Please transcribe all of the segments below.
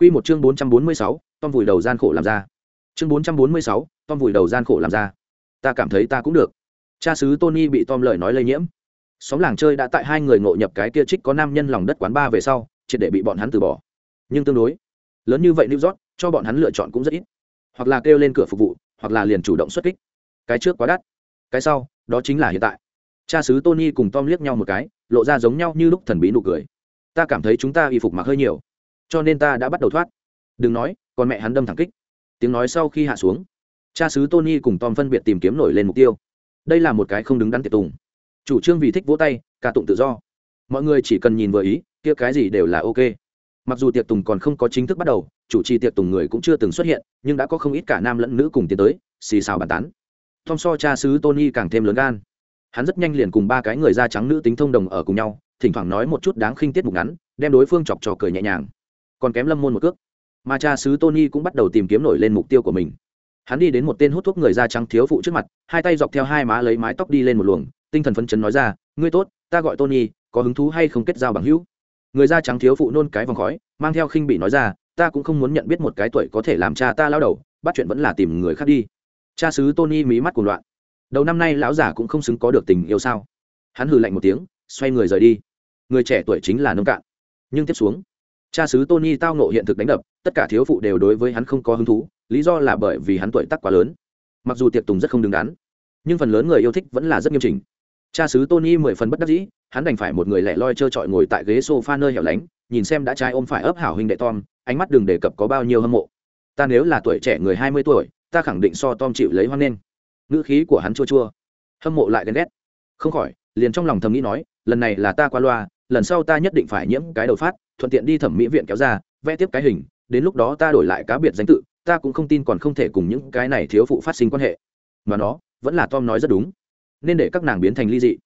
Quy một chương 446, Tom vùi đầu gian khổ làm ra. Chương 446, Tom vùi đầu gian khổ làm ra. Ta cảm thấy ta cũng được. Cha xứ Tony bị Tom lời nói lây nhiễm. Xóm làng chơi đã tại hai người ngộ nhập cái kia trích có nam nhân lòng đất quán ba về sau, triệt để bị bọn hắn từ bỏ. Nhưng tương đối, lớn như vậy New York, cho bọn hắn lựa chọn cũng rất ít. Hoặc là kêu lên cửa phục vụ, hoặc là liền chủ động xuất kích. Cái trước quá đắt, cái sau, đó chính là hiện tại. Cha xứ Tony cùng Tom liếc nhau một cái, lộ ra giống nhau như lúc thần bí nụ cười. Ta cảm thấy chúng ta y phục mặc hơi nhiều cho nên ta đã bắt đầu thoát. Đừng nói, còn mẹ hắn đâm thẳng kích. Tiếng nói sau khi hạ xuống, cha xứ tony cùng tom phân biệt tìm kiếm nổi lên mục tiêu. Đây là một cái không đứng đắn tiệc tùng. Chủ trương vì thích vỗ tay, ca tụng tự do. Mọi người chỉ cần nhìn vừa ý, kia cái gì đều là ok. Mặc dù tiệc tùng còn không có chính thức bắt đầu, chủ trì tiệc tùng người cũng chưa từng xuất hiện, nhưng đã có không ít cả nam lẫn nữ cùng tiến tới, xì xào bàn tán. Tom so cha xứ tony càng thêm lớn gan. Hắn rất nhanh liền cùng ba cái người da trắng nữ tính thông đồng ở cùng nhau, thỉnh thoảng nói một chút đáng khinh tiết mục ngắn, đem đối phương chọc trò cười nhẹ nhàng còn kém lâm môn một cước. Mà cha sứ tony cũng bắt đầu tìm kiếm nổi lên mục tiêu của mình. Hắn đi đến một tên hút thuốc người da trắng thiếu phụ trước mặt, hai tay dọc theo hai má lấy mái tóc đi lên một luồng, tinh thần phấn chấn nói ra, ngươi tốt, ta gọi tony, có hứng thú hay không kết giao bằng hữu? Người da trắng thiếu phụ nôn cái vòng khói, mang theo khinh bị nói ra, ta cũng không muốn nhận biết một cái tuổi có thể làm cha ta lao đầu, bắt chuyện vẫn là tìm người khác đi. Cha sứ tony mí mắt cuồng loạn. Đầu năm nay lão giả cũng không xứng có được tình yêu sao? Hắn hừ lạnh một tiếng, xoay người rời đi. Người trẻ tuổi chính là nông cạn. Nhưng tiếp xuống cha xứ tony tao nộ hiện thực đánh đập, tất cả thiếu phụ đều đối với hắn không có hứng thú, lý do là bởi vì hắn tuổi tác quá lớn. Mặc dù tiệc tùng rất không đứng đắn, nhưng phần lớn người yêu thích vẫn là rất nghiêm chỉnh. Cha xứ tony mười phần bất đắc dĩ, hắn đành phải một người lẻ loi trơ trọi ngồi tại ghế s o f a nơi hẻo lánh, nhìn xem đã trai ôm phải ấp hảo huynh đệ tom, ánh mắt đừng đề cập có bao nhiêu hâm mộ. Ta nếu là tuổi trẻ người hai mươi tuổi, ta khẳng định so tom chịu lấy hoan nghênh. Ngữ khí của hắn chua chua. Hâm mộ lại ghen ghét. Không khỏi, liền trong lòng thầm nghĩ nói, lần này là ta qua loa, lần sau ta nhất định phải nhiễm cái đầu phát thuận tiện đi thẩm mỹ viện kéo ra, vẽ tiếp cái hình, đến lúc đó ta đổi lại cá biệt danh tự, ta cũng không tin còn không thể cùng những cái này thiếu phụ phát sinh quan hệ. Mà nó, vẫn là tom nói rất đúng. Nên để các nàng biến thành ly dị.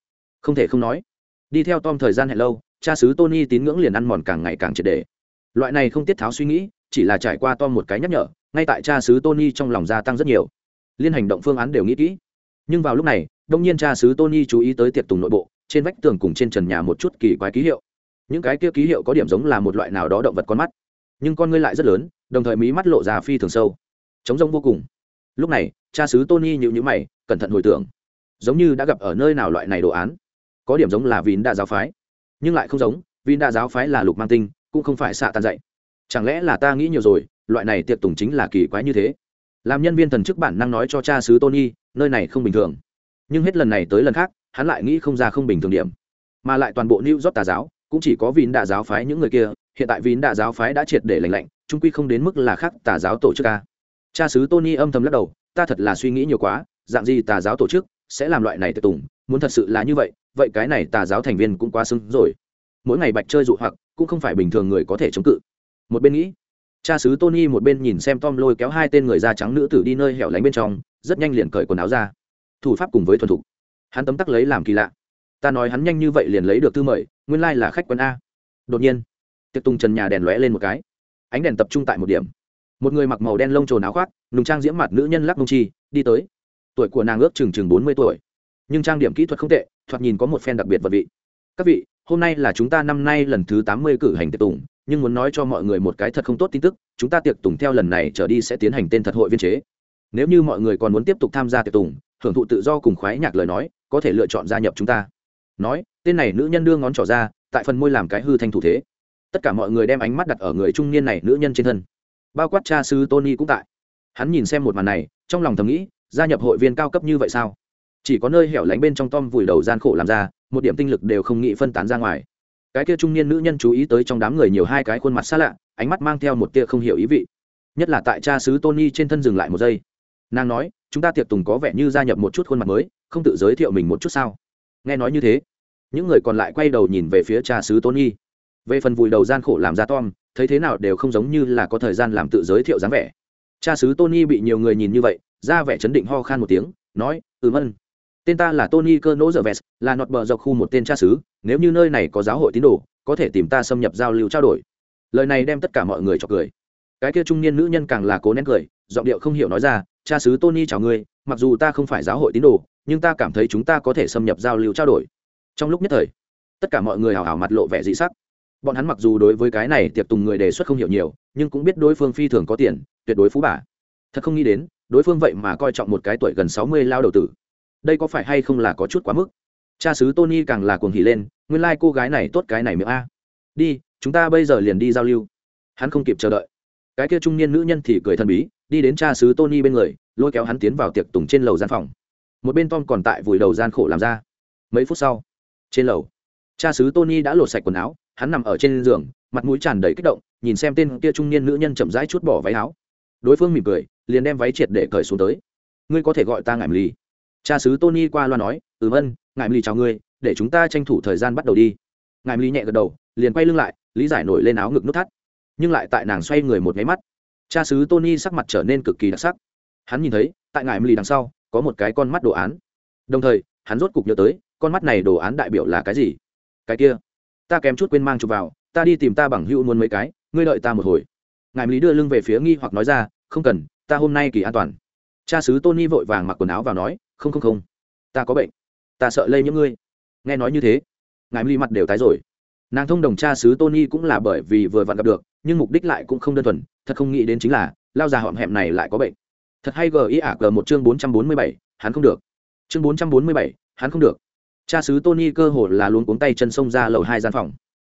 Không thể không nói. Đi theo tom thời gian hẹn lâu, cha xứ tony tín ngưỡng liền ăn mòn càng ngày càng triệt đề loại này không tiết tháo suy nghĩ, chỉ là trải qua tom một cái nhắc nhở, ngay tại cha xứ tony trong lòng gia tăng rất nhiều. Liên hành động phương án đều nghĩ kỹ. Nhưng vào lúc này, đông nhiên cha xứ tony chú ý tới tiệc tùng nội bộ, trên vách tường cùng trên trần nhà một chút kỳ quái ký hiệu những cái kia ký hiệu có điểm giống là một loại nào đó động vật con mắt. Nhưng con ngươi lại rất lớn, đồng thời mí mắt lộ ra phi thường sâu. Chống rông vô cùng. Lúc này, cha sứ tony nhịu nhữ mày, cẩn thận hồi tưởng. Giống như đã gặp ở nơi nào loại này đồ án. Có điểm giống là vín đa giáo phái. Nhưng lại không giống vín đa giáo phái là lục mang tinh, cũng không phải xạ tàn dạy. Chẳng lẽ là ta nghĩ nhiều rồi, loại này tiệc tùng chính là kỳ quái như thế? Làm nhân viên thần chức bản năng nói cho cha sứ tony, nơi này không bình thường. Nhưng hết lần này tới lần khác, hắn lại nghĩ không ra không bình thường điểm. Mà lại toàn bộ new job tà giáo cũng chỉ có vín đạ giáo phái những người kia, hiện tại vín đạ giáo phái đã triệt để lành lạnh trung quy không đến mức là khác tà giáo tổ chức ca cha sứ tony âm thầm lắc đầu, ta thật là suy nghĩ nhiều quá, dạng gì tà giáo tổ chức sẽ làm loại này tiệc tùng, muốn thật sự là như vậy vậy cái này tà giáo thành viên cũng quá xứng rồi. Mỗi ngày bạch chơi dụ hoặc, cũng không phải bình thường người có thể chống cự. Một bên nghĩ, cha sứ tony một bên nhìn xem tom lôi kéo hai tên người da trắng nữ tử đi nơi hẻo lánh bên trong, rất nhanh liền cởi quần áo ra. Thủ pháp cùng với thuần thục. Hắn tấm tắc lấy làm kỳ lạ ta nói hắn nhanh như vậy liền lấy được thư mời, nguyên lai、like、là khách quân a. Đột nhiên, tiệc tùng trần nhà đèn lóe lên một cái. Ánh đèn tập trung tại một điểm. Một người mặc màu đen lông trồn áo khoác, nùng trang diễm mặt nữ nhân lắc mông chi, đi tới. Tuổi của nàng ước chừng chừng bốn mươi tuổi. Nhưng trang điểm kỹ thuật không tệ, thoạt nhìn có một phen đặc biệt vật vị. Các vị, hôm nay là chúng ta năm nay lần thứ tám mươi cử hành tiệc tùng, nhưng muốn nói cho mọi người một cái thật không tốt tin tức, chúng ta tiệc tùng theo lần này trở đi sẽ tiến hành tên thật hội viên chế. Nếu như mọi người còn muốn tiếp tục tham gia tiệc tùng, hưởng thụ tự do cùng khoái nhạc lời nói, có thể lựa chọn gia nhập chúng ta nói, tên này nữ nhân đưa ngón trỏ ra, tại phần môi làm cái hư thanh thủ thế. Tất cả mọi người đem ánh mắt đặt ở người trung niên này nữ nhân trên thân. Bao quát cha sư tony cũng tại. Hắn nhìn xem một màn này, trong lòng thầm nghĩ, gia nhập hội viên cao cấp như vậy sao? Chỉ có nơi hẻo lánh bên trong tom vùi đầu gian khổ làm ra, một điểm tinh lực đều không nghĩ phân tán ra ngoài. Cái kia trung niên nữ nhân chú ý tới trong đám người nhiều hai cái khuôn mặt xa lạ, ánh mắt mang theo một tia không hiểu ý vị. Nhất là tại cha sứ tony trên thân dừng lại một giây. Nàng nói, chúng ta tiệc tùng có vẻ như gia nhập một chút khuôn mặt mới, không tự giới thiệu mình một chút sao? Nghe nói như thế những người còn lại quay đầu nhìn về phía cha xứ tony. Về phần vùi đầu gian khổ làm ra tom, thấy thế nào đều không giống như là có thời gian làm tự giới thiệu dáng vẻ. Cha xứ tony bị nhiều người nhìn như vậy, ra vẻ chấn định ho khan một tiếng, nói ừ mân. Tên ta là tony cơ nỗ dở vest là nọt bờ dọc khu một tên cha xứ, nếu như nơi này có giáo hội tín đồ, có thể tìm ta xâm nhập giao lưu trao đổi. Lời này đem tất cả mọi người cho cười. Cái kia trung niên nữ nhân càng là cố nén cười, giọng điệu không hiểu nói ra, cha xứ tony chào ngươi, mặc dù ta không phải giáo hội tín đồ, nhưng ta cảm thấy chúng ta có thể xâm nhập giao lưu trao đổi trong lúc nhất thời, tất cả mọi người hào hào mặt lộ vẻ dị sắc. Bọn hắn mặc dù đối với cái này tiệc tùng người đề xuất không hiểu nhiều, nhưng cũng biết đối phương phi thường có tiền, tuyệt đối phú bà. Thật không nghĩ đến, đối phương vậy mà coi trọng một cái tuổi gần sáu mươi lao đầu tử. Đây có phải hay không là có chút quá mức? Cha xứ tony càng là cuồng hỉ lên, nguyên lai、like、cô gái này tốt cái này miệng a. Đi, chúng ta bây giờ liền đi giao lưu. Hắn không kịp chờ đợi. Cái kia trung niên nữ nhân thì cười thần bí, đi đến cha xứ tony bên người, lôi kéo hắn tiến vào tiệc tùng trên lầu gian phòng. Một bên tom còn tại vùi đầu gian khổ làm ra. Mấy phút sau trên lầu. Cha xứ tony đã lột sạch quần áo, hắn nằm ở trên giường, mặt mũi tràn đầy kích động, nhìn xem tên kia trung niên nữ nhân chậm rãi chút bỏ váy áo. Đối phương mỉm cười, liền đem váy triệt để cởi xuống tới. Ngươi có thể gọi ta ngại ly cha xứ tony qua loa nói ừ vân ngại ly chào ngươi, để chúng ta tranh thủ thời gian bắt đầu đi. Ngại ly nhẹ gật đầu, liền quay lưng lại, lý giải nổi lên áo ngực nút thắt. Nhưng lại tại nàng xoay người một máy mắt, cha xứ tony sắc mặt trở nên cực kỳ đặc sắc. Hắn nhìn thấy, tại ngại ly đằng sau, có một cái con mắt đồ án. Đồng thời, hắn rốt cục nhớ tới con mắt này đồ án đại biểu là cái gì? Cái kia, ta kém chút quên mang chụp vào, ta đi tìm ta bằng hữu muốn mấy cái, ngươi đợi ta một hồi. Ngài lý đưa lưng về phía nghi hoặc nói ra, không cần, ta hôm nay kỳ an toàn. Cha xứ tony vội vàng mặc quần áo vào nói, không không không, ta có bệnh, ta sợ lây nhiễm ngươi. Nghe nói như thế, ngài lý mặt đều tái rồi. Nàng thông đồng cha xứ tony cũng là bởi vì vừa vặn gặp được, nhưng mục đích lại cũng không đơn thuần, thật không nghĩ đến chính là, lao già họm hẹm này lại có bệnh. Thật hay gờ ý ả g một chương bốn trăm bốn mươi bảy, hắn không được. Chương bốn trăm bốn mươi bảy, hắn không được cha xứ tony cơ hồ là luôn cuống tay chân xông ra lầu hai gian phòng.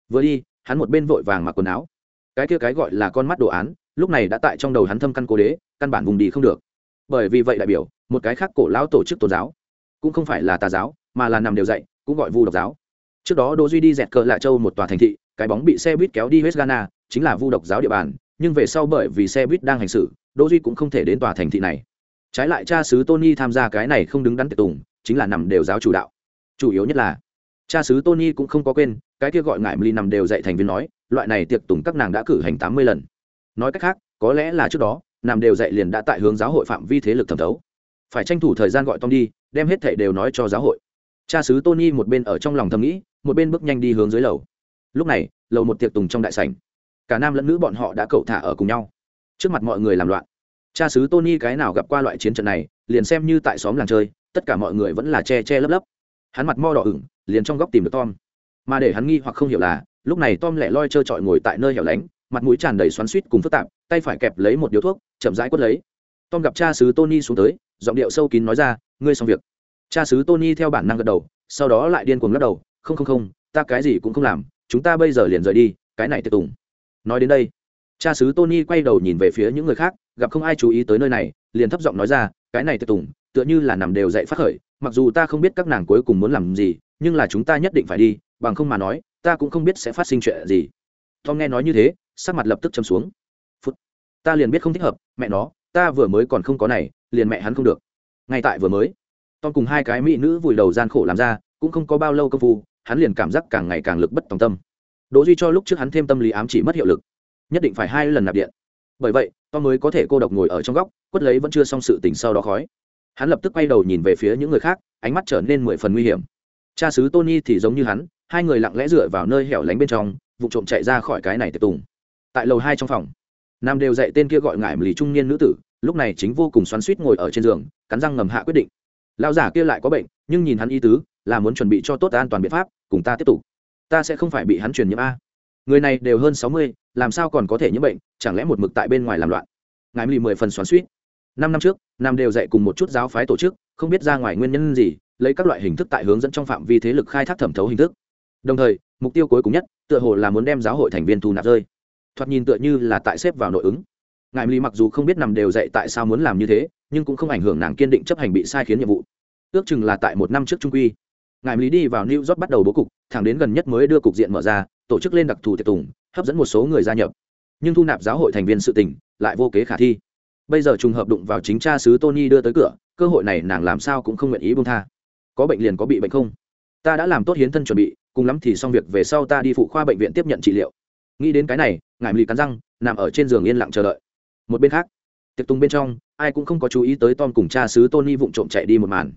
Vừa đi, hắn một bên vội vàng mặc quần áo. Cái kia cái gọi là con mắt đồ án, lúc này đã tại trong đầu hắn thâm căn cố đế, căn bản vùng đi không được. Bởi vì vậy đại biểu, một cái khác cổ lão tổ chức tôn giáo, cũng không phải là tà giáo, mà là nằm đều dạy, cũng gọi vu độc giáo. Trước đó đỗ duy đi dẹt cờ lạ châu một tòa thành thị, cái bóng bị xe buýt kéo đi hết ghana, chính là vu độc giáo địa bàn, nhưng về sau bởi vì xe buýt đang hành xử, đỗ duy cũng không thể đến tòa thành thị này. Trái lại cha sứ tony tham gia cái này không đứng đắn tiệc tùng, chính là nằm đều giáo chủ đạo chủ yếu nhất là, cha sứ tony cũng không có quên, cái kia gọi ngại mly nằm đều dạy thành viên nói, loại này tiệc tùng các nàng đã cử hành tám mươi lần. Nói cách khác, có lẽ là trước đó, nằm đều dạy liền đã tại hướng giáo hội phạm vi thế lực thẩm thấu. Phải tranh thủ thời gian gọi tom đi, đem hết thảy đều nói cho giáo hội. Cha sứ tony một bên ở trong lòng thầm nghĩ, một bên bước nhanh đi hướng dưới lầu. Lúc này, lầu một tiệc tùng trong đại sảnh. Cả nam lẫn nữ bọn họ đã cậu thả ở cùng nhau. Trước mặt mọi người làm loạn. Cha sứ tony cái nào gặp qua loại chiến trận này, liền xem như tại xóm làng chơi, tất cả mọi người vẫn là che che lấp lấp hắn mặt mo đỏ ửng, liền trong góc tìm được tom. Mà để hắn nghi hoặc không hiểu là, lúc này tom lẻ loi trơ trọi ngồi tại nơi hẻo lánh, mặt mũi tràn đầy xoắn suýt cùng phức tạp, tay phải kẹp lấy một điếu thuốc, chậm rãi quất lấy. Tom gặp cha sứ tony xuống tới, giọng điệu sâu kín nói ra, ngươi xong việc. Cha sứ tony theo bản năng gật đầu, sau đó lại điên cuồng lắc đầu, không không không, ta cái gì cũng không làm, chúng ta bây giờ liền rời đi, cái này tiệc tùng. Nói đến đây, cha sứ tony quay đầu nhìn về phía những người khác, gặp không ai chú ý tới nơi này, liền thấp giọng nói ra, cái này tiệc tùng, tựa như là nằm đều dậy phát khởi mặc dù ta không biết các nàng cuối cùng muốn làm gì, nhưng là chúng ta nhất định phải đi, bằng không mà nói, ta cũng không biết sẽ phát sinh chuyện gì. Tom nghe nói như thế, sắc mặt lập tức châm xuống. Phút, ta liền biết không thích hợp, mẹ nó, ta vừa mới còn không có này, liền mẹ hắn không được. Ngay tại vừa mới, tom cùng hai cái mỹ nữ vùi đầu gian khổ làm ra, cũng không có bao lâu công phu, hắn liền cảm giác càng ngày càng lực bất tòng tâm. Đỗ duy cho lúc trước hắn thêm tâm lý ám chỉ mất hiệu lực, nhất định phải hai lần nạp điện. Bởi vậy, tom mới có thể cô độc ngồi ở trong góc, quất lấy vẫn chưa xong sự tình sau đó khói hắn lập tức quay đầu nhìn về phía những người khác, ánh mắt trở nên mười phần nguy hiểm. Cha xứ tony thì giống như hắn, hai người lặng lẽ dựa vào nơi hẻo lánh bên trong, vụ trộm chạy ra khỏi cái này tiệc tùng. Tại lầu hai trong phòng, nam đều dạy tên kia gọi ngải lì trung niên nữ tử, lúc này chính vô cùng xoắn suýt ngồi ở trên giường, cắn răng ngầm hạ quyết định. Lão giả kia lại có bệnh, nhưng nhìn hắn y tứ, là muốn chuẩn bị cho tốt an toàn biện pháp, cùng ta tiếp tục. Ta sẽ không phải bị hắn truyền nhiễm a. Người này đều hơn sáu mươi, làm sao còn có thể nhiễm bệnh, chẳng lẽ một mực tại bên ngoài làm loạn? Ngài lì mười phần xoắn suýt năm năm trước, nam đều dạy cùng một chút giáo phái tổ chức, không biết ra ngoài nguyên nhân gì, lấy các loại hình thức tại hướng dẫn trong phạm vi thế lực khai thác thẩm thấu hình thức. Đồng thời, mục tiêu cuối cùng nhất, tựa hồ là muốn đem giáo hội thành viên thu nạp rơi. Thoạt nhìn tựa như là tại xếp vào nội ứng. Ngài ly mặc dù không biết nằm đều dạy tại sao muốn làm như thế, nhưng cũng không ảnh hưởng nàng kiên định chấp hành bị sai khiến nhiệm vụ. Ước chừng là tại một năm trước trung quy. Ngài lý đi vào new york bắt đầu bố cục, thẳng đến gần nhất mới đưa cục diện mở ra, tổ chức lên đặc thù tiệc tùng, hấp dẫn một số người gia nhập. Nhưng thu nạp giáo hội thành viên sự tỉnh lại vô kế khả thi bây giờ trùng hợp đụng vào chính cha sứ tony đưa tới cửa, cơ hội này nàng làm sao cũng không nguyện ý buông tha. Có bệnh liền có bị bệnh không? Ta đã làm tốt hiến thân chuẩn bị, cùng lắm thì xong việc về sau ta đi phụ khoa bệnh viện tiếp nhận trị liệu. Nghĩ đến cái này ngài mì cắn răng, nằm ở trên giường yên lặng chờ đợi. Một bên khác, tiệc tùng bên trong, ai cũng không có chú ý tới tom cùng cha sứ tony vụng trộm chạy đi một màn.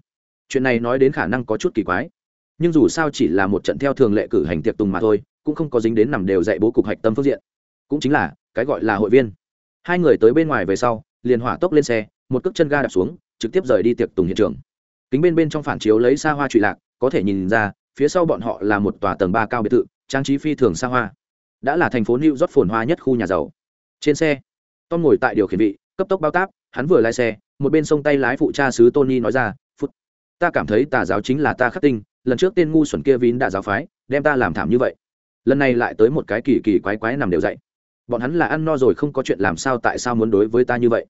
Chuyện này nói đến khả năng có chút kỳ quái. Nhưng dù sao chỉ là một trận theo thường lệ cử hành tiệc tùng mà thôi, cũng không có dính đến nằm đều dạy bố cục hạch tâm phương diện. Cũng chính là, cái gọi là hội viên. Hai người tới bên ngoài về sau liền hỏa tốc lên xe, một cước chân ga đạp xuống, trực tiếp rời đi tiệc tùng hiện trường. Kính bên bên trong phản chiếu lấy xa hoa trụy lạc, có thể nhìn ra, phía sau bọn họ là một tòa tầng ba cao biệt thự, trang trí phi thường xa hoa. Đã là thành phố new york phồn hoa nhất khu nhà giàu. Trên xe, tom ngồi tại điều khiển vị, cấp tốc bao táp, hắn vừa lái xe, một bên sông tay lái phụ cha sứ tony nói ra, phút, ta cảm thấy tà giáo chính là ta khắc tinh, lần trước tên ngu xuẩn kia vín đã giáo phái, đem ta làm thảm như vậy. Lần này lại tới một cái kỳ kỳ quái quái nằm đều dậy. Bọn hắn là ăn no rồi không có chuyện làm sao tại sao muốn đối với ta như vậy?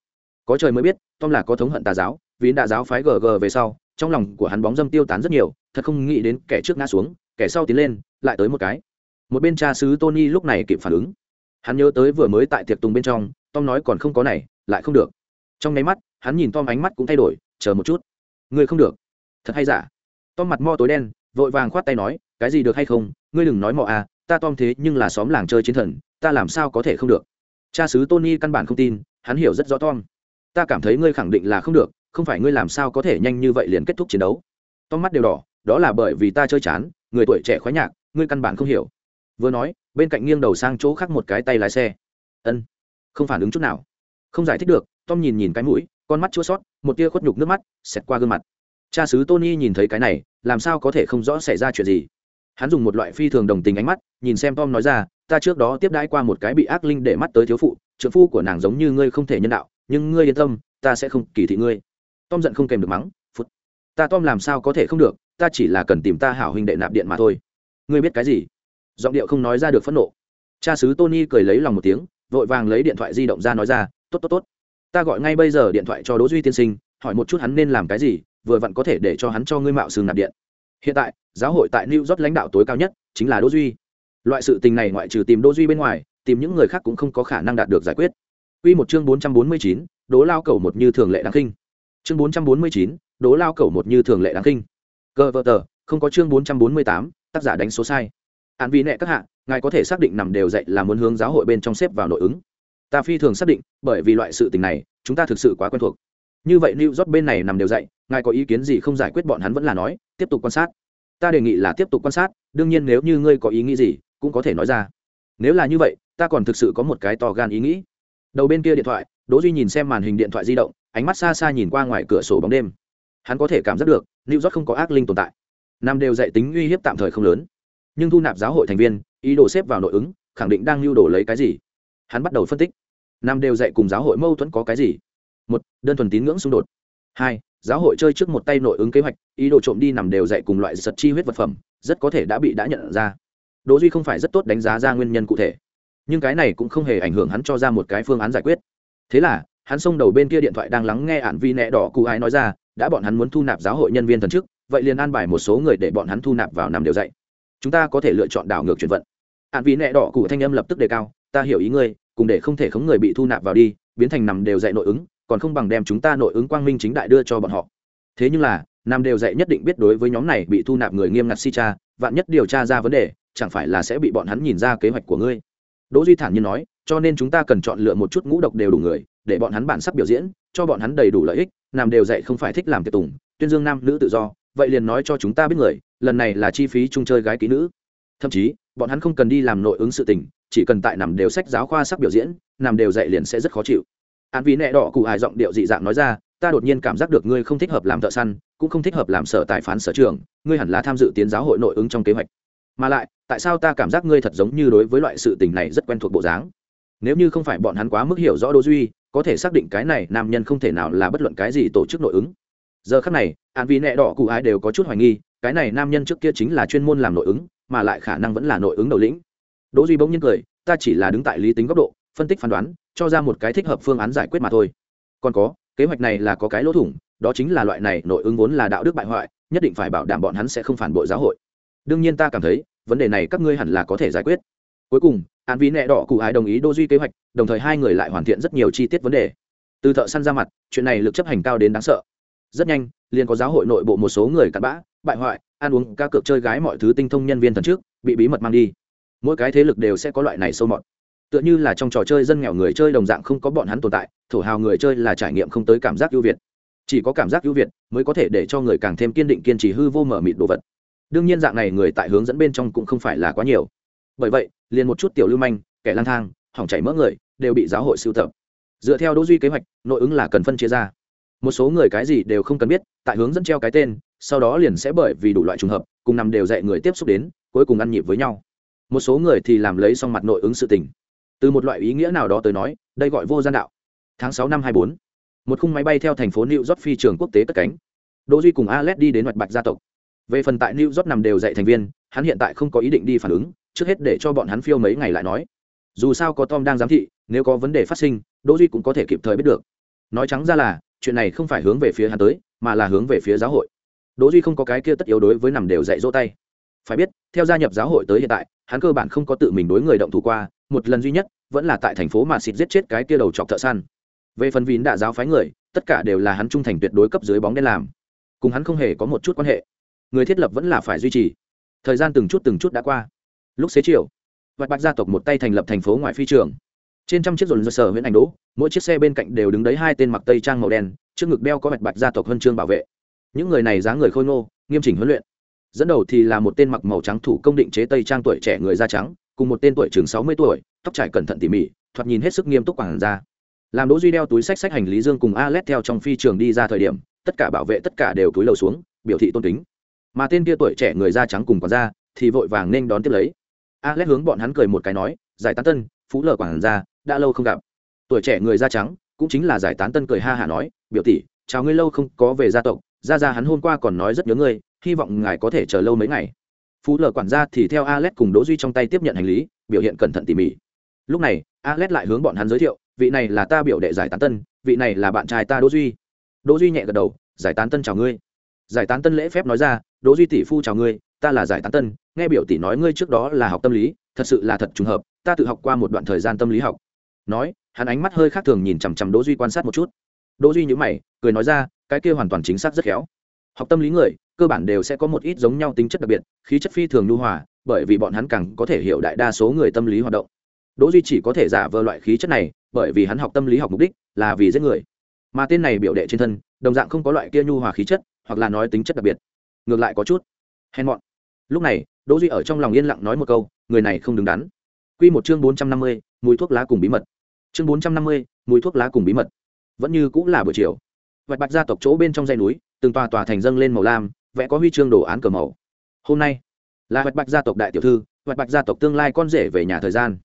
Có trời mới biết, tom là có thống hận tà giáo, vì đã giáo phái gg về sau, trong lòng của hắn bóng dâm tiêu tán rất nhiều, thật không nghĩ đến kẻ trước ngã xuống, kẻ sau tiến lên, lại tới một cái. Một bên cha sứ tony lúc này kịp phản ứng. Hắn nhớ tới vừa mới tại tiệc tùng bên trong, tom nói còn không có này, lại không được. Trong nháy mắt, hắn nhìn tom ánh mắt cũng thay đổi, chờ một chút. Ngươi không được. Thật hay giả? Tom mặt mo tối đen, vội vàng khoát tay nói, cái gì được hay không? Ngươi đừng nói mò à ta tom thế nhưng là xóm làng chơi chiến thần, ta làm sao có thể không được? Cha sứ tony căn bản không tin, hắn hiểu rất rõ tom ta cảm thấy ngươi khẳng định là không được, không phải ngươi làm sao có thể nhanh như vậy liền kết thúc chiến đấu. Tom mắt đều đỏ, đó là bởi vì ta chơi chán, người tuổi trẻ khoái nhạc, ngươi căn bản không hiểu. Vừa nói, bên cạnh nghiêng đầu sang chỗ khác một cái tay lái xe. Ân, không phản ứng chút nào. Không giải thích được, tom nhìn nhìn cái mũi, con mắt chua sót một tia khuất nhục nước mắt, xẹt qua gương mặt. Cha xứ tony nhìn thấy cái này, làm sao có thể không rõ xảy ra chuyện gì. Hắn dùng một loại phi thường đồng tình ánh mắt, nhìn xem tom nói ra, ta trước đó tiếp đãi qua một cái bị ác linh để mắt tới thiếu phụ trợ phu của nàng giống như ngươi không thể nhân đạo nhưng ngươi yên tâm, ta sẽ không kỳ thị ngươi. Tom giận không kèm được mắng, phút. Ta tom làm sao có thể không được, ta chỉ là cần tìm ta hảo huynh đệ nạp điện mà thôi. Ngươi biết cái gì? Giọng điệu không nói ra được phẫn nộ. Cha xứ tony cười lấy lòng một tiếng, vội vàng lấy điện thoại di động ra nói ra, tốt tốt tốt. Ta gọi ngay bây giờ điện thoại cho đỗ duy tiên sinh, hỏi một chút hắn nên làm cái gì, vừa vặn có thể để cho hắn cho ngươi mạo xương nạp điện. Hiện tại, giáo hội tại new york lãnh đạo tối cao nhất chính là đỗ duy. Loại sự tình này ngoại trừ tìm đỗ duy bên ngoài, tìm những người khác cũng không có khả năng đạt được giải quyết. Quy một chương 449, Đỗ lao cầu một như thường lệ đáng kinh. Chương 449, Đỗ lao cầu một như thường lệ đáng kinh. Cơ vợ tờ, không có chương 448, tác giả đánh số sai. Án vị nệ các hạ, ngài có thể xác định nằm đều dạy là muốn hướng giáo hội bên trong xếp vào nội ứng. Ta phi thường xác định, bởi vì loại sự tình này, chúng ta thực sự quá quen thuộc. Như vậy New York bên này nằm đều dạy, ngài có ý kiến gì không giải quyết bọn hắn vẫn là nói, tiếp tục quan sát. Ta đề nghị là tiếp tục quan sát, đương nhiên nếu như ngươi có ý nghĩ gì, cũng có thể nói ra. Nếu là như vậy, ta còn thực sự có một cái to gan ý nghĩ. Đầu bên kia điện thoại, Đỗ Duy nhìn xem màn hình điện thoại di động, ánh mắt xa xa nhìn qua ngoài cửa sổ bóng đêm. Hắn có thể cảm giác được, New York không có ác linh tồn tại. Nam đều dạy tính uy hiếp tạm thời không lớn. Nhưng thu nạp giáo hội thành viên ý đồ xếp vào nội ứng khẳng định đang lưu đồ lấy cái gì? Hắn bắt đầu phân tích. Nam đều dạy cùng giáo hội mâu thuẫn có cái gì? Một đơn thuần tín ngưỡng xung đột. Hai giáo hội chơi trước một tay nội ứng kế hoạch ý đồ trộm đi nằm đều dạy cùng loại giật chi huyết vật phẩm rất có thể đã bị đã nhận ra. Đỗ duy không phải rất tốt đánh giá ra nguyên nhân cụ thể nhưng cái này cũng không hề ảnh hưởng hắn cho ra một cái phương án giải quyết. Thế là, hắn xông đầu bên kia điện thoại đang lắng nghe ạn vi nẹ đỏ cụ ái nói ra, đã bọn hắn muốn thu nạp giáo hội nhân viên thần chức, vậy liền an bài một số người để bọn hắn thu nạp vào nằm đều dạy. Chúng ta có thể lựa chọn đảo ngược chuyển vận. Ạn vi nẹ đỏ cụ thanh âm lập tức đề cao, ta hiểu ý ngươi, cùng để không thể khống người bị thu nạp vào đi, biến thành nằm đều dạy nội ứng, còn không bằng đem chúng ta nội ứng quang minh chính đại đưa cho bọn họ. Thế nhưng là, nằm đều dạy nhất định biết đối với nhóm này bị thu nạp người nghiêm ngặt si cha, vạn nhất điều tra ra vấn đề, chẳng phải là sẽ bị bọn hắn nhìn ra kế hoạch của ngươi? Đỗ duy thản nhiên nói, cho nên chúng ta cần chọn lựa một chút ngũ độc đều đủ người, để bọn hắn bản sắc biểu diễn, cho bọn hắn đầy đủ lợi ích nằm đều dạy không phải thích làm tiệc tùng, tuyên dương nam nữ tự do, vậy liền nói cho chúng ta biết người, lần này là chi phí chung chơi gái kỹ nữ. Thậm chí, bọn hắn không cần đi làm nội ứng sự tình, chỉ cần tại nằm đều sách giáo khoa sắc biểu diễn, nằm đều dạy liền sẽ rất khó chịu. An vì nẹ đỏ cụ hài giọng điệu dị dạng nói ra, ta đột nhiên cảm giác được ngươi không thích hợp làm thợ săn, cũng không thích hợp làm sở tài phán sở trường ngươi hẳn là tham dự tiến giáo hội nội ứng trong kế hoạch mà lại, tại sao ta cảm giác ngươi thật giống như đối với loại sự tình này rất quen thuộc bộ dáng? Nếu như không phải bọn hắn quá mức hiểu rõ đô duy, có thể xác định cái này nam nhân không thể nào là bất luận cái gì tổ chức nội ứng. Giờ khắc này, an vì nẹ đỏ cụ ái đều có chút hoài nghi, cái này nam nhân trước kia chính là chuyên môn làm nội ứng, mà lại khả năng vẫn là nội ứng đầu lĩnh. Đỗ duy bỗng nhiên cười, ta chỉ là đứng tại lý tính góc độ, phân tích phán đoán, cho ra một cái thích hợp phương án giải quyết mà thôi. Còn có, kế hoạch này là có cái lỗ thủng, đó chính là loại này nội ứng vốn là đạo đức bại hoại, nhất định phải bảo đảm bọn hắn sẽ không phản bội giáo hội đương nhiên ta cảm thấy, vấn đề này các ngươi hẳn là có thể giải quyết. Cuối cùng, an vi nẹ đỏ cụ ái đồng ý đô duy kế hoạch, đồng thời hai người lại hoàn thiện rất nhiều chi tiết vấn đề. Từ thợ săn ra mặt, chuyện này lực chấp hành cao đến đáng sợ. Rất nhanh, liền có giáo hội nội bộ một số người cặn bã, bại hoại, ăn uống, ca cược chơi gái mọi thứ tinh thông nhân viên thần trước, bị bí mật mang đi. Mỗi cái thế lực đều sẽ có loại này sâu mọt. Tựa như là trong trò chơi dân nghèo người chơi đồng dạng không có bọn hắn tồn tại, thổ hào người chơi là trải nghiệm không tới cảm giác ưu việt. Chỉ có cảm giác ưu việt mới có thể để cho người càng thêm kiên định kiên trì hư vô mở mịt đồ vật đương nhiên dạng này người tại hướng dẫn bên trong cũng không phải là quá nhiều. Bởi vậy, liền một chút tiểu lưu manh, kẻ lang thang, hỏng chảy mỡ người, đều bị giáo hội sưu tập. Dựa theo đỗ duy kế hoạch, nội ứng là cần phân chia ra. Một số người cái gì đều không cần biết, tại hướng dẫn treo cái tên, sau đó liền sẽ bởi vì đủ loại trùng hợp, cùng nằm đều dạy người tiếp xúc đến, cuối cùng ăn nhịp với nhau. Một số người thì làm lấy xong mặt nội ứng sự tình. Từ một loại ý nghĩa nào đó tới nói, đây gọi vô gian đạo. Tháng sáu năm hai bốn, một khung máy bay theo thành phố new york phi trường quốc tế cất cánh. Đỗ duy cùng alex đi đến hoạch bạch gia tộc về phần tại new york nằm đều dạy thành viên, hắn hiện tại không có ý định đi phản ứng, trước hết để cho bọn hắn phiêu mấy ngày lại nói. Dù sao có tom đang giám thị, nếu có vấn đề phát sinh, đỗ duy cũng có thể kịp thời biết được. Nói trắng ra là, chuyện này không phải hướng về phía hắn tới, mà là hướng về phía giáo hội. Đỗ duy không có cái kia tất yếu đối với nằm đều dạy dỗ tay. Phải biết, theo gia nhập giáo hội tới hiện tại, hắn cơ bản không có tự mình đối người động thủ qua, một lần duy nhất, vẫn là tại thành phố mà xịt giết chết cái kia đầu chọc thợ săn. Về phần vín đã giáo phái người, tất cả đều là hắn trung thành tuyệt đối cấp dưới bóng đen làm. Cùng hắn không hề có một chút quan hệ người thiết lập vẫn là phải duy trì. Thời gian từng chút từng chút đã qua. Lúc xế chiều vạch bạch gia tộc một tay thành lập thành phố ngoài phi trường. Trên trăm chiếc dồn dơ sở huyện ảnh đỗ, mỗi chiếc xe bên cạnh đều đứng đấy hai tên mặc tây trang màu đen, trước ngực đeo có vạch bạch gia tộc huân chương bảo vệ. Những người này dáng người khôi ngô, nghiêm chỉnh huấn luyện. Dẫn đầu thì là một tên mặc màu trắng thủ công định chế tây trang tuổi trẻ người da trắng, cùng một tên tuổi chừng sáu mươi tuổi, tóc trải cẩn thận tỉ mỉ, thoạt nhìn hết sức nghiêm túc quản ra làm đỗ duy đeo túi sách sách hành lý dương cùng Alet theo trong phi trường đi ra thời điểm, tất cả bảo vệ tất cả đều cúi lầu xuống, biểu thị tôn kính mà tên kia tuổi trẻ người da trắng cùng quản gia thì vội vàng nên đón tiếp lấy. Alet hướng bọn hắn cười một cái nói, giải tán tân, phú lờ quản gia, đã lâu không gặp. Tuổi trẻ người da trắng, cũng chính là giải tán tân cười ha hả nói, biểu tỷ, chào ngươi lâu không có về gia tộc gia gia hắn hôm qua còn nói rất nhớ ngươi, hy vọng ngài có thể chờ lâu mấy ngày. Phú lờ quản gia thì theo Alet cùng đỗ duy trong tay tiếp nhận hành lý, biểu hiện cẩn thận tỉ mỉ. Lúc này Alet lại hướng bọn hắn giới thiệu, vị này là ta biểu đệ giải tán tân, vị này là bạn trai ta đỗ duy. Đỗ duy nhẹ gật đầu, giải tán tân chào ngươi giải tán tân lễ phép nói ra, đỗ duy tỷ phu chào ngươi, ta là giải tán tân, nghe biểu tỷ nói ngươi trước đó là học tâm lý, thật sự là thật trùng hợp, ta tự học qua một đoạn thời gian tâm lý học. Nói, hắn ánh mắt hơi khác thường nhìn chằm chằm đỗ duy quan sát một chút. Đỗ duy nhíu mày, cười nói ra, cái kia hoàn toàn chính xác rất khéo. Học tâm lý người, cơ bản đều sẽ có một ít giống nhau tính chất đặc biệt, khí chất phi thường nhu hòa, bởi vì bọn hắn càng có thể hiểu đại đa số người tâm lý hoạt động. Đỗ duy chỉ có thể giả vờ loại khí chất này, bởi vì hắn học tâm lý học mục đích là vì giết người. Mà tên này biểu đệ trên thân, đồng dạng không có loại kia nhu hòa khí chất hoặc là nói tính chất đặc biệt. Ngược lại có chút. Hèn mọn. Lúc này đỗ duy ở trong lòng yên lặng nói một câu người này không đứng đắn. Quy một chương bốn trăm năm mươi, mùi thuốc lá cùng bí mật. Chương bốn trăm năm mươi, mùi thuốc lá cùng bí mật. Vẫn như cũng là buổi chiều. Vạch bạch gia tộc chỗ bên trong dãy núi từng tòa tòa thành dâng lên màu lam vẽ có huy chương đồ án cờ màu. Hôm nay là vạch bạch gia tộc đại tiểu thư vạch bạch gia tộc tương lai con rể về nhà thời gian.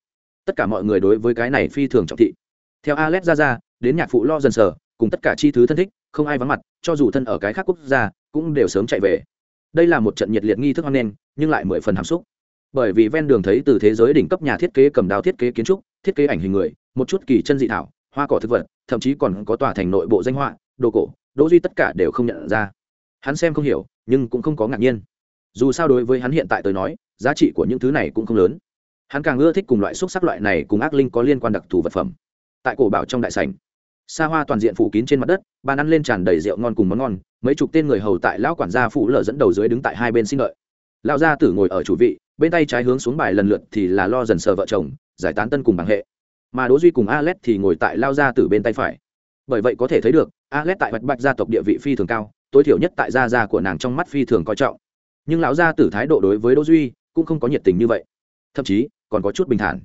Tất cả mọi người đối với cái này phi thường trọng thị. Theo alex ra ra đến nhạc phụ lo dần sở cùng tất cả chi thứ thân thích không ai vắng mặt, cho dù thân ở cái khác quốc gia, cũng đều sớm chạy về. Đây là một trận nhiệt liệt nghi thức hoan nghênh, nhưng lại mười phần hàm xúc. Bởi vì ven đường thấy từ thế giới đỉnh cấp nhà thiết kế cầm đao thiết kế kiến trúc, thiết kế ảnh hình người, một chút kỳ chân dị thảo, hoa cỏ thực vật, thậm chí còn có tòa thành nội bộ danh họa, đồ cổ, đỗ duy tất cả đều không nhận ra. Hắn xem không hiểu, nhưng cũng không có ngạc nhiên. Dù sao đối với hắn hiện tại tới nói, giá trị của những thứ này cũng không lớn. Hắn càng ưa thích cùng loại xúc sắc loại này cùng ác linh có liên quan đặc thù vật phẩm. Tại cổ bảo trong đại sảnh xa hoa toàn diện phủ kín trên mặt đất, bàn ăn lên tràn đầy rượu ngon cùng món ngon, mấy chục tên người hầu tại lão quản gia phụ lở dẫn đầu dưới đứng tại hai bên xin lợi. Lão gia tử ngồi ở chủ vị, bên tay trái hướng xuống bài lần lượt thì là lo dần sờ vợ chồng, giải tán tân cùng bằng hệ. Mà đỗ duy cùng Alet thì ngồi tại lao gia tử bên tay phải. Bởi vậy có thể thấy được, Alet tại bạch bạch gia tộc địa vị phi thường cao, tối thiểu nhất tại gia gia của nàng trong mắt phi thường coi trọng. Nhưng lão gia tử thái độ đối với đỗ duy cũng không có nhiệt tình như vậy. Thậm chí, còn có chút bình thản.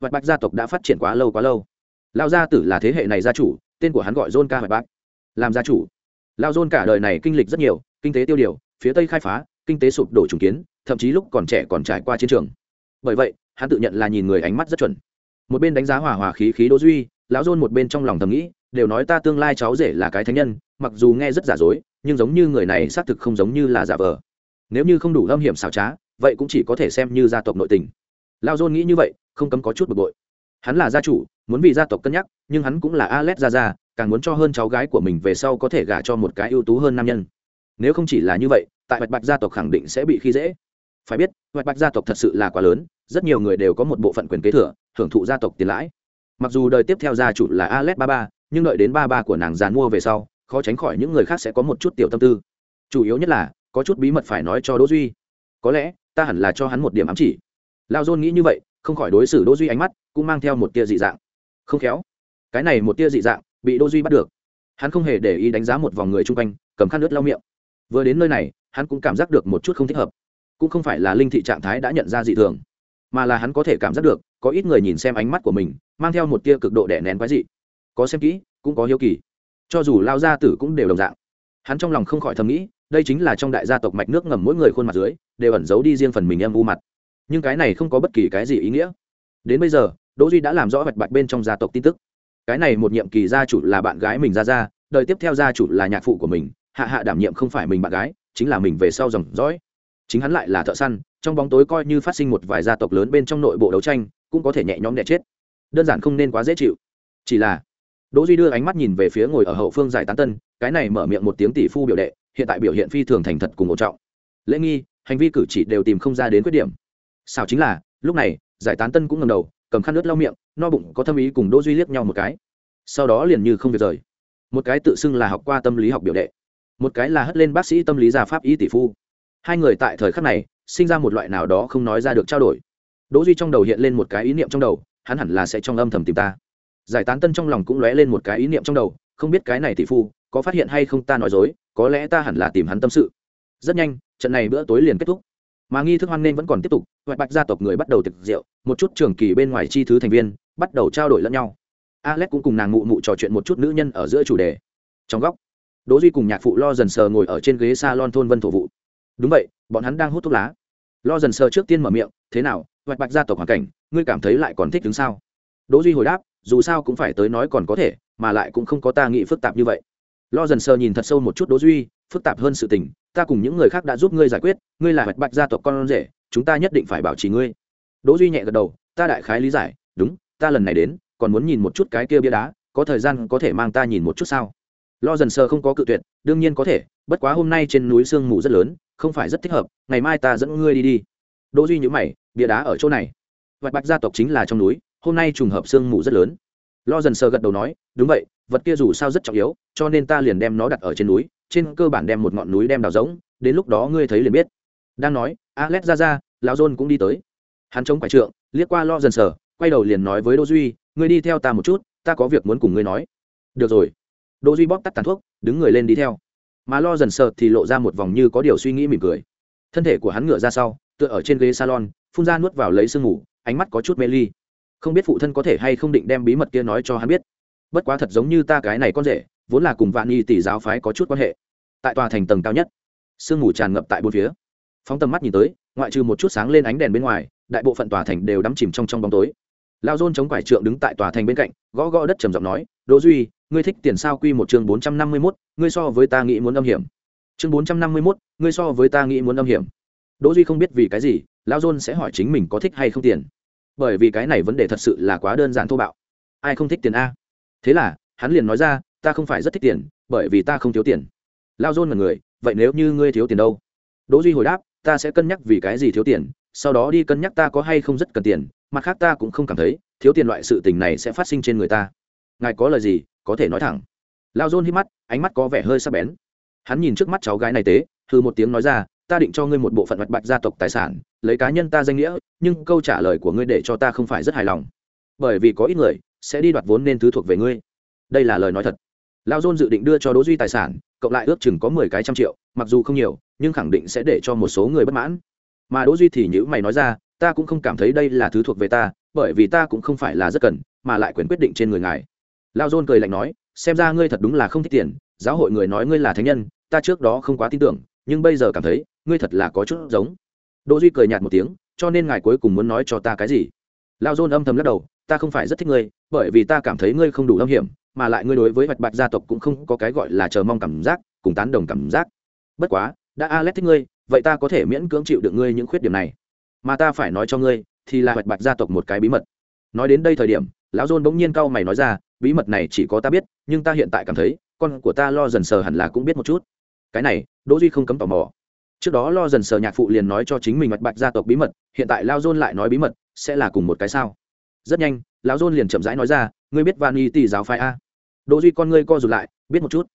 Bạch bạch gia tộc đã phát triển quá lâu quá lâu lao gia tử là thế hệ này gia chủ, tên của hắn gọi john ca hoài bác. Làm gia chủ. Lao john cả đời này kinh lịch rất nhiều, kinh tế tiêu điều, phía tây khai phá, kinh tế sụp đổ trùng kiến, thậm chí lúc còn trẻ còn trải qua chiến trường. Bởi vậy, hắn tự nhận là nhìn người ánh mắt rất chuẩn. Một bên đánh giá hòa hòa khí khí đỗ duy, lão john một bên trong lòng thầm nghĩ, đều nói ta tương lai cháu rể là cái thánh nhân, mặc dù nghe rất giả dối, nhưng giống như người này xác thực không giống như là giả vờ. Nếu như không đủ âm hiểm xảo trá, vậy cũng chỉ có thể xem như gia tộc nội tình. Lao john nghĩ như vậy, không cấm có chút bực bội. Hắn là gia chủ muốn vì gia tộc cân nhắc nhưng hắn cũng là Alex gia gia, càng muốn cho hơn cháu gái của mình về sau có thể gả cho một cái ưu tú hơn nam nhân. Nếu không chỉ là như vậy, tại Bạch Bạch gia tộc khẳng định sẽ bị khi dễ. Phải biết, Bạch Bạch gia tộc thật sự là quá lớn, rất nhiều người đều có một bộ phận quyền kế thừa, hưởng thụ gia tộc tiền lãi. Mặc dù đời tiếp theo gia chủ là Alex Ba Ba, nhưng đợi đến ba ba của nàng giàn mua về sau, khó tránh khỏi những người khác sẽ có một chút tiểu tâm tư. Chủ yếu nhất là, có chút bí mật phải nói cho Đỗ Duy. Có lẽ, ta hẳn là cho hắn một điểm ám chỉ. Lao Dôn nghĩ như vậy, không khỏi đối xử Đỗ Duy ánh mắt, cũng mang theo một tia dị dạng không khéo. Cái này một tia dị dạng, bị đỗ duy bắt được. Hắn không hề để ý đánh giá một vòng người chung quanh, cầm khăn nước lau miệng. Vừa đến nơi này, hắn cũng cảm giác được một chút không thích hợp. Cũng không phải là linh thị trạng thái đã nhận ra dị thường, mà là hắn có thể cảm giác được, có ít người nhìn xem ánh mắt của mình, mang theo một tia cực độ đẻ nén quái dị. Có xem kỹ, cũng có hiếu kỳ. Cho dù lao gia tử cũng đều đồng dạng. Hắn trong lòng không khỏi thầm nghĩ, đây chính là trong đại gia tộc mạch nước ngầm mỗi người khuôn mặt dưới, đều ẩn giấu đi riêng phần mình em u mặt. Nhưng cái này không có bất kỳ cái gì ý nghĩa. Đến bây giờ đỗ duy đã làm rõ vạch bạch bên trong gia tộc tin tức. Cái này một nhiệm kỳ gia chủ là bạn gái mình ra ra, đời tiếp theo gia chủ là nhạc phụ của mình, hạ hạ đảm nhiệm không phải mình bạn gái, chính là mình về sau dòng dõi. Chính hắn lại là thợ săn, trong bóng tối coi như phát sinh một vài gia tộc lớn bên trong nội bộ đấu tranh, cũng có thể nhẹ nhõm đẻ chết. Đơn giản không nên quá dễ chịu. Chỉ là, đỗ duy đưa ánh mắt nhìn về phía ngồi ở hậu phương giải tán tân, cái này mở miệng một tiếng tỷ phu biểu đệ, hiện tại biểu hiện phi thường thành thật cùng ổn trọng. Lễ nghi, hành vi cử chỉ đều tìm không ra đến khuyết điểm. Sao chính là, lúc này, giải tán tân cũng ngẩng đầu cầm khăn nước lau miệng, no bụng, có thâm ý cùng đỗ duy liếc nhau một cái. Sau đó liền như không việc rời. Một cái tự xưng là học qua tâm lý học biểu đệ. Một cái là hất lên bác sĩ tâm lý gia pháp y tỷ phu. Hai người tại thời khắc này, sinh ra một loại nào đó không nói ra được trao đổi. Đỗ duy trong đầu hiện lên một cái ý niệm trong đầu, hắn hẳn là sẽ trong âm thầm tìm ta. Giải tán tân trong lòng cũng lóe lên một cái ý niệm trong đầu, không biết cái này tỷ phu có phát hiện hay không ta nói dối, có lẽ ta hẳn là tìm hắn tâm sự. Rất nhanh, trận này bữa tối liền kết thúc mà nghi thức hoan nên vẫn còn tiếp tục ngoại bạch gia tộc người bắt đầu thực rượu, một chút trường kỳ bên ngoài chi thứ thành viên, bắt đầu trao đổi lẫn nhau. Alex cũng cùng nàng mụ mụ trò chuyện một chút nữ nhân ở giữa chủ đề. Trong góc, đỗ duy cùng nhạc phụ lo dần sờ ngồi ở trên ghế salon thôn vân thổ vụ. Đúng vậy, bọn hắn đang hút thuốc lá. Lo dần sờ trước tiên mở miệng, thế nào ngoại bạch gia tộc hoàn cảnh, ngươi cảm thấy lại còn thích đứng sao? Đỗ duy hồi đáp, dù sao cũng phải tới nói còn có thể, mà lại cũng không có ta nghĩ phức tạp như vậy lo dần sờ nhìn thật sâu một chút đỗ duy, phức tạp hơn sự tình, ta cùng những người khác đã giúp ngươi giải quyết, ngươi là hoạch bạch gia tộc con rể, chúng ta nhất định phải bảo trì ngươi. Đỗ duy nhẹ gật đầu, ta đại khái lý giải, đúng, ta lần này đến, còn muốn nhìn một chút cái kia bia đá, có thời gian có thể mang ta nhìn một chút sao? Lo dần sờ không có cự tuyệt, đương nhiên có thể, bất quá hôm nay trên núi sương mù rất lớn, không phải rất thích hợp, ngày mai ta dẫn ngươi đi đi. Đỗ duy nhũ mày, bia đá ở chỗ này. Vạch bạch gia tộc chính là trong núi, hôm nay trùng hợp sương mù rất lớn. Lo dần sờ gật đầu nói, đúng vậy vật kia dù sao rất trọng yếu, cho nên ta liền đem nó đặt ở trên núi, trên cơ bản đem một ngọn núi đem đào rỗng, đến lúc đó ngươi thấy liền biết. Đang nói, alex ra ra, lão john cũng đi tới. Hắn chống quải trượng, liếc qua lo dần sờ, quay đầu liền nói với đỗ duy, ngươi đi theo ta một chút, ta có việc muốn cùng ngươi nói. Được rồi. Đỗ duy bóp tắt tàn thuốc, đứng người lên đi theo. Mà lo dần sờ thì lộ ra một vòng như có điều suy nghĩ mỉm cười. Thân thể của hắn ngửa ra sau, tựa ở trên ghế salon, phun ra nuốt vào lấy sương ngủ ánh mắt có chút mê ly. Không biết phụ thân có thể hay không định đem bí mật kia nói cho hắn biết bất quá thật giống như ta cái này con rể vốn là cùng vạn y tỷ giáo phái có chút quan hệ. Tại tòa thành tầng cao nhất sương mù tràn ngập tại bốn phía. Phóng tầm mắt nhìn tới ngoại trừ một chút sáng lên ánh đèn bên ngoài đại bộ phận tòa thành đều đắm chìm trong trong bóng tối. Lao dôn chống quải trượng đứng tại tòa thành bên cạnh gõ gõ đất trầm giọng nói đỗ duy ngươi thích tiền sao quy một chương bốn trăm năm mươi 451, ngươi so với ta nghĩ muốn âm hiểm. Chương bốn trăm năm mươi 451, ngươi so với ta nghĩ muốn âm hiểm. Đỗ duy không biết vì cái gì lao dôn sẽ hỏi chính mình có thích hay không tiền. Bởi vì cái này vấn đề thật sự là quá đơn giản thô bạo. Ai không thích tiền a? Thế là, hắn liền nói ra, ta không phải rất thích tiền, bởi vì ta không thiếu tiền. Lao dôn là người, vậy nếu như ngươi thiếu tiền đâu? Đỗ duy hồi đáp, ta sẽ cân nhắc vì cái gì thiếu tiền, sau đó đi cân nhắc ta có hay không rất cần tiền, mặt khác ta cũng không cảm thấy, thiếu tiền loại sự tình này sẽ phát sinh trên người ta. Ngài có lời gì, có thể nói thẳng. Lao dôn hít mắt, ánh mắt có vẻ hơi sắc bén. Hắn nhìn trước mắt cháu gái này tế thư một tiếng nói ra, ta định cho ngươi một bộ phận mặt bạch gia tộc tài sản, lấy cá nhân ta danh nghĩa, nhưng câu trả lời của ngươi để cho ta không phải rất hài lòng. Bởi vì có ít người sẽ đi đoạt vốn nên thứ thuộc về ngươi. Đây là lời nói thật. Lao dôn dự định đưa cho đỗ duy tài sản, cộng lại ước chừng có mười cái trăm triệu, mặc dù không nhiều, nhưng khẳng định sẽ để cho một số người bất mãn. Mà đỗ duy thì nhữ mày nói ra, ta cũng không cảm thấy đây là thứ thuộc về ta, bởi vì ta cũng không phải là rất cần, mà lại quyền quyết định trên người ngài. Lao dôn cười lạnh nói, xem ra ngươi thật đúng là không thích tiền, giáo hội người nói ngươi là thánh nhân, ta trước đó không quá tin tưởng, nhưng bây giờ cảm thấy, ngươi thật là có chút giống. Đỗ duy cười nhạt một tiếng, cho nên ngài cuối cùng muốn nói cho ta cái gì? Lao dôn âm thầm lắc đầu ta không phải rất thích ngươi, bởi vì ta cảm thấy ngươi không đủ âm hiểm, mà lại ngươi đối với vạch bạch gia tộc cũng không có cái gọi là chờ mong cảm giác, cùng tán đồng cảm giác. Bất quá, đã alex thích ngươi, vậy ta có thể miễn cưỡng chịu được ngươi những khuyết điểm này. Mà ta phải nói cho ngươi, thì là vạch bạch gia tộc một cái bí mật. Nói đến đây thời điểm, lão dôn bỗng nhiên cau mày nói ra, bí mật này chỉ có ta biết, nhưng ta hiện tại cảm thấy, con của ta lo dần sờ hẳn là cũng biết một chút. Cái này, đỗ duy không cấm tò mò. Trước đó lo dần sờ nhạc phụ liền nói cho chính mình mạch bạch gia tộc bí mật, hiện tại lao dôn lại nói bí mật, sẽ là cùng một cái sao? Rất nhanh, lão dôn liền chậm rãi nói ra, ngươi biết van y tỷ giáo phái a? Đỗ duy con ngươi co rụt lại, biết một chút.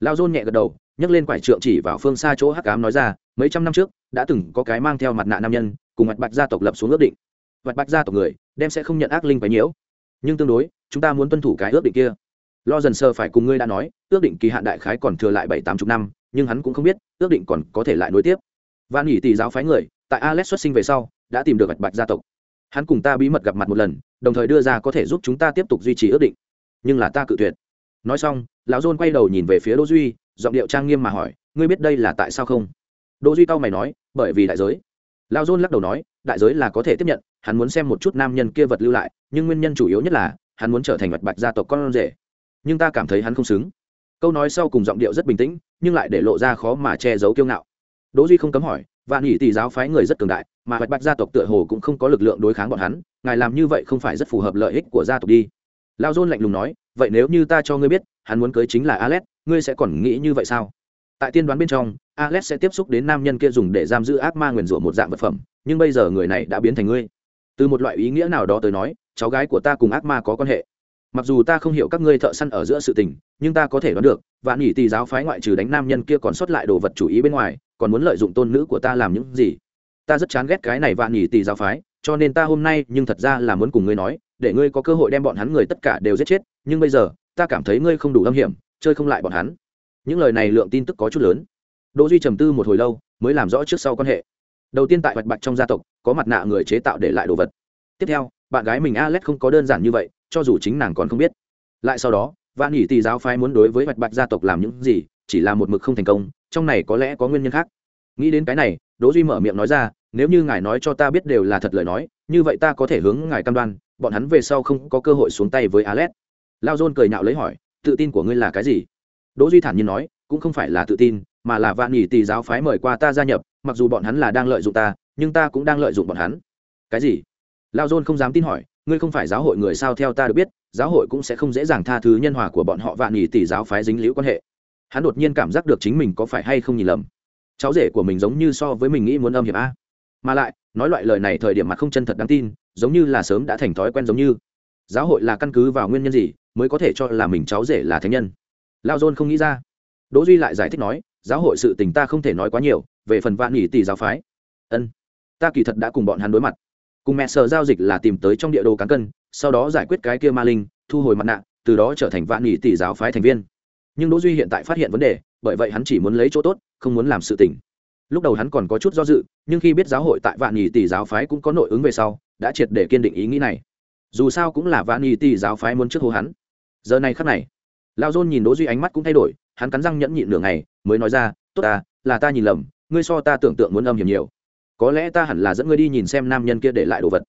Lão dôn nhẹ gật đầu, nhấc lên quải trượng chỉ vào phương xa chỗ hắc ám nói ra, mấy trăm năm trước, đã từng có cái mang theo mặt nạ nam nhân, cùng mặt bạch gia tộc lập xuống ước định. Mặt bạch gia tộc người, đem sẽ không nhận ác linh quấy nhiễu. Nhưng tương đối, chúng ta muốn tuân thủ cái ước định kia. Lo dần sơ phải cùng ngươi đã nói, ước định kỳ hạn đại khái còn thừa lại bảy tám chục năm, nhưng hắn cũng không biết, ước định còn có thể lại nối tiếp. Van nghỉ tỷ giáo phái người, tại alex xuất sinh về sau, đã tìm được mặt bạch gia tộc. Hắn cùng ta bí mật gặp mặt một lần đồng thời đưa ra có thể giúp chúng ta tiếp tục duy trì ước định. Nhưng là ta cự tuyệt. Nói xong, lão dôn quay đầu nhìn về phía đỗ duy, giọng điệu trang nghiêm mà hỏi, ngươi biết đây là tại sao không? Đỗ duy tao mày nói, bởi vì đại giới. Lão dôn lắc đầu nói, đại giới là có thể tiếp nhận, hắn muốn xem một chút nam nhân kia vật lưu lại, nhưng nguyên nhân chủ yếu nhất là, hắn muốn trở thành vật bạch gia tộc con rể. Nhưng ta cảm thấy hắn không xứng. Câu nói sau cùng giọng điệu rất bình tĩnh, nhưng lại để lộ ra khó mà che giấu kiêu ngạo. Đỗ duy không cấm hỏi vạn nhị tỷ giáo phái người rất cường đại, mà bạch bạch gia tộc tựa hồ cũng không có lực lượng đối kháng bọn hắn, ngài làm như vậy không phải rất phù hợp lợi ích của gia tộc đi. Lao dôn lạnh lùng nói, vậy nếu như ta cho ngươi biết, hắn muốn cưới chính là alex, ngươi sẽ còn nghĩ như vậy sao? Tại tiên đoán bên trong, alex sẽ tiếp xúc đến nam nhân kia dùng để giam giữ ác ma nguyền rủa một dạng vật phẩm, nhưng bây giờ người này đã biến thành ngươi. Từ một loại ý nghĩa nào đó tới nói, cháu gái của ta cùng ác ma có quan hệ. Mặc dù ta không hiểu các ngươi thợ săn ở giữa sự tình, nhưng ta có thể đoán được và nghỉ tì giáo phái ngoại trừ đánh nam nhân kia còn sót lại đồ vật chủ ý bên ngoài còn muốn lợi dụng tôn nữ của ta làm những gì? Ta rất chán ghét cái này và nhỉ tì giáo phái, cho nên ta hôm nay nhưng thật ra là muốn cùng ngươi nói, để ngươi có cơ hội đem bọn hắn người tất cả đều giết chết, nhưng bây giờ, ta cảm thấy ngươi không đủ âm hiểm, chơi không lại bọn hắn. Những lời này lượng tin tức có chút lớn. Đỗ duy trầm tư một hồi lâu, mới làm rõ trước sau quan hệ. Đầu tiên tại vạch bạch trong gia tộc, có mặt nạ người chế tạo để lại đồ vật. Tiếp theo, bạn gái mình alex không có đơn giản như vậy, cho dù chính nàng còn không biết. Lại sau đó, vạn nhỉ tỳ giáo phái muốn đối với vạch bạch gia tộc làm những gì, chỉ là một mực không thành công trong này có lẽ có nguyên nhân khác. Nghĩ đến cái này, đỗ duy mở miệng nói ra, nếu như ngài nói cho ta biết đều là thật lời nói, như vậy ta có thể hướng ngài cam đoan, bọn hắn về sau không có cơ hội xuống tay với alet. Lao dôn cười nhạo lấy hỏi, tự tin của ngươi là cái gì? Đỗ duy thản nhiên nói, cũng không phải là tự tin, mà là vạn nhị tỷ giáo phái mời qua ta gia nhập, mặc dù bọn hắn là đang lợi dụng ta, nhưng ta cũng đang lợi dụng bọn hắn. Cái gì? Lao dôn không dám tin hỏi, ngươi không phải giáo hội người sao theo ta được biết, giáo hội cũng sẽ không dễ dàng tha thứ nhân hòa của bọn họ vạn nhị tỷ giáo phái dính liễu quan hệ hắn đột nhiên cảm giác được chính mình có phải hay không nhìn lầm. Cháu rể của mình giống như so với mình nghĩ muốn âm hiệp a. Mà lại, nói loại lời này thời điểm mặt không chân thật đáng tin, giống như là sớm đã thành thói quen giống như. Giáo hội là căn cứ vào nguyên nhân gì mới có thể cho là mình cháu rể là thánh nhân? Lao dôn không nghĩ ra. Đỗ duy lại giải thích nói, giáo hội sự tình ta không thể nói quá nhiều, về phần vạn nghỉ tỷ giáo phái. Ân, ta kỳ thật đã cùng bọn hắn đối mặt. Cùng mẹ sở giao dịch là tìm tới trong địa đồ cán cân, sau đó giải quyết cái kia ma linh, thu hồi mặt nạ, từ đó trở thành vạn nghỉ tỷ giáo phái thành viên nhưng đỗ duy hiện tại phát hiện vấn đề, bởi vậy hắn chỉ muốn lấy chỗ tốt, không muốn làm sự tình. Lúc đầu hắn còn có chút do dự, nhưng khi biết giáo hội tại vạn nhì tỷ giáo phái cũng có nội ứng về sau, đã triệt để kiên định ý nghĩ này. Dù sao cũng là vạn nhì tỷ giáo phái muốn trước hô hắn. Giờ này khắc này lao dôn nhìn đỗ duy ánh mắt cũng thay đổi, hắn cắn răng nhẫn nhịn nửa ngày, mới nói ra, tốt ta, là ta nhìn lầm, ngươi so ta tưởng tượng muốn âm hiểm nhiều. Có lẽ ta hẳn là dẫn ngươi đi nhìn xem nam nhân kia để lại đồ vật.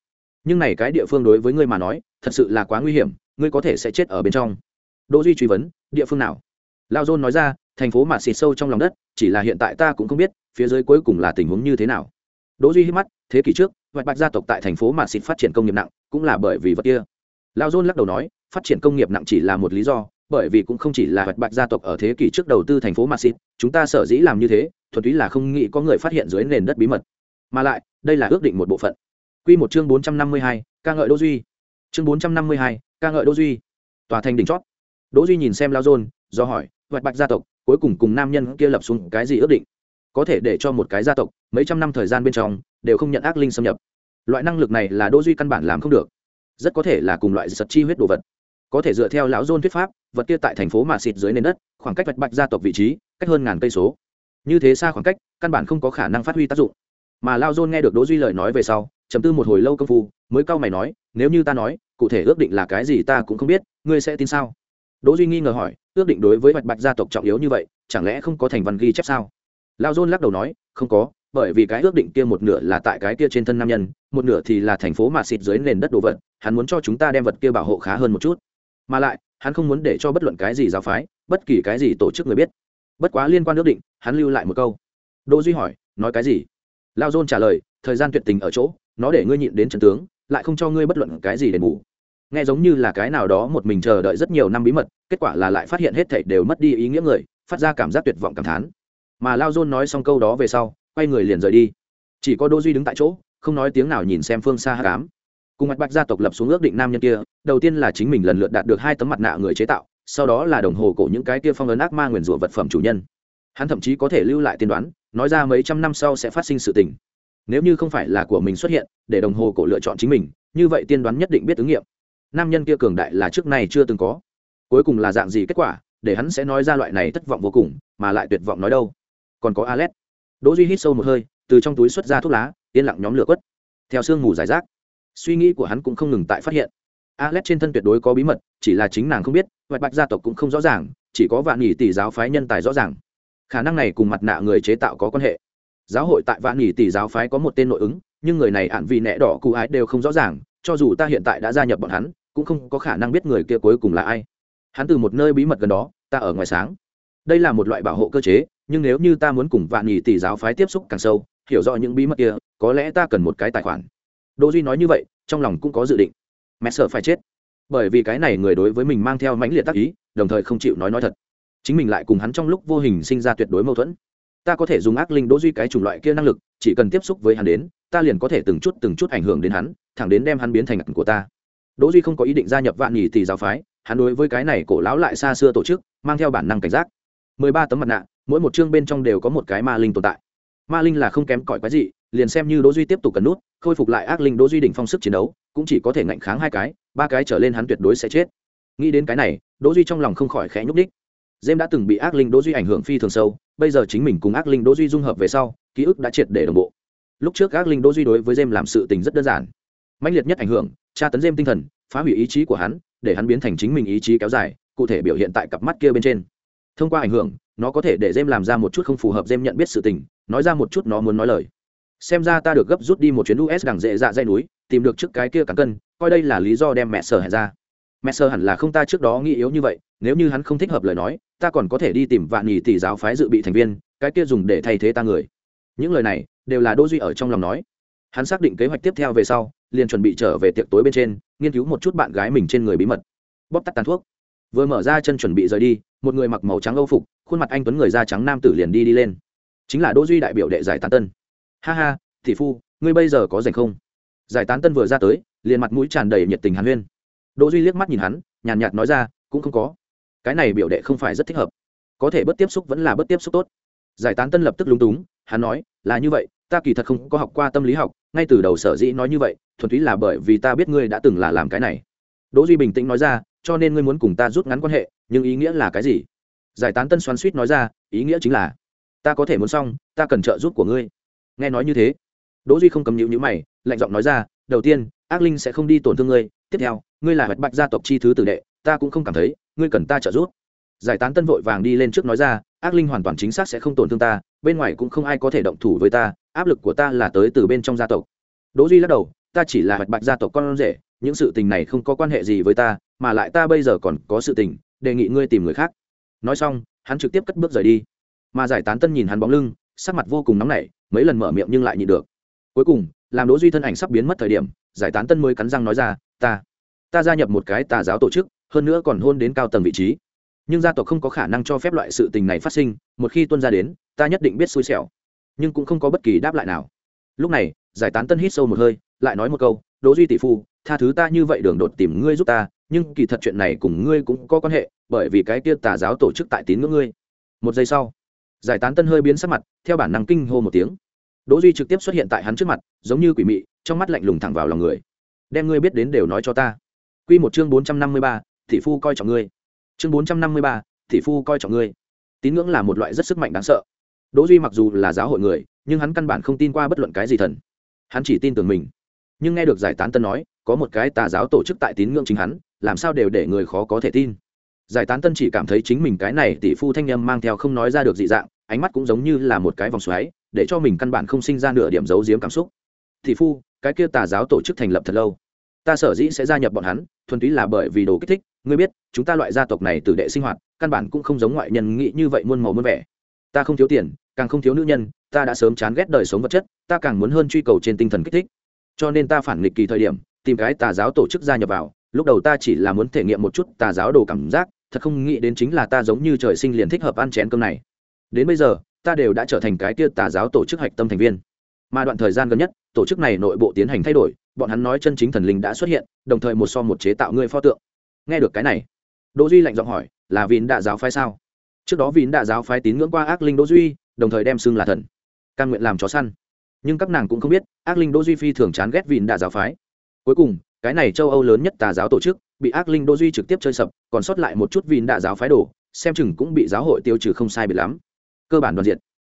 Nhưng này cái địa phương đối với ngươi mà nói, thật sự là quá nguy hiểm, ngươi có thể sẽ chết ở bên trong. Đỗ duy truy vấn, địa phương nào? Lao dôn nói ra thành phố mà xịt sâu trong lòng đất chỉ là hiện tại ta cũng không biết phía dưới cuối cùng là tình huống như thế nào. Đỗ duy hít mắt thế kỷ trước vạch bạch gia tộc tại thành phố mà xịt phát triển công nghiệp nặng cũng là bởi vì vật kia. Lao dôn lắc đầu nói phát triển công nghiệp nặng chỉ là một lý do bởi vì cũng không chỉ là vạch bạch gia tộc ở thế kỷ trước đầu tư thành phố mà xịt chúng ta sở dĩ làm như thế thuần túy là không nghĩ có người phát hiện dưới nền đất bí mật. Mà lại đây là ước định một bộ phận. Quy một chương bốn trăm năm mươi hai, ca ngợi đỗ duy. Chương bốn trăm năm mươi hai, ca ngợi đỗ duy. Tòa thành đỉnh chót. Đỗ duy nhìn xem lao dôn do hỏi vạch bạch gia tộc, cuối cùng cùng nam nhân kia lập xuống cái gì ước định. Có thể để cho một cái gia tộc, mấy trăm năm thời gian bên trong, đều không nhận ác linh xâm nhập. Loại năng lực này là đỗ duy căn bản làm không được. Rất có thể là cùng loại sật chi huyết đồ vật. Có thể dựa theo lão dôn thuyết pháp, vật kia tại thành phố mà xịt dưới nền đất, khoảng cách vạch bạch gia tộc vị trí, cách hơn ngàn cây số. Như thế xa khoảng cách, căn bản không có khả năng phát huy tác dụng. Mà lao dôn nghe được đỗ duy lời nói về sau, trầm tư một hồi lâu công phu, mới cau mày nói, nếu như ta nói, cụ thể ước định là cái gì ta cũng không biết, ngươi sẽ tin sao? Đỗ duy nghi ngờ hỏi ước định đối với bạch bạch gia tộc trọng yếu như vậy, chẳng lẽ không có thành văn ghi chép sao? Lao dôn lắc đầu nói, không có, bởi vì cái ước định kia một nửa là tại cái kia trên thân nam nhân, một nửa thì là thành phố mà xịt dưới nền đất đồ vật, hắn muốn cho chúng ta đem vật kia bảo hộ khá hơn một chút. Mà lại, hắn không muốn để cho bất luận cái gì giáo phái, bất kỳ cái gì tổ chức người biết. Bất quá liên quan ước định, hắn lưu lại một câu. Đỗ duy hỏi, nói cái gì? Lao dôn trả lời, thời gian tuyệt tình ở chỗ, nó để ngươi nhịn đến trận tướng, lại không cho ngươi bất luận cái gì để ngủ nghe giống như là cái nào đó một mình chờ đợi rất nhiều năm bí mật, kết quả là lại phát hiện hết thảy đều mất đi ý nghĩa người, phát ra cảm giác tuyệt vọng cảm thán. Mà lao dôn nói xong câu đó về sau, quay người liền rời đi. Chỉ có đỗ duy đứng tại chỗ, không nói tiếng nào nhìn xem phương xa hát cám cùng mặt bạch gia tộc lập xuống ước định nam nhân kia, đầu tiên là chính mình lần lượt đạt được hai tấm mặt nạ người chế tạo, sau đó là đồng hồ cổ những cái kia phong ấn ác ma nguyền rủa vật phẩm chủ nhân. Hắn thậm chí có thể lưu lại tiên đoán, nói ra mấy trăm năm sau sẽ phát sinh sự tình. Nếu như không phải là của mình xuất hiện, để đồng hồ cổ lựa chọn chính mình, như vậy tiên đoán nhất định biết ứng nghiệm nam nhân kia cường đại là trước nay chưa từng có. Cuối cùng là dạng gì kết quả, để hắn sẽ nói ra loại này thất vọng vô cùng, mà lại tuyệt vọng nói đâu. Còn có Alet. đỗ duy hít sâu một hơi, từ trong túi xuất ra thuốc lá, yên lặng nhóm lửa quất. Theo sương mù giải rác, suy nghĩ của hắn cũng không ngừng tại phát hiện. Alet trên thân tuyệt đối có bí mật, chỉ là chính nàng không biết vạch bạch gia tộc cũng không rõ ràng, chỉ có vạn nhị tỷ giáo phái nhân tài rõ ràng. Khả năng này cùng mặt nạ người chế tạo có quan hệ. Giáo hội tại vạn nhị tỷ giáo phái có một tên nội ứng, nhưng người này ạn vì nẹ đỏ cụ ái đều không rõ ràng, cho dù ta hiện tại đã gia nhập bọn hắn cũng không có khả năng biết người kia cuối cùng là ai. Hắn từ một nơi bí mật gần đó, ta ở ngoài sáng. Đây là một loại bảo hộ cơ chế, nhưng nếu như ta muốn cùng vạn nhì tỷ giáo phái tiếp xúc càng sâu, hiểu rõ những bí mật kia, có lẽ ta cần một cái tài khoản. Đỗ duy nói như vậy, trong lòng cũng có dự định. Mẹ sợ phải chết. Bởi vì cái này người đối với mình mang theo mãnh liệt tác ý, đồng thời không chịu nói nói thật. Chính mình lại cùng hắn trong lúc vô hình sinh ra tuyệt đối mâu thuẫn. Ta có thể dùng ác linh đỗ duy cái chủng loại kia năng lực, chỉ cần tiếp xúc với hắn đến, ta liền có thể từng chút từng chút ảnh hưởng đến hắn, thẳng đến đem hắn biến thành ẩn của ta đỗ duy không có ý định gia nhập vạn nhì tỷ giáo phái hắn đối với cái này cổ lão lại xa xưa tổ chức mang theo bản năng cảnh giác mười ba tấm mặt nạ mỗi một chương bên trong đều có một cái ma linh tồn tại ma linh là không kém cỏi quái gì liền xem như đỗ duy tiếp tục cần nút khôi phục lại ác linh đỗ duy đỉnh phong sức chiến đấu cũng chỉ có thể ngạnh kháng hai cái ba cái trở lên hắn tuyệt đối sẽ chết nghĩ đến cái này đỗ duy trong lòng không khỏi khẽ nhúc đích Dêm đã từng bị ác linh Đỗ Duy ảnh hưởng phi thường sâu, bây giờ chính mình cùng ác linh Đỗ Duy dung hợp về sau, ký ức đã triệt để đồng bộ. Lúc trước ác linh Đỗ Duy đối với Dêm làm sự tình rất đơn giản mãnh liệt nhất ảnh hưởng, tra tấn Dêm tinh thần, phá hủy ý chí của hắn, để hắn biến thành chính mình ý chí kéo dài, cụ thể biểu hiện tại cặp mắt kia bên trên. Thông qua ảnh hưởng, nó có thể để Dêm làm ra một chút không phù hợp Dêm nhận biết sự tình, nói ra một chút nó muốn nói lời. Xem ra ta được gấp rút đi một chuyến US đằng dễ dạ dây núi, tìm được trước cái kia cắn cân, coi đây là lý do đem mẹ sở hẹn ra. Mẹ sở hẳn là không ta trước đó nghĩ yếu như vậy, nếu như hắn không thích hợp lời nói, ta còn có thể đi tìm vạn nhì tỷ giáo phái dự bị thành viên cái kia dùng để thay thế ta người những lời này đều là đỗ duy ở trong lòng nói hắn xác định kế hoạch tiếp theo về sau liền chuẩn bị trở về tiệc tối bên trên, nghiên cứu một chút bạn gái mình trên người bí mật. Bóp tắt tàn thuốc. Vừa mở ra chân chuẩn bị rời đi, một người mặc màu trắng âu phục, khuôn mặt anh tuấn người da trắng nam tử liền đi đi lên. Chính là đỗ duy đại biểu đệ giải tán tân. Ha ha thị phu, ngươi bây giờ có rảnh không? Giải tán tân vừa ra tới, liền mặt mũi tràn đầy nhiệt tình hàn huyên. Đỗ duy liếc mắt nhìn hắn, nhàn nhạt nói ra, cũng không có. Cái này biểu đệ không phải rất thích hợp. Có thể bất tiếp xúc vẫn là bất tiếp xúc tốt. Giải tán tân lập tức lúng túng, hắn nói, là như vậy, ta kỳ thật không có học qua tâm lý học ngay từ đầu sở dĩ nói như vậy, thuần túy là bởi vì ta biết ngươi đã từng là làm cái này. Đỗ duy bình tĩnh nói ra, cho nên ngươi muốn cùng ta rút ngắn quan hệ, nhưng ý nghĩa là cái gì? Giải tán tân xoắn suýt nói ra, ý nghĩa chính là, ta có thể muốn xong, ta cần trợ giúp của ngươi. Nghe nói như thế, đỗ duy không cầm nhịu nhữ mày, lạnh giọng nói ra, đầu tiên, ác linh sẽ không đi tổn thương ngươi, tiếp theo, ngươi là hoạch bạch gia tộc chi thứ tử đệ, ta cũng không cảm thấy, ngươi cần ta trợ giúp. Giải tán tân vội vàng đi lên trước nói ra, ác linh hoàn toàn chính xác sẽ không tổn thương ta, bên ngoài cũng không ai có thể động thủ với ta áp lực của ta là tới từ bên trong gia tộc. Đỗ duy lắc đầu, ta chỉ là hoạch bạch gia tộc con rể, những sự tình này không có quan hệ gì với ta, mà lại ta bây giờ còn có sự tình, đề nghị ngươi tìm người khác. Nói xong, hắn trực tiếp cất bước rời đi. Mà giải tán tân nhìn hắn bóng lưng, sắc mặt vô cùng nóng nảy, mấy lần mở miệng nhưng lại nhịn được. Cuối cùng, làm đỗ duy thân ảnh sắp biến mất thời điểm, giải tán tân mới cắn răng nói ra, ta ta gia nhập một cái tà giáo tổ chức, hơn nữa còn hôn đến cao tầng vị trí. Nhưng gia tộc không có khả năng cho phép loại sự tình này phát sinh, một khi tuân ra đến, ta nhất định biết xui xẻo nhưng cũng không có bất kỳ đáp lại nào. Lúc này, giải tán tân hít sâu một hơi, lại nói một câu, đỗ duy tỷ phu, tha thứ ta như vậy đường đột tìm ngươi giúp ta, nhưng kỳ thật chuyện này cùng ngươi cũng có quan hệ, bởi vì cái kia tà giáo tổ chức tại tín ngưỡng ngươi. Một giây sau, giải tán tân hơi biến sắc mặt, theo bản năng kinh hô một tiếng. Đỗ duy trực tiếp xuất hiện tại hắn trước mặt, giống như quỷ mị, trong mắt lạnh lùng thẳng vào lòng người. Đem ngươi biết đến đều nói cho ta. Quy một chương bốn trăm năm mươi ba, tỷ phu coi trọng ngươi. Chương bốn trăm năm mươi ba, tỷ phu coi trọng ngươi. Tín ngưỡng là một loại rất sức mạnh đáng sợ đỗ duy mặc dù là giáo hội người, nhưng hắn căn bản không tin qua bất luận cái gì thần. Hắn chỉ tin tưởng mình. Nhưng nghe được giải tán tân nói, có một cái tà giáo tổ chức tại tín ngưỡng chính hắn, làm sao đều để người khó có thể tin. Giải tán tân chỉ cảm thấy chính mình cái này tỷ phu thanh nhâm mang theo không nói ra được dị dạng, ánh mắt cũng giống như là một cái vòng xoáy, để cho mình căn bản không sinh ra nửa điểm giấu giếm cảm xúc. Tỷ phu, cái kia tà giáo tổ chức thành lập thật lâu. Ta sở dĩ sẽ gia nhập bọn hắn, thuần túy là bởi vì đồ kích thích. Ngươi biết, chúng ta loại gia tộc này từ đệ sinh hoạt, căn bản cũng không giống ngoại nhân nghĩ như vậy muôn màu muôn vẻ ta không thiếu tiền, càng không thiếu nữ nhân, ta đã sớm chán ghét đời sống vật chất, ta càng muốn hơn truy cầu trên tinh thần kích thích. Cho nên ta phản nghịch kỳ thời điểm, tìm cái tà giáo tổ chức gia nhập vào, lúc đầu ta chỉ là muốn thể nghiệm một chút tà giáo đồ cảm giác, thật không nghĩ đến chính là ta giống như trời sinh liền thích hợp ăn chén cơm này. Đến bây giờ, ta đều đã trở thành cái kia tà giáo tổ chức hạch tâm thành viên. Mà đoạn thời gian gần nhất, tổ chức này nội bộ tiến hành thay đổi, bọn hắn nói chân chính thần linh đã xuất hiện, đồng thời một so một chế tạo ngươi pho tượng. Nghe được cái này, đỗ duy lạnh giọng hỏi, là vì đạ giáo phái sao? Trước đó vín đã giáo phái tín ngưỡng qua ác linh đỗ duy, đồng thời đem xưng là thần. Căn nguyện làm chó săn. Nhưng các nàng cũng không biết, ác linh đỗ duy phi thường chán ghét vín đã giáo phái. Cuối cùng, cái này châu âu lớn nhất tà giáo tổ chức, bị ác linh đỗ duy trực tiếp chơi sập, còn sót lại một chút vín đã giáo phái đổ xem chừng cũng bị giáo hội tiêu trừ không sai biệt lắm. Cơ bản đoàn diện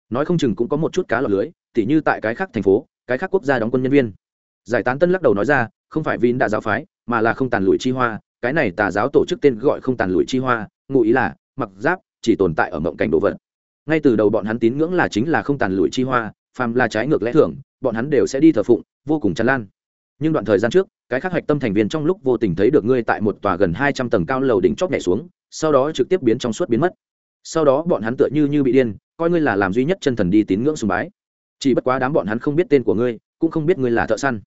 nói không chừng cũng có một chút cá lọt lưới, tỉ như tại cái khác thành phố, cái khác quốc gia đóng quân nhân viên. Giải tán tân lắc đầu nói ra, không phải vín đã giáo phái, mà là không tàn lụi chi hoa, cái này tà giáo tổ chức tên gọi không tàn lụi chi hoa, ngụ ý là mặc giáp chỉ tồn tại ở mộng cảnh đồ vật. Ngay từ đầu bọn hắn tín ngưỡng là chính là không tàn lụi chi hoa, phàm là trái ngược lẽ thường, bọn hắn đều sẽ đi thờ phụng, vô cùng tràn lan. Nhưng đoạn thời gian trước, cái khác hạch tâm thành viên trong lúc vô tình thấy được ngươi tại một tòa gần hai trăm tầng cao lầu đỉnh chót nhảy xuống, sau đó trực tiếp biến trong suốt biến mất. Sau đó bọn hắn tựa như như bị điên, coi ngươi là làm duy nhất chân thần đi tín ngưỡng sùng bái. Chỉ bất quá đám bọn hắn không biết tên của ngươi, cũng không biết ngươi là thợ săn.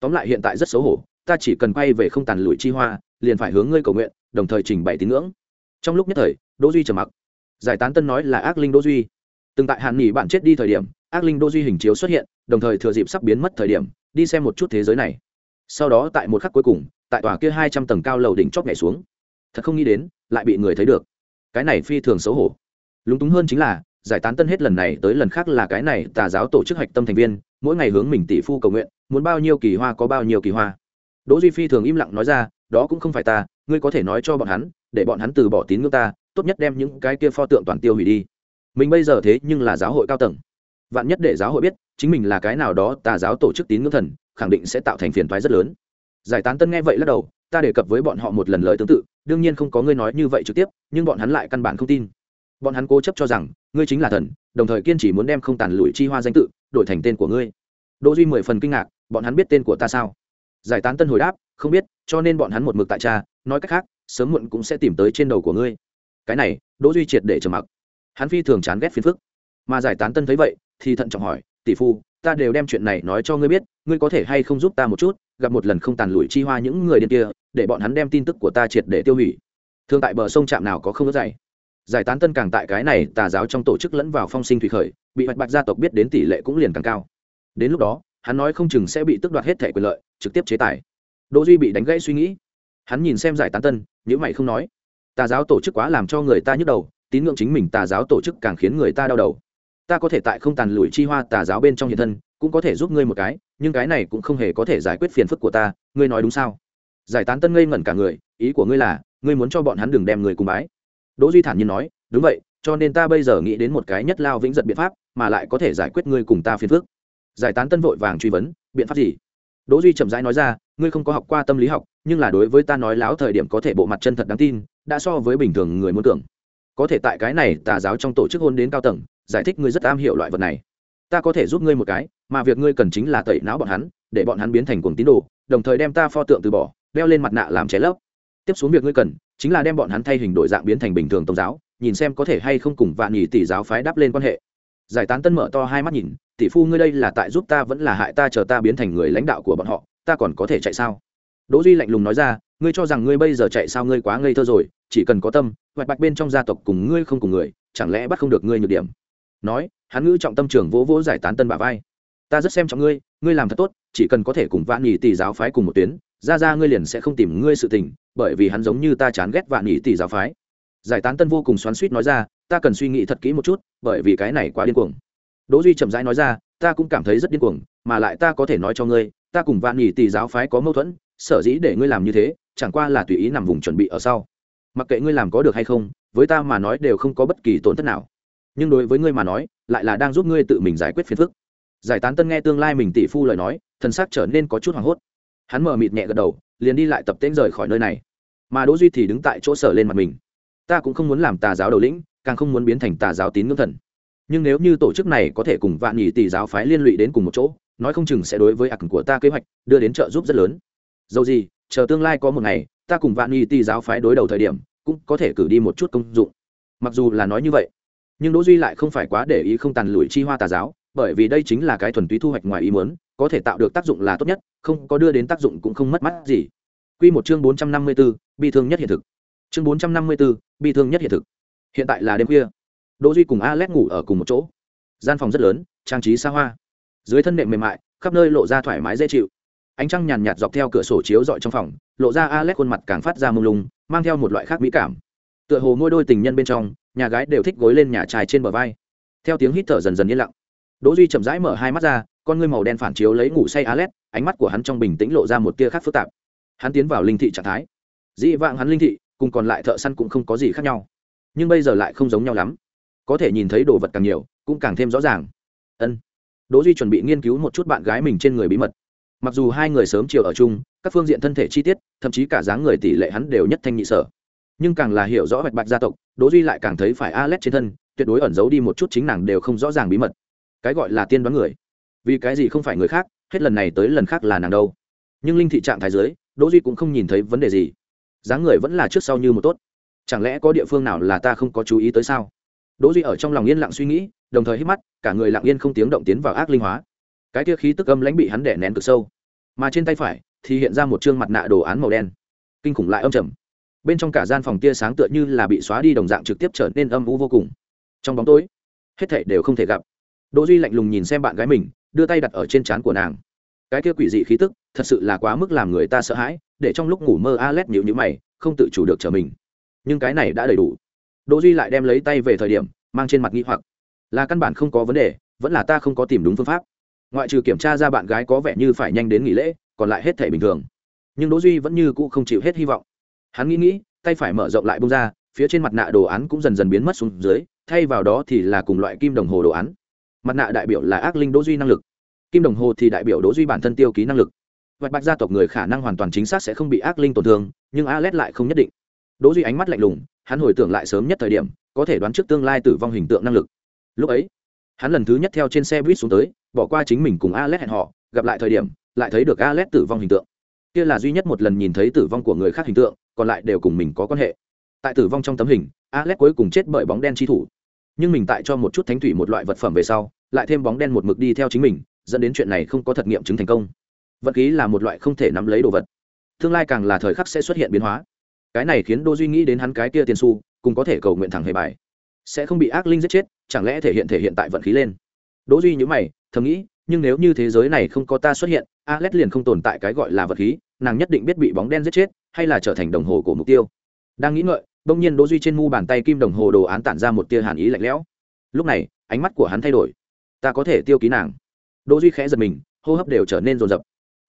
Tóm lại hiện tại rất xấu hổ, ta chỉ cần quay về không tàn lụi chi hoa, liền phải hướng ngươi cầu nguyện, đồng thời trình bày tín ngưỡng. Trong lúc nhất thời đỗ duy trầm mặc. Giải tán tân nói là ác linh đỗ duy. Từng tại hàn nghỉ bạn chết đi thời điểm, ác linh đỗ duy hình chiếu xuất hiện, đồng thời thừa dịp sắp biến mất thời điểm, đi xem một chút thế giới này. Sau đó tại một khắc cuối cùng, tại tòa kia hai trăm tầng cao lầu đỉnh chót nhảy xuống. Thật không nghĩ đến, lại bị người thấy được. Cái này phi thường xấu hổ. Lúng túng hơn chính là, giải tán tân hết lần này tới lần khác là cái này tà giáo tổ chức hạch tâm thành viên, mỗi ngày hướng mình tỷ phu cầu nguyện, muốn bao nhiêu kỳ hoa có bao nhiêu kỳ hoa. Đỗ duy phi thường im lặng nói ra, đó cũng không phải ta, ngươi có thể nói cho bọn hắn, để bọn hắn từ bỏ tín ngưỡng ta tốt nhất đem những cái kia pho tượng toàn tiêu hủy đi. Mình bây giờ thế nhưng là giáo hội cao tầng. Vạn nhất để giáo hội biết, chính mình là cái nào đó tà giáo tổ chức tín ngưỡng thần, khẳng định sẽ tạo thành phiền toái rất lớn. Giải tán tân nghe vậy lắc đầu, ta đề cập với bọn họ một lần lời tương tự, đương nhiên không có ngươi nói như vậy trực tiếp, nhưng bọn hắn lại căn bản không tin. Bọn hắn cố chấp cho rằng, ngươi chính là thần, đồng thời kiên trì muốn đem không tàn lụi chi hoa danh tự, đổi thành tên của ngươi. Đỗ duy mười phần kinh ngạc, bọn hắn biết tên của ta sao? Giải tán tân hồi đáp, không biết, cho nên bọn hắn một mực tại cha, nói cách khác, sớm muộn cũng sẽ tìm tới trên đầu của ngươi cái này, đỗ duy triệt để trầm mặc. Hắn phi thường chán ghét phiền phức. Mà giải tán tân thấy vậy, thì thận trọng hỏi, tỷ phu, ta đều đem chuyện này nói cho ngươi biết, ngươi có thể hay không giúp ta một chút, gặp một lần không tàn lụi chi hoa những người điên kia, để bọn hắn đem tin tức của ta triệt để tiêu hủy. Thường tại bờ sông trạm nào có không có dày giải tán tân càng tại cái này, tà giáo trong tổ chức lẫn vào phong sinh thủy khởi, bị bạch bạch gia tộc biết đến tỷ lệ cũng liền càng cao. Đến lúc đó, hắn nói không chừng sẽ bị tước đoạt hết thẻ quyền lợi, trực tiếp chế tài. Đỗ duy bị đánh gãy suy nghĩ. Hắn nhìn xem giải tán tân nếu mày không nói tà giáo tổ chức quá làm cho người ta nhức đầu, tín ngưỡng chính mình tà giáo tổ chức càng khiến người ta đau đầu. Ta có thể tại không tàn lùi chi hoa tà giáo bên trong hiện thân, cũng có thể giúp ngươi một cái, nhưng cái này cũng không hề có thể giải quyết phiền phức của ta, ngươi nói đúng sao? Giải tán tân ngây ngẩn cả người, ý của ngươi là, ngươi muốn cho bọn hắn đừng đem người cùng bái. Đỗ duy thản nhiên nói, đúng vậy, cho nên ta bây giờ nghĩ đến một cái nhất lao vĩnh giật biện pháp, mà lại có thể giải quyết ngươi cùng ta phiền phức. Giải tán tân vội vàng truy vấn, biện pháp gì? Đỗ duy chậm rãi nói ra, ngươi không có học qua tâm lý học, nhưng là đối với ta nói láo thời điểm có thể bộ mặt chân thật đáng tin đã so với bình thường người muốn tưởng. Có thể tại cái này tà giáo trong tổ chức hôn đến cao tầng, giải thích ngươi rất am hiểu loại vật này. Ta có thể giúp ngươi một cái, mà việc ngươi cần chính là tẩy não bọn hắn, để bọn hắn biến thành cuồng tín đồ, đồng thời đem ta pho tượng từ bỏ, đeo lên mặt nạ làm trái lấp. Tiếp xuống việc ngươi cần, chính là đem bọn hắn thay hình đổi dạng biến thành bình thường tôn giáo, nhìn xem có thể hay không cùng vạn nhì tỷ giáo phái đáp lên quan hệ. Giải tán tân mở to hai mắt nhìn, tỷ phu ngươi đây là tại giúp ta vẫn là hại ta chờ ta biến thành người lãnh đạo của bọn họ, ta còn có thể chạy sao? Đỗ duy lạnh lùng nói ra, ngươi cho rằng ngươi bây giờ chạy sao ngươi quá ngây thơ rồi chỉ cần có tâm, hoạch bạch bên trong gia tộc cùng ngươi không cùng người, chẳng lẽ bắt không được ngươi nhược điểm? Nói, hắn ngữ trọng tâm trưởng vỗ vỗ giải tán tân bà vai. Ta rất xem trọng ngươi ngươi làm thật tốt, chỉ cần có thể cùng vạn nhị tỷ giáo phái cùng một tuyến, ra ra ngươi liền sẽ không tìm ngươi sự tình, bởi vì hắn giống như ta chán ghét vạn nhị tỷ giáo phái. Giải tán tân vô cùng xoắn suýt nói ra, ta cần suy nghĩ thật kỹ một chút, bởi vì cái này quá điên cuồng. Đỗ duy chậm rãi nói ra, ta cũng cảm thấy rất điên cuồng, mà lại ta có thể nói cho ngươi, ta cùng vạn nhị tỷ giáo phái có mâu thuẫn, sở dĩ để ngươi làm như thế, chẳng qua là tùy ý nằm vùng chuẩn bị ở sau mặc kệ ngươi làm có được hay không, với ta mà nói đều không có bất kỳ tổn thất nào. Nhưng đối với ngươi mà nói, lại là đang giúp ngươi tự mình giải quyết phiền phức. Giải tán tân nghe tương lai mình tỷ phu lời nói, thần sắc trở nên có chút hoảng hốt. Hắn mở mịt nhẹ gật đầu, liền đi lại tập tễnh rời khỏi nơi này. Mà đỗ duy thì đứng tại chỗ sở lên mặt mình. Ta cũng không muốn làm tà giáo đầu lĩnh, càng không muốn biến thành tà giáo tín ngưỡng thần. Nhưng nếu như tổ chức này có thể cùng vạn nhị tỷ giáo phái liên lụy đến cùng một chỗ, nói không chừng sẽ đối với ạc của ta kế hoạch đưa đến trợ giúp rất lớn. Dầu gì, chờ tương lai có một ngày ta cùng vạn y ti giáo phái đối đầu thời điểm cũng có thể cử đi một chút công dụng. Mặc dù là nói như vậy nhưng đỗ duy lại không phải quá để ý không tàn lùi chi hoa tà giáo bởi vì đây chính là cái thuần túy thu hoạch ngoài ý muốn có thể tạo được tác dụng là tốt nhất không có đưa đến tác dụng cũng không mất mắt gì. Quy một chương bốn trăm năm mươi 454, bi thương nhất hiện thực. Chương bốn trăm năm mươi 454, bi thương nhất hiện thực. Hiện tại là đêm khuya. Đỗ duy cùng alex ngủ ở cùng một chỗ. Gian phòng rất lớn trang trí xa hoa. Dưới thân nệm mềm mại khắp nơi lộ ra thoải mái dễ chịu. Ánh trăng nhàn nhạt dọc theo cửa sổ chiếu dọi trong phòng lộ ra alex khuôn mặt càng phát ra mông lung, mang theo một loại khác mỹ cảm. Tựa hồ mỗi đôi tình nhân bên trong, nhà gái đều thích gối lên nhà trai trên bờ vai. Theo tiếng hít thở dần dần yên lặng, đỗ duy chậm rãi mở hai mắt ra, con ngươi màu đen phản chiếu lấy ngủ say alex, ánh mắt của hắn trong bình tĩnh lộ ra một tia khác phức tạp. Hắn tiến vào linh thị trạng thái. Dĩ vãng hắn linh thị, cùng còn lại thợ săn cũng không có gì khác nhau. Nhưng bây giờ lại không giống nhau lắm. Có thể nhìn thấy đồ vật càng nhiều, cũng càng thêm rõ ràng. Ân. Đỗ duy chuẩn bị nghiên cứu một chút bạn gái mình trên người bí mật mặc dù hai người sớm chiều ở chung, các phương diện thân thể chi tiết, thậm chí cả dáng người tỷ lệ hắn đều nhất thanh nhị sở. Nhưng càng là hiểu rõ bạch bạch gia tộc, đỗ duy lại càng thấy phải alex trên thân, tuyệt đối ẩn giấu đi một chút chính nàng đều không rõ ràng bí mật. Cái gọi là tiên đoán người. Vì cái gì không phải người khác, hết lần này tới lần khác là nàng đâu. Nhưng linh thị trạng thái dưới, đỗ duy cũng không nhìn thấy vấn đề gì. Dáng người vẫn là trước sau như một tốt. Chẳng lẽ có địa phương nào là ta không có chú ý tới sao? Đỗ duy ở trong lòng yên lặng suy nghĩ, đồng thời hít mắt, cả người lặng yên không tiếng động tiến vào ác linh hóa cái kia khí tức âm lãnh bị hắn đè nén cực sâu. Mà trên tay phải thì hiện ra một trương mặt nạ đồ án màu đen. Kinh khủng lại âm trầm. Bên trong cả gian phòng tia sáng tựa như là bị xóa đi đồng dạng trực tiếp trở nên âm u vô cùng. Trong bóng tối, hết thảy đều không thể gặp. Đỗ duy lạnh lùng nhìn xem bạn gái mình, đưa tay đặt ở trên trán của nàng. Cái kia quỷ dị khí tức, thật sự là quá mức làm người ta sợ hãi, để trong lúc ngủ mơ Alet nhíu nhíu mày, không tự chủ được trở mình. Nhưng cái này đã đầy đủ. Đỗ duy lại đem lấy tay về thời điểm, mang trên mặt nghi hoặc. Là căn bản không có vấn đề, vẫn là ta không có tìm đúng phương pháp ngoại trừ kiểm tra ra bạn gái có vẻ như phải nhanh đến nghỉ lễ, còn lại hết thể bình thường. Nhưng đỗ duy vẫn như cũ không chịu hết hy vọng. Hắn nghĩ nghĩ, tay phải mở rộng lại bung ra, phía trên mặt nạ đồ án cũng dần dần biến mất xuống dưới, thay vào đó thì là cùng loại kim đồng hồ đồ án. Mặt nạ đại biểu là ác linh đỗ duy năng lực. Kim đồng hồ thì đại biểu đỗ duy bản thân tiêu ký năng lực. Vạch bạch gia tộc người khả năng hoàn toàn chính xác sẽ không bị ác linh tổn thương, nhưng alet lại không nhất định. Đỗ duy ánh mắt lạnh lùng, hắn hồi tưởng lại sớm nhất thời điểm, có thể đoán trước tương lai tử vong hình tượng năng lực. Lúc ấy hắn lần thứ nhất theo trên xe buýt xuống tới, bỏ qua chính mình cùng alet hẹn họ, gặp lại thời điểm, lại thấy được alet tử vong hình tượng. Kia là duy nhất một lần nhìn thấy tử vong của người khác hình tượng, còn lại đều cùng mình có quan hệ. Tại tử vong trong tấm hình alet cuối cùng chết bởi bóng đen chi thủ. Nhưng mình tại cho một chút thánh thủy một loại vật phẩm về sau, lại thêm bóng đen một mực đi theo chính mình, dẫn đến chuyện này không có thật nghiệm chứng thành công. Vật khí là một loại không thể nắm lấy đồ vật. Tương lai càng là thời khắc sẽ xuất hiện biến hóa. Cái này khiến đô duy nghĩ đến hắn cái kia tiền su cùng có thể cầu nguyện thẳng hề bài. Sẽ không bị ác linh giết chết chẳng lẽ thể hiện thể hiện tại vận khí lên? Đỗ duy nhíu mày, thầm nghĩ, nhưng nếu như thế giới này không có ta xuất hiện alex liền không tồn tại cái gọi là vật khí, nàng nhất định biết bị bóng đen giết chết, hay là trở thành đồng hồ của mục tiêu. Đang nghĩ ngợi, bỗng nhiên đỗ duy trên mu bàn tay kim đồng hồ đồ án tản ra một tia hàn ý lạnh lẽo. Lúc này, ánh mắt của hắn thay đổi. Ta có thể tiêu ký nàng. Đỗ duy khẽ giật mình, hô hấp đều trở nên rồn rập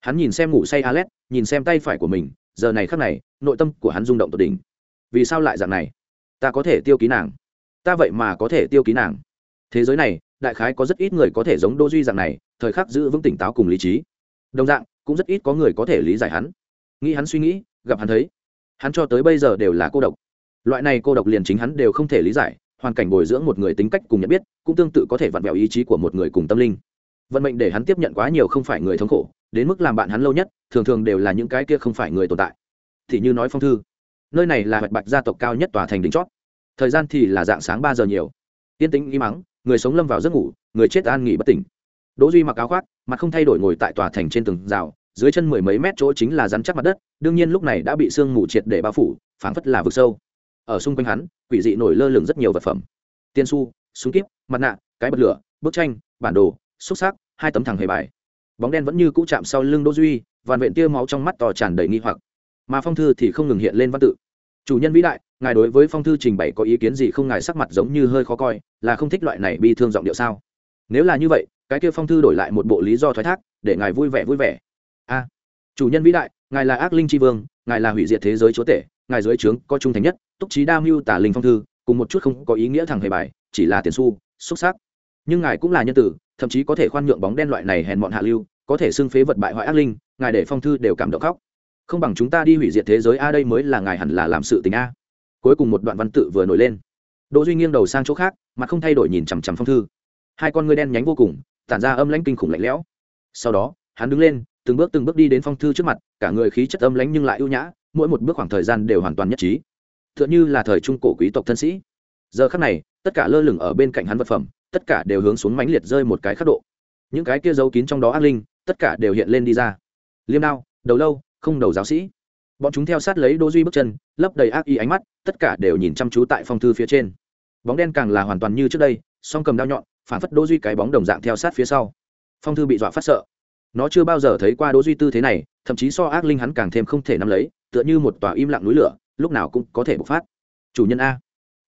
hắn nhìn xem ngủ say alex nhìn xem tay phải của mình, giờ này khắc này, nội tâm của hắn rung động tột đỉnh. Vì sao lại dạng này? Ta có thể tiêu ký nàng ta vậy mà có thể tiêu ký nàng. Thế giới này, đại khái có rất ít người có thể giống đô duy dạng này, thời khắc giữ vững tỉnh táo cùng lý trí. Đồng dạng, cũng rất ít có người có thể lý giải hắn. Nghĩ hắn suy nghĩ, gặp hắn thấy. Hắn cho tới bây giờ đều là cô độc. Loại này cô độc liền chính hắn đều không thể lý giải, hoàn cảnh bồi dưỡng một người tính cách cùng nhận biết, cũng tương tự có thể vặn vẹo ý chí của một người cùng tâm linh. Vận mệnh để hắn tiếp nhận quá nhiều không phải người thống khổ, đến mức làm bạn hắn lâu nhất, thường thường đều là những cái kia không phải người tồn tại. Thì như nói phong thư, nơi này là hoạch bạch gia tộc cao nhất tòa thành đỉnh chót thời gian thì là dạng sáng ba giờ nhiều. Tiên tĩnh, im mắng, người sống lâm vào giấc ngủ, người chết an nghỉ bất tỉnh. Đỗ duy mặc áo khoác, mặt không thay đổi ngồi tại tòa thành trên tường rào, dưới chân mười mấy mét chỗ chính là rắn chắc mặt đất, đương nhiên lúc này đã bị sương mù triệt để bao phủ, phảng phất là vực sâu. Ở xung quanh hắn, quỷ dị nổi lơ lửng rất nhiều vật phẩm. Tiên su, súng kíp, mặt nạ, cái bật lửa, bức tranh, bản đồ, xúc sắc hai tấm thẳng hề bài. Bóng đen vẫn như cũ chạm sau lưng đỗ duy, vằn vện tia máu trong mắt to tràn đầy nghi hoặc. Mà phong thư thì không ngừng hiện lên văn tự. Chủ nhân vĩ đại ngài đối với phong thư trình bày có ý kiến gì không? Ngài sắc mặt giống như hơi khó coi, là không thích loại này bi thương giọng điệu sao? Nếu là như vậy, cái kia phong thư đổi lại một bộ lý do thoái thác, để ngài vui vẻ vui vẻ. A, chủ nhân vĩ đại, ngài là ác linh tri vương, ngài là hủy diệt thế giới chúa tể, ngài dưới trướng có trung thành nhất, túc trí đa mưu tả linh phong thư, cùng một chút không có ý nghĩa thẳng hề bài, chỉ là tiền su, xúc xác. Nhưng ngài cũng là nhân tử, thậm chí có thể khoan nhượng bóng đen loại này hèn bọn hạ lưu, có thể xưng phế vật bại hoại ác linh, ngài để phong thư đều cảm động khóc. Không bằng chúng ta đi hủy diệt thế giới, a, đây mới là ngài hẳn là làm sự tình a cuối cùng một đoạn văn tự vừa nổi lên. Đỗ duy nghiêng đầu sang chỗ khác mặt không thay đổi nhìn chằm chằm phong thư. Hai con ngươi đen nhánh vô cùng, tản ra âm lãnh kinh khủng lạnh lẽo. Sau đó, hắn đứng lên, từng bước từng bước đi đến phong thư trước mặt, cả người khí chất âm lãnh nhưng lại ưu nhã, mỗi một bước khoảng thời gian đều hoàn toàn nhất trí. Tựa như là thời trung cổ quý tộc thân sĩ. Giờ khắc này, tất cả lơ lửng ở bên cạnh hắn vật phẩm, tất cả đều hướng xuống mãnh liệt rơi một cái khắc độ. Những cái kia giấu kín trong đó ác linh, tất cả đều hiện lên đi ra. Liêm đao, đầu lâu, không đầu giáo sĩ. Bọn chúng theo sát lấy đô duy bước chân, lấp đầy ác ý ánh mắt tất cả đều nhìn chăm chú tại phong thư phía trên. Bóng đen càng là hoàn toàn như trước đây, song cầm đao nhọn, phản phất đỗ duy cái bóng đồng dạng theo sát phía sau. Phong thư bị dọa phát sợ. Nó chưa bao giờ thấy qua đỗ duy tư thế này, thậm chí so ác linh hắn càng thêm không thể nắm lấy, tựa như một tòa im lặng núi lửa, lúc nào cũng có thể bộc phát. Chủ nhân a,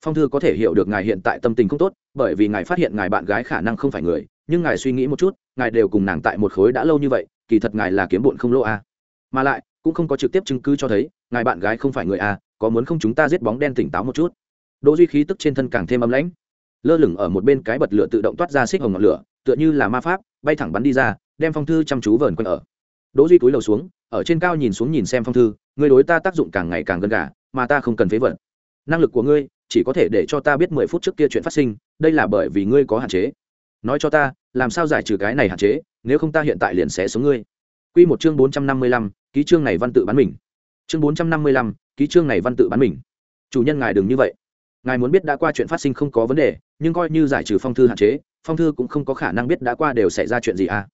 phong thư có thể hiểu được ngài hiện tại tâm tình không tốt, bởi vì ngài phát hiện ngài bạn gái khả năng không phải người, nhưng ngài suy nghĩ một chút, ngài đều cùng nàng tại một khối đã lâu như vậy, kỳ thật ngài là kiếm bụn không lỗ a. Mà lại, cũng không có trực tiếp chứng cứ cho thấy, ngài bạn gái không phải người a có muốn không chúng ta giết bóng đen tỉnh táo một chút? Đỗ duy khí tức trên thân càng thêm ấm lãnh. Lơ lửng ở một bên cái bật lửa tự động toát ra xích hồng ngọn lửa tựa như là ma pháp bay thẳng bắn đi ra đem phong thư chăm chú vờn quanh ở. Đỗ duy cúi đầu xuống ở trên cao nhìn xuống nhìn xem phong thư ngươi đối ta tác dụng càng ngày càng gần gà mà ta không cần phế vật. Năng lực của ngươi chỉ có thể để cho ta biết mười phút trước kia chuyện phát sinh đây là bởi vì ngươi có hạn chế. Nói cho ta làm sao giải trừ cái này hạn chế nếu không ta hiện tại liền sẽ xuống ngươi. Quy một chương bốn trăm năm mươi lăm, ký chương này văn tự bán mình. Chương bốn trăm năm mươi lăm, ký chương này văn tự bán mình. Chủ nhân ngài đừng như vậy. Ngài muốn biết đã qua chuyện phát sinh không có vấn đề, nhưng coi như giải trừ phong thư hạn chế, phong thư cũng không có khả năng biết đã qua đều xảy ra chuyện gì à.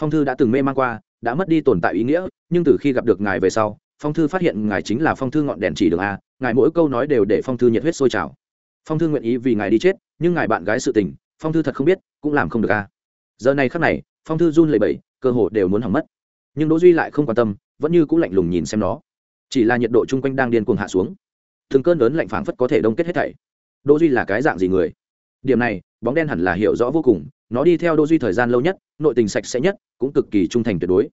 Phong thư đã từng mê man qua, đã mất đi tồn tại ý nghĩa, nhưng từ khi gặp được ngài về sau, phong thư phát hiện ngài chính là phong thư ngọn đèn chỉ đường a, ngài mỗi câu nói đều để phong thư nhiệt huyết sôi trào. Phong thư nguyện ý vì ngài đi chết, nhưng ngài bạn gái sự tình, phong thư thật không biết, cũng làm không được a. Giờ này khắc này, phong thư run lẩy bẩy, cơ hồ đều muốn hỏng mất. Nhưng đỗ duy lại không quan tâm, vẫn như cũng lạnh lùng nhìn xem nó chỉ là nhiệt độ chung quanh đang điên cuồng hạ xuống. Thường cơn lớn lạnh phảng phất có thể đông kết hết thảy. Đỗ duy là cái dạng gì người? Điểm này, bóng đen hẳn là hiểu rõ vô cùng, nó đi theo đỗ duy thời gian lâu nhất, nội tình sạch sẽ nhất, cũng cực kỳ trung thành tuyệt đối.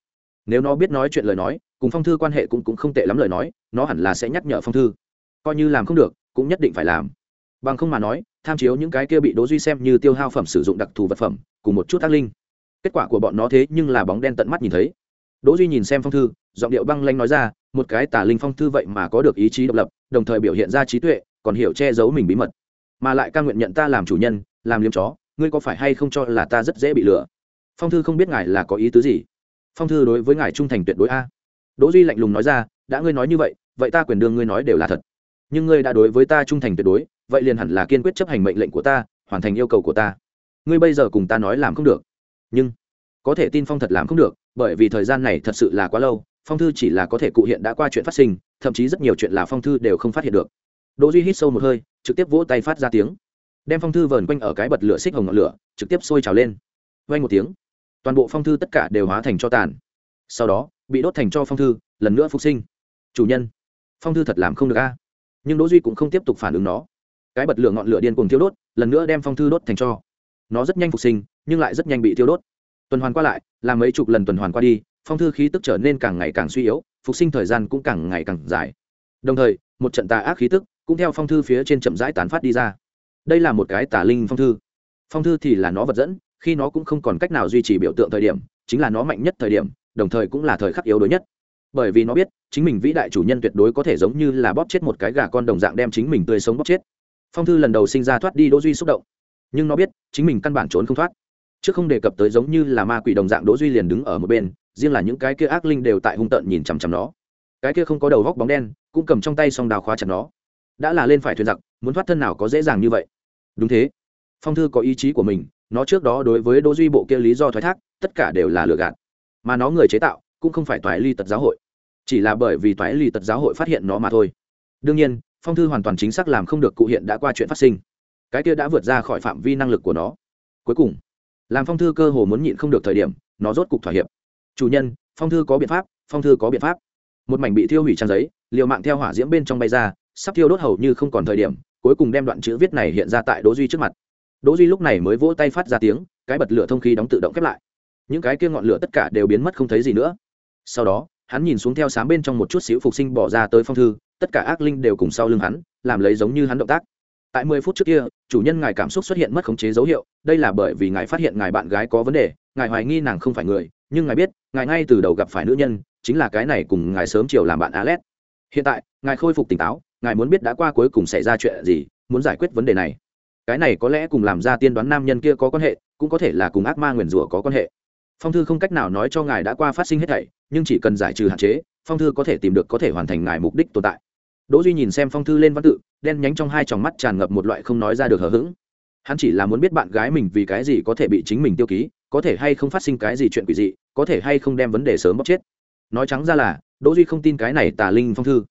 Nếu nó biết nói chuyện lời nói, cùng phong thư quan hệ cũng cũng không tệ lắm lời nói, nó hẳn là sẽ nhắc nhở phong thư. Coi như làm không được, cũng nhất định phải làm. Bằng không mà nói, tham chiếu những cái kia bị đỗ duy xem như tiêu hao phẩm sử dụng đặc thù vật phẩm, cùng một chút tác linh. Kết quả của bọn nó thế nhưng là bóng đen tận mắt nhìn thấy. Đỗ duy nhìn xem phong thư, giọng điệu băng lanh nói ra một cái tà linh phong thư vậy mà có được ý chí độc lập, đồng thời biểu hiện ra trí tuệ, còn hiểu che giấu mình bí mật. Mà lại ca nguyện nhận ta làm chủ nhân, làm liếm chó, ngươi có phải hay không cho là ta rất dễ bị lừa? Phong thư không biết ngài là có ý tứ gì. Phong thư đối với ngài trung thành tuyệt đối a. Đỗ duy lạnh lùng nói ra, đã ngươi nói như vậy vậy ta quyền đương ngươi nói đều là thật. Nhưng ngươi đã đối với ta trung thành tuyệt đối, vậy liền hẳn là kiên quyết chấp hành mệnh lệnh của ta, hoàn thành yêu cầu của ta. Ngươi bây giờ cùng ta nói làm không được. Nhưng, có thể tin phong thật làm không được, bởi vì thời gian này thật sự là quá lâu phong thư chỉ là có thể cụ hiện đã qua chuyện phát sinh, thậm chí rất nhiều chuyện là phong thư đều không phát hiện được. Đỗ duy hít sâu một hơi, trực tiếp vỗ tay phát ra tiếng. Đem phong thư vờn quanh ở cái bật lửa xích hồng ngọn lửa, trực tiếp sôi trào lên. Vang một tiếng, toàn bộ phong thư tất cả đều hóa thành cho tàn. Sau đó, bị đốt thành cho phong thư, lần nữa phục sinh. Chủ nhân, phong thư thật làm không được a. Nhưng đỗ duy cũng không tiếp tục phản ứng nó. Cái bật lửa ngọn lửa điên cuồng thiêu đốt, lần nữa đem phong thư đốt thành cho. Nó rất nhanh phục sinh, nhưng lại rất nhanh bị thiêu đốt. Tuần hoàn qua lại, làm mấy chục lần tuần hoàn qua đi phong thư khí tức trở nên càng ngày càng suy yếu, phục sinh thời gian cũng càng ngày càng dài. Đồng thời, một trận tà ác khí tức cũng theo phong thư phía trên chậm rãi tán phát đi ra. Đây là một cái tà linh phong thư. Phong thư thì là nó vật dẫn, khi nó cũng không còn cách nào duy trì biểu tượng thời điểm, chính là nó mạnh nhất thời điểm, đồng thời cũng là thời khắc yếu đuối nhất. Bởi vì nó biết, chính mình vĩ đại chủ nhân tuyệt đối có thể giống như là bóp chết một cái gà con đồng dạng đem chính mình tươi sống bóp chết. Phong thư lần đầu sinh ra thoát đi đỗ duy xúc động. Nhưng nó biết, chính mình căn bản trốn không thoát. Chứ không đề cập tới giống như là ma quỷ đồng dạng đỗ duy liền đứng ở một bên riêng là những cái kia ác linh đều tại hung tợn nhìn chằm chằm nó. Cái kia không có đầu góc bóng đen, cũng cầm trong tay song đào khóa chặt nó. Đã là lên phải thuyền giặc, muốn thoát thân nào có dễ dàng như vậy. Đúng thế. Phong thư có ý chí của mình, nó trước đó đối với đỗ duy bộ kia lý do thoái thác, tất cả đều là lừa gạt. Mà nó người chế tạo, cũng không phải toái ly tật giáo hội. Chỉ là bởi vì toái ly tật giáo hội phát hiện nó mà thôi. Đương nhiên, phong thư hoàn toàn chính xác làm không được cụ hiện đã qua chuyện phát sinh. Cái kia đã vượt ra khỏi phạm vi năng lực của nó. Cuối cùng, làm phong thư cơ hồ muốn nhịn không được thời điểm, nó rốt cục thỏa hiệp chủ nhân, phong thư có biện pháp, phong thư có biện pháp. Một mảnh bị thiêu hủy trang giấy, liều mạng theo hỏa diễm bên trong bay ra, sắp thiêu đốt hầu như không còn thời điểm, cuối cùng đem đoạn chữ viết này hiện ra tại đỗ duy trước mặt. Đỗ duy lúc này mới vỗ tay phát ra tiếng, cái bật lửa thông khí đóng tự động khép lại. Những cái kia ngọn lửa tất cả đều biến mất không thấy gì nữa. Sau đó, hắn nhìn xuống theo sáng bên trong một chút xíu phục sinh bỏ ra tới phong thư, tất cả ác linh đều cùng sau lưng hắn, làm lấy giống như hắn động tác. Tại mười phút trước kia, chủ nhân ngài cảm xúc xuất hiện mất khống chế dấu hiệu, đây là bởi vì ngài phát hiện ngài bạn gái có vấn đề, ngài hoài nghi nàng không phải người nhưng ngài biết, ngài ngay từ đầu gặp phải nữ nhân, chính là cái này cùng ngài sớm chiều làm bạn alet hiện tại, ngài khôi phục tỉnh táo, ngài muốn biết đã qua cuối cùng xảy ra chuyện gì, muốn giải quyết vấn đề này. Cái này có lẽ cùng làm ra tiên đoán nam nhân kia có quan hệ, cũng có thể là cùng ác ma nguyền rủa có quan hệ. Phong thư không cách nào nói cho ngài đã qua phát sinh hết thảy, nhưng chỉ cần giải trừ hạn chế, phong thư có thể tìm được có thể hoàn thành ngài mục đích tồn tại. Đỗ duy nhìn xem phong thư lên văn tự, đen nhánh trong hai tròng mắt tràn ngập một loại không nói ra được hờ hững hắn chỉ là muốn biết bạn gái mình vì cái gì có thể bị chính mình tiêu ký, có thể hay không phát sinh cái gì chuyện quỷ dị, có thể hay không đem vấn đề sớm bóc chết. Nói trắng ra là, đỗ duy không tin cái này tà linh phong thư.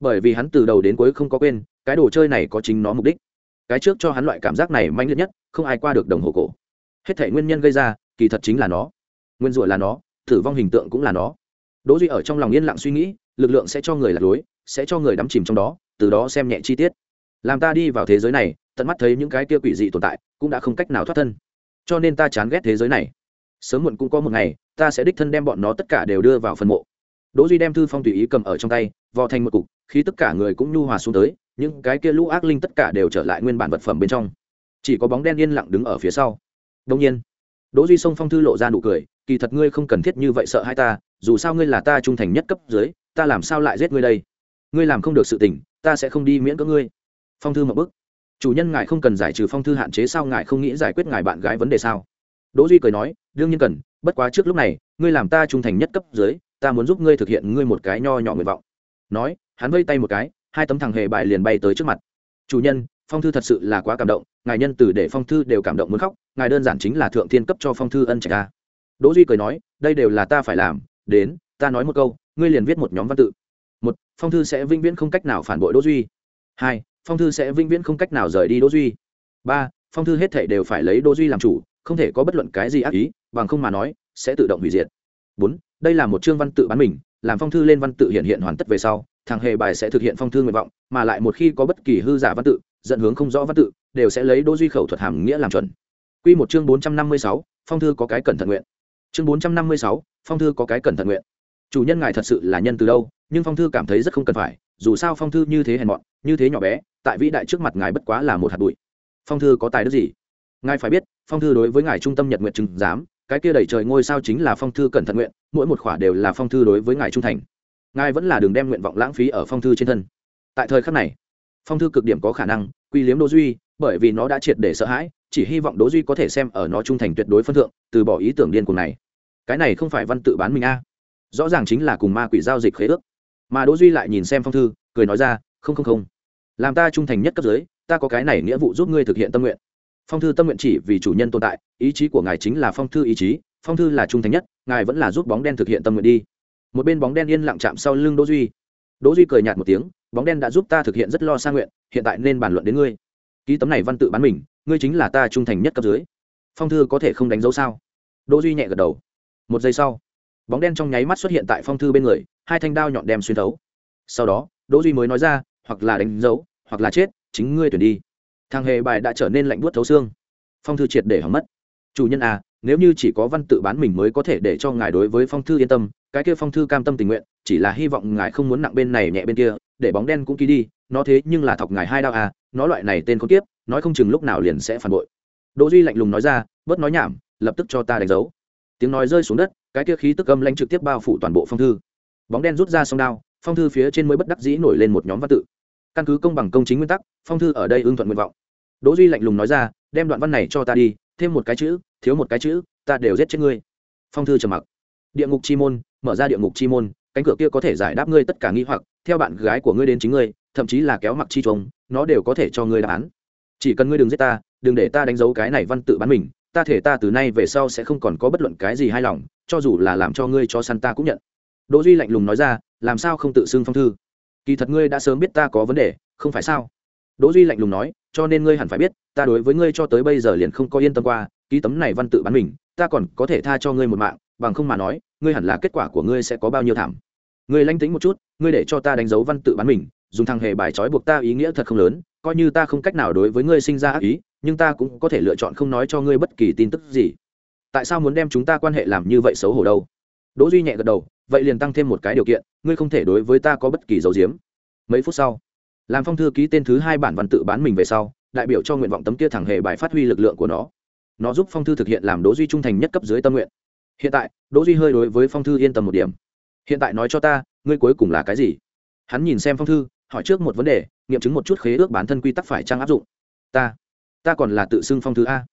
Bởi vì hắn từ đầu đến cuối không có quên, cái đồ chơi này có chính nó mục đích. Cái trước cho hắn loại cảm giác này manh liệt nhất, không ai qua được đồng hồ cổ. Hết thể nguyên nhân gây ra, kỳ thật chính là nó. Nguyên rủa là nó, tử vong hình tượng cũng là nó. Đỗ duy ở trong lòng yên lặng suy nghĩ, lực lượng sẽ cho người lạc lối, sẽ cho người đắm chìm trong đó, từ đó xem nhẹ chi tiết làm ta đi vào thế giới này, tận mắt thấy những cái kia quỷ dị tồn tại, cũng đã không cách nào thoát thân. Cho nên ta chán ghét thế giới này. Sớm muộn cũng có một ngày, ta sẽ đích thân đem bọn nó tất cả đều đưa vào phần mộ. Đỗ duy đem thư phong tùy ý cầm ở trong tay, vò thành một cục, khi tất cả người cũng nhu hòa xuống tới, những cái kia lũ ác linh tất cả đều trở lại nguyên bản vật phẩm bên trong. Chỉ có bóng đen yên lặng đứng ở phía sau. Đông nhiên, đỗ duy xông phong thư lộ ra nụ cười, kỳ thật ngươi không cần thiết như vậy sợ hai ta, dù sao ngươi là ta trung thành nhất cấp dưới, ta làm sao lại giết ngươi đây? Ngươi làm không được sự tình, ta sẽ không đi miễn cưỡng ngươi phong thư một bức. Chủ nhân ngài không cần giải trừ phong thư hạn chế sao ngài không nghĩ giải quyết ngài bạn gái vấn đề sao? Đỗ duy cười nói, đương nhiên cần, bất quá trước lúc này, ngươi làm ta trung thành nhất cấp dưới, ta muốn giúp ngươi thực hiện ngươi một cái nho nhỏ nguyện vọng. Nói, hắn vây tay một cái, hai tấm thằng hề bài liền bay tới trước mặt. Chủ nhân, phong thư thật sự là quá cảm động, ngài nhân từ để phong thư đều cảm động muốn khóc, ngài đơn giản chính là thượng thiên cấp cho phong thư ân trạch a. Đỗ duy cười nói, đây đều là ta phải làm, đến, ta nói một câu, ngươi liền viết một nhóm văn tự. Một, phong thư sẽ vĩnh viễn không cách nào phản bội đỗ duy. Hai phong thư sẽ vĩnh viễn không cách nào rời đi đỗ duy. Ba, phong thư hết thảy đều phải lấy đỗ duy làm chủ, không thể có bất luận cái gì ác ý, bằng không mà nói, sẽ tự động hủy diệt. Bốn, đây là một chương văn tự bán mình, làm phong thư lên văn tự hiện hiện hoàn tất về sau, thằng hề bài sẽ thực hiện phong thư nguyện vọng, mà lại một khi có bất kỳ hư giả văn tự, dẫn hướng không rõ văn tự, đều sẽ lấy đỗ duy khẩu thuật hàm nghĩa làm chuẩn. Quy một chương bốn trăm năm mươi sáu, phong thư có cái cẩn thận nguyện. Chương bốn trăm năm mươi sáu, phong thư có cái cẩn thận nguyện. Chủ nhân ngài thật sự là nhân từ đâu, nhưng phong thư cảm thấy rất không cần phải, dù sao phong thư như thế hèn mọn, như thế nhỏ bé tại vĩ đại trước mặt ngài bất quá là một hạt bụi. Phong thư có tài đức gì? Ngài phải biết, phong thư đối với ngài trung tâm nhật nguyện chứng giám, cái kia đẩy trời ngôi sao chính là phong thư cẩn thận nguyện, mỗi một khỏa đều là phong thư đối với ngài trung thành. Ngài vẫn là đường đem nguyện vọng lãng phí ở phong thư trên thân. Tại thời khắc này, phong thư cực điểm có khả năng quy liếm đỗ duy, bởi vì nó đã triệt để sợ hãi, chỉ hy vọng đỗ duy có thể xem ở nó trung thành tuyệt đối phân thượng, từ bỏ ý tưởng điên cuồng này. Cái này không phải văn tự bán mình a. Rõ ràng chính là cùng ma quỷ giao dịch khế ước. Mà đỗ duy lại nhìn xem phong thư, cười nói ra, không không không làm ta trung thành nhất cấp dưới, ta có cái này nghĩa vụ giúp ngươi thực hiện tâm nguyện. Phong thư tâm nguyện chỉ vì chủ nhân tồn tại, ý chí của ngài chính là phong thư ý chí, phong thư là trung thành nhất, ngài vẫn là giúp bóng đen thực hiện tâm nguyện đi. Một bên bóng đen yên lặng chạm sau lưng đỗ duy. Đỗ duy cười nhạt một tiếng, bóng đen đã giúp ta thực hiện rất lo sang nguyện, hiện tại nên bàn luận đến ngươi. Ký tấm này văn tự bán mình, ngươi chính là ta trung thành nhất cấp dưới. Phong thư có thể không đánh dấu sao? Đỗ duy nhẹ gật đầu. Một giây sau, bóng đen trong nháy mắt xuất hiện tại phong thư bên người, hai thanh đao nhọn đem xuyên thấu. Sau đó, đỗ duy mới nói ra, hoặc là đánh dấu hoặc là chết, chính ngươi tuyển đi. Thằng hề bài đã trở nên lạnh buốt thấu xương. Phong thư triệt để hỏng mất. Chủ nhân à nếu như chỉ có văn tự bán mình mới có thể để cho ngài đối với phong thư yên tâm, cái kia phong thư cam tâm tình nguyện, chỉ là hy vọng ngài không muốn nặng bên này nhẹ bên kia, để bóng đen cũng ký đi, nó thế nhưng là thọc ngài hai đao à nó loại này tên không tiếp nói không chừng lúc nào liền sẽ phản bội. Đỗ duy lạnh lùng nói ra, bớt nói nhảm, lập tức cho ta đánh dấu. Tiếng nói rơi xuống đất, cái kia khí tức âm lanh trực tiếp bao phủ toàn bộ phong thư. Bóng đen rút ra song đao, phong thư phía trên mới bất đắc dĩ nổi lên một nhóm văn tự căn cứ công bằng công chính nguyên tắc, phong thư ở đây ưng thuận nguyện vọng. Đỗ duy lạnh lùng nói ra, đem đoạn văn này cho ta đi, thêm một cái chữ, thiếu một cái chữ, ta đều giết chết ngươi. Phong thư trầm mặc. Địa ngục chi môn, mở ra địa ngục chi môn, cánh cửa kia có thể giải đáp ngươi tất cả nghi hoặc, theo bạn gái của ngươi đến chính ngươi, thậm chí là kéo mặc chi trống nó đều có thể cho ngươi đáp án. Chỉ cần ngươi đừng giết ta, đừng để ta đánh dấu cái này văn tự bán mình, ta thể ta từ nay về sau sẽ không còn có bất luận cái gì hài lòng, cho dù là làm cho ngươi cho săn ta cũng nhận. Đỗ duy lạnh lùng nói ra, làm sao không tự xưng phong thư? Kỳ thật ngươi đã sớm biết ta có vấn đề, không phải sao? Đỗ duy lạnh lùng nói, cho nên ngươi hẳn phải biết, ta đối với ngươi cho tới bây giờ liền không có yên tâm qua, ký tấm này văn tự bán mình, ta còn có thể tha cho ngươi một mạng, bằng không mà nói, ngươi hẳn là kết quả của ngươi sẽ có bao nhiêu thảm. Ngươi lanh tính một chút, ngươi để cho ta đánh dấu văn tự bán mình, dùng thằng hề bài trói buộc ta ý nghĩa thật không lớn, coi như ta không cách nào đối với ngươi sinh ra ác ý, nhưng ta cũng có thể lựa chọn không nói cho ngươi bất kỳ tin tức gì. Tại sao muốn đem chúng ta quan hệ làm như vậy xấu hổ đâu? Đỗ duy nhẹ gật đầu vậy liền tăng thêm một cái điều kiện, ngươi không thể đối với ta có bất kỳ dấu diếm. Mấy phút sau làm phong thư ký tên thứ hai bản văn tự bán mình về sau, đại biểu cho nguyện vọng tấm kia thẳng hề bài phát huy lực lượng của nó. Nó giúp phong thư thực hiện làm đỗ duy trung thành nhất cấp dưới tâm nguyện. Hiện tại, đỗ duy hơi đối với phong thư yên tâm một điểm. Hiện tại nói cho ta, ngươi cuối cùng là cái gì? Hắn nhìn xem phong thư, hỏi trước một vấn đề, nghiệm chứng một chút khế ước bản thân quy tắc phải trang áp dụng. Ta ta còn là tự xưng phong thư a.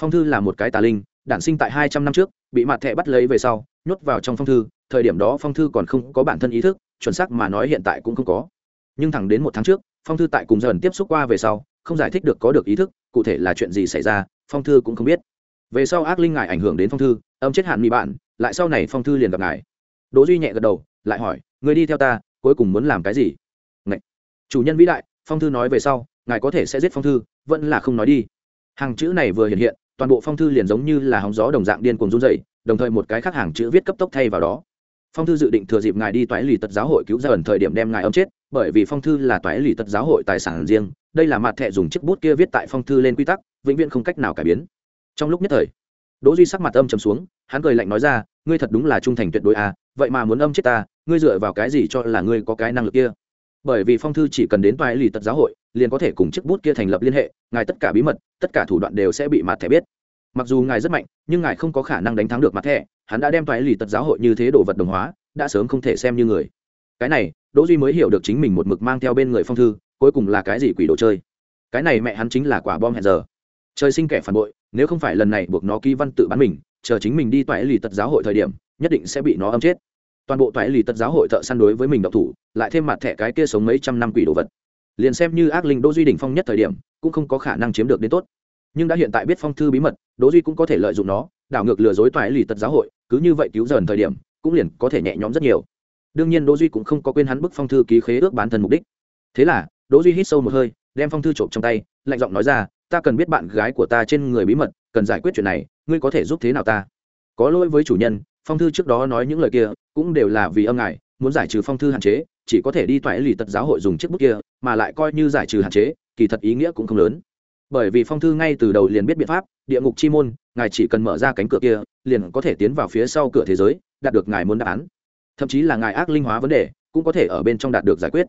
Phong thư là một cái tà linh đản sinh tại hai trăm năm trước, bị mặt thẻ bắt lấy về sau, nhốt vào trong phong thư, thời điểm đó phong thư còn không có bản thân ý thức, chuẩn xác mà nói hiện tại cũng không có. Nhưng thẳng đến một tháng trước, phong thư tại cùng dần tiếp xúc qua về sau, không giải thích được có được ý thức, cụ thể là chuyện gì xảy ra, phong thư cũng không biết. Về sau ác linh ngài ảnh hưởng đến phong thư, âm chết hạn mỹ bạn, lại sau này phong thư liền gặp ngài. Đỗ duy nhẹ gật đầu, lại hỏi người đi theo ta, cuối cùng muốn làm cái gì? Ngậy! chủ nhân vĩ đại, phong thư nói về sau, ngài có thể sẽ giết phong thư, vẫn là không nói đi. Hàng chữ này vừa hiện hiện toàn bộ phong thư liền giống như là hóng gió đồng dạng điên cuồng run dậy đồng thời một cái khác hàng chữ viết cấp tốc thay vào đó. Phong thư dự định thừa dịp ngài đi toái lì tật giáo hội cứu ra ẩn thời điểm đem ngài âm chết, bởi vì phong thư là toái lì tật giáo hội tài sản riêng, đây là mặt thẻ dùng chiếc bút kia viết tại phong thư lên quy tắc, vĩnh viễn không cách nào cải biến. Trong lúc nhất thời, đỗ duy sắc mặt âm trầm xuống, hắn cười lạnh nói ra, ngươi thật đúng là trung thành tuyệt đối à vậy mà muốn âm chết ta, ngươi dựa vào cái gì cho là ngươi có cái năng lực kia? Bởi vì phong thư chỉ cần đến toái lì tật giáo hội liền có thể cùng chiếc bút kia thành lập liên hệ, ngài tất cả bí mật, tất cả thủ đoạn đều sẽ bị mặt thẻ biết. Mặc dù ngài rất mạnh, nhưng ngài không có khả năng đánh thắng được mặt thẻ, hắn đã đem toái lì tật giáo hội như thế đồ vật đồng hóa, đã sớm không thể xem như người. Cái này, đỗ duy mới hiểu được chính mình một mực mang theo bên người phong thư, cuối cùng là cái gì quỷ đồ chơi. Cái này mẹ hắn chính là quả bom hẹn giờ. Trời sinh kẻ phản bội, nếu không phải lần này buộc nó ký văn tự bán mình, chờ chính mình đi toại lì tật giáo hội thời điểm, nhất định sẽ bị nó âm chết. Toàn bộ toại lì tật giáo hội thợ săn đối với mình độc thủ, lại thêm mặt thẻ cái kia sống mấy trăm năm quỷ đồ vật liền xem như ác linh đỗ duy đỉnh phong nhất thời điểm, cũng không có khả năng chiếm được đến tốt. Nhưng đã hiện tại biết phong thư bí mật, đỗ duy cũng có thể lợi dụng nó, đảo ngược lừa dối toại lì tật giáo hội, cứ như vậy cứu dần thời điểm, cũng liền có thể nhẹ nhõm rất nhiều. Đương nhiên đỗ duy cũng không có quên hắn bức phong thư ký khế ước bán thân mục đích. Thế là, đỗ duy hít sâu một hơi, đem phong thư trộm trong tay, lạnh giọng nói ra, ta cần biết bạn gái của ta trên người bí mật, cần giải quyết chuyện này, ngươi có thể giúp thế nào ta? Có lỗi với chủ nhân, phong thư trước đó nói những lời kia, cũng đều là vì âm ngài muốn giải trừ phong thư hạn chế, chỉ có thể đi toại lì tật giáo hội dùng chiếc bút kia, mà lại coi như giải trừ hạn chế, kỳ thật ý nghĩa cũng không lớn. Bởi vì phong thư ngay từ đầu liền biết biện pháp, địa ngục chi môn, ngài chỉ cần mở ra cánh cửa kia, liền có thể tiến vào phía sau cửa thế giới, đạt được ngài muốn đáp án. Thậm chí là ngài ác linh hóa vấn đề, cũng có thể ở bên trong đạt được giải quyết.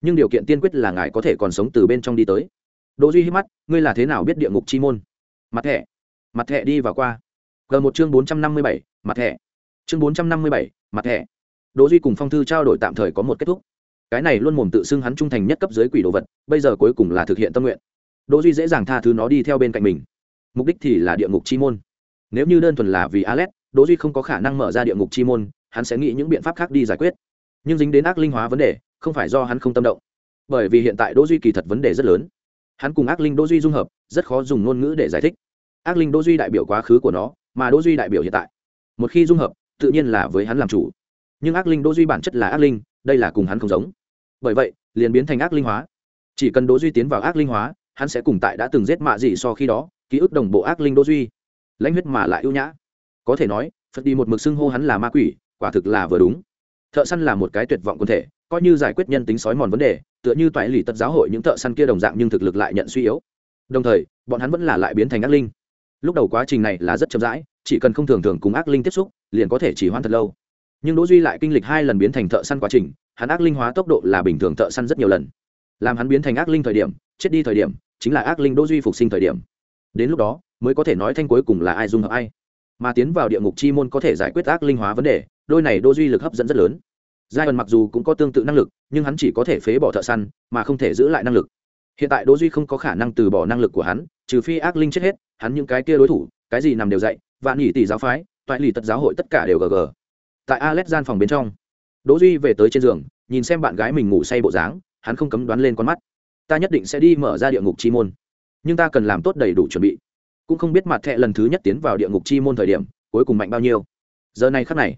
Nhưng điều kiện tiên quyết là ngài có thể còn sống từ bên trong đi tới. Đỗ duy hít mắt, ngươi là thế nào biết địa ngục chi môn? Mặt thẻ. Mặt thẻ đi vào qua. Gần một chương bốn trăm năm mươi bảy, mặt thẻ. Chương bốn trăm năm mươi bảy, mặt thẻ đỗ duy cùng phong thư trao đổi tạm thời có một kết thúc. Cái này luôn mồm tự xưng hắn trung thành nhất cấp dưới quỷ đồ vật bây giờ cuối cùng là thực hiện tâm nguyện. Đỗ duy dễ dàng tha thứ nó đi theo bên cạnh mình. Mục đích thì là địa ngục chi môn. Nếu như đơn thuần là vì Alet, đỗ duy không có khả năng mở ra địa ngục chi môn hắn sẽ nghĩ những biện pháp khác đi giải quyết. Nhưng dính đến ác linh hóa vấn đề không phải do hắn không tâm động. Bởi vì hiện tại đỗ duy kỳ thật vấn đề rất lớn. Hắn cùng ác linh đỗ duy dung hợp rất khó dùng ngôn ngữ để giải thích. Ác linh đỗ duy đại biểu quá khứ của nó mà đỗ duy đại biểu hiện tại. Một khi dung hợp tự nhiên là với hắn làm chủ nhưng ác linh đỗ duy bản chất là ác linh đây là cùng hắn không giống bởi vậy liền biến thành ác linh hóa chỉ cần đỗ duy tiến vào ác linh hóa hắn sẽ cùng tại đã từng giết mạ gì so khi đó ký ức đồng bộ ác linh đỗ duy lãnh huyết mà lại ưu nhã có thể nói phật đi một mực xưng hô hắn là ma quỷ quả thực là vừa đúng thợ săn là một cái tuyệt vọng quân thể coi như giải quyết nhân tính sói mòn vấn đề tựa như toại lì tật giáo hội những thợ săn kia đồng dạng nhưng thực lực lại nhận suy yếu đồng thời bọn hắn vẫn là lại biến thành ác linh lúc đầu quá trình này là rất chậm rãi chỉ cần không thường thường cùng ác linh tiếp xúc liền có thể chỉ hoãn thật lâu nhưng đỗ duy lại kinh lịch hai lần biến thành thợ săn quá trình hắn ác linh hóa tốc độ là bình thường thợ săn rất nhiều lần làm hắn biến thành ác linh thời điểm chết đi thời điểm chính là ác linh đỗ duy phục sinh thời điểm đến lúc đó mới có thể nói thanh cuối cùng là ai dung hợp ai mà tiến vào địa ngục chi môn có thể giải quyết ác linh hóa vấn đề đôi này đỗ duy lực hấp dẫn rất lớn giai ẩn mặc dù cũng có tương tự năng lực nhưng hắn chỉ có thể phế bỏ thợ săn mà không thể giữ lại năng lực hiện tại đỗ duy không có khả năng từ bỏ năng lực của hắn trừ phi ác linh chết hết hắn những cái kia đối thủ cái gì nằm đều dạy vạn nhị tỷ giáo phái toại lì tật giáo hội tất cả đều gg tại alex gian phòng bên trong. Đỗ duy về tới trên giường, nhìn xem bạn gái mình ngủ say bộ dáng, hắn không cấm đoán lên con mắt. Ta nhất định sẽ đi mở ra địa ngục chi môn. Nhưng ta cần làm tốt đầy đủ chuẩn bị. Cũng không biết mặt thẹ lần thứ nhất tiến vào địa ngục chi môn thời điểm, cuối cùng mạnh bao nhiêu. Giờ này khắc này,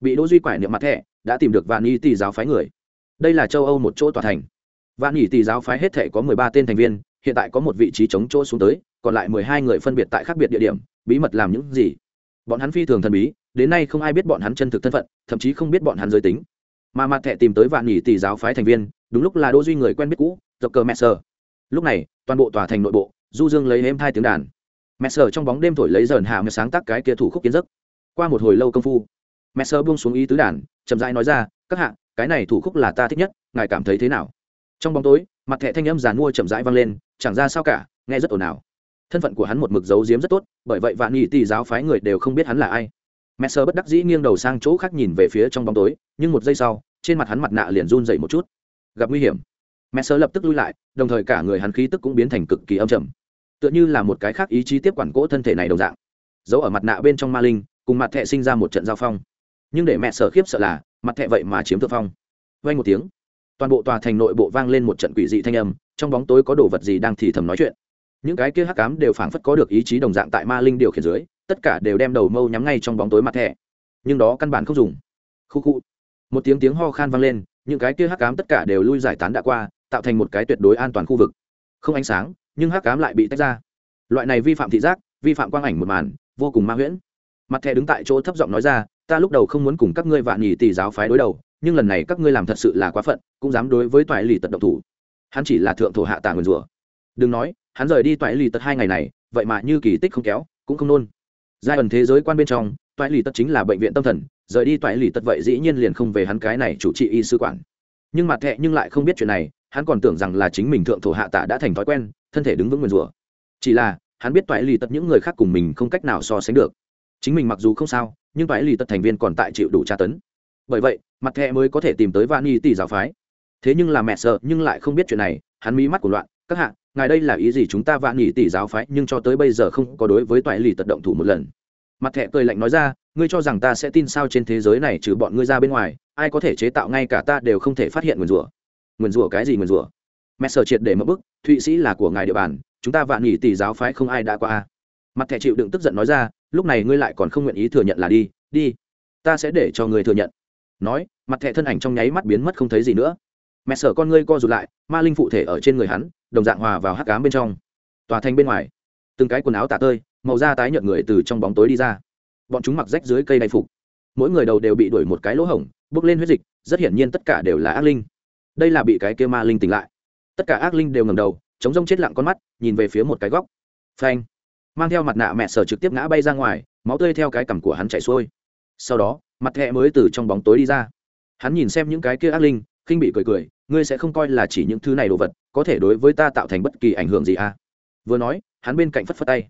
bị đỗ duy quải niệm mặt thẹ, đã tìm được vạn y tỷ giáo phái người. Đây là châu âu một chỗ tòa thành. Vạn y tỷ giáo phái hết thể có mười ba tên thành viên, hiện tại có một vị trí chống chỗ xuống tới, còn lại mười hai người phân biệt tại khác biệt địa điểm, bí mật làm những gì? Bọn hắn phi thường thần bí, đến nay không ai biết bọn hắn chân thực thân phận, thậm chí không biết bọn hắn giới tính. Mà mặt thẹ tìm tới vạn nhỉ tỷ giáo phái thành viên, đúng lúc là đỗ duy người quen biết cũ dọc cờ mẹ sờ lúc này, toàn bộ tòa thành nội bộ, du dương lấy êm hai tiếng đàn. Mẹ sờ trong bóng đêm thổi lấy dởn hạ một sáng tác cái kia thủ khúc kiến giấc. Qua một hồi lâu công phu mẹ sờ buông xuống ý tứ đàn, chậm rãi nói ra, các hạ, cái này thủ khúc là ta thích nhất, ngài cảm thấy thế nào? Trong bóng tối, mặt thẻ thanh âm giàn mua chậm rãi vang lên, chẳng ra sao cả, nghe rất ồn ào thân phận của hắn một mực giấu giếm rất tốt, bởi vậy vạn nghị tỷ giáo phái người đều không biết hắn là ai. Mẹ sơ bất đắc dĩ nghiêng đầu sang chỗ khác nhìn về phía trong bóng tối, nhưng một giây sau, trên mặt hắn mặt nạ liền run dậy một chút. Gặp nguy hiểm, mẹ sơ lập tức lui lại, đồng thời cả người hắn khí tức cũng biến thành cực kỳ âm trầm. Tựa như là một cái khác ý chí tiếp quản cỗ thân thể này đồng dạng, giấu ở mặt nạ bên trong ma linh, cùng mặt thẹ sinh ra một trận giao phong. Nhưng để mẹ sở khiếp sợ là, mặt thẹ vậy mà chiếm thượng phong. Vay một tiếng, toàn bộ tòa thành nội bộ vang lên một trận quỷ dị thanh âm, trong bóng tối có đồ vật gì đang thì thầm nói chuyện những cái kia hắc cám đều phảng phất có được ý chí đồng dạng tại ma linh điều khiển dưới, tất cả đều đem đầu mâu nhắm ngay trong bóng tối mặt thẻ. Nhưng đó căn bản không dùng. Khu khu. Một tiếng tiếng ho khan vang lên, những cái kia hắc cám tất cả đều lui giải tán đã qua, tạo thành một cái tuyệt đối an toàn khu vực. Không ánh sáng, nhưng hắc cám lại bị tách ra. Loại này vi phạm thị giác, vi phạm quang ảnh một màn, vô cùng ma huyễn. Mặt thẻ đứng tại chỗ thấp giọng nói ra, ta lúc đầu không muốn cùng các ngươi vạn nhì tỷ giáo phái đối đầu, nhưng lần này các ngươi làm thật sự là quá phận, cũng dám đối với toại lì tật độc thủ. Hắn chỉ là thượng thổ hạ tà nguyền rủa. Đừng nói hắn rời đi toại lì tật hai ngày này, vậy mà như kỳ tích không kéo, cũng không nôn. Giai ẩn thế giới quan bên trong, toại lì tật chính là bệnh viện tâm thần, rời đi toại lì tật vậy dĩ nhiên liền không về hắn cái này chủ trị y sư quản. Nhưng mặt thẹ nhưng lại không biết chuyện này, hắn còn tưởng rằng là chính mình thượng thổ hạ tạ đã thành thói quen, thân thể đứng vững nguyền rủa. Chỉ là, hắn biết toại lì tật những người khác cùng mình không cách nào so sánh được. Chính mình mặc dù không sao, nhưng toại lì tật thành viên còn tại chịu đủ tra tấn. Bởi vậy, mặt thẹ mới có thể tìm tới vani tỷ giáo phái. Thế nhưng là mẹ sợ nhưng lại không biết chuyện này, hắn mí mắt của loạn các hạ, ngài đây là ý gì chúng ta vạn nghỉ tỷ giáo phái, nhưng cho tới bây giờ không có đối với toại lì tật động thủ một lần. Mặt thẹ cười lạnh nói ra, ngươi cho rằng ta sẽ tin sao trên thế giới này trừ bọn ngươi ra bên ngoài, ai có thể chế tạo ngay cả ta đều không thể phát hiện nguyền rủa. Nguyền rủa cái gì nguyền rủa? Mẹ sở triệt để mất bức, thụy sĩ là của ngài địa bàn, chúng ta vạn nghỉ tỷ giáo phái không ai đã qua. Mặt thẻ chịu đựng tức giận nói ra, lúc này ngươi lại còn không nguyện ý thừa nhận là đi đi. Ta sẽ để cho ngươi thừa nhận. Nói, mặt thẻ thân ảnh trong nháy mắt biến mất không thấy gì nữa. Mẹ sở con ngươi co rụt lại, ma linh phụ thể ở trên người hắn đồng dạng hòa vào hắc cám bên trong. Tòa thành bên ngoài, từng cái quần áo tả tơi, màu da tái nhợt người từ trong bóng tối đi ra. Bọn chúng mặc rách dưới cây đay phục. Mỗi người đầu đều bị đuổi một cái lỗ hổng, bước lên huyết dịch, rất hiển nhiên tất cả đều là ác linh. Đây là bị cái kia ma linh tỉnh lại. Tất cả ác linh đều ngầm đầu, chống rông chết lặng con mắt, nhìn về phía một cái góc. Phanh! Mang theo mặt nạ mẹ sở trực tiếp ngã bay ra ngoài, máu tươi theo cái cằm của hắn chảy xuôi. Sau đó, mặt thẹ mới từ trong bóng tối đi ra. Hắn nhìn xem những cái kia ác linh khinh bị cười cười, ngươi sẽ không coi là chỉ những thứ này đồ vật, có thể đối với ta tạo thành bất kỳ ảnh hưởng gì à? Vừa nói, hắn bên cạnh phất phất tay.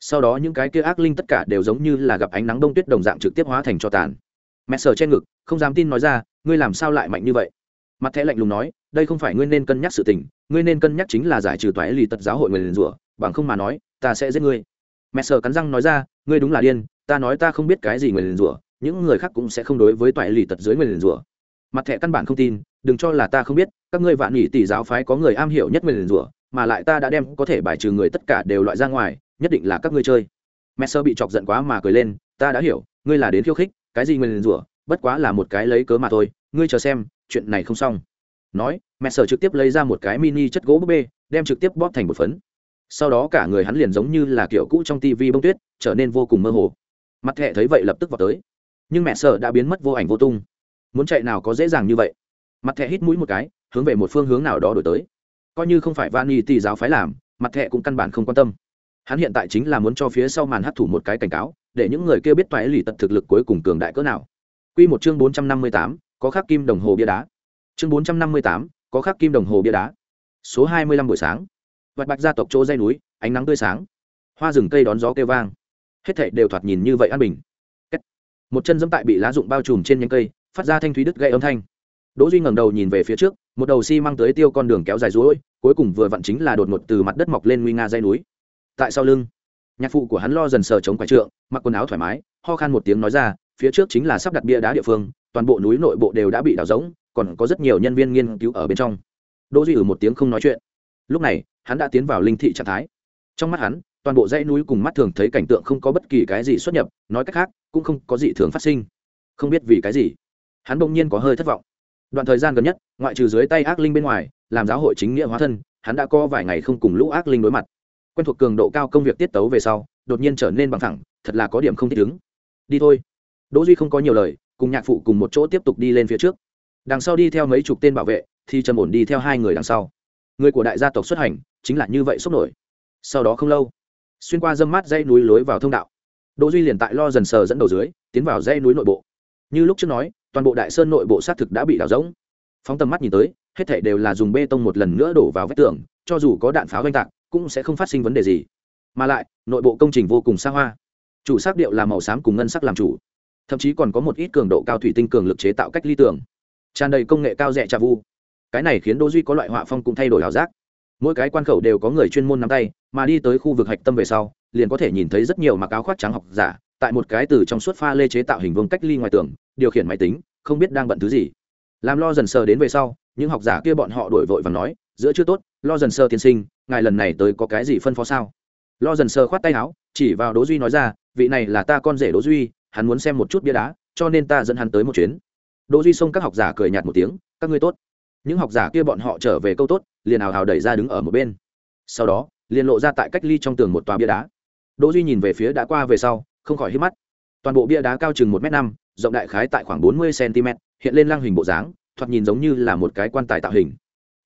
Sau đó những cái kia ác linh tất cả đều giống như là gặp ánh nắng đông tuyết đồng dạng trực tiếp hóa thành cho tàn. Mẹ sờ trên ngực, không dám tin nói ra, ngươi làm sao lại mạnh như vậy? Mặt thẻ lạnh lùng nói, đây không phải ngươi nên cân nhắc sự tình, ngươi nên cân nhắc chính là giải trừ toái lì tật giáo hội người liền rủa, bằng không mà nói, ta sẽ giết ngươi. Mẹ sờ cắn răng nói ra, ngươi đúng là điên, ta nói ta không biết cái gì người liền rủa, những người khác cũng sẽ không đối với toại lì tật dưới người liền rủa mặt thẻ căn bản không tin, đừng cho là ta không biết, các ngươi vạn nhị tỷ giáo phái có người am hiểu nhất mình rủa, mà lại ta đã đem có thể bài trừ người tất cả đều loại ra ngoài, nhất định là các ngươi chơi. Mẹ sơ bị chọc giận quá mà cười lên, ta đã hiểu, ngươi là đến khiêu khích, cái gì mình rủa, bất quá là một cái lấy cớ mà thôi, ngươi chờ xem, chuyện này không xong. Nói, mẹ sở trực tiếp lấy ra một cái mini chất gỗ búp bê, đem trực tiếp bóp thành một phấn. Sau đó cả người hắn liền giống như là kiểu cũ trong tivi bông tuyết, trở nên vô cùng mơ hồ. Mặt thẹ thấy vậy lập tức vào tới. Nhưng mẹ sở đã biến mất vô ảnh vô tung muốn chạy nào có dễ dàng như vậy. Mặt thẹ hít mũi một cái, hướng về một phương hướng nào đó đổi tới. Coi như không phải van y tì giáo phái làm, mặt thẹ cũng căn bản không quan tâm. Hắn hiện tại chính là muốn cho phía sau màn hấp thủ một cái cảnh cáo, để những người kia biết toái lì tật thực lực cuối cùng cường đại cỡ nào. Quy một chương bốn trăm năm mươi tám, có khắc kim đồng hồ bia đá. Chương bốn trăm năm mươi tám, có khắc kim đồng hồ bia đá. Số hai mươi lăm buổi sáng. Vạch bạch gia tộc chỗ dây núi, ánh nắng tươi sáng. Hoa rừng cây đón gió kêu vang. Hết thảy đều thoạt nhìn như vậy an bình. Một chân dẫm tại bị lá rụng bao trùm trên nhánh cây phát ra thanh thúy đứt gây âm thanh. Đỗ duy ngẩng đầu nhìn về phía trước, một đầu xi si măng tới tiêu con đường kéo dài rối cuối cùng vừa vặn chính là đột ngột từ mặt đất mọc lên nguy nga dây núi. Tại sau lưng, nhạc phụ của hắn lo dần sờ chống quái trượng, mặc quần áo thoải mái, ho khan một tiếng nói ra, phía trước chính là sắp đặt bia đá địa phương, toàn bộ núi nội bộ đều đã bị đào rỗng, còn có rất nhiều nhân viên nghiên cứu ở bên trong. Đỗ duy ử một tiếng không nói chuyện. Lúc này, hắn đã tiến vào linh thị trạng thái. Trong mắt hắn, toàn bộ dãy núi cùng mắt thường thấy cảnh tượng không có bất kỳ cái gì xuất nhập, nói cách khác, cũng không có gì thường phát sinh. Không biết vì cái gì hắn bỗng nhiên có hơi thất vọng. Đoạn thời gian gần nhất, ngoại trừ dưới tay ác linh bên ngoài, làm giáo hội chính nghĩa hóa thân, hắn đã có vài ngày không cùng lũ ác linh đối mặt. Quen thuộc cường độ cao công việc tiết tấu về sau, đột nhiên trở nên bằng thẳng, thật là có điểm không thích ứng. Đi thôi. Đỗ duy không có nhiều lời, cùng nhạc phụ cùng một chỗ tiếp tục đi lên phía trước. Đằng sau đi theo mấy chục tên bảo vệ, thì trầm ổn đi theo hai người đằng sau. Người của đại gia tộc xuất hành, chính là như vậy sốc nổi. Sau đó không lâu, xuyên qua dâm mát dãy núi lối vào thông đạo. Đỗ duy liền tại lo dần sờ dẫn đầu dưới, tiến vào dãy núi nội bộ như lúc trước nói, toàn bộ đại sơn nội bộ xác thực đã bị đào rỗng. Phóng tầm mắt nhìn tới, hết thảy đều là dùng bê tông một lần nữa đổ vào vách tường, cho dù có đạn pháo oanh tạc, cũng sẽ không phát sinh vấn đề gì. Mà lại, nội bộ công trình vô cùng xa hoa. Chủ sắc điệu là màu xám cùng ngân sắc làm chủ. Thậm chí còn có một ít cường độ cao thủy tinh cường lực chế tạo cách ly tưởng tràn đầy công nghệ cao rẻ trà vu. Cái này khiến đỗ duy có loại họa phong cũng thay đổi ảo giác. Mỗi cái quan khẩu đều có người chuyên môn nắm tay, mà đi tới khu vực hạch tâm về sau, liền có thể nhìn thấy rất nhiều mặc áo khoác trắng học giả, tại một cái từ trong suốt pha lê chế tạo hình vuông cách ly ngoài tường điều khiển máy tính, không biết đang bận thứ gì. Làm lo dần sờ đến về sau, những học giả kia bọn họ đổi vội và nói, giữa chưa tốt, lo dần sơ tiên sinh, ngài lần này tới có cái gì phân phó sao? Lo dần sơ khoát tay áo, chỉ vào đỗ duy nói ra, vị này là ta con rể đỗ duy, hắn muốn xem một chút bia đá, cho nên ta dẫn hắn tới một chuyến. Đỗ duy xông các học giả cười nhạt một tiếng, các ngươi tốt. Những học giả kia bọn họ trở về câu tốt, liền ào ào đẩy ra đứng ở một bên. Sau đó, liền lộ ra tại cách ly trong tường một tòa bia đá. Đỗ duy nhìn về phía đã qua về sau, không khỏi hít mắt. Toàn bộ bia đá cao chừng một m năm rộng đại khái tại khoảng bốn mươi cm, hiện lên lang hình bộ dáng, thoạt nhìn giống như là một cái quan tài tạo hình.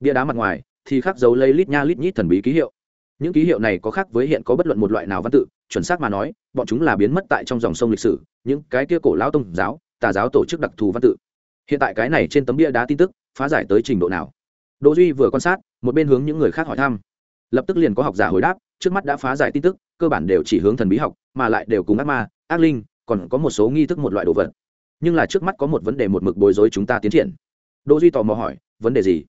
Bia đá mặt ngoài thì khắc dấu lấy lít nha lít nhít thần bí ký hiệu. Những ký hiệu này có khác với hiện có bất luận một loại nào văn tự, chuẩn xác mà nói, bọn chúng là biến mất tại trong dòng sông lịch sử, những cái kia cổ lão tông giáo, tà giáo tổ chức đặc thù văn tự. Hiện tại cái này trên tấm bia đá tin tức phá giải tới trình độ nào? Đỗ duy vừa quan sát, một bên hướng những người khác hỏi thăm. Lập tức liền có học giả hồi đáp, trước mắt đã phá giải tin tức, cơ bản đều chỉ hướng thần bí học, mà lại đều cùng ác ma, ác linh còn có một số nghi thức một loại đồ vật. Nhưng là trước mắt có một vấn đề một mực bối rối chúng ta tiến triển. Đỗ duy tò mò hỏi, vấn đề gì?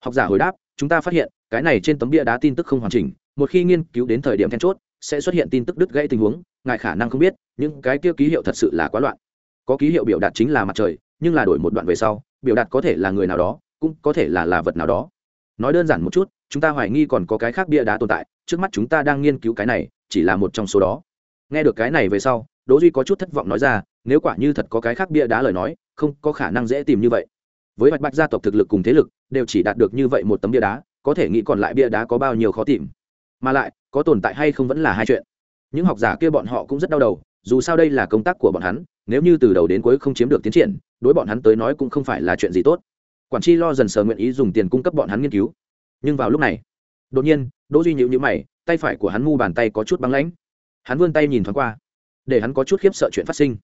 Học giả hồi đáp, chúng ta phát hiện, cái này trên tấm bia đá tin tức không hoàn chỉnh, một khi nghiên cứu đến thời điểm then chốt, sẽ xuất hiện tin tức đứt gãy tình huống, ngài khả năng không biết, những cái kia ký hiệu thật sự là quá loạn. Có ký hiệu biểu đạt chính là mặt trời, nhưng là đổi một đoạn về sau, biểu đạt có thể là người nào đó, cũng có thể là là vật nào đó. Nói đơn giản một chút, chúng ta hoài nghi còn có cái khác bia đá tồn tại, trước mắt chúng ta đang nghiên cứu cái này, chỉ là một trong số đó. Nghe được cái này về sau đỗ duy có chút thất vọng nói ra, nếu quả như thật có cái khác bia đá lời nói, không có khả năng dễ tìm như vậy. Với bạch bạch gia tộc thực lực cùng thế lực, đều chỉ đạt được như vậy một tấm bia đá, có thể nghĩ còn lại bia đá có bao nhiêu khó tìm. Mà lại, có tồn tại hay không vẫn là hai chuyện. Những học giả kia bọn họ cũng rất đau đầu, dù sao đây là công tác của bọn hắn, nếu như từ đầu đến cuối không chiếm được tiến triển, đối bọn hắn tới nói cũng không phải là chuyện gì tốt. Quản tri lo dần sờ nguyện ý dùng tiền cung cấp bọn hắn nghiên cứu. Nhưng vào lúc này, đột nhiên, đỗ duy nhịu nhữ mày, tay phải của hắn mu bàn tay có chút băng lãnh. Hắn vươn tay nhìn thoáng qua để hắn có chút khiếp sợ chuyện phát sinh.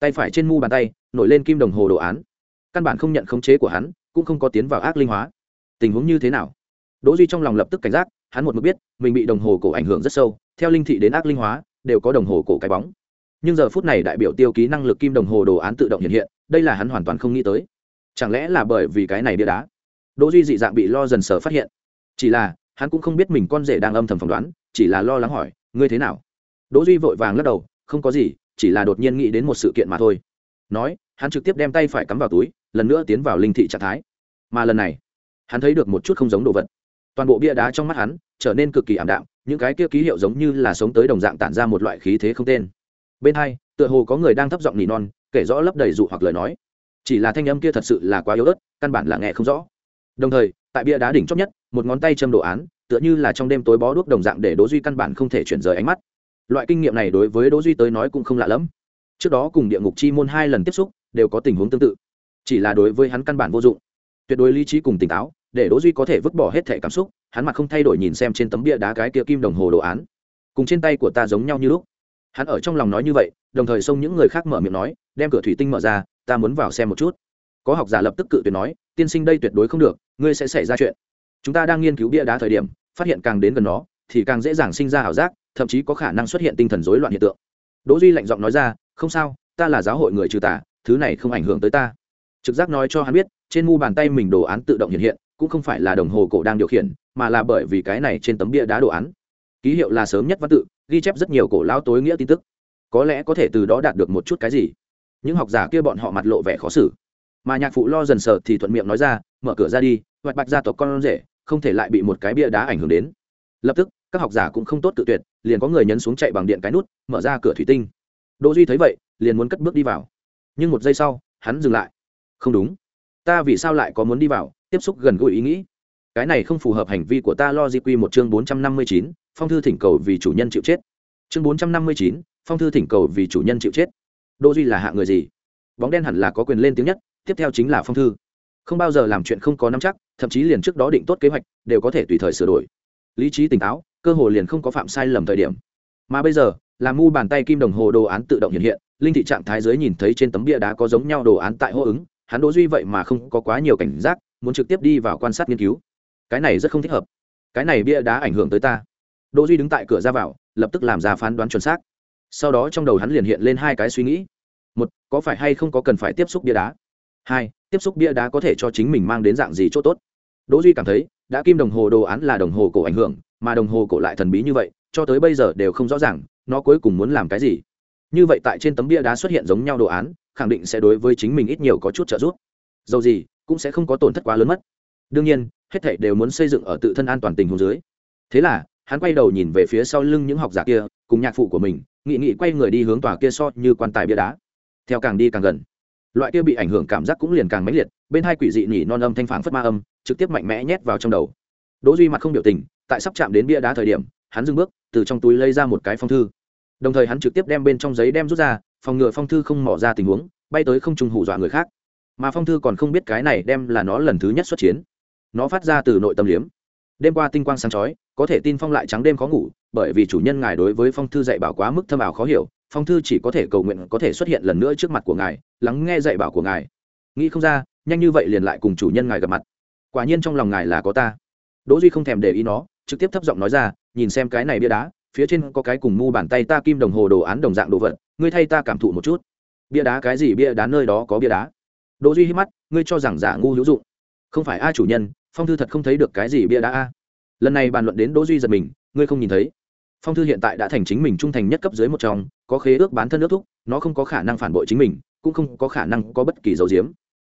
Tay phải trên mu bàn tay, nổi lên kim đồng hồ đồ án. Căn bản không nhận khống chế của hắn, cũng không có tiến vào ác linh hóa. Tình huống như thế nào? Đỗ duy trong lòng lập tức cảnh giác, hắn một mực biết, mình bị đồng hồ cổ ảnh hưởng rất sâu, theo linh thị đến ác linh hóa, đều có đồng hồ cổ cái bóng. Nhưng giờ phút này đại biểu tiêu ký năng lực kim đồng hồ đồ án tự động hiện hiện, đây là hắn hoàn toàn không nghĩ tới. Chẳng lẽ là bởi vì cái này bia đá? Đỗ duy dị dạng bị lo dần sở phát hiện. Chỉ là, hắn cũng không biết mình con rể đang âm thầm phỏng đoán, chỉ là lo lắng hỏi, ngươi thế nào? Đỗ duy vội vàng lắc đầu không có gì, chỉ là đột nhiên nghĩ đến một sự kiện mà thôi. Nói, hắn trực tiếp đem tay phải cắm vào túi, lần nữa tiến vào linh thị trạng thái. Mà lần này, hắn thấy được một chút không giống đồ vật. Toàn bộ bia đá trong mắt hắn trở nên cực kỳ ảm đạm, những cái kia ký hiệu giống như là sống tới đồng dạng tản ra một loại khí thế không tên. Bên hai, tựa hồ có người đang thấp giọng nỉ non, kể rõ lấp đầy dụ hoặc lời nói. Chỉ là thanh âm kia thật sự là quá yếu ớt, căn bản là nghe không rõ. Đồng thời, tại bia đá đỉnh chót nhất, một ngón tay châm đồ án, tựa như là trong đêm tối bó đuốc đồng dạng để đố duy căn bản không thể chuyển rời ánh mắt loại kinh nghiệm này đối với đỗ duy tới nói cũng không lạ lắm trước đó cùng địa ngục chi môn hai lần tiếp xúc, đều có tình huống tương tự. Chỉ là đối với hắn căn bản vô dụng. Tuyệt đối lý trí cùng tỉnh táo, để đỗ duy có thể vứt bỏ hết thể cảm xúc, hắn mặt không thay đổi nhìn xem trên tấm bia đá cái kia kim đồng hồ đồ án. Cùng trên tay của ta giống nhau như lúc. Hắn ở trong lòng nói như vậy, đồng thời xông những người khác mở miệng nói, đem cửa thủy tinh mở ra, ta muốn vào xem một chút. Có học giả lập tức cự tuyệt nói, tiên sinh đây tuyệt đối không được, ngươi sẽ xảy ra chuyện. Chúng ta đang nghiên cứu bia đá thời điểm, phát hiện càng đến gần nó, thì càng dễ dàng sinh ra ảo giác thậm chí có khả năng xuất hiện tinh thần rối loạn hiện tượng. Đỗ duy lạnh giọng nói ra, không sao, ta là giáo hội người trừ tà, thứ này không ảnh hưởng tới ta. Trực giác nói cho hắn biết, trên mu bàn tay mình đồ án tự động hiện hiện, cũng không phải là đồng hồ cổ đang điều khiển, mà là bởi vì cái này trên tấm bia đá đồ án. Ký hiệu là sớm nhất văn tự, ghi chép rất nhiều cổ lao tối nghĩa tin tức. Có lẽ có thể từ đó đạt được một chút cái gì. Những học giả kia bọn họ mặt lộ vẻ khó xử. Mà nhạc phụ lo dần sợ thì thuận miệng nói ra, mở cửa ra đi, hoạch bạch gia tộc con rể, không thể lại bị một cái bia đá ảnh hưởng đến. Lập tức, các học giả cũng không tốt tự tuyệt liền có người nhấn xuống chạy bằng điện cái nút, mở ra cửa thủy tinh. Đỗ duy thấy vậy, liền muốn cất bước đi vào. Nhưng một giây sau, hắn dừng lại. Không đúng. Ta vì sao lại có muốn đi vào? Tiếp xúc gần gũi ý nghĩ. Cái này không phù hợp hành vi của ta lo di quy một chương bốn trăm năm mươi chín, phong thư thỉnh cầu vì chủ nhân chịu chết. Chương bốn trăm năm mươi chín, phong thư thỉnh cầu vì chủ nhân chịu chết. Đỗ duy là hạ người gì? Bóng đen hẳn là có quyền lên tiếng nhất, tiếp theo chính là phong thư. Không bao giờ làm chuyện không có nắm chắc, thậm chí liền trước đó định tốt kế hoạch, đều có thể tùy thời sửa đổi. Lý trí tỉnh táo cơ hồ liền không có phạm sai lầm thời điểm. Mà bây giờ, là mu bàn tay kim đồng hồ đồ án tự động hiện hiện, linh thị trạng thái dưới nhìn thấy trên tấm bia đá có giống nhau đồ án tại hô ứng, hắn đỗ duy vậy mà không có quá nhiều cảnh giác, muốn trực tiếp đi vào quan sát nghiên cứu. Cái này rất không thích hợp. Cái này bia đá ảnh hưởng tới ta. Đỗ duy đứng tại cửa ra vào, lập tức làm ra phán đoán chuẩn xác. Sau đó trong đầu hắn liền hiện lên hai cái suy nghĩ. Một, có phải hay không có cần phải tiếp xúc bia đá? Hai, tiếp xúc bia đá có thể cho chính mình mang đến dạng gì chỗ tốt? Đỗ duy cảm thấy, đã kim đồng hồ đồ án là đồng hồ cổ ảnh hưởng mà đồng hồ cổ lại thần bí như vậy, cho tới bây giờ đều không rõ ràng, nó cuối cùng muốn làm cái gì. Như vậy tại trên tấm bia đá xuất hiện giống nhau đồ án, khẳng định sẽ đối với chính mình ít nhiều có chút trợ giúp. Dầu gì, cũng sẽ không có tổn thất quá lớn mất. Đương nhiên, hết thảy đều muốn xây dựng ở tự thân an toàn tình huống dưới. Thế là, hắn quay đầu nhìn về phía sau lưng những học giả kia, cùng nhạc phụ của mình, nghị nghị quay người đi hướng tòa kia so như quan tài bia đá. Theo càng đi càng gần, loại kia bị ảnh hưởng cảm giác cũng liền càng mãnh liệt, bên hai quỷ dị nhỉ non âm thanh phản phất ma âm, trực tiếp mạnh mẽ nhét vào trong đầu. Đỗ duy mặt không biểu tình tại sắp chạm đến bia đá thời điểm, hắn dừng bước, từ trong túi lấy ra một cái phong thư. Đồng thời hắn trực tiếp đem bên trong giấy đem rút ra, phòng ngừa phong thư không mỏ ra tình huống, bay tới không trùng hù dọa người khác. Mà phong thư còn không biết cái này đem là nó lần thứ nhất xuất chiến. Nó phát ra từ nội tâm liếm. Đêm qua tinh quang sáng chói, có thể tin phong lại trắng đêm khó ngủ, bởi vì chủ nhân ngài đối với phong thư dạy bảo quá mức thâm ảo khó hiểu, phong thư chỉ có thể cầu nguyện có thể xuất hiện lần nữa trước mặt của ngài, lắng nghe dạy bảo của ngài. Nghĩ không ra, nhanh như vậy liền lại cùng chủ nhân ngài gặp mặt. Quả nhiên trong lòng ngài là có ta. Đỗ duy không thèm để ý nó trực tiếp thấp giọng nói ra, nhìn xem cái này bia đá, phía trên có cái cùng mu bàn tay ta kim đồng hồ đồ án đồng dạng đồ vật, ngươi thay ta cảm thụ một chút. Bia đá cái gì? Bia đá nơi đó có bia đá? Đỗ duy hít mắt, ngươi cho rằng giả ngu hữu dụng. Không phải a chủ nhân, phong thư thật không thấy được cái gì bia đá a. Lần này bàn luận đến đỗ duy giật mình, ngươi không nhìn thấy? Phong thư hiện tại đã thành chính mình trung thành nhất cấp dưới một trong, có khế ước bán thân ước thúc, nó không có khả năng phản bội chính mình, cũng không có khả năng có bất kỳ dấu diếm.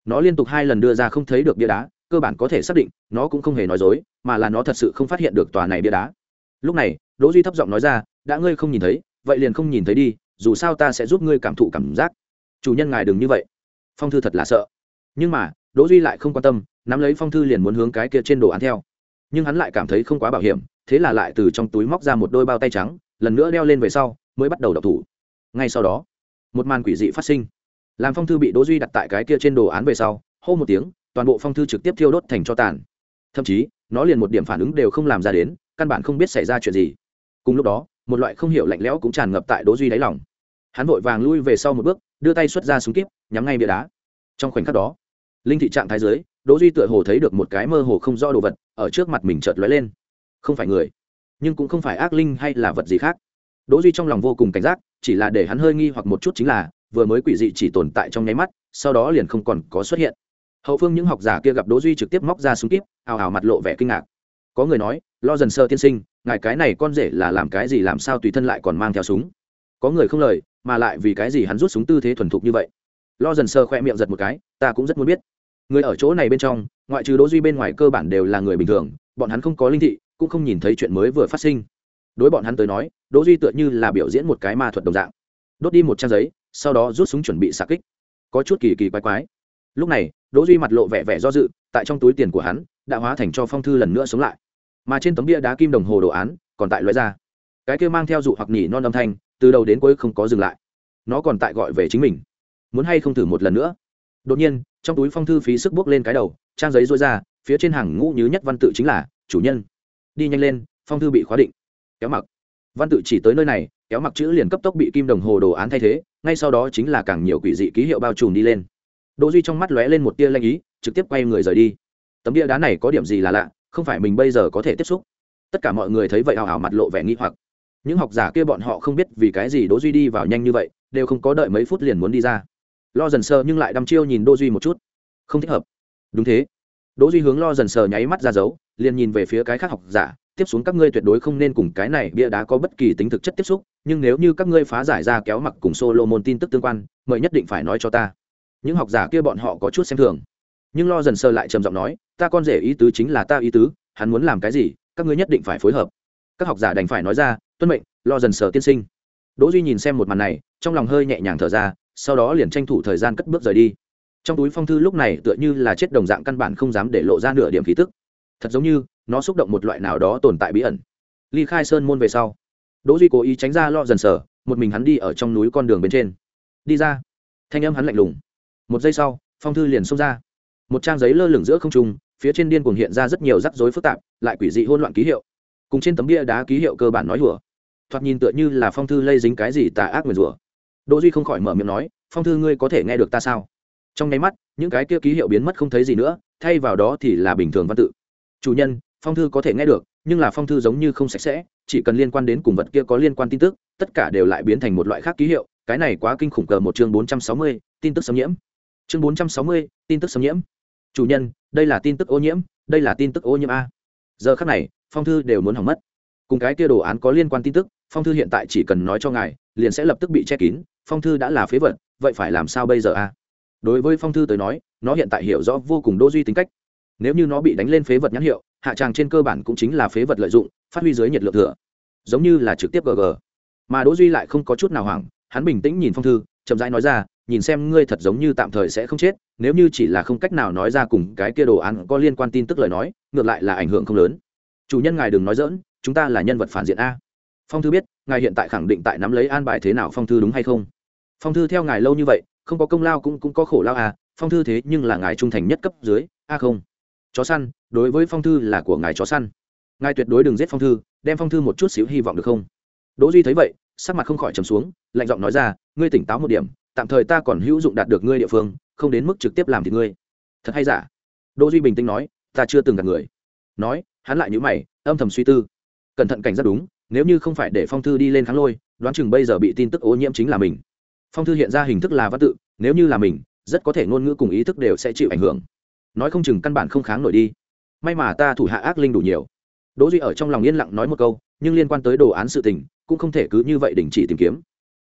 Nó liên tục hai lần đưa ra không thấy được bia đá cơ bản có thể xác định, nó cũng không hề nói dối, mà là nó thật sự không phát hiện được tòa này bia đá. Lúc này, đỗ duy thấp giọng nói ra, đã ngươi không nhìn thấy, vậy liền không nhìn thấy đi, dù sao ta sẽ giúp ngươi cảm thụ cảm giác. Chủ nhân ngài đừng như vậy. Phong thư thật là sợ. Nhưng mà, đỗ duy lại không quan tâm, nắm lấy phong thư liền muốn hướng cái kia trên đồ án theo. Nhưng hắn lại cảm thấy không quá bảo hiểm, thế là lại từ trong túi móc ra một đôi bao tay trắng, lần nữa đeo lên về sau, mới bắt đầu đọc thủ. Ngay sau đó, một màn quỷ dị phát sinh. Làm phong thư bị đỗ duy đặt tại cái kia trên đồ án về sau, hô một tiếng toàn bộ phong thư trực tiếp thiêu đốt thành cho tàn. Thậm chí, nó liền một điểm phản ứng đều không làm ra đến, căn bản không biết xảy ra chuyện gì. Cùng lúc đó, một loại không hiểu lạnh lẽo cũng tràn ngập tại đỗ duy đáy lòng. Hắn vội vàng lui về sau một bước, đưa tay xuất ra súng kíp, nhắm ngay bia đá. Trong khoảnh khắc đó, linh thị trạng thái dưới, đỗ duy tựa hồ thấy được một cái mơ hồ không rõ đồ vật ở trước mặt mình chợt lóe lên. Không phải người, nhưng cũng không phải ác linh hay là vật gì khác. Đỗ duy trong lòng vô cùng cảnh giác, chỉ là để hắn hơi nghi hoặc một chút chính là, vừa mới quỷ dị chỉ tồn tại trong nháy mắt, sau đó liền không còn có xuất hiện hậu phương những học giả kia gặp đỗ duy trực tiếp móc ra súng kíp, ào ào mặt lộ vẻ kinh ngạc. Có người nói, lo dần sơ tiên sinh, ngài cái này con rể là làm cái gì làm sao tùy thân lại còn mang theo súng? Có người không lời, mà lại vì cái gì hắn rút súng tư thế thuần thục như vậy? Lo dần sơ khoe miệng giật một cái, ta cũng rất muốn biết. Người ở chỗ này bên trong, ngoại trừ đỗ duy bên ngoài cơ bản đều là người bình thường, bọn hắn không có linh thị, cũng không nhìn thấy chuyện mới vừa phát sinh. Đối bọn hắn tới nói, đỗ duy tựa như là biểu diễn một cái ma thuật đồng dạng. Đốt đi một trang giấy, sau đó rút súng chuẩn bị xạ kích. Có chút kỳ kỳ quái quái lúc này, đỗ duy mặt lộ vẻ vẻ do dự, tại trong túi tiền của hắn, đã hóa thành cho phong thư lần nữa sống lại. Mà trên tấm bia đá kim đồng hồ đồ án, còn tại loại ra. Cái kia mang theo dụ hoặc nhỉ non âm thanh, từ đầu đến cuối không có dừng lại. Nó còn tại gọi về chính mình. Muốn hay không thử một lần nữa? Đột nhiên, trong túi phong thư phí sức bước lên cái đầu, trang giấy rối ra, phía trên hàng ngũ nhứ nhất văn tự chính là, chủ nhân. Đi nhanh lên, phong thư bị khóa định. Kéo mặc. Văn tự chỉ tới nơi này, kéo mặc chữ liền cấp tốc bị kim đồng hồ đồ án thay thế, ngay sau đó chính là càng nhiều quỷ dị ký hiệu bao trùm đi lên đỗ duy trong mắt lóe lên một tia lanh ý, trực tiếp quay người rời đi. Tấm bia đá này có điểm gì là lạ, không phải mình bây giờ có thể tiếp xúc. Tất cả mọi người thấy vậy hào hào mặt lộ vẻ nghi hoặc. Những học giả kia bọn họ không biết vì cái gì đỗ duy đi vào nhanh như vậy, đều không có đợi mấy phút liền muốn đi ra. Lo dần sờ nhưng lại đăm chiêu nhìn đỗ duy một chút. Không thích hợp. Đúng thế. Đỗ duy hướng lo dần sờ nháy mắt ra dấu, liền nhìn về phía cái khác học giả, tiếp xuống các ngươi tuyệt đối không nên cùng cái này bia đá có bất kỳ tính thực chất tiếp xúc, nhưng nếu như các ngươi phá giải ra kéo mặc cùng solomon tin tức tương quan, mời nhất định phải nói cho ta những học giả kia bọn họ có chút xem thường. Nhưng lo dần sơ lại trầm giọng nói, ta con rể ý tứ chính là ta ý tứ, hắn muốn làm cái gì, các ngươi nhất định phải phối hợp. Các học giả đành phải nói ra, tuân mệnh, lo dần sờ tiên sinh. Đỗ duy nhìn xem một màn này, trong lòng hơi nhẹ nhàng thở ra, sau đó liền tranh thủ thời gian cất bước rời đi. Trong túi phong thư lúc này tựa như là chết đồng dạng căn bản không dám để lộ ra nửa điểm khí tức. Thật giống như nó xúc động một loại nào đó tồn tại bí ẩn. Ly khai sơn môn về sau, đỗ duy cố ý tránh ra lo dần sờ, một mình hắn đi ở trong núi con đường bên trên. Đi ra. Thanh âm hắn lạnh lùng một giây sau, phong thư liền xông ra. Một trang giấy lơ lửng giữa không trung, phía trên điên cuồng hiện ra rất nhiều rắc rối phức tạp, lại quỷ dị hỗn loạn ký hiệu. Cùng trên tấm bia đá ký hiệu cơ bản nói hùa thoạt nhìn tựa như là phong thư lây dính cái gì tà ác nguyền rủa. Đỗ duy không khỏi mở miệng nói, phong thư ngươi có thể nghe được ta sao? Trong nháy mắt, những cái kia ký hiệu biến mất không thấy gì nữa, thay vào đó thì là bình thường văn tự. Chủ nhân, phong thư có thể nghe được, nhưng là phong thư giống như không sạch sẽ, chỉ cần liên quan đến cùng vật kia có liên quan tin tức, tất cả đều lại biến thành một loại khác ký hiệu, cái này quá kinh khủng cờ một chương bốn trăm sáu mươi, tin tức xâm nhiễm chương bốn trăm sáu mươi, tin tức xâm nhiễm. Chủ nhân, đây là tin tức ô nhiễm, đây là tin tức ô nhiễm a. Giờ khác này, phong thư đều muốn hỏng mất. Cùng cái kia đồ án có liên quan tin tức, phong thư hiện tại chỉ cần nói cho ngài, liền sẽ lập tức bị che kín, phong thư đã là phế vật, vậy phải làm sao bây giờ a? Đối với phong thư tới nói, nó hiện tại hiểu rõ vô cùng đô duy tính cách. Nếu như nó bị đánh lên phế vật nhãn hiệu, hạ tràng trên cơ bản cũng chính là phế vật lợi dụng, phát huy dưới nhiệt lượng thừa. Giống như là trực tiếp gg mà đỗ duy lại không có chút nào hoảng, hắn bình tĩnh nhìn phong thư chậm rãi nói ra, nhìn xem ngươi thật giống như tạm thời sẽ không chết, nếu như chỉ là không cách nào nói ra cùng cái kia đồ án có liên quan tin tức lời nói, ngược lại là ảnh hưởng không lớn. Chủ nhân ngài đừng nói dỡn chúng ta là nhân vật phản diện a. Phong thư biết, ngài hiện tại khẳng định tại nắm lấy an bài thế nào phong thư đúng hay không? Phong thư theo ngài lâu như vậy, không có công lao cũng cũng có khổ lao à phong thư thế nhưng là ngài trung thành nhất cấp dưới, a không? Chó săn, đối với phong thư là của ngài chó săn. Ngài tuyệt đối đừng giết phong thư, đem phong thư một chút xíu hy vọng được không? Đỗ duy thấy vậy, sắc mặt không khỏi trầm xuống, lạnh giọng nói ra ngươi tỉnh táo một điểm, tạm thời ta còn hữu dụng đạt được ngươi địa phương, không đến mức trực tiếp làm thì ngươi. Thật hay giả? Đỗ duy bình tĩnh nói, ta chưa từng gặp người. Nói, hắn lại nhíu mày, âm thầm suy tư. Cẩn thận cảnh giác đúng, nếu như không phải để phong thư đi lên kháng lôi, đoán chừng bây giờ bị tin tức ô nhiễm chính là mình. Phong thư hiện ra hình thức là văn tự, nếu như là mình, rất có thể ngôn ngữ cùng ý thức đều sẽ chịu ảnh hưởng. Nói không chừng căn bản không kháng nổi đi. May mà ta thủ hạ ác linh đủ nhiều. Đỗ duy ở trong lòng yên lặng nói một câu, nhưng liên quan tới đồ án sự tình, cũng không thể cứ như vậy đình chỉ tìm kiếm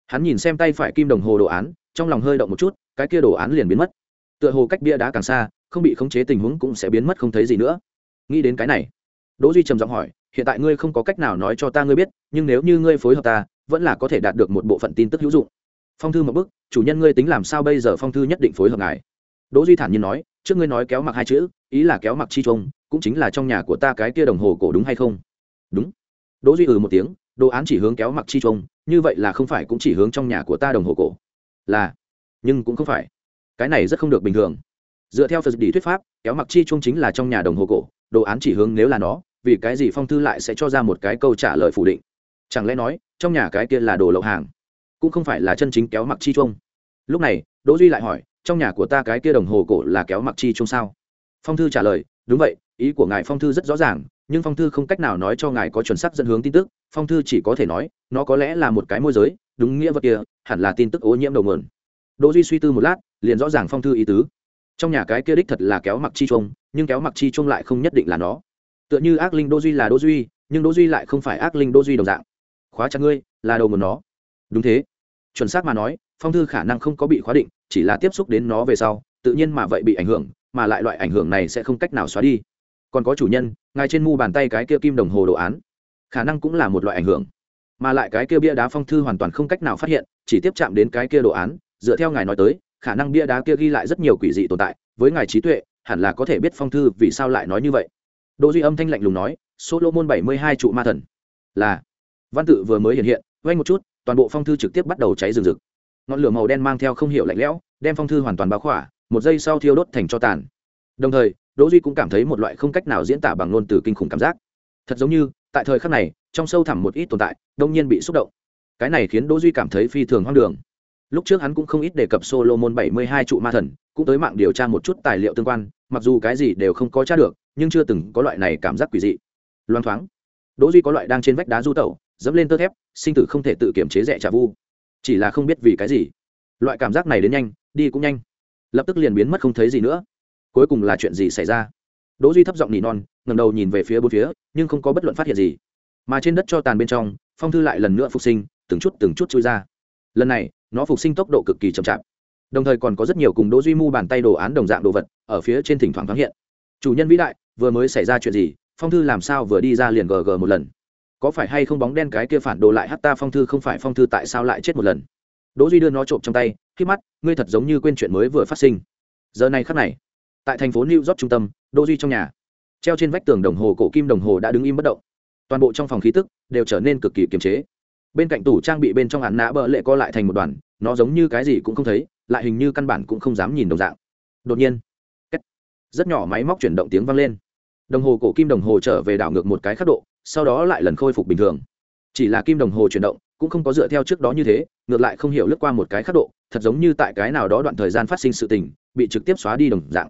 hắn nhìn xem tay phải kim đồng hồ đồ án, trong lòng hơi động một chút, cái kia đồ án liền biến mất. Tựa hồ cách bia đá càng xa, không bị khống chế tình huống cũng sẽ biến mất không thấy gì nữa. Nghĩ đến cái này, đỗ duy trầm giọng hỏi, hiện tại ngươi không có cách nào nói cho ta ngươi biết, nhưng nếu như ngươi phối hợp ta, vẫn là có thể đạt được một bộ phận tin tức hữu dụng. Phong thư một bức, chủ nhân ngươi tính làm sao bây giờ phong thư nhất định phối hợp ngài. Đỗ duy thản nhiên nói, trước ngươi nói kéo mặc hai chữ, ý là kéo mặc chi trông, cũng chính là trong nhà của ta cái kia đồng hồ cổ đúng hay không? Đúng. Đỗ duy ừ một tiếng đồ án chỉ hướng kéo mặc chi trông, như vậy là không phải cũng chỉ hướng trong nhà của ta đồng hồ cổ. Là, nhưng cũng không phải. Cái này rất không được bình thường. Dựa theo phật đi thuyết pháp, kéo mặc chi trông chính là trong nhà đồng hồ cổ, đồ án chỉ hướng nếu là nó, vì cái gì phong thư lại sẽ cho ra một cái câu trả lời phủ định? Chẳng lẽ nói, trong nhà cái kia là đồ lậu hàng, cũng không phải là chân chính kéo mặc chi trông? Lúc này, đỗ duy lại hỏi, trong nhà của ta cái kia đồng hồ cổ là kéo mặc chi trông sao? Phong thư trả lời, đúng vậy, ý của ngài phong thư rất rõ ràng nhưng phong thư không cách nào nói cho ngài có chuẩn xác dẫn hướng tin tức phong thư chỉ có thể nói nó có lẽ là một cái môi giới đúng nghĩa vật kia hẳn là tin tức ô nhiễm đầu nguồn. Đỗ duy suy tư một lát liền rõ ràng phong thư ý tứ. Trong nhà cái kia đích thật là kéo mặc chi trung, nhưng kéo mặc chi trung lại không nhất định là nó. Tựa như ác linh đỗ duy là đỗ duy nhưng đỗ duy lại không phải ác linh đỗ duy đồng dạng. Khóa chặt ngươi là đầu nguồn nó. Đúng thế. Chuẩn xác mà nói phong thư khả năng không có bị khóa định chỉ là tiếp xúc đến nó về sau tự nhiên mà vậy bị ảnh hưởng mà lại loại ảnh hưởng này sẽ không cách nào xóa đi còn có chủ nhân, ngài trên mu bàn tay cái kia kim đồng hồ đồ án, khả năng cũng là một loại ảnh hưởng. Mà lại cái kia bia đá phong thư hoàn toàn không cách nào phát hiện, chỉ tiếp chạm đến cái kia đồ án, dựa theo ngài nói tới, khả năng bia đá kia ghi lại rất nhiều quỷ dị tồn tại, với ngài trí tuệ, hẳn là có thể biết phong thư vì sao lại nói như vậy. Đỗ duy âm thanh lạnh lùng nói số bảy mươi hai trụ ma thần. Là, văn tự vừa mới hiện hiện vay một chút, toàn bộ phong thư trực tiếp bắt đầu cháy rừng rực. Ngọn lửa màu đen mang theo không hiểu lạnh lẽo, đem phong thư hoàn toàn bao khỏa, một giây sau thiêu đốt thành cho tàn. Đồng thời đỗ duy cũng cảm thấy một loại không cách nào diễn tả bằng ngôn từ kinh khủng cảm giác. Thật giống như, tại thời khắc này, trong sâu thẳm một ít tồn tại, đông nhiên bị xúc động. Cái này khiến đỗ duy cảm thấy phi thường hoang đường. Lúc trước hắn cũng không ít đề cập solomon 72 trụ ma thần, cũng tới mạng điều tra một chút tài liệu tương quan, mặc dù cái gì đều không có tra được, nhưng chưa từng có loại này cảm giác quỷ dị. Loan thoáng, đỗ duy có loại đang trên vách đá du tẩu, dẫm lên tơ thép, sinh tử không thể tự kiểm chế rẻ trả vu. Chỉ là không biết vì cái gì. Loại cảm giác này đến nhanh, đi cũng nhanh. Lập tức liền biến mất không thấy gì nữa cuối cùng là chuyện gì xảy ra? Đỗ duy thấp giọng nỉ non, ngẩng đầu nhìn về phía bốn phía, nhưng không có bất luận phát hiện gì. Mà trên đất cho tàn bên trong, phong thư lại lần nữa phục sinh, từng chút từng chút chui ra. Lần này, nó phục sinh tốc độ cực kỳ chậm chạp. Đồng thời còn có rất nhiều cùng đỗ duy mu bàn tay đồ án đồng dạng đồ vật ở phía trên thỉnh thoảng thoáng hiện. Chủ nhân vĩ đại, vừa mới xảy ra chuyện gì, phong thư làm sao vừa đi ra liền gg một lần? Có phải hay không bóng đen cái kia phản đồ lại hắt ta phong thư không phải phong thư tại sao lại chết một lần? Đỗ duy đưa nó trộm trong tay khi mắt, ngươi thật giống như quên chuyện mới vừa phát sinh. Giờ này khắc này tại thành phố new york trung tâm, đô duy trong nhà. Treo trên vách tường đồng hồ cổ kim đồng hồ đã đứng im bất động. Toàn bộ trong phòng khí tức đều trở nên cực kỳ kiềm chế. Bên cạnh tủ trang bị bên trong hạn nã bỡ lệ co lại thành một đoàn, nó giống như cái gì cũng không thấy, lại hình như căn bản cũng không dám nhìn đồng dạng. Đột nhiên rất nhỏ máy móc chuyển động tiếng vang lên. Đồng hồ cổ kim đồng hồ trở về đảo ngược một cái khắc độ, sau đó lại lần khôi phục bình thường. Chỉ là kim đồng hồ chuyển động cũng không có dựa theo trước đó như thế, ngược lại không hiểu lướt qua một cái khắc độ, thật giống như tại cái nào đó đoạn thời gian phát sinh sự tình, bị trực tiếp xóa đi đồng dạng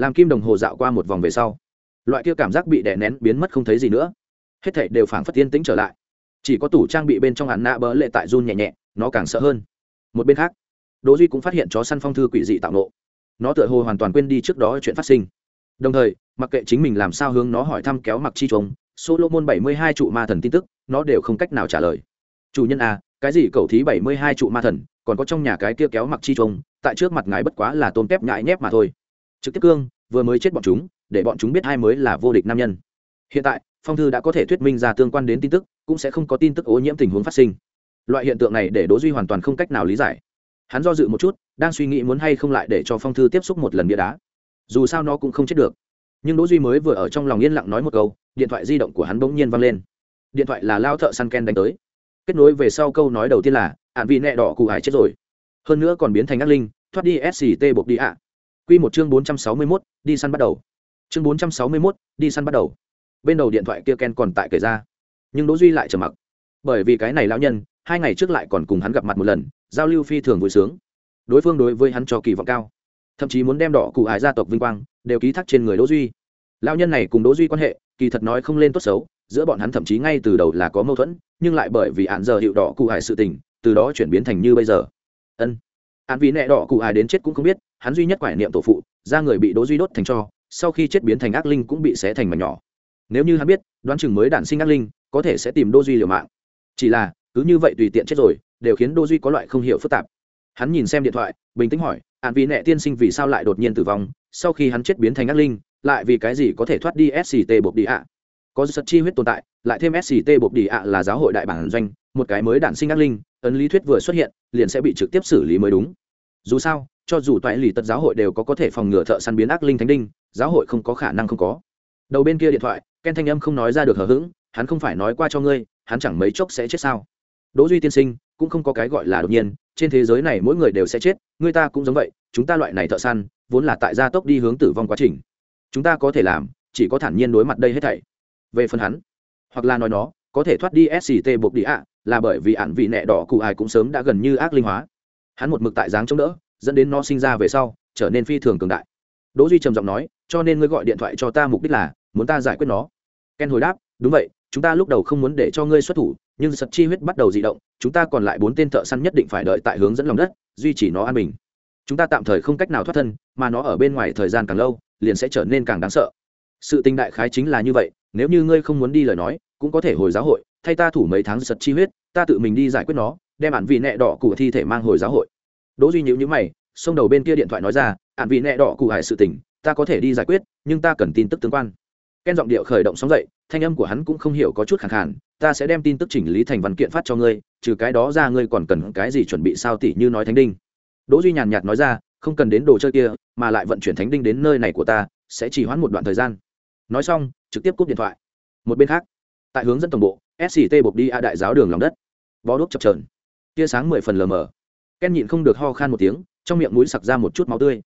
làm kim đồng hồ dạo qua một vòng về sau, loại kia cảm giác bị đè nén biến mất không thấy gì nữa. Hết thảy đều phảng phất yên tĩnh trở lại. Chỉ có tủ trang bị bên trong hắn nạ bỡ lệ tại run nhẹ nhẹ, nó càng sợ hơn. Một bên khác, đỗ duy cũng phát hiện chó săn phong thư quỷ dị tạo nộ nó tựa hồ hoàn toàn quên đi trước đó chuyện phát sinh. Đồng thời, mặc kệ chính mình làm sao hướng nó hỏi thăm kéo mặc chi trống, solomon bảy mươi hai trụ ma thần tin tức, nó đều không cách nào trả lời. Chủ nhân a cái gì cầu thí bảy mươi hai trụ ma thần, còn có trong nhà cái kia kéo mặc chi trống, tại trước mặt ngài bất quá là tôn kép nhại nhép mà thôi trực tiếp cương, vừa mới chết bọn chúng, để bọn chúng biết hai mới là vô địch nam nhân. Hiện tại, phong thư đã có thể thuyết minh ra tương quan đến tin tức, cũng sẽ không có tin tức ô nhiễm tình huống phát sinh. Loại hiện tượng này để đỗ duy hoàn toàn không cách nào lý giải. Hắn do dự một chút, đang suy nghĩ muốn hay không lại để cho phong thư tiếp xúc một lần bia đá. Dù sao nó cũng không chết được. Nhưng đỗ duy mới vừa ở trong lòng yên lặng nói một câu, điện thoại di động của hắn bỗng nhiên vang lên. Điện thoại là lao thợ săn ken đánh tới. Kết nối về sau câu nói đầu tiên là, ạn vị nẹ đỏ cụ hải chết rồi. Hơn nữa còn biến thành ác linh, thoát đi sct buộc đi ạ quy một chương bốn trăm sáu mươi 461, đi săn bắt đầu. Chương bốn trăm sáu mươi 461, đi săn bắt đầu. Bên đầu điện thoại kia ken còn tại kể ra. Nhưng đỗ duy lại trầm mặc. Bởi vì cái này lão nhân hai ngày trước lại còn cùng hắn gặp mặt một lần giao lưu phi thường vui sướng. Đối phương đối với hắn cho kỳ vọng cao. Thậm chí muốn đem đỏ cụ hải gia tộc vinh quang đều ký thác trên người đỗ duy. Lão nhân này cùng đỗ duy quan hệ kỳ thật nói không lên tốt xấu giữa bọn hắn thậm chí ngay từ đầu là có mâu thuẫn nhưng lại bởi vì án giờ hiệu đỏ cụ hải sự tình từ đó chuyển biến thành như bây giờ. Ân. Án vì nệ đỏ cụ hải đến chết cũng không biết hắn duy nhất quải niệm tổ phụ ra người bị đố duy đốt thành cho, sau khi chết biến thành ác linh cũng bị xé thành mảnh nhỏ. Nếu như hắn biết, đoán chừng mới đản sinh ác linh, có thể sẽ tìm đô duy liều mạng. Chỉ là, cứ như vậy tùy tiện chết rồi, đều khiến đô duy có loại không hiểu phức tạp. Hắn nhìn xem điện thoại, bình tĩnh hỏi hạn vì nẹ tiên sinh vì sao lại đột nhiên tử vong? Sau khi hắn chết biến thành ác linh, lại vì cái gì có thể thoát đi sct bộc đi ạ? Có sật chi huyết tồn tại, lại thêm sct bộc đi ạ là giáo hội đại bản doanh, một cái mới đản sinh ác linh, ấn lý thuyết vừa xuất hiện, liền sẽ bị trực tiếp xử lý mới đúng. Dù sao cho dù toại lì tật giáo hội đều có có thể phòng ngừa thợ săn biến ác linh thánh đinh, giáo hội không có khả năng không có. Đầu bên kia điện thoại, ken thanh âm không nói ra được hờ hững, hắn không phải nói qua cho ngươi, hắn chẳng mấy chốc sẽ chết sao? Đỗ duy tiên sinh, cũng không có cái gọi là đột nhiên, trên thế giới này mỗi người đều sẽ chết người ta cũng giống vậy, chúng ta loại này thợ săn, vốn là tại gia tốc đi hướng tử vong quá trình. Chúng ta có thể làm, chỉ có thản nhiên đối mặt đây hết thảy. Về phần hắn, hoặc là nói nó, có thể thoát đi sct buộc đi ạ, là bởi vì ạn vị nẹ đỏ cụ ai cũng sớm đã gần như ác linh hóa. Hắn một mực tại dáng chống đỡ dẫn đến nó sinh ra về sau, trở nên phi thường cường đại. Đỗ duy trầm giọng nói, cho nên ngươi gọi điện thoại cho ta mục đích là, muốn ta giải quyết nó. Ken hồi đáp, đúng vậy, chúng ta lúc đầu không muốn để cho ngươi xuất thủ, nhưng sật chi huyết bắt đầu dị động, chúng ta còn lại bốn tên thợ săn nhất định phải đợi tại hướng dẫn lòng đất, duy trì nó an bình. Chúng ta tạm thời không cách nào thoát thân, mà nó ở bên ngoài thời gian càng lâu, liền sẽ trở nên càng đáng sợ. Sự tình đại khái chính là như vậy, nếu như ngươi không muốn đi lời nói, cũng có thể hồi giáo hội, thay ta thủ mấy tháng sật chi huyết, ta tự mình đi giải quyết nó, đem bản vị nẹ đỏ của thi thể mang hồi giáo hội đỗ duy nhíu nhíu mày, xông đầu bên kia điện thoại nói ra, ản vị nẹ đỏ cụ hải sự tình, ta có thể đi giải quyết, nhưng ta cần tin tức tương quan. Ken giọng điệu khởi động sóng dậy, thanh âm của hắn cũng không hiểu có chút khẳng khàn, ta sẽ đem tin tức chỉnh lý thành văn kiện phát cho ngươi, trừ cái đó ra ngươi còn cần cái gì chuẩn bị sao tỷ như nói thánh đinh? Đỗ duy nhàn nhạt nói ra, không cần đến đồ chơi kia, mà lại vận chuyển thánh đinh đến nơi này của ta, sẽ chỉ hoãn một đoạn thời gian. Nói xong, trực tiếp cúp điện thoại. Một bên khác, tại hướng dẫn tổng bộ sct buộc đi a đại giáo đường lòng đất. Bó đuốc chập trờn tia sáng mười phần lờ mờ ken nhịn không được ho khan một tiếng, trong miệng mũi sặc ra một chút máu tươi.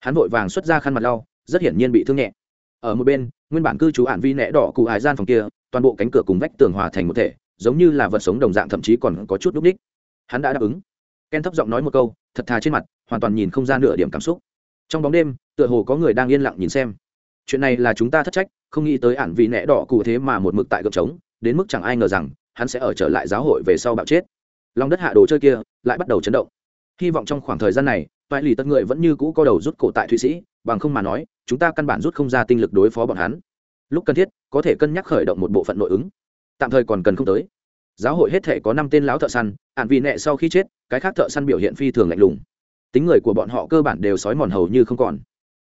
Hắn vội vàng xuất ra khăn mặt lau, rất hiển nhiên bị thương nhẹ. Ở một bên, nguyên bản cư trú ản vi nẽ đỏ cụ hải gian phòng kia, toàn bộ cánh cửa cùng vách tường hòa thành một thể, giống như là vật sống đồng dạng thậm chí còn có chút đúc đích hắn đã đáp ứng. Ken thấp giọng nói một câu, thật thà trên mặt, hoàn toàn nhìn không ra nửa điểm cảm xúc. Trong bóng đêm, tựa hồ có người đang yên lặng nhìn xem. Chuyện này là chúng ta thất trách, không nghĩ tới ản vì nẽ đỏ cụ thế mà một mực tại gợp trống, đến mức chẳng ai ngờ rằng, hắn sẽ ở trở lại giáo hội về sau bạo chết. Lòng đất hạ đồ chơi kia, lại bắt đầu chấn động hy vọng trong khoảng thời gian này, toại lì tất người vẫn như cũ có đầu rút cổ tại thụy sĩ, bằng không mà nói, chúng ta căn bản rút không ra tinh lực đối phó bọn hắn. Lúc cần thiết, có thể cân nhắc khởi động một bộ phận nội ứng. Tạm thời còn cần không tới. Giáo hội hết thể có năm tên lão thợ săn ạn vì nẹ sau khi chết, cái khác thợ săn biểu hiện phi thường lạnh lùng. Tính người của bọn họ cơ bản đều sói mòn hầu như không còn.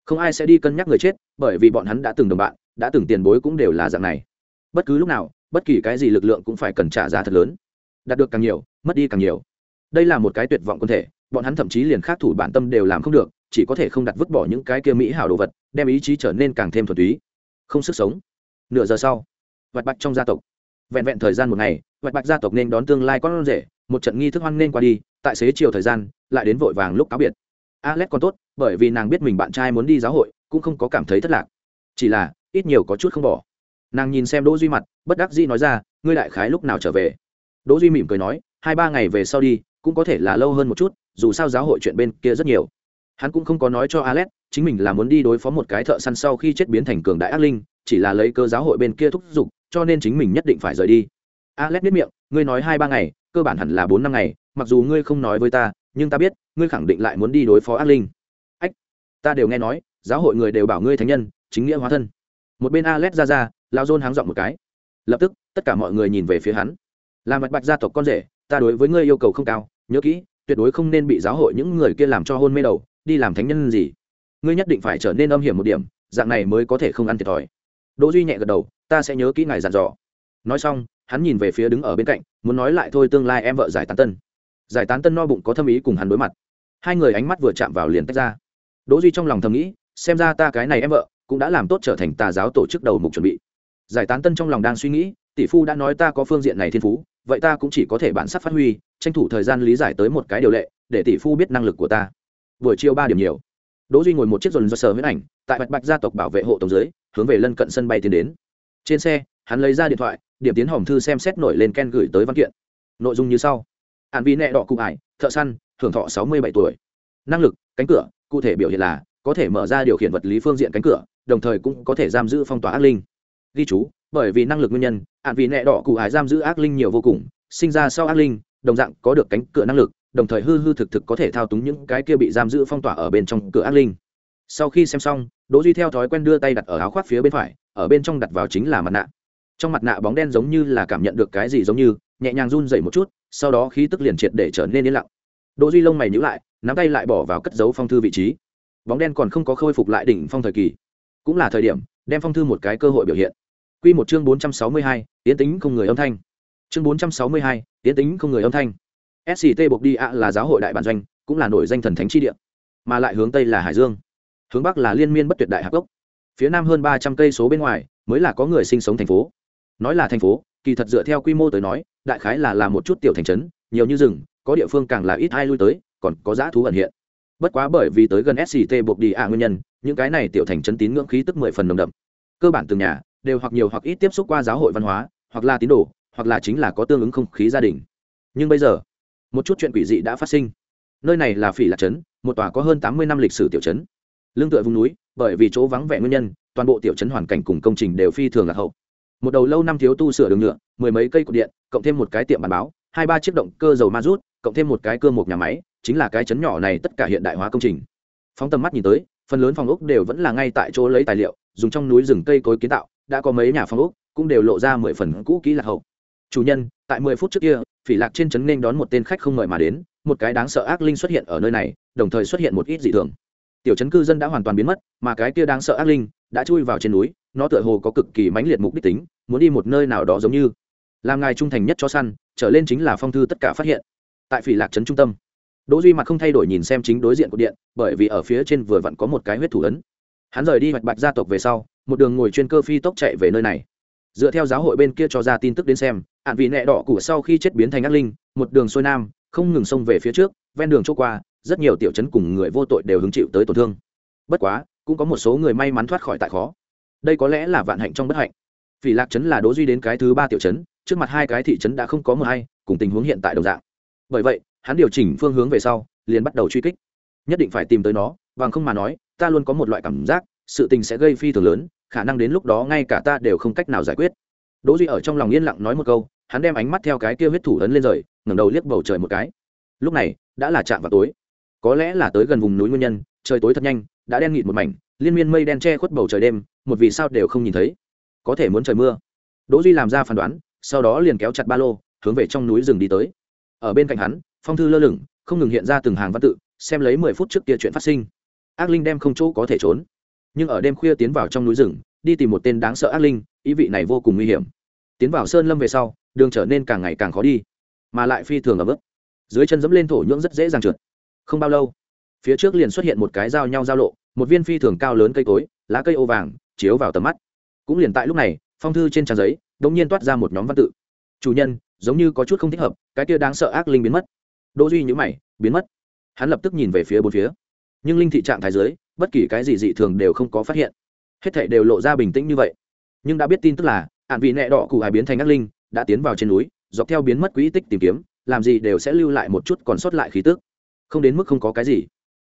Không ai sẽ đi cân nhắc người chết, bởi vì bọn hắn đã từng đồng bạn, đã từng tiền bối cũng đều là dạng này. Bất cứ lúc nào, bất kỳ cái gì lực lượng cũng phải cần trả giá thật lớn. Đạt được càng nhiều, mất đi càng nhiều. Đây là một cái tuyệt vọng quân thể bọn hắn thậm chí liền khác thủ bản tâm đều làm không được, chỉ có thể không đặt vứt bỏ những cái kia mỹ hảo đồ vật, đem ý chí trở nên càng thêm thuần túy. Không sức sống. Nửa giờ sau, vạch bạch trong gia tộc. Vẹn vẹn thời gian một ngày, vạch bạch gia tộc nên đón tương lai con rể, một trận nghi thức hoan nên qua đi, tại xế chiều thời gian, lại đến vội vàng lúc cáo biệt. Alex còn tốt, bởi vì nàng biết mình bạn trai muốn đi giáo hội, cũng không có cảm thấy thất lạc. Chỉ là, ít nhiều có chút không bỏ. Nàng nhìn xem đỗ duy mặt, bất đắc dĩ nói ra, ngươi đại khái lúc nào trở về? Đỗ duy mỉm cười nói, hai ba ngày về sau đi cũng có thể là lâu hơn một chút, dù sao giáo hội chuyện bên kia rất nhiều. Hắn cũng không có nói cho alex, chính mình là muốn đi đối phó một cái thợ săn sau khi chết biến thành cường đại ác linh, chỉ là lấy cơ giáo hội bên kia thúc giục, cho nên chính mình nhất định phải rời đi. Alex biết miệng, ngươi nói hai ba ngày, cơ bản hẳn là bốn năm ngày, mặc dù ngươi không nói với ta, nhưng ta biết, ngươi khẳng định lại muốn đi đối phó ác linh. Ách, ta đều nghe nói, giáo hội người đều bảo ngươi thánh nhân, chính nghĩa hóa thân. Một bên alex ra ra lao dôn háng dọn một cái. Lập tức, tất cả mọi người nhìn về phía hắn. Là mạch bạch gia tộc con rể, ta đối với ngươi yêu cầu không cao nhớ kỹ, tuyệt đối không nên bị giáo hội những người kia làm cho hôn mê đầu, đi làm thánh nhân gì. Ngươi nhất định phải trở nên âm hiểm một điểm, dạng này mới có thể không ăn thiệt thòi. Đỗ duy nhẹ gật đầu, ta sẽ nhớ kỹ ngài dặn dò. Nói xong, hắn nhìn về phía đứng ở bên cạnh, muốn nói lại thôi tương lai em vợ giải tán tân. Giải tán tân no bụng có thâm ý cùng hắn đối mặt. Hai người ánh mắt vừa chạm vào liền tách ra. Đỗ duy trong lòng thầm nghĩ, xem ra ta cái này em vợ cũng đã làm tốt trở thành tà giáo tổ chức đầu mục chuẩn bị. Giải tán tân trong lòng đang suy nghĩ, tỷ phu đã nói ta có phương diện này thiên phú vậy ta cũng chỉ có thể bản sắc phát huy, tranh thủ thời gian lý giải tới một cái điều lệ, để tỷ phu biết năng lực của ta. Buổi chiều ba điểm nhiều. Đỗ duy ngồi một chiếc dồn do sờ huyết ảnh, tại bạch bạch gia tộc bảo vệ hộ tổng dưới, hướng về lân cận sân bay tiến đến. Trên xe, hắn lấy ra điện thoại, điểm tiến hòm thư xem xét nổi lên ken gửi tới văn kiện. Nội dung như sau. Hạn vi nẹ đỏ cụ ải, thợ săn, thưởng thọ sáu mươi bảy tuổi. Năng lực, cánh cửa, cụ thể biểu hiện là, có thể mở ra điều khiển vật lý phương diện cánh cửa, đồng thời cũng có thể giam giữ phong tỏa ác linh. Ghi chú bởi vì năng lực nguyên nhân hạn vì nẹ đỏ cụ hải giam giữ ác linh nhiều vô cùng, sinh ra sau ác linh, đồng dạng có được cánh cửa năng lực, đồng thời hư hư thực thực có thể thao túng những cái kia bị giam giữ phong tỏa ở bên trong cửa ác linh. Sau khi xem xong, đỗ duy theo thói quen đưa tay đặt ở áo khoác phía bên phải, ở bên trong đặt vào chính là mặt nạ. Trong mặt nạ bóng đen giống như là cảm nhận được cái gì giống như, nhẹ nhàng run dậy một chút, sau đó khí tức liền triệt để trở nên yên lặng. Đỗ duy lông mày nhíu lại, nắm tay lại bỏ vào cất giấu phong thư vị trí. Bóng đen còn không có khôi phục lại đỉnh phong thời kỳ. Cũng là thời điểm, đem phong thư một cái cơ hội biểu hiện quy một chương 462, tiến tính không người âm thanh. Chương 462, tiến tính không người âm thanh. Sct buộc đi ạ là giáo hội đại bản doanh cũng là nổi danh thần thánh chi địa mà lại hướng tây là hải dương. Hướng bắc là liên miên bất tuyệt đại hạc gốc. Phía nam hơn ba trăm cây số bên ngoài mới là có người sinh sống thành phố. Nói là thành phố kỳ thật dựa theo quy mô tới nói đại khái là là một chút tiểu thành trấn nhiều như rừng có địa phương càng là ít ai lui tới còn có dã thú ẩn hiện. Bất quá bởi vì tới gần sct buộc đi ạ nguyên nhân những cái này tiểu thành trấn tín ngưỡng khí tức mười phần nồng đậm. Cơ bản từng nhà đều hoặc nhiều hoặc ít tiếp xúc qua giáo hội văn hóa, hoặc là tín đồ, hoặc là chính là có tương ứng không khí gia đình. Nhưng bây giờ, một chút chuyện quỷ dị đã phát sinh. Nơi này là phỉ lạc trấn, một tòa có hơn tám mươi năm lịch sử tiểu trấn. Lương tựa vùng núi, bởi vì chỗ vắng vẻ nguyên nhân, toàn bộ tiểu trấn hoàn cảnh cùng công trình đều phi thường lạc hậu. Một đầu lâu năm thiếu tu sửa đường nhựa, mười mấy cây cột điện, cộng thêm một cái tiệm bàn báo, hai ba chiếc động cơ dầu ma rút, cộng thêm một cái cơ một nhà máy, chính là cái trấn nhỏ này tất cả hiện đại hóa công trình. Phóng tầm mắt nhìn tới, phần lớn phòng ốc đều vẫn là ngay tại chỗ lấy tài liệu, dùng trong núi rừng cây cối kiến tạo đã có mấy nhà phòng ốc cũng đều lộ ra mười phần cũ kỹ lạc hậu. Chủ nhân, tại mười phút trước kia, phỉ lạc trên trấn nên đón một tên khách không mời mà đến, một cái đáng sợ ác linh xuất hiện ở nơi này, đồng thời xuất hiện một ít dị thường. Tiểu trấn cư dân đã hoàn toàn biến mất, mà cái kia đáng sợ ác linh đã chui vào trên núi, nó tựa hồ có cực kỳ mãnh liệt mục đích tính, muốn đi một nơi nào đó giống như. Làm ngài trung thành nhất cho săn, trở lên chính là phong thư tất cả phát hiện. Tại phỉ lạc trấn trung tâm, đỗ duy mặt không thay đổi nhìn xem chính đối diện của điện, bởi vì ở phía trên vừa vặn có một cái huyết thủ ấn. Hắn rời đi hoạch bạch gia tộc về sau một đường ngồi chuyên cơ phi tốc chạy về nơi này. Dựa theo giáo hội bên kia cho ra tin tức đến xem hạn vị nẹ đỏ của sau khi chết biến thành ác linh, một đường xuôi nam, không ngừng xông về phía trước, ven đường chỗ qua, rất nhiều tiểu chấn cùng người vô tội đều hứng chịu tới tổn thương. Bất quá, cũng có một số người may mắn thoát khỏi tại khó. Đây có lẽ là vạn hạnh trong bất hạnh. Vì lạc trấn là đố duy đến cái thứ ba tiểu chấn, trước mặt hai cái thị trấn đã không có mờ hay, cùng tình huống hiện tại đồng dạng. Bởi vậy, hắn điều chỉnh phương hướng về sau, liền bắt đầu truy kích. Nhất định phải tìm tới nó, bằng không mà nói, ta luôn có một loại cảm giác sự tình sẽ gây phi thường lớn, khả năng đến lúc đó ngay cả ta đều không cách nào giải quyết. Đỗ duy ở trong lòng yên lặng nói một câu, hắn đem ánh mắt theo cái kia huyết thủ ấn lên rời, ngẩng đầu liếc bầu trời một cái. Lúc này, đã là chạm vào tối. Có lẽ là tới gần vùng núi nguyên nhân, trời tối thật nhanh, đã đen nghịt một mảnh, liên miên mây đen che khuất bầu trời đêm, một vì sao đều không nhìn thấy. Có thể muốn trời mưa. Đỗ duy làm ra phán đoán, sau đó liền kéo chặt ba lô, hướng về trong núi rừng đi tới. Ở bên cạnh hắn, phong thư lơ lửng, không ngừng hiện ra từng hàng văn tự, xem lấy mười phút trước kia chuyện phát sinh. Ác linh đem không chỗ có thể trốn nhưng ở đêm khuya tiến vào trong núi rừng, đi tìm một tên đáng sợ ác linh, ý vị này vô cùng nguy hiểm. Tiến vào sơn lâm về sau, đường trở nên càng ngày càng khó đi, mà lại phi thường ở bước dưới chân dẫm lên thổ nhưỡng rất dễ dàng trượt. Không bao lâu, phía trước liền xuất hiện một cái dao nhau giao lộ, một viên phi thường cao lớn cây cối, lá cây ô vàng, chiếu vào tầm mắt. Cũng liền tại lúc này, phong thư trên trang giấy đ ỗ n g nhiên toát ra một nhóm văn tự. Chủ nhân, giống như có chút không thích hợp, cái kia đáng sợ ác linh biến mất. Đỗ duy nhữ mày, biến mất. Hắn lập tức nhìn về phía bốn phía. Nhưng linh thị trạng thái giới bất kỳ cái gì dị thường đều không có phát hiện. Hết thảy đều lộ ra bình tĩnh như vậy. Nhưng đã biết tin tức là, ạn vị nẹ đỏ cụ hải biến thành ác linh, đã tiến vào trên núi, dọc theo biến mất quỹ tích tìm kiếm, làm gì đều sẽ lưu lại một chút còn sót lại khí tức. Không đến mức không có cái gì.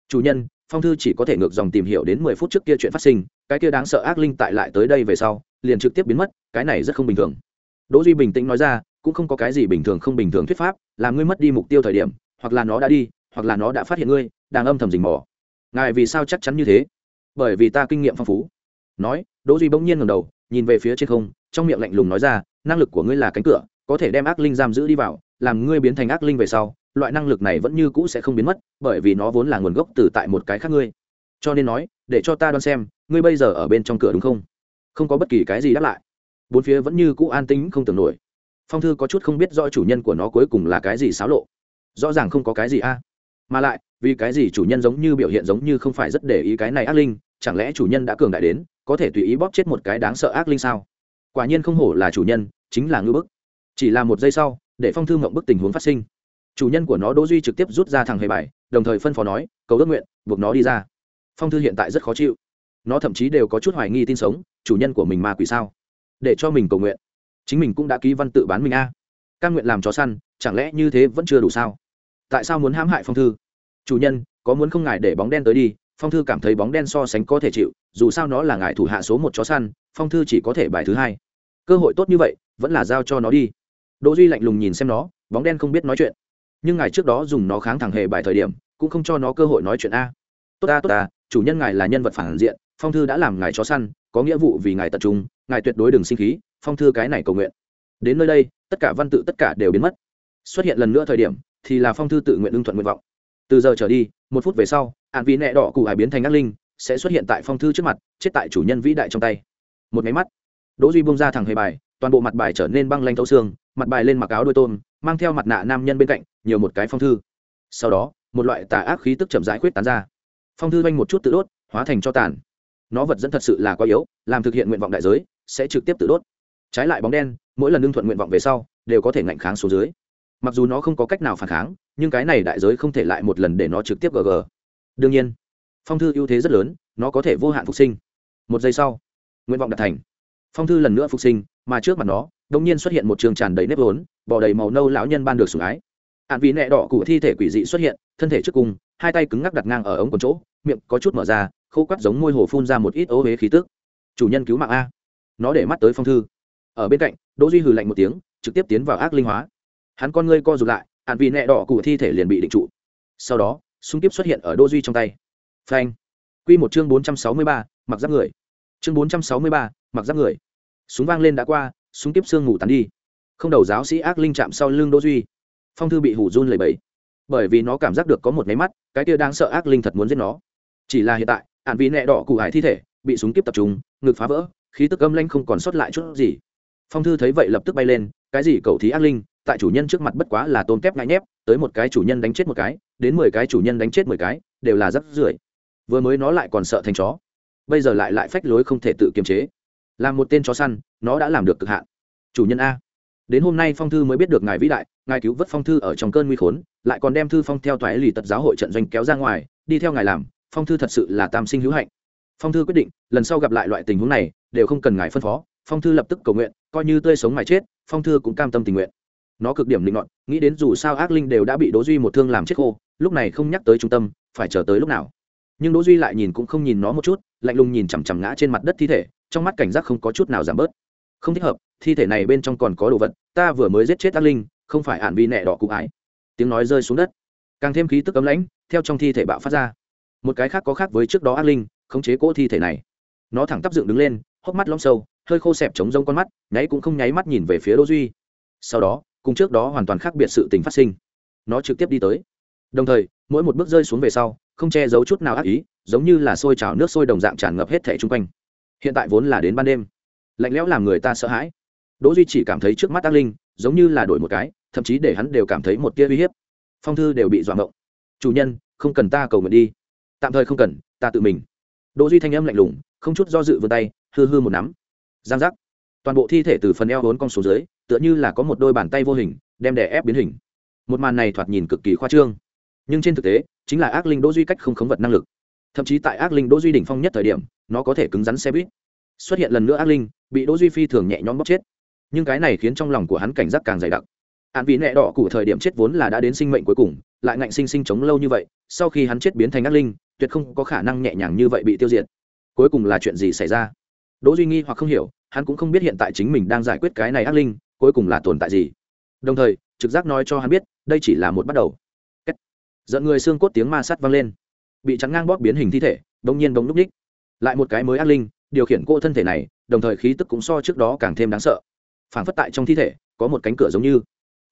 Chủ nhân, phong thư chỉ có thể ngược dòng tìm hiểu đến mười phút trước kia chuyện phát sinh, cái kia đáng sợ ác linh tại lại tới đây về sau, liền trực tiếp biến mất, cái này rất không bình thường. Đỗ duy bình tĩnh nói ra, cũng không có cái gì bình thường không bình thường thuyết pháp làm ngươi mất đi mục tiêu thời điểm, hoặc là nó đã đi, hoặc là nó đã phát hiện ngươi, đang âm thầm rình mò ngài vì sao chắc chắn như thế? Bởi vì ta kinh nghiệm phong phú. Nói, đỗ duy bỗng nhiên ngẩng đầu, nhìn về phía trên không, trong miệng lạnh lùng nói ra, năng lực của ngươi là cánh cửa, có thể đem ác linh giam giữ đi vào, làm ngươi biến thành ác linh về sau, loại năng lực này vẫn như cũ sẽ không biến mất, bởi vì nó vốn là nguồn gốc từ tại một cái khác ngươi. Cho nên nói, để cho ta đoán xem, ngươi bây giờ ở bên trong cửa đúng không? Không có bất kỳ cái gì đáp lại. Bốn phía vẫn như cũ an tĩnh, không tưởng nổi. Phong thư có chút không biết rõ chủ nhân của nó cuối cùng là cái gì xáo lộ. Rõ ràng không có cái gì a. Mà lại vì cái gì chủ nhân giống như biểu hiện giống như không phải rất để ý cái này ác linh, chẳng lẽ chủ nhân đã cường đại đến, có thể tùy ý bóp chết một cái đáng sợ ác linh sao? Quả nhiên không hổ là chủ nhân, chính là ngư bức. Chỉ là một giây sau, để phong thư mộng bức tình huống phát sinh. Chủ nhân của nó đỗ duy trực tiếp rút ra thằng hề bài, đồng thời phân phó nói, cầu ước nguyện, buộc nó đi ra. Phong thư hiện tại rất khó chịu. Nó thậm chí đều có chút hoài nghi tin sống, chủ nhân của mình ma quỷ sao? Để cho mình cầu nguyện. Chính mình cũng đã ký văn tự bán mình a. À. căn nguyện làm chó săn, chẳng lẽ như thế vẫn chưa đủ sao? Tại sao muốn hãm hại phong thư? Chủ nhân, có muốn không ngài để bóng đen tới đi, phong thư cảm thấy bóng đen so sánh có thể chịu, dù sao nó là ngài thủ hạ số một chó săn, phong thư chỉ có thể bài thứ hai. Cơ hội tốt như vậy, vẫn là giao cho nó đi. Đỗ duy lạnh lùng nhìn xem nó, bóng đen không biết nói chuyện. Nhưng ngài trước đó dùng nó kháng thẳng hề bài thời điểm, cũng không cho nó cơ hội nói chuyện a. Tốt ta tốt ta, chủ nhân ngài là nhân vật phản diện, phong thư đã làm ngài chó săn, có nghĩa vụ vì ngài tập trung, ngài tuyệt đối đừng sinh khí, phong thư cái này cầu nguyện. Đến nơi đây, tất cả văn tự tất cả đều biến mất. Xuất hiện lần nữa thời điểm, thì là phong thư tự nguyện ưng thuận nguyện vọng từ giờ trở đi, một phút về sau hạn vị nẹ đỏ cụ hải biến thành ác linh, sẽ xuất hiện tại phong thư trước mặt, chết tại chủ nhân vĩ đại trong tay. Một máy mắt, đỗ duy bung ra thẳng hề bài, toàn bộ mặt bài trở nên băng lanh thấu xương, mặt bài lên mặc áo đôi tôm, mang theo mặt nạ nam nhân bên cạnh, nhiều một cái phong thư. Sau đó, một loại tà ác khí tức chậm rãi khuyết tán ra. Phong thư vanh một chút tự đốt, hóa thành cho tàn. Nó vật dẫn thật sự là quá yếu, làm thực hiện nguyện vọng đại giới, sẽ trực tiếp tự đốt. Trái lại bóng đen, mỗi lần lương thuận nguyện vọng về sau, đều có thể ngạnh kháng xuống dưới mặc dù nó không có cách nào phản kháng, nhưng cái này đại giới không thể lại một lần để nó trực tiếp gg đương nhiên, phong thư ưu thế rất lớn, nó có thể vô hạn phục sinh. Một giây sau, nguyện vọng đạt thành. Phong thư lần nữa phục sinh, mà trước mặt nó đ ỗ n g nhiên xuất hiện một trường tràn đầy nếp vốn, bỏ đầy màu nâu lão nhân ban được sủng ái. Hạn vị nẹ đỏ của thi thể quỷ dị xuất hiện, thân thể trước cùng, hai tay cứng ngắc đặt ngang ở ống còn chỗ, miệng có chút mở ra, khô quắt giống môi hồ phun ra một ít ố huế khí tức. Chủ nhân cứu mạng a. Nó để mắt tới phong thư. Ở bên cạnh, đỗ duy hừ lạnh một tiếng, trực tiếp tiến vào ác linh hóa hắn con ngươi co rụt lại hạn vị nẹ đỏ cụ thi thể liền bị định trụ. Sau đó, súng tiếp xuất hiện ở Đô duy trong tay. Phanh. Quy một chương bốn trăm sáu mươi ba, mặc giáp người. Chương bốn trăm sáu mươi ba, mặc giáp người. Súng vang lên đã qua, súng tiếp xương ngủ tắn đi. Không đầu giáo sĩ ác linh chạm sau lưng Đô duy. Phong thư bị hủ run lẩy bẩy. Bởi vì nó cảm giác được có một máy mắt, cái kia đang sợ ác linh thật muốn giết nó. Chỉ là hiện tại hạn vì nẹ đỏ cụ hải thi thể, bị súng tiếp tập trung, ngực phá vỡ, khí tức âm lanh không còn sót lại chút gì. Phong thư thấy vậy lập tức bay lên, cái gì cầu thí ác linh? Tại chủ nhân trước mặt bất quá là tôm kép ngại nhép, tới một cái chủ nhân đánh chết một cái, đến mười cái chủ nhân đánh chết mười cái, đều là rắc rưởi. Vừa mới nó lại còn sợ thành chó. Bây giờ lại lại phách lối không thể tự kiềm chế. Làm một tên chó săn, nó đã làm được cực hạn. Chủ nhân a. Đến hôm nay phong thư mới biết được ngài vĩ đại, ngài cứu vớt phong thư ở trong cơn nguy khốn, lại còn đem thư phong theo toái lì tật giáo hội trận doanh kéo ra ngoài, đi theo ngài làm, phong thư thật sự là tam sinh hữu hạnh. Phong thư quyết định, lần sau gặp lại loại tình huống này, đều không cần ngài phân phó, phong thư lập tức cầu nguyện, coi như tươi sống mài chết, phong thư cũng cam tâm tình nguyện nó cực điểm linh loạn nghĩ đến dù sao ác linh đều đã bị đỗ duy một thương làm chết khô, lúc này không nhắc tới trung tâm, phải chờ tới lúc nào. Nhưng đỗ duy lại nhìn cũng không nhìn nó một chút, lạnh lùng nhìn chằm chằm ngã trên mặt đất thi thể, trong mắt cảnh giác không có chút nào giảm bớt. Không thích hợp, thi thể này bên trong còn có đồ vật, ta vừa mới giết chết ác linh, không phải ản vi nẹ đỏ cụ ái tiếng nói rơi xuống đất. Càng thêm khí tức ấm lãnh, theo trong thi thể bạo phát ra. Một cái khác có khác với trước đó ác linh, khống chế cỗ thi thể này. Nó thẳng tắp dựng đứng lên, hốc mắt lõm sâu, hơi khô xẹp chống rông con mắt, nháy cũng không nháy mắt nhìn về phía đỗ duy. Sau đó cùng trước đó hoàn toàn khác biệt sự tình phát sinh. Nó trực tiếp đi tới. Đồng thời, mỗi một bước rơi xuống về sau, không che giấu chút nào ác ý, giống như là sôi trào nước sôi đồng dạng tràn ngập hết thẻ chung quanh. Hiện tại vốn là đến ban đêm. Lạnh lẽo làm người ta sợ hãi. Đỗ duy chỉ cảm thấy trước mắt ác linh, giống như là đổi một cái, thậm chí để hắn đều cảm thấy một tia uy hiếp. Phong thư đều bị dọa ngộng. Chủ nhân, không cần ta cầu nguyện đi. Tạm thời không cần, ta tự mình. Đỗ duy thanh âm lạnh lùng, không chút do dự vươn tay, hư hư một nắm. Giang giác toàn bộ thi thể từ phần eo vốn cong xuống dưới, tựa như là có một đôi bàn tay vô hình, đem đè ép biến hình. Một màn này thoạt nhìn cực kỳ khoa trương. Nhưng trên thực tế, chính là ác linh đỗ duy cách không khống vật năng lực. Thậm chí tại ác linh đỗ duy đỉnh phong nhất thời điểm, nó có thể cứng rắn xe buýt. Xuất hiện lần nữa ác linh, bị đỗ duy phi thường nhẹ nhõm bóc chết. Nhưng cái này khiến trong lòng của hắn cảnh giác càng dày đặc. Hạn vị nẹ đỏ cụ thời điểm chết vốn là đã đến sinh mệnh cuối cùng, lại ngạnh sinh sinh chống lâu như vậy, sau khi hắn chết biến thành ác linh, tuyệt không có khả năng nhẹ nhàng như vậy bị tiêu diệt. Cuối cùng là chuyện gì xảy ra? Đỗ duy nghi hoặc không hiểu hắn cũng không biết hiện tại chính mình đang giải quyết cái này ác linh, cuối cùng là tồn tại gì. Đồng thời, trực giác nói cho hắn biết, đây chỉ là một bắt đầu. Giận người xương cốt tiếng ma sắt vang lên. Bị chắn ngang bóp biến hình thi thể đông nhiên bóng núp ních. Lại một cái mới ác linh, điều khiển cô thân thể này, đồng thời khí tức cũng so trước đó càng thêm đáng sợ. Phản phất tại trong thi thể, có một cánh cửa giống như.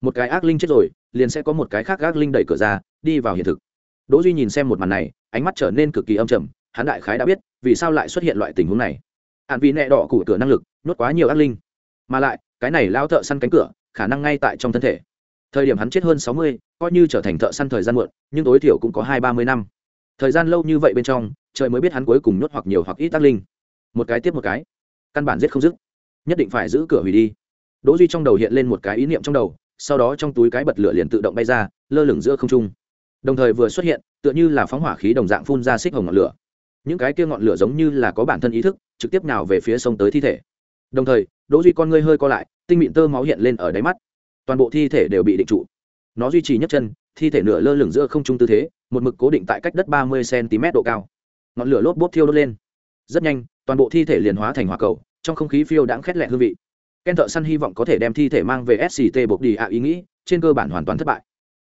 Một cái ác linh chết rồi, liền sẽ có một cái khác ác linh đẩy cửa ra, đi vào hiện thực. Đỗ duy nhìn xem một màn này, ánh mắt trở nên cực kỳ âm trầm, hắn đại khái đã biết, vì sao lại xuất hiện loại tình huống này. Hạn vì nẹ đỏ của cửa năng lực nuốt quá nhiều ác linh. Mà lại, cái này lao thợ săn cánh cửa, khả năng ngay tại trong thân thể. Thời điểm hắn chết hơn sáu mươi, coi như trở thành thợ săn thời gian muộn, nhưng tối thiểu cũng có hai ba mươi năm. Thời gian lâu như vậy bên trong, trời mới biết hắn cuối cùng nhốt hoặc nhiều hoặc ít ác linh. Một cái tiếp một cái. Căn bản giết không dứt. Nhất định phải giữ cửa hủy đi. Đỗ duy trong đầu hiện lên một cái ý niệm trong đầu, sau đó trong túi cái bật lửa liền tự động bay ra, lơ lửng giữa không trung. Đồng thời vừa xuất hiện, tựa như là phóng hỏa khí đồng dạng phun ra xích hồng ngọn lửa. Những cái kia ngọn lửa giống như là có bản thân ý thức, trực tiếp nào về phía sông tới thi thể đồng thời, đỗ duy con ngươi hơi co lại, tinh mịn tơ máu hiện lên ở đáy mắt. Toàn bộ thi thể đều bị định trụ. Nó duy trì nhấc chân, thi thể nửa lơ lửng giữa không trung tư thế, một mực cố định tại cách đất ba mươi cm độ cao. Ngọn lửa lốp bốt thiêu đốt lên. Rất nhanh, toàn bộ thi thể liền hóa thành hỏa cầu, trong không khí phiêu đãng khét lẹ hương vị. Ken thợ săn hy vọng có thể đem thi thể mang về sct buộc đi ạ, ý nghĩ, trên cơ bản hoàn toàn thất bại.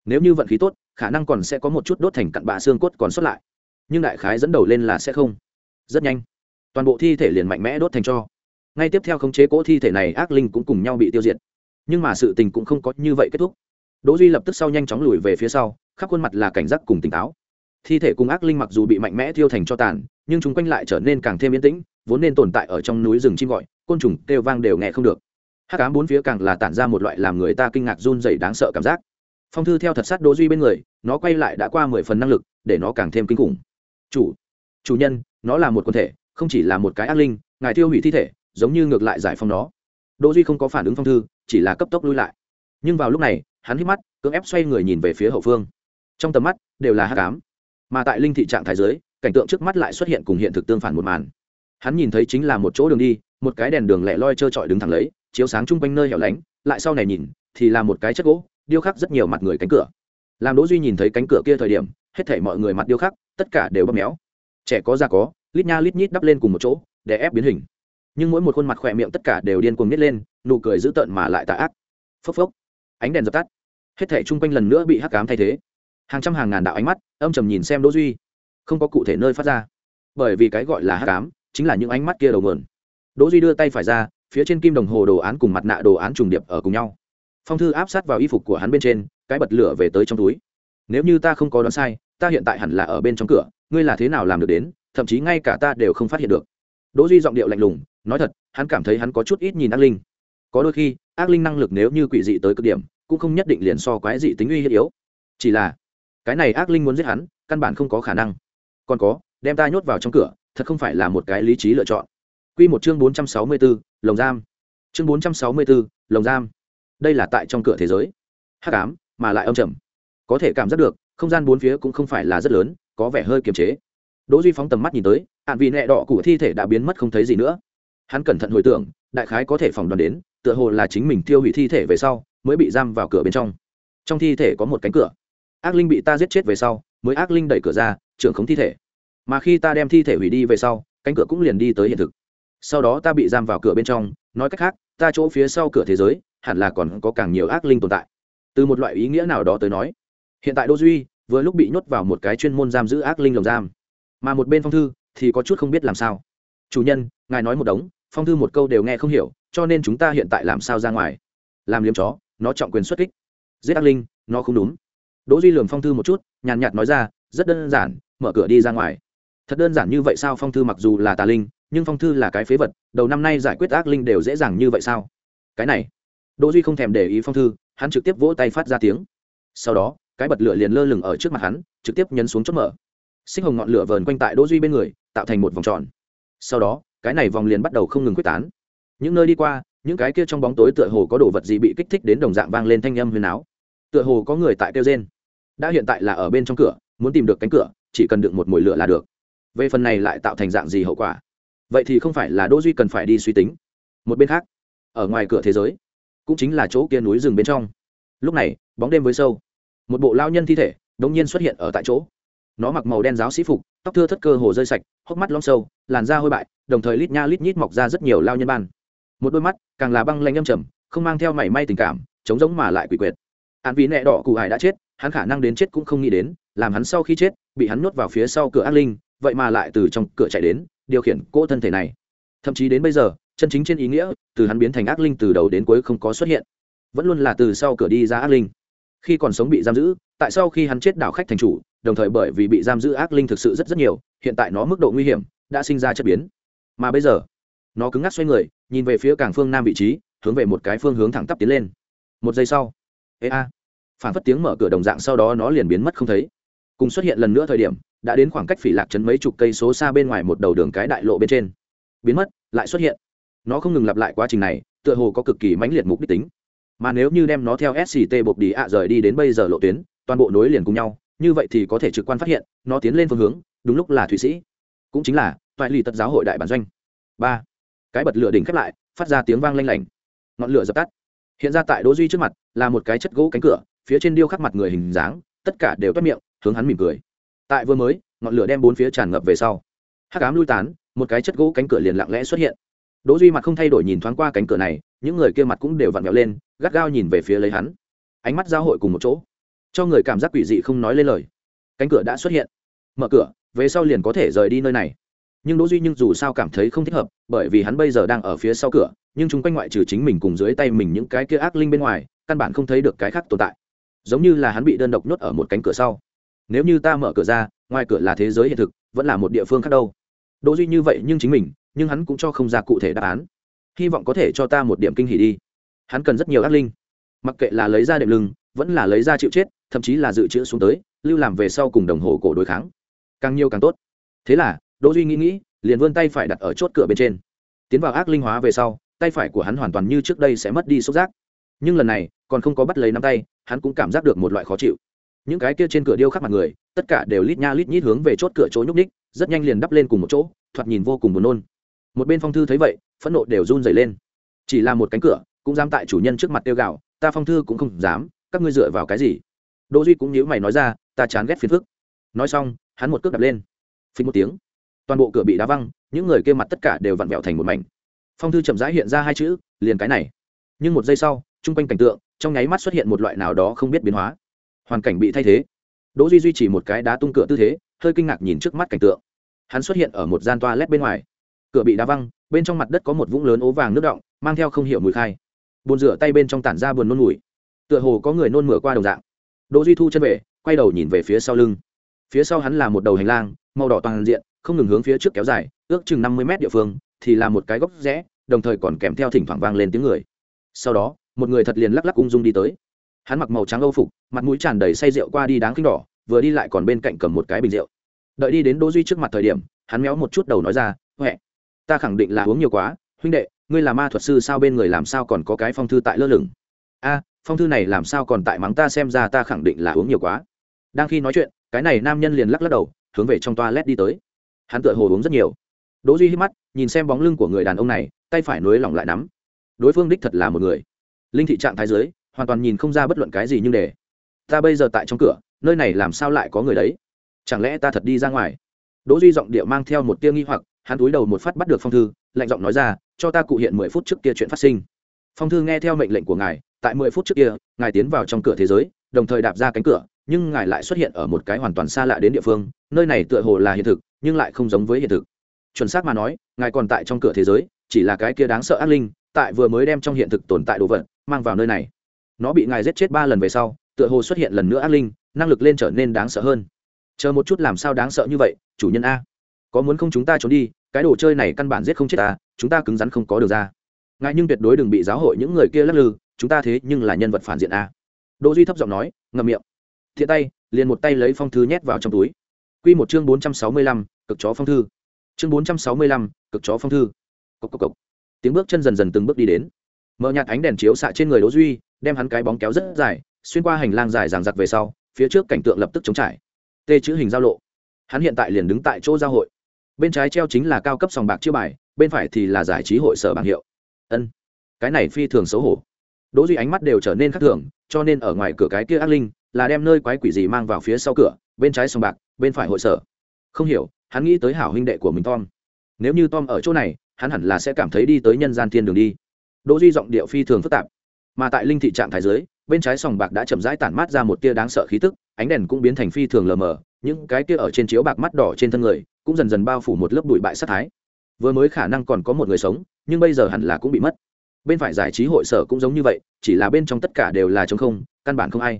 Nếu như vận khí tốt, khả năng còn sẽ có một chút đốt thành cặn bạ xương cốt còn sót lại. Nhưng đại khái dẫn đầu lên là sẽ không. Rất nhanh, toàn bộ thi thể liền mạnh mẽ đốt thành cho ngay tiếp theo khống chế cỗ thi thể này, ác linh cũng cùng nhau bị tiêu diệt. Nhưng mà sự tình cũng không có như vậy kết thúc. Đỗ duy lập tức sau nhanh chóng lùi về phía sau, khắp khuôn mặt là cảnh giác cùng tỉnh táo. Thi thể cùng ác linh mặc dù bị mạnh mẽ thiêu thành cho tàn, nhưng chúng quanh lại trở nên càng thêm yên tĩnh, vốn nên tồn tại ở trong núi rừng chim gọi, côn trùng kêu vang đều nghe không được. Hắc ám bốn phía càng là tản ra một loại làm người ta kinh ngạc run rẩy đáng sợ cảm giác. Phong thư theo thật sát đỗ duy bên người, nó quay lại đã qua mười phần năng lực, để nó càng thêm kinh khủng. Chủ chủ nhân, nó là một quần thể, không chỉ là một cái ác linh, ngài tiêu hủy thi thể giống như ngược lại giải phóng nó. Đỗ duy không có phản ứng phong thư, chỉ là cấp tốc lui lại. Nhưng vào lúc này, hắn hít mắt, cưỡng ép xoay người nhìn về phía hậu phương. Trong tầm mắt, đều là hắc ám. Mà tại linh thị trạng thái giới cảnh tượng trước mắt lại xuất hiện cùng hiện thực tương phản một màn. Hắn nhìn thấy chính là một chỗ đường đi, một cái đèn đường lẻ loi trơ trọi đứng thẳng lấy, chiếu sáng chung quanh nơi hẻo lánh, lại sau này nhìn, thì là một cái chất gỗ, điêu khắc rất nhiều mặt người cánh cửa. Làm đỗ duy nhìn thấy cánh cửa kia thời điểm, hết thảy mọi người mặt điêu khắc, tất cả đều bóp méo. Trẻ có già có, lít nha lít nhít đắp lên cùng một chỗ, để ép biến hình nhưng mỗi một khuôn mặt khỏe miệng tất cả đều điên cuồng nít lên, nụ cười dữ tợn mà lại tà ác. Phốc phốc. Ánh đèn dập tắt. Hết thảy chung quanh lần nữa bị hắc ám thay thế. Hàng trăm hàng ngàn đạo ánh mắt, âm trầm nhìn xem đỗ duy. Không có cụ thể nơi phát ra. Bởi vì cái gọi là hắc ám, chính là những ánh mắt kia đầu nguồn. Đỗ duy đưa tay phải ra, phía trên kim đồng hồ đồ án cùng mặt nạ đồ án trùng điệp ở cùng nhau. Phong thư áp sát vào y phục của hắn bên trên, cái bật lửa về tới trong túi. Nếu như ta không có đoán sai, ta hiện tại hẳn là ở bên trong cửa, ngươi là thế nào làm được đến, thậm chí ngay cả ta đều không phát hiện được. Đỗ duy giọng điệu lạnh lùng nói thật hắn cảm thấy hắn có chút ít nhìn ác linh. Có đôi khi ác linh năng lực nếu như quỷ dị tới cực điểm cũng không nhất định liền so quái dị tính uy hiếp yếu. Chỉ là cái này ác linh muốn giết hắn căn bản không có khả năng. Còn có đem ta nhốt vào trong cửa thật không phải là một cái lý trí lựa chọn. Quy một chương bốn trăm sáu mươi 464, lồng giam. Chương bốn trăm sáu mươi 464, lồng giam. Đây là tại trong cửa thế giới. Hắc ám mà lại âm trầm. Có thể cảm giác được không gian bốn phía cũng không phải là rất lớn có vẻ hơi kiềm chế. Đỗ duy phóng tầm mắt nhìn tới hạn vị nẹ đỏ của thi thể đã biến mất không thấy gì nữa hắn cẩn thận hồi tưởng, đại khái có thể phòng đoán đến, tựa hồ là chính mình tiêu hủy thi thể về sau, mới bị giam vào cửa bên trong. Trong thi thể có một cánh cửa. Ác linh bị ta giết chết về sau, mới ác linh đẩy cửa ra, trưởng khống thi thể. Mà khi ta đem thi thể hủy đi về sau, cánh cửa cũng liền đi tới hiện thực. Sau đó ta bị giam vào cửa bên trong, nói cách khác, ta chỗ phía sau cửa thế giới, hẳn là còn có càng nhiều ác linh tồn tại. Từ một loại ý nghĩa nào đó tới nói, hiện tại đô duy vừa lúc bị nhốt vào một cái chuyên môn giam giữ ác linh lồng giam. Mà một bên phong thư thì có chút không biết làm sao. Chủ nhân, ngài nói một đống phong thư một câu đều nghe không hiểu, cho nên chúng ta hiện tại làm sao ra ngoài? Làm liếm chó, nó trọng quyền xuất kích. Giết ác linh, nó không đúng. Đỗ duy lườm phong thư một chút, nhàn nhạt nói ra, rất đơn giản, mở cửa đi ra ngoài. Thật đơn giản như vậy sao? Phong thư mặc dù là tà linh, nhưng phong thư là cái phế vật, đầu năm nay giải quyết ác linh đều dễ dàng như vậy sao? Cái này. Đỗ duy không thèm để ý phong thư, hắn trực tiếp vỗ tay phát ra tiếng. Sau đó, cái bật lửa liền lơ lửng ở trước mặt hắn, trực tiếp nhấn xuống chốt mở. Sinh hồng ngọn lửa vờn quanh tại đỗ duy bên người, tạo thành một vòng tròn. Sau đó cái này vòng liền bắt đầu không ngừng quyết tán. Những nơi đi qua, những cái kia trong bóng tối tựa hồ có đồ vật gì bị kích thích đến đồng dạng vang lên thanh âm huyền áo. Tựa hồ có người tại kêu trên đã hiện tại là ở bên trong cửa, muốn tìm được cánh cửa, chỉ cần đựng một mồi lửa là được. Về phần này lại tạo thành dạng gì hậu quả? Vậy thì không phải là đỗ duy cần phải đi suy tính. Một bên khác, ở ngoài cửa thế giới, cũng chính là chỗ kia núi rừng bên trong. Lúc này, bóng đêm với sâu. Một bộ lao nhân thi thể đột nhiên xuất hiện ở tại chỗ nó mặc màu đen giáo sĩ phục, tóc thưa thất cơ hồ rơi sạch, hốc mắt lom sâu, làn da hôi bại, đồng thời lít nha lít nhít mọc ra rất nhiều lao nhân ban. Một đôi mắt, càng là băng lanh âm trầm, không mang theo mảy may tình cảm chống giống mà lại quỷ quyệt. Hắn vì nẹ đỏ cụ hải đã chết, hắn khả năng đến chết cũng không nghĩ đến, làm hắn sau khi chết, bị hắn nuốt vào phía sau cửa ác linh, vậy mà lại từ trong cửa chạy đến, điều khiển cỗ thân thể này. Thậm chí đến bây giờ, chân chính trên ý nghĩa, từ hắn biến thành ác linh từ đầu đến cuối không có xuất hiện. Vẫn luôn là từ sau cửa đi ra ác linh. Khi còn sống bị giam giữ, tại sau khi hắn chết đảo khách thành chủ đồng thời bởi vì bị giam giữ ác linh thực sự rất rất nhiều, hiện tại nó mức độ nguy hiểm đã sinh ra chất biến. Mà bây giờ, nó cứng ngắc xoay người, nhìn về phía cảng phương nam vị trí, hướng về một cái phương hướng thẳng tắp tiến lên. Một giây sau, ê a, phản phất tiếng mở cửa đồng dạng sau đó nó liền biến mất không thấy. Cùng xuất hiện lần nữa thời điểm, đã đến khoảng cách phỉ lạc trấn mấy chục cây số xa bên ngoài một đầu đường cái đại lộ bên trên. Biến mất, lại xuất hiện. Nó không ngừng lặp lại quá trình này, tựa hồ có cực kỳ mãnh liệt mục đích tính. Mà nếu như đem nó theo sct bột đi ạ rời đi đến bây giờ lộ tuyến, toàn bộ nối liền cùng nhau như vậy thì có thể trực quan phát hiện, nó tiến lên phương hướng, đúng lúc là thụy sĩ. Cũng chính là, toại lì tật giáo hội đại bản doanh. Ba. Cái bật lửa đỉnh khép lại, phát ra tiếng vang lanh lảnh. Ngọn lửa dập tắt. Hiện ra tại đỗ duy trước mặt, là một cái chất gỗ cánh cửa, phía trên điêu khắc mặt người hình dáng, tất cả đều toát miệng, hướng hắn mỉm cười. Tại vừa mới, ngọn lửa đem bốn phía tràn ngập về sau. Hắc ám lui tán, một cái chất gỗ cánh cửa liền lặng lẽ xuất hiện. Đỗ duy mặt không thay đổi nhìn thoáng qua cánh cửa này, những người kia mặt cũng đều vặn vẹo lên, gắt gao nhìn về phía lấy hắn. Ánh mắt giao hội cùng một chỗ cho người cảm giác quỷ dị không nói lên lời. Cánh cửa đã xuất hiện. Mở cửa, về sau liền có thể rời đi nơi này. Nhưng đỗ duy nhưng dù sao cảm thấy không thích hợp, bởi vì hắn bây giờ đang ở phía sau cửa, nhưng chúng quanh ngoại trừ chính mình cùng dưới tay mình những cái kia ác linh bên ngoài, căn bản không thấy được cái khác tồn tại. Giống như là hắn bị đơn độc nhốt ở một cánh cửa sau. Nếu như ta mở cửa ra, ngoài cửa là thế giới hiện thực, vẫn là một địa phương khác đâu. Đỗ duy như vậy nhưng chính mình, nhưng hắn cũng cho không ra cụ thể đáp án. Hy vọng có thể cho ta một điểm kinh hỉ đi. Hắn cần rất nhiều ác linh. Mặc kệ là lấy ra đệm lưng, vẫn là lấy ra chịu chết thậm chí là dự trữ xuống tới, lưu làm về sau cùng đồng hồ cổ đối kháng. Càng nhiều càng tốt. Thế là, đỗ duy nghĩ nghĩ, liền vươn tay phải đặt ở chốt cửa bên trên. Tiến vào ác linh hóa về sau, tay phải của hắn hoàn toàn như trước đây sẽ mất đi xúc giác. Nhưng lần này, còn không có bắt lấy nắm tay, hắn cũng cảm giác được một loại khó chịu. Những cái kia trên cửa điêu khắc mặt người, tất cả đều lít nha lít nhít hướng về chốt cửa chỗ nhúc ních rất nhanh liền đắp lên cùng một chỗ, thoạt nhìn vô cùng buồn nôn. Một bên phong thư thấy vậy, phẫn nộ đều run dày lên. Chỉ là một cánh cửa, cũng dám tại chủ nhân trước mặt tiêu gạo ta phong thư cũng không dám, các ngươi dựa vào cái gì? Đỗ duy cũng nhíu mày nói ra, ta chán ghét phiền phức. Nói xong, hắn một cước đập lên. Phình một tiếng, toàn bộ cửa bị đá văng, những người kia mặt tất cả đều vặn vẹo thành một mảnh. Phong thư chậm rãi hiện ra hai chữ, liền cái này. Nhưng một giây sau, chung quanh cảnh tượng, trong nháy mắt xuất hiện một loại nào đó không biết biến hóa. Hoàn cảnh bị thay thế. Đỗ duy duy trì một cái đá tung cửa tư thế, hơi kinh ngạc nhìn trước mắt cảnh tượng. Hắn xuất hiện ở một gian toa lét bên ngoài. Cửa bị đá văng, bên trong mặt đất có một vũng lớn ố vàng nước động mang theo không hiểu mùi khai. Bồn rửa tay bên trong tản ra buồn nôn mùi. Tựa hồ có người nôn mửa qua đồng dạng đỗ duy thu chân về, quay đầu nhìn về phía sau lưng. Phía sau hắn là một đầu hành lang, màu đỏ toàn diện, không ngừng hướng phía trước kéo dài, ước chừng năm mươi mét địa phương, thì là một cái góc rẽ, đồng thời còn kèm theo thỉnh thoảng vang lên tiếng người. Sau đó, một người thật liền lắc lắc ung dung đi tới. Hắn mặc màu trắng âu phục, mặt mũi tràn đầy say rượu qua đi đáng kinh đỏ, vừa đi lại còn bên cạnh cầm một cái bình rượu. Đợi đi đến đỗ duy trước mặt thời điểm, hắn méo một chút đầu nói ra, huệ, ta khẳng định là uống nhiều quá, huynh đệ, ngươi là ma thuật sư sao bên người làm sao còn có cái phong thư tại lơ lửng? A phong thư này làm sao còn tại mắng ta xem ra ta khẳng định là uống nhiều quá. Đang khi nói chuyện, cái này nam nhân liền lắc lắc đầu, hướng về trong toilet đi tới. Hắn tựa hồ uống rất nhiều. Đỗ duy hít mắt, nhìn xem bóng lưng của người đàn ông này, tay phải nối lỏng lại nắm. Đối phương đích thật là một người. Linh thị trạng thái dưới hoàn toàn nhìn không ra bất luận cái gì nhưng để. Ta bây giờ tại trong cửa, nơi này làm sao lại có người đấy? Chẳng lẽ ta thật đi ra ngoài? Đỗ duy giọng điệu mang theo một tia nghi hoặc, hắn túi đầu một phát bắt được phong thư, lạnh giọng nói ra, cho ta cụ hiện mười phút trước kia chuyện phát sinh. Phong thư nghe theo mệnh lệnh của ngài tại mười phút trước kia, ngài tiến vào trong cửa thế giới, đồng thời đạp ra cánh cửa, nhưng ngài lại xuất hiện ở một cái hoàn toàn xa lạ đến địa phương, nơi này tựa hồ là hiện thực, nhưng lại không giống với hiện thực. Chuẩn xác mà nói, ngài còn tại trong cửa thế giới, chỉ là cái kia đáng sợ ác linh, tại vừa mới đem trong hiện thực tồn tại đồ vật, mang vào nơi này. Nó bị ngài giết chết ba lần về sau, tựa hồ xuất hiện lần nữa ác linh, năng lực lên trở nên đáng sợ hơn. Chờ một chút làm sao đáng sợ như vậy, chủ nhân a. Có muốn không chúng ta trốn đi, cái đồ chơi này căn bản giết không chết ta, chúng ta cứng rắn không có được ra ngài nhưng tuyệt đối đừng bị giáo hội những người kia lắc lư chúng ta thế nhưng là nhân vật phản diện a. Đỗ duy thấp giọng nói ngậm miệng. Thiện tay liền một tay lấy phong thư nhét vào trong túi. Quy một chương bốn trăm sáu mươi lăm, cực chó phong thư. Chương bốn trăm sáu mươi lăm, cực chó phong thư. Cộc cộc cộc. Tiếng bước chân dần dần từng bước đi đến. Mở nhạt ánh đèn chiếu xạ trên người đỗ duy đem hắn cái bóng kéo rất dài xuyên qua hành lang dài ràng giặc về sau phía trước cảnh tượng lập tức chống trải. Tê chữ hình giao lộ. Hắn hiện tại liền đứng tại chỗ giao hội. Bên trái treo chính là cao cấp sòng bạc chiêu bài bên phải thì là giải trí hội sở bảng hiệu ân. Cái này phi thường xấu hổ. Đỗ duy ánh mắt đều trở nên khác thường, cho nên ở ngoài cửa cái kia ác linh là đem nơi quái quỷ gì mang vào phía sau cửa, bên trái sòng bạc, bên phải hội sở. Không hiểu, hắn nghĩ tới hảo huynh đệ của mình tom. Nếu như tom ở chỗ này, hắn hẳn là sẽ cảm thấy đi tới nhân gian thiên đường đi. Đỗ duy giọng điệu phi thường phức tạp. Mà tại linh thị trạng thái dưới, bên trái sòng bạc đã chậm rãi tản mát ra một tia đáng sợ khí tức, ánh đèn cũng biến thành phi thường lờ mờ, những cái kia ở trên chiếu bạc mắt đỏ trên thân người cũng dần dần bao phủ một lớp bụi bại sát thái vừa mới khả năng còn có một người sống, nhưng bây giờ hẳn là cũng bị mất. Bên phải giải trí hội sở cũng giống như vậy, chỉ là bên trong tất cả đều là trống không, căn bản không ai.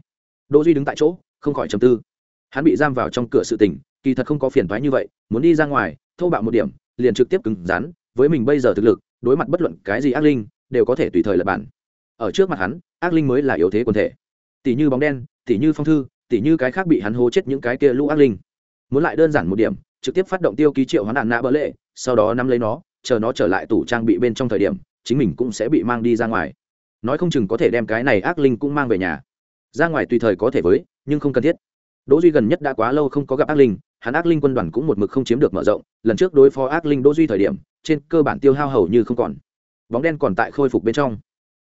Đỗ duy đứng tại chỗ, không khỏi trầm tư. Hắn bị giam vào trong cửa sự tình, kỳ thật không có phiền toái như vậy, muốn đi ra ngoài thâu bạo một điểm, liền trực tiếp cứng rắn, với mình bây giờ thực lực, đối mặt bất luận cái gì ác linh, đều có thể tùy thời lập bản. Ở trước mặt hắn, ác linh mới là yếu thế quần thể. Tỷ như bóng đen, tỷ như phong thư, tỷ như cái khác bị hắn hô chết những cái kia lũ ác linh. Muốn lại đơn giản một điểm trực tiếp phát động tiêu ký triệu hoán đạn nạ bỡ lệ, sau đó nắm lấy nó, chờ nó trở lại tủ trang bị bên trong thời điểm, chính mình cũng sẽ bị mang đi ra ngoài. Nói không chừng có thể đem cái này ác linh cũng mang về nhà. Ra ngoài tùy thời có thể với, nhưng không cần thiết. Đỗ duy gần nhất đã quá lâu không có gặp ác linh, hắn ác linh quân đoàn cũng một mực không chiếm được mở rộng, lần trước đối phó ác linh đỗ duy thời điểm, trên cơ bản tiêu hao hầu như không còn. Bóng đen còn tại khôi phục bên trong.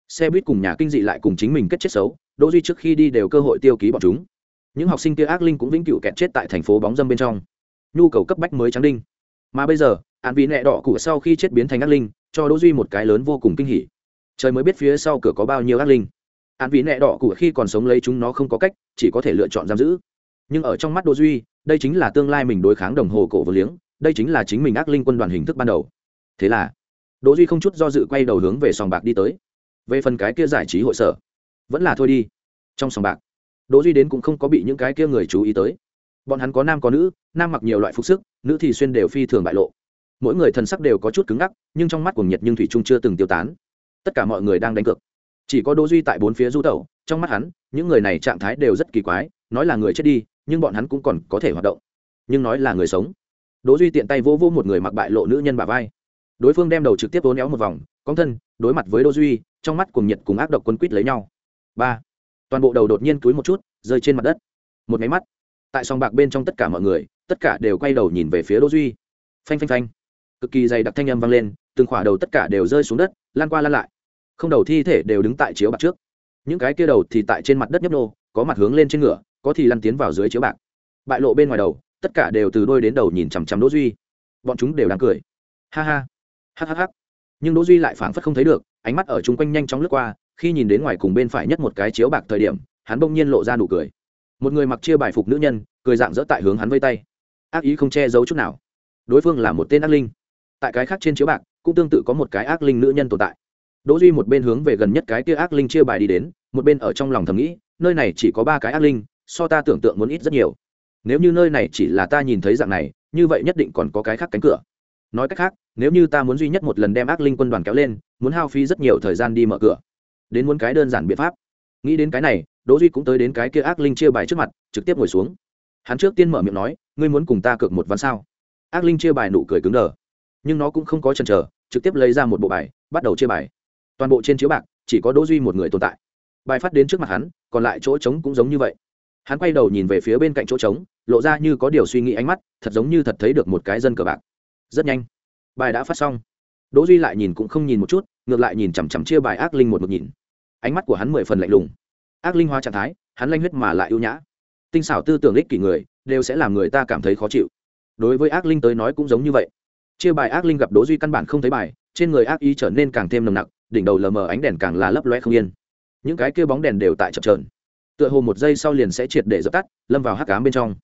Xe buýt cùng nhà kinh dị lại cùng chính mình kết chết xấu, đỗ duy trước khi đi đều cơ hội tiêu ký bọn chúng. Những học sinh kia ác linh cũng vĩnh cửu kẹt chết tại thành phố bóng dâm bên trong nhu cầu cấp bách mới trắng đinh. Mà bây giờ án vị nẹ đỏ của sau khi chết biến thành ác linh, cho đỗ duy một cái lớn vô cùng kinh hỉ. Trời mới biết phía sau cửa có bao nhiêu ác linh. Án vị nẹ đỏ của khi còn sống lấy chúng nó không có cách, chỉ có thể lựa chọn giam giữ. Nhưng ở trong mắt đỗ duy, đây chính là tương lai mình đối kháng đồng hồ cổ vô liếng, đây chính là chính mình ác linh quân đoàn hình thức ban đầu. Thế là, đỗ duy không chút do dự quay đầu hướng về sòng bạc đi tới. Về phần cái kia giải trí hội sở, vẫn là thôi đi. Trong sòng bạc, đỗ duy đến cũng không có bị những cái kia người chú ý tới bọn hắn có nam có nữ, nam mặc nhiều loại phục sức, nữ thì xuyên đều phi thường bại lộ. Mỗi người thần sắc đều có chút cứng ngắc, nhưng trong mắt cuồng nhiệt nhưng thủy trung chưa từng tiêu tán. Tất cả mọi người đang đánh cược. Chỉ có đỗ duy tại bốn phía du tẩu, trong mắt hắn, những người này trạng thái đều rất kỳ quái, nói là người chết đi, nhưng bọn hắn cũng còn có thể hoạt động. Nhưng nói là người sống. Đỗ duy tiện tay vô vô một người mặc bại lộ nữ nhân bà vai. Đối phương đem đầu trực tiếp vốn éo một vòng, cong thân, đối mặt với đỗ duy, trong mắt cuồng nhiệt cùng ác độc quân quýt lấy nhau. Ba. Toàn bộ đầu đột nhiên cúi một chút, rơi trên mặt đất. Một máy mắt tại sòng bạc bên trong tất cả mọi người, tất cả đều quay đầu nhìn về phía đỗ duy. Phanh phanh phanh. Cực kỳ dày đặc thanh âm vang lên, từng khỏa đầu tất cả đều rơi xuống đất, lan qua lan lại. Không đầu thi thể đều đứng tại chiếu bạc trước. Những cái kia đầu thì tại trên mặt đất nhấp nô, có mặt hướng lên trên ngựa, có thì lăn tiến vào dưới chiếu bạc. Bại lộ bên ngoài đầu, tất cả đều từ đôi đến đầu nhìn chằm chằm đỗ duy. Bọn chúng đều đang cười. Ha ha. Ha ha ha. Nhưng đỗ duy lại phảng phất không thấy được, ánh mắt ở chung quanh nhanh chóng lướt qua, khi nhìn đến ngoài cùng bên phải nhất một cái chiếu bạc thời điểm, hắn bỗng nhiên lộ ra nụ cười một người mặc chia bài phục nữ nhân, cười dạng dỡ tại hướng hắn vây tay. Ác ý không che giấu chút nào. Đối phương là một tên ác linh. Tại cái khác trên chiếu bạc, cũng tương tự có một cái ác linh nữ nhân tồn tại. Đỗ duy một bên hướng về gần nhất cái kia ác linh chia bài đi đến, một bên ở trong lòng thầm nghĩ, nơi này chỉ có ba cái ác linh, so ta tưởng tượng muốn ít rất nhiều. Nếu như nơi này chỉ là ta nhìn thấy dạng này, như vậy nhất định còn có cái khác cánh cửa. Nói cách khác, nếu như ta muốn duy nhất một lần đem ác linh quân đoàn kéo lên, muốn hao phí rất nhiều thời gian đi mở cửa. Đến muốn cái đơn giản biện pháp. Nghĩ đến cái này đỗ duy cũng tới đến cái kia ác linh chia bài trước mặt, trực tiếp ngồi xuống. Hắn trước tiên mở miệng nói, ngươi muốn cùng ta cược một ván sao? Ác linh chia bài nụ cười cứng đờ. Nhưng nó cũng không có chần chờ, trực tiếp lấy ra một bộ bài, bắt đầu chia bài. Toàn bộ trên chiếu bạc, chỉ có đỗ duy một người tồn tại. Bài phát đến trước mặt hắn, còn lại chỗ trống cũng giống như vậy. Hắn quay đầu nhìn về phía bên cạnh chỗ trống, lộ ra như có điều suy nghĩ ánh mắt, thật giống như thật thấy được một cái dân cờ bạc. Rất nhanh, bài đã phát xong. Đỗ duy lại nhìn cũng không nhìn một chút, ngược lại nhìn chằm chằm chia bài ác linh một một nhìn. Ánh mắt của hắn mười phần lạnh lùng ác linh hóa trạng thái, hắn lanh huyết mà lại ưu nhã. Tinh xảo tư tưởng ích kỷ người, đều sẽ làm người ta cảm thấy khó chịu. Đối với ác linh tới nói cũng giống như vậy. Chia bài ác linh gặp đỗ duy căn bản không thấy bài, trên người ác ý trở nên càng thêm nồng nặc, đỉnh đầu lờ mờ ánh đèn càng là lấp loe không yên. Những cái kia bóng đèn đều tại chập trờn tựa hồ một giây sau liền sẽ triệt để dập tắt, lâm vào hắc cám bên trong.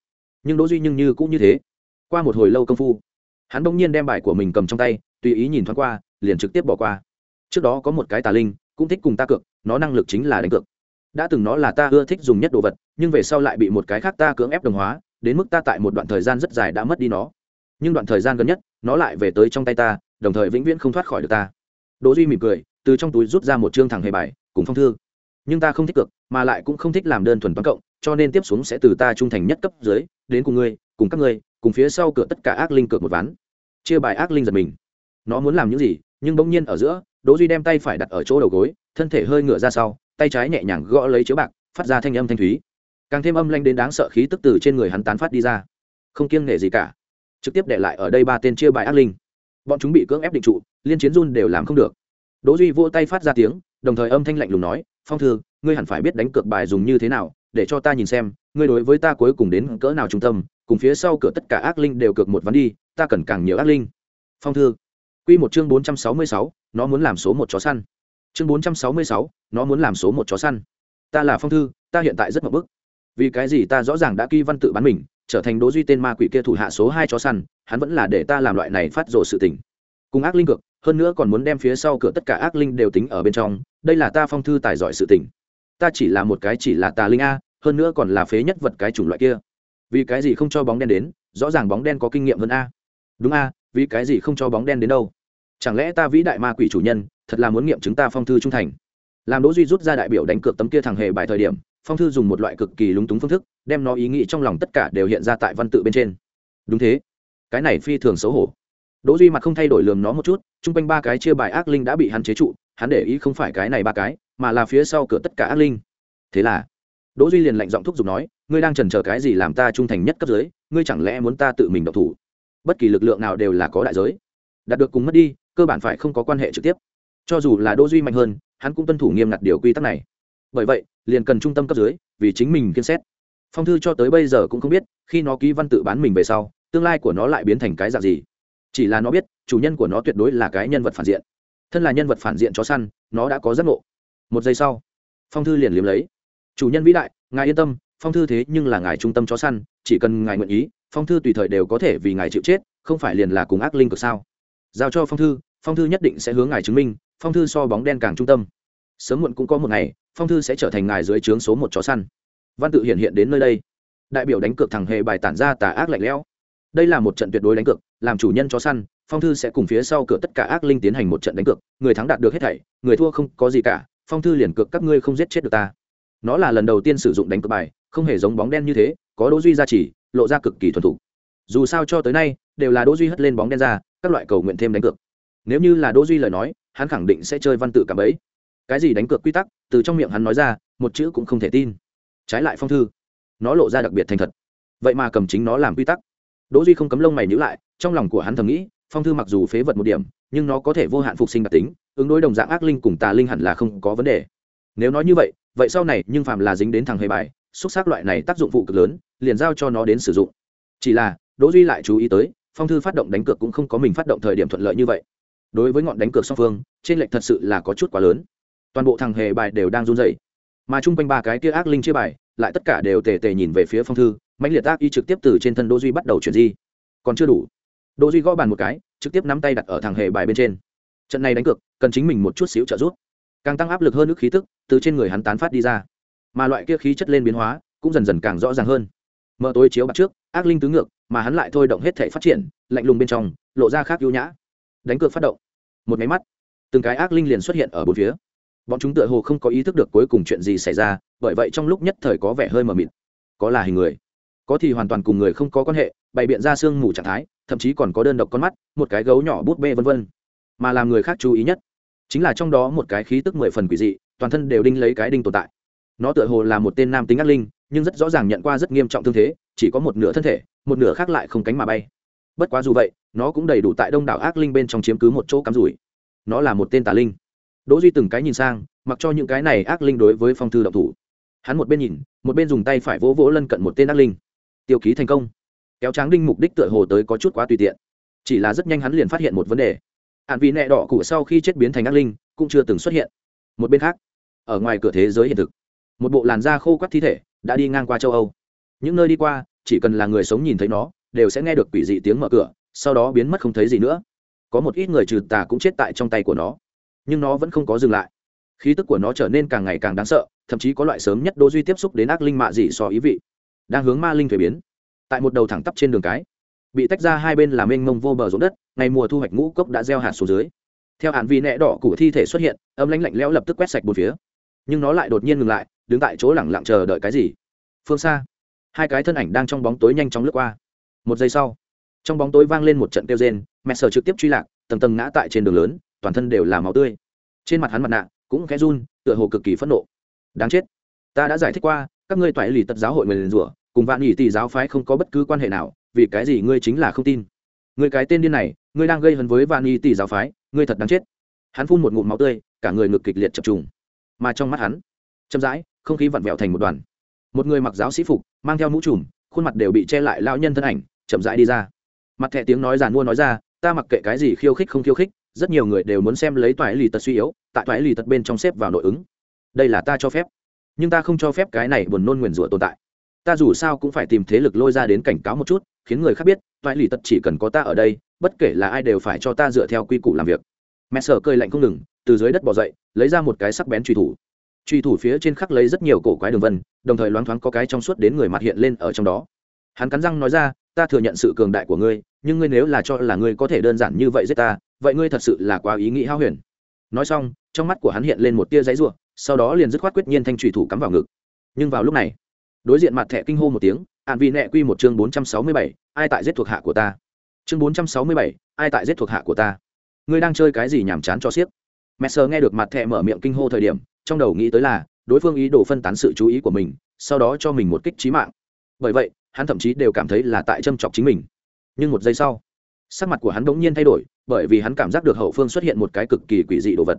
Nhưng đỗ duy nhưng như cũng như thế. Qua một hồi lâu công phu, hắn bỗng nhiên đem bài của mình cầm trong tay, tùy ý nhìn thoáng qua, liền trực tiếp bỏ qua. Trước đó có một cái tà linh, cũng thích cùng ta cược, nó năng lực chính là đánh cược đã từng nó là ta ưa thích dùng nhất đồ vật, nhưng về sau lại bị một cái khác ta cưỡng ép đồng hóa, đến mức ta tại một đoạn thời gian rất dài đã mất đi nó. Nhưng đoạn thời gian gần nhất, nó lại về tới trong tay ta, đồng thời vĩnh viễn không thoát khỏi được ta. Đỗ duy mỉm cười, từ trong túi rút ra một trương thẳng hề bài, cùng phong thư. Nhưng ta không thích cực, mà lại cũng không thích làm đơn thuần toán cộng, cho nên tiếp xuống sẽ từ ta trung thành nhất cấp dưới, đến cùng ngươi, cùng các ngươi, cùng phía sau cửa tất cả ác linh cược một ván. Chia bài ác linh giật mình. Nó muốn làm những gì, nhưng bỗng nhiên ở giữa, đỗ duy đem tay phải đặt ở chỗ đầu gối, thân thể hơi ngửa ra sau tay trái nhẹ nhàng gõ lấy chiếu bạc phát ra thanh âm thanh thúy. Càng thêm âm lanh đến đáng sợ khí tức từ trên người hắn tán phát đi ra. Không kiêng nể gì cả. Trực tiếp để lại ở đây ba tên chia bài ác linh. Bọn chúng bị cưỡng ép định trụ liên chiến run đều làm không được. Đỗ duy vỗ tay phát ra tiếng đồng thời âm thanh lạnh lùng nói phong thư ngươi hẳn phải biết đánh cược bài dùng như thế nào để cho ta nhìn xem ngươi đối với ta cuối cùng đến cỡ nào trung tâm cùng phía sau cửa tất cả ác linh đều cược một ván đi ta cần càng nhiều ác linh. Phong thư. Quy một chương bốn trăm sáu mươi sáu, nó muốn làm số một chó săn chương bốn trăm sáu mươi sáu, nó muốn làm số một chó săn. Ta là phong thư ta hiện tại rất mập bức. Vì cái gì ta rõ ràng đã ký văn tự bán mình trở thành đố duy tên ma quỷ kia thủ hạ số hai chó săn hắn vẫn là để ta làm loại này phát rồ sự tình. Cùng ác linh cực hơn nữa còn muốn đem phía sau cửa tất cả ác linh đều tính ở bên trong đây là ta phong thư tài giỏi sự tình. Ta chỉ là một cái chỉ là tà linh a hơn nữa còn là phế nhất vật cái chủng loại kia. Vì cái gì không cho bóng đen đến rõ ràng bóng đen có kinh nghiệm hơn a. Đúng a vì cái gì không cho bóng đen đến đâu? Chẳng lẽ ta vĩ đại ma quỷ chủ nhân, thật là muốn nghiệm chứng ta phong thư trung thành? Làm đỗ duy rút ra đại biểu đánh cược tấm kia thằng hề bài thời điểm, phong thư dùng một loại cực kỳ lúng túng phương thức, đem nó ý nghĩ trong lòng tất cả đều hiện ra tại văn tự bên trên. Đúng thế. Cái này phi thường xấu hổ. Đỗ duy mặt không thay đổi lườm nó một chút, chung quanh ba cái chia bài ác linh đã bị hắn chế trụ, hắn để ý không phải cái này ba cái, mà là phía sau cửa tất cả ác linh. Thế là, đỗ duy liền lạnh giọng thúc giục nói, ngươi đang chần chờ cái gì làm ta trung thành nhất cấp dưới? Ngươi chẳng lẽ muốn ta tự mình độc thủ? Bất kỳ lực lượng nào đều là có đại giới. Đạt được cùng mất đi cơ bản phải không có quan hệ trực tiếp. Cho dù là đỗ duy mạnh hơn, hắn cũng tuân thủ nghiêm ngặt điều quy tắc này. Bởi vậy, liền cần trung tâm cấp dưới, vì chính mình kiên xét. Phong thư cho tới bây giờ cũng không biết, khi nó ký văn tự bán mình về sau, tương lai của nó lại biến thành cái dạng gì. Chỉ là nó biết, chủ nhân của nó tuyệt đối là cái nhân vật phản diện. Thân là nhân vật phản diện chó săn, nó đã có giấc ngộ. Một giây sau, phong thư liền liếm lấy. Chủ nhân vĩ đại, ngài yên tâm, phong thư thế nhưng là ngài trung tâm chó săn, chỉ cần ngài nguyện ý, phong thư tùy thời đều có thể vì ngài chịu chết, không phải liền là cùng ác linh cực sao? Giao cho phong thư phong thư nhất định sẽ hướng ngài chứng minh phong thư so bóng đen càng trung tâm. Sớm muộn cũng có một ngày phong thư sẽ trở thành ngài dưới trướng số một chó săn. Văn tự hiện hiện đến nơi đây. Đại biểu đánh cược thẳng hề bài tản ra tà ác lạnh lẽo. Đây là một trận tuyệt đối đánh cược làm chủ nhân chó săn phong thư sẽ cùng phía sau cửa tất cả ác linh tiến hành một trận đánh cược người thắng đạt được hết thảy người thua không có gì cả phong thư liền cược các ngươi không giết chết được ta. Nó là lần đầu tiên sử dụng đánh cược bài không hề giống bóng đen như thế có đỗ duy gia trì lộ ra cực kỳ thuần thủ, dù sao cho tới nay đều là đỗ duy hất lên bóng đen ra các loại cầu nguyện thêm đánh cược. Nếu như là đỗ duy lời nói, hắn khẳng định sẽ chơi văn tự cả bấy cái gì đánh cược quy tắc, từ trong miệng hắn nói ra, một chữ cũng không thể tin. Trái lại phong thư, nó lộ ra đặc biệt thành thật. Vậy mà cầm chính nó làm quy tắc. Đỗ duy không cấm lông mày nhíu lại, trong lòng của hắn thầm nghĩ, phong thư mặc dù phế vật một điểm, nhưng nó có thể vô hạn phục sinh đặc tính, ứng đối đồng dạng ác linh cùng tà linh hẳn là không có vấn đề. Nếu nói như vậy vậy sau này, nhưng phàm là dính đến thằng hề bài, xúc xác loại này tác dụng phụ cực lớn, liền giao cho nó đến sử dụng. Chỉ là, đỗ duy lại chú ý tới phong thư phát động đánh cược cũng không có mình phát động thời điểm thuận lợi như vậy. Đối với ngọn đánh cược song phương, trên lệnh thật sự là có chút quá lớn. Toàn bộ thằng hề bài đều đang run rẩy. Mà chung quanh ba cái kia ác linh chia bài, lại tất cả đều tề tề nhìn về phía phong thư, mãnh liệt ác y trực tiếp từ trên thân đỗ duy bắt đầu chuyển di. Còn chưa đủ. Đỗ duy gõ bàn một cái, trực tiếp nắm tay đặt ở thằng hề bài bên trên. Trận này đánh cược, cần chính mình một chút xíu trợ giúp. Càng tăng áp lực hơn nước khí tức, từ trên người hắn tán phát đi ra. Mà loại kia khí chất lên biến hóa, cũng dần dần càng rõ ràng hơn. Mở tối chiếu bạc trước ác linh tứ ngược, mà hắn lại thôi động hết thể phát triển, lạnh lùng bên trong, lộ ra khác ưu nhã. Đánh cược phát động. Một máy mắt. Từng cái ác linh liền xuất hiện ở bốn phía. Bọn chúng tựa hồ không có ý thức được cuối cùng chuyện gì xảy ra, bởi vậy trong lúc nhất thời có vẻ hơi mờ mịt. Có là hình người. Có thì hoàn toàn cùng người không có quan hệ, bày biện ra sương mù trạng thái, thậm chí còn có đơn độc con mắt, một cái gấu nhỏ bút bê vân vân. Mà làm người khác chú ý nhất, chính là trong đó một cái khí tức mười phần quỷ dị, toàn thân đều đinh lấy cái đinh tồn tại. Nó tựa hồ là một tên nam tính ác linh nhưng rất rõ ràng nhận qua rất nghiêm trọng thương thế, chỉ có một nửa thân thể, một nửa khác lại không cánh mà bay. Bất quá dù vậy, nó cũng đầy đủ tại đông đảo ác linh bên trong chiếm cứ một chỗ cắm rủi. Nó là một tên tà linh. Đỗ duy từng cái nhìn sang, mặc cho những cái này ác linh đối với phong thư động thủ. Hắn một bên nhìn, một bên dùng tay phải vỗ vỗ lân cận một tên ác linh. Tiêu ký thành công. Kéo tráng đinh mục đích tựa hồ tới có chút quá tùy tiện. Chỉ là rất nhanh hắn liền phát hiện một vấn đề. Hạn vị nẹ đỏ cụ sau khi chết biến thành ác linh, cũng chưa từng xuất hiện. Một bên khác, ở ngoài cửa thế giới hiện thực, một bộ làn da khô quắt thi thể đã đi ngang qua châu âu. Những nơi đi qua, chỉ cần là người sống nhìn thấy nó, đều sẽ nghe được quỷ dị tiếng mở cửa, sau đó biến mất không thấy gì nữa. Có một ít người trừ tà cũng chết tại trong tay của nó. Nhưng nó vẫn không có dừng lại. Khí tức của nó trở nên càng ngày càng đáng sợ, thậm chí có loại sớm nhất đô duy tiếp xúc đến ác linh mạ dị so ý vị. Đang hướng ma linh thuế biến. Tại một đầu thẳng tắp trên đường cái, bị tách ra hai bên làm mênh mông vô bờ ruộng đất, ngày mùa thu hoạch ngũ cốc đã gieo hạt xuống dưới. Theo hạn vi nẹ đỏ của thi thể xuất hiện, âm lãnh lạnh lẽo lập tức quét sạch một phía. Nhưng nó lại đột nhiên ngừng lại đứng tại chỗ lẳng lặng chờ đợi cái gì? Phương xa, hai cái thân ảnh đang trong bóng tối nhanh chóng lướt qua. Một giây sau, trong bóng tối vang lên một trận kêu rên, mẹ sở trực tiếp truy lạc, tầng tầng ngã tại trên đường lớn, toàn thân đều là máu tươi. Trên mặt hắn mặt nạ cũng khẽ run, tựa hồ cực kỳ phẫn nộ. Đáng chết, ta đã giải thích qua, các ngươi toại lì tật giáo hội người liền rủa cùng vạn nhị tỷ giáo phái không có bất cứ quan hệ nào, vì cái gì ngươi chính là không tin? Ngươi cái tên điên này, ngươi đang gây hấn với vạn nhị tỷ giáo phái, ngươi thật đáng chết. Hắn phun một ngụm máu tươi, cả người ngực kịch liệt chập trùng. Mà trong mắt hắn, chậm rãi không khí vặn vẹo thành một đoàn. Một người mặc giáo sĩ phục, mang theo mũ trùm, khuôn mặt đều bị che lại lao nhân thân ảnh, chậm rãi đi ra. Mặt thẻ tiếng nói giàn mua nói ra, ta mặc kệ cái gì khiêu khích không khiêu khích, rất nhiều người đều muốn xem lấy toại lì tật suy yếu, tại toại lì tật bên trong xếp vào nội ứng. Đây là ta cho phép. Nhưng ta không cho phép cái này buồn nôn nguyền rủa tồn tại. Ta dù sao cũng phải tìm thế lực lôi ra đến cảnh cáo một chút, khiến người khác biết toại lì tật chỉ cần có ta ở đây, bất kể là ai đều phải cho ta dựa theo quy củ làm việc. Mẹ sở cơi lạnh không ngừng, từ dưới đất bỏ dậy, lấy ra một cái sắc bén truy thủ truy thủ phía trên khắc lấy rất nhiều cổ quái đường vân, đồng thời loáng thoáng có cái trong suốt đến người mặt hiện lên ở trong đó. Hắn cắn răng nói ra, ta thừa nhận sự cường đại của ngươi, nhưng ngươi nếu là cho là ngươi có thể đơn giản như vậy giết ta, vậy ngươi thật sự là quá ý nghĩ hao huyền. Nói xong, trong mắt của hắn hiện lên một tia giấy ruộng sau đó liền dứt khoát quyết nhiên thanh trùy thủ cắm vào ngực. Nhưng vào lúc này, đối diện mặt thẻ kinh hô một tiếng ạn vì nẹ quy một chương bốn trăm sáu mươi bảy, ai tại giết thuộc hạ của ta? Chương bốn trăm sáu mươi bảy, ai tại giết thuộc hạ của ta? Ngươi đang chơi cái gì nhàm chán cho siết? mẹ sờ nghe được mặt thẻ mở miệng kinh hô thời điểm trong đầu nghĩ tới là, đối phương ý đồ phân tán sự chú ý của mình, sau đó cho mình một kích trí mạng. Bởi vậy, hắn thậm chí đều cảm thấy là tại châm chọc chính mình. Nhưng một giây sau, sắc mặt của hắn bỗng nhiên thay đổi, bởi vì hắn cảm giác được hậu phương xuất hiện một cái cực kỳ quỷ dị đồ vật.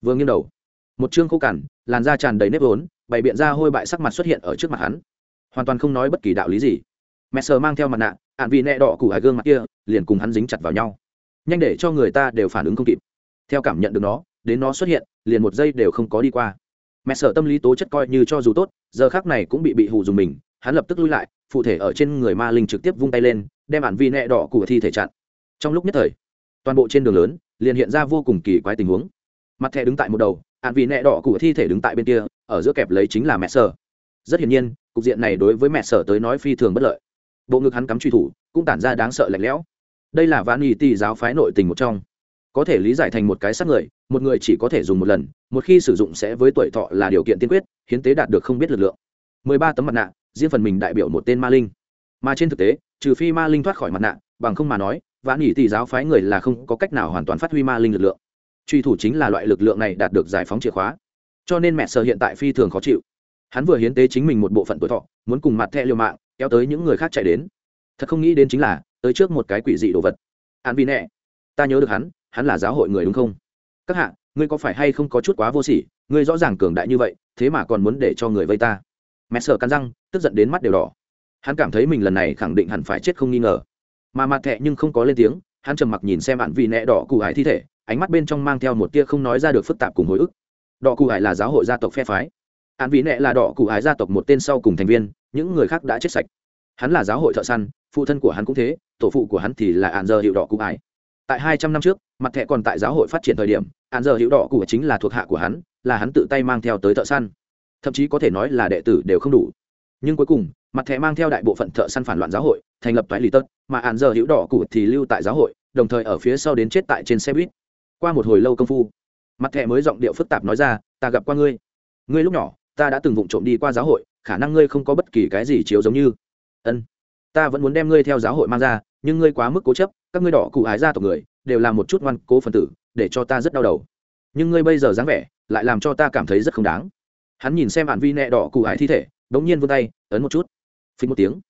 Vừa nghiêng đầu, một chương khô cằn, làn da tràn đầy nếp vốn, bày biện ra hôi bại sắc mặt xuất hiện ở trước mặt hắn. Hoàn toàn không nói bất kỳ đạo lý gì. Mẹ sờ mang theo mặt nạ, ạn vị nẹ đỏ củ hải gương mặt kia, liền cùng hắn dính chặt vào nhau. Nhanh để cho người ta đều phản ứng không kịp. Theo cảm nhận được nó đến nó xuất hiện, liền một giây đều không có đi qua. Mẹ sở tâm lý tố chất coi như cho dù tốt, giờ khác này cũng bị bị hù dùng mình, hắn lập tức lui lại, phụ thể ở trên người ma linh trực tiếp vung tay lên, đem bản vi nẹ đỏ của thi thể chặn. Trong lúc nhất thời, toàn bộ trên đường lớn, liền hiện ra vô cùng kỳ quái tình huống. Mặt thẻ đứng tại một đầu hạn vi nẹ đỏ của thi thể đứng tại bên kia, ở giữa kẹp lấy chính là mẹ sở rất hiển nhiên, cục diện này đối với mẹ sở tới nói phi thường bất lợi. Bộ ngực hắn cắm truy thủ, cũng tản ra đáng sợ lạnh lẽo. Đây là vạn nghị tỷ giáo phái nội tình một trong. Có thể lý giải thành một cái sát người một người chỉ có thể dùng một lần, một khi sử dụng sẽ với tuổi thọ là điều kiện tiên quyết, hiến tế đạt được không biết lực lượng. Mười ba tấm mặt nạ, riêng phần mình đại biểu một tên ma linh. Mà trên thực tế, trừ phi ma linh thoát khỏi mặt nạ, bằng không mà nói vạn nghị tỷ giáo phái người là không có cách nào hoàn toàn phát huy ma linh lực lượng. Truy thủ chính là loại lực lượng này đạt được giải phóng chìa khóa. Cho nên mẹ sợ hiện tại phi thường khó chịu. Hắn vừa hiến tế chính mình một bộ phận tuổi thọ, muốn cùng mặt thẹ liều mạng, kéo tới những người khác chạy đến. Thật không nghĩ đến chính là, tới trước một cái quỷ dị đồ vật. Hắn vì nẹ, ta nhớ được hắn hắn là giáo hội người đúng không? Các hạ, ngươi có phải hay không có chút quá vô sỉ? Ngươi rõ ràng cường đại như vậy, thế mà còn muốn để cho người vây ta. Mẹ sợ cắn răng, tức giận đến mắt đều đỏ. Hắn cảm thấy mình lần này khẳng định hẳn phải chết không nghi ngờ. Mà mặt thẹ nhưng không có lên tiếng, hắn trầm mặc nhìn xem bạn vì nẹ đỏ cụ hải thi thể, ánh mắt bên trong mang theo một tia không nói ra được phức tạp cùng hồi ức. Đỏ cụ hải là giáo hội gia tộc phe phái. Án vì nẹ là đỏ cụ hải gia tộc một tên sau cùng thành viên, những người khác đã chết sạch. Hắn là giáo hội thợ săn, phụ thân của hắn cũng thế, tổ phụ của hắn thì là ạn giờ hiệu đỏ cụ hải tại hai trăm năm trước, mặt thẻ còn tại giáo hội phát triển thời điểm án giờ hữu đỏ cụ chính là thuộc hạ của hắn, là hắn tự tay mang theo tới thợ săn. Thậm chí có thể nói là đệ tử đều không đủ. Nhưng cuối cùng, mặt thẻ mang theo đại bộ phận thợ săn phản loạn giáo hội, thành lập toái lì tớt, mà án giờ hữu đỏ cụ thì lưu tại giáo hội, đồng thời ở phía sau đến chết tại trên xe buýt. Qua một hồi lâu công phu, mặt thẻ mới giọng điệu phức tạp nói ra, ta gặp qua ngươi. Ngươi lúc nhỏ, ta đã từng vụng trộm đi qua giáo hội, khả năng ngươi không có bất kỳ cái gì chiếu giống như. Ân, ta vẫn muốn đem ngươi theo giáo hội mang ra nhưng ngươi quá mức cố chấp, các ngươi đỏ cụ ái ra tộc người, đều là một chút ngoan cố phần tử, để cho ta rất đau đầu. Nhưng ngươi bây giờ dáng vẻ, lại làm cho ta cảm thấy rất không đáng. Hắn nhìn xem bạn vi nẹ đỏ cụ ái thi thể đống nhiên vươn tay, ấn một chút. Phình một tiếng.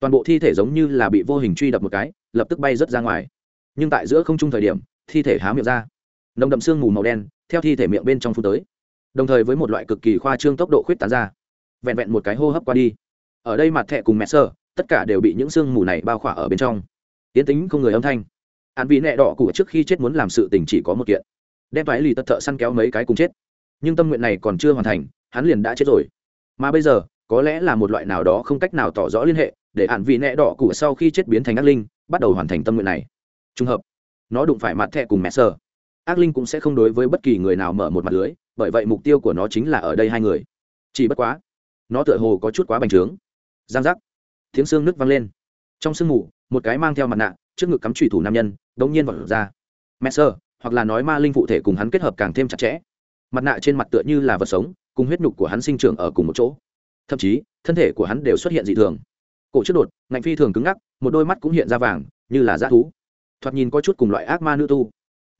Toàn bộ thi thể giống như là bị vô hình truy đập một cái, lập tức bay rớt ra ngoài. Nhưng tại giữa không trung thời điểm, thi thể há miệng ra. Nồng đậm sương mù màu đen, theo thi thể miệng bên trong phút tới. Đồng thời với một loại cực kỳ khoa trương tốc độ khuyết tán ra. Vẹn vẹn một cái hô hấp qua đi. Ở đây mặt thẹ cùng mẹ sơ, tất cả đều bị những sương mù này bao khỏa ở bên trong tiến tính không người âm thanh. Hắn bị nẹ đỏ của trước khi chết muốn làm sự tình chỉ có một kiện. Đem phải lì tật thợ săn kéo mấy cái cùng chết. Nhưng tâm nguyện này còn chưa hoàn thành, hắn liền đã chết rồi. Mà bây giờ, có lẽ là một loại nào đó không cách nào tỏ rõ liên hệ, để hạn vị nẹ đỏ của sau khi chết biến thành ác linh, bắt đầu hoàn thành tâm nguyện này. Trùng hợp, nó đụng phải mặt thẹ cùng mẹ sơ ác linh cũng sẽ không đối với bất kỳ người nào mở một mặt lưới, bởi vậy mục tiêu của nó chính là ở đây hai người. Chỉ bất quá, nó tựa hồ có chút quá bành trướng. Giang giác, tiếng xương nước vang lên. Trong sương mù một cái mang theo mặt nạ, trước ngực cắm trùy thủ nam nhân, đống nhiên vọt ra. Mẹ sơ, hoặc là nói ma linh phụ thể cùng hắn kết hợp càng thêm chặt chẽ. Mặt nạ trên mặt tựa như là vật sống, cùng huyết nhục của hắn sinh trưởng ở cùng một chỗ. Thậm chí, thân thể của hắn đều xuất hiện dị thường. Cổ trước đột, ngạnh phi thường cứng ngắc, một đôi mắt cũng hiện ra vàng, như là dã thú. Thoạt nhìn có chút cùng loại ác ma nữ tu.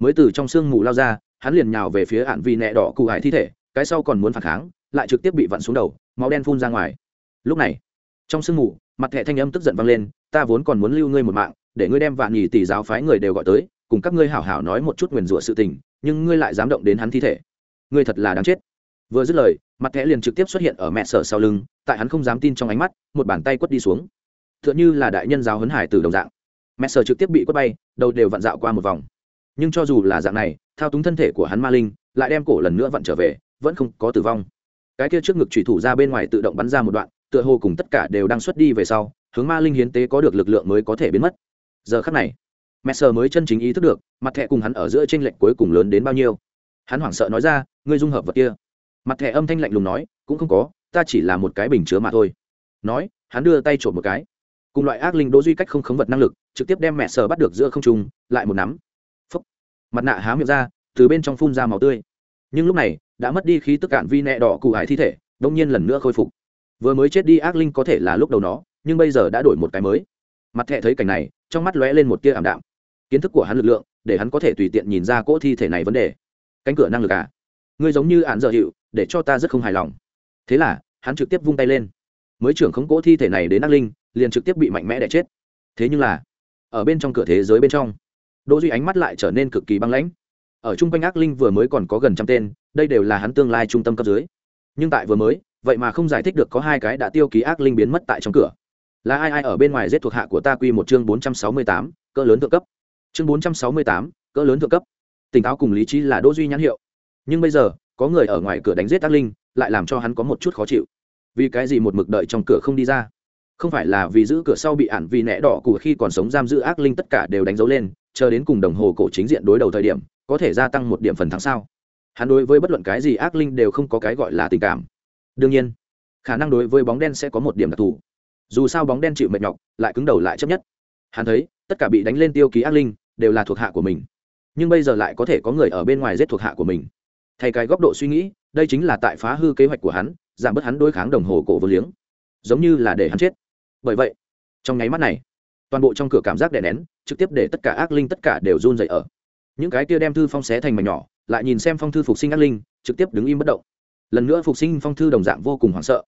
Mới từ trong sương mù lao ra, hắn liền nhào về phía hạn vì nẹ đỏ cụ hải thi thể, cái sau còn muốn phản kháng, lại trực tiếp bị vặn xuống đầu, máu đen phun ra ngoài. Lúc này trong sương mù, mặt thẹ thanh âm tức giận vang lên, ta vốn còn muốn lưu ngươi một mạng, để ngươi đem vạn nhì tỷ giáo phái người đều gọi tới, cùng các ngươi hảo hảo nói một chút nguyền rủa sự tình, nhưng ngươi lại dám động đến hắn thi thể. Ngươi thật là đáng chết. Vừa dứt lời, mặt thẹ liền trực tiếp xuất hiện ở mẹ sở sau lưng, tại hắn không dám tin trong ánh mắt, một bàn tay quất đi xuống. T h ư ợ n h ư là đại nhân giáo hấn hải từ đồng dạng. Mẹ sở trực tiếp bị quất bay, đầu đều vặn dạo qua một vòng. Nhưng cho dù là dạng này, thao túng thân thể của hắn ma linh, lại đem cổ lần nữa vặn trở về, vẫn không có tử vong. Cái kia trước ngực thủy thủ ra bên ngoài tự động bắn ra một đoạn tựa hồ cùng tất cả đều đang xuất đi về sau, hướng ma linh hiến tế có được lực lượng mới có thể biến mất. Giờ khắc này, mẹ sờ mới chân chính ý thức được, mặt thẻ cùng hắn ở giữa tranh lệch cuối cùng lớn đến bao nhiêu. Hắn hoảng sợ nói ra, ngươi dung hợp vật kia. Mặt thẻ âm thanh lạnh lùng nói, cũng không có, ta chỉ là một cái bình chứa mà thôi. Nói, hắn đưa tay trộm một cái. Cùng loại ác linh đỗ duy cách không khống vật năng lực, trực tiếp đem mẹ sờ bắt được giữa không trung, lại một nắm. Mặt nạ há miệng ra, từ bên trong phun ra màu tươi. Nhưng lúc này, đã mất đi khí tức cạn vi nẹ đỏ cụ hải thi thể đông nhiên lần nữa khôi phục vừa mới chết đi ác linh có thể là lúc đầu nó, nhưng bây giờ đã đổi một cái mới. Mặt thẹ thấy cảnh này, trong mắt lóe lên một tia ảm đạm. Kiến thức của hắn lực lượng, để hắn có thể tùy tiện nhìn ra cỗ thi thể này vấn đề. Cánh cửa năng lực à? Ngươi giống như án dở hiệu để cho ta rất không hài lòng. Thế là, hắn trực tiếp vung tay lên. Mới trưởng khống cỗ thi thể này đến ác linh, liền trực tiếp bị mạnh mẽ đẻ chết. Thế nhưng là, ở bên trong cửa thế giới bên trong, đỗ duy ánh mắt lại trở nên cực kỳ băng lãnh. Ở trung quanh ác linh vừa mới còn có gần trăm tên, đây đều là hắn tương lai trung tâm cấp dưới. Nhưng tại vừa mới vậy mà không giải thích được có hai cái đã tiêu ký ác linh biến mất tại trong cửa. Là ai ai ở bên ngoài giết thuộc hạ của ta quy một chương bốn trăm sáu mươi tám, cỡ lớn thượng cấp. Chương bốn trăm sáu mươi tám, cỡ lớn thượng cấp. Tỉnh táo cùng lý trí là đỗ duy nhãn hiệu. Nhưng bây giờ, có người ở ngoài cửa đánh giết ác linh, lại làm cho hắn có một chút khó chịu. Vì cái gì một mực đợi trong cửa không đi ra? Không phải là vì giữ cửa sau bị ản vì nẹ đỏ của khi còn sống giam giữ ác linh tất cả đều đánh dấu lên, chờ đến cùng đồng hồ cổ chính diện đối đầu thời điểm, có thể gia tăng một điểm phần thắng sao? Hắn đối với bất luận cái gì ác linh đều không có cái gọi là tình cảm đương nhiên, khả năng đối với bóng đen sẽ có một điểm đặc thù. Dù sao bóng đen chịu mệt nhọc, lại cứng đầu lại chấp nhất. Hắn thấy, tất cả bị đánh lên tiêu ký ác linh, đều là thuộc hạ của mình. Nhưng bây giờ lại có thể có người ở bên ngoài giết thuộc hạ của mình. Thay cái góc độ suy nghĩ, đây chính là tại phá hư kế hoạch của hắn, giảm bớt hắn đối kháng đồng hồ cổ vô liếng. Giống như là để hắn chết. Bởi vậy, trong nháy mắt này, toàn bộ trong cửa cảm giác đè nén, trực tiếp để tất cả ác linh tất cả đều run dậy ở. Những cái kia đem thư phong xé thành mảnh nhỏ, lại nhìn xem phong thư phục sinh ác linh, trực tiếp đứng im bất động lần nữa phục sinh phong thư đồng dạng vô cùng hoảng sợ.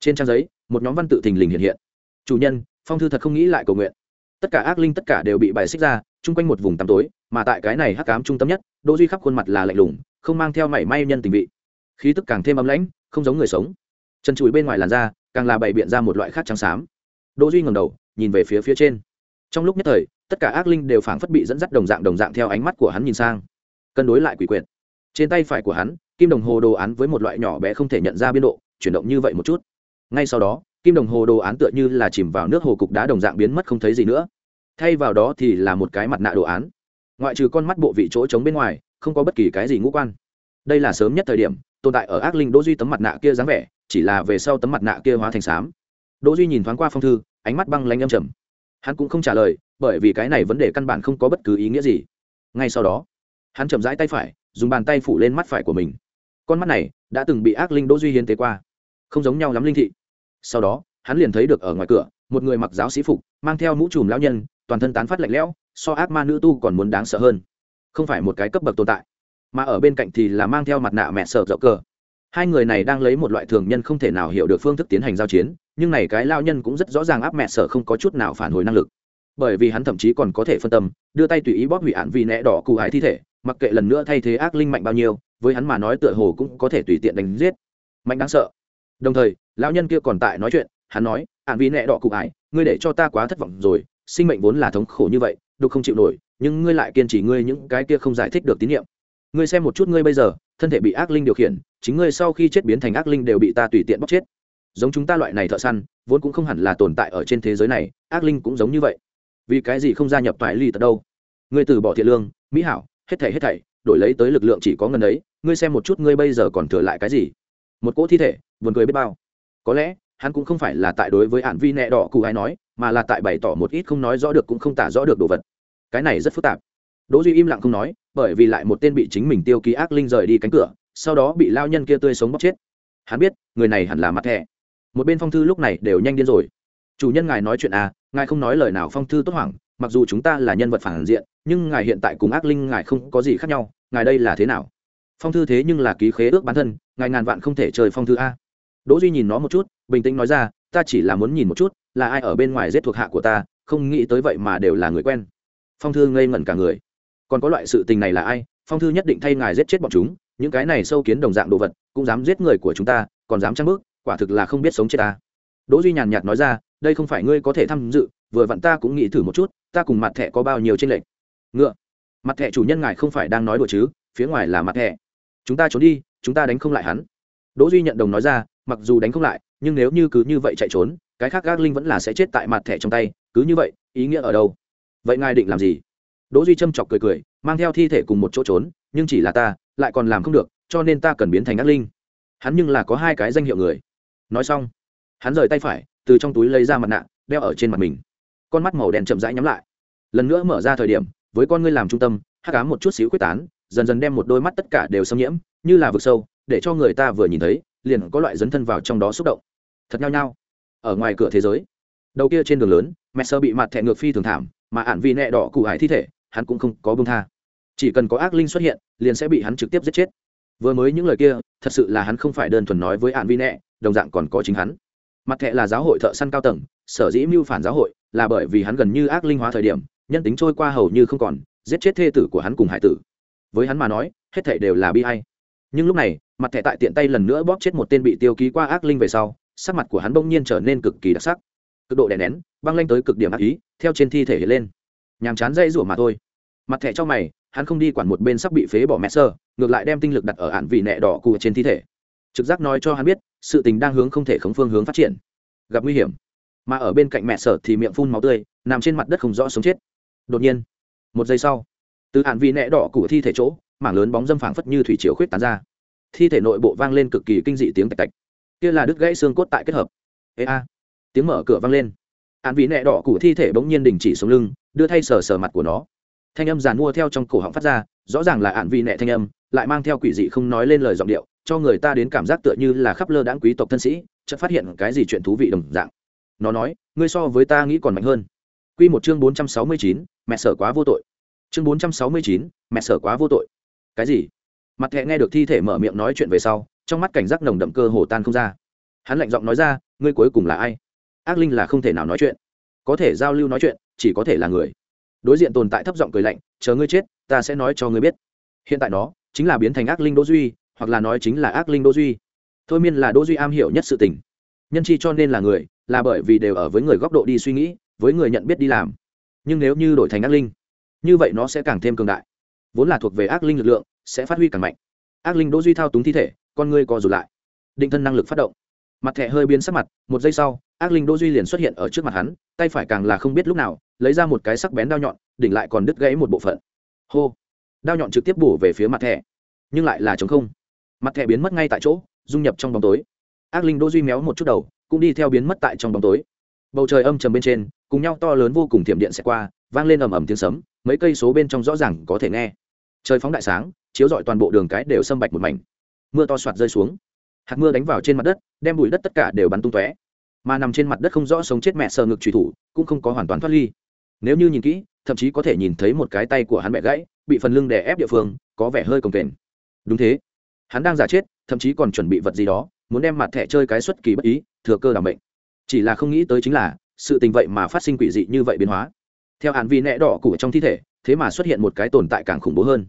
Trên trang giấy, một nhóm văn tự thình lình hiện hiện. Chủ nhân, phong thư thật không nghĩ lại cầu nguyện. Tất cả ác linh tất cả đều bị bài xích ra, chung quanh một vùng tăm tối, mà tại cái này hắc cám trung tâm nhất đỗ duy khắp khuôn mặt là lạnh lùng, không mang theo mảy may nhân tình vị. Khí tức càng thêm ấm lãnh, không giống người sống. Chân chùi bên ngoài làn da, càng là bày biện ra một loại khác trắng xám. Đỗ duy ngẩng đầu, nhìn về phía phía trên. Trong lúc nhất thời, tất cả ác linh đều phảng phất bị dẫn dắt đồng dạng đồng dạng theo ánh mắt của hắn nhìn sang. Cân đối lại quỷ quyệt trên tay phải của hắn, kim đồng hồ đồ án với một loại nhỏ bé không thể nhận ra biên độ, chuyển động như vậy một chút. Ngay sau đó, kim đồng hồ đồ án tựa như là chìm vào nước hồ cục đá đồng dạng biến mất không thấy gì nữa. Thay vào đó thì là một cái mặt nạ đồ án. Ngoại trừ con mắt bộ vị chỗ trống bên ngoài, không có bất kỳ cái gì ngũ quan. Đây là sớm nhất thời điểm, tồn tại ở ác linh đỗ duy tấm mặt nạ kia dáng vẻ, chỉ là về sau tấm mặt nạ kia hóa thành xám. Đỗ duy nhìn thoáng qua phong thư, ánh mắt băng lanh âm trầm. Hắn cũng không trả lời, bởi vì cái này vấn đề căn bản không có bất cứ ý nghĩa gì. Ngay sau đó, hắn chậm rãi tay phải dùng bàn tay phủ lên mắt phải của mình. Con mắt này đã từng bị ác linh đỗ duy hiến tế qua. Không giống nhau lắm linh thị. Sau đó, hắn liền thấy được ở ngoài cửa, một người mặc giáo sĩ phục, mang theo mũ trùm lão nhân, toàn thân tán phát lạnh lẽo, so ác ma nữ tu còn muốn đáng sợ hơn. Không phải một cái cấp bậc tồn tại, mà ở bên cạnh thì là mang theo mặt nạ mẹ sợ dậu cờ. Hai người này đang lấy một loại thường nhân không thể nào hiểu được phương thức tiến hành giao chiến, nhưng này cái lao nhân cũng rất rõ ràng áp mẹ sợ không có chút nào phản hồi năng lực. Bởi vì hắn thậm chí còn có thể phân tâm, đưa tay tùy ý bóp hủy án vì nẹ đỏ cụ hải thi thể mặc kệ lần nữa thay thế ác linh mạnh bao nhiêu, với hắn mà nói tựa hồ cũng có thể tùy tiện đánh giết. Mạnh đáng sợ. Đồng thời, lão nhân kia còn tại nói chuyện, hắn nói ạn vì nẹ đỏ cụ ải, ngươi để cho ta quá thất vọng rồi, sinh mệnh vốn là thống khổ như vậy, đục không chịu nổi, nhưng ngươi lại kiên trì ngươi những cái kia không giải thích được tín nhiệm ngươi xem một chút ngươi bây giờ, thân thể bị ác linh điều khiển, chính ngươi sau khi chết biến thành ác linh đều bị ta tùy tiện bóc chết. Giống chúng ta loại này thợ săn, vốn cũng không hẳn là tồn tại ở trên thế giới này, ác linh cũng giống như vậy. Vì cái gì không gia nhập toại ly tật đâu? Ngươi từ bỏ thiện lương, mỹ hảo hết thảy hết thảy, đổi lấy tới lực lượng chỉ có ngần ấy, ngươi xem một chút ngươi bây giờ còn thừa lại cái gì? Một cỗ thi thể, buồn cười biết bao. Có lẽ, hắn cũng không phải là tại đối với ản vi nẹ đỏ cụ ai nói, mà là tại bày tỏ một ít không nói rõ được cũng không tả rõ được đồ vật. Cái này rất phức tạp. Đỗ duy im lặng không nói, bởi vì lại một tên bị chính mình tiêu ký ác linh rời đi cánh cửa, sau đó bị lao nhân kia tươi sống bóc chết. Hắn biết, người này hẳn là mặt thẻ. Một bên phong thư lúc này đều nhanh điên rồi. Chủ nhân ngài nói chuyện à ngài không nói lời nào phong thư tốt hoảng mặc dù chúng ta là nhân vật phản diện, nhưng ngài hiện tại cùng ác linh ngài không có gì khác nhau, ngài đây là thế nào? Phong thư thế nhưng là ký khế ước bản thân, ngài ngàn vạn không thể chơi phong thư a. Đỗ duy nhìn nó một chút, bình tĩnh nói ra, ta chỉ là muốn nhìn một chút, là ai ở bên ngoài giết thuộc hạ của ta, không nghĩ tới vậy mà đều là người quen. Phong thư ngây ngẩn cả người. Còn có loại sự tình này là ai? Phong thư nhất định thay ngài giết chết bọn chúng, những cái này sâu kiến đồng dạng đồ vật, cũng dám giết người của chúng ta, còn dám trăng bước, quả thực là không biết sống chết ta. Đỗ duy nhàn nhạt nói ra, đây không phải ngươi có thể tham dự vừa vặn ta cũng nghĩ thử một chút, ta cùng mặt thẻ có bao nhiêu trên lệnh ngựa. Mặt thẻ chủ nhân ngài không phải đang nói đùa chứ, phía ngoài là mặt thẻ. Chúng ta trốn đi, chúng ta đánh không lại hắn. Đỗ duy nhận đồng nói ra, mặc dù đánh không lại, nhưng nếu như cứ như vậy chạy trốn, cái khác gác linh vẫn là sẽ chết tại mặt thẻ trong tay, cứ như vậy, ý nghĩa ở đâu? Vậy ngài định làm gì? Đỗ duy châm chọc cười cười, mang theo thi thể cùng một chỗ trốn, nhưng chỉ là ta, lại còn làm không được, cho nên ta cần biến thành ác linh. Hắn nhưng là có hai cái danh hiệu người. Nói xong, hắn rời tay phải, từ trong túi lấy ra mặt nạ, đeo ở trên mặt mình con mắt màu đen chậm rãi nhắm lại. Lần nữa mở ra thời điểm, với con ngươi làm trung tâm, hắc ám một chút xíu quyết tán, dần dần đem một đôi mắt tất cả đều xâm nhiễm, như là vực sâu, để cho người ta vừa nhìn thấy, liền có loại dấn thân vào trong đó xúc động. Thật nhao nhao. Ở ngoài cửa thế giới, đầu kia trên đường lớn, mẹ sơ bị mặt thẹn ngược phi thường thảm, mà ạn vì nẹ đỏ cụ hải thi thể, hắn cũng không có bông tha. Chỉ cần có ác linh xuất hiện, liền sẽ bị hắn trực tiếp giết chết. Vừa mới những lời kia, thật sự là hắn không phải đơn thuần nói với ạn vi nẹ, đồng dạng còn có chính hắn. Mặt thẹ là giáo hội thợ săn cao tầng, sở dĩ mưu phản giáo hội là bởi vì hắn gần như ác linh hóa thời điểm, nhân tính trôi qua hầu như không còn, giết chết thê tử của hắn cùng hải tử. Với hắn mà nói, hết thể đều là bi hay nhưng lúc này, mặt thẻ tại tiện tay lần nữa bóp chết một tên bị tiêu ký qua ác linh về sau, sắc mặt của hắn bỗng nhiên trở nên cực kỳ đặc sắc. Cực độ đè nén, băng lanh tới cực điểm ác ý, theo trên thi thể hiện lên. Nhàm chán dây rủa mà thôi. Mặt thẻ cho mày, hắn không đi quản một bên sắp bị phế bỏ mẹ sơ, ngược lại đem tinh lực đặt ở ạn vị nẹ đỏ cụ trên thi thể. Trực giác nói cho hắn biết, sự tình đang hướng không thể khống phương hướng phát triển. Gặp nguy hiểm mà ở bên cạnh mẹ sở thì miệng phun máu tươi, nằm trên mặt đất không rõ sống chết. Đột nhiên, một giây sau, từ hạn vị nẹ đỏ của thi thể chỗ, mảng lớn bóng dâm phảng phất như thủy chiều khuyết tán ra. Thi thể nội bộ vang lên cực kỳ kinh dị tiếng tạch tạch. Kia là đứt gãy xương cốt tại kết hợp. Ê a, tiếng mở cửa vang lên. Hạn vị nẹ đỏ của thi thể bỗng nhiên đình chỉ xuống lưng, đưa thay sờ sờ mặt của nó. Thanh âm giàn mua theo trong cổ họng phát ra, rõ ràng là hạn vị nẹ thanh âm, lại mang theo quỷ dị không nói lên lời giọng điệu, cho người ta đến cảm giác tựa như là khắp lơ đãng quý tộc thân sĩ, chợt phát hiện cái gì chuyện thú vị đồng dạng nó nói ngươi so với ta nghĩ còn mạnh hơn Quy một chương bốn trăm sáu mươi chín, mẹ sở quá vô tội. Chương bốn trăm sáu mươi chín, mẹ sở quá vô tội. Cái gì? Mặt thẻ nghe được thi thể mở miệng nói chuyện về sau, trong mắt cảnh giác nồng đậm cơ hồ tan không ra. Hắn lạnh giọng nói ra, ngươi cuối cùng là ai? Ác linh là không thể nào nói chuyện, có thể giao lưu nói chuyện, chỉ có thể là người. Đối diện tồn tại thấp giọng cười lạnh, chờ ngươi chết, ta sẽ nói cho ngươi biết. Hiện tại nó chính là biến thành ác linh Đỗ Duy, hoặc là nói chính là ác linh Đỗ Duy. Thôi miên là Đỗ Duy am hiểu nhất sự tình. Nhân chi cho nên là người, là bởi vì đều ở với người góc độ đi suy nghĩ, với người nhận biết đi làm. Nhưng nếu như đổi thành ác linh như vậy nó sẽ càng thêm cường đại. Vốn là thuộc về ác linh lực lượng sẽ phát huy càng mạnh. Ác linh đỗ duy thao túng thi thể con ngươi co rụt lại. Định thân năng lực phát động. Mặt thẻ hơi biến sắc mặt một giây sau ác linh đỗ duy liền xuất hiện ở trước mặt hắn tay phải càng là không biết lúc nào lấy ra một cái sắc bén đao nhọn đỉnh lại còn đứt gãy một bộ phận. Hô! Đao nhọn trực tiếp bổ về phía mặt thẻ nhưng lại là chống không. Mặt thẻ biến mất ngay tại chỗ dung nhập trong bóng tối ác linh đỗ duy méo một chút đầu, cũng đi theo biến mất tại trong bóng tối. Bầu trời âm trầm bên trên, cùng nhau to lớn vô cùng thiểm điện sẽ qua, vang lên ầm ầm tiếng sấm, mấy cây số bên trong rõ ràng có thể nghe. Trời phóng đại sáng, chiếu rọi toàn bộ đường cái đều sâm bạch một mảnh. Mưa to soạt rơi xuống. Hạt mưa đánh vào trên mặt đất, đem bụi đất tất cả đều bắn tung tóe. Mà nằm trên mặt đất không rõ sống chết mẹ sờ ngực trùy thủ, cũng không có hoàn toàn thoát ly. Nếu như nhìn kỹ, thậm chí có thể nhìn thấy một cái tay của hắn mẹ gãy, bị phần lưng đè ép địa phương, có vẻ hơi cồng kềnh. Đúng thế. Hắn đang giả chết, thậm chí còn chuẩn bị vật gì đó muốn đem mặt thẻ chơi cái xuất kỳ bất ý, thừa cơ đảm bệnh chỉ là không nghĩ tới chính là, sự tình vậy mà phát sinh quỷ dị như vậy biến hóa. Theo hạn vi nẹ đỏ củ trong thi thể, thế mà xuất hiện một cái tồn tại càng khủng bố hơn.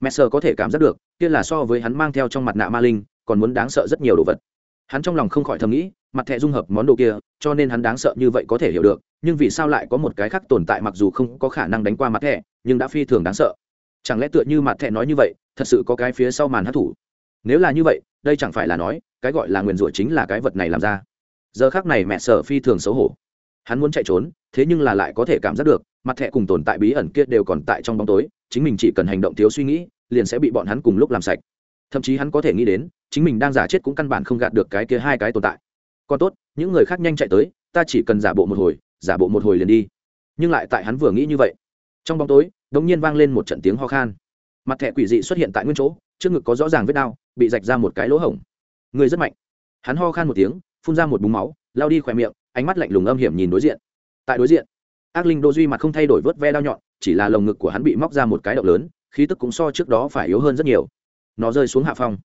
Messer có thể cảm giác được, kia là so với hắn mang theo trong mặt nạ ma linh, còn muốn đáng sợ rất nhiều đồ vật. Hắn trong lòng không khỏi thầm nghĩ, mặt thẻ dung hợp món đồ kia, cho nên hắn đáng sợ như vậy có thể hiểu được, nhưng vì sao lại có một cái khác tồn tại mặc dù không có khả năng đánh qua mặt thẻ, nhưng đã phi thường đáng sợ. Chẳng lẽ tựa như mặt thẻ nói như vậy, thật sự có cái phía sau màn hát thủ nếu là như vậy đây chẳng phải là nói, cái gọi là nguyền rủa chính là cái vật này làm ra. Giờ khác này mẹ sở phi thường xấu hổ. Hắn muốn chạy trốn, thế nhưng là lại có thể cảm giác được, mặt thẹ cùng tồn tại bí ẩn kia đều còn tại trong bóng tối, chính mình chỉ cần hành động thiếu suy nghĩ, liền sẽ bị bọn hắn cùng lúc làm sạch. Thậm chí hắn có thể nghĩ đến, chính mình đang giả chết cũng căn bản không gạt được cái kia hai cái tồn tại. Còn tốt, những người khác nhanh chạy tới, ta chỉ cần giả bộ một hồi, giả bộ một hồi liền đi. Nhưng lại tại hắn vừa nghĩ như vậy, trong bóng tối đ ỗ n g nhiên vang lên một trận tiếng ho khan. Mặt thẹ quỷ dị xuất hiện tại nguyên chỗ, trước ngực có rõ ràng vết đau bị rạch ra một cái lỗ hổng. Người rất mạnh. Hắn ho khan một tiếng, phun ra một búng máu lao đi khỏe miệng, ánh mắt lạnh lùng âm hiểm nhìn đối diện. Tại đối diện, ác linh đô duy mặt không thay đổi vớt ve đao nhọn, chỉ là lồng ngực của hắn bị móc ra một cái động lớn, khí tức cũng so trước đó phải yếu hơn rất nhiều. Nó rơi xuống hạ phong.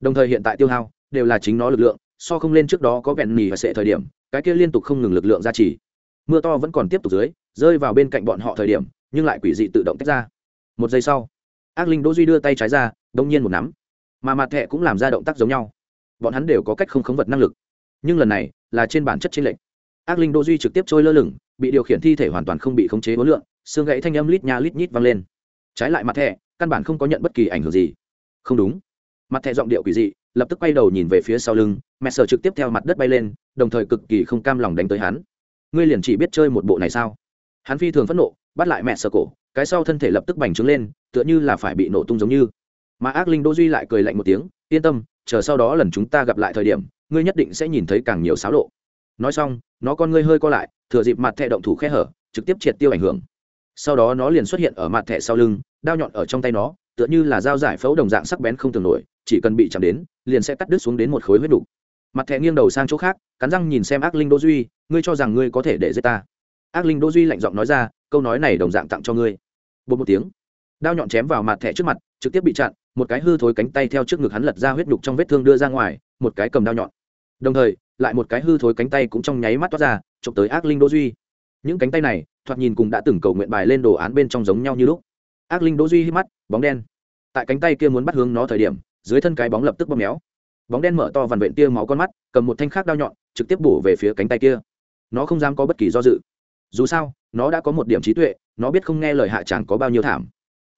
Đồng thời hiện tại tiêu hao, đều là chính nó lực lượng, so không lên trước đó có vẹn mì và sệ thời điểm, cái kia liên tục không ngừng lực lượng ra chỉ mưa to vẫn còn tiếp tục dưới, rơi vào bên cạnh bọn họ thời điểm, nhưng lại quỷ dị tự động tách ra. Một giây sau, ác linh đỗ duy đưa tay trái ra, đông nhiên một nắm mà mặt thẻ cũng làm ra động tác giống nhau. Bọn hắn đều có cách không khống vật năng lực. Nhưng lần này là trên bản chất trên lệnh ác linh đô duy trực tiếp trôi lơ lửng, bị điều khiển thi thể hoàn toàn không bị khống chế hối lượng xương gãy thanh âm lít nha lít nhít vang lên. Trái lại mặt thẻ, căn bản không có nhận bất kỳ ảnh hưởng gì. Không đúng. Mặt thẻ giọng điệu quỷ dị, lập tức quay đầu nhìn về phía sau lưng, mẹ sở trực tiếp theo mặt đất bay lên, đồng thời cực kỳ không cam lòng đánh tới hắn. Ngươi liền chỉ biết chơi một bộ này sao? Hắn phi thường phẫn nộ, bắt lại mẹ sở cổ, cái sau thân thể lập tức bành trướng lên, tựa như là phải bị nổ tung giống như mà ác linh đô duy lại cười lạnh một tiếng, yên tâm, chờ sau đó lần chúng ta gặp lại thời điểm, ngươi nhất định sẽ nhìn thấy càng nhiều xáo lộ. Nói xong, nó con ngươi hơi co lại, thừa dịp mặt thẻ động thủ khe hở, trực tiếp triệt tiêu ảnh hưởng. Sau đó nó liền xuất hiện ở mặt thẻ sau lưng, đao nhọn ở trong tay nó, tựa như là dao giải phẫu đồng dạng sắc bén không tưởng nổi, chỉ cần bị chạm đến, liền sẽ cắt đứt xuống đến một khối huyết đủ. mặt thẻ nghiêng đầu sang chỗ khác, cắn răng nhìn xem ác linh đỗ duy, ngươi cho rằng ngươi có thể để giết ta? Ác linh đỗ duy lạnh giọng nói ra, câu nói này đồng dạng tặng cho ngươi. Bột một tiếng, đao nhọn chém vào mặt thẻ trước mặt, trực tiếp bị chặn một cái hư thối cánh tay theo trước ngực hắn lật ra huyết nhục trong vết thương đưa ra ngoài, một cái cầm đao nhọn. Đồng thời, lại một cái hư thối cánh tay cũng trong nháy mắt toát ra, chụp tới ác linh đỗ duy. Những cánh tay này, thoạt nhìn cùng đã từng cầu nguyện bài lên đồ án bên trong giống nhau như lúc. Ác linh đỗ duy hít mắt, bóng đen. Tại cánh tay kia muốn bắt hướng nó thời điểm, dưới thân cái bóng lập tức bóp méo. Bóng đen mở to vằn vện tia máu con mắt, cầm một thanh khác đao nhọn, trực tiếp bổ về phía cánh tay kia. Nó không dám có bất kỳ do dự. Dù sao, nó đã có một điểm trí tuệ, nó biết không nghe lời hạ chẳng có bao nhiêu thảm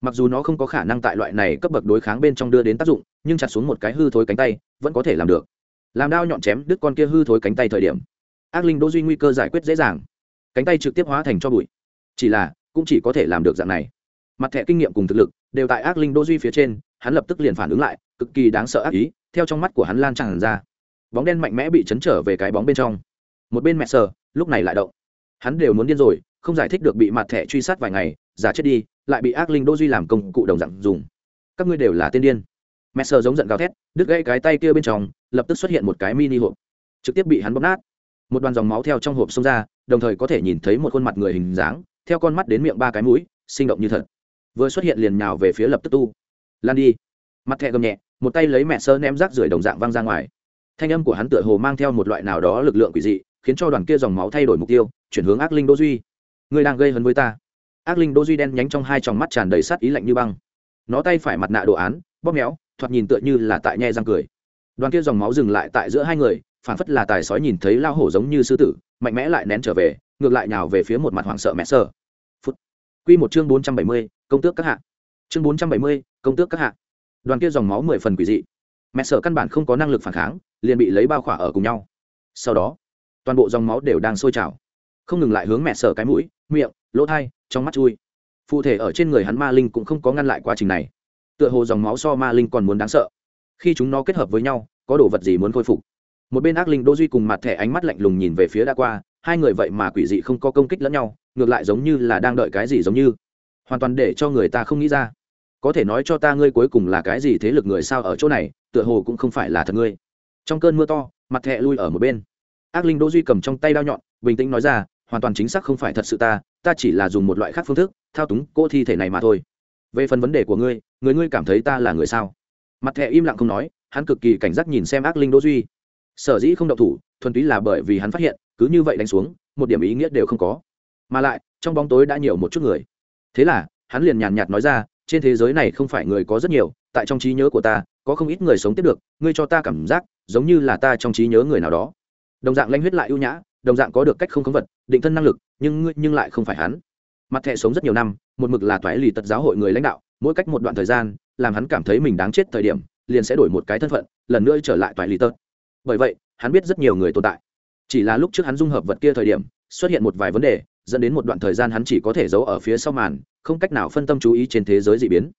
mặc dù nó không có khả năng tại loại này cấp bậc đối kháng bên trong đưa đến tác dụng, nhưng chặt xuống một cái hư thối cánh tay, vẫn có thể làm được. Làm đao nhọn chém đứt con kia hư thối cánh tay thời điểm, ác linh đỗ duy nguy cơ giải quyết dễ dàng. Cánh tay trực tiếp hóa thành cho bụi. Chỉ là, cũng chỉ có thể làm được dạng này. Mặt thẻ kinh nghiệm cùng thực lực, đều tại ác linh đỗ duy phía trên, hắn lập tức liền phản ứng lại, cực kỳ đáng sợ ác ý, theo trong mắt của hắn lan tràn ra. Bóng đen mạnh mẽ bị chấn trở về cái bóng bên trong. Một bên mẹ sờ, lúc này lại động. Hắn đều muốn điên rồi, không giải thích được bị mặt thẻ truy sát vài ngày, giả chết đi lại bị ác linh đô duy làm công cụ đồng dạng dùng. Các ngươi đều là tên điên. Mẹ sờ giống giận gào thét, đứt gãy cái tay kia bên trong, lập tức xuất hiện một cái mini hộp. Trực tiếp bị hắn bóp nát. Một đoàn dòng máu theo trong hộp xông ra, đồng thời có thể nhìn thấy một khuôn mặt người hình dáng, theo con mắt đến miệng ba cái mũi, sinh động như thật. Vừa xuất hiện liền nhào về phía lập tức tu. Lan đi. Mặt thẹ gầm nhẹ, một tay lấy mẹ sơ ném rác rưởi đồng dạng văng ra ngoài. Thanh âm của hắn tựa hồ mang theo một loại nào đó lực lượng quỷ dị, khiến cho đoàn kia dòng máu thay đổi mục tiêu, chuyển hướng ác linh đô duy. Người đang gây hấn với ta ác linh đô duy đen nhánh trong hai tròng mắt tràn đầy sát ý lạnh như băng. Nó tay phải mặt nạ đồ án, bóp méo, thoạt nhìn tựa như là tại nhe răng cười. Đoàn kia dòng máu dừng lại tại giữa hai người phản phất là tài sói nhìn thấy lao hổ giống như sư tử, mạnh mẽ lại nén trở về, ngược lại nhào về phía một mặt hoảng sợ mẹ sơ phút. Quy một chương bốn trăm bảy mươi, công tước các hạ. Chương bốn trăm bảy mươi, công tước các hạ. Đoàn kia dòng máu mười phần quỷ dị. Mẹ sở căn bản không có năng lực phản kháng, liền bị lấy bao khỏa ở cùng nhau. Sau đó, toàn bộ dòng máu đều đang sôi trào. Không ngừng lại hướng mẹ sở cái mũi, miệng, lỗ thai trong mắt chui. Phụ thể ở trên người hắn ma linh cũng không có ngăn lại quá trình này. Tựa hồ dòng máu so ma linh còn muốn đáng sợ. Khi chúng nó kết hợp với nhau, có đồ vật gì muốn khôi phục? Một bên ác linh đỗ duy cùng mặt thẻ ánh mắt lạnh lùng nhìn về phía đã qua, hai người vậy mà quỷ dị không có công kích lẫn nhau, ngược lại giống như là đang đợi cái gì giống như. Hoàn toàn để cho người ta không nghĩ ra. Có thể nói cho ta ngươi cuối cùng là cái gì thế lực người sao ở chỗ này, tựa hồ cũng không phải là thật ngươi. Trong cơn mưa to, mặt thẹ lui ở một bên. Ác linh đỗ duy cầm trong tay đao nhọn, bình tĩnh nói ra hoàn toàn chính xác không phải thật sự ta ta chỉ là dùng một loại khác phương thức, thao túng cô thi thể này mà thôi. Về phần vấn đề của ngươi, người ngươi cảm thấy ta là người sao? Mặt thẹ im lặng không nói, hắn cực kỳ cảnh giác nhìn xem ác linh đỗ duy. Sở dĩ không động thủ, thuần túy là bởi vì hắn phát hiện, cứ như vậy đánh xuống, một điểm ý nghĩa đều không có. Mà lại, trong bóng tối đã nhiều một chút người. Thế là, hắn liền nhàn nhạt nói ra, trên thế giới này không phải người có rất nhiều, tại trong trí nhớ của ta, có không ít người sống tiếp được, ngươi cho ta cảm giác, giống như là ta trong trí nhớ người nào đó. Đồng dạng lanh huyết lại ưu nhã đồng dạng có được cách không khống vật, định thân năng lực, nhưng ngươi, nhưng lại không phải hắn. Mặt thẻ sống rất nhiều năm, một mực là toái lì tật giáo hội người lãnh đạo, mỗi cách một đoạn thời gian, làm hắn cảm thấy mình đáng chết thời điểm, liền sẽ đổi một cái thân phận, lần nữa trở lại toái lì tật. Bởi vậy, hắn biết rất nhiều người tồn tại. Chỉ là lúc trước hắn dung hợp vật kia thời điểm, xuất hiện một vài vấn đề, dẫn đến một đoạn thời gian hắn chỉ có thể giấu ở phía sau màn, không cách nào phân tâm chú ý trên thế giới d ị biến.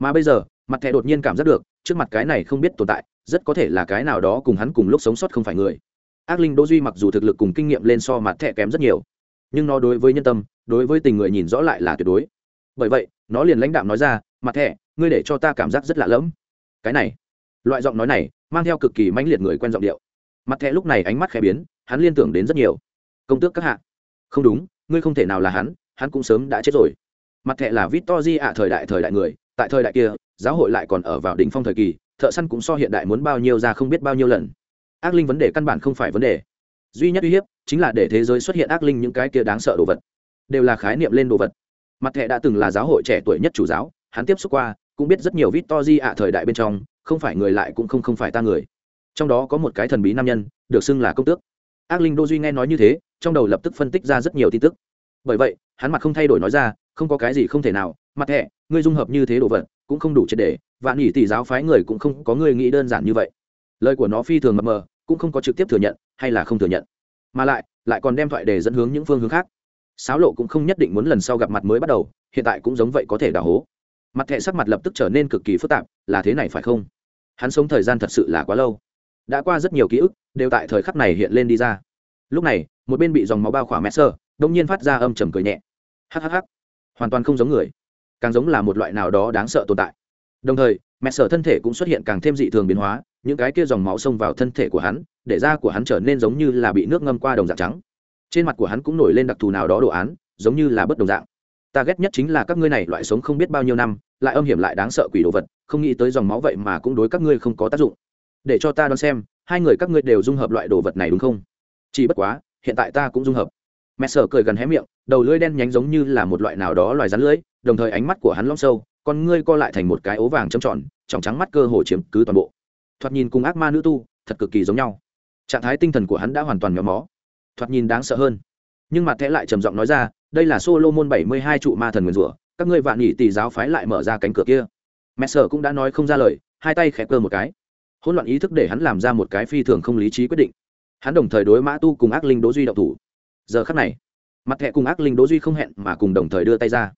Mà bây giờ, mặt thẻ đột nhiên cảm giác được, trước mặt cái này không biết tồn tại, rất có thể là cái nào đó cùng hắn cùng lúc sống sót không phải người ác linh đỗ duy mặc dù thực lực cùng kinh nghiệm lên so mặt thẻ kém rất nhiều, nhưng nó đối với nhân tâm, đối với tình người nhìn rõ lại là tuyệt đối. Bởi vậy, nó liền lãnh đạm nói ra, mặt thẻ, ngươi để cho ta cảm giác rất lạ lẫm. Cái này, loại giọng nói này mang theo cực kỳ mãnh liệt người quen giọng điệu. Mặt thẻ lúc này ánh mắt khẽ biến, hắn liên tưởng đến rất nhiều. Công tước các hạ. Không đúng, ngươi không thể nào là hắn hắn cũng sớm đã chết rồi. Mặt thẻ là victor ạ, thời đại thời đại người, tại thời đại kia, giáo hội lại còn ở vào đỉnh phong thời kỳ, thợ săn cũng so hiện đại muốn bao nhiêu ra không biết bao nhiêu lần ác linh vấn đề căn bản không phải vấn đề. Duy nhất uy hiếp chính là để thế giới xuất hiện ác linh những cái kia đáng sợ đồ vật. Đều là khái niệm lên đồ vật. Mặt thẻ đã từng là giáo hội trẻ tuổi nhất chủ giáo, hắn tiếp xúc qua, cũng biết rất nhiều victor ạ thời đại bên trong, không phải người lại cũng không không phải ta người. Trong đó có một cái thần bí nam nhân, được xưng là công tước. Ác linh đô duy nghe nói như thế, trong đầu lập tức phân tích ra rất nhiều tin tức. Bởi vậy, hắn mặt không thay đổi nói ra, không có cái gì không thể nào, mặt thẻ, ngươi dung hợp như thế đồ vật, cũng không đủ triệt để, và nghỉ tỷ giáo phái người cũng không có người nghĩ đơn giản như vậy. Lời của nó phi thường mập mờ cũng không có trực tiếp thừa nhận, hay là không thừa nhận. Mà lại lại còn đem thoại để dẫn hướng những phương hướng khác. Sáo lộ cũng không nhất định muốn lần sau gặp mặt mới bắt đầu, hiện tại cũng giống vậy có thể đào hố. Mặt thẻ sắc mặt lập tức trở nên cực kỳ phức tạp, là thế này phải không? Hắn sống thời gian thật sự là quá lâu. Đã qua rất nhiều ký ức, đều tại thời khắc này hiện lên đi ra. Lúc này, một bên bị dòng máu bao khỏa mẹ sơ đông nhiên phát ra âm trầm cười nhẹ. Hhh hoàn toàn không giống người. Càng giống là một loại nào đó đáng sợ tồn tại. Đồng thời, mẹ sở thân thể cũng xuất hiện càng thêm dị thường biến hóa những cái kia dòng máu xông vào thân thể của hắn, để da của hắn trở nên giống như là bị nước ngâm qua đồng dạng trắng. Trên mặt của hắn cũng nổi lên đặc thù nào đó đồ án, giống như là bất đồng dạng. Ta ghét nhất chính là các ngươi này loại sống không biết bao nhiêu năm, lại âm hiểm lại đáng sợ quỷ đồ vật, không nghĩ tới dòng máu vậy mà cũng đối các ngươi không có tác dụng. Để cho ta đoán xem, hai người các ngươi đều dung hợp loại đồ vật này đúng không? Chỉ bất quá, hiện tại ta cũng dung hợp. Mẹ sở cười gần hé miệng, đầu lưỡi đen nhánh giống như là một loại nào đó loài rắn lưỡi, đồng thời ánh mắt của hắn long sâu, con ngươi co lại thành một cái ố vàng trầm tròn tròng trắng mắt cơ hồ chiếm cứ toàn bộ thoạt nhìn cùng ác ma nữ tu, thật cực kỳ giống nhau. Trạng thái tinh thần của hắn đã hoàn toàn méo mó. Thoạt nhìn đáng sợ hơn. Nhưng mặt thẻ lại trầm giọng nói ra, đây là solo môn bảy mươi hai trụ ma thần nguyền rủa, các ngươi vạn nhị tỷ giáo phái lại mở ra cánh cửa kia. Mẹ sở cũng đã nói không ra lời, hai tay khẽ cơ một cái. Hỗn loạn ý thức để hắn làm ra một cái phi thường không lý trí quyết định. Hắn đồng thời đối mã tu cùng ác linh đỗ duy đậu thủ. Giờ khắc này, mặt thẻ cùng ác linh đỗ duy không hẹn mà cùng đồng thời đưa tay ra.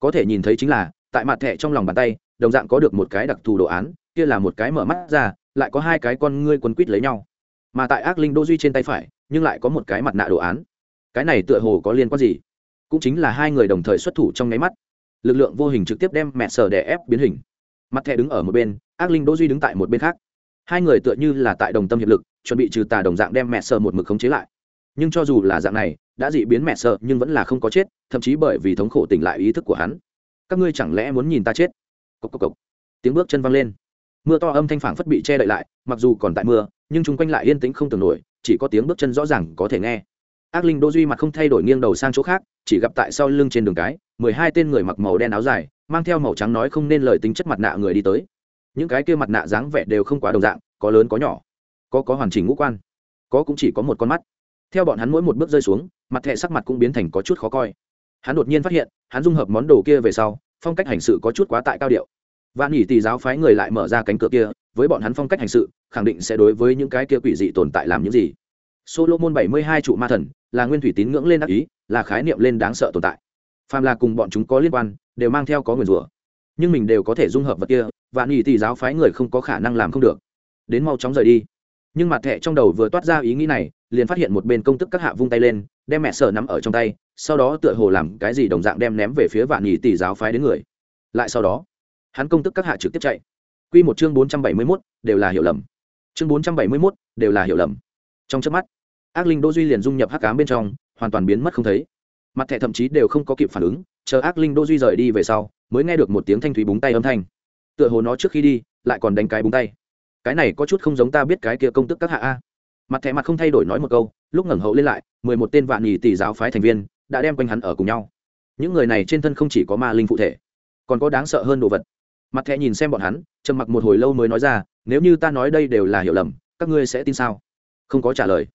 Có thể nhìn thấy chính là, tại mặt thẻ trong lòng bàn tay, đồng dạng có được một cái đặc thù đồ án, kia là một cái mở mắt ra lại có hai cái con ngươi quấn quít lấy nhau. Mà tại ác linh đỗ duy trên tay phải, nhưng lại có một cái mặt nạ đồ án. Cái này tựa hồ có liên quan gì? Cũng chính là hai người đồng thời xuất thủ trong nháy mắt. Lực lượng vô hình trực tiếp đem mẹ sở đè ép biến hình. Mặt thẻ đứng ở một bên, ác linh đỗ duy đứng tại một bên khác. Hai người tựa như là tại đồng tâm hiệp lực, chuẩn bị trừ tà đồng dạng đem mẹ sở một mực khống chế lại. Nhưng cho dù là dạng này, đã dị biến mẹ sở, nhưng vẫn là không có chết, thậm chí bởi vì thống khổ tỉnh lại ý thức của hắn. Các ngươi chẳng lẽ muốn nhìn ta chết? Cốc cốc cốc. tiếng bước chân văng lên mưa to âm thanh phảng phất bị che đậy lại, mặc dù còn tại mưa, nhưng chung quanh lại yên tĩnh không tưởng nổi, chỉ có tiếng bước chân rõ ràng có thể nghe. Ác linh đô duy mặt không thay đổi nghiêng đầu sang chỗ khác, chỉ gặp tại sau lưng trên đường cái, mười hai tên người mặc màu đen áo dài, mang theo màu trắng nói không nên lời tính chất mặt nạ người đi tới. Những cái kia mặt nạ dáng vẻ đều không quá đồng dạng, có lớn có nhỏ, có có hoàn chỉnh ngũ quan, có cũng chỉ có một con mắt. Theo bọn hắn mỗi một bước rơi xuống, mặt thẹ sắc mặt cũng biến thành có chút khó coi. Hắn đột nhiên phát hiện, hắn dung hợp món đồ kia về sau, phong cách hành sự có chút quá tại cao điệu vạn nhỉ tỷ giáo phái người lại mở ra cánh cửa kia, với bọn hắn phong cách hành sự, khẳng định sẽ đối với những cái kia quỷ dị tồn tại làm những gì. Solomon bảy mươi hai trụ ma thần, là nguyên thủy tín ngưỡng lên đắc ý, là khái niệm lên đáng sợ tồn tại. Phàm là cùng bọn chúng có liên quan, đều mang theo có nguyền rủa. Nhưng mình đều có thể dung hợp vật kia, vạn nhỉ tỷ giáo phái người không có khả năng làm không được. Đến mau chóng rời đi. Nhưng mặt thẹ trong đầu vừa toát ra ý nghĩ này, liền phát hiện một bên công tức các hạ vung tay lên, đem mẹ sở nắm ở trong tay, sau đó tựa hồ làm cái gì đồng dạng đem ném về phía vạn nhị tỷ giáo phái đến người. Lại sau đó hắn công tức các hạ trực tiếp chạy. Q một chương bốn trăm bảy mươi mốt, đều là hiểu lầm. Chương bốn trăm bảy mươi mốt, đều là hiểu lầm. Trong trước mắt, ác linh đô duy liền dung nhập hắc cám bên trong, hoàn toàn biến mất không thấy. Mặt thẻ thậm chí đều không có kịp phản ứng, chờ ác linh đô duy rời đi về sau, mới nghe được một tiếng thanh thúy búng tay âm thanh. Tựa hồ nó trước khi đi, lại còn đánh cái búng tay. Cái này có chút không giống ta biết cái kia công tức các hạ a. Mặt thẻ mặt không thay đổi nói một câu, lúc ngẩng hậu lên lại, mười một tên vạn nhì tỷ giáo phái thành viên đã đem quanh hắn ở cùng nhau. Những người này trên thân không chỉ có ma linh phụ thể, còn có đáng sợ hơn đồ vật mặt thẻ nhìn xem bọn hắn, trầm mặc một hồi lâu mới nói ra, nếu như ta nói đây đều là hiểu lầm, các ngươi sẽ tin sao? Không có trả lời.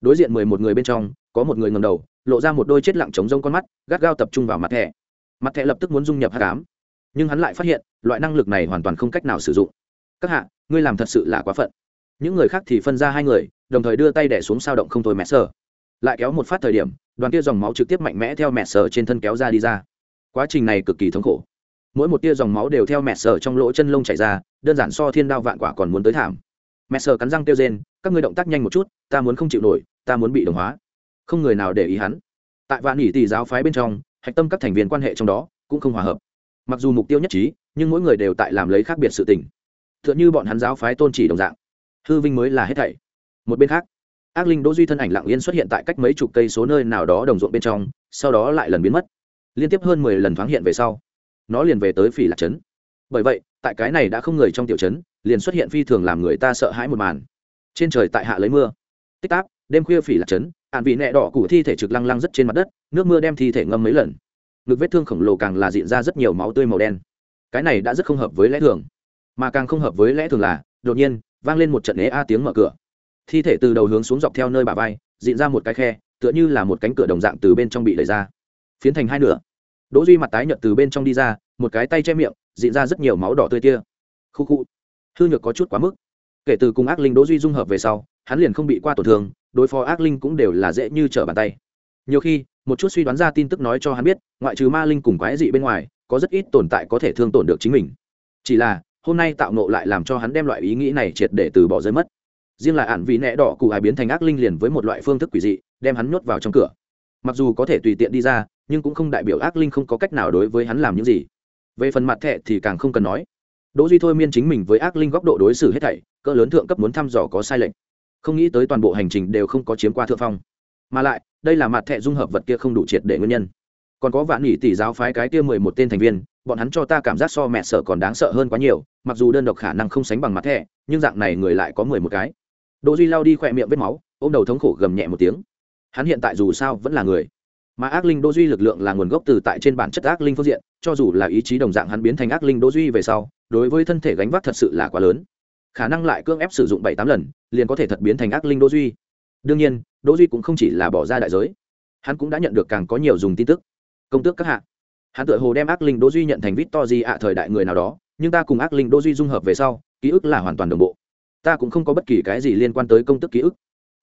Đối diện mười một người bên trong, có một người ngầm đầu, lộ ra một đôi chết lặng trống rông con mắt, gắt gao tập trung vào mặt thẻ. Mặt thẻ lập tức muốn dung nhập hát cám nhưng hắn lại phát hiện, loại năng lực này hoàn toàn không cách nào sử dụng. Các hạ, ngươi làm thật sự là quá phận. Những người khác thì phân ra hai người, đồng thời đưa tay đẻ xuống sao động không thôi mẹ sờ. Lại kéo một phát thời điểm, đoàn kia dòng máu trực tiếp mạnh mẽ theo mẹ sờ trên thân kéo ra đi ra. Quá trình này cực kỳ thống khổ mỗi một tia dòng máu đều theo mẹ sở trong lỗ chân lông chảy ra, đơn giản so thiên đao vạn quả còn muốn tới thảm. Mẹ sở cắn răng tiêu rên, các ngươi động tác nhanh một chút, ta muốn không chịu nổi, ta muốn bị đồng hóa. Không người nào để ý hắn. Tại vạn nghỉ tỷ giáo phái bên trong, hạch tâm các thành viên quan hệ trong đó cũng không hòa hợp. Mặc dù mục tiêu nhất trí, nhưng mỗi người đều tại làm lấy khác biệt sự tình. T h ư ợ n h ư bọn hắn giáo phái tôn chỉ đồng dạng. Hư vinh mới là hết thảy. Một bên khác, ác linh đỗ duy thân ảnh lặng yên xuất hiện tại cách mấy chục cây số nơi nào đó đồng ruộng bên trong, sau đó lại lần biến mất. Liên tiếp hơn mười lần thoáng hiện về sau nó liền về tới phỉ lạc trấn. Bởi vậy, tại cái này đã không người trong tiểu trấn, liền xuất hiện phi thường làm người ta sợ hãi một màn. Trên trời tại hạ lấy mưa. Tích táp, đêm khuya phỉ lạc trấn, ạn vị nẹ đỏ củ thi thể trực lăng lăng rất trên mặt đất, nước mưa đem thi thể ngâm mấy lần. Ngực vết thương khổng lồ càng là diện ra rất nhiều máu tươi màu đen. Cái này đã rất không hợp với lẽ thường. Mà càng không hợp với lẽ thường là, đột nhiên, vang lên một trận ế a tiếng mở cửa. Thi thể từ đầu hướng xuống dọc theo nơi bà vai diện ra một cái khe, tựa như là một cánh cửa đồng dạng từ bên trong bị đẩy ra. Phiến thành hai nửa đỗ duy mặt tái nhợt từ bên trong đi ra, một cái tay che miệng, dịn ra rất nhiều máu đỏ tươi tia. Khu khu. Hư nhược có chút quá mức. Kể từ cùng ác linh đỗ duy dung hợp về sau, hắn liền không bị qua tổn thương, đối phó ác linh cũng đều là dễ như trở bàn tay. Nhiều khi, một chút suy đoán ra tin tức nói cho hắn biết, ngoại trừ ma linh cùng quái dị bên ngoài, có rất ít tồn tại có thể thương tổn được chính mình. Chỉ là, hôm nay tạo nộ lại làm cho hắn đem loại ý nghĩ này triệt để từ bỏ rơi mất. Riêng là ạn vị nẹ đỏ cụ ai biến thành ác linh liền với một loại phương thức quỷ dị, đem hắn nhốt vào trong cửa. Mặc dù có thể tùy tiện đi ra nhưng cũng không đại biểu ác linh không có cách nào đối với hắn làm những gì. Về phần mặt thẹ thì càng không cần nói. Đỗ duy thôi miên chính mình với ác linh góc độ đối xử hết thảy, cỡ lớn thượng cấp muốn thăm dò có sai lệch. Không nghĩ tới toàn bộ hành trình đều không có chiếm qua thượng phong. Mà lại, đây là mặt thẹ dung hợp vật kia không đủ triệt để nguyên nhân. Còn có vạn nhị tỷ giáo phái cái kia mười một tên thành viên, bọn hắn cho ta cảm giác so mẹ sợ còn đáng sợ hơn quá nhiều, mặc dù đơn độc khả năng không sánh bằng mặt thẻ, nhưng dạng này người lại có mười một cái. Đỗ duy lao đi khỏe miệng vết máu, ôm đầu thống khổ gầm nhẹ một tiếng. Hắn hiện tại dù sao vẫn là người mà ác linh Đô duy lực lượng là nguồn gốc từ tại trên bản chất ác linh phương diện, cho dù là ý chí đồng dạng hắn biến thành ác linh Đô duy về sau, đối với thân thể gánh vác thật sự là quá lớn. Khả năng lại cưỡng ép sử dụng bảy tám lần, liền có thể thật biến thành ác linh Đô duy. Đương nhiên, Đô duy cũng không chỉ là bỏ ra đại giới. Hắn cũng đã nhận được càng có nhiều dùng tin tức. Công tước các hạ. Hắn tự hồ đem ác linh Đô duy nhận thành vít to gì ạ thời đại người nào đó, nhưng ta cùng ác linh Đô duy dung hợp về sau, ký ức là hoàn toàn đồng bộ. Ta cũng không có bất kỳ cái gì liên quan tới công tức ký ức.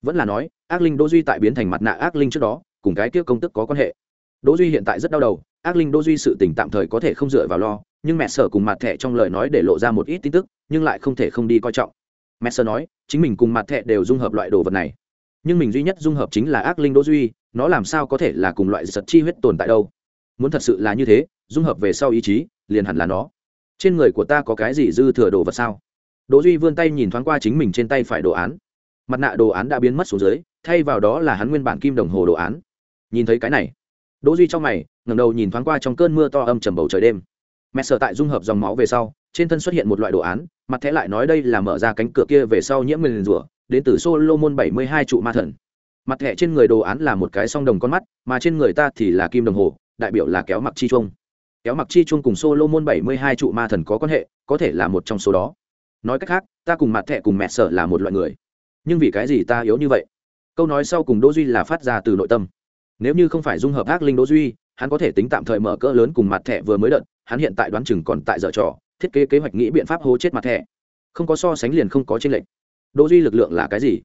Vẫn là nói, ác linh Đô duy tại biến thành mặt nạ ác linh trước đó cùng cái kia công tức có quan hệ. Đỗ duy hiện tại rất đau đầu, ác linh đỗ duy sự tình tạm thời có thể không dựa vào lo, nhưng mẹ sở cùng mặt thẻ trong lời nói để lộ ra một ít tin tức, nhưng lại không thể không đi coi trọng. Mẹ sở nói, chính mình cùng mặt thẻ đều dung hợp loại đồ vật này. Nhưng mình duy nhất dung hợp chính là ác linh đỗ duy, nó làm sao có thể là cùng loại giật chi huyết tồn tại đâu? Muốn thật sự là như thế, dung hợp về sau ý chí, liền hẳn là nó. Trên người của ta có cái gì dư thừa đồ vật sao? Đỗ duy vươn tay nhìn thoáng qua chính mình trên tay phải đồ án. Mặt nạ đồ án đã biến mất xuống dưới, thay vào đó là hắn nguyên bản kim đồng hồ đồ án nhìn thấy cái này, đỗ duy trong mày, ngẩng đầu nhìn thoáng qua trong cơn mưa to âm trầm bầu trời đêm. Mẹ sợ tại dung hợp dòng máu về sau, trên thân xuất hiện một loại đồ án, mặt thẻ lại nói đây là mở ra cánh cửa kia về sau nhiễm nguyên rủa, đến từ solomon bảy mươi hai trụ ma thần. Mặt thẻ trên người đồ án là một cái song đồng con mắt, mà trên người ta thì là kim đồng hồ, đại biểu là kéo mặc chi chuông. Kéo mặc chi chuông cùng solomon bảy mươi hai trụ ma thần có quan hệ, có thể là một trong số đó. Nói cách khác, ta cùng mặt thẻ cùng mẹ sợ là một loại người. Nhưng vì cái gì ta yếu như vậy? Câu nói sau cùng đỗ duy là phát ra từ nội tâm nếu như không phải dung hợp ác linh đỗ duy, hắn có thể tính tạm thời mở cỡ lớn cùng mặt thẻ vừa mới đợt, hắn hiện tại đoán chừng còn tại dở trò, thiết kế kế hoạch nghĩ biện pháp hố chết mặt thẻ. Không có so sánh liền không có tranh lệch. Đỗ duy lực lượng là cái gì?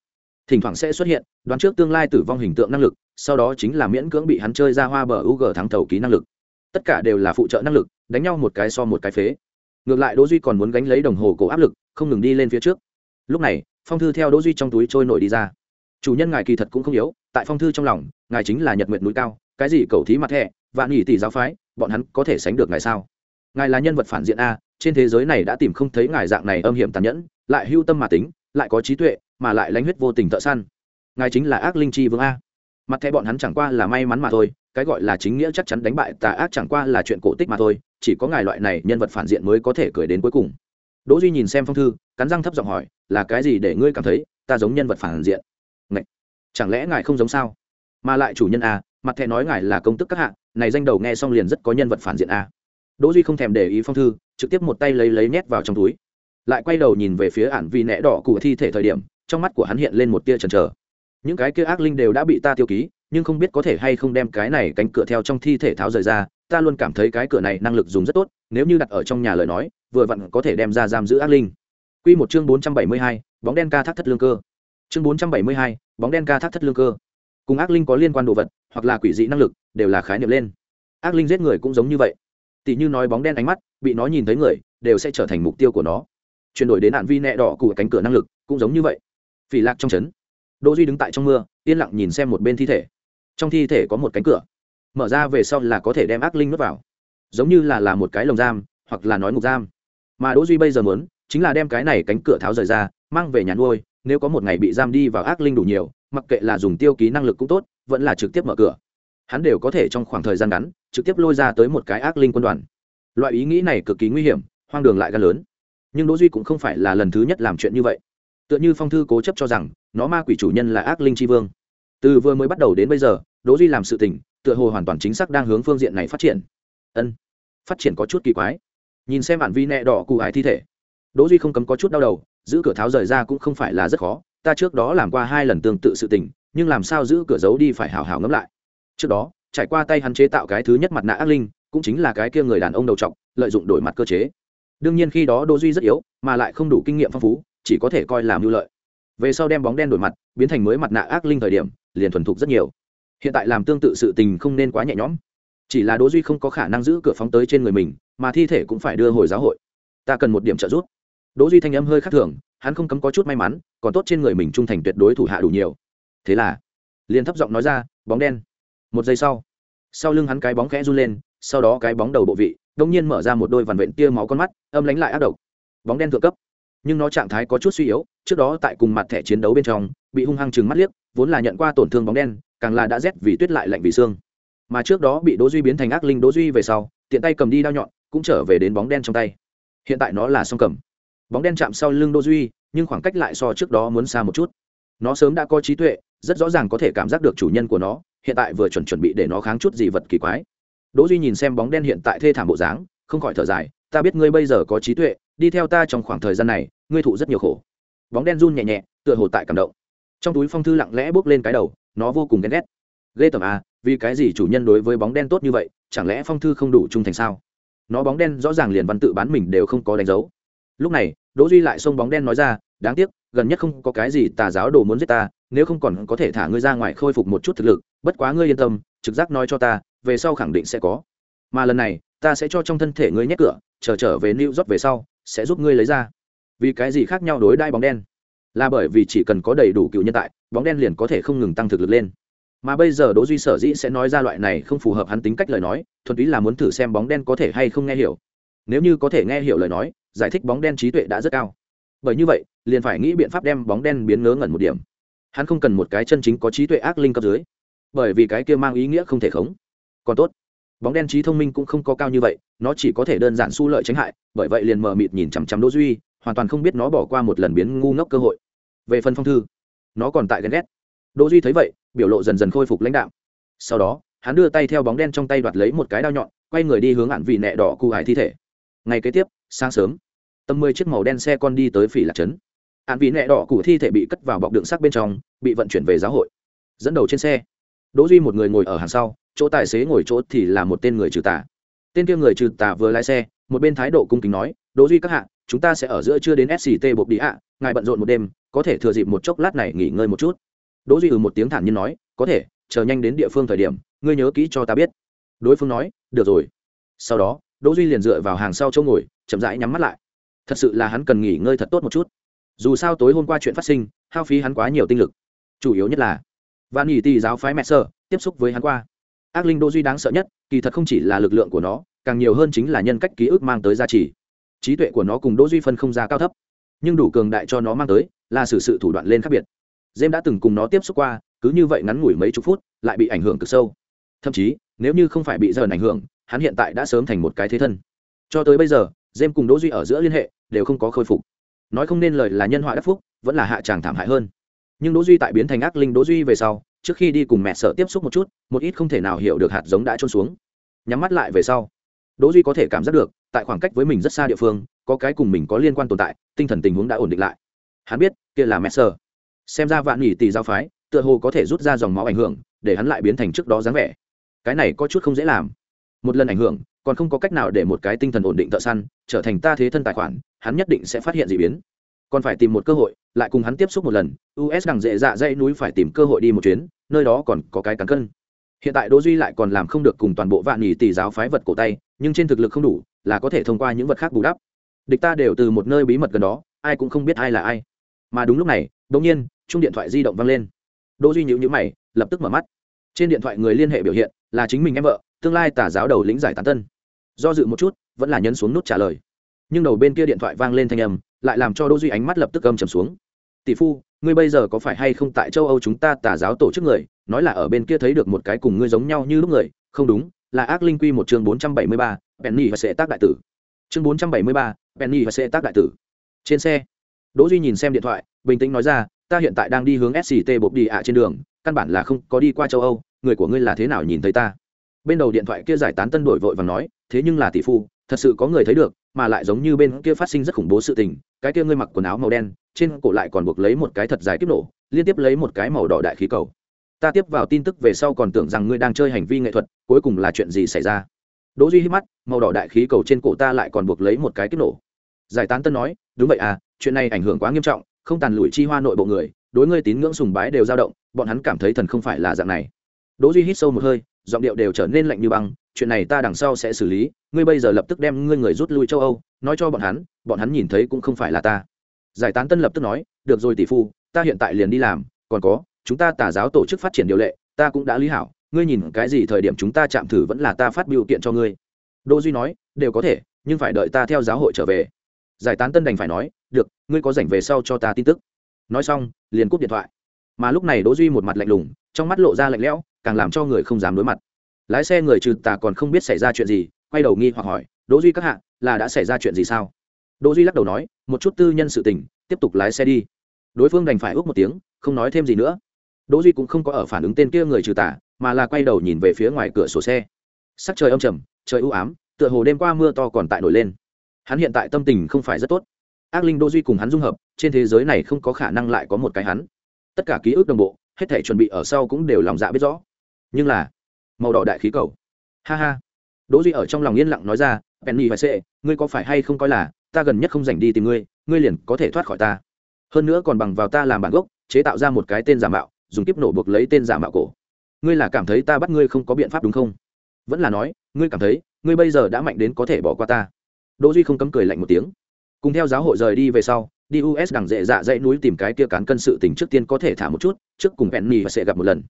Thỉnh thoảng sẽ xuất hiện, đoán trước tương lai tử vong hình tượng năng lực, sau đó chính là miễn cưỡng bị hắn chơi ra hoa bờ u g thắng thầu ký năng lực. Tất cả đều là phụ trợ năng lực, đánh nhau một cái so một cái phế. Ngược lại đỗ duy còn muốn gánh lấy đồng hồ cổ áp lực, không ngừng đi lên phía trước. Lúc này, phong thư theo đỗ duy trong túi trôi nổi đi ra. Chủ nhân ngài kỳ thật cũng không yếu, tại phong thư trong lòng ngài chính là nhật nguyệt núi cao, cái gì cầu thí mặt thẻ vạn nghỉ tỷ giáo phái, bọn hắn có thể sánh được ngài sao? Ngài là nhân vật phản diện a, trên thế giới này đã tìm không thấy ngài dạng này âm hiểm tàn nhẫn, lại hưu tâm mà tính, lại có trí tuệ, mà lại lãnh huyết vô tình thợ săn. Ngài chính là ác linh chi vương a. Mặt thẻ bọn hắn chẳng qua là may mắn mà thôi, cái gọi là chính nghĩa chắc chắn đánh bại tà ác chẳng qua là chuyện cổ tích mà thôi, chỉ có ngài loại này nhân vật phản diện mới có thể cười đến cuối cùng. Đỗ duy nhìn xem phong thư, cắn răng thấp giọng hỏi, là cái gì để ngươi cảm thấy ta giống nhân vật phản diện? Ngậy! chẳng lẽ ngài không giống sao? Mà lại chủ nhân a mặt thẻ nói ngài là công tức các hạng này danh đầu nghe xong liền rất có nhân vật phản diện a đỗ duy không thèm để ý phong thư trực tiếp một tay lấy lấy nhét vào trong túi lại quay đầu nhìn về phía ản vi nẽ đỏ của thi thể thời điểm trong mắt của hắn hiện lên một tia chần chờ những cái kia ác linh đều đã bị ta tiêu ký nhưng không biết có thể hay không đem cái này cánh cửa theo trong thi thể tháo rời ra ta luôn cảm thấy cái cửa này năng lực dùng rất tốt nếu như đặt ở trong nhà lời nói vừa vặn có thể đem ra giam giữ ác linh Quy một chương 472, bóng đen ca thác thất lương cơ. Chương 472, bóng đen ca thác thất lương cơ. Cùng ác linh có liên quan đồ vật, hoặc là quỷ dị năng lực, đều là khái niệm lên. Ác linh giết người cũng giống như vậy. Tỷ như nói bóng đen ánh mắt, bị nó nhìn thấy người, đều sẽ trở thành mục tiêu của nó. Chuyển đổi đến nạn vi nẹ đỏ của cánh cửa năng lực, cũng giống như vậy. Phỉ lạc trong trấn. Đỗ Duy đứng tại trong mưa, yên lặng nhìn xem một bên thi thể. Trong thi thể có một cánh cửa, mở ra về sau là có thể đem ác linh nuốt vào. Giống như là là một cái lồng giam, hoặc là nói ngục giam. Mà Đỗ Duy bây giờ muốn, chính là đem cái này cánh cửa tháo rời ra mang về nhà nuôi nếu có một ngày bị giam đi vào ác linh đủ nhiều mặc kệ là dùng tiêu ký năng lực cũng tốt, vẫn là trực tiếp mở cửa. Hắn đều có thể trong khoảng thời gian ngắn, trực tiếp lôi ra tới một cái ác linh quân đoàn. Loại ý nghĩ này cực kỳ nguy hiểm, hoang đường lại gan lớn. Nhưng đỗ duy cũng không phải là lần thứ nhất làm chuyện như vậy. Tựa như phong thư cố chấp cho rằng, nó ma quỷ chủ nhân là ác linh tri vương. Từ vừa mới bắt đầu đến bây giờ, đỗ duy làm sự tình, tựa hồ hoàn toàn chính xác đang hướng phương diện này phát triển. Ân, phát triển có chút kỳ quái. Nhìn xem bản vi nẹ đỏ cụ ải thi thể, đỗ duy không cấm có chút đau đầu, giữ cửa tháo rời ra cũng không phải là rất khó ta trước đó làm qua hai lần tương tự sự tình, nhưng làm sao giữ cửa giấu đi phải hào hào ngẫm lại. Trước đó, trải qua tay hắn chế tạo cái thứ nhất mặt nạ ác linh, cũng chính là cái kia người đàn ông đầu trọc, lợi dụng đổi mặt cơ chế. Đương nhiên khi đó đỗ duy rất yếu, mà lại không đủ kinh nghiệm phong phú, chỉ có thể coi làm mưu lợi. Về sau đem bóng đen đổi mặt, biến thành mới mặt nạ ác linh thời điểm, liền thuần thục rất nhiều. Hiện tại làm tương tự sự tình không nên quá nhẹ nhõm. Chỉ là đỗ duy không có khả năng giữ cửa phóng tới trên người mình, mà thi thể cũng phải đưa hồi giáo hội. Ta cần một điểm trợ giúp. Đỗ duy thanh âm hơi khác thường hắn không cấm có chút may mắn, còn tốt trên người mình trung thành tuyệt đối thủ hạ đủ nhiều. Thế là, liền thấp giọng nói ra, bóng đen. Một giây sau sau lưng hắn cái bóng khẽ run lên, sau đó cái bóng đầu bộ vị, đông nhiên mở ra một đôi vằn vện tia máu con mắt, âm lánh lại ác độc. Bóng đen thượng cấp, nhưng nó trạng thái có chút suy yếu, trước đó tại cùng mặt thẻ chiến đấu bên trong, bị hung hăng chừng mắt liếc, vốn là nhận qua tổn thương bóng đen, càng là đã rét vì tuyết lại lạnh vì xương. Mà trước đó bị đỗ duy biến thành ác linh đỗ duy về sau, tiện tay cầm đi đao nhọn, cũng trở về đến bóng đen trong tay. Hiện tại nó là song cầm bóng đen chạm sau lưng đỗ duy, nhưng khoảng cách lại so trước đó muốn xa một chút. Nó sớm đã có trí tuệ, rất rõ ràng có thể cảm giác được chủ nhân của nó, hiện tại vừa chuẩn chuẩn bị để nó kháng chút gì vật kỳ quái. Đỗ duy nhìn xem bóng đen hiện tại thê thảm bộ dáng, không khỏi thở dài, ta biết ngươi bây giờ có trí tuệ, đi theo ta trong khoảng thời gian này, ngươi thụ rất nhiều khổ. Bóng đen run nhẹ nhẹ, tựa hồ tại cảm động. Trong túi phong thư lặng lẽ bước lên cái đầu, nó vô cùng ghen ghét. Ghê tởm à vì cái gì chủ nhân đối với bóng đen tốt như vậy, chẳng lẽ phong thư không đủ trung thành sao? Nó bóng đen rõ ràng liền văn tự bán mình đều không có đánh dấu lúc này, đỗ duy lại xông bóng đen nói ra, đáng tiếc, gần nhất không có cái gì tà giáo đồ muốn giết ta, nếu không còn có thể thả ngươi ra ngoài khôi phục một chút thực lực, bất quá ngươi yên tâm, trực giác nói cho ta, về sau khẳng định sẽ có. Mà lần này, ta sẽ cho trong thân thể ngươi nhét cửa, chờ trở về new rót về sau, sẽ giúp ngươi lấy ra. Vì cái gì khác nhau đối đai bóng đen? Là bởi vì chỉ cần có đầy đủ cựu nhân tại, bóng đen liền có thể không ngừng tăng thực lực lên. Mà bây giờ đỗ duy sở dĩ sẽ nói ra loại này không phù hợp hắn tính cách lời nói, thuần túy là muốn thử xem bóng đen có thể hay không nghe hiểu. Nếu như có thể nghe hiểu lời nói giải thích bóng đen trí tuệ đã rất cao. Bởi như vậy, liền phải nghĩ biện pháp đem bóng đen biến ngớ ngẩn một điểm. Hắn không cần một cái chân chính có trí tuệ ác linh cấp dưới, bởi vì cái kia mang ý nghĩa không thể khống. Còn tốt, bóng đen trí thông minh cũng không có cao như vậy, nó chỉ có thể đơn giản su lợi tránh hại, bởi vậy liền mờ mịt nhìn chằm chằm đỗ duy, hoàn toàn không biết nó bỏ qua một lần biến ngu ngốc cơ hội. Về phần phong thư, nó còn tại ghen ghét. Đỗ duy thấy vậy, biểu lộ dần dần khôi phục lãnh đạo sau đó, hắn đưa tay theo bóng đen trong tay đoạt lấy một cái đao nhọn, quay người đi hướng ạn vị nẹ đỏ cụ hải thi thể. Ngày kế tiếp, sáng sớm tầm mười chiếc màu đen xe con đi tới phỉ lạc trấn. Hạn vị nẹ đỏ cụ thi thể bị cất vào bọc đựng sắc bên trong, bị vận chuyển về giáo hội. Dẫn đầu trên xe, đỗ duy một người ngồi ở hàng sau, chỗ tài xế ngồi chỗ thì là một tên người trừ tà. Tên kia người trừ tà vừa lái xe, một bên thái độ cung kính nói, đỗ duy các hạ, chúng ta sẽ ở giữa chưa đến sct bộc đi ạ, ngài bận rộn một đêm, có thể thừa dịp một chốc lát này nghỉ ngơi một chút. Đỗ duy ừ một tiếng thản nhiên nói, có thể, chờ nhanh đến địa phương thời điểm, ngươi nhớ kỹ cho ta biết. Đối phương nói, được rồi. Sau đó, đỗ duy liền dựa vào hàng sau chỗ ngồi, chậm rãi nhắm mắt lại thật sự là hắn cần nghỉ ngơi thật tốt một chút. Dù sao tối hôm qua chuyện phát sinh hao phí hắn quá nhiều tinh lực. Chủ yếu nhất là vạn nghỉ tì giáo phái mẹ sơ tiếp xúc với hắn qua. Ác linh đô duy đáng sợ nhất kỳ thật không chỉ là lực lượng của nó càng nhiều hơn chính là nhân cách ký ức mang tới giá trị. Trí tuệ của nó cùng đỗ duy phân không ra cao thấp nhưng đủ cường đại cho nó mang tới là sự sự thủ đoạn lên khác biệt. Jem đã từng cùng nó tiếp xúc qua, cứ như vậy ngắn ngủi mấy chục phút, lại bị ảnh hưởng cực sâu. Thậm chí, nếu như không phải bị dần ảnh hưởng, hắn hiện tại đã sớm thành một cái thế thân. Cho tới bây giờ, Jem cùng Đỗ Duy ở giữa liên hệ đều không có khôi phục. Nói không nên lời là nhân họa đắc phúc, vẫn là hạ tràng thảm hại hơn. Nhưng Đỗ Duy tại biến thành ác linh Đỗ Duy về sau, trước khi đi cùng mẹ sợ tiếp xúc một chút, một ít không thể nào hiểu được hạt giống đã trôn xuống. Nhắm mắt lại về sau, Đỗ Duy có thể cảm giác được, tại khoảng cách với mình rất xa địa phương, có cái cùng mình có liên quan tồn tại, tinh thần tình huống đã ổn định lại. Hắn biết, kia là mẹ sợ xem ra vạn nhị tỷ giao phái tựa hồ có thể rút ra dòng máu ảnh hưởng để hắn lại biến thành trước đó dáng vẻ cái này có chút không dễ làm một lần ảnh hưởng còn không có cách nào để một cái tinh thần ổn định thợ săn trở thành ta thế thân tài khoản, hắn nhất định sẽ phát hiện d ị biến. Còn phải tìm một cơ hội, lại cùng hắn tiếp xúc một lần us đằng dễ dạ dãy núi phải tìm cơ hội đi một chuyến, nơi đó còn có cái cắn cân. Hiện tại đỗ duy lại còn làm không được cùng toàn bộ vạn nhị tỷ giáo phái vật cổ tay, nhưng trên thực lực không đủ, là có thể thông qua những vật khác bù đắp. Địch ta đều từ một nơi bí mật gần đó, ai cũng không biết ai là ai. Mà đúng lúc này đ nhiên chung điện thoại di động vang lên. Đỗ duy nhíu nhíu mày, lập tức mở mắt. Trên điện thoại người liên hệ biểu hiện là chính mình em vợ, tương lai tả giáo đầu lĩnh giải tán tân do dự một chút vẫn là nhấn xuống nút trả lời. Nhưng đầu bên kia điện thoại vang lên thanh âm lại làm cho đỗ duy ánh mắt lập tức âm trầm xuống. Tỷ phu ngươi bây giờ có phải hay không tại châu âu chúng ta tà giáo tổ chức người? Nói là ở bên kia thấy được một cái cùng ngươi giống nhau như lúc người. Không đúng là ác linh quy một chương bốn trăm bảy mươi ba, penny và sẽ tác đại tử. Chương bốn trăm bảy mươi ba, penny và sẽ tác đại tử. Trên xe đỗ duy nhìn xem điện thoại bình tĩnh nói ra ta hiện tại đang đi hướng sct bột đi ạ trên đường căn bản là không có đi qua châu âu. Người của ngươi là thế nào nhìn thấy ta? Bên đầu điện thoại kia giải tán tân đổi vội và nói, thế nhưng là tỷ phu, thật sự có người thấy được, mà lại giống như bên kia phát sinh rất khủng bố sự tình, cái kia ngươi mặc quần áo màu đen, trên cổ lại còn buộc lấy một cái thật dài kiếp nổ, liên tiếp lấy một cái màu đỏ đại khí cầu. Ta tiếp vào tin tức về sau còn tưởng rằng ngươi đang chơi hành vi nghệ thuật, cuối cùng là chuyện gì xảy ra? Đỗ duy hít mắt, màu đỏ đại khí cầu trên cổ ta lại còn buộc lấy một cái kiếp nổ. Giải tán tân nói, đúng vậy à chuyện này ảnh hưởng quá nghiêm trọng, không tàn lụi chi hoa nội bộ người, đối ngươi tín ngưỡng sùng bái đều dao động, bọn hắn cảm thấy thần không phải là dạng này. Đỗ duy hít sâu một hơi giọng điệu đều trở nên lạnh như băng, chuyện này ta đằng sau sẽ xử lý, ngươi bây giờ lập tức đem ngươi người rút lui châu âu, nói cho bọn hắn bọn hắn nhìn thấy cũng không phải là ta. Giải tán tân lập tức nói, được rồi tỷ phu, ta hiện tại liền đi làm, còn có, chúng ta tà giáo tổ chức phát triển điều lệ, ta cũng đã lý hảo, ngươi nhìn cái gì thời điểm chúng ta chạm thử vẫn là ta phát biểu kiện cho ngươi. Đỗ duy nói, đều có thể, nhưng phải đợi ta theo giáo hội trở về. Giải tán tân đành phải nói, được, ngươi có rảnh về sau cho ta tin tức. Nói xong, liền cúp điện thoại. Mà lúc này đỗ duy một mặt lạnh lùng, trong mắt lộ ra lạnh lẽo càng làm cho người không dám đối mặt. Lái xe người trừ tà còn không biết xảy ra chuyện gì, quay đầu nghi hoặc hỏi, đỗ duy các hạ, là đã xảy ra chuyện gì sao? Đỗ duy lắc đầu nói, một chút tư nhân sự tình, tiếp tục lái xe đi. Đối phương đành phải ước một tiếng, không nói thêm gì nữa. Đỗ duy cũng không có ở phản ứng tên kia người trừ tà, mà là quay đầu nhìn về phía ngoài cửa sổ xe. Sắc trời âm trầm, trời u ám, tựa hồ đêm qua mưa to còn tại nổi lên. Hắn hiện tại tâm tình không phải rất tốt. Ác linh Đỗ duy cùng hắn dung hợp, trên thế giới này không có khả năng lại có một cái hắn. Tất cả ký ức đồng bộ, hết thể chuẩn bị ở sau cũng đều lòng dạ biết rõ nhưng là màu đỏ đại khí cầu. Ha ha. Đỗ duy ở trong lòng yên lặng nói ra, penny và sệ ngươi có phải hay không coi là ta gần nhất không rảnh đi tìm ngươi ngươi liền có thể thoát khỏi ta. Hơn nữa còn bằng vào ta làm bản gốc, chế tạo ra một cái tên giả mạo, dùng kiếp nổ buộc lấy tên giả mạo cổ. Ngươi là cảm thấy ta bắt ngươi không có biện pháp đúng không? Vẫn là nói, ngươi cảm thấy, ngươi bây giờ đã mạnh đến có thể bỏ qua ta. Đỗ duy không cấm cười lạnh một tiếng. Cùng theo giáo hội rời đi về sau, đi us đằng dễ dạ dãy núi tìm cái kia cán cân sự tình trước tiên có thể thả một chút, trước cùng penny và sẽ gặp một lần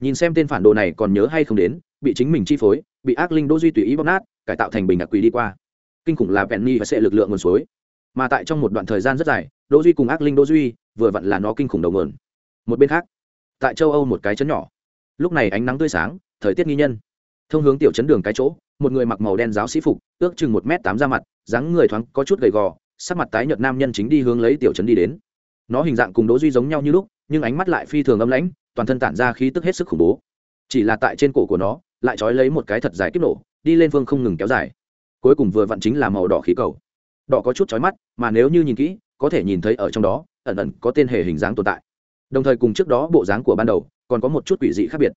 nhìn xem tên phản đồ này còn nhớ hay không đến, bị chính mình chi phối, bị ác linh đỗ duy tùy ý bóc nát, cải tạo thành bình đặc quỷ đi qua. Kinh khủng là penny và sẽ lực lượng nguồn suối. Mà tại trong một đoạn thời gian rất dài đỗ duy cùng ác linh đỗ duy, vừa vặn là nó kinh khủng đầu nguồn. Một bên khác, tại châu âu một cái chấn nhỏ. Lúc này ánh nắng tươi sáng, thời tiết nghi nhân. Thông hướng tiểu chấn đường cái chỗ, một người mặc màu đen giáo sĩ phục, ước chừng một m tám ra mặt, dáng người thoáng có chút gầy gò, sắc mặt tái nhợt nam nhân chính đi hướng lấy tiểu chấn đi đến. Nó hình dạng cùng đỗ duy giống nhau như lúc, nhưng ánh mắt lại phi thường âm lãnh toàn thân tản ra khí tức hết sức khủng bố. Chỉ là tại trên cổ của nó, lại trói lấy một cái thật dài kích nổ, đi lên phương không ngừng kéo dài. Cuối cùng vừa vặn chính là màu đỏ khí cầu. Đỏ có chút trói mắt, mà nếu như nhìn kỹ, có thể nhìn thấy ở trong đó, ẩn ẩn có tên hề hình dáng tồn tại. Đồng thời cùng trước đó bộ dáng của ban đầu, còn có một chút quỷ dị khác biệt.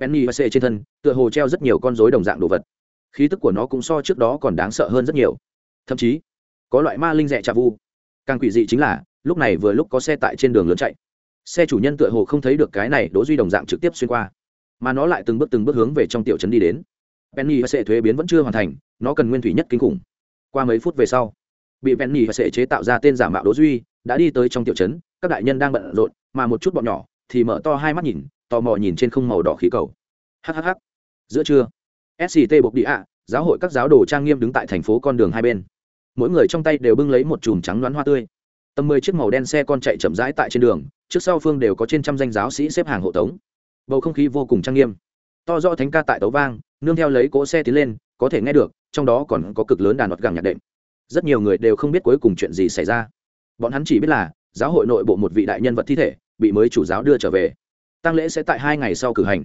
Penny và c trên thân, tựa hồ treo rất nhiều con rối đồng dạng đồ vật. Khí tức của nó cũng so trước đó còn đáng sợ hơn rất nhiều. Thậm chí, có loại ma linh rẻ trà vu. Càng quỷ dị chính là, lúc này vừa lúc có xe tại trên đường lớn chạy xe chủ nhân tựa hồ không thấy được cái này đỗ duy đồng dạng trực tiếp xuyên qua, mà nó lại từng bước từng bước hướng về trong tiểu trấn đi đến. Penny và sệ thuế biến vẫn chưa hoàn thành, nó cần nguyên thủy nhất kinh khủng. Qua mấy phút về sau, bị penny và sệ chế tạo ra tên giả mạo đỗ duy đã đi tới trong tiểu trấn, các đại nhân đang bận rộn, mà một chút bọn nhỏ thì mở to hai mắt nhìn, tò mò nhìn trên không màu đỏ khí cầu. Hhh giữa trưa sct bộc địa giáo hội các giáo đồ trang nghiêm đứng tại thành phố con đường hai bên. Mỗi người trong tay đều bưng lấy một chùm trắng đoán hoa tươi. Tầm mười chiếc màu đen xe con chạy chậm rãi tại trên đường trước sau phương đều có trên trăm danh giáo sĩ xếp hàng hộ tống. Bầu không khí vô cùng trang nghiêm. To do thánh ca tại tấu vang, nương theo lấy cỗ xe tiến lên, có thể nghe được, trong đó còn có cực lớn đàn đoạt gàng nhạc đệm. Rất nhiều người đều không biết cuối cùng chuyện gì xảy ra. Bọn hắn chỉ biết là, giáo hội nội bộ một vị đại nhân vật thi thể, bị mới chủ giáo đưa trở về. Tăng lễ sẽ tại hai ngày sau cử hành.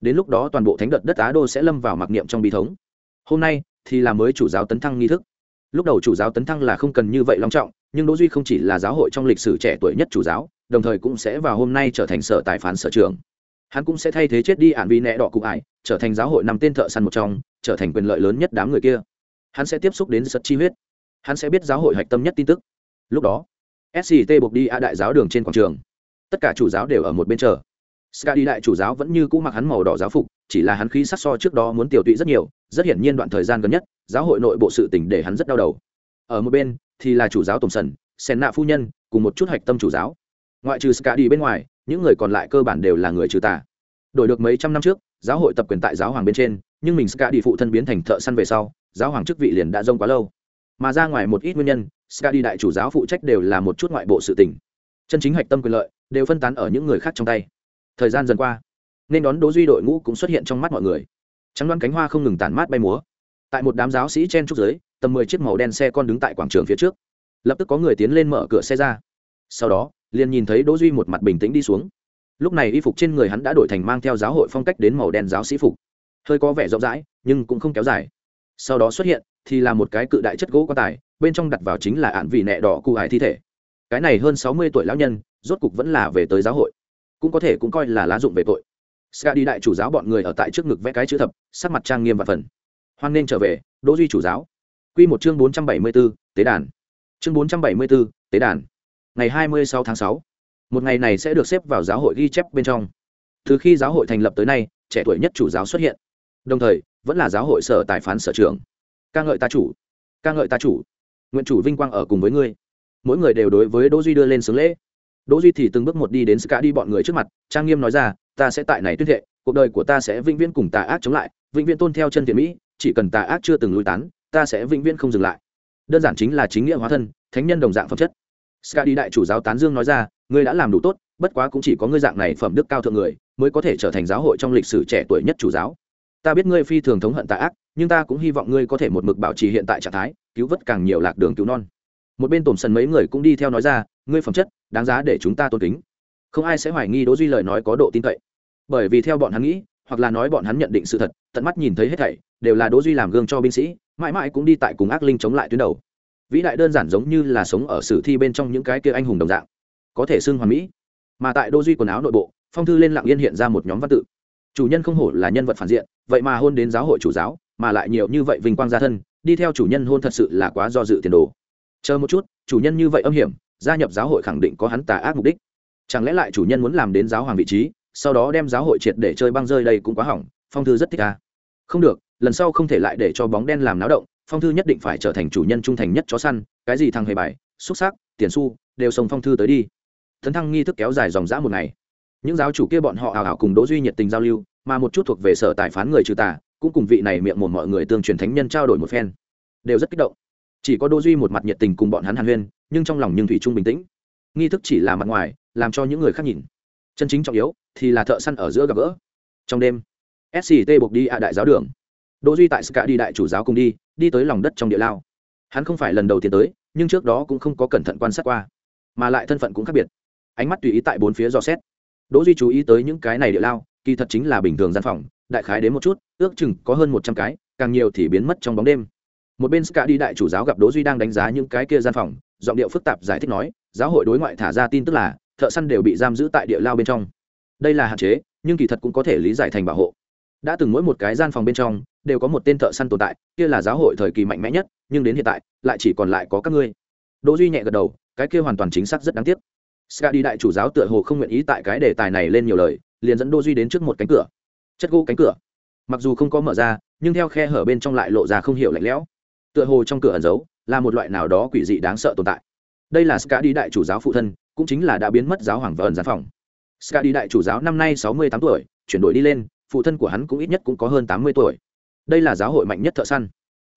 Đến lúc đó toàn bộ thánh đợt đất á đô sẽ lâm vào mặc niệm trong bi thống. Hôm nay, thì là mới chủ giáo tấn thăng nghi thức. Lúc đầu chủ giáo tấn thăng là không cần như vậy long trọng, nhưng đỗ duy không chỉ là giáo hội trong lịch sử trẻ tuổi nhất chủ giáo đồng thời cũng sẽ vào hôm nay trở thành sở tài phán sở trưởng. Hắn cũng sẽ thay thế chết đi ản vi nẹ đỏ cụ ải, trở thành giáo hội năm tên thợ săn một trong, trở thành quyền lợi lớn nhất đám người kia. Hắn sẽ tiếp xúc đến sật chi huyết. Hắn sẽ biết giáo hội hạch tâm nhất tin tức. Lúc đó sct buộc đi a đại giáo đường trên quảng trường. Tất cả chủ giáo đều ở một bên chờ. Ska đi đại chủ giáo vẫn như cũ mặc hắn màu đỏ giáo phục, chỉ là hắn khí sắc so trước đó muốn tiểu tụy rất nhiều, rất hiển nhiên đoạn thời gian gần nhất, giáo hội nội bộ sự tỉnh để hắn rất đau đầu. Ở một bên thì là chủ giáo tổng sần, sen nạ phu nhân, cùng một chút hạch tâm chủ giáo ngoại trừ ska đi bên ngoài, những người còn lại cơ bản đều là người trừ tà. Đổi được mấy trăm năm trước, giáo hội tập quyền tại giáo hoàng bên trên, nhưng mình ska đi phụ thân biến thành thợ săn về sau, giáo hoàng chức vị liền đã rông quá lâu. Mà ra ngoài một ít nguyên nhân, ska đi đại chủ giáo phụ trách đều là một chút ngoại bộ sự tỉnh chân chính hạch tâm quyền lợi, đều phân tán ở những người khác trong tay. Thời gian dần qua, nên đón đố duy đội ngũ cũng xuất hiện trong mắt mọi người. Trắng đoán cánh hoa không ngừng tản mát bay múa. Tại một đám giáo sĩ chen trúc giới tầm mười chiếc màu đen xe con đứng tại quảng trường phía trước. Lập tức có người tiến lên mở cửa xe ra. Sau đó liền nhìn thấy đỗ duy một mặt bình tĩnh đi xuống. Lúc này y phục trên người hắn đã đổi thành mang theo giáo hội phong cách đến màu đen giáo sĩ phục. Hơi có vẻ rộng rãi nhưng cũng không kéo dài. Sau đó xuất hiện thì là một cái cự đại chất gỗ quan tài bên trong đặt vào chính là ạn vị nẹ đỏ cụ hải thi thể. Cái này hơn sáu mươi tuổi lão nhân rốt cục vẫn là về tới giáo hội. Cũng có thể cũng coi là lá dụng về tội. Ska đi đại chủ giáo bọn người ở tại trước ngực vẽ cái chữ thập sắc mặt trang nghiêm và phần. Hoan nên trở về đỗ duy chủ giáo. Quy một chương bốn trăm bảy mươi 474, tế đàn. Chương bốn trăm bảy mươi 474, tế đàn ngày hai mươi sáu tháng sáu. Một ngày này sẽ được xếp vào giáo hội ghi chép bên trong. Từ khi giáo hội thành lập tới nay, trẻ tuổi nhất chủ giáo xuất hiện. Đồng thời, vẫn là giáo hội sở tài phán sở trưởng. Ca ngợi ta chủ. Ca ngợi ta chủ. Nguyện chủ vinh quang ở cùng với ngươi. Mỗi người đều đối với đỗ duy đưa lên sướng lễ. Đỗ duy thì từng bước một đi đến ska đi bọn người trước mặt, trang nghiêm nói ra, ta sẽ tại này tuyên thệ, cuộc đời của ta sẽ vĩnh viễn cùng tà ác chống lại, vĩnh viễn tôn theo chân thiện mỹ, chỉ cần tà ác chưa từng lui tán, ta sẽ vĩnh viễn không dừng lại. Đơn giản chính là chính nghĩa hóa thân, thánh nhân đồng dạng phẩm chất ska đi đại chủ giáo tán dương nói ra, ngươi đã làm đủ tốt, bất quá cũng chỉ có ngươi dạng này phẩm đức cao thượng người mới có thể trở thành giáo hội trong lịch sử trẻ tuổi nhất chủ giáo. Ta biết ngươi phi thường thống hận tà ác, nhưng ta cũng hy vọng ngươi có thể một mực bảo trì hiện tại trạng thái, cứu vớt càng nhiều lạc đường cứu non. Một bên tổm sần mấy người cũng đi theo nói ra, ngươi phẩm chất, đáng giá để chúng ta tôn kính. Không ai sẽ hoài nghi đỗ duy lời nói có độ tin cậy. Bởi vì theo bọn hắn nghĩ, hoặc là nói bọn hắn nhận định sự thật, tận mắt nhìn thấy hết thảy, đều là đỗ duy làm gương cho binh sĩ, mãi mãi cũng đi tại cùng ác linh chống lại tuyến đầu vĩ đại đơn giản giống như là sống ở sử thi bên trong những cái kia anh hùng đồng dạng, có thể xưng hoàn mỹ. Mà tại đô duy quần áo nội bộ, phong thư lên lặng yên hiện ra một nhóm văn tự. Chủ nhân không hổ là nhân vật phản diện, vậy mà hôn đến giáo hội chủ giáo, mà lại nhiều như vậy vinh quang gia thân, đi theo chủ nhân hôn thật sự là quá do dự tiền đồ. Chờ một chút, chủ nhân như vậy âm hiểm, gia nhập giáo hội khẳng định có hắn tà ác mục đích. Chẳng lẽ lại chủ nhân muốn làm đến giáo hoàng vị trí, sau đó đem giáo hội triệt để chơi băng rơi đây cũng quá hỏng, phong thư rất thích ca. Không được, lần sau không thể lại để cho bóng đen làm náo động phong thư nhất định phải trở thành chủ nhân trung thành nhất chó săn, cái gì thằng hề bài, xúc xác, tiền su phong thư tới đi. Thấn thăng nghi thức kéo dài dòng dã một ngày. Những giáo chủ kia bọn họ ảo ảo cùng đỗ duy nhiệt tình giao lưu, mà một chút thuộc về sở tài phán người trừ tà, cũng cùng vị này miệng mồm mọi người tương truyền thánh nhân trao đổi một phen. Đều rất kích động. Chỉ có đỗ duy một mặt nhiệt tình cùng bọn hắn hàn huyên, nhưng trong lòng nhưng thủy trung bình tĩnh. Nghi thức chỉ là mặt ngoài, làm cho những người khác nhìn. Chân chính trọng yếu thì là thợ săn ở giữa gặp gỡ. Trong đêm sct buộc đi ạ đại giáo đường đỗ duy tại ska đi đại chủ giáo cùng đi đi tới lòng đất trong địa lao. Hắn không phải lần đầu tiên tới, nhưng trước đó cũng không có cẩn thận quan sát qua, mà lại thân phận cũng khác biệt. Ánh mắt tùy ý tại bốn phía dò xét. Đỗ duy chú ý tới những cái này địa lao, kỳ thật chính là bình thường gian phòng, đại khái đến một chút, ước chừng có hơn một trăm cái, càng nhiều thì biến mất trong bóng đêm. Một bên ska đi đại chủ giáo gặp đỗ duy đang đánh giá những cái kia gian phòng, giọng điệu phức tạp giải thích nói, giáo hội đối ngoại thả ra tin tức là, thợ săn đều bị giam giữ tại địa lao bên trong. Đây là hạn chế, nhưng kỳ thật cũng có thể lý giải thành bảo hộ. Đã từng mỗi một cái gian phòng bên trong đều có một tên thợ săn tồn tại, kia là giáo hội thời kỳ mạnh mẽ nhất, nhưng đến hiện tại, lại chỉ còn lại có các ngươi. Đỗ duy nhẹ gật đầu, cái kia hoàn toàn chính xác rất đáng tiếc. Ska đi đại chủ giáo tựa hồ không nguyện ý tại cái đề tài này lên nhiều lời, liền dẫn đỗ duy đến trước một cánh cửa. Chất gỗ cánh cửa. Mặc dù không có mở ra, nhưng theo khe hở bên trong lại lộ ra không hiểu lạnh lẽo. Tựa hồ trong cửa ẩn giấu, là một loại nào đó quỷ dị đáng sợ tồn tại. Đây là ska đi đại chủ giáo phụ thân, cũng chính là đã biến mất giáo hoàng và ẩn gián phòng. Ska đi đại chủ giáo năm nay sáu mươi tám tuổi, chuyển đổi đi lên, phụ thân của hắn cũng ít nhất cũng có hơn tám mươi tuổi đây là giáo hội mạnh nhất thợ săn.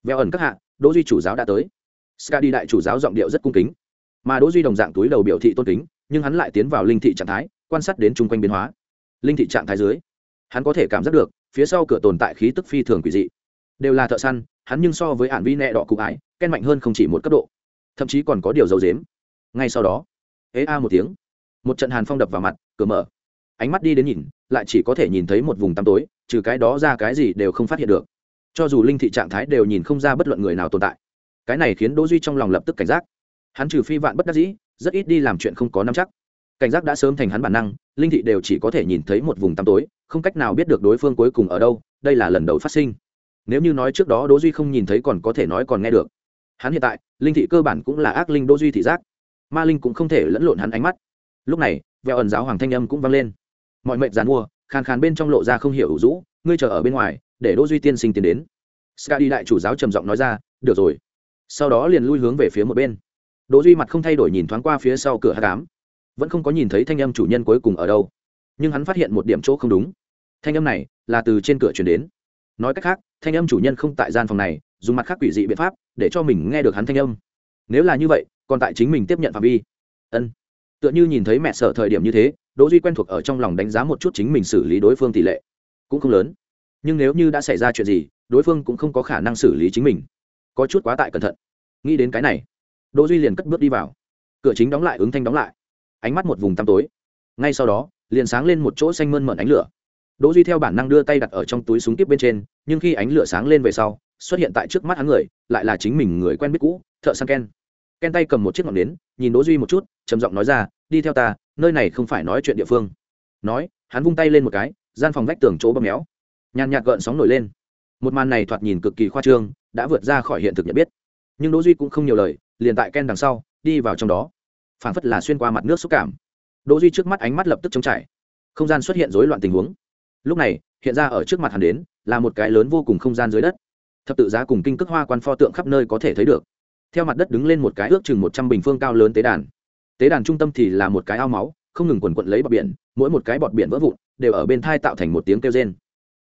Veo ẩn các hạ, đỗ duy chủ giáo đã tới. Ska đi đại chủ giáo giọng điệu rất cung kính. Mà đỗ duy đồng dạng túi đầu biểu thị tôn kính, nhưng hắn lại tiến vào linh thị trạng thái, quan sát đến chung quanh biến hóa. Linh thị trạng thái dưới, hắn có thể cảm giác được, phía sau cửa tồn tại khí tức phi thường quỷ dị. Đều là thợ săn, hắn nhưng so với hạn vi nẹ đỏ cụ ái ken mạnh hơn không chỉ một cấp độ. Thậm chí còn có điều dấu dếm. Ngay sau đó, ế a một tiếng. Một trận hàn phong đập vào mặt, cửa mở. Ánh mắt đi đến nhìn, lại chỉ có thể nhìn thấy một vùng tăm tối, trừ cái đó ra cái gì đều không phát hiện được cho dù linh thị trạng thái đều nhìn không ra bất luận người nào tồn tại. Cái này khiến đỗ duy trong lòng lập tức cảnh giác. Hắn trừ phi vạn bất đắc dĩ, rất ít đi làm chuyện không có nắm chắc. Cảnh giác đã sớm thành hắn bản năng, linh thị đều chỉ có thể nhìn thấy một vùng tăm tối, không cách nào biết được đối phương cuối cùng ở đâu, đây là lần đầu phát sinh. Nếu như nói trước đó đỗ duy không nhìn thấy còn có thể nói còn nghe được. Hắn hiện tại, linh thị cơ bản cũng là ác linh đỗ duy thị giác. Ma linh cũng không thể lẫn lộn hắn ánh mắt. Lúc này, vẹo ẩn giáo hoàng thanh âm cũng vang lên. Mọi mệnh giàn mua, khàn khàn bên trong lộ ra không hiểu ủ rũ, ngươi chờ ở bên ngoài để đỗ duy tiên sinh tiến đến. Ska đi đại chủ giáo trầm giọng nói ra, được rồi. Sau đó liền lui hướng về phía một bên. Đỗ duy mặt không thay đổi nhìn thoáng qua phía sau cửa hát cám vẫn không có nhìn thấy thanh âm chủ nhân cuối cùng ở đâu. Nhưng hắn phát hiện một điểm chỗ không đúng. Thanh âm này là từ trên cửa truyền đến. Nói cách khác, thanh âm chủ nhân không tại gian phòng này, dùng mặt khác quỷ dị biện pháp để cho mình nghe được hắn thanh âm. Nếu là như vậy, còn tại chính mình tiếp nhận phạm vi. Ân. Tựa như nhìn thấy mẹ sở thời điểm như thế, đỗ duy quen thuộc ở trong lòng đánh giá một chút chính mình xử lý đối phương tỷ lệ. Cũng không lớn nhưng nếu như đã xảy ra chuyện gì, đối phương cũng không có khả năng xử lý chính mình. Có chút quá tại cẩn thận. Nghĩ đến cái này, đỗ duy liền cất bước đi vào. Cửa chính đóng lại, ứng thanh đóng lại. Ánh mắt một vùng tăm tối. Ngay sau đó, liền sáng lên một chỗ xanh mơn mởn ánh lửa. Đỗ duy theo bản năng đưa tay đặt ở trong túi súng tiếp bên trên, nhưng khi ánh lửa sáng lên về sau, xuất hiện tại trước mắt hắn người, lại là chính mình người quen biết cũ, thợ săn ken. Ken tay cầm một chiếc ngọn nến, nhìn đỗ duy một chút, trầm giọng nói ra, đi theo ta, nơi này không phải nói chuyện địa phương. Nói, hắn vung tay lên một cái, gian phòng vách tường chỗ bấm méo nhàn nhạt gợn sóng nổi lên. Một màn này thoạt nhìn cực kỳ khoa trương, đã vượt ra khỏi hiện thực nhận biết. Nhưng đỗ duy cũng không nhiều lời, liền tại ken đằng sau, đi vào trong đó. Phảng phất là xuyên qua mặt nước xúc cảm. Đỗ duy trước mắt ánh mắt lập tức trống trải. Không gian xuất hiện rối loạn tình huống. Lúc này, hiện ra ở trước mặt hắn đến, là một cái lớn vô cùng không gian dưới đất. Thập tự giá cùng kinh cước hoa quan pho tượng khắp nơi có thể thấy được. Theo mặt đất đứng lên một cái ước chừng một trăm bình phương cao lớn tế đàn. Tế đàn trung tâm thì là một cái ao máu, không ngừng quần quận lấy bọt biển, mỗi một cái bọt biển vỡ vụn, đều ở bên thai tạo thành một tiếng kêu rên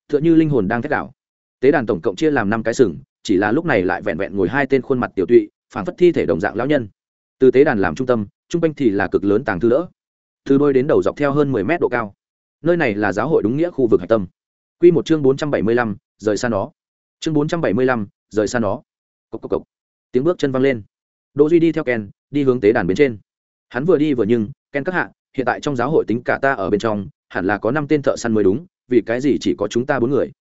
tựa như linh hồn đang thét đảo. Tế đàn tổng cộng chia làm năm cái sừng, chỉ là lúc này lại vẹn vẹn ngồi hai tên khuôn mặt tiểu tụy phản phất thi thể đồng dạng lão nhân. Từ tế đàn làm trung tâm, trung quanh thì là cực lớn tàng thư đỡ từ đôi đến đầu dọc theo hơn mười mét độ cao. Nơi này là giáo hội đúng nghĩa khu vực hạch tâm. Q một chương bốn trăm bảy mươi lăm, rời xa nó. Chương bốn trăm bảy mươi lăm, rời xa nó. Cốc cốc cốc. tiếng bước chân văng lên. Đỗ duy đi theo ken, đi hướng tế đàn bên trên. Hắn vừa đi vừa nhưng, ken các hạ, hiện tại trong giáo hội tính cả ta ở bên trong hẳn là có năm tên thợ săn mới đúng, vì cái gì chỉ có chúng ta bốn người?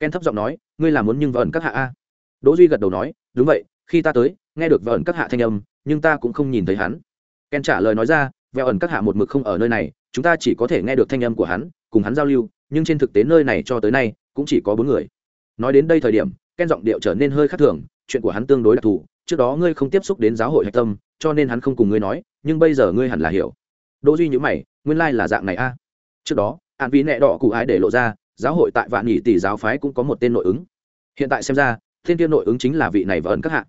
Ken thấp giọng nói, ngươi làm muốn nhưng vợ ẩn các hạ a? Đỗ duy gật đầu nói, đúng vậy, khi ta tới, nghe được vợ ẩn các hạ thanh âm, nhưng ta cũng không nhìn thấy hắn. Ken trả lời nói ra vợ ẩn các hạ một mực không ở nơi này, chúng ta chỉ có thể nghe được thanh âm của hắn, cùng hắn giao lưu, nhưng trên thực tế nơi này cho tới nay, cũng chỉ có bốn người. Nói đến đây thời điểm, ken giọng điệu trở nên hơi khác thường, chuyện của hắn tương đối đặc thù, trước đó ngươi không tiếp xúc đến giáo hội hạch tâm, cho nên hắn không cùng ngươi nói, nhưng bây giờ ngươi hẳn là hiểu. Đỗ duy nhữ mày, nguyên lai là dạng này a trước đó, an vi nẹ đỏ cụ ái để lộ ra, giáo hội tại vạn nhị tỷ giáo phái cũng có một tên nội ứng. Hiện tại xem ra thiên tiên nội ứng chính là vị này và ẩn các hạ.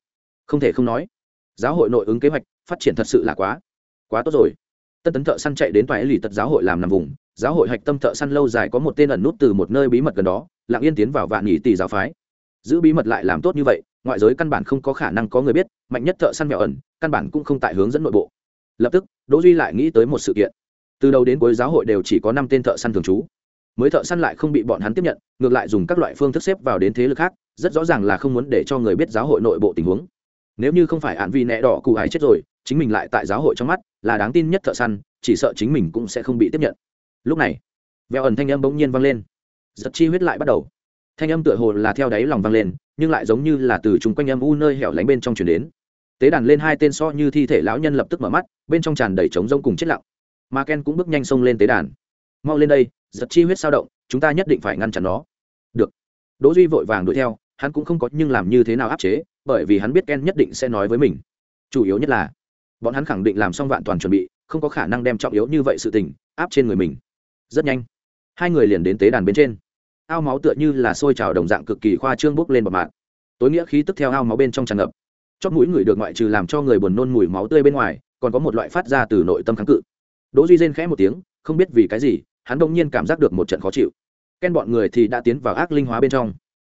Không thể không nói, giáo hội nội ứng kế hoạch phát triển thật sự là quá quá tốt rồi. Tân tấn thợ săn chạy đến toái lì tật giáo hội làm nằm vùng, giáo hội hạch tâm thợ săn lâu dài có một tên ẩn nút từ một nơi bí mật gần đó, lặng yên tiến vào vạn nhị tỷ giáo phái. Giữ bí mật lại làm tốt như vậy, ngoại giới căn bản không có khả năng có người biết, mạnh nhất thợ săn mèo ẩn, căn bản cũng không tại hướng dẫn nội bộ. Lập tức, đỗ duy lại nghĩ tới một sự kiện từ đầu đến cuối giáo hội đều chỉ có năm tên thợ săn thường trú. Mới thợ săn lại không bị bọn hắn tiếp nhận, ngược lại dùng các loại phương thức xếp vào đến thế lực khác, rất rõ ràng là không muốn để cho người biết giáo hội nội bộ tình huống. Nếu như không phải ạn vi nẹ đỏ cụ hải chết rồi, chính mình lại tại giáo hội trong mắt, là đáng tin nhất thợ săn, chỉ sợ chính mình cũng sẽ không bị tiếp nhận. Lúc này vẹo ẩn thanh âm bỗng nhiên vang lên. Giật chi huyết lại bắt đầu. Thanh âm tựa hồ là theo đáy lòng vang lên, nhưng lại giống như là từ chung quanh âm u nơi hẻo lánh bên trong chuyển đến. Tế đàn lên hai tên so như thi thể lão nhân lập tức mở mắt, bên trong tràn đầy trống rông cùng chết lặng mà ken cũng bước nhanh xông lên tế đàn. Mau lên đây, giật chi huyết sao động, chúng ta nhất định phải ngăn chặn nó. Được. Đỗ duy vội vàng đuổi theo, hắn cũng không có nhưng làm như thế nào áp chế, bởi vì hắn biết ken nhất định sẽ nói với mình. Chủ yếu nhất là, bọn hắn khẳng định làm xong vạn toàn chuẩn bị, không có khả năng đem trọng yếu như vậy sự tình áp trên người mình. Rất nhanh, hai người liền đến tế đàn bên trên. Ao máu tựa như là sôi trào đồng dạng cực kỳ khoa trương bốc lên bọt mạng tối nghĩa khí tức theo ao máu bên trong tràn ngập. Chót mũi người được ngoại trừ làm cho người buồn nôn mùi máu tươi bên ngoài, còn có một loại phát ra từ nội tâm kháng cự đỗ duy rên khẽ một tiếng, không biết vì cái gì, hắn đông nhiên cảm giác được một trận khó chịu. Ken bọn người thì đã tiến vào ác linh hóa bên trong,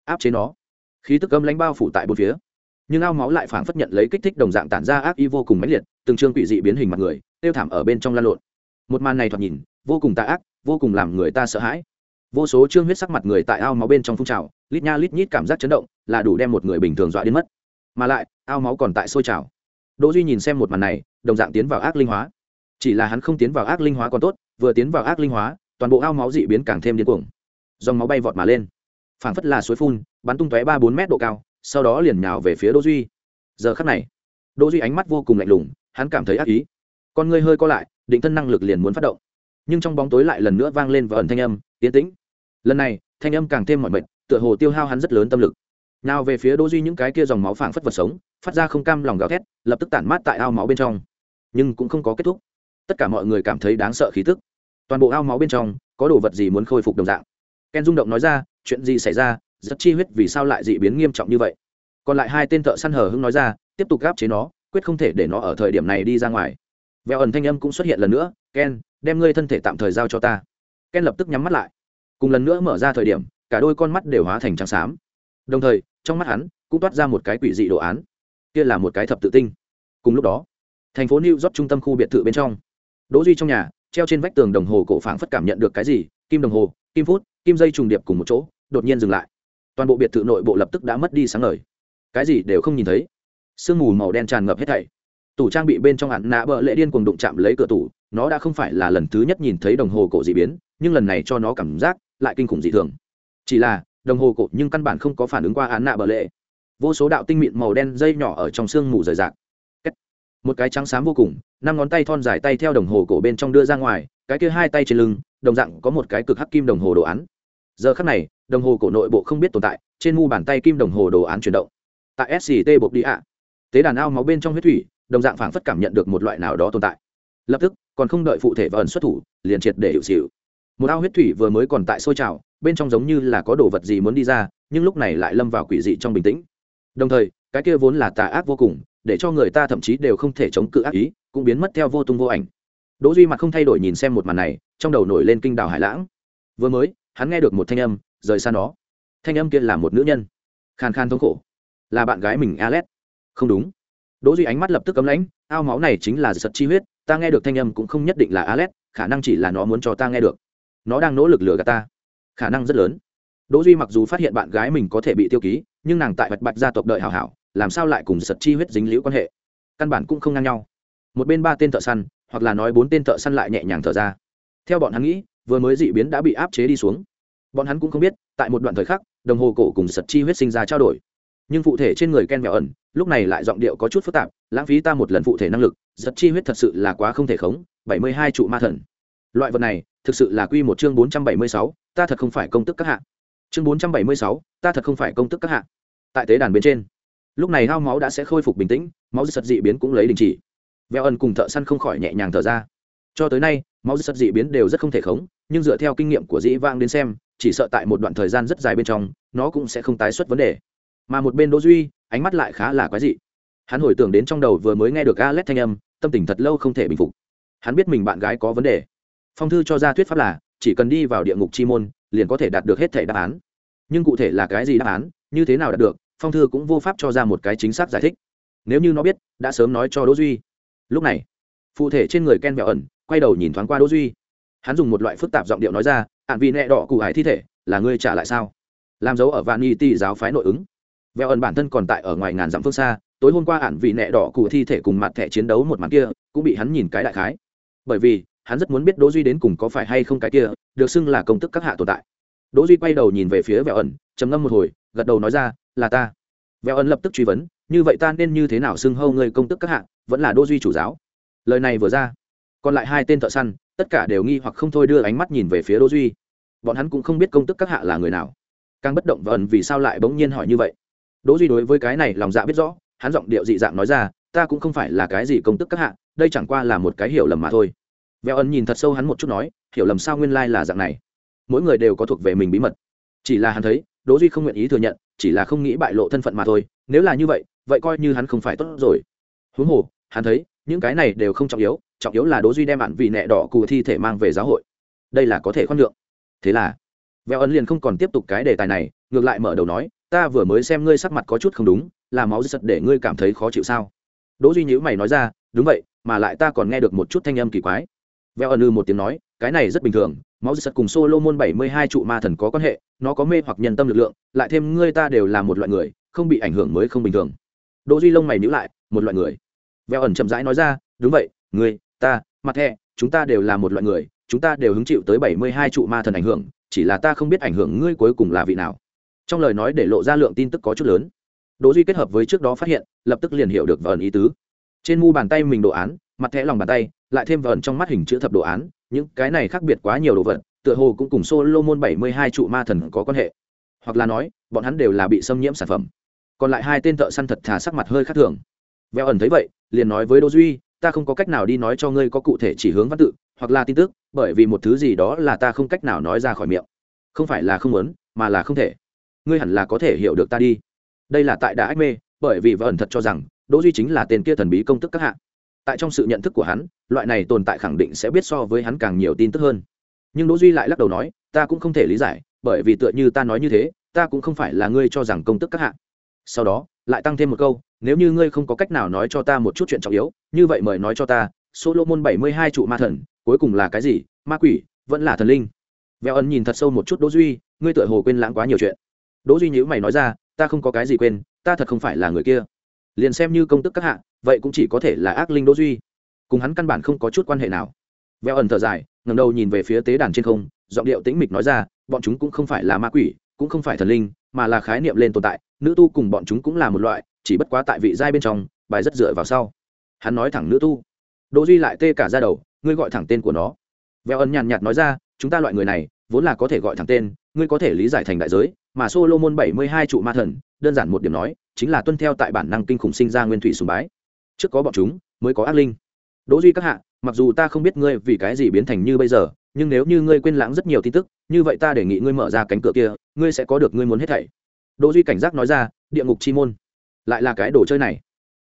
áp chế nó. Khí tức âm lãnh bao phủ tại bốn phía. Nhưng ao máu lại phảng phất nhận lấy kích thích đồng dạng tản ra ác y vô cùng mãnh liệt, từng trương quỷ dị biến hình mặt người, tiêu thảm ở bên trong lan lộn. Một màn này thoạt nhìn, vô cùng tà ác, vô cùng làm người ta sợ hãi. Vô số trương huyết sắc mặt người tại ao máu bên trong phun trào, lít nha lít nhít cảm giác chấn động, là đủ đem một người bình thường dọa đến mất. Mà lại, ao máu còn tại sôi trào. Đỗ duy nhìn xem một màn này, đồng dạng tiến vào ác linh hóa chỉ là hắn không tiến vào ác linh hóa còn tốt, vừa tiến vào ác linh hóa, toàn bộ ao máu dị biến càng thêm điên cuồng. Dòng máu bay vọt mà lên. Phảng phất là suối phun, bắn tung tóe ba bốn mét độ cao, sau đó liền nhào về phía đỗ duy. Giờ khắc này, đỗ duy ánh mắt vô cùng lạnh lùng, hắn cảm thấy ác ý. Con ngươi hơi co lại, định thân năng lực liền muốn phát động. Nhưng trong bóng tối lại lần nữa vang lên và ẩn thanh âm tiến tĩnh. Lần này, thanh âm càng thêm mọi mệt, tựa hồ tiêu hao hắn rất lớn tâm lực. Nào về phía đỗ duy những cái kia dòng máu phảng phất vật sống, phát ra không cam lòng gào thét, lập tức tản mát tại ao máu bên trong. Nhưng cũng không có kết thúc tất cả mọi người cảm thấy đáng sợ khí tức. Toàn bộ ao máu bên trong, có đồ vật gì muốn khôi phục đồng dạng? Ken rung động nói ra, chuyện gì xảy ra? Rất chi huyết vì sao lại dị biến nghiêm trọng như vậy? Còn lại hai tên thợ săn hờ hưng nói ra, tiếp tục gáp chế nó, quyết không thể để nó ở thời điểm này đi ra ngoài. Vẹo ẩn thanh âm cũng xuất hiện lần nữa, ken, đem ngươi thân thể tạm thời giao cho ta. Ken lập tức nhắm mắt lại. Cùng lần nữa mở ra thời điểm, cả đôi con mắt đều hóa thành trắng xám. Đồng thời, trong mắt hắn cũng toát ra một cái quỷ dị đồ án. Kia là một cái thập tự tinh. Cùng lúc đó, thành phố new york trung tâm khu biệt thự bên trong đỗ duy trong nhà, treo trên vách tường đồng hồ cổ phảng phất cảm nhận được cái gì, kim đồng hồ, kim phút, kim dây trùng điệp cùng một chỗ, đột nhiên dừng lại. Toàn bộ biệt thự nội bộ lập tức đã mất đi sáng ngời. Cái gì đều không nhìn thấy. Sương mù màu đen tràn ngập hết thảy. Tủ trang bị bên trong hạn nạ bợ lệ điên cuồng đụng chạm lấy cửa tủ, nó đã không phải là lần thứ nhất nhìn thấy đồng hồ cổ dị biến, nhưng lần này cho nó cảm giác lại kinh khủng dị thường. Chỉ là, đồng hồ cổ nhưng căn bản không có phản ứng qua án nạ bợ lệ. Vô số đạo tinh mịn màu đen dây nhỏ ở trong sương mù rời rạc một cái trắng xám vô cùng, năm ngón tay thon dài tay theo đồng hồ cổ bên trong đưa ra ngoài, cái kia hai tay trên lưng, đồng dạng có một cái cực hắc kim đồng hồ đồ án. Giờ khắc này, đồng hồ cổ nội bộ không biết tồn tại, trên mu bàn tay kim đồng hồ đồ án chuyển động. Tại sct bộc đi ạ. Tế đàn ao máu bên trong huyết thủy, đồng dạng phảng phất cảm nhận được một loại nào đó tồn tại. Lập tức, còn không đợi phụ thể và ẩn xuất thủ, liền triệt để hiệu xịu một ao huyết thủy vừa mới còn tại sôi trào, bên trong giống như là có đồ vật gì muốn đi ra, nhưng lúc này lại lâm vào quỷ dị trong bình tĩnh. Đồng thời, cái kia vốn là tà ác vô cùng để cho người ta thậm chí đều không thể chống cự ác ý cũng biến mất theo vô tung vô ảnh đỗ duy mặt không thay đổi nhìn xem một màn này trong đầu nổi lên kinh đào hải lãng vừa mới hắn nghe được một thanh âm rời xa nó thanh âm kia là một nữ nhân khan khan thống khổ là bạn gái mình Alet. Không đúng. Đỗ Duy ánh mắt lập tức cấm lãnh, ao máu này chính là giật chi huyết, ta nghe được thanh âm cũng không nhất định là Alet, khả năng chỉ là nó muốn cho ta nghe được. Nó đang nỗ lực lừa gạt ta. Khả năng rất lớn. Đỗ Duy mặc dù phát hiện bạn gái mình có thể bị tiêu ký, nhưng nàng tại Bạch Bạch gia tộc đợi hảo hảo, làm sao lại cùng giật chi huyết dính liễu quan hệ? Căn bản cũng không ngang nhau. Một bên ba tên thợ săn, hoặc là nói bốn tên thợ săn lại nhẹ nhàng thở ra. Theo bọn hắn nghĩ, vừa mới dị biến đã bị áp chế đi xuống. Bọn hắn cũng không biết, tại một đoạn thời khắc, đồng hồ cổ cùng giật chi huyết sinh ra trao đổi nhưng phụ thể trên người ken mèo ẩn lúc này lại giọng điệu có chút phức tạp lãng phí ta một lần phụ thể năng lực giật chi huyết thật sự là quá không thể khống bảy mươi hai trụ ma thần loại vật này thực sự là quy một chương bốn trăm bảy mươi sáu ta thật không phải công tức các hạ chương bốn trăm bảy mươi sáu ta thật không phải công tức các hạ tại tế đàn bên trên lúc này hao máu đã sẽ khôi phục bình tĩnh, máu sật dị biến cũng lấy đình chỉ. Veo ẩn cùng thợ săn không khỏi nhẹ nhàng thở ra. Cho tới nay, máu sật dị biến đều rất không thể khống, nhưng dựa theo kinh nghiệm của dĩ vang đến xem, chỉ sợ tại một đoạn thời gian rất dài bên trong, nó cũng sẽ không tái xuất vấn đề. Mà một bên đỗ duy, ánh mắt lại khá là quái dị. Hắn hồi tưởng đến trong đầu vừa mới nghe được Alex thanh âm, tâm tình thật lâu không thể bình phục. Hắn biết mình bạn gái có vấn đề. Phong thư cho ra thuyết pháp là, chỉ cần đi vào địa ngục chi môn, liền có thể đạt được hết thể đáp án. Nhưng cụ thể là cái gì đáp án, như thế nào đạt được phong thư cũng vô pháp cho ra một cái chính xác giải thích. Nếu như nó biết, đã sớm nói cho đỗ duy. Lúc này, phụ thể trên người ken mèo ẩn quay đầu nhìn thoáng qua đỗ duy. Hắn dùng một loại phức tạp giọng điệu nói ra ạn vị nẹ đỏ cụ hải thi thể, là ngươi trả lại sao? Làm dấu ở vạn y ti giáo phái nội ứng. Vẹo ẩn bản thân còn tại ở ngoài ngàn dặm phương xa, tối hôm qua ạn vị nẹ đỏ cụ thi thể cùng mặt thẻ chiến đấu một màn kia, cũng bị hắn nhìn cái đại khái. Bởi vì, hắn rất muốn biết đỗ duy đến cùng có phải hay không cái kia, được xưng là công tức các hạ tồn tại. Đỗ duy quay đầu nhìn về phía vẹo ẩn, trầm ngâm một hồi, gật đầu nói ra là ta. Vẹo ẩn lập tức truy vấn như vậy ta nên như thế nào xưng hâu người công tức các hạng, vẫn là Đô duy chủ giáo? Lời này vừa ra còn lại hai tên thợ săn tất cả đều nghi hoặc không thôi đưa ánh mắt nhìn về phía Đô duy. Bọn hắn cũng không biết công tức các hạ là người nào. Càng bất động và ẩn vì sao lại bỗng nhiên hỏi như vậy. Đỗ duy đối với cái này lòng dạ biết rõ hắn giọng điệu dị dạng nói ra ta cũng không phải là cái gì công tức các hạ đây chẳng qua là một cái hiểu lầm mà thôi. Vẹo ẩn nhìn thật sâu hắn một chút nói hiểu lầm sao nguyên lai là dạng này? Mỗi người đều có thuộc về mình bí mật. Chỉ là hắn thấy đỗ duy không nguyện ý thừa nhận chỉ là không nghĩ bại lộ thân phận mà thôi, nếu là như vậy vậy coi như hắn không phải tốt rồi. Huống hồ, hắn thấy, những cái này đều không trọng yếu trọng yếu là đỗ duy đem bạn vì nẹ đỏ cù thi thể mang về giáo hội. Đây là có thể khoan lượng thế là, vẹo ấn liền không còn tiếp tục cái đề tài này, ngược lại mở đầu nói, ta vừa mới xem ngươi sắc mặt có chút không đúng, là máu giật để ngươi cảm thấy khó chịu sao? Đỗ duy nhữ mày nói ra, đúng vậy, mà lại ta còn nghe được một chút thanh âm kỳ quái. Veo ấn ư một tiếng nói cái này rất bình thường, máu giật cùng solomon bảy mươi hai trụ ma thần có quan hệ, nó có mê hoặc nhân tâm lực lượng, lại thêm ngươi ta đều là một loại người, không bị ảnh hưởng mới không bình thường. Đỗ duy lông mày nhíu lại, một loại người. Veo ẩn chậm rãi nói ra, đúng vậy, ngươi, ta, mặt thẹ chúng ta đều là một loại người, chúng ta đều hứng chịu tới bảy mươi hai trụ ma thần ảnh hưởng, chỉ là ta không biết ảnh hưởng ngươi cuối cùng là vị nào. Trong lời nói để lộ ra lượng tin tức có chút lớn. Đỗ duy kết hợp với trước đó phát hiện, lập tức liền hiểu được vẩn ý tứ. Trên mu bàn tay mình đồ án, mặt thẻ lòng bàn tay, lại thêm vẩn trong mắt hình chữ thập đồ án những cái này khác biệt quá nhiều đồ vật, tựa hồ cũng cùng solomon bảy mươi hai trụ ma thần có quan hệ. Hoặc là nói, bọn hắn đều là bị xâm nhiễm sản phẩm. Còn lại hai tên thợ săn thật thà sắc mặt hơi khác thường. Veo ẩn thấy vậy, liền nói với đỗ duy, ta không có cách nào đi nói cho ngươi có cụ thể chỉ hướng văn tự, hoặc là tin tức, bởi vì một thứ gì đó là ta không cách nào nói ra khỏi miệng. Không phải là không muốn, mà là không thể. Ngươi hẳn là có thể hiểu được ta đi. Đây là tại đã ách mê, bởi vì vợ ẩn thật cho rằng, đỗ duy chính là tên kia thần bí công tức các hạ tại trong sự nhận thức của hắn, loại này tồn tại khẳng định sẽ biết so với hắn càng nhiều tin tức hơn. Nhưng đỗ duy lại lắc đầu nói, ta cũng không thể lý giải, bởi vì tựa như ta nói như thế, ta cũng không phải là ngươi cho rằng công tức các hạ. Sau đó, lại tăng thêm một câu, nếu như ngươi không có cách nào nói cho ta một chút chuyện trọng yếu, như vậy mời nói cho ta, solomon bảy mươi hai trụ ma thần, cuối cùng là cái gì? Ma quỷ, vẫn là thần linh. Vẹo ẩn nhìn thật sâu một chút đỗ duy, ngươi tựa hồ quên lãng quá nhiều chuyện. Đỗ duy nhữ mày nói ra, ta không có cái gì quên, ta thật không phải là người kia liền xem như công tức các hạ, vậy cũng chỉ có thể là ác linh đỗ duy. Cùng hắn căn bản không có chút quan hệ nào. Veo ẩn thở dài, ngẩng đầu nhìn về phía tế đàn trên không, giọng điệu tĩnh mịch nói ra, bọn chúng cũng không phải là ma quỷ, cũng không phải thần linh, mà là khái niệm lên tồn tại, nữ tu cùng bọn chúng cũng là một loại, chỉ bất quá tại vị giai bên trong, bài rất dựa vào sau. Hắn nói thẳng nữ tu. Đỗ duy lại tê cả ra đầu, ngươi gọi thẳng tên của nó. Veo ẩn nhàn nhạt nói ra, chúng ta loại người này, vốn là có thể gọi thẳng tên, ngươi có thể lý giải thành đại giới, mà solomon bảy mươi hai trụ ma thần, đơn giản một điểm nói chính là tuân theo tại bản năng kinh khủng sinh ra nguyên thủy sùng bái. Trước có bọn chúng, mới có ác linh. Đỗ duy các hạ, mặc dù ta không biết ngươi vì cái gì biến thành như bây giờ, nhưng nếu như ngươi quên lãng rất nhiều tin tức, như vậy ta đề nghị ngươi mở ra cánh cửa kia, ngươi sẽ có được ngươi muốn hết thảy. Đỗ duy cảnh giác nói ra, địa ngục chi môn. Lại là cái đồ chơi này.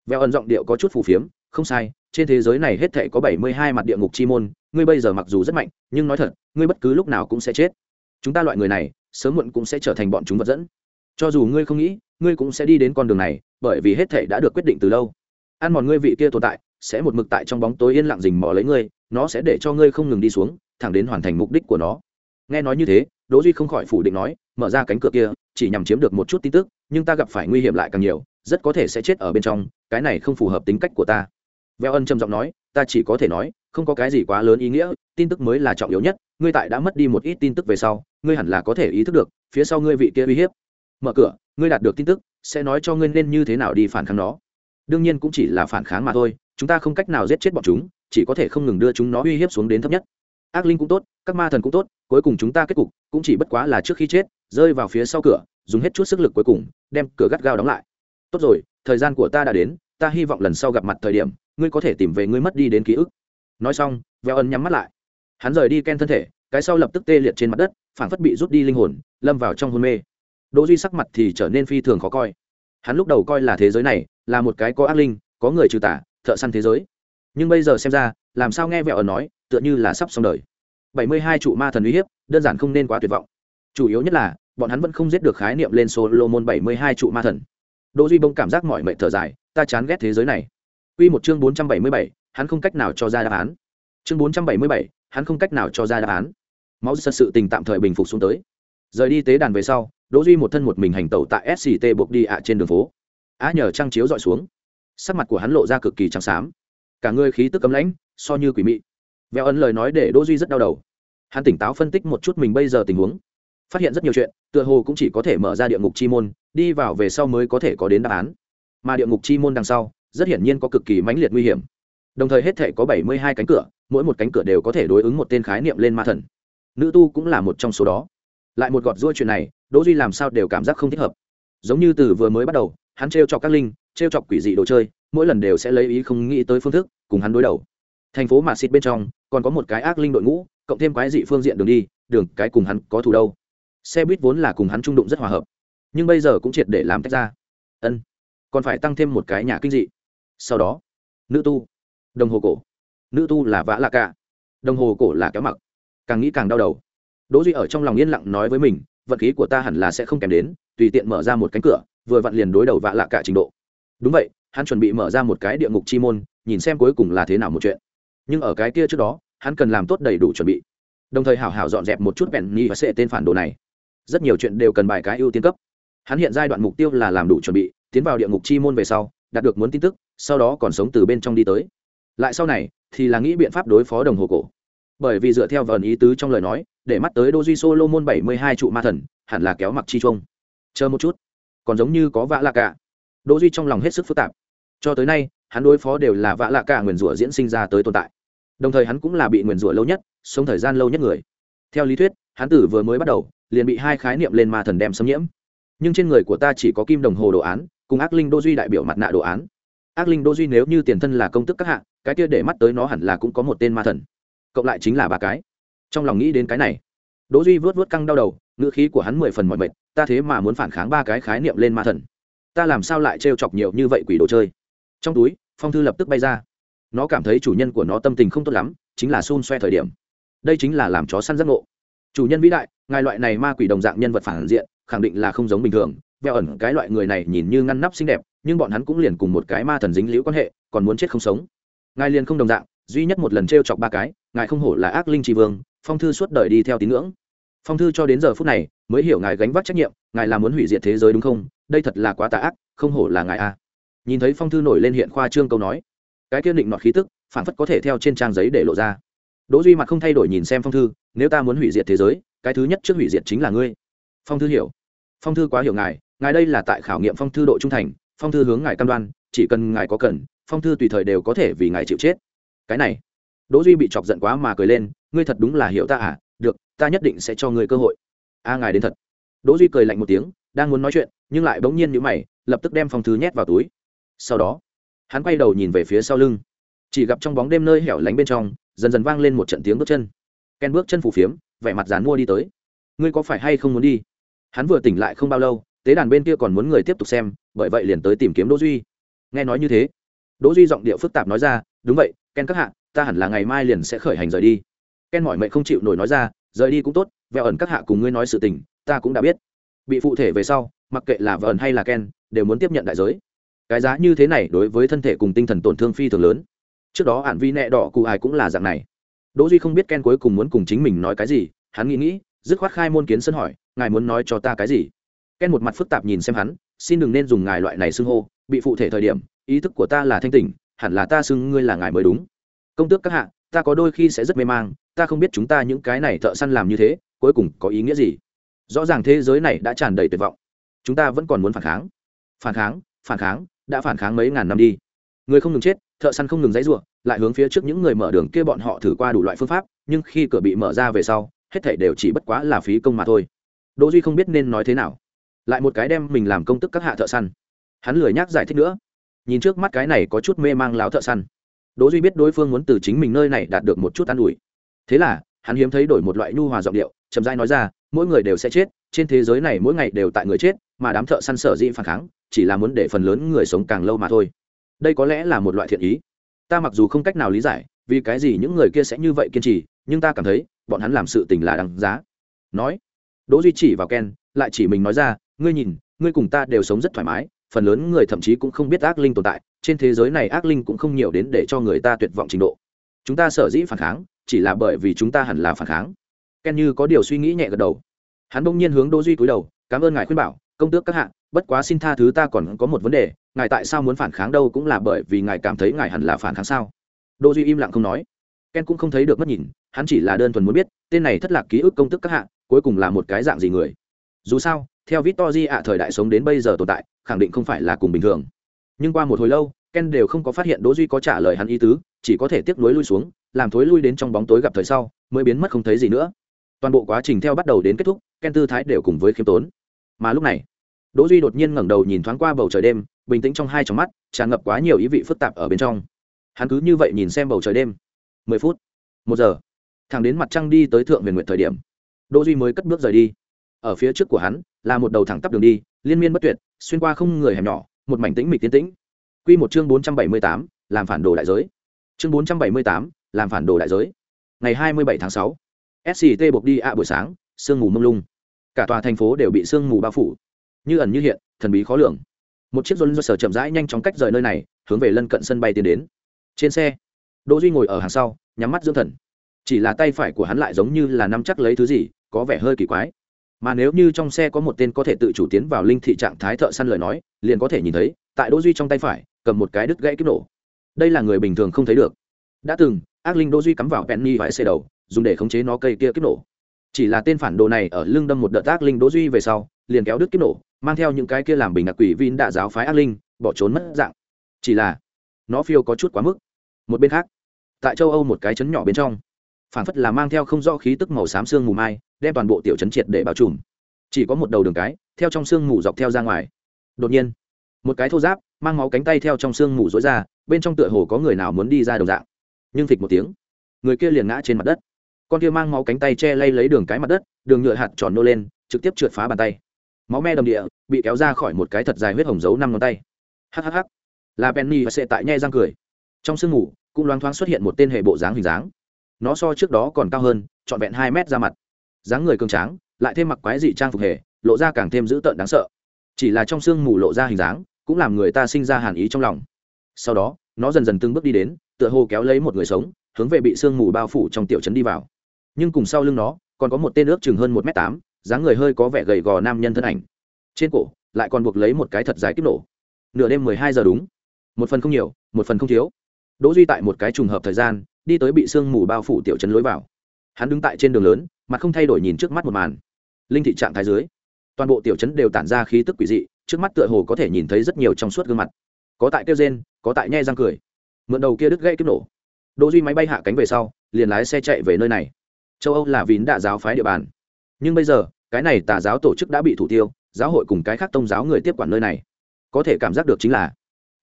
Veo ẩn giọng điệu có chút phù phiếm, không sai, trên thế giới này hết thảy có bảy mươi hai mặt địa ngục chi môn, ngươi bây giờ mặc dù rất mạnh, nhưng nói thật, ngươi bất cứ lúc nào cũng sẽ chết. Chúng ta loại người này, sớm muộn cũng sẽ trở thành bọn chúng vật dẫn cho dù ngươi không nghĩ, ngươi cũng sẽ đi đến con đường này, bởi vì hết thể đã được quyết định từ lâu. Ăn mòn ngươi vị kia tồn tại, sẽ một mực tại trong bóng tối yên lặng rình mò lấy ngươi, nó sẽ để cho ngươi không ngừng đi xuống, thẳng đến hoàn thành mục đích của nó. Nghe nói như thế, đỗ duy không khỏi phủ định nói, mở ra cánh cửa kia, chỉ nhằm chiếm được một chút tin tức, nhưng ta gặp phải nguy hiểm lại càng nhiều, rất có thể sẽ chết ở bên trong, cái này không phù hợp tính cách của ta. Veo ân trầm giọng nói, ta chỉ có thể nói, không có cái gì quá lớn ý nghĩa, tin tức mới là trọng yếu nhất, ngươi tại đã mất đi một ít tin tức về sau, ngươi hẳn là có thể ý thức được, phía sau ngươi vị kia uy hiếp mở cửa, ngươi đạt được tin tức, sẽ nói cho ngươi nên như thế nào đi phản kháng nó. Đương nhiên cũng chỉ là phản kháng mà thôi, chúng ta không cách nào giết chết bọn chúng, chỉ có thể không ngừng đưa chúng nó uy hiếp xuống đến thấp nhất. Ác linh cũng tốt, các ma thần cũng tốt, cuối cùng chúng ta kết cục cũng chỉ bất quá là trước khi chết, rơi vào phía sau cửa, dùng hết chút sức lực cuối cùng, đem cửa gắt gao đóng lại. Tốt rồi, thời gian của ta đã đến, ta hy vọng lần sau gặp mặt thời điểm, ngươi có thể tìm về ngươi mất đi đến ký ức. Nói xong, veo ân nhắm mắt lại. Hắn rời đi ken thân thể, cái sau lập tức tê liệt trên mặt đất phản phất bị rút đi linh hồn, lâm vào trong hôn mê đỗ duy sắc mặt thì trở nên phi thường khó coi. Hắn lúc đầu coi là thế giới này là một cái có ác linh có người trừ tà thợ săn thế giới. Nhưng bây giờ xem ra làm sao nghe vẹo ở nói tựa như là sắp xong đời. Bảy mươi hai trụ ma thần uy hiếp đơn giản không nên quá tuyệt vọng. Chủ yếu nhất là bọn hắn vẫn không giết được khái niệm lên solomon bảy mươi hai trụ ma thần. Đỗ duy bông cảm giác mọi mệnh thở dài ta chán ghét thế giới này. Quy một chương bốn trăm bảy mươi bảy, hắn không cách nào cho ra đáp án. Chương bốn trăm bảy mươi bảy, hắn không cách nào cho ra đáp án. Máu thật sự tình tạm thời bình phục xuống tới. Rời đi tế đàn về sau đỗ duy một thân một mình hành tẩu tại sct buộc đi ạ trên đường phố. Á nhờ trăng chiếu dọi xuống. Sắc mặt của hắn lộ ra cực kỳ trắng xám. Cả người khí tức cấm lãnh, so như quỷ mị. Vẹo ấn lời nói để đỗ duy rất đau đầu. Hắn tỉnh táo phân tích một chút mình bây giờ tình huống. Phát hiện rất nhiều chuyện, tựa hồ cũng chỉ có thể mở ra địa ngục chi môn, đi vào về sau mới có thể có đến đáp án. Mà địa ngục chi môn đằng sau, rất hiển nhiên có cực kỳ mãnh liệt nguy hiểm. Đồng thời hết thể có bảy mươi hai cánh cửa, mỗi một cánh cửa đều có thể đối ứng một tên khái niệm lên ma thần. Nữ tu cũng là một trong số đó lại một gọt rua chuyện này, đỗ duy làm sao đều cảm giác không thích hợp. Giống như từ vừa mới bắt đầu, hắn trêu chọc các linh, trêu chọc quỷ dị đồ chơi, mỗi lần đều sẽ lấy ý không nghĩ tới phương thức cùng hắn đối đầu. Thành phố mà xịt bên trong, còn có một cái ác linh đội ngũ, cộng thêm quái dị phương diện đường đi, đường cái cùng hắn có thù đâu. Xe buýt vốn là cùng hắn trung đụng rất hòa hợp, nhưng bây giờ cũng triệt để làm tách ra. Ân, còn phải tăng thêm một cái nhà kinh dị. Sau đó, nữ tu, đồng hồ cổ. Nữ tu là vã lạ cả. Đồng hồ cổ là kéo mặc. Càng nghĩ càng đau đầu đỗ duy ở trong lòng yên lặng nói với mình, vận khí của ta hẳn là sẽ không kém đến, tùy tiện mở ra một cánh cửa, vừa vặn liền đối đầu vạ lạ cả trình độ. Đúng vậy, hắn chuẩn bị mở ra một cái địa ngục chi môn, nhìn xem cuối cùng là thế nào một chuyện. Nhưng ở cái kia trước đó, hắn cần làm tốt đầy đủ chuẩn bị. Đồng thời hảo hảo dọn dẹp một chút bèn nhi và sẽ tên phản đồ này. Rất nhiều chuyện đều cần bài cái ưu tiên cấp. Hắn hiện giai đoạn mục tiêu là làm đủ chuẩn bị, tiến vào địa ngục chi môn về sau, đạt được muốn tin tức, sau đó còn sống từ bên trong đi tới. Lại sau này, thì là nghĩ biện pháp đối phó đồng hồ cổ bởi vì dựa theo vần ý tứ trong lời nói, để mắt tới đô duy solomon bảy mươi hai trụ ma thần, hẳn là kéo mặc chi chuông. Chờ một chút. Còn giống như có vạ lạ cả. Đô duy trong lòng hết sức phức tạp. Cho tới nay, hắn đối phó đều là vạ lạ cả nguyền rủa diễn sinh ra tới tồn tại. Đồng thời hắn cũng là bị nguyền rủa lâu nhất, sống thời gian lâu nhất người. Theo lý thuyết, hắn tử vừa mới bắt đầu, liền bị hai khái niệm lên ma thần đem xâm nhiễm. Nhưng trên người của ta chỉ có kim đồng hồ đồ án, cùng ác linh đô duy đại biểu mặt nạ đồ án. Ác linh đô duy nếu như tiền thân là công tức các hạng cái kia để mắt tới nó hẳn là cũng có một tên ma thần cộng lại chính là ba cái. Trong lòng nghĩ đến cái này, đỗ duy vớt vớt căng đau đầu, ngữ khí của hắn mười phần mọi mệt, ta thế mà muốn phản kháng ba cái khái niệm lên ma thần. Ta làm sao lại trêu chọc nhiều như vậy quỷ đồ chơi? Trong túi, phong thư lập tức bay ra. Nó cảm thấy chủ nhân của nó tâm tình không tốt lắm, chính là xun xoe thời điểm. Đây chính là làm chó săn giác ngộ. Chủ nhân vĩ đại, ngài loại này ma quỷ đồng dạng nhân vật phản diện, khẳng định là không giống bình thường. Veo ẩn cái loại người này nhìn như ngăn nắp xinh đẹp, nhưng bọn hắn cũng liền cùng một cái ma thần dính liễu quan hệ, còn muốn chết không sống. Ngài liền không đồng dạng duy nhất một lần t chọc ba cái, ngài không hổ là ác linh tri vương, phong thư suốt đời đi theo tín ngưỡng. Phong thư cho đến giờ phút này, mới hiểu ngài gánh vác trách nhiệm, ngài là muốn hủy diệt thế giới đúng không? Đây thật là quá tà ác, không hổ là ngài a nhìn thấy phong thư nổi lên hiện khoa trương câu nói, cái kiên định nọt khí tức, phản phất có thể theo trên trang giấy để lộ ra. Đỗ duy mặt không thay đổi nhìn xem phong thư, nếu ta muốn hủy diệt thế giới, cái thứ nhất trước hủy diệt chính là ngươi. Phong thư hiểu. Phong thư quá hiểu ngài ngài đây là tại khảo nghiệm phong thư độ trung thành, phong thư hướng ngài cam đoan, chỉ cần ngài có cần, phong thư tùy thời đều có thể vì ngài chịu chết cái này. Đỗ duy bị chọc giận quá mà cười lên, ngươi thật đúng là hiểu ta à? Được, ta nhất định sẽ cho ngươi cơ hội. A ngài đến thật. Đỗ duy cười lạnh một tiếng, đang muốn nói chuyện, nhưng lại bỗng nhiên nhíu mày, lập tức đem phong thư nhét vào túi. Sau đó, hắn quay đầu nhìn về phía sau lưng. Chỉ gặp trong bóng đêm nơi hẻo lánh bên trong, dần dần vang lên một trận tiếng bước chân. Ken bước chân phủ phiếm, vẻ mặt dán mua đi tới. Ngươi có phải hay không muốn đi? Hắn vừa tỉnh lại không bao lâu, tế đàn bên kia còn muốn người tiếp tục xem, bởi vậy liền tới tìm kiếm đỗ duy. Nghe nói như thế, đỗ duy giọng điệu phức tạp nói ra đúng vậy, ken các hạ, ta hẳn là ngày mai liền sẽ khởi hành rời đi. Ken mỏi mệnh không chịu nổi nói ra, rời đi cũng tốt, vẹo ẩn các hạ cùng ngươi nói sự tình, ta cũng đã biết. Bị phụ thể về sau, mặc kệ là vợ ẩn hay là ken, đều muốn tiếp nhận đại giới. Cái giá như thế này đối với thân thể cùng tinh thần tổn thương phi thường lớn. Trước đó ản vi nẹ đỏ cụ ai cũng là dạng này. Đỗ duy không biết ken cuối cùng muốn cùng chính mình nói cái gì, hắn nghĩ nghĩ, dứt khoát khai môn kiến sân hỏi, ngài muốn nói cho ta cái gì? Ken một mặt phức tạp nhìn xem hắn, xin đừng nên dùng ngài loại này xưng hô, bị phụ thể thời điểm, ý thức của ta là thanh tỉnh hẳn là ta xưng ngươi là ngài mới đúng. Công tước các hạ, ta có đôi khi sẽ rất mê mang, ta không biết chúng ta những cái này thợ săn làm như thế, cuối cùng có ý nghĩa gì. Rõ ràng thế giới này đã tràn đầy tuyệt vọng. Chúng ta vẫn còn muốn phản kháng. Phản kháng phản kháng, đã phản kháng mấy ngàn năm đi. Người không ngừng chết, thợ săn không ngừng dãy ruộng lại hướng phía trước những người mở đường kia bọn họ thử qua đủ loại phương pháp, nhưng khi cửa bị mở ra về sau, hết thảy đều chỉ bất quá là phí công mà thôi. Đỗ duy không biết nên nói thế nào. Lại một cái đem mình làm công tức các hạ thợ săn. Hắn lười nhắc giải thích nữa nhìn trước mắt cái này có chút mê mang láo thợ săn. Đỗ duy biết đối phương muốn từ chính mình nơi này đạt được một chút an ủi. Thế là, hắn hiếm thấy đổi một loại nhu hòa giọng điệu, chậm rãi nói ra, mỗi người đều sẽ chết, trên thế giới này mỗi ngày đều tại người chết, mà đám thợ săn sở dĩ phản kháng, chỉ là muốn để phần lớn người sống càng lâu mà thôi. Đây có lẽ là một loại thiện ý. Ta mặc dù không cách nào lý giải, vì cái gì những người kia sẽ như vậy kiên trì, nhưng ta cảm thấy, bọn hắn làm sự tình là đáng giá. Nói, đỗ duy chỉ vào ken, lại chỉ mình nói ra, ngươi nhìn, ngươi cùng ta đều sống rất thoải mái phần lớn người thậm chí cũng không biết ác linh tồn tại, trên thế giới này ác linh cũng không nhiều đến để cho người ta tuyệt vọng trình độ. Chúng ta sở dĩ phản kháng, chỉ là bởi vì chúng ta hẳn là phản kháng. Ken như có điều suy nghĩ nhẹ gật đầu. Hắn bỗng nhiên hướng đỗ duy cúi đầu, cảm ơn ngài khuyên bảo, công tước các hạ, bất quá xin tha thứ ta còn có một vấn đề, ngài tại sao muốn phản kháng đâu cũng là bởi vì ngài cảm thấy ngài hẳn là phản kháng sao? Đỗ duy im lặng không nói. Ken cũng không thấy được mất nhìn, hắn chỉ là đơn thuần muốn biết, tên này thất lạc ký ức công tức các hạ, cuối cùng là một cái dạng gì người? Dù sao theo Victory ạ, thời đại sống đến bây giờ tồn tại, khẳng định không phải là cùng bình thường. Nhưng qua một hồi lâu, ken đều không có phát hiện đỗ duy có trả lời hắn ý tứ, chỉ có thể tiếp nối lui xuống, làm thối lui đến trong bóng tối gặp thời sau, mới biến mất không thấy gì nữa. Toàn bộ quá trình theo bắt đầu đến kết thúc, ken tư thái đều cùng với khiêm tốn. Mà lúc này, đỗ duy đột nhiên ngẩng đầu nhìn thoáng qua bầu trời đêm, bình tĩnh trong hai tròng mắt, tràn ngập quá nhiều ý vị phức tạp ở bên trong. Hắn cứ như vậy nhìn xem bầu trời đêm. Mười phút, một giờ, thẳng đến mặt trăng đi tới thượng huyền nguyện thời điểm, đỗ duy mới cất bước rời đi. Ở phía trước của hắn là một đầu thẳng tắp đường đi liên miên bất tuyệt xuyên qua không người hẻm nhỏ một mảnh tĩnh mịch tiến tĩnh. Quy một chương bốn trăm bảy mươi tám, làm phản đồ đại giới. Chương bốn trăm bảy mươi tám, làm phản đồ đại giới. Ngày hai mươi bảy tháng sáu sct buộc đi ạ buổi sáng sương mù mông lung. Cả tòa thành phố đều bị sương mù bao phủ. Như ẩn như hiện thần bí khó lường. Một chiếc dồn do sở chậm rãi nhanh chóng cách rời nơi này hướng về lân cận sân bay tiến đến. Trên xe đỗ duy ngồi ở hàng sau nhắm mắt dưỡng thần. Chỉ là tay phải của hắn lại giống như là nắm chắc lấy thứ gì có vẻ hơi kỳ quái mà nếu như trong xe có một tên có thể tự chủ tiến vào linh thị trạng thái thợ săn lời nói, liền có thể nhìn thấy, tại đỗ duy trong tay phải, cầm một cái đứt gãy kích nổ. Đây là người bình thường không thấy được. Đã từng, ác linh đỗ duy cắm vào penny vải xe đầu, dùng để khống chế nó cây kia kích nổ. Chỉ là tên phản đồ này ở lưng đâm một đợt ác linh đỗ duy về sau, liền kéo đứt kích nổ, mang theo những cái kia làm bình ngạc quỷ vin đã giáo phái ác linh, bỏ trốn mất dạng. Chỉ là, nó phiêu có chút quá mức. Một bên khác, tại châu âu một cái chấn nhỏ bên trong, phản phất là mang theo không rõ khí tức màu xám xương mù mai đem toàn bộ tiểu chấn triệt để bao trùm. Chỉ có một đầu đường cái, theo trong xương mù dọc theo ra ngoài. Đột nhiên, một cái thô giáp, mang máu cánh tay theo trong xương mù dối ra, bên trong tựa hồ có người nào muốn đi ra đồng dạng. Nhưng thịch một tiếng, người kia liền ngã trên mặt đất. Con kia mang máu cánh tay che lay lấy đường cái mặt đất, đường nhựa hạt tròn nô lên, trực tiếp trượt phá bàn tay. Máu me đầm địa, bị kéo ra khỏi một cái thật dài huyết hồng dấu năm ngón tay. Hhh là penny và sệ tại nhe răng cười. Trong sương mù, cũng loáng thoáng xuất hiện một tên hệ bộ dáng hình dáng. Nó so trước đó còn cao hơn, trọn vẹn hai mét ra mặt dáng người cường tráng, lại thêm mặc quái dị trang phục hề, lộ ra càng thêm dữ tợn đáng sợ. Chỉ là trong sương mù lộ ra hình dáng, cũng làm người ta sinh ra hàn ý trong lòng. Sau đó, nó dần dần từng bước đi đến, tựa hồ kéo lấy một người sống, hướng về bị sương mù bao phủ trong tiểu trấn đi vào. Nhưng cùng sau lưng nó, còn có một tên ước chừng hơn một m tám, dáng người hơi có vẻ gầy gò nam nhân thân ảnh. Trên cổ, lại còn buộc lấy một cái thật dài kích nổ. Nửa đêm mười hai giờ đúng. Một phần không nhiều, một phần không thiếu. Đỗ duy tại một cái trùng hợp thời gian, đi tới bị sương mù bao phủ tiểu trấn lối vào. Hắn đứng tại trên đường lớn mặt không thay đổi nhìn trước mắt một màn. Linh thị trạng thái dưới, toàn bộ tiểu trấn đều tản ra khí tức quỷ dị, trước mắt tựa hồ có thể nhìn thấy rất nhiều trong suốt gương mặt. Có tại kêu rên, có tại nhe răng cười. Mượn đầu kia đứt gãy kiếp nổ. Đỗ duy máy bay hạ cánh về sau, liền lái xe chạy về nơi này. Châu âu là vín đạ giáo phái địa bàn. Nhưng bây giờ, cái này tà giáo tổ chức đã bị thủ tiêu, giáo hội cùng cái khác tông giáo người tiếp quản nơi này. Có thể cảm giác được chính là,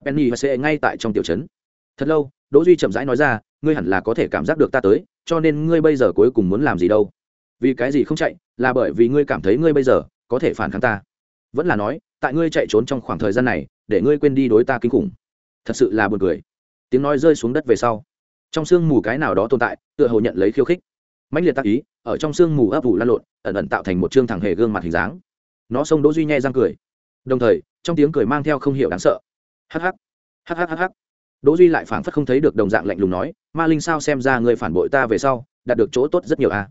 penny và sẽ ngay tại trong tiểu trấn. Thật lâu, đỗ duy chậm rãi nói ra, ngươi hẳn là có thể cảm giác được ta tới, cho nên ngươi bây giờ cuối cùng muốn làm gì đâu? Vì cái gì không chạy, là bởi vì ngươi cảm thấy ngươi bây giờ có thể phản kháng ta. Vẫn là nói, tại ngươi chạy trốn trong khoảng thời gian này, để ngươi quên đi đối ta kinh khủng. Thật sự là buồn cười. Tiếng nói rơi xuống đất về sau, trong sương mù cái nào đó tồn tại, tựa hồ nhận lấy khiêu khích. Mãnh liệt tác ý, ở trong sương mù ấp ủ lan lộn, ẩn ẩn tạo thành một chương thẳng hề gương mặt hình dáng. Nó xông đỗ duy nhe răng cười. Đồng thời, trong tiếng cười mang theo không hiểu đáng sợ. Hắc hắc hắc hắc hắc hắc. Đỗ duy lại phảng phất không thấy được đồng dạng lạnh lùng nói, ma linh sao xem ra ngươi phản bội ta về sau, đạt được chỗ tốt rất nhiều a à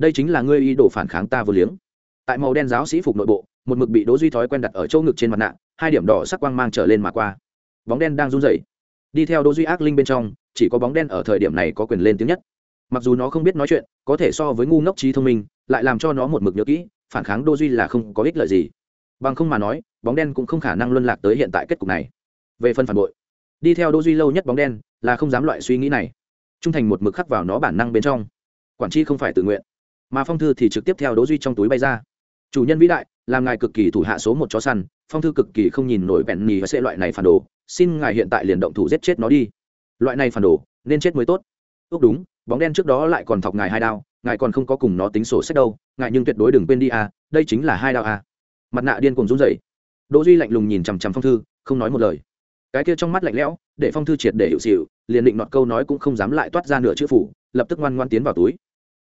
đây chính là ngươi ý đồ phản kháng ta vô liếng. Tại màu đen giáo sĩ phục nội bộ, một mực bị đỗ duy thói quen đặt ở chỗ ngực trên mặt nạ, hai điểm đỏ sắc quang mang trở lên mà qua. Bóng đen đang run rẩy. Đi theo đỗ duy ác linh bên trong, chỉ có bóng đen ở thời điểm này có quyền lên tiếng nhất. Mặc dù nó không biết nói chuyện, có thể so với ngu ngốc trí thông minh, lại làm cho nó một mực nhớ kỹ, phản kháng đỗ duy là không có ích lợi gì. Bằng không mà nói, bóng đen cũng không khả năng luân lạc tới hiện tại kết cục này. Về phần phản bội, đi theo đỗ duy lâu nhất bóng đen là không dám loại suy nghĩ này. Trung thành một mực khắc vào nó bản năng bên trong. Quản tri không phải tự nguyện mà phong thư thì trực tiếp theo đỗ duy trong túi bay ra. Chủ nhân vĩ đại, làm ngài cực kỳ thủ hạ số một chó săn, phong thư cực kỳ không nhìn nổi bẹn nhì và sẽ loại này phản đồ, xin ngài hiện tại liền động thủ giết chết nó đi. Loại này phản đồ, nên chết mới tốt. Ước đúng, bóng đen trước đó lại còn thọc ngài hai đao, ngài còn không có cùng nó tính sổ sách đâu, ngài nhưng tuyệt đối đừng quên đi à đây chính là hai đao à. Mặt nạ điên cuồng run rẩy. Đỗ duy lạnh lùng nhìn chằm chằm phong thư, không nói một lời. Cái kia trong mắt lạnh lẽo, để phong thư triệt để hiệu xịu, liền định nọt câu nói cũng không dám lại toát ra nửa chữ phủ, lập tức ngoan ngoan tiến vào túi.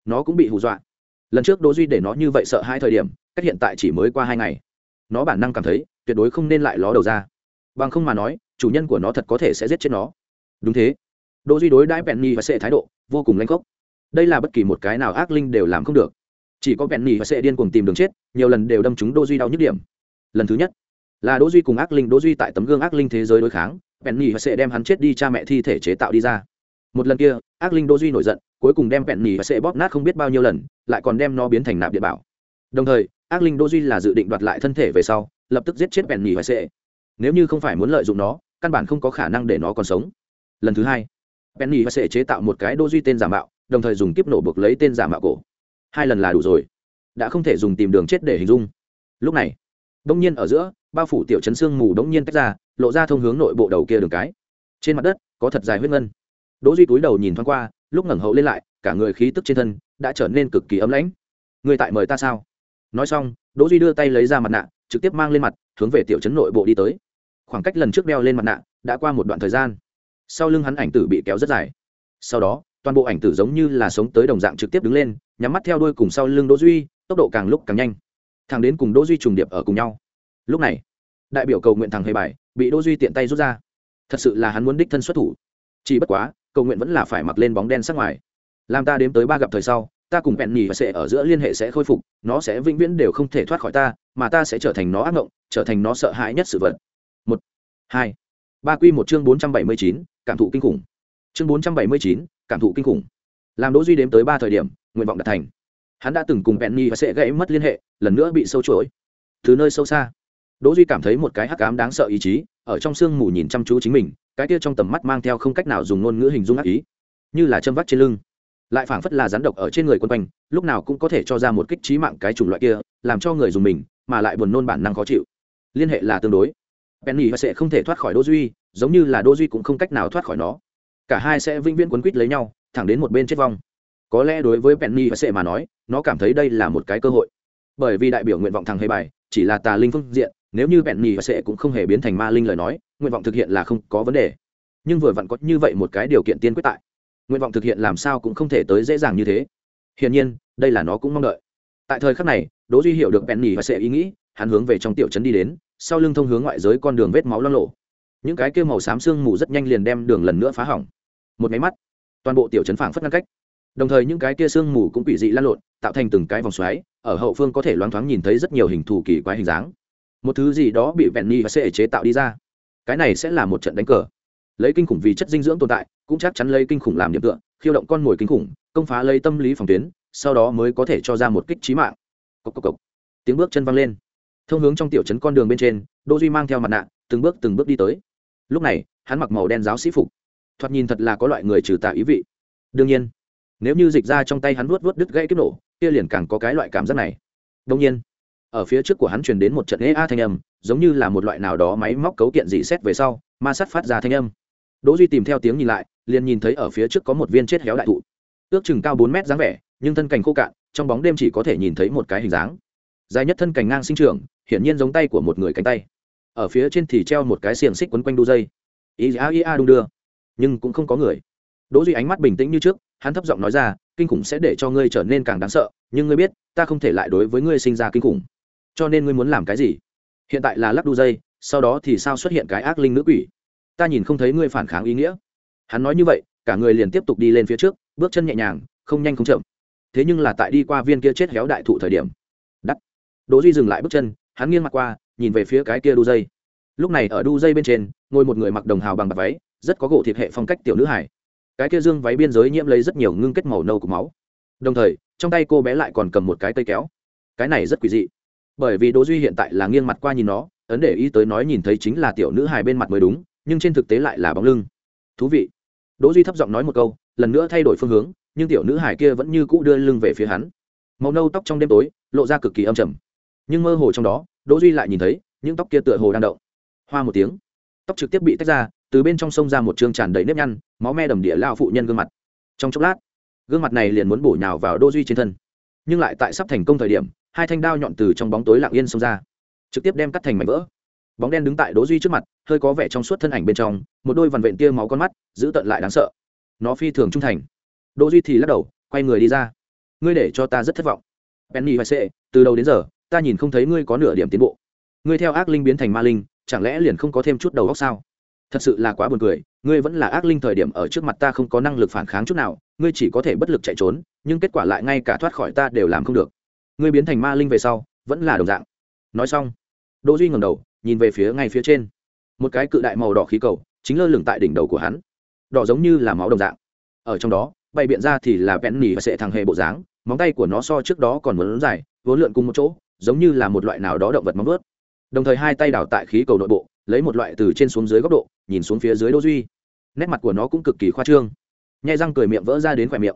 Nó cũng bị hù dọa lần trước đỗ duy để nó như vậy sợ hai thời điểm, cách hiện tại chỉ mới qua hai ngày. Nó bản năng cảm thấy, tuyệt đối không nên lại ló đầu ra. Bằng không mà nói, chủ nhân của nó thật có thể sẽ giết chết nó. Đúng thế. Đỗ duy đối đãi penny và sệ thái độ, vô cùng lanh khốc. Đây là bất kỳ một cái nào ác linh đều làm không được. Chỉ có penny và sệ điên cuồng tìm đường chết, nhiều lần đều đâm trúng đỗ duy đau nhức điểm. Lần thứ nhất, là đỗ duy cùng ác linh, đỗ duy tại tấm gương ác linh thế giới đối kháng. Penny và sệ đem hắn chết đi, cha mẹ thi thể chế tạo đi ra. Một lần kia, ác linh đỗ duy nổi giận cuối cùng đem penny và sẽ bóp nát không biết bao nhiêu lần, lại còn đem nó biến thành nạp điện bảo. Đồng thời, ác linh đô duy là dự định đoạt lại thân thể về sau, lập tức giết chết penny và sẽ nếu như không phải muốn lợi dụng nó, căn bản không có khả năng để nó còn sống. Lần thứ hai penny và sẽ chế tạo một cái đô duy tên giả mạo, đồng thời dùng kiếp nổ buộc lấy tên giả mạo cổ. Hai lần là đủ rồi. Đã không thể dùng tìm đường chết để hình dung. Lúc này đông nhiên ở giữa, bao phủ tiểu chấn xương mù đống nhiên tách ra, lộ ra thông hướng nội bộ đầu kia đường cái. Trên mặt đất, có thật dài huyết ngân. Đỗ duy túi đầu nhìn thoáng qua lúc ngẩng hậu lên lại, cả người khí tức trên thân đã trở nên cực kỳ ấm lãnh. Người tại mời ta sao? Nói xong, đỗ duy đưa tay lấy ra mặt nạ, trực tiếp mang lên mặt, hướng về tiểu trấn nội bộ đi tới. Khoảng cách lần trước đeo lên mặt nạ đã qua một đoạn thời gian. Sau lưng hắn ảnh tử bị kéo rất dài. Sau đó, toàn bộ ảnh tử giống như là sống tới đồng dạng trực tiếp đứng lên, nhắm mắt theo đuôi cùng sau lưng đỗ duy, tốc độ càng lúc càng nhanh. Thằng đến cùng đỗ duy trùng điệp ở cùng nhau. Lúc này, đại biểu cầu nguyện thằng hề bài bị đỗ duy tiện tay rút ra. Thật sự là hắn muốn đích thân xuất thủ. Chỉ bất quá cầu nguyện vẫn là phải mặc lên bóng đen sắc ngoài. Làm ta đếm tới ba gặp thời sau, ta cùng bẹn nhì và sẽ ở giữa liên hệ sẽ khôi phục, nó sẽ vĩnh viễn đều không thể thoát khỏi ta, mà ta sẽ trở thành nó ác mộng, trở thành nó sợ hãi nhất sự vật. Một, hai. Ba quy một chương bốn trăm bảy mươi chín, cảm thụ kinh khủng. Chương bốn trăm bảy mươi chín, cảm thụ kinh khủng. Làm đỗ duy đếm tới ba thời điểm, nguyện vọng đạt thành. Hắn đã từng cùng penny và sẽ gãy mất liên hệ, lần nữa bị sâu chuỗi. Từ nơi sâu xa, đỗ duy cảm thấy một cái hắc ám đáng sợ ý chí, ở trong sương mù nhìn chăm chú chính mình cái kia trong tầm mắt mang theo không cách nào dùng ngôn ngữ hình dung ác ý, như là châm vắt trên lưng, lại phảng phất là rắn độc ở trên người quân quanh, lúc nào cũng có thể cho ra một kích trí mạng cái chủng loại kia, làm cho người dùng mình, mà lại buồn nôn bản năng khó chịu. Liên hệ là tương đối. Penny và sẽ không thể thoát khỏi đô duy, giống như là đô duy cũng không cách nào thoát khỏi nó. Cả hai sẽ vĩnh viễn quấn quýt lấy nhau, thẳng đến một bên chết vong. Có lẽ đối với penny và sệ mà nói, nó cảm thấy đây là một cái cơ hội. Bởi vì đại biểu nguyện vọng thằng hề bài, chỉ là tà linh phương diện nếu như penny và sệ cũng không hề biến thành ma linh lời nói, nguyện vọng thực hiện là không có vấn đề. Nhưng vừa vặn có như vậy một cái điều kiện tiên quyết tại, nguyện vọng thực hiện làm sao cũng không thể tới dễ dàng như thế. Hiển nhiên, đây là nó cũng mong đợi. Tại thời khắc này, đỗ duy hiểu được penny và sệ ý nghĩ, hắn hướng về trong tiểu trấn đi đến, sau lưng thông hướng ngoại giới con đường vết máu loang lộ những cái kia màu xám sương mù rất nhanh liền đem đường lần nữa phá hỏng. Một máy mắt, toàn bộ tiểu trấn phảng phất ngăn cách. Đồng thời những cái kia sương mù cũng quỷ dị lan lộn, tạo thành từng cái vòng xoáy, ở hậu phương có thể loáng thoáng nhìn thấy rất nhiều hình thù kỳ quái hình dáng một thứ gì đó bị vẹn ni và sẽ chế tạo đi ra. Cái này sẽ là một trận đánh cờ. Lấy kinh khủng vì chất dinh dưỡng tồn tại, cũng chắc chắn lấy kinh khủng làm điểm tựa, khiêu động con mồi kinh khủng, công phá lấy tâm lý phòng tuyến, sau đó mới có thể cho ra một kích trí mạng. Cốc cốc cốc. tiếng bước chân văng lên. Thông hướng trong tiểu trấn con đường bên trên đô duy mang theo mặt nạ, từng bước từng bước đi tới. Lúc này, hắn mặc màu đen giáo sĩ phục. Thoạt nhìn thật là có loại người trừ tà ý vị. Đương nhiên, nếu như dịch ra trong tay hắn vuốt vuốt đứt gãy kiếp nổ, kia liền càng có cái loại cảm giác này. Đông nhiên ở phía trước của hắn truyền đến một trận ê a thanh âm, giống như là một loại nào đó máy móc cấu kiện dị xét về sau, ma sắt phát ra thanh âm. Đỗ duy tìm theo tiếng nhìn lại, liền nhìn thấy ở phía trước có một viên chết héo đại thụ. Ước chừng cao bốn mét dáng vẻ, nhưng thân cành khô cạn, trong bóng đêm chỉ có thể nhìn thấy một cái hình dáng. Dài nhất thân cành ngang sinh trưởng, hiển nhiên giống tay của một người cánh tay. Ở phía trên thì treo một cái xiềng xích quấn quanh đu dây. Ý a ý a đung đưa, nhưng cũng không có người. Đỗ duy ánh mắt bình tĩnh như trước, hắn thấp giọng nói ra, kinh khủng sẽ để cho ngươi trở nên càng đáng sợ, nhưng ngươi biết, ta không thể lại đối với ngươi sinh ra kinh khủng cho nên ngươi muốn làm cái gì? Hiện tại là lắc đu dây, sau đó thì sao xuất hiện cái ác linh nữ quỷ? Ta nhìn không thấy ngươi phản kháng ý nghĩa. Hắn nói như vậy, cả người liền tiếp tục đi lên phía trước, bước chân nhẹ nhàng, không nhanh không chậm. Thế nhưng là tại đi qua viên kia chết héo đại thụ thời điểm. Đắt. Đỗ duy dừng lại bước chân, hắn nghiêng mặt qua, nhìn về phía cái kia đu dây. Lúc này ở đu dây bên trên, ngồi một người mặc đồng hào bằng bạc váy, rất có gỗ thịt hệ phong cách tiểu nữ hải cái kia dương váy biên giới nhiễm lấy rất nhiều ngưng kết màu nâu của máu. Đồng thời, trong tay cô bé lại còn cầm một cái cây kéo. Cái này rất quỷ dị bởi vì đỗ duy hiện tại là nghiêng mặt qua nhìn nó, ấn để ý tới nói nhìn thấy chính là tiểu nữ hài bên mặt mới đúng, nhưng trên thực tế lại là bóng lưng. Thú vị. Đỗ duy thấp giọng nói một câu, lần nữa thay đổi phương hướng, nhưng tiểu nữ hài kia vẫn như cũ đưa lưng về phía hắn. Màu nâu tóc trong đêm tối, lộ ra cực kỳ âm trầm. Nhưng mơ hồ trong đó, đỗ duy lại nhìn thấy, những tóc kia tựa hồ đang động. Hoa một tiếng. Tóc trực tiếp bị tách ra, từ bên trong sông ra một trương tràn đầy nếp nhăn, máu me đầm địa lao phụ nhân gương mặt. Trong chốc lát, gương mặt này liền muốn bổ nhào vào đỗ duy trên thân. Nhưng lại tại sắp thành công thời điểm hai thanh đao nhọn từ trong bóng tối lặng yên xông ra, trực tiếp đem cắt thành mảnh vỡ. Bóng đen đứng tại đỗ duy trước mặt, hơi có vẻ trong suốt thân ảnh bên trong, một đôi vằn vện tia máu con mắt, giữ tận lại đáng sợ. Nó phi thường trung thành. Đỗ duy thì lắc đầu, quay người đi ra. Ngươi để cho ta rất thất vọng. Penny và sệ, từ đầu đến giờ, ta nhìn không thấy ngươi có nửa điểm tiến bộ. Ngươi theo ác linh biến thành ma linh, chẳng lẽ liền không có thêm chút đầu óc sao? Thật sự là quá buồn cười, ngươi vẫn là ác linh thời điểm ở trước mặt ta không có năng lực phản kháng chút nào, ngươi chỉ có thể bất lực chạy trốn, nhưng kết quả lại ngay cả thoát khỏi ta đều làm không được ngươi biến thành ma linh về sau, vẫn là đồng dạng. Nói xong, đỗ duy ngẩng đầu, nhìn về phía ngay phía trên. Một cái cự đại màu đỏ khí cầu chính lơ lửng tại đỉnh đầu của hắn. Đỏ giống như là máu đồng dạng. Ở trong đó, bày biện ra thì là vẹn nỉ và sệ thằng hề bộ dáng, móng tay của nó so trước đó còn muốn dài, vốn lượn cùng một chỗ, giống như là một loại nào đó động vật móng vớt đồng thời hai tay đảo tại khí cầu nội bộ, lấy một loại từ trên xuống dưới góc độ, nhìn xuống phía dưới đỗ duy. Nét mặt của nó cũng cực kỳ khoa trương. Nhai răng cười miệng vỡ ra đến khỏe miệng.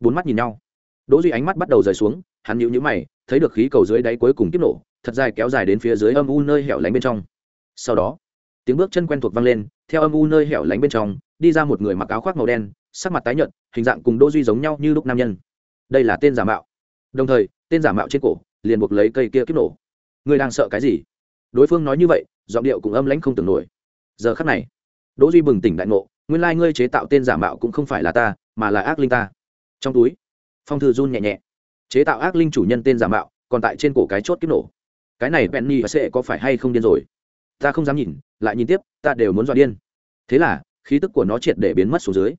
Bốn mắt nhìn nhau. Đỗ duy ánh mắt bắt đầu rời xuống hắn nhíu nhíu mày, thấy được khí cầu dưới đáy cuối cùng tiếp nổ, thật dài kéo dài đến phía dưới âm u nơi hẻo lánh bên trong. Sau đó, tiếng bước chân quen thuộc vang lên, theo âm u nơi hẻo lánh bên trong, đi ra một người mặc áo khoác màu đen, sắc mặt tái nhợt, hình dạng cùng đỗ duy giống nhau như lúc nam nhân. Đây là tên giả mạo. Đồng thời, tên giả mạo trên cổ liền buộc lấy cây kia kiếp nổ. Người đang sợ cái gì? Đối phương nói như vậy, giọng điệu cũng âm lãnh không tưởng nổi. Giờ khắc này, đỗ duy bừng tỉnh đại ngộ, nguyên lai ngươi chế tạo tên giả mạo cũng không phải là ta, mà là ác linh ta. Trong túi, phong thư run nhẹ nhẹ chế tạo ác linh chủ nhân tên giả mạo, còn tại trên cổ cái chốt kiếp nổ. Cái này penny và sẽ có phải hay không điên rồi? Ta không dám nhìn, lại nhìn tiếp, ta đều muốn dọa điên. Thế là, khí tức của nó triệt để biến mất xuống dưới.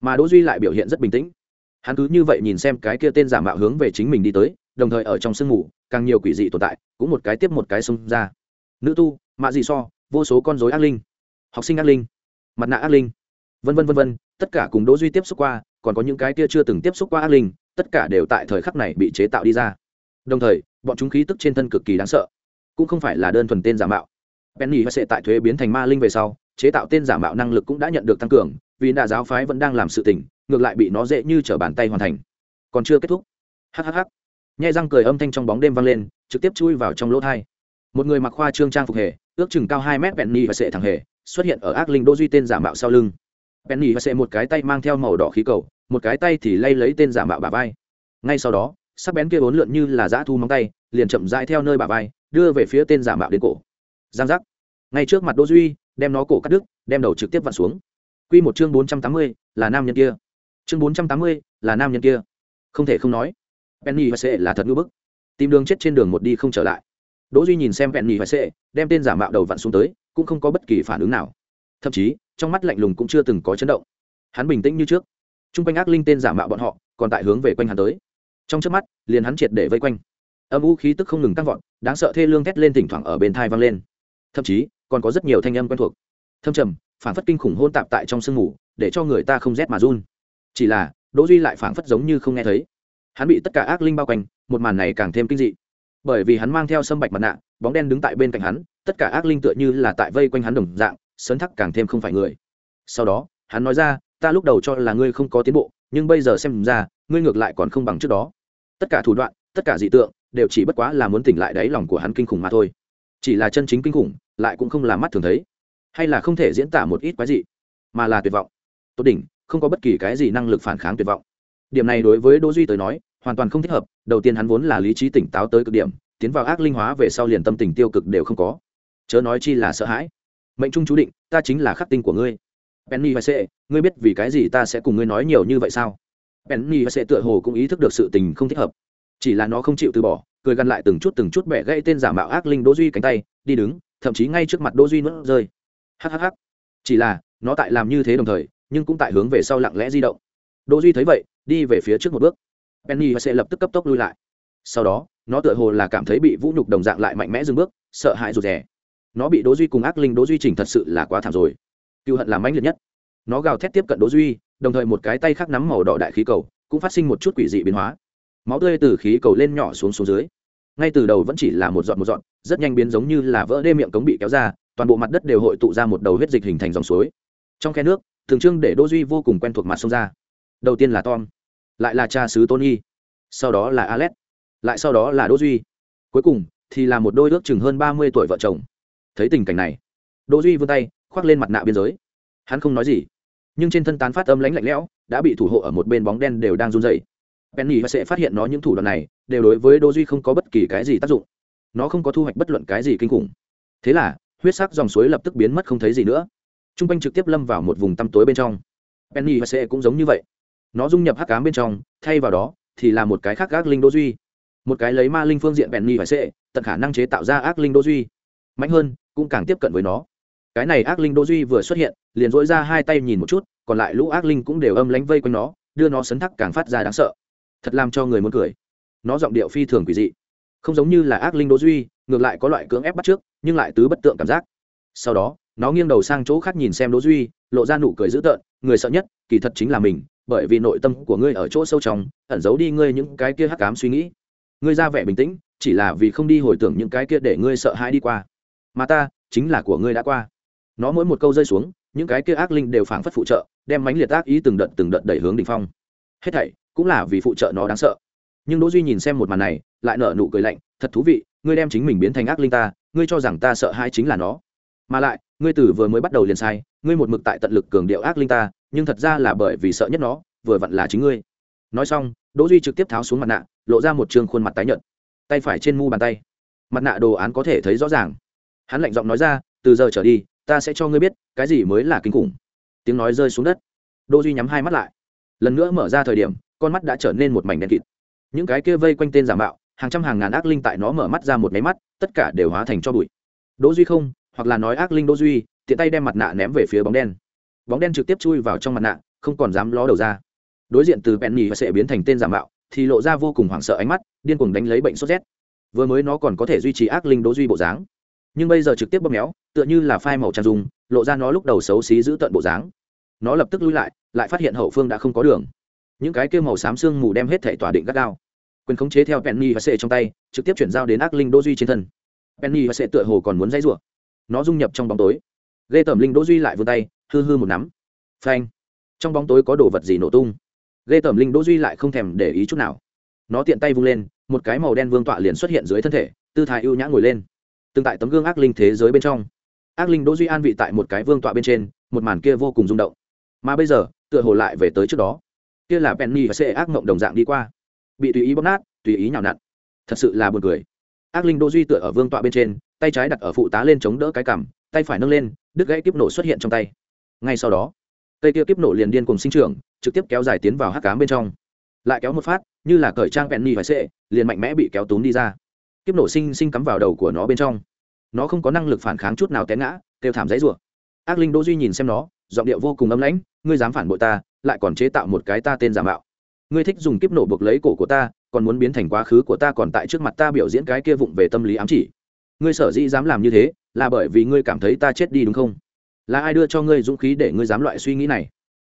Mà đỗ duy lại biểu hiện rất bình tĩnh. Hắn cứ như vậy nhìn xem cái kia tên giả mạo hướng về chính mình đi tới, đồng thời ở trong sương mù, càng nhiều quỷ dị tồn tại, cũng một cái tiếp một cái xông ra. Nữ tu, mạ dị so, vô số con rối ác linh. Học sinh ác linh. Mặt nạ ác linh. Vân vân vân vân, tất cả cùng đỗ duy tiếp xúc qua, còn có những cái kia chưa từng tiếp xúc qua ác linh tất cả đều tại thời khắc này bị chế tạo đi ra. Đồng thời, bọn chúng khí tức trên thân cực kỳ đáng sợ. Cũng không phải là đơn thuần tên giả mạo. Penny và Sệ tại thuế biến thành ma linh về sau, chế tạo tên giả mạo năng lực cũng đã nhận được tăng cường, vì đà giáo phái vẫn đang làm sự tình, ngược lại bị nó dễ như trở bàn tay hoàn thành. Còn chưa kết thúc. Hhh nhai răng cười âm thanh trong bóng đêm vang lên, trực tiếp chui vào trong lỗ thai. Một người mặc khoa trương trang phục hề, ước chừng cao hai mét penny và sệ thẳng hề, xuất hiện ở ác linh đô duy tên giả mạo sau lưng. Penny và sệ một cái tay mang theo màu đỏ khí cầu một cái tay thì lay lấy tên giả mạo bà vai. Ngay sau đó, sắc bén kia bốn lượn như là dã thu móng tay, liền chậm dại theo nơi bà vai, đưa về phía tên giả mạo đến cổ. Giang giác. Ngay trước mặt đỗ duy, đem nó cổ cắt đứt, đem đầu trực tiếp vặn xuống. Quy một chương bốn trăm tám mươi, là nam nhân kia. Chương bốn trăm tám mươi, là nam nhân kia. Không thể không nói, penny và sệ là thật ngưỡng bức. Tìm đường chết trên đường một đi không trở lại. Đỗ duy nhìn xem penny và sệ, đem tên giả mạo đầu vặn xuống tới, cũng không có bất kỳ phản ứng nào. Thậm chí, trong mắt lạnh lùng cũng chưa từng có chấn động. Hắn bình tĩnh như trước trung quanh ác linh tên giả mạo bọn họ còn tại hướng về quanh hắn tới trong trước mắt liền hắn triệt để vây quanh âm u khí tức không ngừng tăng vọt đáng sợ thê lương thét lên thỉnh thoảng ở bên thai vang lên thậm chí còn có rất nhiều thanh âm quen thuộc thâm trầm phản phất kinh khủng hôn tạp tại trong sương mù để cho người ta không rét mà run chỉ là đỗ duy lại phản phất giống như không nghe thấy hắn bị tất cả ác linh bao quanh một màn này càng thêm kinh dị bởi vì hắn mang theo sâm bạch mặt nạ bóng đen đứng tại bên cạnh hắn tất cả ác linh tựa như là tại vây quanh hắn đồng dạng sấn thắc càng thêm không phải người sau đó hắn nói ra ta lúc đầu cho là ngươi không có tiến bộ, nhưng bây giờ xem ra, ngươi ngược lại còn không bằng trước đó. Tất cả thủ đoạn, tất cả dị tượng, đều chỉ bất quá là muốn tỉnh lại đáy lòng của hắn kinh khủng mà thôi. Chỉ là chân chính kinh khủng, lại cũng không là mắt thường thấy. Hay là không thể diễn tả một ít quái dị, mà là tuyệt vọng. Tốt đỉnh, không có bất kỳ cái gì năng lực phản kháng tuyệt vọng. Điểm này đối với đỗ duy tới nói, hoàn toàn không thích hợp, đầu tiên hắn vốn là lý trí tỉnh táo tới cực điểm, tiến vào ác linh hóa về sau liền tâm tình tiêu cực đều không có. Chớ nói chi là sợ hãi. Mệnh trung chú định, ta chính là khắc tinh của ngươi penny và sệ ngươi biết vì cái gì ta sẽ cùng ngươi nói nhiều như vậy sao? Penny và sệ tựa hồ cũng ý thức được sự tình không thích hợp. Chỉ là nó không chịu từ bỏ, cười gằn lại từng chút từng chút bẻ gãy tên giả mạo ác linh đỗ duy cánh tay, đi đứng, thậm chí ngay trước mặt đỗ duy nuốt rơi. Hhh chỉ là, nó tại làm như thế đồng thời, nhưng cũng tại hướng về sau lặng lẽ di động. Đỗ duy thấy vậy, đi về phía trước một bước. Penny và sẽ lập tức cấp tốc lui lại. Sau đó, nó tựa hồ là cảm thấy bị vũ nhục đồng dạng lại mạnh mẽ dừng bước, sợ hãi rụt rè. Nó bị đỗ duy cùng ác linh đỗ duy chỉnh thật sự là quá thảm rồi cựu hận làm mãnh liệt nhất. Nó gào thét tiếp cận đỗ duy, đồng thời một cái tay khác nắm màu đỏ đại khí cầu, cũng phát sinh một chút quỷ dị biến hóa. Máu tươi từ khí cầu lên nhỏ xuống xuống dưới. Ngay từ đầu vẫn chỉ là một giọt một giọt, rất nhanh biến giống như là vỡ đê miệng cống bị kéo ra, toàn bộ mặt đất đều hội tụ ra một đầu huyết dịch hình thành dòng suối. Trong khe nước, thường trương để đỗ duy vô cùng quen thuộc mặt sông ra. Đầu tiên là tom, lại là cha xứ tony, sau đó là alex, lại sau đó là đỗ duy. Cuối cùng thì là một đôi ước chừng hơn ba mươi tuổi vợ chồng. Thấy tình cảnh này, đỗ duy vươn tay khoác lên mặt nạ biên giới. Hắn không nói gì, nhưng trên thân tán phát âm lãnh lạnh lẽo đã bị thủ hộ ở một bên bóng đen đều đang run rẩy. Penny sẽ phát hiện nó những thủ đoạn này, đều đối với đô duy không có bất kỳ cái gì tác dụng. Nó không có thu hoạch bất luận cái gì kinh khủng. Thế là, huyết sắc dòng suối lập tức biến mất không thấy gì nữa. T r u n g quanh trực tiếp lâm vào một vùng tăm tối bên trong. Penny và cũng giống như vậy. Nó dung nhập hắc cám bên trong, thay vào đó thì là một cái khác ác linh đô duy một cái lấy ma linh phương diện penny và tận khả năng chế tạo ra ác linh đô duy mạnh hơn, cũng càng tiếp cận với nó cái này ác linh đô duy vừa xuất hiện, liền dỗi ra hai tay nhìn một chút, còn lại lũ ác linh cũng đều âm lánh vây quanh nó, đưa nó sấn thắc càng phát ra đáng sợ. Thật làm cho người muốn cười. Nó giọng điệu phi thường quỷ dị. Không giống như là ác linh đỗ duy, ngược lại có loại cưỡng ép bắt trước, nhưng lại tứ bất tượng cảm giác. Sau đó, nó nghiêng đầu sang chỗ khác nhìn xem đỗ duy, lộ ra nụ cười dữ tợn, người sợ nhất, kỳ thật chính là mình, bởi vì nội tâm của ngươi ở chỗ sâu trong, ẩn giấu đi ngươi những cái kia hắc ám suy nghĩ. Ngươi ra vẻ bình tĩnh, chỉ là vì không đi hồi tưởng những cái kia để ngươi sợ hãi đi qua. Mà ta, chính là của ngươi đã qua nó mỗi một câu rơi xuống, những cái kia ác linh đều phảng phất phụ trợ, đem mánh liệt ác ý từng đợt từng đợt đẩy hướng đỉnh phong. Hết thảy cũng là vì phụ trợ nó đáng sợ. Nhưng đỗ duy nhìn xem một màn này, lại nở nụ cười lạnh, thật thú vị, ngươi đem chính mình biến thành ác linh ta, ngươi cho rằng ta sợ hai chính là nó. Mà lại, ngươi từ vừa mới bắt đầu liền sai, ngươi một mực tại tận lực cường điệu ác linh ta, nhưng thật ra là bởi vì sợ nhất nó, vừa vặn là chính ngươi. Nói xong, đỗ duy trực tiếp tháo xuống mặt nạ, lộ ra một trường khuôn mặt tái nhợt. Tay phải trên mu bàn tay. Mặt nạ đồ án có thể thấy rõ ràng. Hắn lạnh giọng nói ra, từ giờ trở đi ta sẽ cho ngươi biết, cái gì mới là kinh khủng. Tiếng nói rơi xuống đất. Đỗ duy nhắm hai mắt lại. Lần nữa mở ra thời điểm, con mắt đã trở nên một mảnh đen kịt. Những cái kia vây quanh tên giả mạo, hàng trăm hàng ngàn ác linh tại nó mở mắt ra một máy mắt, tất cả đều hóa thành cho bụi. Đỗ duy không, hoặc là nói ác linh đỗ duy, tiện tay đem mặt nạ ném về phía bóng đen. Bóng đen trực tiếp chui vào trong mặt nạ, không còn dám ló đầu ra. Đối diện từ penny và sẽ biến thành tên giả mạo, thì lộ ra vô cùng hoảng sợ ánh mắt, điên cuồng đánh lấy bệnh sốt rét. Vừa mới nó còn có thể duy trì ác linh đỗ duy bộ dáng nhưng bây giờ trực tiếp bóp méo, tựa như là phai màu tràn dùng, lộ ra nó lúc đầu xấu xí giữ tận bộ dáng. Nó lập tức lui lại lại phát hiện hậu phương đã không có đường. Những cái kia màu xám xương mù đem hết thể tỏa định gắt gao. Quyền khống chế theo penny và sệ trong tay, trực tiếp chuyển giao đến ác linh đô duy trên thân. Penny và sệ tựa hồ còn muốn dây rủa. Nó dung nhập trong bóng tối. Ghê tởm linh đỗ duy lại vươn tay, hư hư một nắm. Phanh. Trong bóng tối có đồ vật gì nổ tung? Ghê tởm linh đỗ duy lại không thèm để ý chút nào. Nó tiện tay vung lên, một cái màu đen vương tọa liền xuất hiện dưới thân thể, tư thái ưu nhã ngồi lên từng tại tấm gương ác linh thế giới bên trong. Ác linh đỗ duy an vị tại một cái vương tọa bên trên, một màn kia vô cùng rung động. Mà bây giờ, tựa hồ lại về tới trước đó. Kia là penny và sẽ ác mộng đồng dạng đi qua. Bị tùy ý bóp nát, tùy ý nhào nặn. Thật sự là buồn cười. Ác linh đô duy tựa ở vương tọa bên trên, tay trái đặt ở phụ tá lên chống đỡ cái cằm, tay phải nâng lên, đứt gãy kiếp nổ xuất hiện trong tay. Ngay sau đó, cây kia kiếp nổ liền điên cùng sinh trưởng, trực tiếp kéo dài tiến vào hắc cám bên trong. Lại kéo một phát, như là cởi trang penny và sẽ liền mạnh mẽ bị kéo túm đi ra kiếp nổ sinh sinh cắm vào đầu của nó bên trong. Nó không có năng lực phản kháng chút nào té ngã, kêu thảm giấy rủa. Ác linh đô duy nhìn xem nó, giọng điệu vô cùng ấm lãnh, ngươi dám phản bội ta, lại còn chế tạo một cái ta tên giả mạo. Ngươi thích dùng kiếp nổ buộc lấy cổ của ta, còn muốn biến thành quá khứ của ta còn tại trước mặt ta biểu diễn cái kia vụng về tâm lý ám chỉ. Ngươi sở dĩ dám làm như thế, là bởi vì ngươi cảm thấy ta chết đi đúng không? Là ai đưa cho ngươi dũng khí để ngươi dám loại suy nghĩ này?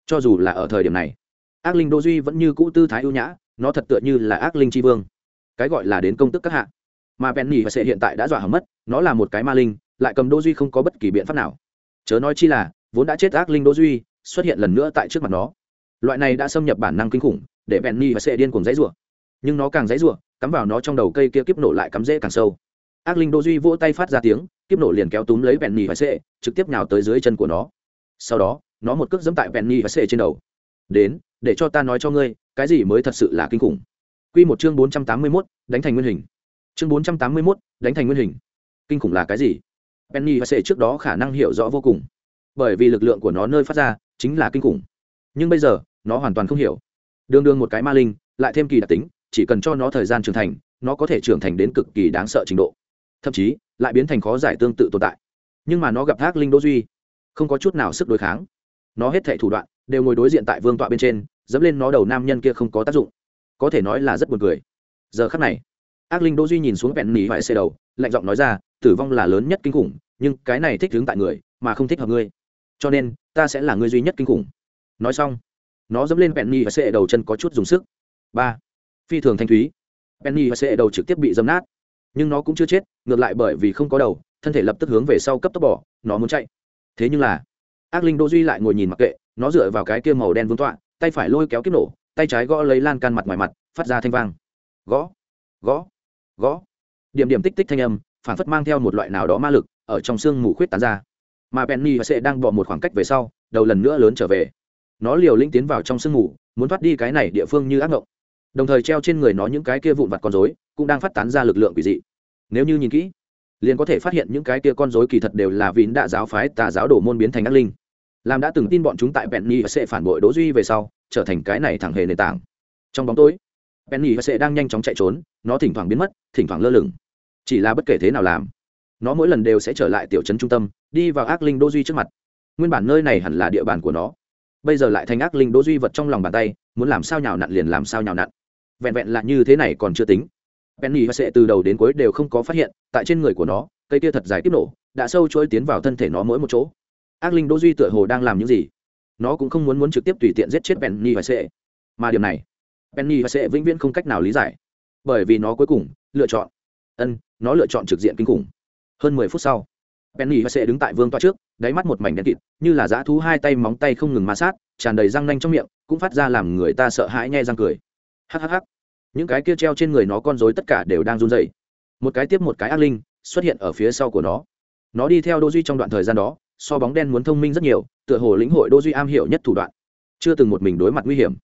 Cho dù là ở thời điểm này, ác linh đô duy vẫn như cũ tư thái ưu nhã, nó thật tựa như là ác linh tri vương. Cái gọi là đến công tức các hạ mà penny và sệ hiện tại đã dọa hỏng mất nó là một cái ma linh lại cầm đô duy không có bất kỳ biện pháp nào. Chớ nói chi là vốn đã chết ác linh đô duy xuất hiện lần nữa tại trước mặt nó. Loại này đã xâm nhập bản năng kinh khủng để penny và sệ điên cùng dãy rủa. Nhưng nó càng dãy rủa cắm vào nó trong đầu cây kia kiếp nổ lại cắm rễ càng sâu. Ác linh đô duy vỗ tay phát ra tiếng kiếp nổ liền kéo túm lấy penny và sệ trực tiếp nhào tới dưới chân của nó. Sau đó nó một cước dẫm tại penny và sệ trên đầu. Đến để cho ta nói cho ngươi cái gì mới thật sự là kinh khủng? Quy một chương bốn trăm tám mươi 481, đánh thành nguyên hình. Chương bốn trăm tám mươi 481, đánh thành nguyên hình. Kinh khủng là cái gì? Penny và Sệ trước đó khả năng hiểu rõ vô cùng, bởi vì lực lượng của nó nơi phát ra chính là kinh khủng. Nhưng bây giờ, nó hoàn toàn không hiểu. Đường đường một cái ma linh, lại thêm kỳ đặc tính, chỉ cần cho nó thời gian trưởng thành nó có thể trưởng thành đến cực kỳ đáng sợ trình độ thậm chí lại biến thành khó giải tương tự tồn tại nhưng mà nó gặp thác linh đô duy không có chút nào sức đối kháng nó hết thệ thủ đoạn đều ngồi đối diện tại vương tọa bên trên dẫm lên nó đầu nam nhân kia không có tác dụng có thể nói là rất buồn cười giờ khắc này ác linh đô duy nhìn xuống vẹn nỉ hoại xe đầu, lạnh giọng nói ra, tử vong là lớn nhất kinh khủng, nhưng cái này thích hướng tại người, mà không thích hợp ngươi. Cho nên, ta sẽ là người duy nhất kinh khủng. Nói xong, nó dẫm lên vẹn nỉ và xe đầu chân có chút dùng sức. Ba, phi thường thanh thúy. Penny và sệ đầu trực tiếp bị dâm nát. Nhưng nó cũng chưa chết, ngược lại bởi vì không có đầu, thân thể lập tức hướng về sau cấp tốc bỏ, nó muốn chạy. Thế nhưng là, ác linh đô duy lại ngồi nhìn mặc kệ, nó dựa vào cái kia màu đen vương tọa, tay phải lôi kéo kiếp nổ, tay trái gõ lấy lan can mặt ngoài mặt, phát ra thanh vang. Gõ gõ gõ. Điểm điểm tích tích thanh âm phản phất mang theo một loại nào đó ma lực, ở trong xương mù khuyết tán ra. Mà penny và sệ đang bỏ một khoảng cách về sau, đầu lần nữa lớn trở về. Nó liều linh tiến vào trong sương mù, muốn thoát đi cái này địa phương như ác ngộng. Đồng thời treo trên người nó những cái kia vụn vặt con dối cũng đang phát tán ra lực lượng quỷ dị. Nếu như nhìn kỹ, liền có thể phát hiện những cái kia con dối kỳ thật đều là vín đạ giáo phái tà giáo đổ môn biến thành ác linh. Làm đã từng tin bọn chúng tại penny và sệ phản bội đỗ duy về sau, trở thành cái này thẳng hề nền tảng. Trong bóng tối penny và sệ đang nhanh chóng chạy trốn, nó thỉnh thoảng biến mất, thỉnh thoảng lơ lửng. Chỉ là bất kể thế nào làm, nó mỗi lần đều sẽ trở lại tiểu trấn trung tâm, đi vào ác linh đô duy trước mặt. Nguyên bản nơi này hẳn là địa bàn của nó. Bây giờ lại thành ác linh đô duy vật trong lòng bàn tay, muốn làm sao nhào nặn liền làm sao nhào nặn. Vẹn vẹn là như thế này còn chưa tính. Penny và sệ từ đầu đến cuối đều không có phát hiện, tại trên người của nó, cây kia thật dài tiếp nổ, đã sâu chuỗi tiến vào thân thể nó mỗi một chỗ. Ác linh đô duy tựa hồ đang làm những gì? Nó cũng không muốn muốn trực tiếp tùy tiện giết chết penny và sệ. Mà điểm này penny và sẽ vĩnh viễn không cách nào lý giải, bởi vì nó cuối cùng lựa chọn, ân, nó lựa chọn trực diện kinh khủng. Hơn mười phút sau, penny và sẽ đứng tại vương toa trước, đáy mắt một mảnh đen kịt, như là dã thú hai tay móng tay không ngừng ma sát, tràn đầy răng nanh trong miệng, cũng phát ra làm người ta sợ hãi nghe răng cười. Hhh những cái kia treo trên người nó con rối tất cả đều đang run rẩy. Một cái tiếp một cái ác linh xuất hiện ở phía sau của nó. Nó đi theo đô duy trong đoạn thời gian đó, so bóng đen muốn thông minh rất nhiều, tựa hồ lĩnh hội đô duy am hiểu nhất thủ đoạn. Chưa từng một mình đối mặt nguy hiểm.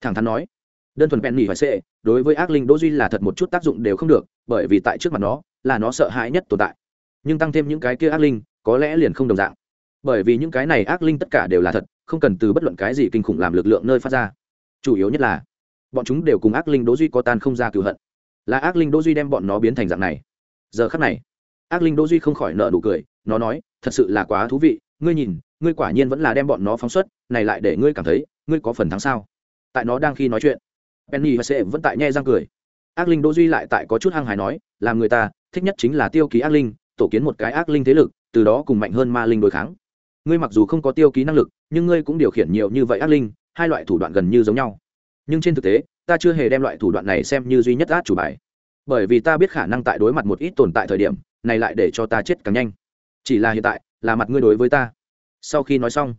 Thẳng thắn nói đơn thuần penny phải xệ đối với ác linh Đỗ duy là thật một chút tác dụng đều không được, bởi vì tại trước mặt nó, là nó sợ hãi nhất tồn tại. Nhưng tăng thêm những cái kia ác linh, có lẽ liền không đồng dạng. Bởi vì những cái này ác linh tất cả đều là thật, không cần từ bất luận cái gì kinh khủng làm lực lượng nơi phát ra. Chủ yếu nhất là, bọn chúng đều cùng ác linh đỗ duy có tan không ra cựu hận. Là ác linh đỗ duy đem bọn nó biến thành dạng này. Giờ khắc này, ác linh đỗ duy không khỏi nợ nụ cười, nó nói, thật sự là quá thú vị, ngươi nhìn, ngươi quả nhiên vẫn là đem bọn nó phóng xuất, này lại để ngươi cảm thấy, ngươi có phần thắng sao? Tại nó đang khi nói chuyện penny và sệ vẫn tại nhe răng cười. Ác linh đỗ duy lại tại có chút hăng hài nói, làm người ta, thích nhất chính là tiêu ký ác linh, tổ kiến một cái ác linh thế lực, từ đó cùng mạnh hơn ma linh đối kháng. Ngươi mặc dù không có tiêu ký năng lực, nhưng ngươi cũng điều khiển nhiều như vậy ác linh, hai loại thủ đoạn gần như giống nhau. Nhưng trên thực tế, ta chưa hề đem loại thủ đoạn này xem như duy nhất át chủ bài. Bởi vì ta biết khả năng tại đối mặt một ít tồn tại thời điểm, này lại để cho ta chết càng nhanh. Chỉ là hiện tại, là mặt ngươi đối với ta. Sau khi nói xong,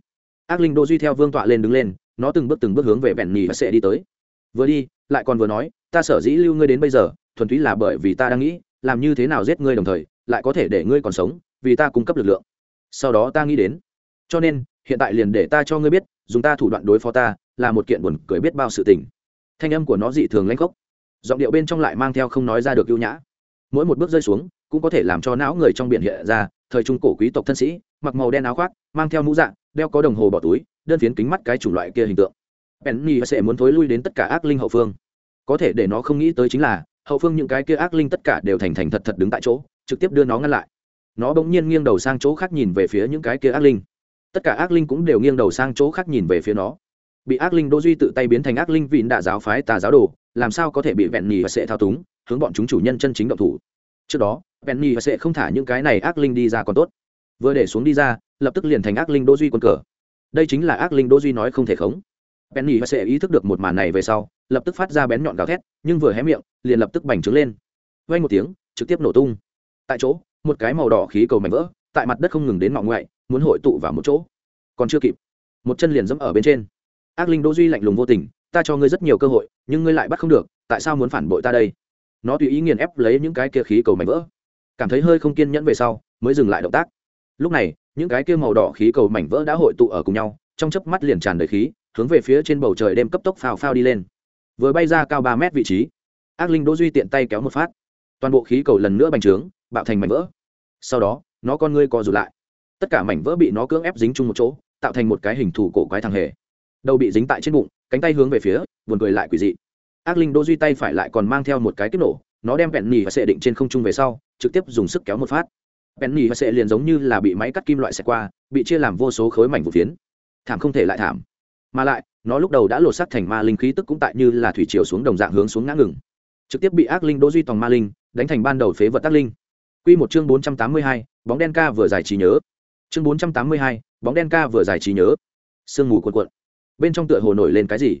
ác linh đô duy theo vương tọa lên đứng lên, nó từng bước từng bước hướng về bèn nhì và sẽ đi tới vừa đi, lại còn vừa nói, ta sở dĩ lưu ngươi đến bây giờ, thuần túy là bởi vì ta đang nghĩ, làm như thế nào giết ngươi đồng thời, lại có thể để ngươi còn sống, vì ta cung cấp lực lượng. Sau đó ta nghĩ đến, cho nên, hiện tại liền để ta cho ngươi biết, dùng ta thủ đoạn đối phó ta, là một kiện buồn cười biết bao sự tình. Thanh âm của nó dị thường lanh khốc. Giọng điệu bên trong lại mang theo không nói ra được ưu nhã. Mỗi một bước rơi xuống, cũng có thể làm cho não người trong biển hiện ra, thời trung cổ quý tộc thân sĩ, mặc màu đen áo khoác, mang theo mũ dạng đeo có đồng hồ bỏ túi, đơn phiến kính mắt cái chủng loại kia hình tượng penny sẽ muốn thối lui đến tất cả ác linh hậu phương. Có thể để nó không nghĩ tới chính là, hậu phương những cái kia ác linh tất cả đều thành thành thật thật đứng tại chỗ, trực tiếp đưa nó ngăn lại. Nó bỗng nhiên nghiêng đầu sang chỗ khác nhìn về phía những cái kia ác linh. Tất cả ác linh cũng đều nghiêng đầu sang chỗ khác nhìn về phía nó. Bị ác linh đô duy tự tay biến thành ác linh vịn đạ giáo phái tà giáo đồ, làm sao có thể bị vẹn nhì và sệ thao túng, hướng bọn chúng chủ nhân chân chính động thủ. Trước đó vẹn nhì và sệ không thả những cái này ác linh đi ra còn tốt. Vừa để xuống đi ra, lập tức liền thành ác linh đô duy quân cờ. Đây chính là ác linh đô duy nói không thể khống penny và sẽ ý thức được một màn này về sau, lập tức phát ra bén nhọn gào thét, nhưng vừa hé miệng, liền lập tức bành trướng lên. Vang một tiếng, trực tiếp nổ tung. Tại chỗ, một cái màu đỏ khí cầu mảnh vỡ, tại mặt đất không ngừng đến mọng ngoại, muốn hội tụ vào một chỗ. Còn chưa kịp, một chân liền dẫm ở bên trên. Ác linh đỗ duy lạnh lùng vô tình, ta cho ngươi rất nhiều cơ hội, nhưng ngươi lại bắt không được, tại sao muốn phản bội ta đây? Nó tùy ý nghiền ép lấy những cái kia khí cầu mảnh vỡ. Cảm thấy hơi không kiên nhẫn về sau, mới dừng lại động tác. Lúc này, những cái kia màu đỏ khí cầu mảnh vỡ đã hội tụ ở cùng nhau, trong chớp mắt liền tràn đầy khí hướng về phía trên bầu trời đêm cấp tốc phào phao đi lên. Vừa bay ra cao ba mét vị trí, ác linh đỗ duy tiện tay kéo một phát. Toàn bộ khí cầu lần nữa bành trướng, bạo thành mảnh vỡ. Sau đó, nó con ngươi co rụt lại. Tất cả mảnh vỡ bị nó cưỡng ép dính chung một chỗ, tạo thành một cái hình thù cổ quái thằng hề. Đầu bị dính tại trên bụng, cánh tay hướng về phía, buồn cười lại quỷ dị. Ác linh đỗ duy tay phải lại còn mang theo một cái kích nổ, nó đem vẹn nỉ và sệ định trên không trung về sau, trực tiếp dùng sức kéo một phát. Vẹn nỉ và sệ liền giống như là bị máy cắt kim loại xẹt qua, bị chia làm vô số khối mảnh vụ phiến. Thảm không thể lại thảm mà lại nó lúc đầu đã lột sắc thành ma linh khí tức cũng tại như là thủy chiều xuống đồng dạng hướng xuống ngã ngừng. Trực tiếp bị ác linh đỗ duy tòng ma linh đánh thành ban đầu phế vật ác linh. Quy một chương bốn trăm tám mươi hai, bóng đen ca vừa giải trí nhớ. Chương bốn trăm tám mươi hai, bóng đen ca vừa giải trí nhớ. Sương mù cuộn cuộn. Bên trong tựa hồ nổi lên cái gì?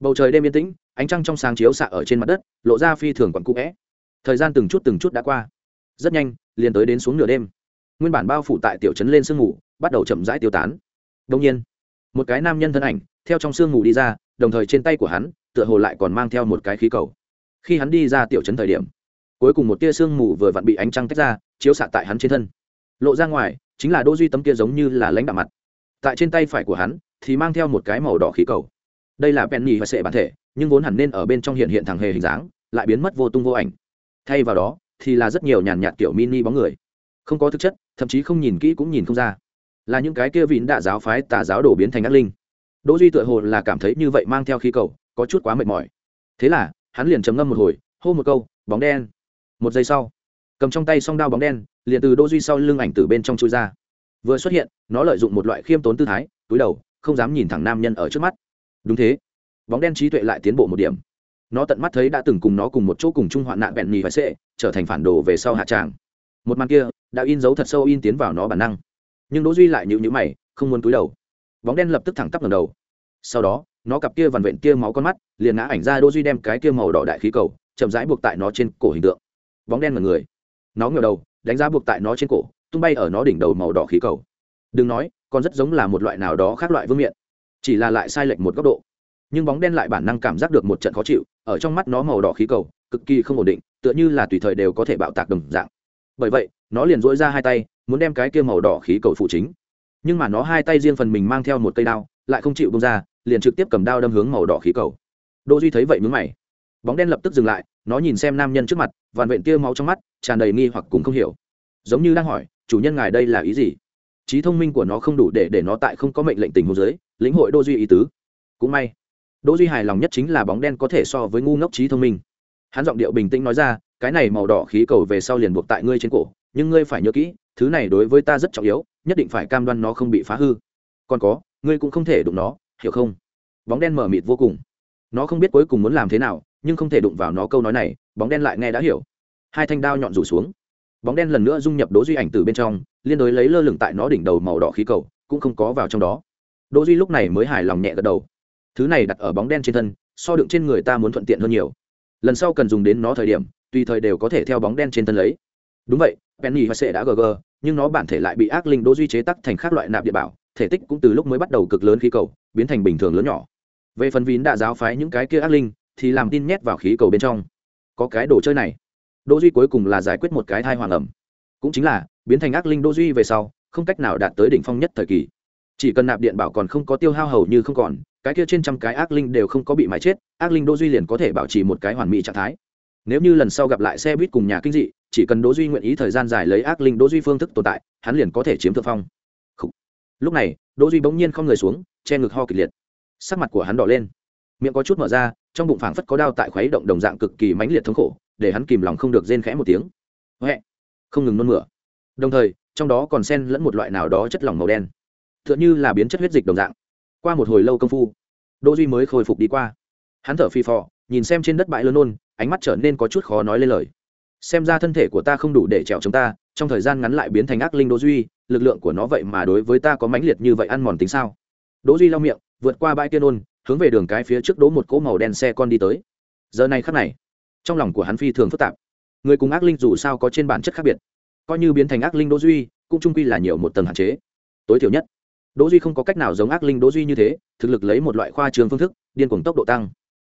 Bầu trời đêm yên tĩnh ánh trăng trong sáng chiếu xạ ở trên mặt đất lộ ra phi thường quặn cũ vẽ. Thời gian từng chút từng chút đã qua. Rất nhanh liền tới đến xuống nửa đêm. Nguyên bản bao phủ tại tiểu trấn lên sương mù bắt đầu chậm rãi tiêu tán. Đông nhiên một cái nam nhân thân ảnh theo trong sương mù đi ra, đồng thời trên tay của hắn, tựa hồ lại còn mang theo một cái khí cầu. Khi hắn đi ra tiểu trấn thời điểm, cuối cùng một tia sương mù vừa vặn bị ánh trăng tách ra, chiếu xạ tại hắn trên thân. Lộ ra ngoài, chính là đỗ duy tấm kia giống như là lãnh đạo mặt. Tại trên tay phải của hắn, thì mang theo một cái màu đỏ khí cầu. Đây là penny và sệ bản thể, nhưng vốn hẳn nên ở bên trong hiện hiện thằng hề hình dáng, lại biến mất vô tung vô ảnh. Thay vào đó, thì là rất nhiều nhàn nhạt kiểu mini bóng người. Không có thực chất, thậm chí không nhìn kỹ cũng nhìn không ra. Là những cái kia vịn đạ giáo phái tà giáo đổ biến thành ác linh đỗ duy tựa hồ là cảm thấy như vậy mang theo khí cầu, có chút quá mệt mỏi. Thế là, hắn liền trầm ngâm một hồi, hô một câu, bóng đen. Một giây sau, cầm trong tay song đao bóng đen, liền từ đỗ duy sau lưng ảnh từ bên trong chui ra. Vừa xuất hiện, nó lợi dụng một loại khiêm tốn tư thái, túi đầu, không dám nhìn thẳng nam nhân ở trước mắt. Đúng thế. Bóng đen trí tuệ lại tiến bộ một điểm. Nó tận mắt thấy đã từng cùng nó cùng một chỗ cùng chung hoạn nạn bẹn nhì và sệ trở thành phản đồ về sau hạ tràng. Một màn kia, đã in dấu thật sâu in tiến vào nó bản năng. Nhưng đỗ duy lại nhịu nhữ mày, không muốn cúi đầu bóng đen lập tức thẳng tắp lần đầu. Sau đó, nó cặp kia vằn vện kia máu con mắt liền ngã ảnh ra đô duy đem cái kia màu đỏ đại khí cầu chậm rãi buộc tại nó trên cổ hình tượng. Bóng đen mật người. Nó ngờ đầu, đánh giá buộc tại nó trên cổ, tung bay ở nó đỉnh đầu màu đỏ khí cầu. Đừng nói, còn rất giống là một loại nào đó khác loại vương miện. Chỉ là lại sai lệch một góc độ. Nhưng bóng đen lại bản năng cảm giác được một trận khó chịu, ở trong mắt nó màu đỏ khí cầu, cực kỳ không ổn định, tựa như là tùy thời đều có thể bạo tạc đồng dạng. Bởi vậy, nó liền dỗi ra hai tay, muốn đem cái kia màu đỏ khí cầu phụ chính nhưng mà nó hai tay riêng phần mình mang theo một cây đao, lại không chịu bông ra, liền trực tiếp cầm đao đâm hướng màu đỏ khí cầu. Đỗ duy thấy vậy mướn mày. Bóng đen lập tức dừng lại, nó nhìn xem nam nhân trước mặt, vằn vện tia máu trong mắt, tràn đầy nghi hoặc cũng không hiểu. Giống như đang hỏi, chủ nhân ngài đây là ý gì? Trí thông minh của nó không đủ để để nó tại không có mệnh lệnh tình hồ dưới, lĩnh hội đô duy ý tứ. Cũng may, đỗ duy hài lòng nhất chính là bóng đen có thể so với ngu ngốc trí thông minh. Hắn giọng điệu bình tĩnh nói ra, cái này màu đỏ khí cầu về sau liền buộc tại ngươi trên cổ, nhưng ngươi phải nhớ kỹ, thứ này đối với ta rất trọng yếu nhất định phải cam đoan nó không bị phá hư. Còn có, ngươi cũng không thể đụng nó, hiểu không? Bóng đen mở mịt vô cùng. Nó không biết cuối cùng muốn làm thế nào, nhưng không thể đụng vào nó câu nói này, bóng đen lại nghe đã hiểu. Hai thanh đao nhọn rủ xuống. Bóng đen lần nữa dung nhập đỗ duy ảnh từ bên trong, liên đối lấy lơ lửng tại nó đỉnh đầu màu đỏ khí cầu, cũng không có vào trong đó. Đỗ duy lúc này mới hài lòng nhẹ gật đầu. Thứ này đặt ở bóng đen trên thân, so đựng trên người ta muốn thuận tiện hơn nhiều. Lần sau cần dùng đến nó thời điểm, tùy thời đều có thể theo bóng đen trên thân lấy. Đúng vậy penny và sẽ đã gg nhưng nó bản thể lại bị ác linh Đô duy chế tắc thành các loại nạp địa bảo, thể tích cũng từ lúc mới bắt đầu cực lớn khí cầu, biến thành bình thường lớn nhỏ. Về phần vín đã giáo phái những cái kia ác linh, thì làm tin nhét vào khí cầu bên trong. Có cái đồ chơi này. Đô duy cuối cùng là giải quyết một cái thai hoàng ẩm. Cũng chính là, biến thành ác linh Đô duy về sau, không cách nào đạt tới đỉnh phong nhất thời kỳ. Chỉ cần nạp điện bảo còn không có tiêu hao hầu như không còn, cái kia trên trăm cái ác linh đều không có bị mãi chết, ác linh Đô duy liền có thể bảo trì một cái hoàn mỹ trạng thái. Nếu như lần sau gặp lại xe buýt cùng nhà kinh dị chỉ cần đỗ duy nguyện ý thời gian dài lấy ác linh đỗ duy phương thức tồn tại, hắn liền có thể chiếm thượng phong. Lúc này, đỗ duy bỗng nhiên không người xuống, che ngực ho kịch liệt. Sắc mặt của hắn đỏ lên. Miệng có chút mở ra, trong bụng phảng phất có đau tại khuấy động đồng dạng cực kỳ mãnh liệt thống khổ, để hắn kìm lòng không được rên khẽ một tiếng. Huệ. Không ngừng nôn mửa. Đồng thời, trong đó còn xen lẫn một loại nào đó chất lỏng màu đen. Tựa như là biến chất huyết dịch đồng dạng. Qua một hồi lâu công phu, đỗ duy mới khôi phục đi qua. Hắn thở phì phò, nhìn xem trên đất bãi lớn nôn, ánh mắt trở nên có chút khó nói lên lời xem ra thân thể của ta không đủ để chèo chúng ta, trong thời gian ngắn lại biến thành ác linh đỗ duy, lực lượng của nó vậy mà đối với ta có mãnh liệt như vậy ăn mòn tính sao? Đỗ duy lau miệng, vượt qua bãi kia nôn hướng về đường cái phía trước đỗ một cỗ màu đen xe con đi tới. Giờ này khắc này, trong lòng của hắn phi thường phức tạp. Người cùng ác linh dù sao có trên bản chất khác biệt, coi như biến thành ác linh đỗ duy, cũng trung quy là nhiều một tầng hạn chế. Tối thiểu nhất, đỗ duy không có cách nào giống ác linh đỗ duy như thế, thực lực lấy một loại khoa trường phương thức, điên cuồng tốc độ tăng.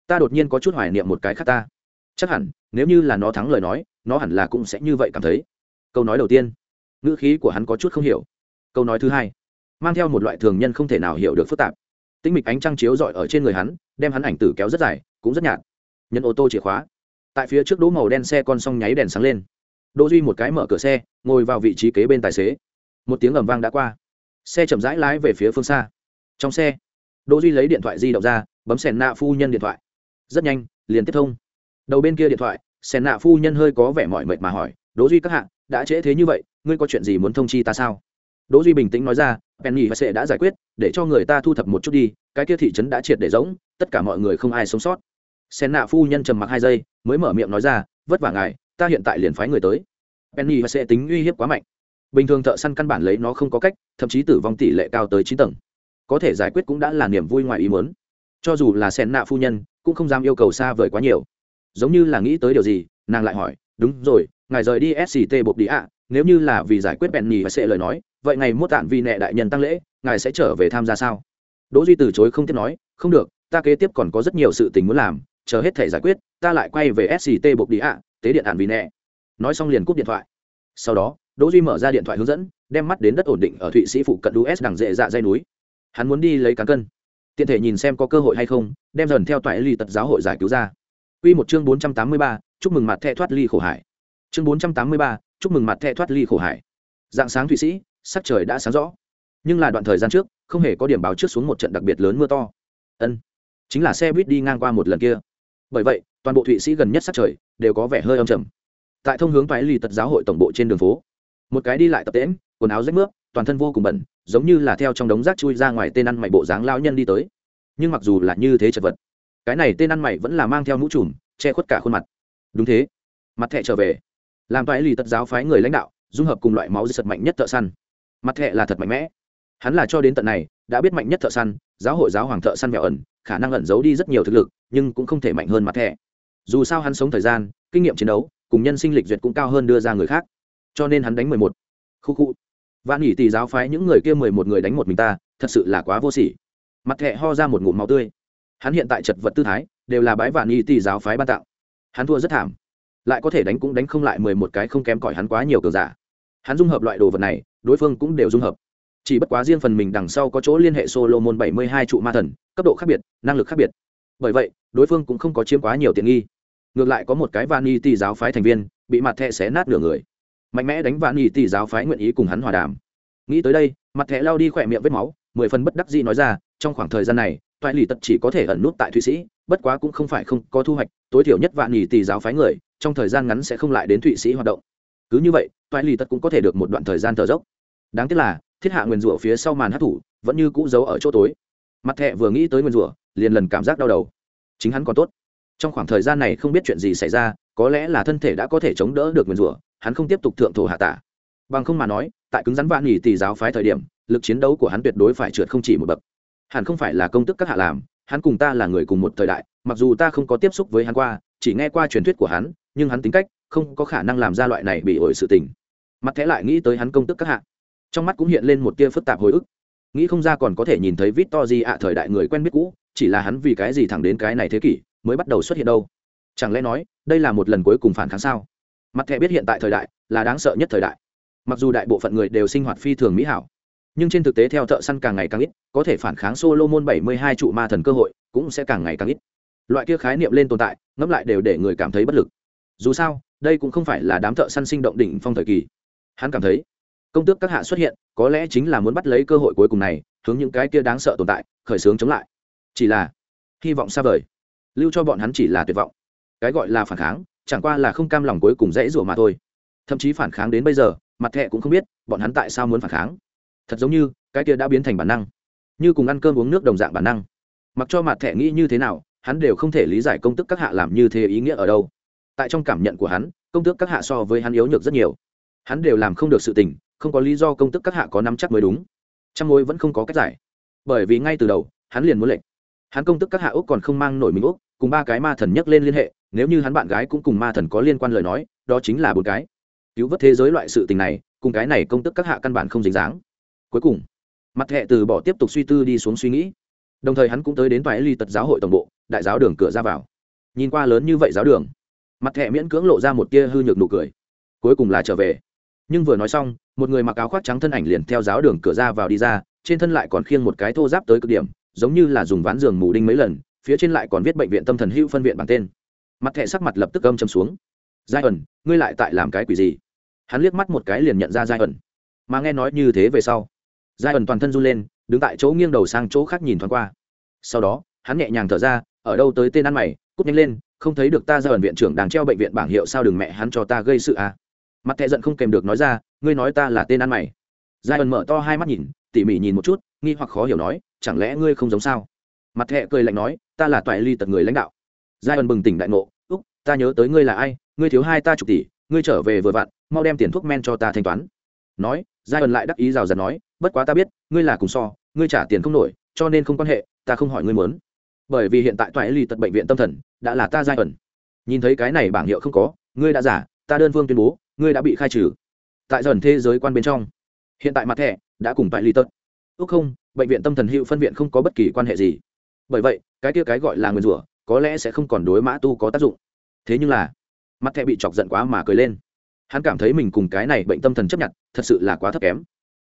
Ta đột nhiên có chút hoài niệm một cái khác ta. Chắc hẳn, nếu như là nó thắng lời nói nó hẳn là cũng sẽ như vậy cảm thấy. Câu nói đầu tiên, ngữ khí của hắn có chút không hiểu. Câu nói thứ hai, mang theo một loại thường nhân không thể nào hiểu được phức tạp. Tinh mịch ánh trăng chiếu rọi ở trên người hắn, đem hắn ảnh tử kéo rất dài, cũng rất nhạt. Nhân ô tô chìa khóa. Tại phía trước đỗ màu đen xe con xong nháy đèn sáng lên. Đỗ duy một cái mở cửa xe, ngồi vào vị trí kế bên tài xế. Một tiếng ầm vang đã qua. Xe chậm rãi lái về phía phương xa. Trong xe, đỗ duy lấy điện thoại di động ra, bấm sèn nạ phu nhân điện thoại. Rất nhanh, liền tiếp thông. Đầu bên kia điện thoại sèn nạ phu nhân hơi có vẻ mỏi mệt mà hỏi, đỗ duy các hạ, đã trễ thế như vậy, ngươi có chuyện gì muốn thông chi ta sao? Đỗ duy bình tĩnh nói ra, penny và sệ đã giải quyết, để cho người ta thu thập một chút đi, cái kia thị trấn đã triệt để rỗng, tất cả mọi người không ai sống sót. Sen nạ phu nhân trầm mặc hai giây, mới mở miệng nói ra, vất vả ngài, ta hiện tại liền phái người tới. Penny và sệ tính uy hiếp quá mạnh. Bình thường thợ săn căn bản lấy nó không có cách, thậm chí tử vong tỷ lệ cao tới chín tầng. Có thể giải quyết cũng đã là niềm vui ngoài ý muốn. Cho dù là sen nạ phu nhân, cũng không dám yêu cầu xa vời quá nhiều giống như là nghĩ tới điều gì, nàng lại hỏi, đúng rồi, ngài rời đi sct bột đi ạ. Nếu như là vì giải quyết bèn nhì và sẽ lời nói, vậy ngày mốt tạn vì nệ đại nhân tăng lễ, ngài sẽ trở về tham gia sao? Đỗ duy từ chối không tiếp nói, không được, ta kế tiếp còn có rất nhiều sự tình muốn làm, chờ hết thể giải quyết, ta lại quay về sct bột đi ạ, tế điện ạn vì nẹ. Nói xong liền cúp điện thoại. Sau đó, đỗ duy mở ra điện thoại hướng dẫn, đem mắt đến đất ổn định ở thụy sĩ phụ cận us đằng dễ dạ dây núi. Hắn muốn đi lấy cán cân. Tiện thể nhìn xem có cơ hội hay không, đem dần theo toại ly tật giáo hội giải cứu ra. Quy một chương 483, chúc mừng mặt thẻ thoát ly khổ hải. Chương 483, chúc mừng mặt thẻ thoát ly khổ hải. Dạng sáng Thụy Sĩ, sắc trời đã sáng rõ. Nhưng là đoạn thời gian trước, không hề có điểm báo trước xuống một trận đặc biệt lớn mưa to. Ân, chính là xe buýt đi ngang qua một lần kia. Bởi vậy, toàn bộ Thụy Sĩ gần nhất sắc trời đều có vẻ hơi âm trầm. Tại thông hướng toái lì tật giáo hội tổng bộ trên đường phố, một cái đi lại tập tễnh, quần áo rách mướp, toàn thân vô cùng bẩn, giống như là theo trong đống rác chui ra ngoài tên ăn mày bộ dáng lão nhân đi tới. Nhưng mặc dù là như thế chật vật, cái này tên ăn mày vẫn là mang theo mũ trùm, che khuất cả khuôn mặt. Đúng thế. Mặt thẹ trở về. Làm toại lì tật giáo phái người lãnh đạo, dung hợp cùng loại máu dây sật mạnh nhất thợ săn. Mặt thẹ là thật mạnh mẽ. Hắn là cho đến tận này, đã biết mạnh nhất thợ săn, giáo hội giáo hoàng thợ săn mèo ẩn, khả năng ẩn giấu đi rất nhiều thực lực, nhưng cũng không thể mạnh hơn mặt thẹ dù sao hắn sống thời gian, kinh nghiệm chiến đấu, cùng nhân sinh lịch duyệt cũng cao hơn đưa ra người khác. Cho nên hắn đánh mười một. Khu khu. Vạn nghỉ tỷ giáo phái những người kia mười một người đánh một mình ta, thật sự là quá vô sỉ. Mặt thẹ ho ra một ngụm máu tươi hắn hiện tại chật vật tư thái, đều là bái vạn y tỷ giáo phái ban tặng. Hắn thua rất thảm. Lại có thể đánh cũng đánh không lại mười một cái không kém cỏi hắn quá nhiều cường giả. Hắn dung hợp loại đồ vật này, đối phương cũng đều dung hợp. Chỉ bất quá riêng phần mình đằng sau có chỗ liên hệ solo môn bảy mươi hai trụ ma thần, cấp độ khác biệt, năng lực khác biệt. Bởi vậy, đối phương cũng không có chiếm quá nhiều tiện nghi. Ngược lại có một cái van y tỷ giáo phái thành viên, bị mặt thẹ xé nát nửa người. Mạnh mẽ đánh van y tỷ giáo phái nguyện ý cùng hắn hòa đàm. Nghĩ tới đây, mặt thẹ lao đi khỏe miệng vết máu, mười phần bất đắc dĩ nói ra, trong khoảng thời gian này toại lì tật chỉ có thể ẩn nút tại thụy sĩ, bất quá cũng không phải không có thu hoạch, tối thiểu nhất vạn nhì tỷ giáo phái người, trong thời gian ngắn sẽ không lại đến thụy sĩ hoạt động. Cứ như vậy, toại lì tật cũng có thể được một đoạn thời gian thở dốc. Đáng tiếc là, thiết hạ nguyền rủa phía sau màn hát thủ, vẫn như cũ giấu ở chỗ tối. Mặt thẹ vừa nghĩ tới nguyền rủa, liền lần cảm giác đau đầu. Chính hắn còn tốt. Trong khoảng thời gian này không biết chuyện gì xảy ra, có lẽ là thân thể đã có thể chống đỡ được nguyền rủa, hắn không tiếp tục thượng thổ hạ tả. Bằng không mà nói, tại cứng rắn vạn nhì tỷ giáo phái thời điểm, lực chiến đấu của hắn tuyệt đối phải trượt không chỉ một bậc hẳn không phải là công tức các hạ làm, hắn cùng ta là người cùng một thời đại, mặc dù ta không có tiếp xúc với hắn qua, chỉ nghe qua truyền thuyết của hắn, nhưng hắn tính cách không có khả năng làm ra loại này bị ổi sự tình. Mặt thẻ lại nghĩ tới hắn công tức các hạ. Trong mắt cũng hiện lên một tia phức tạp hồi ức. Nghĩ không ra còn có thể nhìn thấy vít to di ạ thời đại người quen biết cũ, chỉ là hắn vì cái gì thẳng đến cái này thế kỷ mới bắt đầu xuất hiện đâu? Chẳng lẽ nói, đây là một lần cuối cùng phản kháng sao? Mặt thẻ biết hiện tại thời đại là đáng sợ nhất thời đại. Mặc dù đại bộ phận người đều sinh hoạt phi thường mỹ hảo nhưng trên thực tế theo thợ săn càng ngày càng ít, có thể phản kháng solomon bảy mươi hai trụ ma thần cơ hội cũng sẽ càng ngày càng ít. Loại kia khái niệm lên tồn tại, ngẫm lại đều để người cảm thấy bất lực. Dù sao, đây cũng không phải là đám thợ săn sinh động đỉnh phong thời kỳ. Hắn cảm thấy, công tước các hạ xuất hiện, có lẽ chính là muốn bắt lấy cơ hội cuối cùng này, hướng những cái kia đáng sợ tồn tại, khởi xướng chống lại. Chỉ là, hy vọng xa vời. Lưu cho bọn hắn chỉ là tuyệt vọng. Cái gọi là phản kháng, chẳng qua là không cam lòng cuối cùng dễ rủa mà thôi. Thậm chí phản kháng đến bây giờ, mặt thẹ cũng không biết, bọn hắn tại sao muốn phản kháng thật giống như cái kia đã biến thành bản năng, như cùng ăn cơm uống nước đồng dạng bản năng. Mặc cho mặt thẻ nghĩ như thế nào, hắn đều không thể lý giải công tức các hạ làm như thế ý nghĩa ở đâu. Tại trong cảm nhận của hắn, công tức các hạ so với hắn yếu nhược rất nhiều. Hắn đều làm không được sự tình, không có lý do công tức các hạ có nắm chắc mới đúng. Trăm ngôi vẫn không có cách giải. Bởi vì ngay từ đầu, hắn liền muốn lệnh. Hắn công tức các hạ úc còn không mang nổi mình úc, cùng ba cái ma thần nhắc lên liên hệ, nếu như hắn bạn gái cũng cùng ma thần có liên quan lời nói, đó chính là bốn cái. Cứu vớt thế giới loại sự tình này, cùng cái này công tức các hạ căn bản không dính dáng cuối cùng. Mặt hệ từ bỏ tiếp tục suy tư đi xuống suy nghĩ. Đồng thời hắn cũng tới đến toái ly tật giáo hội tổng bộ, đại giáo đường cửa ra vào. Nhìn qua lớn như vậy giáo đường, mặt hệ miễn cưỡng lộ ra một tia hư nhược nụ cười. Cuối cùng là trở về. Nhưng vừa nói xong, một người mặc áo khoác trắng thân ảnh liền theo giáo đường cửa ra vào đi ra, trên thân lại còn khiêng một cái thô giáp tới cực điểm, giống như là dùng ván giường mù đinh mấy lần, phía trên lại còn viết bệnh viện tâm thần hữu phân viện bằng tên. Mặt thẹ sắc mặt lập tức âm châm xuống. Giai ẩn, ngươi lại tại làm cái quỷ gì? Hắn liếc mắt một cái liền nhận ra giai ẩn. Mà nghe nói như thế về sau giai ẩn toàn thân run lên, đứng tại chỗ nghiêng đầu sang chỗ khác nhìn thoáng qua. Sau đó, hắn nhẹ nhàng thở ra, ở đâu tới tên ăn mày, cút nhanh lên, không thấy được ta giai ẩn viện trưởng đang treo bệnh viện bảng hiệu sao đừng mẹ hắn cho ta gây sự à. Mặt thẹ giận không kèm được nói ra, ngươi nói ta là tên ăn mày. Giai ẩn mở to hai mắt nhìn, tỉ mỉ nhìn một chút, nghi hoặc khó hiểu nói, chẳng lẽ ngươi không giống sao? Mặt thẹ cười lạnh nói, ta là toại ly tật người lãnh đạo. Giai ẩn bừng tỉnh đại ngộ, úc, ta nhớ tới ngươi là ai, ngươi thiếu hai ta chục tỷ, ngươi trở về vừa vặn, mau đem tiền thuốc men cho ta thanh toán nói giai ẩn lại đắc ý rào rạt nói, bất quá ta biết, ngươi là cùng so, ngươi trả tiền không nổi, cho nên không quan hệ, ta không hỏi ngươi muốn. Bởi vì hiện tại toại ly tật bệnh viện tâm thần, đã là ta giai ẩn nhìn thấy cái này bảng hiệu không có, ngươi đã giả, ta đơn phương tuyên bố, ngươi đã bị khai trừ. Tại dần thế giới quan bên trong, hiện tại mặt thẻ đã cùng toại ly tật. Ước không, bệnh viện tâm thần hữu phân viện không có bất kỳ quan hệ gì. Bởi vậy, cái kia cái gọi là người rủa, có lẽ sẽ không còn đối mã tu có tác dụng. Thế nhưng là, mặt thẹ bị chọc giận quá mà cười lên hắn cảm thấy mình cùng cái này bệnh tâm thần chấp nhận, thật sự là quá thấp kém.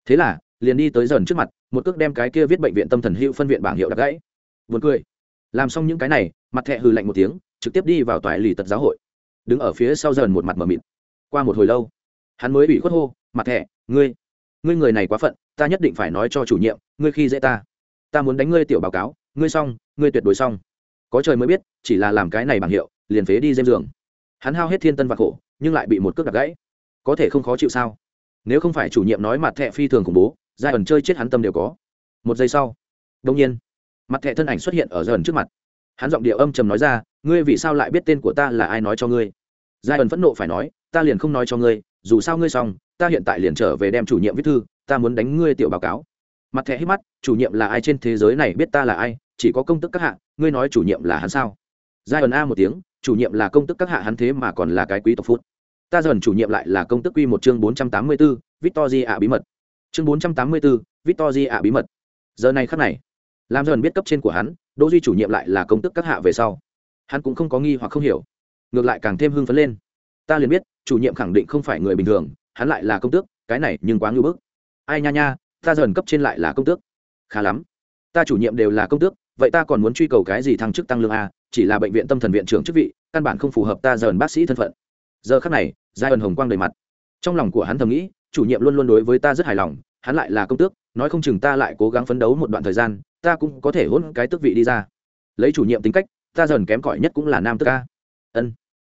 Thế là, liền đi tới dần trước mặt, một cước đem cái kia viết bệnh viện tâm thần hữu phân viện bảng hiệu đặt gãy. Buồn cười. Làm xong những cái này, mặt thẹ hừ lạnh một tiếng, trực tiếp đi vào toại lì tật giáo hội. Đứng ở phía sau dần một mặt mờ mịt. Qua một hồi lâu, hắn mới bị khuất hô, mặt thẹ, ngươi ngươi người này quá phận, ta nhất định phải nói cho chủ nhiệm, ngươi khi dễ ta. Ta muốn đánh ngươi tiểu báo cáo, ngươi xong, ngươi tuyệt đối xong. Có trời mới biết, chỉ là làm cái này bảng hiệu, liền phế đi dêm giường. Hắn hao hết thiên tân và khổ nhưng lại bị một cước đặt gãy. Có thể không khó chịu sao? Nếu không phải chủ nhiệm nói mặt thẹ phi thường khủng bố giai ẩn chơi chết hắn tâm đều có. Một giây sau đông nhiên, mặt thẹ thân ảnh xuất hiện ở giai ẩn trước mặt. Hắn giọng điệu âm trầm nói ra, ngươi vì sao lại biết tên của ta là ai nói cho ngươi? Giai ẩn phẫn nộ phải nói, ta liền không nói cho ngươi, dù sao ngươi xong, ta hiện tại liền trở về đem chủ nhiệm viết thư, ta muốn đánh ngươi tiểu báo cáo. Mặt thẻ hít mắt, chủ nhiệm là ai trên thế giới này biết ta là ai, chỉ có công tức các hạ, ngươi nói chủ nhiệm là hắn sao? Giai ẩn a một tiếng, chủ nhiệm là công tức các hạ, hắn thế mà còn là cái quý tộc phút ta dần chủ nhiệm lại là công tức quy một chương bốn trăm tám mươi 484, victory ạ bí mật. Chương bốn trăm tám mươi 484, victory ạ bí mật. Giờ này khắc này làm dần biết cấp trên của hắn đỗ duy chủ nhiệm lại là công tức các hạ về sau. Hắn cũng không có nghi hoặc không hiểu. Ngược lại càng thêm hưng phấn lên. Ta liền biết chủ nhiệm khẳng định không phải người bình thường hắn lại là công tước cái này nhưng quá ngưỡng bức. Ai nha nha ta dần cấp trên lại là công tước. Khá lắm. Ta chủ nhiệm đều là công tước vậy ta còn muốn truy cầu cái gì thăng chức tăng lương a chỉ là bệnh viện tâm thần viện trưởng chức vị căn bản không phù hợp ta dần bác sĩ thân phận. Giờ khắc này giai ẩn hồng quang đầy mặt. Trong lòng của hắn thầm nghĩ, chủ nhiệm luôn luôn đối với ta rất hài lòng, hắn lại là công tước, nói không chừng ta lại cố gắng phấn đấu một đoạn thời gian, ta cũng có thể hôn cái tước vị đi ra. Lấy chủ nhiệm tính cách, ta dần kém cỏi nhất cũng là nam tước ca ân.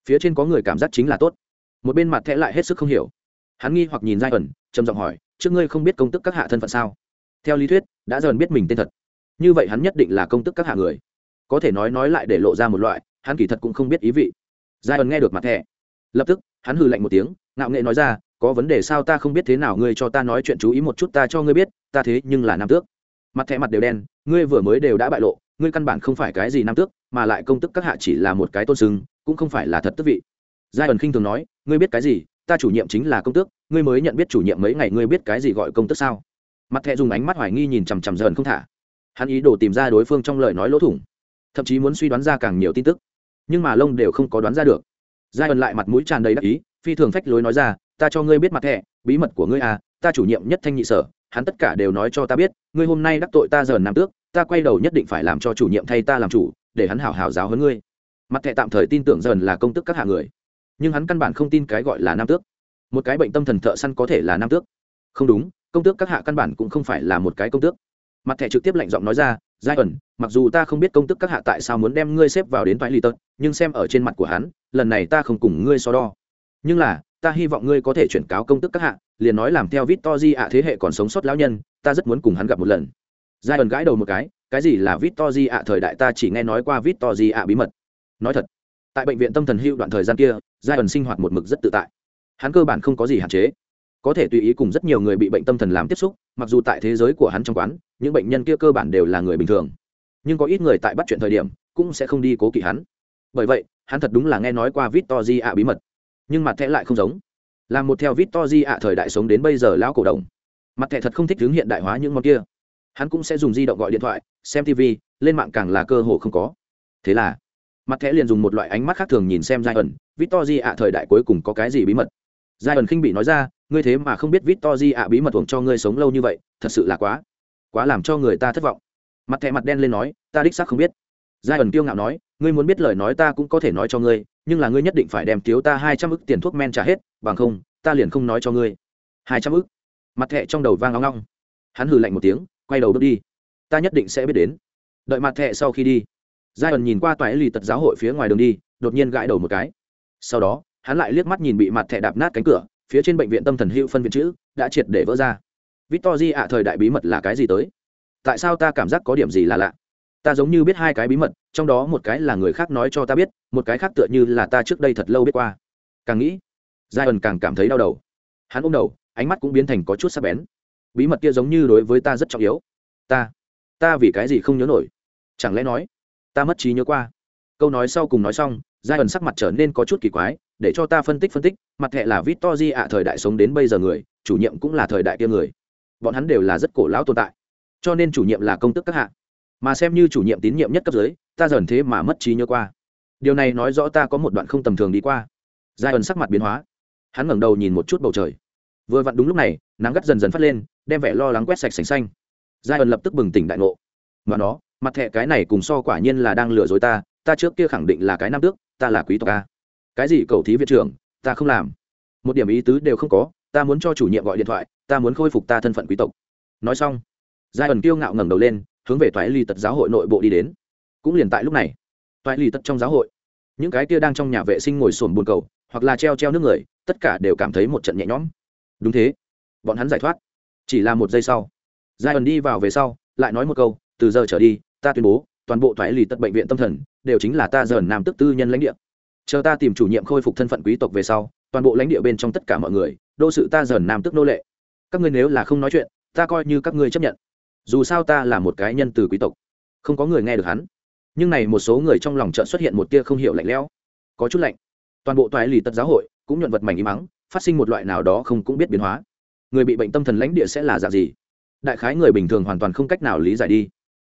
Phía trên có người cảm giác chính là tốt. Một bên mặt thẽ lại hết sức không hiểu. Hắn nghi hoặc nhìn giai ẩn, trầm giọng hỏi, trước ngươi không biết công tức các hạ thân phận sao? Theo lý thuyết, đã dần biết mình tên thật. Như vậy hắn nhất định là công tức các hạ người. Có thể nói nói lại để lộ ra một loại, hắn kỳ thật cũng không biết ý vị. Giai ẩn nghe được mặt thẻ. Lập tức hắn hừ lạnh một tiếng, ngạo nghệ nói ra, có vấn đề sao ta không biết thế nào, ngươi cho ta nói chuyện chú ý một chút, ta cho ngươi biết, ta thế nhưng là nam tước. Mặt thẻ mặt đều đen, ngươi vừa mới đều đã bại lộ, ngươi căn bản không phải cái gì nam tước, mà lại công tức các hạ chỉ là một cái tôn sưng, cũng không phải là thật tức vị. Giai ẩn khinh thường nói, ngươi biết cái gì? Ta chủ nhiệm chính là công tước, ngươi mới nhận biết chủ nhiệm mấy ngày, ngươi biết cái gì gọi công tước sao? Mặt thẹ dùng ánh mắt hoài nghi nhìn chằm chằm dần không thả. Hắn ý đồ tìm ra đối phương trong lời nói lỗ thủng, thậm chí muốn suy đoán ra càng nhiều tin tức, nhưng mà lông đều không có đoán ra được giai ẩn lại mặt mũi tràn đầy đắc ý, phi thường phách lối nói ra, ta cho ngươi biết mặt thẹ bí mật của ngươi à ta chủ nhiệm nhất thanh nhị sở, hắn tất cả đều nói cho ta biết, ngươi hôm nay đắc tội ta dần nam tước, ta quay đầu nhất định phải làm cho chủ nhiệm thay ta làm chủ, để hắn hảo hảo giáo hơn ngươi. Mặt thẹ tạm thời tin tưởng dần là công tức các hạ người, nhưng hắn căn bản không tin cái gọi là nam tước. Một cái bệnh tâm thần thợ săn có thể là nam tước. Không đúng, công tước các hạ căn bản cũng không phải là một cái công tước. Mặt thẻ trực tiếp lạnh giọng nói ra, giai ẩn mặc dù ta không biết công tước các hạ tại sao muốn đem ngươi xếp vào đến toại lì tật, nhưng xem ở trên mặt của hắn lần này ta không cùng ngươi so đo. Nhưng là, ta hy vọng ngươi có thể chuyển cáo công tước các hạ, liền nói làm theo vít to di ạ thế hệ còn sống sót lão nhân, ta rất muốn cùng hắn gặp một lần. Giai ẩn gãi đầu một cái cái gì là vít to di ạ thời đại ta chỉ nghe nói qua vít to di ạ bí mật. Nói thật, tại bệnh viện tâm thần hưu đoạn thời gian kia giai ẩn sinh hoạt một mực rất tự tại. Hắn cơ bản không có gì hạn chế. Có thể tùy ý cùng rất nhiều người bị bệnh tâm thần làm tiếp xúc, mặc dù tại thế giới của hắn trong quán, những bệnh nhân kia cơ bản đều là người bình thường. Nhưng có ít người tại bắt chuyện thời điểm, cũng sẽ không đi cố kỵ hắn. Bởi vậy hắn thật đúng là nghe nói qua vít di ạ bí mật, nhưng mặt thẻ lại không giống. Là một theo vít di ạ thời đại sống đến bây giờ lão cổ đồng. Mặt thẻ thật không thích hướng hiện đại hóa những món kia. Hắn cũng sẽ dùng di động gọi điện thoại, xem tv lên mạng càng là cơ hội không có. Thế là, mặt thẻ liền dùng một loại ánh mắt khác thường nhìn xem giai ẩn victor ạ thời đại cuối cùng có cái gì bí mật? Giai ẩn khinh bị nói ra, ngươi thế mà không biết victor ạ bí mật uổng cho ngươi sống lâu như vậy, thật sự là quá quá làm cho người ta thất vọng. Mặt thẻ mặt đen lên nói, ta đích xác không biết giai ẩn kiêu ngạo nói, ngươi muốn biết lời nói ta cũng có thể nói cho ngươi, nhưng là ngươi nhất định phải đem thiếu ta hai trăm ức tiền thuốc men trả hết, bằng không, ta liền không nói cho ngươi. Hai trăm ức? Mặt thẻ trong đầu vang ngóng ngong hắn hừ lạnh một tiếng, quay đầu bước đi. Ta nhất định sẽ biết đến. Đợi mặt thẻ sau khi đi, giai ẩn nhìn qua toái lì tật giáo hội phía ngoài đường đi, đột nhiên gãi đầu một cái. Sau đó, hắn lại liếc mắt nhìn bị mặt thẻ đạp nát cánh cửa, phía trên bệnh viện tâm thần hữu phân viện chữ đã triệt để vỡ ra. Victor di à, ạ thời đại bí mật là cái gì tới? Tại sao ta cảm giác có điểm gì là lạ? Ta giống như biết hai cái bí mật, trong đó một cái là người khác nói cho ta biết, một cái khác tựa như là ta trước đây thật lâu biết qua. Càng nghĩ giai ẩn càng cảm thấy đau đầu. Hắn ôm đầu, ánh mắt cũng biến thành có chút sắc bén. Bí mật kia giống như đối với ta rất trọng yếu. Ta ta vì cái gì không nhớ nổi? Chẳng lẽ nói, ta mất trí nhớ qua? Câu nói sau cùng nói xong giai ẩn sắc mặt trở nên có chút kỳ quái, để cho ta phân tích phân tích, mặt hệ là vít to di ạ, thời đại sống đến bây giờ người, chủ nhiệm cũng là thời đại kia người. Bọn hắn đều là rất cổ lão tồn tại. Cho nên chủ nhiệm là công tức các hạ mà xem như chủ nhiệm tín nhiệm nhất cấp dưới, ta dần thế mà mất trí nhớ qua. Điều này nói rõ ta có một đoạn không tầm thường đi qua. Giai ẩn sắc mặt biến hóa. Hắn ngẩng đầu nhìn một chút bầu trời. Vừa vặn đúng lúc này, nắng gắt dần dần phát lên, đem vẻ lo lắng quét sạch sành xanh. Giai ẩn lập tức bừng tỉnh đại ngộ. Và nó, mặt thẹ cái này cùng so quả nhiên là đang lừa dối ta ta trước kia khẳng định là cái nam tước, ta là quý tộc a. cái gì cầu thí viện trưởng, ta không làm. Một điểm ý tứ đều không có, ta muốn cho chủ nhiệm gọi điện thoại, ta muốn khôi phục ta thân phận quý tộc. Nói xong, giai ẩn kiêu ngạo ngẩng đầu lên hướng về toại ly tật giáo hội nội bộ đi đến. Cũng liền tại lúc này toại ly tật trong giáo hội, những cái kia đang trong nhà vệ sinh ngồi sồn buồn cầu, hoặc là treo treo nước người, tất cả đều cảm thấy một trận nhẹ nhõm. Đúng thế, bọn hắn giải thoát. Chỉ là một giây sau giai ẩn đi vào về sau, lại nói một câu, từ giờ trở đi, ta tuyên bố, toàn bộ thoái lì tật bệnh viện tâm thần, đều chính là ta dởn nam tức tư nhân lãnh địa. Chờ ta tìm chủ nhiệm khôi phục thân phận quý tộc về sau, toàn bộ lãnh địa bên trong tất cả mọi người, đô sự ta dởn nam tức nô lệ. Các ngươi nếu là không nói chuyện, ta coi như các ngươi chấp nhận dù sao ta là một cái nhân từ quý tộc, không có người nghe được hắn. Nhưng này một số người trong lòng chợt xuất hiện một tia không hiểu lạnh lẽo. Có chút lạnh. Toàn bộ toại lì tật giáo hội cũng nhuận vật mảnh im mắng phát sinh một loại nào đó không cũng biết biến hóa. Người bị bệnh tâm thần lãnh địa sẽ là dạng gì? Đại khái người bình thường hoàn toàn không cách nào lý giải đi.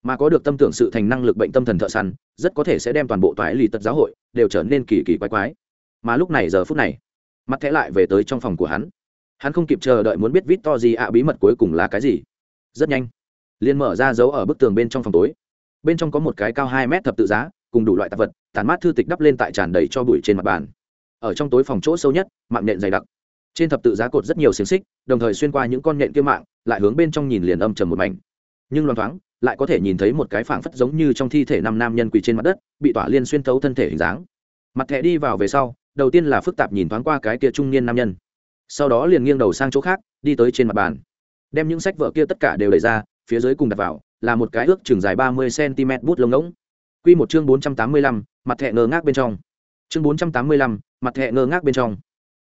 Mà có được tâm tưởng sự thành năng lực bệnh tâm thần thợ săn, rất có thể sẽ đem toàn bộ toái lì tật giáo hội đều trở nên kỳ kỳ quái quái. Mà lúc này giờ phút này mắt thẽ lại về tới trong phòng của hắn. Hắn không kịp chờ đợi muốn biết vít to gì ạ bí mật cuối cùng là cái gì. Rất nhanh liền mở ra dấu ở bức tường bên trong phòng tối. Bên trong có một cái cao hai mét thập tự giá, cùng đủ loại tạp vật tàn mát thư tịch đắp lên tại tràn đầy cho bụi trên mặt bàn. Ở trong tối phòng chỗ sâu nhất, mạng nện dày đặc. Trên thập tự giá cột rất nhiều xiềng xích, đồng thời xuyên qua những con nện kia mạng, lại hướng bên trong nhìn liền âm trầm một mảnh. Nhưng loang thoáng, lại có thể nhìn thấy một cái phảng phất giống như trong thi thể năm nam nhân quỳ trên mặt đất, bị tỏa liên xuyên thấu thân thể hình dáng. Mặt thẻ đi vào về sau, đầu tiên là phức tạp nhìn thoáng qua cái kia trung niên nam nhân. Sau đó liền nghiêng đầu sang chỗ khác, đi tới trên mặt bàn. Đem những sách vở kia tất cả đều đẩy ra phía dưới cùng đặt vào, là một cái ước chừng dài ba mươi cm bút lông ngỗng. Quy một chương bốn trăm tám mươi lăm, mặt thẻ ngơ ngác bên trong. Chương bốn trăm tám mươi lăm, mặt thẻ ngơ ngác bên trong.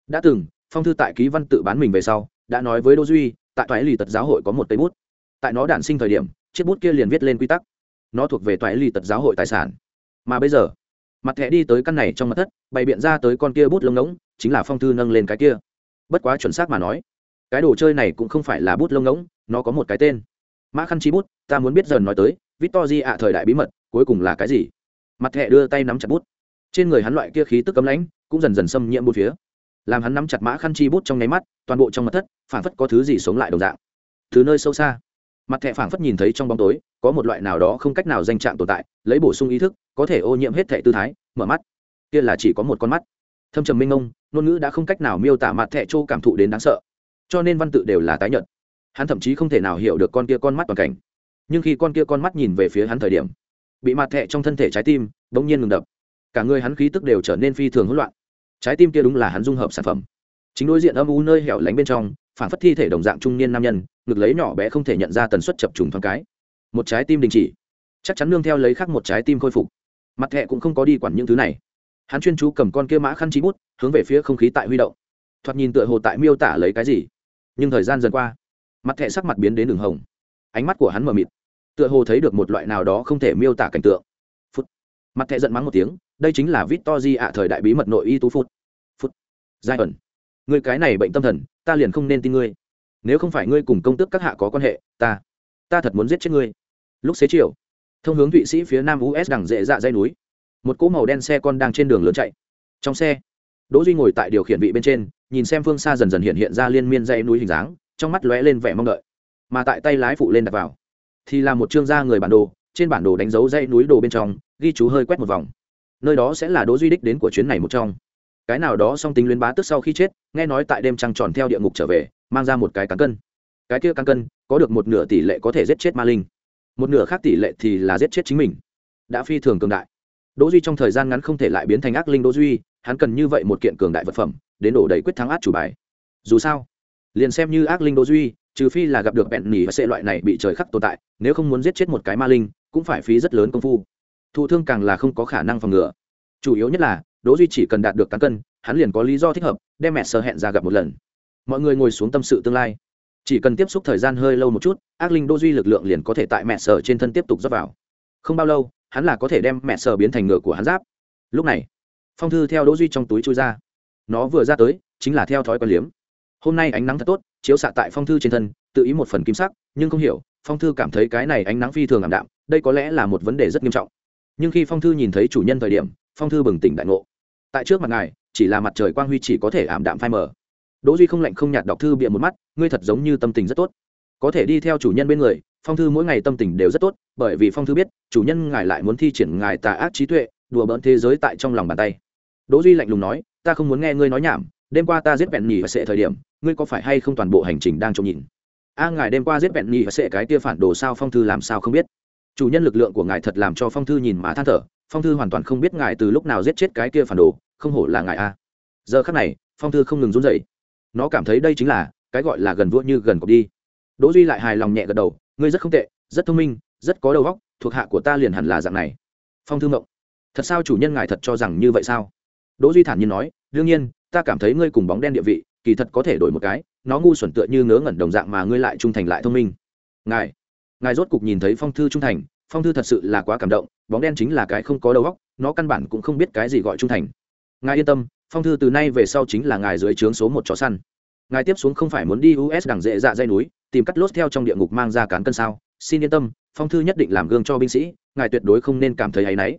Đã từng, phong thư tại ký văn tự bán mình về sau, đã nói với đỗ duy, tại toái lì tật giáo hội có một cây bút. Tại nó đản sinh thời điểm, chiếc bút kia liền viết lên quy tắc. Nó thuộc về toái lì tật giáo hội tài sản. Mà bây giờ, mặt thẻ đi tới căn này trong mặt thất, bày biện ra tới con kia bút lông ngỗng, chính là phong thư nâng lên cái kia. Bất quá chuẩn xác mà nói, cái đồ chơi này cũng không phải là bút lông ngỗng, nó có một cái tên mã khăn chi bút, ta muốn biết dần nói tới, victor di ạ thời đại bí mật, cuối cùng là cái gì? Mặt thẻ đưa tay nắm chặt bút. Trên người hắn loại kia khí tức cấm lãnh, cũng dần dần xâm nhiễm bút phía. Làm hắn nắm chặt mã khăn chi bút trong nháy mắt, toàn bộ trong mặt thất phản phất có thứ gì sống lại đồng dạng. Từ nơi sâu xa, mặt thẻ phảng phất nhìn thấy trong bóng tối, có một loại nào đó không cách nào danh trạng tồn tại, lấy bổ sung ý thức, có thể ô nhiễm hết thẻ tư thái, mở mắt. Kia là chỉ có một con mắt. Thâm trầm minh ông, ngôn ngữ đã không cách nào miêu tả mặt thẻ châu cảm thụ đến đáng sợ. Cho nên văn tự đều là tái nhợt hắn thậm chí không thể nào hiểu được con kia con mắt toàn cảnh. Nhưng khi con kia con mắt nhìn về phía hắn thời điểm, bị mặt thẻ trong thân thể trái tim bỗng nhiên ngừng đập. Cả người hắn khí tức đều trở nên phi thường hỗn loạn. Trái tim kia đúng là hắn dung hợp sản phẩm. Chính đối diện âm u nơi hẻo lánh bên trong, phản phất thi thể đồng dạng trung niên nam nhân, ngực lấy nhỏ bé không thể nhận ra tần suất chập trùng thoáng cái. Một trái tim đình chỉ. Chắc chắn nương theo lấy khác một trái tim khôi phục. Mặt thẹ cũng không có đi quản những thứ này. Hắn chuyên chú cầm con kia mã khăn trí bút, hướng về phía không khí tại huy động. Thoạt nhìn tựa hồ tại miêu tả lấy cái gì. Nhưng thời gian dần qua mặt thẹ sắc mặt biến đến đường hồng. Ánh mắt của hắn mờ mịt, tựa hồ thấy được một loại nào đó không thể miêu tả cảnh tượng. Phút. Mặt thẹ giận mắng một tiếng, đây chính là vít to di ạ, thời đại bí mật nội y tú phút. Phút. Giai ẩn. Người cái này bệnh tâm thần, ta liền không nên tin ngươi. Nếu không phải ngươi cùng công tước các hạ có quan hệ, ta ta thật muốn giết chết ngươi. Lúc xế chiều, thông hướng thụy sĩ phía nam us đằng dễ dạ dây núi, một cỗ màu đen xe con đang trên đường lớn chạy. Trong xe, đỗ duy ngồi tại điều khiển vị bên trên, nhìn xem phương xa dần dần hiện hiện ra liên miên dây núi hình dáng trong mắt lóe lên vẻ mong đợi. Mà tại tay lái phụ lên đặt vào, thì là một chương gia người bản đồ, trên bản đồ đánh dấu dãy núi đồ bên trong, ghi chú hơi quét một vòng. Nơi đó sẽ là đỗ duy đích đến của chuyến này một trong. Cái nào đó song tính luyến bá tức sau khi chết, nghe nói tại đêm trăng tròn theo địa ngục trở về, mang ra một cái cán cân. Cái kia cán cân, có được một nửa tỷ lệ có thể giết chết ma linh. Một nửa khác tỷ lệ thì là giết chết chính mình. Đã phi thường cường đại. Đỗ duy trong thời gian ngắn không thể lại biến thành ác linh đỗ duy, hắn cần như vậy một kiện cường đại vật phẩm, đến đổ đầy quyết thắng át chủ bài. Dù sao liền xem như ác linh đỗ duy, trừ phi là gặp được bẹn nỉ và sệ loại này bị trời khắc tồn tại, nếu không muốn giết chết một cái ma linh, cũng phải phí rất lớn công phu. Thụ thương càng là không có khả năng phòng ngừa. Chủ yếu nhất là đỗ duy chỉ cần đạt được cán cân, hắn liền có lý do thích hợp, đem mẹ sơ hẹn ra gặp một lần. Mọi người ngồi xuống tâm sự tương lai. Chỉ cần tiếp xúc thời gian hơi lâu một chút, ác linh đỗ duy lực lượng liền có thể tại mẹ sở trên thân tiếp tục dốc vào. Không bao lâu, hắn là có thể đem mẹ sở biến thành ngựa của hắn giáp. Lúc này, phong thư theo đỗ duy trong túi chui ra. Nó vừa ra tới, chính là theo thói quen liếm hôm nay ánh nắng thật tốt, chiếu xạ tại phong thư trên thân, tự ý một phần kim sắc, nhưng không hiểu, phong thư cảm thấy cái này ánh nắng phi thường ảm đạm, đây có lẽ là một vấn đề rất nghiêm trọng. Nhưng khi phong thư nhìn thấy chủ nhân thời điểm, phong thư bừng tỉnh đại ngộ. Tại trước mặt ngài, chỉ là mặt trời quang huy chỉ có thể ảm đạm phai mờ. Đỗ duy không lạnh không nhạt đọc thư bịa một mắt, ngươi thật giống như tâm tình rất tốt. Có thể đi theo chủ nhân bên người, phong thư mỗi ngày tâm tình đều rất tốt, bởi vì phong thư biết, chủ nhân ngài lại muốn thi triển ngài tà ác trí tuệ, đùa bỡn thế giới tại trong lòng bàn tay. Đỗ duy lạnh lùng nói, ta không muốn nghe ngươi nói nhảm đêm qua ta giết vẹn nhì và sệ thời điểm, ngươi có phải hay không toàn bộ hành trình đang trông nhìn? A, ngài đêm qua giết vẹn nhì và sệ cái tia phản đồ sao phong thư làm sao không biết? Chủ nhân lực lượng của ngài thật làm cho phong thư nhìn mà than thở, phong thư hoàn toàn không biết ngài từ lúc nào giết chết cái kia phản đồ, không hổ là ngài a. Giờ khắc này, phong thư không ngừng run rẩy. Nó cảm thấy đây chính là, cái gọi là gần vua như gần cọc đi. Đỗ duy lại hài lòng nhẹ gật đầu, ngươi rất không tệ, rất thông minh, rất có đầu óc, thuộc hạ của ta liền hẳn là dạng này. Phong thư mộng thật sao chủ nhân ngài thật cho rằng như vậy sao? Đỗ duy thản nhiên nói đương nhiên, ta cảm thấy ngươi cùng bóng đen địa vị, kỳ thật có thể đổi một cái, nó ngu xuẩn tựa như ngớ ngẩn đồng dạng mà ngươi lại trung thành lại thông minh. Ngài ngài rốt cục nhìn thấy phong thư trung thành, phong thư thật sự là quá cảm động, bóng đen chính là cái không có đầu óc, nó căn bản cũng không biết cái gì gọi trung thành. Ngài yên tâm, phong thư từ nay về sau chính là ngài dưới trướng số một chó săn. Ngài tiếp xuống không phải muốn đi us đằng dễ dạ dây núi, tìm cắt lốt theo trong địa ngục mang ra cán cân sao? Xin yên tâm, phong thư nhất định làm gương cho binh sĩ, ngài tuyệt đối không nên cảm thấy áy náy.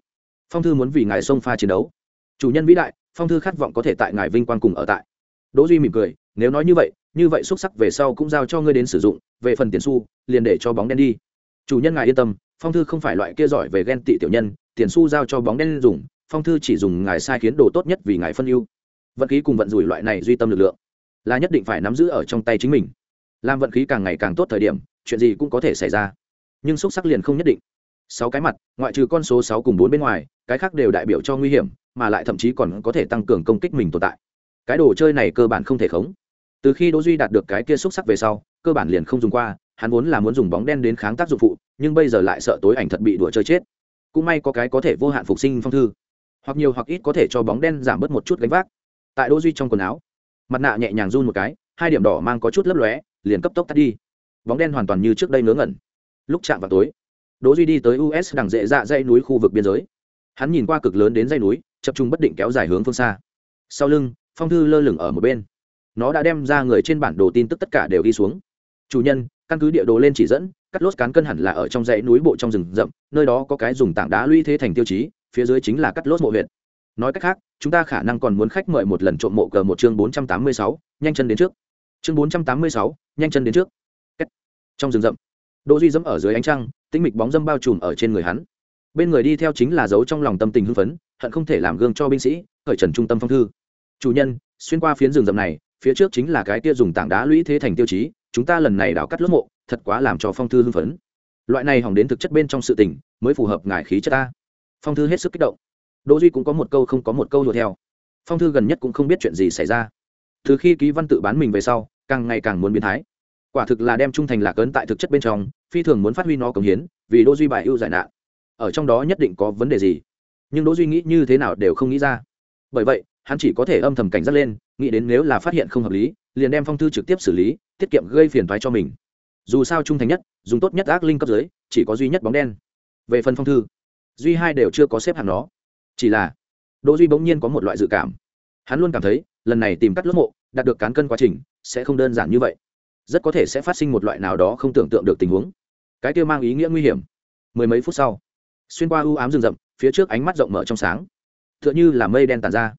Phong thư muốn vì ngài xông pha chiến đấu. Chủ nhân vĩ đại phong thư khát vọng có thể tại ngài vinh quang cùng ở tại. Đỗ duy mỉm cười, nếu nói như vậy như vậy xúc sắc về sau cũng giao cho ngươi đến sử dụng, về phần tiền xu, liền để cho bóng đen đi. Chủ nhân ngài yên tâm, phong thư không phải loại kia giỏi về ghen tị tiểu nhân, tiền xu giao cho bóng đen dùng, phong thư chỉ dùng ngài sai khiến đồ tốt nhất vì ngài phân ưu. Vận khí cùng vận rủi loại này duy tâm lực lượng, là nhất định phải nắm giữ ở trong tay chính mình. Làm vận khí càng ngày càng tốt thời điểm, chuyện gì cũng có thể xảy ra. Nhưng xúc sắc liền không nhất định. Sáu cái mặt, ngoại trừ con số sáu cùng bốn bên ngoài, cái khác đều đại biểu cho nguy hiểm mà lại thậm chí còn có thể tăng cường công kích mình tồn tại. Cái đồ chơi này cơ bản không thể khống. Từ khi đỗ duy đạt được cái kia xúc sắc về sau, cơ bản liền không dùng qua, hắn vốn là muốn dùng bóng đen đến kháng tác dụng phụ, nhưng bây giờ lại sợ tối ảnh thật bị đùa chơi chết. Cũng may có cái có thể vô hạn phục sinh phong thư, hoặc nhiều hoặc ít có thể cho bóng đen giảm bớt một chút gánh vác. Tại đỗ duy trong quần áo, mặt nạ nhẹ nhàng run một cái, hai điểm đỏ mang có chút lấp lóe, liền cấp tốc tắt đi. Bóng đen hoàn toàn như trước đây ngớ ngẩn. Lúc chạm vào tối, đỗ duy đi tới us đằng dễ dạ dãy núi khu vực biên giới hắn nhìn qua cực lớn đến dãy núi, chập trung bất định kéo dài hướng phương xa. Sau lưng, phong thư lơ lửng ở một bên. Nó đã đem ra người trên bản đồ tin tức tất cả đều đi xuống. Chủ nhân, căn cứ địa đồ lên chỉ dẫn, cắt lốt cán cân hẳn là ở trong dãy núi bộ trong rừng rậm, nơi đó có cái dùng tảng đá lũy thế thành tiêu chí, phía dưới chính là cắt lốt mộ huyện nói cách khác, chúng ta khả năng còn muốn khách mời một lần trộm mộ cờ một chương bốn trăm tám mươi sáu, nhanh chân đến trước. Chương bốn trăm tám mươi sáu, nhanh chân đến trước. Trong rừng rậm, đỗ duy dẫm ở dưới ánh trăng, tinh mịch bóng dâm bao trùm ở trên người hắn bên người đi theo chính là dấu trong lòng tâm tình hưng phấn, hận không thể làm gương cho binh sĩ, khởi trần trung tâm phong thư. Chủ nhân, xuyên qua phiến rừng rậm này, phía trước chính là cái kia dùng tảng đá lũy thế thành tiêu chí, chúng ta lần này đào cắt lớp mộ, thật quá làm cho phong thư hưng phấn. Loại này hỏng đến thực chất bên trong sự tình, mới phù hợp ngài khí chất ta. Phong thư hết sức kích động. Đỗ duy cũng có một câu không có một câu đùa theo. Phong thư gần nhất cũng không biết chuyện gì xảy ra. Từ khi ký văn tự bán mình về sau, càng ngày càng muốn biến thái. Quả thực là đem trung thành lạc ấn tại thực chất bên trong, phi thường muốn phát huy nó cống hiến, vì đỗ duy bài ưu giải nạn ở trong đó nhất định có vấn đề gì. Nhưng đỗ duy nghĩ như thế nào đều không nghĩ ra. Bởi vậy, hắn chỉ có thể âm thầm cảnh giác lên, nghĩ đến nếu là phát hiện không hợp lý, liền đem phong thư trực tiếp xử lý, tiết kiệm gây phiền toái cho mình. Dù sao trung thành nhất, dùng tốt nhất ác linh cấp dưới chỉ có duy nhất bóng đen. Về phần phong thư, duy hai đều chưa có xếp hạng nó. Chỉ là, đỗ duy bỗng nhiên có một loại dự cảm. Hắn luôn cảm thấy, lần này tìm cắt lớp mộ, đạt được cán cân quá trình, sẽ không đơn giản như vậy. Rất có thể sẽ phát sinh một loại nào đó không tưởng tượng được tình huống. Cái kia mang ý nghĩa nguy hiểm. Mười mấy phút sau xuyên qua u ám rừng rậm, phía trước ánh mắt rộng mở trong sáng. Tựa như là mây đen tàn ra.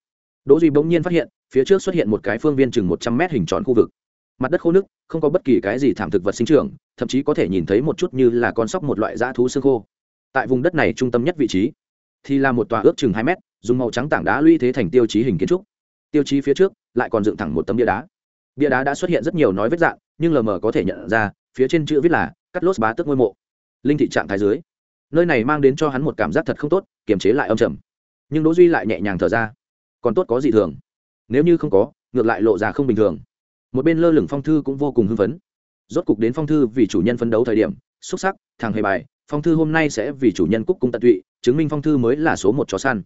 Đỗ duy bỗng nhiên phát hiện, phía trước xuất hiện một cái phương viên chừng một trăm mét hình tròn khu vực. Mặt đất khô nước không có bất kỳ cái gì thảm thực vật sinh trưởng, thậm chí có thể nhìn thấy một chút như là con sóc một loại dã thú xương khô. Tại vùng đất này trung tâm nhất vị trí, thì là một tòa ước chừng hai mét, dùng màu trắng tảng đá lũy thế thành tiêu chí hình kiến trúc. Tiêu chí phía trước lại còn dựng thẳng một tấm bia đá. Bia đá đã xuất hiện rất nhiều nói vết dạng, nhưng lờ mờ có thể nhận ra, phía trên chữ viết là cắt lốt bá tước ngôi mộ. Linh thị trạng thái dưới nơi này mang đến cho hắn một cảm giác thật không tốt, kiềm chế lại âm trầm. Nhưng đỗ duy lại nhẹ nhàng thở ra. Còn tốt có gì thường? Nếu như không có, ngược lại lộ ra không bình thường. Một bên lơ lửng phong thư cũng vô cùng hưng phấn. Rốt cục đến phong thư vì chủ nhân phấn đấu thời điểm xuất sắc, thằng hề bài, phong thư hôm nay sẽ vì chủ nhân cúc cung tận tụy, chứng minh phong thư mới là số một chó săn.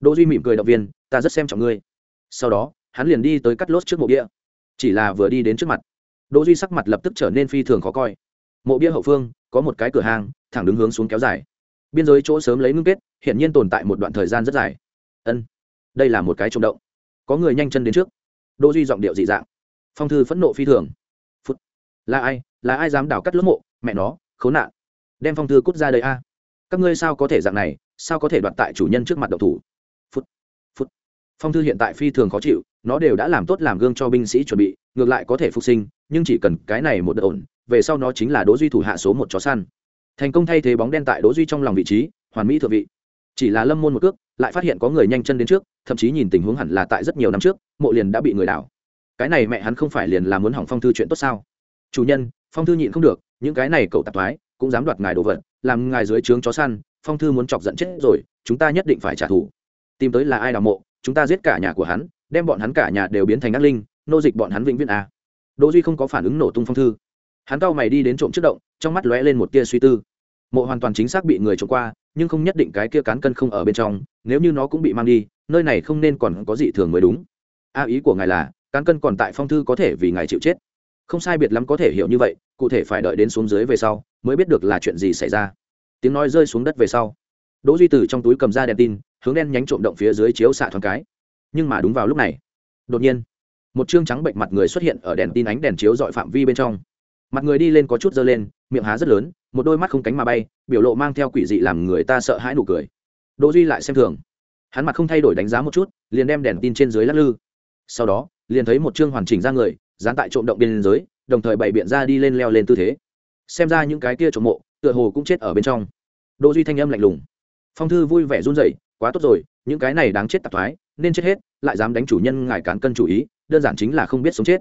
Đỗ duy mỉm cười động viên, ta rất xem trọng ngươi. Sau đó, hắn liền đi tới cắt lốt trước mộ bia chỉ là vừa đi đến trước mặt, đỗ duy sắc mặt lập tức trở nên phi thường khó coi mộ bia hậu phương, có một cái cửa hàng, thẳng đứng hướng xuống kéo dài. Biên giới chỗ sớm lấy ngưng kết hiện nhiên tồn tại một đoạn thời gian rất dài. Ân, đây là một cái trông động. Có người nhanh chân đến trước. Đỗ duy giọng điệu dị dạng. Phong thư phẫn nộ phi thường. Phút. Là ai? Là ai dám đào cắt lớp mộ? Mẹ nó, khốn nạn. Đem phong thư cút ra đây a. Các ngươi sao có thể dạng này? Sao có thể đoạt tại chủ nhân trước mặt độc thủ? Phút. Phút. Phong thư hiện tại phi thường khó chịu, nó đều đã làm tốt làm gương cho binh sĩ chuẩn bị, ngược lại có thể phục sinh, nhưng chỉ cần cái này một đợt ổn về sau nó chính là đỗ duy thủ hạ số một chó săn. Thành công thay thế bóng đen tại đỗ duy trong lòng vị trí, hoàn mỹ thượng vị. Chỉ là lâm môn một cước, lại phát hiện có người nhanh chân đến trước, thậm chí nhìn tình huống hẳn là tại rất nhiều năm trước, mộ liền đã bị người đảo. Cái này mẹ hắn không phải liền là muốn hỏng phong thư chuyện tốt sao? Chủ nhân, phong thư nhịn không được, những cái này cậu tạp thoái, cũng dám đoạt ngài đồ vật, làm ngài dưới trướng chó săn, phong thư muốn chọc giận chết rồi, chúng ta nhất định phải trả thù. Tìm tới là ai đào mộ, chúng ta giết cả nhà của hắn, đem bọn hắn cả nhà đều biến thành ác linh, nô dịch bọn hắn vĩnh viễn à. đỗ duy không có phản ứng nổ tung phong thư hắn cau mày đi đến trộm trước động, trong mắt lóe lên một tia suy tư. Mộ hoàn toàn chính xác bị người trộm qua, nhưng không nhất định cái kia cán cân không ở bên trong, nếu như nó cũng bị mang đi, nơi này không nên còn có gì thường mới đúng. A ý của ngài là, cán cân còn tại phong thư có thể vì ngài chịu chết. Không sai biệt lắm có thể hiểu như vậy, cụ thể phải đợi đến xuống dưới về sau, mới biết được là chuyện gì xảy ra. Tiếng nói rơi xuống đất về sau. Đỗ duy từ trong túi cầm ra đèn tin, hướng đen nhánh trộm động phía dưới chiếu xạ thoáng cái. Nhưng mà đúng vào lúc này, đột nhiên, một trương trắng bệnh mặt người xuất hiện ở đèn tin ánh đèn chiếu dọi phạm vi bên trong mặt người đi lên có chút dơ lên miệng há rất lớn một đôi mắt không cánh mà bay biểu lộ mang theo quỷ dị làm người ta sợ hãi nụ cười. Đỗ duy lại xem thường. Hắn mặt không thay đổi đánh giá một chút liền đem đèn tin trên dưới lắc lư. Sau đó liền thấy một trương hoàn chỉnh ra người dán tại trộm động bên dưới, đồng thời bày biện ra đi lên leo lên tư thế. Xem ra những cái kia trộm mộ tựa hồ cũng chết ở bên trong. Đỗ duy thanh âm lạnh lùng. Phong thư vui vẻ run rẩy quá tốt rồi những cái này đáng chết tạp thoái nên chết hết lại dám đánh chủ nhân ngài cán cân chủ ý đơn giản chính là không biết sống chết.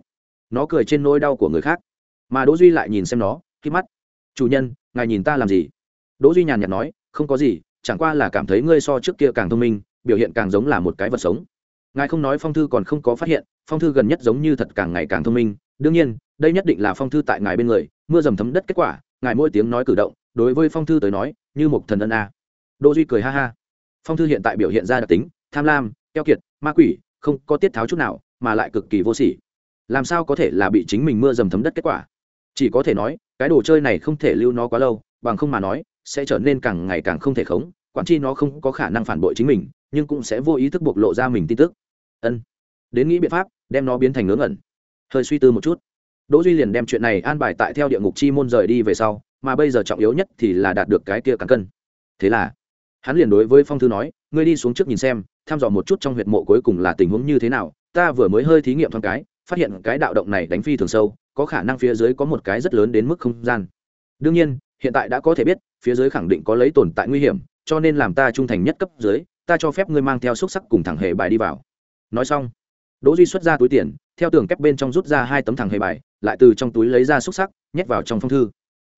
Nó cười trên nỗi đau của người khác mà đỗ duy lại nhìn xem nó, khi mắt. Chủ nhân, ngài nhìn ta làm gì? Đỗ duy nhàn nhạt nói, không có gì, chẳng qua là cảm thấy ngươi so trước kia càng thông minh, biểu hiện càng giống là một cái vật sống. Ngài không nói phong thư còn không có phát hiện, phong thư gần nhất giống như thật càng ngày càng thông minh. Đương nhiên, đây nhất định là phong thư tại ngài bên người, mưa dầm thấm đất kết quả, ngài mỗi tiếng nói cử động, đối với phong thư tới nói, như một thần ân a. Đỗ duy cười ha ha. Phong thư hiện tại biểu hiện ra đặc tính, tham lam, keo kiệt, ma quỷ, không có tiết tháo chút nào, mà lại cực kỳ vô sỉ. Làm sao có thể là bị chính mình mưa dầm thấm đất kết quả? Chỉ có thể nói, cái đồ chơi này không thể lưu nó quá lâu, bằng không mà nói, sẽ trở nên càng ngày càng không thể khống, quản chi nó không có khả năng phản bội chính mình, nhưng cũng sẽ vô ý thức bộc lộ ra mình tin tức. Ân. Đến nghĩ biện pháp, đem nó biến thành ngớ ngẩn. Hơi suy tư một chút. Đỗ duy liền đem chuyện này an bài tại theo địa ngục chi môn rời đi về sau, mà bây giờ trọng yếu nhất thì là đạt được cái kia càng cân. Thế là, hắn liền đối với phong thư nói, ngươi đi xuống trước nhìn xem, thăm dò một chút trong huyệt mộ cuối cùng là tình huống như thế nào. Ta vừa mới hơi thí nghiệm thoáng cái, phát hiện cái đạo động này đánh phi thường sâu có khả năng phía dưới có một cái rất lớn đến mức không gian. Đương nhiên, hiện tại đã có thể biết, phía dưới khẳng định có lấy tồn tại nguy hiểm, cho nên làm ta trung thành nhất cấp dưới, ta cho phép ngươi mang theo xúc sắc cùng thẳng hề bài đi vào. Nói xong, đỗ duy xuất ra túi tiền, theo tường kép bên trong rút ra hai tấm thẳng hề bài, lại từ trong túi lấy ra xúc sắc, nhét vào trong phong thư.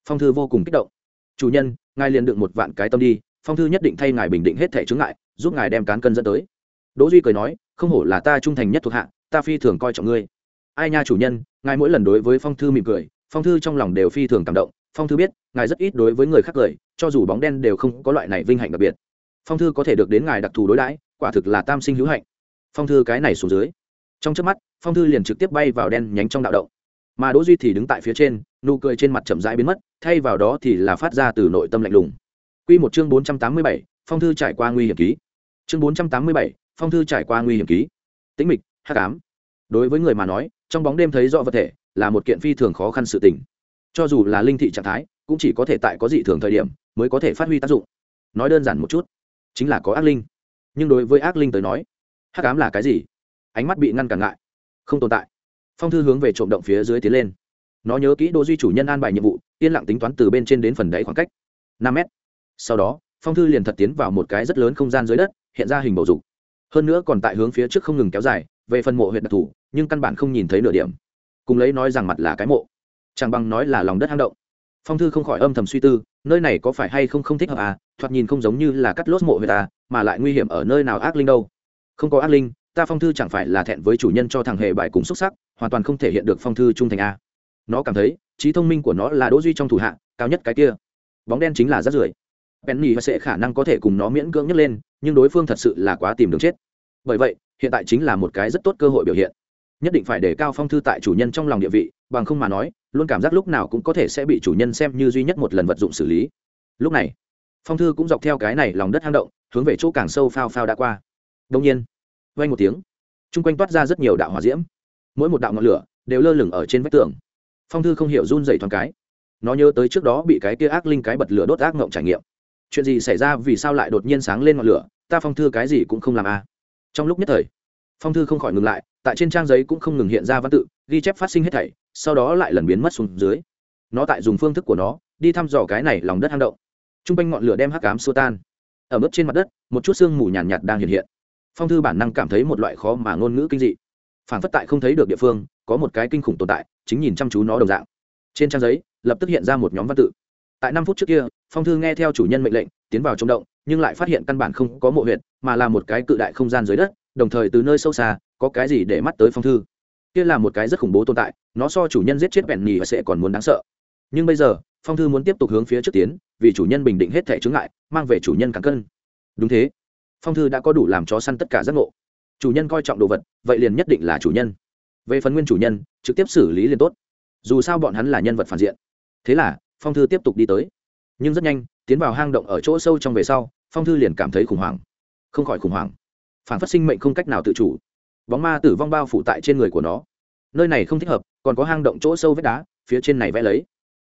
Phong thư vô cùng kích động. Chủ nhân, ngài liền đựng một vạn cái tâm đi, phong thư nhất định thay ngài bình định hết thể chứng ngại, giúp ngài đem cán cân dẫn tới. Đỗ duy cười nói, không hổ là ta trung thành nhất thuộc hạ, ta phi thường coi trọng ngươi ai nha chủ nhân ngài mỗi lần đối với phong thư mỉm cười phong thư trong lòng đều phi thường cảm động. Phong thư biết ngài rất ít đối với người khác cười cho dù bóng đen đều không có loại này vinh hạnh đặc biệt. Phong thư có thể được đến ngài đặc thù đối đãi quả thực là tam sinh hữu hạnh. Phong thư cái này xuống dưới. Trong trước mắt phong thư liền trực tiếp bay vào đen nhánh trong đạo động. Mà đỗ duy thì đứng tại phía trên nụ cười trên mặt chậm rãi biến mất thay vào đó thì là phát ra từ nội tâm lạnh lùng. Quy một chương bốn trăm tám mươi bảy, phong thư trải qua nguy hiểm ký. Chương bốn trăm tám mươi bảy, phong thư trải qua nguy hiểm ký. Tĩnh mịch hắc ám đối với người mà nói, trong bóng đêm thấy rõ vật thể là một kiện phi thường khó khăn sự tình. Cho dù là linh thị trạng thái, cũng chỉ có thể tại có dị thường thời điểm mới có thể phát huy tác dụng. Nói đơn giản một chút, chính là có ác linh. Nhưng đối với ác linh tới nói, hắc ám là cái gì? Ánh mắt bị ngăn cản ngại không tồn tại. Phong thư hướng về trộm động phía dưới tiến lên. Nó nhớ kỹ đô duy chủ nhân an bài nhiệm vụ, yên lặng tính toán từ bên trên đến phần đáy khoảng cách. Năm mét. Sau đó, phong thư liền thật tiến vào một cái rất lớn không gian dưới đất, hiện ra hình bầu dục. Hơn nữa còn tại hướng phía trước không ngừng kéo dài về phần mộ huyện đặc thù, nhưng căn bản không nhìn thấy nửa điểm. Cùng lấy nói rằng mặt là cái mộ. Chẳng bằng nói là lòng đất hang động. Phong thư không khỏi âm thầm suy tư, nơi này có phải hay không không thích hợp à? Thoạt nhìn không giống như là cắt lốt mộ huyện ta à, mà lại nguy hiểm ở nơi nào ác linh đâu? Không có ác linh, ta phong thư chẳng phải là thẹn với chủ nhân cho thằng hề bài cùng xuất sắc, hoàn toàn không thể hiện được phong thư trung thành a nó cảm thấy, trí thông minh của nó là đỗ duy trong thủ hạ, cao nhất cái kia. Bóng đen chính là rác rưởi. Penny sẽ khả năng có thể cùng nó miễn cưỡng nhất lên, nhưng đối phương thật sự là quá tìm đường chết bởi vậy, hiện tại chính là một cái rất tốt cơ hội biểu hiện. Nhất định phải để cao phong thư tại chủ nhân trong lòng địa vị, bằng không mà nói, luôn cảm giác lúc nào cũng có thể sẽ bị chủ nhân xem như duy nhất một lần vật dụng xử lý. Lúc này, phong thư cũng dọc theo cái này lòng đất hang động, hướng về chỗ càng sâu phao phao đã qua. Đông nhiên vay một tiếng, chung quanh toát ra rất nhiều đạo hỏa diễm. Mỗi một đạo ngọn lửa đều lơ lửng ở trên vách tường. Phong thư không hiểu run dày thoáng cái. Nó nhớ tới trước đó bị cái kia ác linh cái bật lửa đốt ác ngộng trải nghiệm. Chuyện gì xảy ra vì sao lại đột nhiên sáng lên ngọn lửa? Ta phong thư cái gì cũng không làm a à trong lúc nhất thời phong thư không khỏi ngừng lại tại trên trang giấy cũng không ngừng hiện ra văn tự ghi chép phát sinh hết thảy sau đó lại lần biến mất xuống dưới. Nó tại dùng phương thức của nó đi thăm dò cái này lòng đất hang động. T r u n g quanh ngọn lửa đem hắc cám xua tan. Ở mức trên mặt đất một chút sương mù nhàn nhạt, nhạt đang hiện hiện. Phong thư bản năng cảm thấy một loại khó mà ngôn ngữ kinh dị. Phản phất tại không thấy được địa phương có một cái kinh khủng tồn tại chính nhìn chăm chú nó đồng dạng. Trên trang giấy lập tức hiện ra một nhóm văn tự. Tại năm phút trước kia phong thư nghe theo chủ nhân mệnh lệnh tiến vào trong động nhưng lại phát hiện căn bản không có mộ huyệt, mà là một cái cự đại không gian dưới đất, đồng thời từ nơi sâu xa, có cái gì để mắt tới phong thư. Kia là một cái rất khủng bố tồn tại, nó so chủ nhân giết chết bèn nhì và sẽ còn muốn đáng sợ. Nhưng bây giờ, phong thư muốn tiếp tục hướng phía trước tiến, vì chủ nhân bình định hết thẻ chướng ngại, mang về chủ nhân cắn cân. Đúng thế. Phong thư đã có đủ làm chó săn tất cả giác ngộ. Chủ nhân coi trọng đồ vật, vậy liền nhất định là chủ nhân. Về phần nguyên chủ nhân, trực tiếp xử lý liền tốt. Dù sao bọn hắn là nhân vật phản diện. Thế là, phong thư tiếp tục đi tới. Nhưng rất nhanh tiến vào hang động ở chỗ sâu trong về sau, phong thư liền cảm thấy khủng hoảng. Không khỏi khủng hoảng. Phản phát sinh mệnh không cách nào tự chủ. Bóng ma tử vong bao phủ tại trên người của nó. Nơi này không thích hợp, còn có hang động chỗ sâu vách đá, phía trên này vẽ lấy.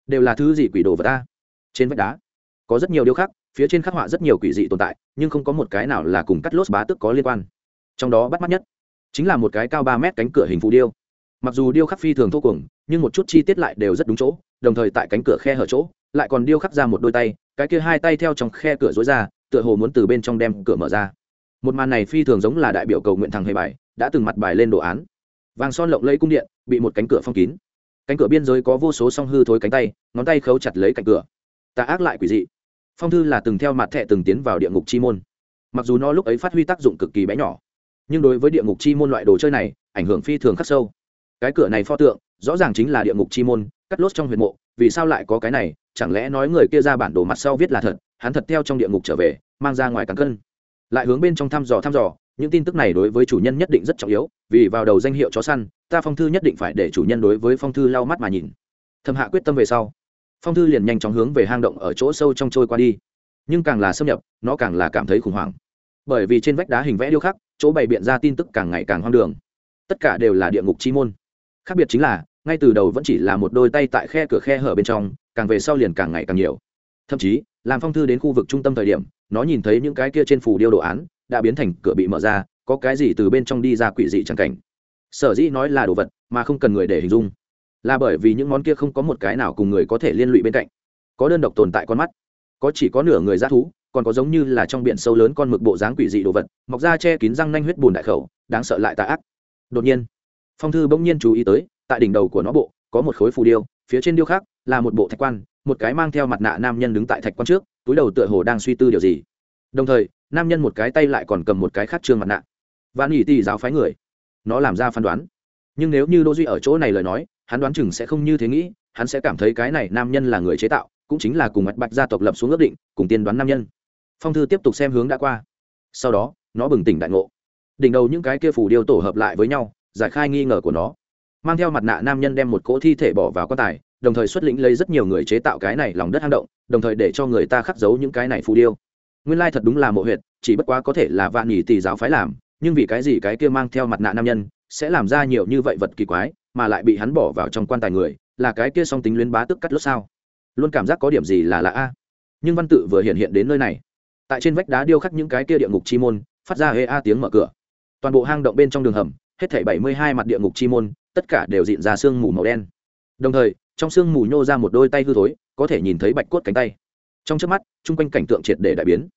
Đều là thứ gì quỷ đồ vật ta? Trên vách đá. Có rất nhiều điêu khắc phía trên khắc họa rất nhiều quỷ dị tồn tại, nhưng không có một cái nào là cùng cắt lốt bá tức có liên quan. Trong đó bắt mắt nhất, chính là một cái cao ba mét cánh cửa hình phù điêu. Mặc dù điêu khắc phi thường thô cùng nhưng một chút chi tiết lại đều rất đúng chỗ, đồng thời tại cánh cửa khe hở chỗ lại còn điêu khắc ra một đôi tay, cái kia hai tay theo trong khe cửa dối ra, tựa hồ muốn từ bên trong đem cửa mở ra. Một màn này phi thường giống là đại biểu cầu nguyện thằng hề bài, đã từng mặt bài lên đồ án. Vàng son lộng lấy cung điện, bị một cánh cửa phong kín. Cánh cửa biên giới có vô số song hư thối cánh tay, ngón tay khấu chặt lấy cạnh cửa. Ta ác lại quỷ dị. Phong thư là từng theo mặt thẹ từng tiến vào địa ngục chi môn. Mặc dù nó lúc ấy phát huy tác dụng cực kỳ bé nhỏ, nhưng đối với địa ngục chi môn loại đồ chơi này, ảnh hưởng phi thường khắc sâu. Cái cửa này pho tượng, rõ ràng chính là địa ngục chi môn cắt lốt trong huyệt mộ, vì sao lại có cái này? Chẳng lẽ nói người kia ra bản đồ mặt sau viết là thật, hắn thật theo trong địa ngục trở về, mang ra ngoài cắn cân. Lại hướng bên trong thăm dò thăm dò, những tin tức này đối với chủ nhân nhất định rất trọng yếu, vì vào đầu danh hiệu chó săn, ta phong thư nhất định phải để chủ nhân đối với phong thư lau mắt mà nhìn. Thầm hạ quyết tâm về sau, phong thư liền nhanh chóng hướng về hang động ở chỗ sâu trong trôi qua đi. Nhưng càng là xâm nhập, nó càng là cảm thấy khủng hoảng. Bởi vì trên vách đá hình vẽ điêu khắc, chỗ bày biện ra tin tức càng ngày càng hoang đường. Tất cả đều là địa ngục chi môn. Khác biệt chính là ngay từ đầu vẫn chỉ là một đôi tay tại khe cửa khe hở bên trong, càng về sau liền càng ngày càng nhiều. Thậm chí, làm phong thư đến khu vực trung tâm thời điểm, nó nhìn thấy những cái kia trên phủ điêu đồ án, đã biến thành cửa bị mở ra, có cái gì từ bên trong đi ra quỷ dị chẳng cảnh. Sở dĩ nói là đồ vật, mà không cần người để hình dung. Là bởi vì những món kia không có một cái nào cùng người có thể liên lụy bên cạnh. Có đơn độc tồn tại con mắt, có chỉ có nửa người g thú, còn có giống như là trong biển sâu lớn con mực bộ dáng quỷ dị đồ vật, mọc ra che kín răng nanh huyết bùn đại khẩu, đáng sợ lại tà ác. Đột nhiên, phong thư bỗng nhiên chú ý tới tại đỉnh đầu của nó bộ, có một khối phù điêu, phía trên điêu khác là một bộ thạch quan, một cái mang theo mặt nạ nam nhân đứng tại thạch quan trước, túi đầu tựa hồ đang suy tư điều gì. Đồng thời, nam nhân một cái tay lại còn cầm một cái khác trương mặt nạ. Và nghỉ tì giáo phái người. Nó làm ra phán đoán. Nhưng nếu như đỗ duy ở chỗ này lời nói, hắn đoán chừng sẽ không như thế nghĩ, hắn sẽ cảm thấy cái này nam nhân là người chế tạo, cũng chính là cùng mạch bạch gia tộc lập xuống ước định, cùng tiên đoán nam nhân. Phong thư tiếp tục xem hướng đã qua. Sau đó, nó bừng tỉnh đại ngộ. Đỉnh đầu những cái kia phủ điêu tổ hợp lại với nhau, giải khai nghi ngờ của nó mang theo mặt nạ nam nhân đem một cỗ thi thể bỏ vào quan tài, đồng thời xuất lĩnh lấy rất nhiều người chế tạo cái này lòng đất hang động, đồng thời để cho người ta khắc giấu những cái này phù điêu. Nguyên lai thật đúng là mộ huyệt, chỉ bất quá có thể là vạn nhì tỷ giáo phái làm, nhưng vì cái gì cái kia mang theo mặt nạ nam nhân sẽ làm ra nhiều như vậy vật kỳ quái, mà lại bị hắn bỏ vào trong quan tài người, là cái kia song tính luyến bá tức cắt lốt sao? Luôn cảm giác có điểm gì là lạ a? Nhưng văn tự vừa hiện hiện đến nơi này, tại trên vách đá điêu khắc những cái kia địa ngục chi môn, phát ra hê a tiếng mở cửa. Toàn bộ hang động bên trong đường hầm, hết thảy bảy mươi hai mặt địa ngục chi môn tất cả đều dịn ra sương mù màu đen. Đồng thời, trong sương mù nhô ra một đôi tay hư thối, có thể nhìn thấy bạch cốt cánh tay. Trong trước mắt, chung quanh cảnh tượng triệt để đại biến.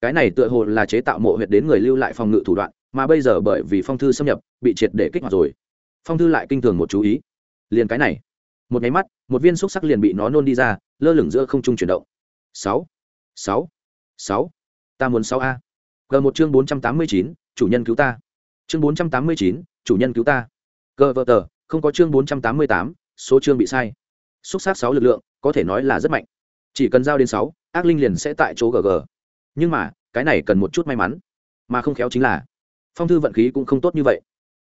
Cái này tựa hồ là chế tạo mộ huyệt đến người lưu lại phòng ngự thủ đoạn, mà bây giờ bởi vì phong thư xâm nhập, bị triệt để kích hoạt rồi. Phong thư lại kinh thường một chú ý. Liền cái này. Một nháy mắt, một viên xúc sắc liền bị nó nôn đi ra, lơ lửng giữa không trung chuyển động. Sáu. Sáu. Sáu. Ta muốn sáu a. G một chương bốn trăm tám mươi chín, chủ nhân cứu ta. Chương bốn trăm tám mươi chín, chủ nhân cứu ta cơ vợ tờ không có chương bốn trăm tám mươi tám, số chương bị sai. Xúc xác sáu lực lượng, có thể nói là rất mạnh. Chỉ cần giao đến sáu, ác linh liền sẽ tại chỗ gg nhưng mà, cái này cần một chút may mắn. Mà không khéo chính là, phong thư vận khí cũng không tốt như vậy.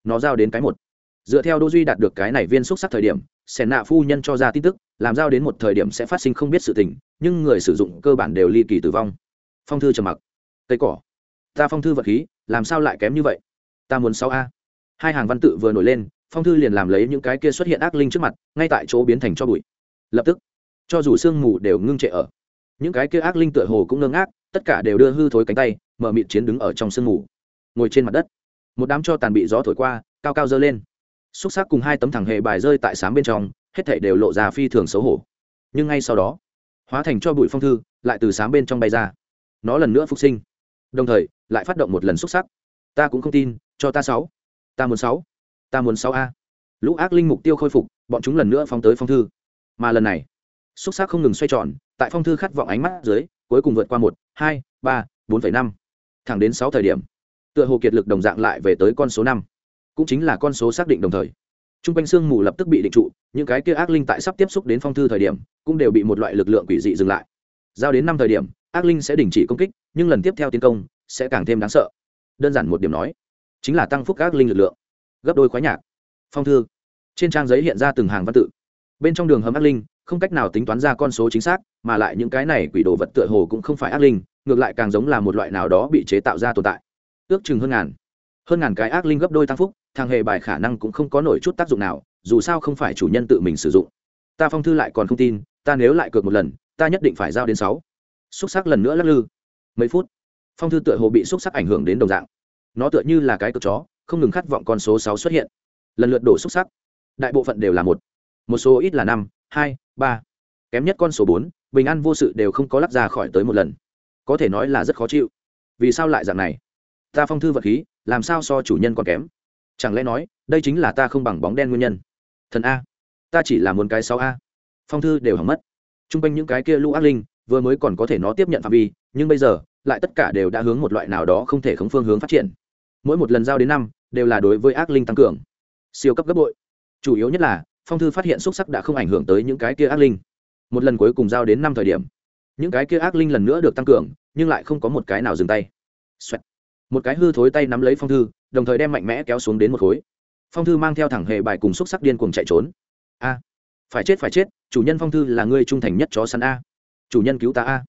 Nó giao đến cái một. Dựa theo đô duy đạt được cái này viên xúc sắc thời điểm, sẻn nạ phu nhân cho ra tin tức, làm giao đến một thời điểm sẽ phát sinh không biết sự tình, nhưng người sử dụng cơ bản đều ly kỳ tử vong. Phong thư trầm mặc. Cây cỏ. Ta phong thư vật khí, làm sao lại kém như vậy? Ta muốn sáu a. Hai hàng văn tự vừa nổi lên phong thư liền làm lấy những cái kia xuất hiện ác linh trước mặt, ngay tại chỗ biến thành cho bụi. Lập tức, cho dù sương mù đều ngưng trệ ở. Những cái kia ác linh tựa hồ cũng ngưng ngác, tất cả đều đưa hư thối cánh tay, mở mịt chiến đứng ở trong sương mù. Ngồi trên mặt đất, một đám cho tàn bị gió thổi qua, cao cao dơ lên. Xúc xác cùng hai tấm thẳng hệ bài rơi tại sám bên trong, hết thảy đều lộ ra phi thường xấu hổ. Nhưng ngay sau đó, hóa thành cho bụi phong thư, lại từ sám bên trong bay ra. Nó lần nữa phục sinh. Đồng thời, lại phát động một lần xúc sắc. Ta cũng không tin, cho ta sáu. Ta muốn sáu ta muốn sáu a. Lũ ác linh mục tiêu khôi phục, bọn chúng lần nữa phóng tới phong thư. Mà lần này, xúc sắc không ngừng xoay tròn, tại phong thư khát vọng ánh mắt dưới, cuối cùng vượt qua một, hai, ba, bốn năm. Thẳng đến sáu thời điểm, tựa hồ kiệt lực đồng dạng lại về tới con số năm. Cũng chính là con số xác định đồng thời. T r u n g quanh sương mù lập tức bị định trụ, những cái kia ác linh tại sắp tiếp xúc đến phong thư thời điểm, cũng đều bị một loại lực lượng quỷ dị dừng lại. Giao đến năm thời điểm, ác linh sẽ đình chỉ công kích, nhưng lần tiếp theo tiến công, sẽ càng thêm đáng sợ. Đơn giản một điểm nói, chính là tăng phúc ác linh lực lượng gấp đôi khoái nhạc. Phong thư. Trên trang giấy hiện ra từng hàng văn tự. Bên trong đường hầm ác linh, không cách nào tính toán ra con số chính xác, mà lại những cái này quỷ đồ vật tựa hồ cũng không phải ác linh, ngược lại càng giống là một loại nào đó bị chế tạo ra tồn tại. Ước chừng hơn ngàn. Hơn ngàn cái ác linh gấp đôi tăng phúc, thằng hề bài khả năng cũng không có nổi chút tác dụng nào, dù sao không phải chủ nhân tự mình sử dụng. Ta phong thư lại còn không tin, ta nếu lại cược một lần, ta nhất định phải giao đến sáu. Xúc sắc lần nữa lắc lư. Mấy phút, phong thư tựa hồ bị xúc sắc ảnh hưởng đến đồng dạng. Nó tựa như là cái cực chó không ngừng khát vọng con số sáu xuất hiện. Lần lượt đổ xúc sắc. Đại bộ phận đều là một. Một số ít là năm, hai, ba. Kém nhất con số bốn, bình an vô sự đều không có lắc ra khỏi tới một lần. Có thể nói là rất khó chịu. Vì sao lại dạng này? Ta phong thư vật khí, làm sao so chủ nhân còn kém? Chẳng lẽ nói, đây chính là ta không bằng bóng đen nguyên nhân? Thần a. Ta chỉ là muốn cái sáu a. Phong thư đều hỏng mất. T r u n g quanh những cái kia lũ ác linh, vừa mới còn có thể nó tiếp nhận phạm vi, nhưng bây giờ, lại tất cả đều đã hướng một loại nào đó không thể khống phương hướng phát triển mỗi một lần giao đến năm, đều là đối với ác linh tăng cường. Siêu cấp gấp bội. Chủ yếu nhất là, phong thư phát hiện xúc sắc đã không ảnh hưởng tới những cái kia ác linh. Một lần cuối cùng giao đến năm thời điểm, những cái kia ác linh lần nữa được tăng cường, nhưng lại không có một cái nào dừng tay、Xoẹt. một cái hư thối tay nắm lấy phong thư, đồng thời đem mạnh mẽ kéo xuống đến một khối. Phong thư mang theo thẳng hệ bài cùng xúc sắc điên cùng chạy trốn. A. Phải chết phải chết, chủ nhân phong thư là người trung thành nhất chó săn a. Chủ nhân cứu ta a.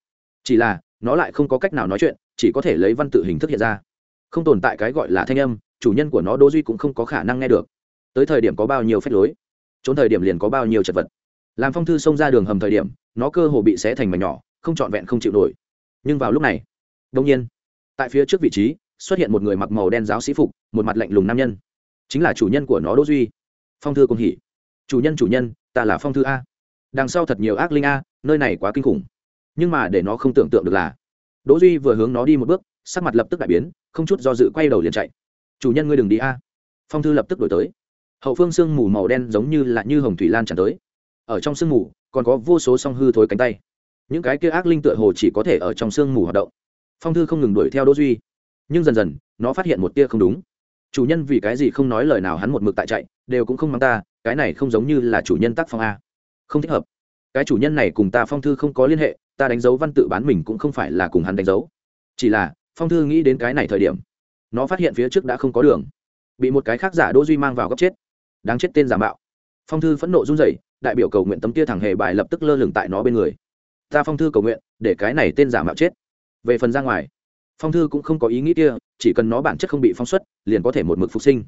Chỉ là, nó lại không có cách nào nói chuyện, chỉ có thể lấy văn tự hình thức hiện ra không tồn tại cái gọi là thanh âm, chủ nhân của nó đỗ duy cũng không có khả năng nghe được. Tới thời điểm có bao nhiêu phép lối, trốn thời điểm liền có bao nhiêu chật vật. Làm phong thư xông ra đường hầm thời điểm, nó cơ hồ bị xé thành mảnh nhỏ, không trọn vẹn không chịu nổi. Nhưng vào lúc này đông nhiên, tại phía trước vị trí, xuất hiện một người mặc màu đen giáo sĩ phục, một mặt lạnh lùng nam nhân. Chính là chủ nhân của nó đỗ duy. Phong thư cùng hỉ. Chủ nhân chủ nhân, ta là phong thư a. Đằng sau thật nhiều ác linh a, nơi này quá kinh khủng. Nhưng mà để nó không tưởng tượng được là, đỗ duy vừa hướng nó đi một bước sắc mặt lập tức đại biến, không chút do dự quay đầu liền chạy. Chủ nhân ngươi đừng đi a. Phong thư lập tức đổi tới. Hậu phương sương mù màu đen giống như là như hồng thủy lan tràn tới. Ở trong sương mù, còn có vô số song hư thối cánh tay. Những cái kia ác linh tựa hồ chỉ có thể ở trong sương mù hoạt động. Phong thư không ngừng đuổi theo đỗ duy. Nhưng dần dần, nó phát hiện một tia không đúng. Chủ nhân vì cái gì không nói lời nào hắn một mực tại chạy, đều cũng không mang ta, cái này không giống như là chủ nhân tác phong a. Không thích hợp. Cái chủ nhân này cùng ta phong thư không có liên hệ, ta đánh dấu văn tự bán mình cũng không phải là cùng hắn đánh dấu. Chỉ là phong thư nghĩ đến cái này thời điểm, nó phát hiện phía trước đã không có đường, bị một cái khác giả đỗ duy mang vào góc chết, đáng chết tên giả mạo. Phong thư phẫn nộ run rẩy, đại biểu cầu nguyện tấm kia thẳng hề bài lập tức lơ lửng tại nó bên người. Ta phong thư cầu nguyện, để cái này tên giả mạo chết. Về phần ra ngoài, phong thư cũng không có ý nghĩ kia, chỉ cần nó bản chất không bị phóng xuất, liền có thể một mực phục sinh.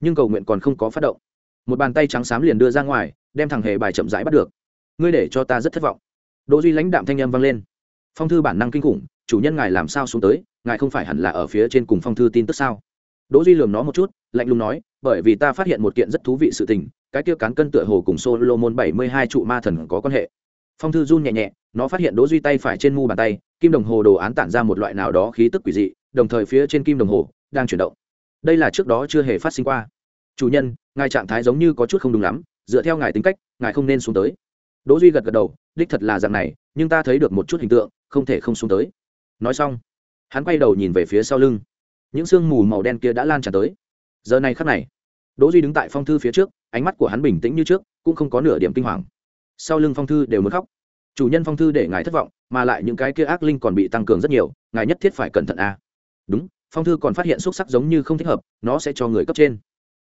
Nhưng cầu nguyện còn không có phát động. Một bàn tay trắng xám liền đưa ra ngoài, đem thằng hề bài chậm rãi bắt được. Ngươi để cho ta rất thất vọng. Đỗ duy lãnh đạm thanh âm vang lên. Phong thư bản năng kinh khủng, chủ nhân ngài làm sao xuống tới ngài không phải hẳn là ở phía trên cùng phong thư tin tức sao? Đỗ duy lườm nó một chút, lạnh lùng nói, bởi vì ta phát hiện một kiện rất thú vị sự tình, cái kia cán cân tựa hồ cùng solomon bảy mươi hai trụ ma thần có quan hệ. Phong thư run nhẹ nhẹ, nó phát hiện đỗ duy tay phải trên mu bàn tay, kim đồng hồ đồ án tản ra một loại nào đó khí tức quỷ dị, đồng thời phía trên kim đồng hồ đang chuyển động. Đây là trước đó chưa hề phát sinh qua. Chủ nhân, ngài trạng thái giống như có chút không đúng lắm, dựa theo ngài tính cách, ngài không nên xuống tới. Đỗ duy gật gật đầu, đích thật là dạng này, nhưng ta thấy được một chút hình tượng, không thể không xuống tới. Nói xong hắn quay đầu nhìn về phía sau lưng. Những sương mù màu đen kia đã lan tràn tới. Giờ này khắc này, đỗ duy đứng tại phong thư phía trước, ánh mắt của hắn bình tĩnh như trước, cũng không có nửa điểm kinh hoàng. Sau lưng phong thư đều muốn khóc. Chủ nhân phong thư để ngài thất vọng, mà lại những cái kia ác linh còn bị tăng cường rất nhiều, ngài nhất thiết phải cẩn thận a. À. đúng, phong thư còn phát hiện xúc sắc giống như không thích hợp, nó sẽ cho người cấp trên.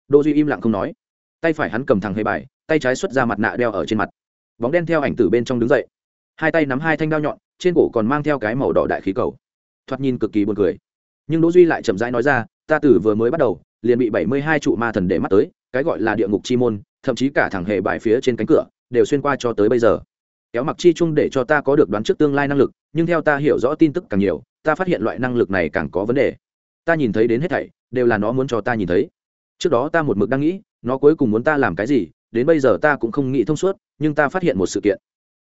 Đỗ duy im lặng không nói. Tay phải hắn cầm thẳng hơi bài, tay trái xuất ra mặt nạ đeo ở trên mặt. Bóng đen theo ảnh từ bên trong đứng dậy. Hai tay nắm hai thanh đao nhọn, trên cổ còn mang theo cái màu đỏ đại khí cầu thoạt nhìn cực kỳ buồn cười. Nhưng đỗ duy lại chậm rãi nói ra, ta tử vừa mới bắt đầu, liền bị bảy mươi hai trụ ma thần để mắt tới, cái gọi là địa ngục chi môn, thậm chí cả thằng hệ bài phía trên cánh cửa, đều xuyên qua cho tới bây giờ. Kéo mặc chi chung để cho ta có được đoán trước tương lai năng lực, nhưng theo ta hiểu rõ tin tức càng nhiều, ta phát hiện loại năng lực này càng có vấn đề. Ta nhìn thấy đến hết thảy, đều là nó muốn cho ta nhìn thấy. Trước đó ta một mực đang nghĩ, nó cuối cùng muốn ta làm cái gì, đến bây giờ ta cũng không nghĩ thông suốt, nhưng ta phát hiện một sự kiện.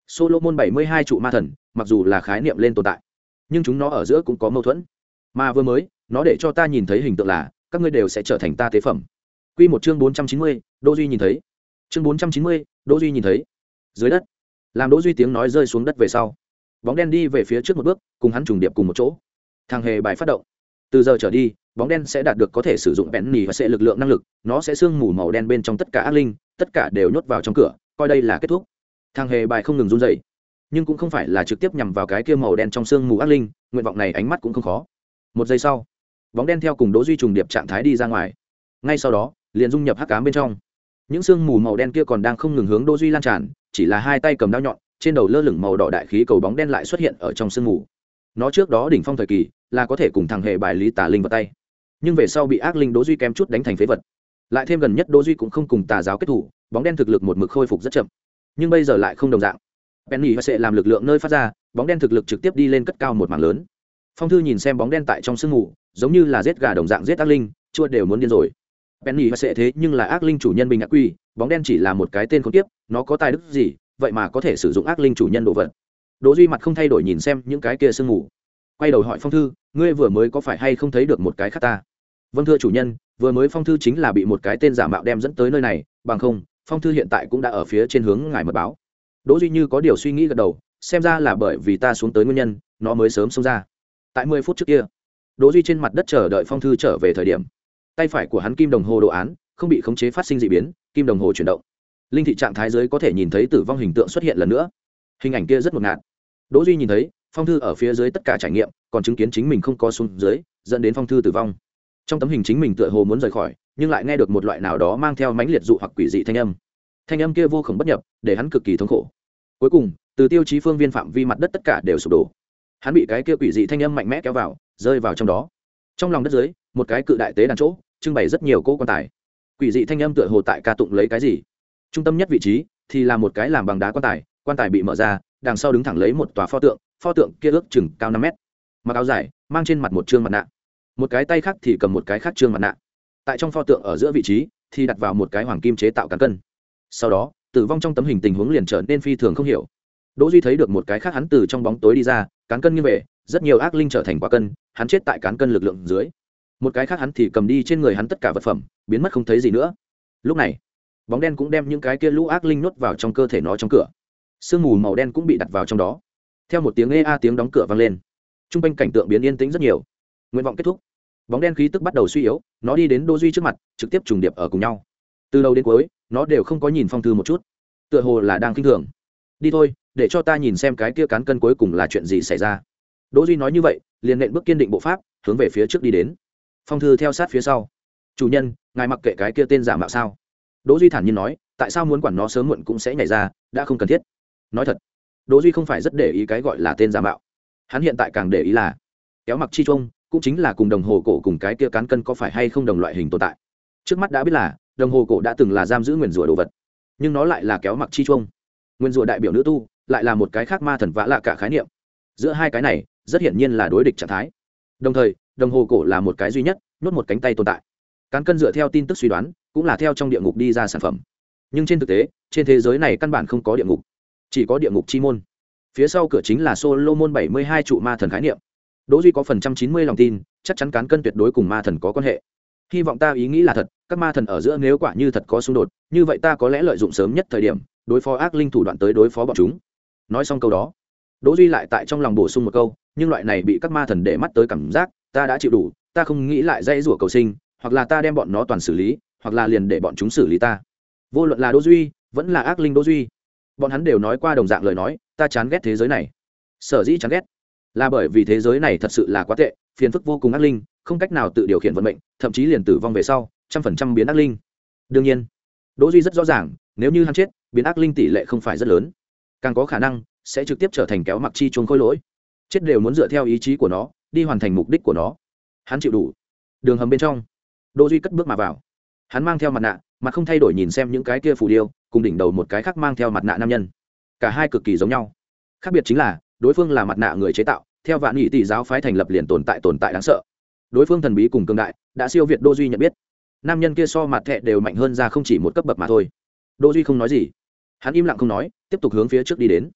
Solomon bảy mươi hai trụ ma thần, mặc dù là khái niệm lên tồn tại nhưng chúng nó ở giữa cũng có mâu thuẫn. Mà vừa mới, nó để cho ta nhìn thấy hình tượng là, các ngươi đều sẽ trở thành ta tế phẩm. Q một chương bốn trăm chín mươi, đỗ duy nhìn thấy. Chương bốn trăm chín mươi, đỗ duy nhìn thấy. Dưới đất. Làm đỗ duy tiếng nói rơi xuống đất về sau. Bóng đen đi về phía trước một bước, cùng hắn trùng điệp cùng một chỗ. Thằng hề bài phát động. Từ giờ trở đi, bóng đen sẽ đạt được có thể sử dụng bén nỉ và sẽ lực lượng năng lực, nó sẽ sương mù màu đen bên trong tất cả ác linh, tất cả đều nhốt vào trong cửa, coi đây là kết thúc. Thằng hề bài không ngừng run dậy nhưng cũng không phải là trực tiếp nhằm vào cái kia màu đen trong sương mù ác linh, nguyện vọng này ánh mắt cũng không khó. Một giây sau, bóng đen theo cùng đỗ duy trùng điệp trạng thái đi ra ngoài. Ngay sau đó, liền dung nhập hắc cám bên trong. Những sương mù màu đen kia còn đang không ngừng hướng đỗ duy lan tràn, chỉ là hai tay cầm đao nhọn, trên đầu lơ lửng màu đỏ đại khí cầu bóng đen lại xuất hiện ở trong sương mù. Nó trước đó đỉnh phong thời kỳ, là có thể cùng thằng hệ bài lý tà linh vào tay. Nhưng về sau bị ác linh đỗ duy kém chút đánh thành phế vật. Lại thêm gần nhất đỗ duy cũng không cùng tà giáo kết thủ, bóng đen thực lực một mực khôi phục rất chậm. Nhưng bây giờ lại không đồng dạng penny sẽ làm lực lượng nơi phát ra bóng đen thực lực trực tiếp đi lên cất cao một mảng lớn. Phong thư nhìn xem bóng đen tại trong sương mù giống như là giết gà đồng dạng giết ác linh chua đều muốn điên rồi. Penny sẽ thế nhưng là ác linh chủ nhân bình ác quy bóng đen chỉ là một cái tên khốn kiếp, nó có tài đức gì vậy mà có thể sử dụng ác linh chủ nhân đồ vật. Đỗ duy mặt không thay đổi nhìn xem những cái kia sương mù. Quay đầu hỏi phong thư ngươi vừa mới có phải hay không thấy được một cái khác ta? Vâng thưa chủ nhân vừa mới phong thư chính là bị một cái tên giả mạo đem dẫn tới nơi này bằng không phong thư hiện tại cũng đã ở phía trên hướng ngài mật báo đỗ duy như có điều suy nghĩ gật đầu, xem ra là bởi vì ta xuống tới nguyên nhân, nó mới sớm xông ra. Tại mười phút trước kia, đỗ duy trên mặt đất chờ đợi phong thư trở về thời điểm. Tay phải của hắn kim đồng hồ đồ án, không bị khống chế phát sinh dị biến, kim đồng hồ chuyển động. Linh thị trạng thái dưới có thể nhìn thấy tử vong hình tượng xuất hiện lần nữa. Hình ảnh kia rất ngột ngạt. Đỗ duy nhìn thấy, phong thư ở phía dưới tất cả trải nghiệm, còn chứng kiến chính mình không có xuống dưới, dẫn đến phong thư tử vong. Trong tấm hình chính mình tựa hồ muốn rời khỏi, nhưng lại nghe được một loại nào đó mang theo mãnh liệt dụ hoặc quỷ dị thanh âm thanh âm kia vô khổng bất nhập, để hắn cực kỳ thống khổ. Cuối cùng, từ tiêu chí phương viên phạm vi mặt đất tất cả đều sụp đổ. Hắn bị cái kia quỷ dị thanh âm mạnh mẽ kéo vào, rơi vào trong đó. Trong lòng đất dưới, một cái cự đại tế đàn chỗ, trưng bày rất nhiều cỗ quan tài. Quỷ dị thanh âm tựa hồ tại ca tụng lấy cái gì? Trung tâm nhất vị trí, thì là một cái làm bằng đá quan tài quan tài bị mở ra, đằng sau đứng thẳng lấy một tòa pho tượng pho tượng kia ước chừng cao năm mét. Mặc áo dài, mang trên mặt một trương mặt nạ. Một cái tay khác thì cầm một cái khác trương mặt nạ. Tại trong pho tượng ở giữa vị trí, thì đặt vào một cái hoàng kim chế tạo cán cân sau đó, tử vong trong tấm hình tình huống liền trở nên phi thường không hiểu. Đỗ duy thấy được một cái khác hắn từ trong bóng tối đi ra, cán cân như về, rất nhiều ác linh trở thành quả cân, hắn chết tại cán cân lực lượng dưới. Một cái khác hắn thì cầm đi trên người hắn tất cả vật phẩm, biến mất không thấy gì nữa. Lúc này, bóng đen cũng đem những cái kia lũ ác linh nuốt vào trong cơ thể nó trong cửa. Sương mù màu đen cũng bị đặt vào trong đó. Theo một tiếng ê a tiếng đóng cửa vang lên t r u n g quanh cảnh tượng biến yên tĩnh rất nhiều. Nguyện vọng kết thúc. Bóng đen khí tức bắt đầu suy yếu, nó đi đến đô duy trước mặt, trực tiếp trùng điệp ở cùng nhau từ đầu đến cuối, nó đều không có nhìn phong thư một chút. Tựa hồ là đang k i n h thường. Đi thôi, để cho ta nhìn xem cái kia cán cân cuối cùng là chuyện gì xảy ra. Đỗ duy nói như vậy, liền nện bước kiên định bộ pháp, hướng về phía trước đi đến. Phong thư theo sát phía sau. Chủ nhân, ngài mặc kệ cái kia tên giả mạo sao. Đỗ duy thản nhiên nói, tại sao muốn quản nó sớm muộn cũng sẽ nhảy ra, đã không cần thiết. Nói thật, đỗ duy không phải rất để ý cái gọi là tên giả mạo. Hắn hiện tại càng để ý là, kéo mặc chi trung cũng chính là cùng đồng hồ cổ cùng cái kia cán cân có phải hay không đồng loại hình tồn tại. Trước mắt đã biết là đồng hồ cổ đã từng là giam giữ nguyền rủa đồ vật, nhưng nó lại là kéo mặc chi trung nguyên rủa đại biểu nữ tu, lại là một cái khác ma thần vã lạ cả khái niệm. Giữa hai cái này, rất hiển nhiên là đối địch trạng thái. Đồng thời, đồng hồ cổ là một cái duy nhất nuốt một cánh tay tồn tại. Cán cân dựa theo tin tức suy đoán, cũng là theo trong địa ngục đi ra sản phẩm. Nhưng trên thực tế, trên thế giới này căn bản không có địa ngục, chỉ có địa ngục chi môn. Phía sau cửa chính là solomon bảy mươi hai trụ ma thần khái niệm. Đỗ duy có phần trăm chín mươi lòng tin, chắc chắn cán cân tuyệt đối cùng ma thần có quan hệ hy vọng ta ý nghĩ là thật, các ma thần ở giữa nếu quả như thật có xung đột, như vậy ta có lẽ lợi dụng sớm nhất thời điểm, đối phó ác linh thủ đoạn tới đối phó bọn chúng. Nói xong câu đó, đỗ duy lại tại trong lòng bổ sung một câu, nhưng loại này bị các ma thần để mắt tới cảm giác, ta đã chịu đủ, ta không nghĩ lại dây rủa cầu sinh, hoặc là ta đem bọn nó toàn xử lý, hoặc là liền để bọn chúng xử lý ta. Vô luận là đỗ duy, vẫn là ác linh đỗ duy, bọn hắn đều nói qua đồng dạng lời nói, ta chán ghét thế giới này. Sở dĩ chán ghét là bởi vì thế giới này thật sự là quá tệ, phiền phức vô cùng ác linh, không cách nào tự điều khiển vận mệnh, thậm chí liền tử vong về sau, trăm phần trăm biến ác linh. Đương nhiên, đỗ duy rất rõ ràng, nếu như hắn chết, biến ác linh tỷ lệ không phải rất lớn. Càng có khả năng, sẽ trực tiếp trở thành kéo mặc chi chuông khôi lỗi. Chết đều muốn dựa theo ý chí của nó, đi hoàn thành mục đích của nó. Hắn chịu đủ. Đường hầm bên trong, đỗ duy cất bước mà vào. Hắn mang theo mặt nạ mặt không thay đổi nhìn xem những cái kia phù điêu, cùng đỉnh đầu một cái khác mang theo mặt nạ nam nhân. Cả hai cực kỳ giống nhau. Khác biệt chính là đối phương là mặt nạ người chế tạo, theo vạn nghị tỷ giáo phái thành lập liền tồn tại tồn tại đáng sợ. Đối phương thần bí cùng cương đại, đã siêu việt đô duy nhận biết. Nam nhân kia so mặt thẹ đều mạnh hơn ra không chỉ một cấp bậc mà thôi. Đô duy không nói gì. Hắn im lặng không nói, tiếp tục hướng phía trước đi đến.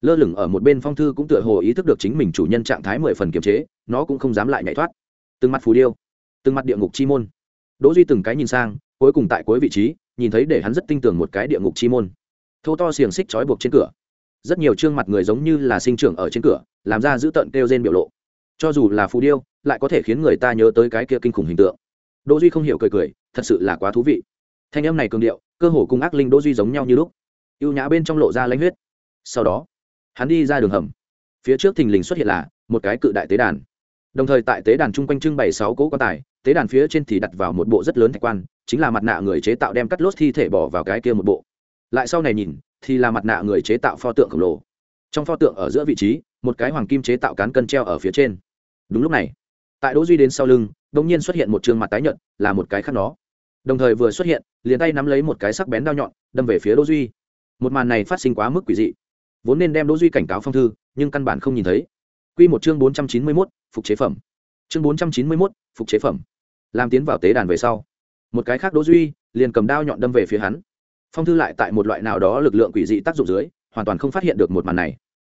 Lơ lửng ở một bên phong thư cũng tựa hồ ý thức được chính mình chủ nhân trạng thái mười phần kiềm chế, nó cũng không dám lại nhảy thoát. Từng mặt phù điêu, từng mặt địa ngục chi môn. Đỗ duy từng cái nhìn sang, cuối cùng tại cuối vị trí, nhìn thấy để hắn rất tin tưởng một cái địa ngục chi môn. Thô to xiềng xích trói buộc trên cửa rất nhiều trương mặt người giống như là sinh trưởng ở trên cửa, làm ra giữ tận kêu rên biểu lộ. Cho dù là phù điêu, lại có thể khiến người ta nhớ tới cái kia kinh khủng hình tượng. Đỗ duy không hiểu cười cười, thật sự là quá thú vị. Thanh âm này cường điệu, cơ hồ cùng ác linh đỗ duy giống nhau như lúc. Yêu nhã bên trong lộ ra lãnh huyết. Sau đó, hắn đi ra đường hầm. Phía trước thình lình xuất hiện là một cái cự đại tế đàn. Đồng thời tại tế đàn chung quanh trưng bày sáu cỗ quan tài, tế đàn phía trên thì đặt vào một bộ rất lớn thạch quan, chính là mặt nạ người chế tạo đem cắt lốt thi thể bỏ vào cái kia một bộ lại sau này nhìn thì là mặt nạ người chế tạo pho tượng khổng lồ. Trong pho tượng ở giữa vị trí một cái hoàng kim chế tạo cán cân treo ở phía trên. Đúng lúc này tại đỗ duy đến sau lưng đ ỗ n g nhiên xuất hiện một trường mặt tái nhợt là một cái khác nó. Đồng thời vừa xuất hiện liền tay nắm lấy một cái sắc bén đao nhọn đâm về phía đỗ duy. Một màn này phát sinh quá mức quỷ dị. Vốn nên đem đỗ duy cảnh cáo phong thư nhưng căn bản không nhìn thấy. Quy một chương bốn trăm chín mươi 491, phục chế phẩm. Chương bốn trăm chín mươi 491, phục chế phẩm. Làm tiến vào tế đàn về sau một cái khác đỗ duy liền cầm đao nhọn đâm về phía hắn phong thư lại tại một loại nào đó lực lượng quỷ dị tác dụng dưới, hoàn toàn không phát hiện được một màn này.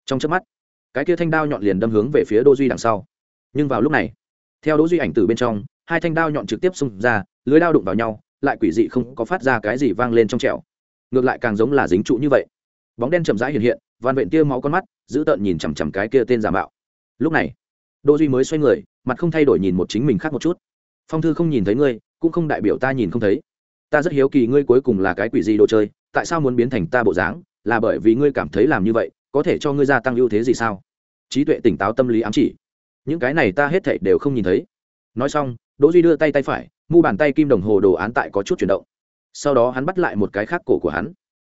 Trong chớp mắt, cái kia thanh đao nhọn liền đâm hướng về phía đỗ duy đằng sau. Nhưng vào lúc này, theo đỗ duy ảnh từ bên trong, hai thanh đao nhọn trực tiếp xung ra, lưới đao đụng vào nhau, lại quỷ dị không có phát ra cái gì vang lên trong trẻo. Ngược lại càng giống là dính trụ như vậy. Bóng đen chậm rãi hiện hiện van vện tia máu con mắt, giữ tợn nhìn chằm chằm cái kia tên giả mạo. Lúc này, đỗ duy mới xoay người, mặt không thay đổi nhìn một chính mình khác một chút. Phong thư không nhìn thấy ngươi, cũng không đại biểu ta nhìn không thấy ta rất hiếu kỳ ngươi cuối cùng là cái quỷ gì đồ chơi, tại sao muốn biến thành ta bộ dáng, là bởi vì ngươi cảm thấy làm như vậy, có thể cho ngươi gia tăng ưu thế gì sao? Trí tuệ tỉnh táo tâm lý ám chỉ. Những cái này ta hết thảy đều không nhìn thấy. Nói xong, đỗ duy đưa tay tay phải, mu bàn tay kim đồng hồ đồ án tại có chút chuyển động. Sau đó hắn bắt lại một cái khác cổ của hắn.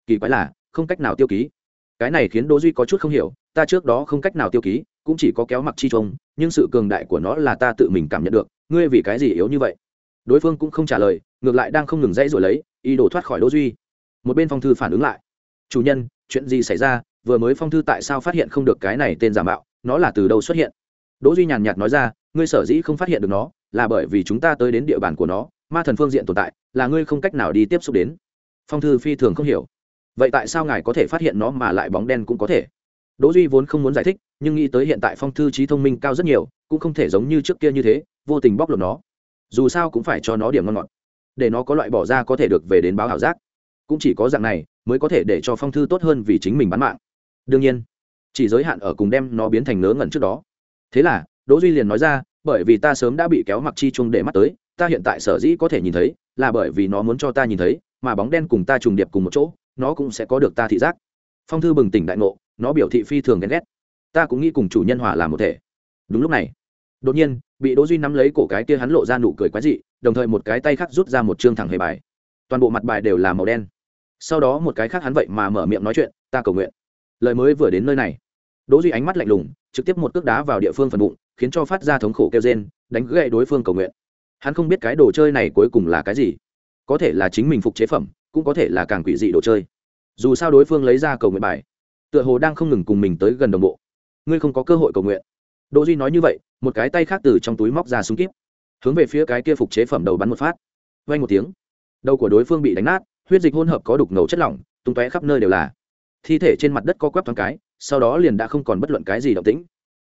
Kỳ quái là, không cách nào tiêu ký. Cái này khiến đỗ duy có chút không hiểu, ta trước đó không cách nào tiêu ký, cũng chỉ có kéo mặc chi trông, nhưng sự cường đại của nó là ta tự mình cảm nhận được, ngươi vì cái gì yếu như vậy? Đối phương cũng không trả lời ngược lại đang không ngừng dãy rồi lấy, ý đồ thoát khỏi đỗ duy. Một bên phong thư phản ứng lại. Chủ nhân, chuyện gì xảy ra? Vừa mới phong thư tại sao phát hiện không được cái này tên giả mạo? Nó là từ đâu xuất hiện? Đỗ duy nhàn nhạt nói ra, ngươi sở dĩ không phát hiện được nó, là bởi vì chúng ta tới đến địa bàn của nó, ma thần phương diện tồn tại, là ngươi không cách nào đi tiếp xúc đến. Phong thư phi thường không hiểu. Vậy tại sao ngài có thể phát hiện nó mà lại bóng đen cũng có thể? Đỗ duy vốn không muốn giải thích, nhưng nghĩ tới hiện tại phong thư trí thông minh cao rất nhiều, cũng không thể giống như trước kia như thế, vô tình bóc lột nó. Dù sao cũng phải cho nó điểm ngon ngọt để nó có loại bỏ ra có thể được về đến báo hảo giác. Cũng chỉ có dạng này mới có thể để cho phong thư tốt hơn vì chính mình bán mạng. Đương nhiên, chỉ giới hạn ở cùng đem nó biến thành ngớ ngẩn trước đó. Thế là, đỗ duy liền nói ra, bởi vì ta sớm đã bị kéo mặc chi chung để mắt tới, ta hiện tại sở dĩ có thể nhìn thấy là bởi vì nó muốn cho ta nhìn thấy, mà bóng đen cùng ta trùng điệp cùng một chỗ, nó cũng sẽ có được ta thị giác. Phong thư bừng tỉnh đại ngộ, nó biểu thị phi thường ghen ghét. Ta cũng nghĩ cùng chủ nhân hòa làm một thể. Đúng lúc này, đột nhiên bị đỗ duy nắm lấy cổ cái kia hắn lộ ra nụ cười quái dị, đồng thời một cái tay khác rút ra một trương thẳng hề bài. Toàn bộ mặt bài đều là màu đen. Sau đó một cái khác hắn vậy mà mở miệng nói chuyện, ta cầu nguyện. Lời mới vừa đến nơi này, đỗ duy ánh mắt lạnh lùng, trực tiếp một cước đá vào địa phương phần bụng, khiến cho phát ra thống khổ kêu rên, đánh gãy đối phương cầu nguyện. Hắn không biết cái đồ chơi này cuối cùng là cái gì. Có thể là chính mình phục chế phẩm, cũng có thể là càng quỷ dị đồ chơi. Dù sao đối phương lấy ra cầu nguyện bài, tựa hồ đang không ngừng cùng mình tới gần đồng bộ. Ngươi không có cơ hội cầu nguyện đỗ duy nói như vậy, một cái tay khác từ trong túi móc ra súng kíp, hướng về phía cái kia phục chế phẩm đầu bắn một phát. Vang một tiếng, đầu của đối phương bị đánh nát, huyết dịch hỗn hợp có đục ngầu chất lỏng, tung tóe khắp nơi đều là. Thi thể trên mặt đất co quắp thoáng cái, sau đó liền đã không còn bất luận cái gì động tĩnh.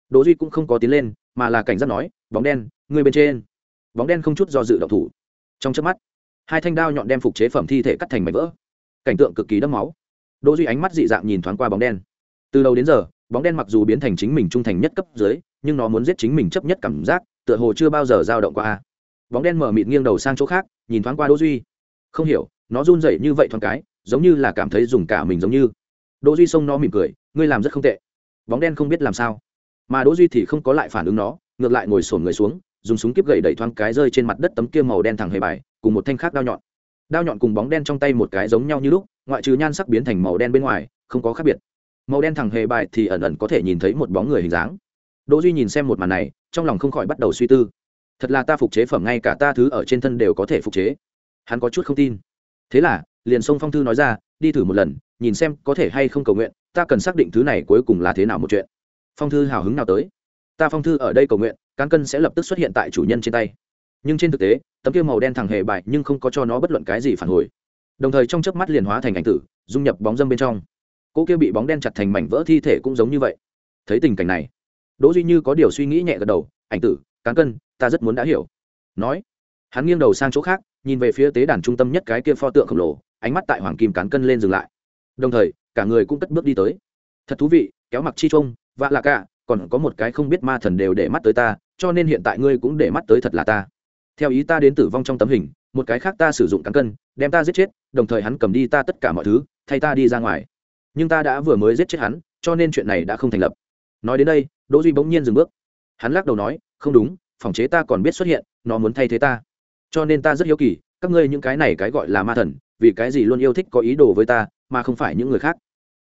Đỗ duy cũng không có tiến lên, mà là cảnh giác nói, bóng đen người bên trên. Bóng đen không chút do dự động thủ. Trong chớp mắt, hai thanh đao nhọn đem phục chế phẩm thi thể cắt thành mảnh vỡ. Cảnh tượng cực kỳ đẫm máu. Đỗ duy ánh mắt dị dạng nhìn thoáng qua bóng đen. Từ đầu đến giờ, bóng đen mặc dù biến thành chính mình trung thành nhất cấp dưới nhưng nó muốn giết chính mình chấp nhất cảm giác, tựa hồ chưa bao giờ dao động qua bóng đen mở mịt nghiêng đầu sang chỗ khác, nhìn thoáng qua đỗ duy. Không hiểu, nó run rẩy như vậy thoáng cái, giống như là cảm thấy dùng cả mình giống như. Đỗ duy xông nó mỉm cười, ngươi làm rất không tệ. Bóng đen không biết làm sao. Mà đỗ duy thì không có lại phản ứng nó, ngược lại ngồi sồn người xuống, dùng súng kiếp gậy đẩy thoáng cái rơi trên mặt đất tấm kia màu đen thẳng hề bài, cùng một thanh khác đao nhọn. Đao nhọn cùng bóng đen trong tay một cái giống nhau như lúc, ngoại trừ nhan sắc biến thành màu đen bên ngoài, không có khác biệt. Màu đen thẳng hề bài thì ẩn ẩn có thể nhìn thấy một bóng người hình dáng đỗ duy nhìn xem một màn này, trong lòng không khỏi bắt đầu suy tư. Thật là ta phục chế phẩm ngay cả ta thứ ở trên thân đều có thể phục chế. Hắn có chút không tin. Thế là, liền xông phong thư nói ra, đi thử một lần, nhìn xem có thể hay không cầu nguyện, ta cần xác định thứ này cuối cùng là thế nào một chuyện. Phong thư hào hứng nào tới. Ta phong thư ở đây cầu nguyện, cán cân sẽ lập tức xuất hiện tại chủ nhân trên tay. Nhưng trên thực tế, tấm kia màu đen thẳng hề bại nhưng không có cho nó bất luận cái gì phản hồi. Đồng thời trong chớp mắt liền hóa thành ảnh tử, dung nhập bóng dâm bên trong. Cỗ kia bị bóng đen chặt thành mảnh vỡ thi thể cũng giống như vậy. Thấy tình cảnh này đỗ duy như có điều suy nghĩ nhẹ gật đầu, ảnh tử, cán cân, ta rất muốn đã hiểu. Nói, hắn nghiêng đầu sang chỗ khác, nhìn về phía tế đàn trung tâm nhất cái kia pho tượng khổng lồ, ánh mắt tại hoàng kim cán cân lên dừng lại. Đồng thời, cả người cũng cất bước đi tới. Thật thú vị, kéo mặc chi trung vạ là cả, còn có một cái không biết ma thần đều để mắt tới ta, cho nên hiện tại ngươi cũng để mắt tới thật là ta. Theo ý ta đến tử vong trong tấm hình, một cái khác ta sử dụng cán cân, đem ta giết chết, đồng thời hắn cầm đi ta tất cả mọi thứ, thay ta đi ra ngoài. Nhưng ta đã vừa mới giết chết hắn, cho nên chuyện này đã không thành lập nói đến đây, đỗ duy bỗng nhiên dừng bước. Hắn lắc đầu nói, không đúng, phòng chế ta còn biết xuất hiện, nó muốn thay thế ta. Cho nên ta rất hiếu kỳ, các ngươi những cái này cái gọi là ma thần, vì cái gì luôn yêu thích có ý đồ với ta, mà không phải những người khác?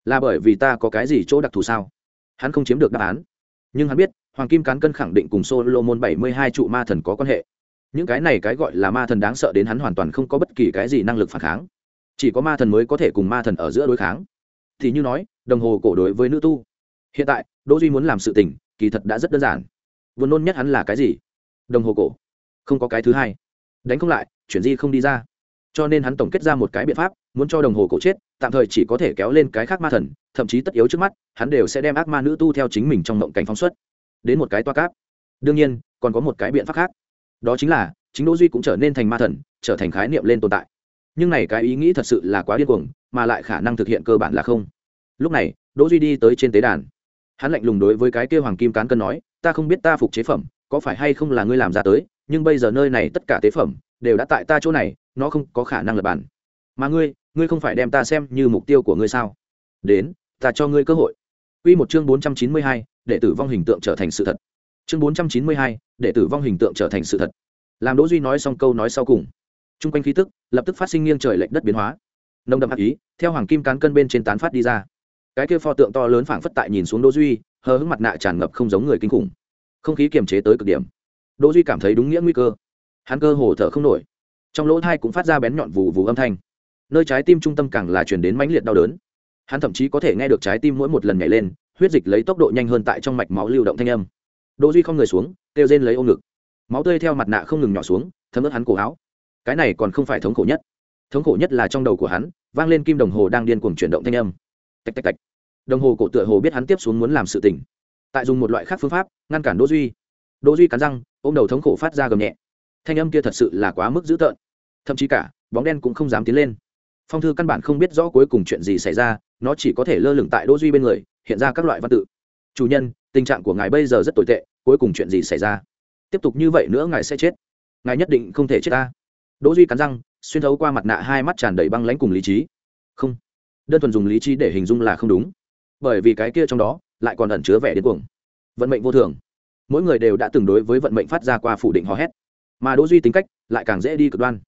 Là bởi vì ta có cái gì chỗ đặc thù sao? Hắn không chiếm được đáp án. Nhưng hắn biết, hoàng kim cán cân khẳng định cùng solomon bảy mươi hai trụ ma thần có quan hệ. Những cái này cái gọi là ma thần đáng sợ đến hắn hoàn toàn không có bất kỳ cái gì năng lực phản kháng. Chỉ có ma thần mới có thể cùng ma thần ở giữa đối kháng. Thì như nói, đồng hồ cổ đối với nữ tu hiện tại, đỗ duy muốn làm sự tình, kỳ thật đã rất đơn giản. Vốn nôn nhất hắn là cái gì? Đồng hồ cổ. Không có cái thứ hai. Đánh không lại, chuyển di không đi ra. Cho nên hắn tổng kết ra một cái biện pháp, muốn cho đồng hồ cổ chết, tạm thời chỉ có thể kéo lên cái khác ma thần, thậm chí tất yếu trước mắt, hắn đều sẽ đem ác ma nữ tu theo chính mình trong mộng cảnh phóng xuất. Đến một cái toa cáp. Đương nhiên, còn có một cái biện pháp khác. Đó chính là, chính đỗ duy cũng trở nên thành ma thần, trở thành khái niệm lên tồn tại. Nhưng này cái ý nghĩ thật sự là quá điên cuồng, mà lại khả năng thực hiện cơ bản là không. Lúc này, đỗ duy đi tới trên tế đàn hắn lạnh lùng đối với cái kia hoàng kim cán cân nói ta không biết ta phục chế phẩm có phải hay không là ngươi làm ra tới nhưng bây giờ nơi này tất cả tế phẩm đều đã tại ta chỗ này nó không có khả năng lập bản mà ngươi ngươi không phải đem ta xem như mục tiêu của ngươi sao đến ta cho ngươi cơ hội Quy một chương 492, đệ tử vong hình tượng trở thành sự thật. Chương 492, đệ tử vong hình tượng trở thành sự thật. Làm Đỗ Duy nói xong câu nói sau cùng, trung quanh khí tức lập tức phát sinh nghiêng trời lệch đất biến hóa. nông đậm hắc ý, theo hoàng kim cán cân bên trên tán phát đi ra. Cái kia pho tượng to lớn phảng phất tại nhìn xuống Đỗ Duy, hờ hững mặt nạ tràn ngập không giống người kinh khủng. Không khí kiềm chế tới cực điểm. Đỗ Duy cảm thấy đúng nghĩa nguy cơ. Hắn cơ hồ thở không nổi. Trong lỗ tai cũng phát ra bén nhọn vụ vụ âm thanh. Nơi trái tim trung tâm càng là truyền đến mãnh liệt đau đớn. Hắn thậm chí có thể nghe được trái tim mỗi một lần nhảy lên, huyết dịch lấy tốc độ nhanh hơn tại trong mạch máu lưu động thanh âm đỗ duy không người xuống kêu rên lấy ôm ngực máu tươi theo mặt nạ không ngừng nhỏ xuống thấm ướt hắn cổ áo cái này còn không phải thống khổ nhất thống khổ nhất là trong đầu của hắn vang lên kim đồng hồ đang điên cuồng chuyển động thanh âm tạch tạch tạch. Đồng hồ cổ tựa hồ biết hắn tiếp xuống muốn làm sự tình. Tại dùng một loại khác phương pháp, ngăn cản đỗ duy. Đỗ duy cắn răng, ôm đầu thống khổ phát ra gầm nhẹ. Thanh âm kia thật sự là quá mức dữ tợn. Thậm chí cả, bóng đen cũng không dám tiến lên. Phong thư căn bản không biết rõ cuối cùng chuyện gì xảy ra, nó chỉ có thể lơ lửng tại đỗ duy bên người, hiện ra các loại văn tự. Chủ nhân, tình trạng của ngài bây giờ rất tồi tệ, cuối cùng chuyện gì xảy ra? Tiếp tục như vậy nữa ngài sẽ chết. Ngài nhất định không thể chết ta. Đỗ duy cắn răng, xuyên thấu qua mặt nạ hai mắt tràn đầy băng lãnh cùng lý trí. Không đơn thuần dùng lý trí để hình dung là không đúng. Bởi vì cái kia trong đó lại còn ẩn chứa vẻ điên cuồng. Vận mệnh vô thường. Mỗi người đều đã từng đối với vận mệnh phát ra qua phủ định hò hét. Mà đỗ duy tính cách lại càng dễ đi cực đoan.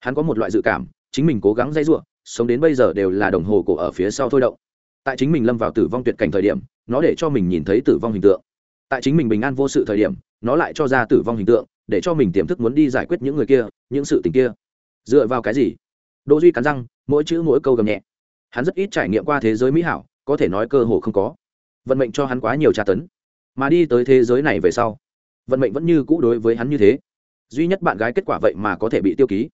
Hắn có một loại dự cảm, chính mình cố gắng dây dưa sống đến bây giờ đều là đồng hồ cổ ở phía sau thôi động. Tại chính mình lâm vào tử vong tuyệt cảnh thời điểm, nó để cho mình nhìn thấy tử vong hình tượng. Tại chính mình bình an vô sự thời điểm, nó lại cho ra tử vong hình tượng, để cho mình tiềm thức muốn đi giải quyết những người kia, những sự tình kia. Dựa vào cái gì? Đỗ duy cắn răng, mỗi chữ mỗi câu gầm nhẹ hắn rất ít trải nghiệm qua thế giới mỹ hảo, có thể nói cơ hồ không có. Vận mệnh cho hắn quá nhiều tra tấn. Mà đi tới thế giới này về sau, vận mệnh vẫn như cũ đối với hắn như thế. Duy nhất bạn gái kết quả vậy mà có thể bị tiêu ký.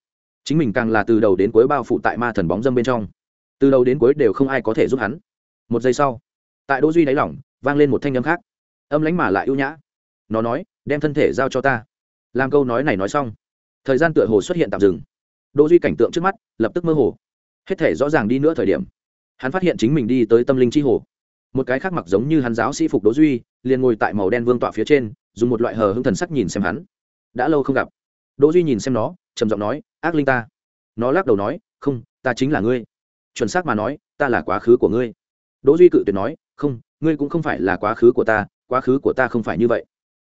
Chính mình càng là từ đầu đến cuối bao phủ tại ma thần bóng dâm bên trong. Từ đầu đến cuối đều không ai có thể giúp hắn. Một giây sau, tại đỗ duy đáy lỏng, vang lên một thanh âm khác. Âm lãnh mà lại ưu nhã. Nó nói, đem thân thể giao cho ta. Làm câu nói này nói xong, thời gian tựa hồ xuất hiện tạm dừng. Đỗ duy cảnh tượng trước mắt, lập tức mơ hồ hết thể rõ ràng đi nữa thời điểm, hắn phát hiện chính mình đi tới tâm linh chi hồ. Một cái khác mặc giống như hắn giáo sĩ phục đỗ duy, liền ngồi tại màu đen vương tọa phía trên, dùng một loại hờ hững thần sắc nhìn xem hắn. Đã lâu không gặp. Đỗ duy nhìn xem nó, trầm giọng nói, ác linh ta. Nó lắc đầu nói, không, ta chính là ngươi. Chuẩn xác mà nói, ta là quá khứ của ngươi. Đỗ duy cự tuyệt nói, không, ngươi cũng không phải là quá khứ của ta, quá khứ của ta không phải như vậy.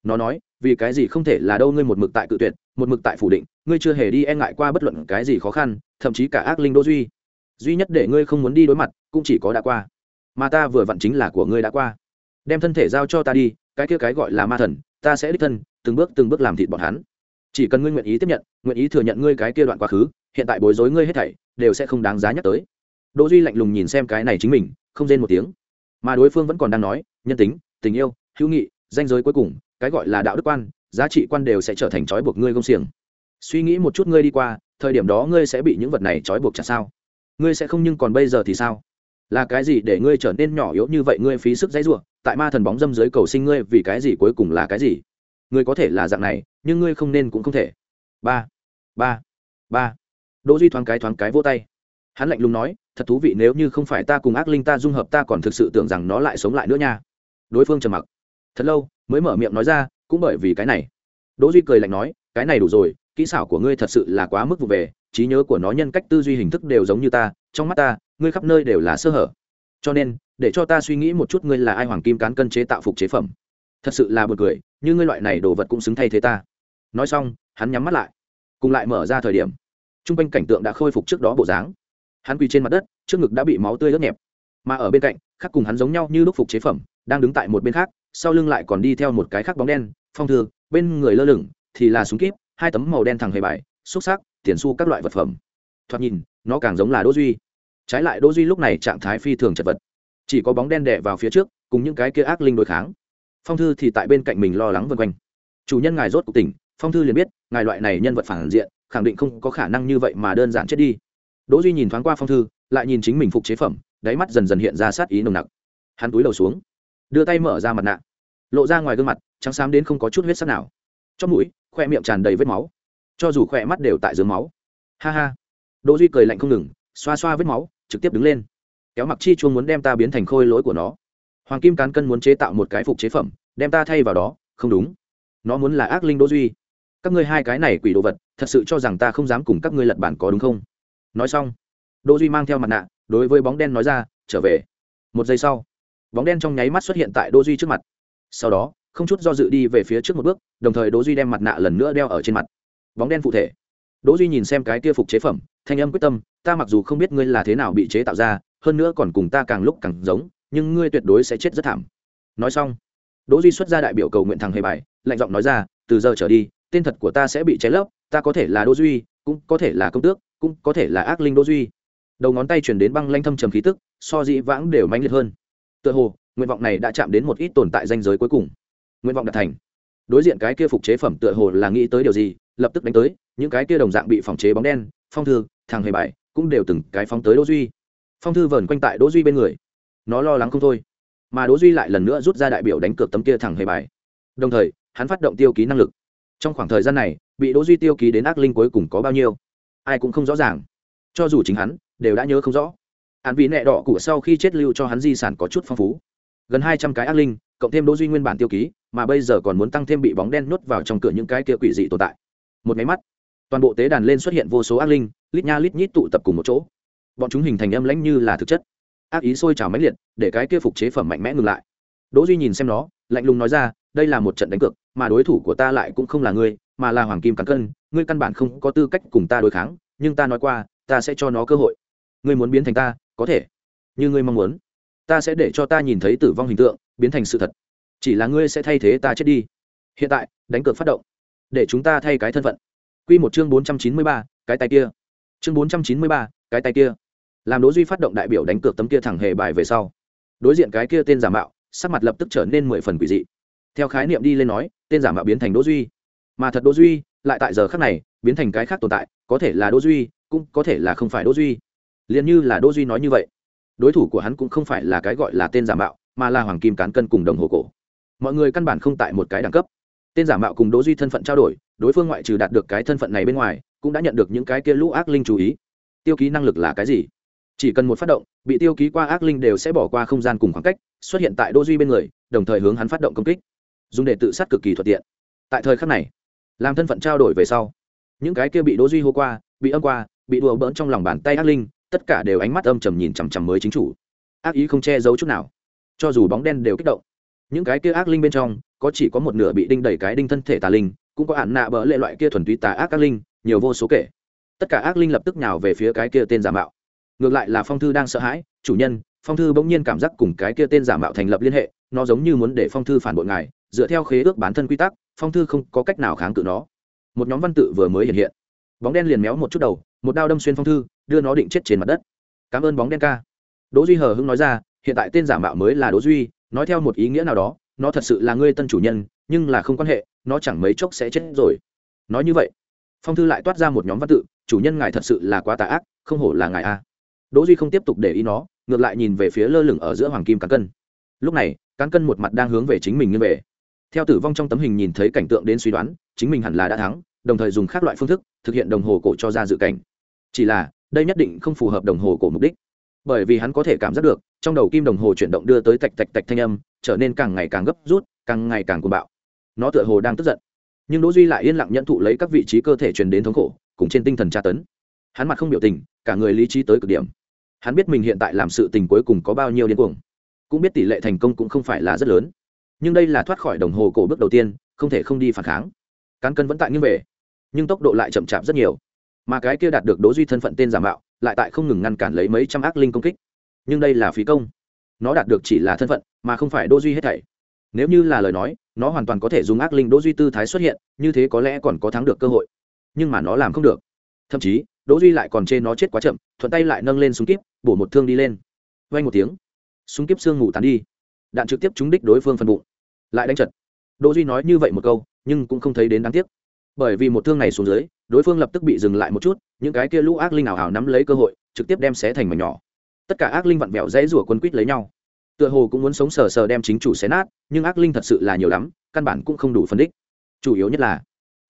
Nó nói, vì cái gì không thể là đâu ngươi một mực tại cự tuyệt, một mực tại phủ định, ngươi chưa hề đi e ngại qua bất luận cái gì khó khăn, thậm chí cả ác linh đỗ duy duy nhất để ngươi không muốn đi đối mặt, cũng chỉ có đã qua. Mà ta vừa vặn chính là của ngươi đã qua. Đem thân thể giao cho ta đi, cái kia cái gọi là ma thần, ta sẽ đích thân, từng bước từng bước làm thịt bọn hắn. Chỉ cần ngươi nguyện ý tiếp nhận, nguyện ý thừa nhận ngươi cái kia đoạn quá khứ, hiện tại bối rối ngươi hết thảy, đều sẽ không đáng giá nhắc tới. Đỗ duy lạnh lùng nhìn xem cái này chính mình, không rên một tiếng. Mà đối phương vẫn còn đang nói, nhân tính, tình yêu, hữu nghị, danh giới cuối cùng, cái gọi là đạo đức quan, giá trị quan đều sẽ trở thành trói buộc ngươi gông xiềng. Suy nghĩ một chút ngươi đi qua, thời điểm đó ngươi sẽ bị những vật này trói buộc chặt sao ngươi sẽ không nhưng còn bây giờ thì sao? Là cái gì để ngươi trở nên nhỏ yếu như vậy? Ngươi phí sức dãy ruộng tại ma thần bóng dâm dưới cầu sinh ngươi, vì cái gì cuối cùng là cái gì? Ngươi có thể là dạng này, nhưng ngươi không nên cũng không thể. Ba ba ba. Đỗ duy thoáng cái thoáng cái vô tay. Hắn lạnh lùng nói, thật thú vị, nếu như không phải ta cùng ác linh ta dung hợp, ta còn thực sự tưởng rằng nó lại sống lại nữa nha. Đối phương trầm mặc. Thật lâu, mới mở miệng nói ra, cũng bởi vì cái này. Đỗ duy cười lạnh nói, cái này đủ rồi, kỹ xảo của ngươi thật sự là quá mức vụ về trí nhớ của nó nhân cách tư duy hình thức đều giống như ta, trong mắt ta, ngươi khắp nơi đều là sơ hở. Cho nên, để cho ta suy nghĩ một chút ngươi là ai hoàng kim cán cân chế tạo phục chế phẩm. Thật sự là buồn cười, như ngươi loại này đồ vật cũng xứng thay thế ta. Nói xong, hắn nhắm mắt lại, cùng lại mở ra thời điểm. T r u n g quanh cảnh tượng đã khôi phục trước đó bộ dáng. Hắn quỳ trên mặt đất, trước ngực đã bị máu tươi ướt nhẹp. Mà ở bên cạnh, khác cùng hắn giống nhau như lúc phục chế phẩm, đang đứng tại một bên khác, sau lưng lại còn đi theo một cái khác bóng đen, phong thư, bên người lơ lửng, thì là súng kíp, hai tấm màu đen thẳng hề bài, xúc sắc tiền xu các loại vật phẩm. Thoạt nhìn, nó càng giống là đỗ duy. Trái lại đỗ duy lúc này trạng thái phi thường chật vật. Chỉ có bóng đen đè vào phía trước, cùng những cái kia ác linh đối kháng. Phong thư thì tại bên cạnh mình lo lắng vân quanh. Chủ nhân ngài rốt cuộc tỉnh, phong thư liền biết, ngài loại này nhân vật phản diện, khẳng định không có khả năng như vậy mà đơn giản chết đi. Đỗ duy nhìn thoáng qua phong thư, lại nhìn chính mình phục chế phẩm, đáy mắt dần dần hiện ra sát ý nồng nặc. Hắn túi đầu xuống, đưa tay mở ra mặt nạ, lộ ra ngoài gương mặt, trắng xám đến không có chút huyết sắc nào. Trong mũi, khoe miệng tràn đầy vết máu cho dù khỏe mắt đều tại dưới máu. Ha ha. Đỗ duy cười lạnh không ngừng, xoa xoa vết máu, trực tiếp đứng lên. Kéo mặc chi chuông muốn đem ta biến thành khôi lỗi của nó. Hoàng kim cán cân muốn chế tạo một cái phục chế phẩm, đem ta thay vào đó, không đúng. Nó muốn là ác linh đỗ duy. Các ngươi hai cái này quỷ đồ vật, thật sự cho rằng ta không dám cùng các ngươi lật bản có đúng không? Nói xong, đỗ duy mang theo mặt nạ, đối với bóng đen nói ra, trở về. Một giây sau, bóng đen trong nháy mắt xuất hiện tại đỗ duy trước mặt. Sau đó, không chút do dự đi về phía trước một bước, đồng thời đỗ duy đem mặt nạ lần nữa đeo ở trên mặt bóng đen phụ thể. Đỗ duy nhìn xem cái kia phục chế phẩm, thanh âm quyết tâm, ta mặc dù không biết ngươi là thế nào bị chế tạo ra, hơn nữa còn cùng ta càng lúc càng giống, nhưng ngươi tuyệt đối sẽ chết rất thảm. Nói xong, đỗ duy xuất ra đại biểu cầu nguyện thằng hề bài, lạnh giọng nói ra, từ giờ trở đi, tên thật của ta sẽ bị cháy lấp, ta có thể là đỗ duy, cũng có thể là công tước, cũng có thể là ác linh đỗ duy. Đầu ngón tay truyền đến băng lanh thâm trầm khí tức, so dĩ vãng đều mãnh liệt hơn. Tựa hồ, nguyện vọng này đã chạm đến một ít tồn tại danh giới cuối cùng. Nguyện vọng đạt thành. Đối diện cái kia phục chế phẩm tựa hồ là nghĩ tới điều gì lập tức đánh tới, những cái kia đồng dạng bị phòng chế bóng đen, phong thư, thằng hề bài, cũng đều từng cái phóng tới đỗ duy. Phong thư vờn quanh tại đỗ duy bên người. Nó lo lắng không thôi. Mà đỗ duy lại lần nữa rút ra đại biểu đánh cược tấm kia thẳng hề bài. Đồng thời, hắn phát động tiêu ký năng lực. Trong khoảng thời gian này, bị đỗ duy tiêu ký đến ác linh cuối cùng có bao nhiêu, ai cũng không rõ ràng. Cho dù chính hắn, đều đã nhớ không rõ. Hắn vì nẹ đỏ của sau khi chết lưu cho hắn di sản có chút phong phú. Gần hai trăm cái ác linh, cộng thêm đỗ duy nguyên bản tiêu ký, mà bây giờ còn muốn tăng thêm bị bóng đen nuốt vào trong cửa những cái kia quỷ dị tồn tại một máy mắt. Toàn bộ tế đàn lên xuất hiện vô số ác linh, lít nha lít nhít tụ tập cùng một chỗ. Bọn chúng hình thành âm lãnh như là thực chất. Ác ý sôi trào mãnh liệt, để cái kia phục chế phẩm mạnh mẽ ngừng lại. Đỗ duy nhìn xem nó, lạnh lùng nói ra, đây là một trận đánh cược, mà đối thủ của ta lại cũng không là ngươi, mà là hoàng kim cắn cân, ngươi căn bản không có tư cách cùng ta đối kháng, nhưng ta nói qua, ta sẽ cho nó cơ hội. Ngươi muốn biến thành ta, có thể. Như ngươi mong muốn. Ta sẽ để cho ta nhìn thấy tử vong hình tượng, biến thành sự thật. Chỉ là ngươi sẽ thay thế ta chết đi. Hiện tại, đánh cược phát động để chúng ta thay cái thân phận. Quy một chương bốn trăm chín mươi ba, cái tay kia. Chương bốn trăm chín mươi ba, cái tay kia. Làm đỗ duy phát động đại biểu đánh cược tấm kia thẳng hề bài về sau. Đối diện cái kia tên giả mạo sắc mặt lập tức trở nên mười phần quỷ dị. Theo khái niệm đi lên nói tên giả mạo biến thành đỗ duy. Mà thật đỗ duy lại tại giờ khắc này biến thành cái khác tồn tại có thể là đỗ duy cũng có thể là không phải đỗ duy. Liền như là đỗ duy nói như vậy đối thủ của hắn cũng không phải là cái gọi là tên giả mạo mà là hoàng kim cán cân cùng đồng hồ cổ. Mọi người căn bản không tại một cái đẳng cấp tên giả mạo cùng đỗ duy thân phận trao đổi, đối phương ngoại trừ đạt được cái thân phận này bên ngoài, cũng đã nhận được những cái kia lũ ác linh chú ý. Tiêu ký năng lực là cái gì? Chỉ cần một phát động, bị tiêu ký qua ác linh đều sẽ bỏ qua không gian cùng khoảng cách, xuất hiện tại đỗ duy bên người, đồng thời hướng hắn phát động công kích. Dùng để tự sát cực kỳ thuận tiện. Tại thời khắc này, làm thân phận trao đổi về sau, những cái kia bị đỗ duy hô qua, bị âm qua, bị đùa bỡn trong lòng bàn tay ác linh, tất cả đều ánh mắt âm trầm nhìn chằm chằm mới chính chủ. Ác ý không che giấu chút nào. Cho dù bóng đen đều kích động những cái kia ác linh bên trong, có chỉ có một nửa bị đinh đẩy cái đinh thân thể tà linh, cũng có ạn nạ bỡ lệ loại kia thuần túy tà ác ác linh, nhiều vô số kể. Tất cả ác linh lập tức nhào về phía cái kia tên giả mạo. Ngược lại là phong thư đang sợ hãi, chủ nhân, phong thư bỗng nhiên cảm giác cùng cái kia tên giả mạo thành lập liên hệ, nó giống như muốn để phong thư phản bội ngài, dựa theo khế ước bản thân quy tắc, phong thư không có cách nào kháng cự nó. Một nhóm văn tự vừa mới hiện hiện. Bóng đen liền méo một chút đầu, một đao đâm xuyên phong thư, đưa nó định chết trên mặt đất. Cảm ơn bóng đen ca. Đỗ duy hờ hưng nói ra, hiện tại tên giả mạo mới là đỗ duy nói theo một ý nghĩa nào đó, nó thật sự là ngươi tân chủ nhân, nhưng là không quan hệ, nó chẳng mấy chốc sẽ chết rồi. Nói như vậy, phong thư lại toát ra một nhóm văn tự, chủ nhân ngài thật sự là quá tà ác, không hổ là ngài a. Đỗ duy không tiếp tục để ý nó, ngược lại nhìn về phía lơ lửng ở giữa hoàng kim cán cân. Lúc này, cán cân một mặt đang hướng về chính mình như về. Theo tử vong trong tấm hình nhìn thấy cảnh tượng đến suy đoán, chính mình hẳn là đã thắng, đồng thời dùng các loại phương thức thực hiện đồng hồ cổ cho ra dự cảnh. Chỉ là, đây nhất định không phù hợp đồng hồ cổ mục đích bởi vì hắn có thể cảm giác được, trong đầu kim đồng hồ chuyển động đưa tới tạch tạch tạch thanh âm, trở nên càng ngày càng gấp rút, càng ngày càng cuồng bạo. Nó tựa hồ đang tức giận. Nhưng đỗ duy lại yên lặng nhận thụ lấy các vị trí cơ thể truyền đến thống khổ, cùng trên tinh thần tra tấn. Hắn mặt không biểu tình, cả người lý trí tới cực điểm. Hắn biết mình hiện tại làm sự tình cuối cùng có bao nhiêu điên cuồng. Cũng biết tỷ lệ thành công cũng không phải là rất lớn. Nhưng đây là thoát khỏi đồng hồ cổ bước đầu tiên, không thể không đi phản kháng. Cán cân vẫn tại nghiêng về, nhưng tốc độ lại chậm chạp rất nhiều. Mà cái kia đạt được đỗ duy thân phận tên giả mạo lại tại không ngừng ngăn cản lấy mấy trăm ác linh công kích. Nhưng đây là phí công. Nó đạt được chỉ là thân phận, mà không phải đỗ duy hết thảy. Nếu như là lời nói, nó hoàn toàn có thể dùng ác linh đỗ duy tư thái xuất hiện, như thế có lẽ còn có thắng được cơ hội. Nhưng mà nó làm không được. Thậm chí đỗ duy lại còn chê nó chết quá chậm, thuận tay lại nâng lên súng kíp, bổ một thương đi lên. Vay một tiếng, súng kíp xương ngủ tán đi. Đạn trực tiếp trúng đích đối phương phần bụng. Lại đánh chật. Đỗ duy nói như vậy một câu, nhưng cũng không thấy đến đáng tiếc. Bởi vì một thương này xuống dưới, đối phương lập tức bị dừng lại một chút những cái kia lũ ác linh ảo ảo nắm lấy cơ hội, trực tiếp đem xé thành mảnh nhỏ. Tất cả ác linh vặn vẹo dãy rủa quân quýt lấy nhau. Tựa hồ cũng muốn sống sờ sờ đem chính chủ xé nát, nhưng ác linh thật sự là nhiều lắm, căn bản cũng không đủ phân đích. Chủ yếu nhất là,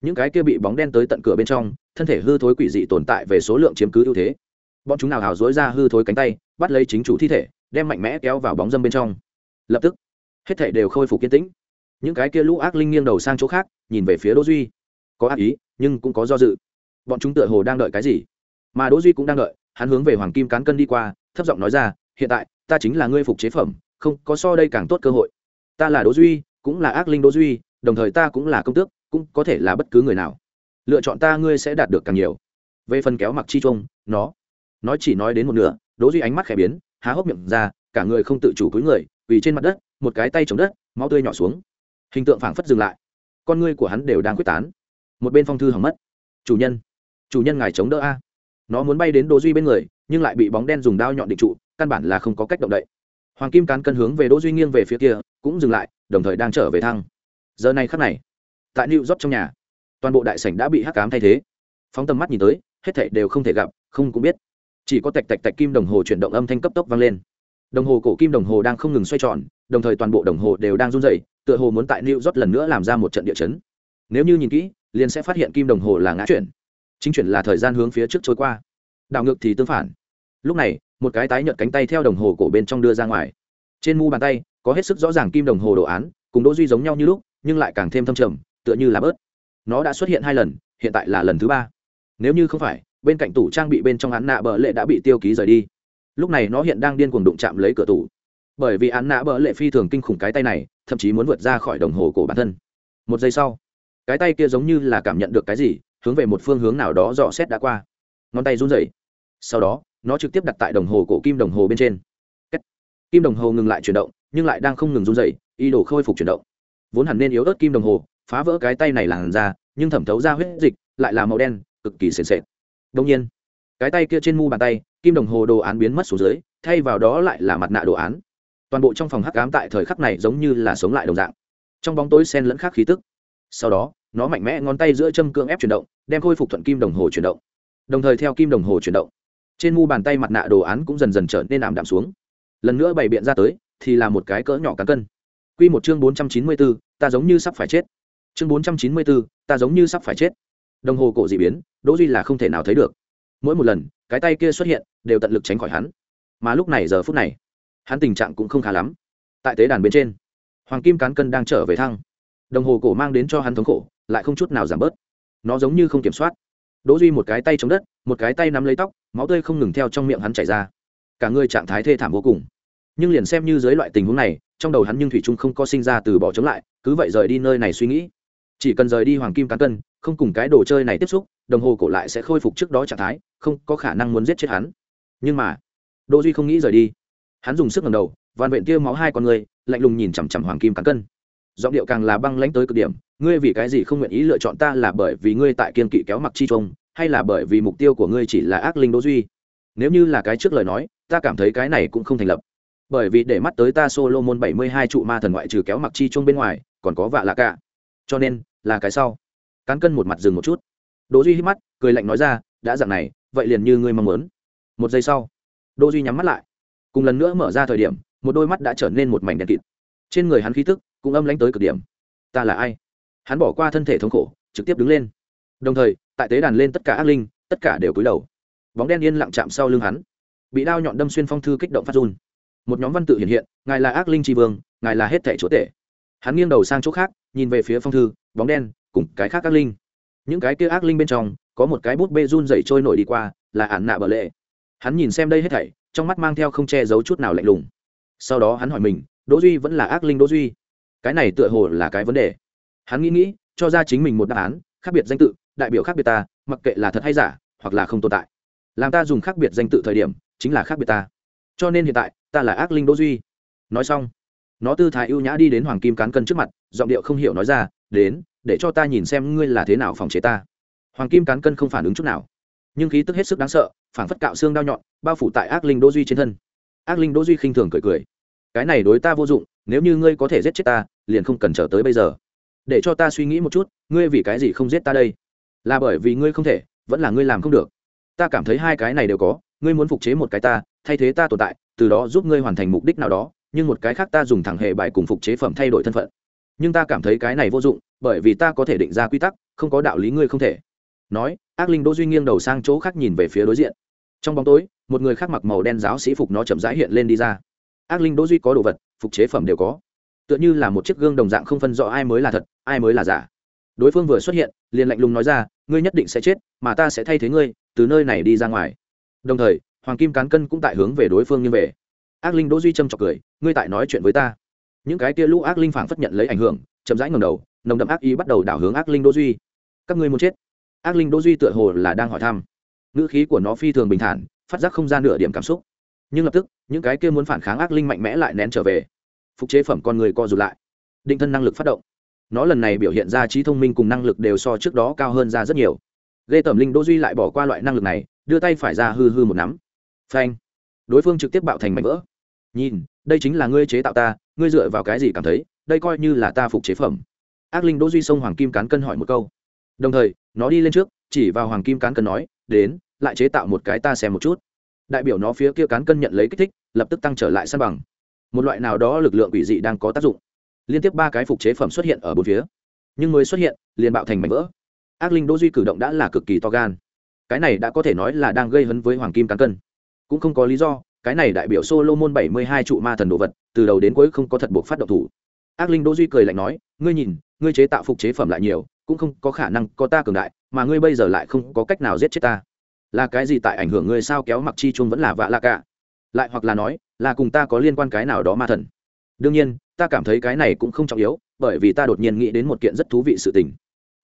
những cái kia bị bóng đen tới tận cửa bên trong, thân thể hư thối quỷ dị tồn tại về số lượng chiếm cứ ưu thế. Bọn chúng nào hào dối ra hư thối cánh tay, bắt lấy chính chủ thi thể, đem mạnh mẽ kéo vào bóng dâm bên trong. Lập tức, hết thể đều khôi phục kiên tĩnh. Những cái kia lũ ác linh nghiêng đầu sang chỗ khác, nhìn về phía đỗ duy. Có ác ý, nhưng cũng có do dự bọn chúng tựa hồ đang đợi cái gì? Mà đỗ duy cũng đang đợi, hắn hướng về hoàng kim cán cân đi qua, thấp giọng nói ra, hiện tại, ta chính là ngươi phục chế phẩm, không có so đây càng tốt cơ hội. Ta là đỗ duy, cũng là ác linh đỗ duy, đồng thời ta cũng là công tước, cũng có thể là bất cứ người nào. Lựa chọn ta ngươi sẽ đạt được càng nhiều. Về phần kéo mặc chi trung nó nói chỉ nói đến một nửa, đỗ duy ánh mắt khẽ biến, há hốc miệng ra, cả người không tự chủ cúi người vì trên mặt đất, một cái tay chống đất, máu tươi nhỏ xuống. Hình tượng phảng phất dừng lại. Con ngươi của hắn đều đang quyết tán. Một bên phong thư hỏng mất. Chủ nhân chủ nhân ngài chống đỡ a. Nó muốn bay đến đỗ duy bên người, nhưng lại bị bóng đen dùng đao nhọn định trụ, căn bản là không có cách động đậy. Hoàng kim cán cân hướng về đỗ duy nghiêng về phía kia, cũng dừng lại, đồng thời đang trở về thăng. Giờ này khắc này, tại new york trong nhà, toàn bộ đại sảnh đã bị hắc ám thay thế. Phóng tầm mắt nhìn tới, hết thảy đều không thể gặp, không cũng biết. Chỉ có tạch tạch tạch kim đồng hồ chuyển động âm thanh cấp tốc vang lên. Đồng hồ cổ kim đồng hồ đang không ngừng xoay tròn, đồng thời toàn bộ đồng hồ đều đang run rẩy, tựa hồ muốn tại new york lần nữa làm ra một trận địa chấn. Nếu như nhìn kỹ, liền sẽ phát hiện kim đồng hồ là ngã chuyển chính chuyển là thời gian hướng phía trước trôi qua. Đảo ngược thì tương phản. Lúc này, một cái tái nhợt cánh tay theo đồng hồ cổ bên trong đưa ra ngoài. Trên mu bàn tay, có hết sức rõ ràng kim đồng hồ đồ án, cùng đỗ duy giống nhau như lúc, nhưng lại càng thêm thâm trầm, tựa như là bớt. Nó đã xuất hiện hai lần, hiện tại là lần thứ ba. Nếu như không phải, bên cạnh tủ trang bị bên trong án nạ bờ lệ đã bị tiêu ký rời đi. Lúc này nó hiện đang điên cuồng đụng chạm lấy cửa tủ. Bởi vì án nạ bờ lệ phi thường kinh khủng cái tay này, thậm chí muốn vượt ra khỏi đồng hồ cổ bản thân. Một giây sau, cái tay kia giống như là cảm nhận được cái gì hướng về một phương hướng nào đó dò xét đã qua. Ngón tay run rẩy. Sau đó, nó trực tiếp đặt tại đồng hồ cổ kim đồng hồ bên trên. Kim đồng hồ ngừng lại chuyển động, nhưng lại đang không ngừng run rẩy, ý đồ khôi phục chuyển động. Vốn hẳn nên yếu ớt kim đồng hồ, phá vỡ cái tay này làn ra nhưng thẩm thấu ra huyết dịch, lại là màu đen, cực kỳ sền sệt. Đông nhiên, cái tay kia trên mu bàn tay, kim đồng hồ đồ án biến mất xuống dưới, thay vào đó lại là mặt nạ đồ án. Toàn bộ trong phòng hắc ám tại thời khắc này giống như là sống lại đồng dạng. Trong bóng tối sen lẫn khác khí tức. Sau đó nó mạnh mẽ ngón tay giữa châm cưỡng ép chuyển động, đem khôi phục thuận kim đồng hồ chuyển động. Đồng thời theo kim đồng hồ chuyển động, trên mu bàn tay mặt nạ đồ án cũng dần dần trở nên ảm đạm xuống. Lần nữa bày biện ra tới, thì là một cái cỡ nhỏ cán cân. Q một chương bốn trăm chín mươi bốn ta giống như sắp phải chết. Chương bốn trăm chín mươi bốn ta giống như sắp phải chết. Đồng hồ cổ d ị biến, đỗ duy là không thể nào thấy được. Mỗi một lần, cái tay kia xuất hiện, đều tận lực tránh khỏi hắn. Mà lúc này giờ phút này, hắn tình trạng cũng không khá lắm. Tại tế đàn bên trên, hoàng kim cán cân đang trở về thăng. Đồng hồ cổ mang đến cho hắn thống khổ lại không chút nào giảm bớt. Nó giống như không kiểm soát. Đỗ duy một cái tay chống đất, một cái tay nắm lấy tóc, máu tươi không ngừng theo trong miệng hắn chảy ra. Cả người trạng thái thê thảm vô cùng. Nhưng liền xem như dưới loại tình huống này, trong đầu hắn nhưng thủy trung không có sinh ra từ bỏ chống lại, cứ vậy rời đi nơi này suy nghĩ. Chỉ cần rời đi hoàng kim cán cân, không cùng cái đồ chơi này tiếp xúc, đồng hồ cổ lại sẽ khôi phục trước đó trạng thái, không có khả năng muốn giết chết hắn. Nhưng mà, đỗ duy không nghĩ rời đi. Hắn dùng sức ngẩng đầu van vện tia máu hai con người, lạnh lùng nhìn chằm chằm hoàng kim cán cân giọng điệu càng là băng lãnh tới cực điểm, ngươi vì cái gì không nguyện ý lựa chọn ta là bởi vì ngươi tại kiên kỵ kéo mặc chi trông, hay là bởi vì mục tiêu của ngươi chỉ là ác linh đỗ duy? Nếu như là cái trước lời nói, ta cảm thấy cái này cũng không thành lập. Bởi vì để mắt tới ta solo môn bảy mươi hai trụ ma thần ngoại trừ kéo mặc chi chung bên ngoài, còn có vạ lạ cả. Cho nên, là cái sau. Cán cân một mặt dừng một chút. Đỗ duy hít mắt, cười lạnh nói ra, đã dạng này, vậy liền như ngươi mong muốn. Một giây sau đỗ duy nhắm mắt lại. Cùng lần nữa mở ra thời điểm, một đôi mắt đã trở nên một mảnh đen kịt. Trên người hắn khí tức cũng âm lãnh tới cực điểm. Ta là ai? Hắn bỏ qua thân thể thống khổ, trực tiếp đứng lên. Đồng thời, tại tế đàn lên tất cả ác linh, tất cả đều cúi đầu. Bóng đen yên lặng chạm sau lưng hắn. Bị đao nhọn đâm xuyên phong thư kích động phát run. Một nhóm văn tự hiện hiện, ngài là ác linh tri vương, ngài là hết thẻ chúa tể. Hắn nghiêng đầu sang chỗ khác, nhìn về phía phong thư, bóng đen, cùng cái khác ác linh. Những cái kia ác linh bên trong, có một cái bút bê run dày trôi nổi đi qua, là ản nạ bờ lệ. Hắn nhìn xem đây hết thảy, trong mắt mang theo không che giấu chút nào lạnh lùng. Sau đó hắn hỏi mình, đỗ duy vẫn là ác linh đỗ duy? Cái này tựa hồ là cái vấn đề. Hắn nghĩ nghĩ, cho ra chính mình một đáp án, khác biệt danh tự, đại biểu khác biệt ta, mặc kệ là thật hay giả, hoặc là không tồn tại. Làm ta dùng khác biệt danh tự thời điểm, chính là khác biệt ta. Cho nên hiện tại, ta là ác linh đỗ duy. Nói xong, nó tư thái ưu nhã đi đến hoàng kim cán cân trước mặt, giọng điệu không hiểu nói ra, đến, để cho ta nhìn xem ngươi là thế nào phòng chế ta. Hoàng kim cán cân không phản ứng chút nào. Nhưng khí tức hết sức đáng sợ phản phất cạo xương đau nhọn, bao phủ tại ác linh đỗ duy trên thân. Ác linh đỗ duy khinh thường cười cười. Cái này đối ta vô dụng, nếu như ngươi có thể giết chết ta liền không cần chờ tới bây giờ. Để cho ta suy nghĩ một chút, ngươi vì cái gì không giết ta đây? Là bởi vì ngươi không thể, vẫn là ngươi làm không được. Ta cảm thấy hai cái này đều có, ngươi muốn phục chế một cái ta, thay thế ta tồn tại, từ đó giúp ngươi hoàn thành mục đích nào đó, nhưng một cái khác ta dùng thẳng hệ bài cùng phục chế phẩm thay đổi thân phận. Nhưng ta cảm thấy cái này vô dụng, bởi vì ta có thể định ra quy tắc, không có đạo lý ngươi không thể. Nói, ác linh đỗ duy nghiêng đầu sang chỗ khác nhìn về phía đối diện. Trong bóng tối, một người khác mặc màu đen giáo sĩ phục nó chậm rãi hiện lên đi ra. Ác linh đỗ duy có đồ vật, phục chế phẩm đều có tựa như là một chiếc gương đồng dạng không phân rõ ai mới là thật, ai mới là giả. Đối phương vừa xuất hiện, liền lạnh lùng nói ra, ngươi nhất định sẽ chết, mà ta sẽ thay thế ngươi, từ nơi này đi ra ngoài. Đồng thời, hoàng kim cán cân cũng tại hướng về đối phương như về. Ác linh đỗ duy trâm chọc cười, ngươi tại nói chuyện với ta. Những cái kia lũ ác linh phảng phất nhận lấy ảnh hưởng, chậm rãi ngầm đầu, nồng đậm ác ý bắt đầu đảo hướng ác linh đỗ duy. Các ngươi muốn chết? Ác linh đỗ duy tựa hồ là đang hỏi thăm. Ngữ khí của nó phi thường bình thản, phát giác không gian nửa điểm cảm xúc. Nhưng lập tức, những cái kia muốn phản kháng ác linh mạnh mẽ lại nén trở về phục chế phẩm con người co rụt lại. Định thân năng lực phát động. Nó lần này biểu hiện ra trí thông minh cùng năng lực đều so trước đó cao hơn ra rất nhiều. Ghê tẩm linh, đỗ duy lại bỏ qua loại năng lực này, đưa tay phải ra hư hư một nắm. Phanh. Đối phương trực tiếp bạo thành mảnh vỡ. Nhìn, đây chính là ngươi chế tạo ta, ngươi dựa vào cái gì cảm thấy, đây coi như là ta phục chế phẩm. Ác linh, đỗ duy xông hoàng kim cán cân hỏi một câu. Đồng thời, nó đi lên trước, chỉ vào hoàng kim cán cân nói, đến, lại chế tạo một cái ta xem một chút. Đại biểu nó phía kia cán cân nhận lấy kích thích, lập tức tăng trở lại săn bằng một loại nào đó lực lượng quỷ dị đang có tác dụng. Liên tiếp ba cái phục chế phẩm xuất hiện ở bốn phía. Nhưng mới xuất hiện, liền bạo thành mảnh vỡ. Ác linh đỗ duy cử động đã là cực kỳ to gan. Cái này đã có thể nói là đang gây hấn với hoàng kim cán cân. Cũng không có lý do, cái này đại biểu solomon bảy mươi hai trụ ma thần đồ vật, từ đầu đến cuối không có thật buộc phát động thủ. Ác linh đỗ duy cười lạnh nói, ngươi nhìn, ngươi chế tạo phục chế phẩm lại nhiều, cũng không có khả năng có ta cường đại, mà ngươi bây giờ lại không có cách nào giết chết ta. Là cái gì tại ảnh hưởng ngươi sao? Kéo mặc chi chuông vẫn là vạ lạ cả. Lại hoặc là nói là cùng ta có liên quan cái nào đó ma thần. Đương nhiên, ta cảm thấy cái này cũng không trọng yếu, bởi vì ta đột nhiên nghĩ đến một kiện rất thú vị sự tình.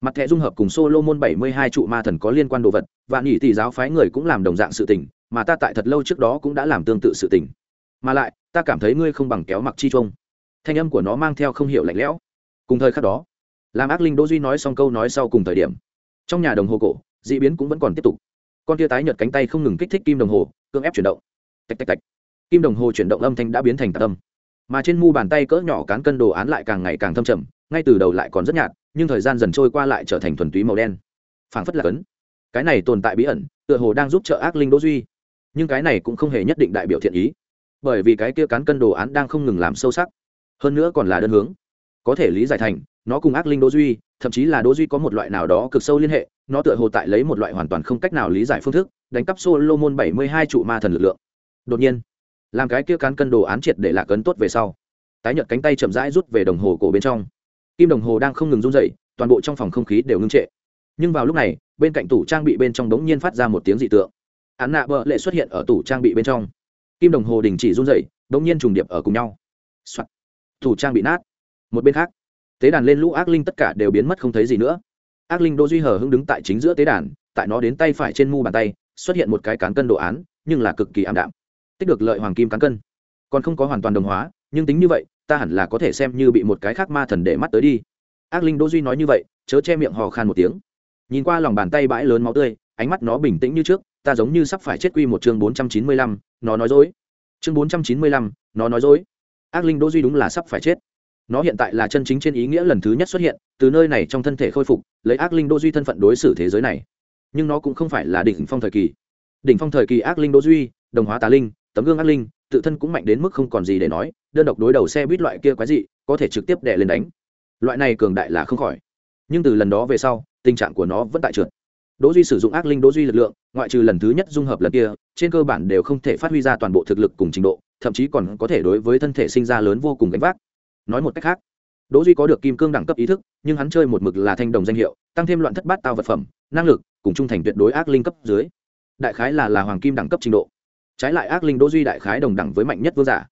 Mặt thẻ dung hợp cùng solomon bảy mươi hai trụ ma thần có liên quan đồ vật, và nhỉ tỷ giáo phái người cũng làm đồng dạng sự tình, mà ta tại thật lâu trước đó cũng đã làm tương tự sự tình. Mà lại, ta cảm thấy ngươi không bằng kéo mặc chi chung. thanh âm của nó mang theo không hiểu lạnh lẽo. Cùng thời khắc đó làm ác linh đỗ duy nói xong câu nói sau cùng thời điểm, trong nhà đồng hồ cổ, dị biến cũng vẫn còn tiếp tục. Con tia tái nhợt cánh tay không ngừng kích thích kim đồng hồ, cưỡng ép chuyển động. Tạch tạch tạch kim đồng hồ chuyển động âm thanh đã biến thành tạc âm. Mà trên mu bàn tay cỡ nhỏ cán cân đồ án lại càng ngày càng thâm trầm, ngay từ đầu lại còn rất nhạt, nhưng thời gian dần trôi qua lại trở thành thuần túy màu đen. Phảng phất là cấn cái này tồn tại bí ẩn, tựa hồ đang giúp trợ ác linh đỗ duy. Nhưng cái này cũng không hề nhất định đại biểu thiện ý. Bởi vì cái kia cán cân đồ án đang không ngừng làm sâu sắc. Hơn nữa còn là đơn hướng. Có thể lý giải thành, nó cùng ác linh đỗ duy, thậm chí là đỗ duy có một loại nào đó cực sâu liên hệ, nó tựa hồ tại lấy một loại hoàn toàn không cách nào lý giải phương thức, đánh cắp solomon bảy mươi hai trụ ma thần lực lượng. Đột nhiên làm cái kia cán cân đồ án triệt để lạc cấn tốt về sau. Tái nhợt cánh tay chậm rãi rút về đồng hồ cổ bên trong. Kim đồng hồ đang không ngừng run dậy toàn bộ trong phòng không khí đều ngưng trệ. Nhưng vào lúc này, bên cạnh tủ trang bị bên trong đống nhiên phát ra một tiếng dị tượng. Án nạ bợ lệ xuất hiện ở tủ trang bị bên trong. Kim đồng hồ đình chỉ run dậy đống nhiên trùng điệp ở cùng nhau、Soạn. tủ trang bị nát. Một bên khác, tế đàn lên lũ ác linh tất cả đều biến mất không thấy gì nữa. Ác linh đô duy hờ hưng đứng tại chính giữa tế đàn, tại nó đến tay phải trên mu bàn tay, xuất hiện một cái cán cân đồ án, nhưng là cực kỳ ảm đạm tích được lợi hoàng kim cán cân. Còn không có hoàn toàn đồng hóa, nhưng tính như vậy, ta hẳn là có thể xem như bị một cái khác ma thần để mắt tới đi. Ác linh đỗ duy nói như vậy, chớ che miệng hò khan một tiếng. Nhìn qua lòng bàn tay bãi lớn máu tươi, ánh mắt nó bình tĩnh như trước, ta giống như sắp phải chết quy một chương bốn trăm chín mươi lăm, nó nói dối. Chương bốn trăm chín mươi lăm, nó nói dối. Ác linh đỗ duy đúng là sắp phải chết. Nó hiện tại là chân chính trên ý nghĩa lần thứ nhất xuất hiện, từ nơi này trong thân thể khôi phục, lấy ác linh đỗ duy thân phận đối xử thế giới này. Nhưng nó cũng không phải là đỉnh phong thời kỳ. Đỉnh phong thời kỳ ác linh đỗ duy, đồng hóa tà linh tấm gương ác linh, tự thân cũng mạnh đến mức không còn gì để nói, đơn độc đối đầu xe buýt loại kia quái dị, có thể trực tiếp đè lên đánh. Loại này cường đại là không khỏi. Nhưng từ lần đó về sau, tình trạng của nó vẫn tại trượt. Đỗ duy sử dụng ác linh đỗ duy lực lượng, ngoại trừ lần thứ nhất dung hợp lần kia, trên cơ bản đều không thể phát huy ra toàn bộ thực lực cùng trình độ, thậm chí còn có thể đối với thân thể sinh ra lớn vô cùng gánh vác. Nói một cách khác, đỗ duy có được kim cương đẳng cấp ý thức, nhưng hắn chơi một mực là thanh đồng danh hiệu, tăng thêm loạn thất bát tao vật phẩm, năng lực, cùng trung thành tuyệt đối ác linh cấp dưới. Đại khái là là hoàng kim đẳng cấp trình độ trái lại ác linh đỗ duy đại khái đồng đẳng với mạnh nhất vương giả.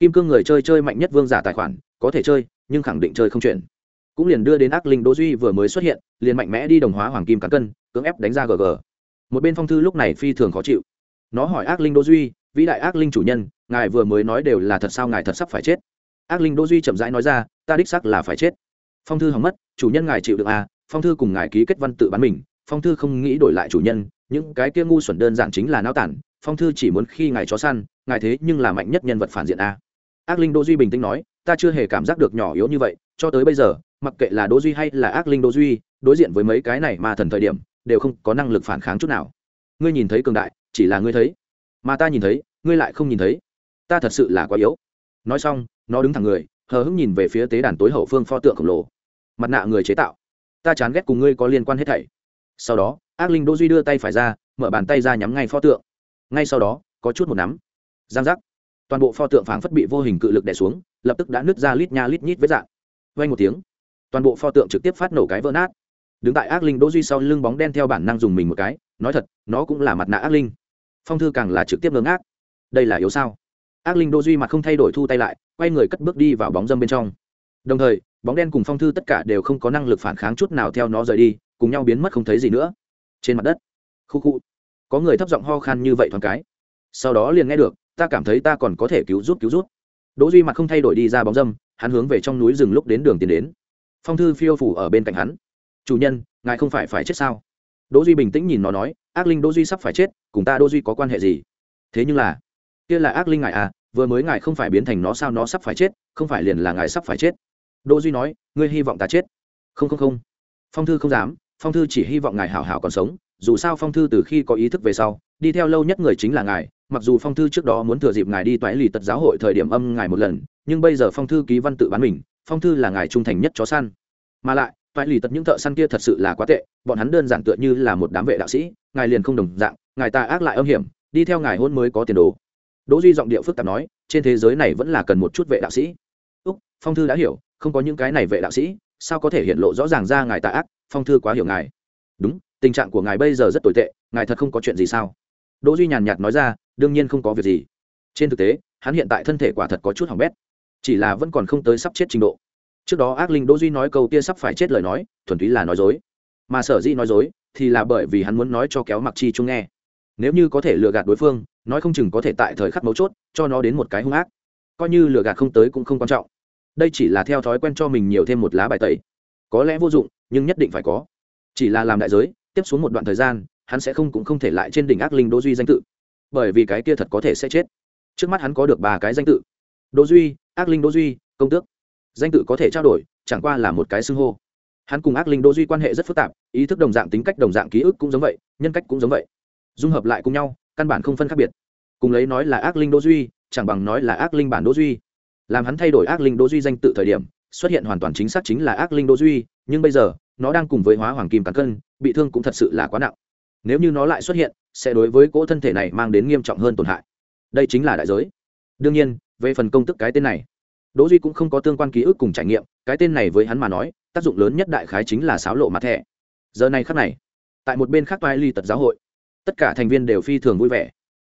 Kim cương người chơi chơi mạnh nhất vương giả tài khoản, có thể chơi, nhưng khẳng định chơi không chuyển. Cũng liền đưa đến ác linh đỗ duy vừa mới xuất hiện, liền mạnh mẽ đi đồng hóa hoàng kim cán cân, cưỡng ép đánh ra gg một bên phong thư lúc này phi thường khó chịu. Nó hỏi ác linh đỗ duy, vĩ đại ác linh chủ nhân, ngài vừa mới nói đều là thật sao ngài thật sắp phải chết? Ác linh đỗ duy chậm rãi nói ra, ta đích xác là phải chết. Phong thư hỏng mất, chủ nhân ngài chịu được à phong thư cùng ngài ký kết văn tự bán mình, phong thư không nghĩ đổi lại chủ nhân, những cái kia ngu xuẩn đơn giản chính là não tản phong thư chỉ muốn khi ngài chó săn, ngài thế nhưng là mạnh nhất nhân vật phản diện a. Ác linh đỗ duy bình tĩnh nói, ta chưa hề cảm giác được nhỏ yếu như vậy, cho tới bây giờ, mặc kệ là đỗ duy hay là ác linh đỗ duy, đối diện với mấy cái này mà thần thời điểm, đều không có năng lực phản kháng chút nào. Ngươi nhìn thấy cường đại, chỉ là ngươi thấy, mà ta nhìn thấy, ngươi lại không nhìn thấy. Ta thật sự là quá yếu. Nói xong, nó đứng thẳng người, hờ hững nhìn về phía tế đàn tối hậu phương pho tượng khổng lồ. Mặt nạ người chế tạo. Ta chán ghét cùng ngươi có liên quan hết thảy. Sau đó, ác linh đỗ duy đưa tay phải ra, mở bàn tay ra nhắm ngay pho tượng ngay sau đó, có chút một nắm. Giang giác. Toàn bộ pho tượng phảng phất bị vô hình cự lực đè xuống, lập tức đã nứt ra lít nha lít nhít với dạng vang một tiếng, toàn bộ pho tượng trực tiếp phát nổ cái vỡ nát. Đứng tại ác linh đỗ duy sau lưng bóng đen theo bản năng dùng mình một cái, nói thật, nó cũng là mặt nạ ác linh. Phong thư càng là trực tiếp ngớ ngác. Đây là yếu sao? Ác linh đỗ duy mặt không thay đổi thu tay lại, quay người cất bước đi vào bóng dâm bên trong. Đồng thời, bóng đen cùng phong thư tất cả đều không có năng lực phản kháng chút nào theo nó rời đi, cùng nhau biến mất không thấy gì nữa. Trên mặt đất. Khu khu có người thấp giọng ho khan như vậy thoáng cái. Sau đó liền nghe được, ta cảm thấy ta còn có thể cứu giúp cứu giúp. Đỗ duy mặt không thay đổi đi ra bóng dâm, hắn hướng về trong núi rừng lúc đến đường tiến đến. Phong thư phiêu phủ ở bên cạnh hắn. Chủ nhân, ngài không phải phải chết sao? Đỗ duy bình tĩnh nhìn nó nói, ác linh đỗ duy sắp phải chết, cùng ta đỗ duy có quan hệ gì? Thế nhưng là, kia là ác linh ngài à vừa mới ngài không phải biến thành nó sao nó sắp phải chết, không phải liền là ngài sắp phải chết? Đỗ duy nói, ngươi hy vọng ta chết. Không không không. Phong thư không dám, phong thư chỉ hy vọng ngài hảo hảo còn sống dù sao phong thư từ khi có ý thức về sau, đi theo lâu nhất người chính là ngài, mặc dù phong thư trước đó muốn thừa dịp ngài đi toái lì tật giáo hội thời điểm âm ngài một lần, nhưng bây giờ phong thư ký văn tự bán mình, phong thư là ngài trung thành nhất chó săn. Mà lại toại lì tật những thợ săn kia thật sự là quá tệ, bọn hắn đơn giản tựa như là một đám vệ đạo sĩ, ngài liền không đồng dạng, ngài ta ác lại âm hiểm, đi theo ngài hôn mới có tiền đồ. Đỗ duy giọng điệu phức tạp nói, trên thế giới này vẫn là cần một chút vệ đạo sĩ. Úc, phong thư đã hiểu, không có những cái này vệ đạo sĩ, sao có thể hiện lộ rõ ràng ra ngài tà ác, phong thư quá hiểu ngài. Đúng tình trạng của ngài bây giờ rất tồi tệ, ngài thật không có chuyện gì sao? Đỗ duy nhàn nhạt nói ra, đương nhiên không có việc gì. Trên thực tế, hắn hiện tại thân thể quả thật có chút hỏng bét, chỉ là vẫn còn không tới sắp chết trình độ. Trước đó ác linh đỗ duy nói câu kia sắp phải chết lời nói, thuần túy là nói dối. Mà sở dĩ nói dối, thì là bởi vì hắn muốn nói cho kéo mặc chi chung nghe. Nếu như có thể lừa gạt đối phương, nói không chừng có thể tại thời khắc mấu chốt, cho nó đến một cái hung ác. Coi như lừa gạt không tới cũng không quan trọng. Đây chỉ là theo thói quen cho mình nhiều thêm một lá bài tẩy. Có lẽ vô dụng, nhưng nhất định phải có. Chỉ là làm đại giới tiếp xuống một đoạn thời gian, hắn sẽ không cũng không thể lại trên đỉnh ác linh đỗ duy danh tự. Bởi vì cái kia thật có thể sẽ chết. Trước mắt hắn có được ba cái danh tự. Đỗ duy, ác linh đỗ duy, công tước. Danh tự có thể trao đổi, chẳng qua là một cái xưng hô. Hắn cùng ác linh đỗ duy quan hệ rất phức tạp, ý thức đồng dạng tính cách đồng dạng ký ức cũng giống vậy, nhân cách cũng giống vậy. Dung hợp lại cùng nhau, căn bản không phân khác biệt. Cùng lấy nói là ác linh đỗ duy, chẳng bằng nói là ác linh bản đỗ duy. Làm hắn thay đổi ác linh đỗ duy danh tự thời điểm, xuất hiện hoàn toàn chính xác chính là ác linh đỗ duy, nhưng bây giờ nó đang cùng với hóa hoàng kim cắn cân, bị thương cũng thật sự là quá nặng. Nếu như nó lại xuất hiện, sẽ đối với cỗ thân thể này mang đến nghiêm trọng hơn tổn hại. Đây chính là đại giới. Đương nhiên, về phần công tức cái tên này, đỗ duy cũng không có tương quan ký ức cùng trải nghiệm, cái tên này với hắn mà nói, tác dụng lớn nhất đại khái chính là sáo lộ mặt thẻ. Giờ này khắc này, tại một bên khác toai ly tật giáo hội, tất cả thành viên đều phi thường vui vẻ.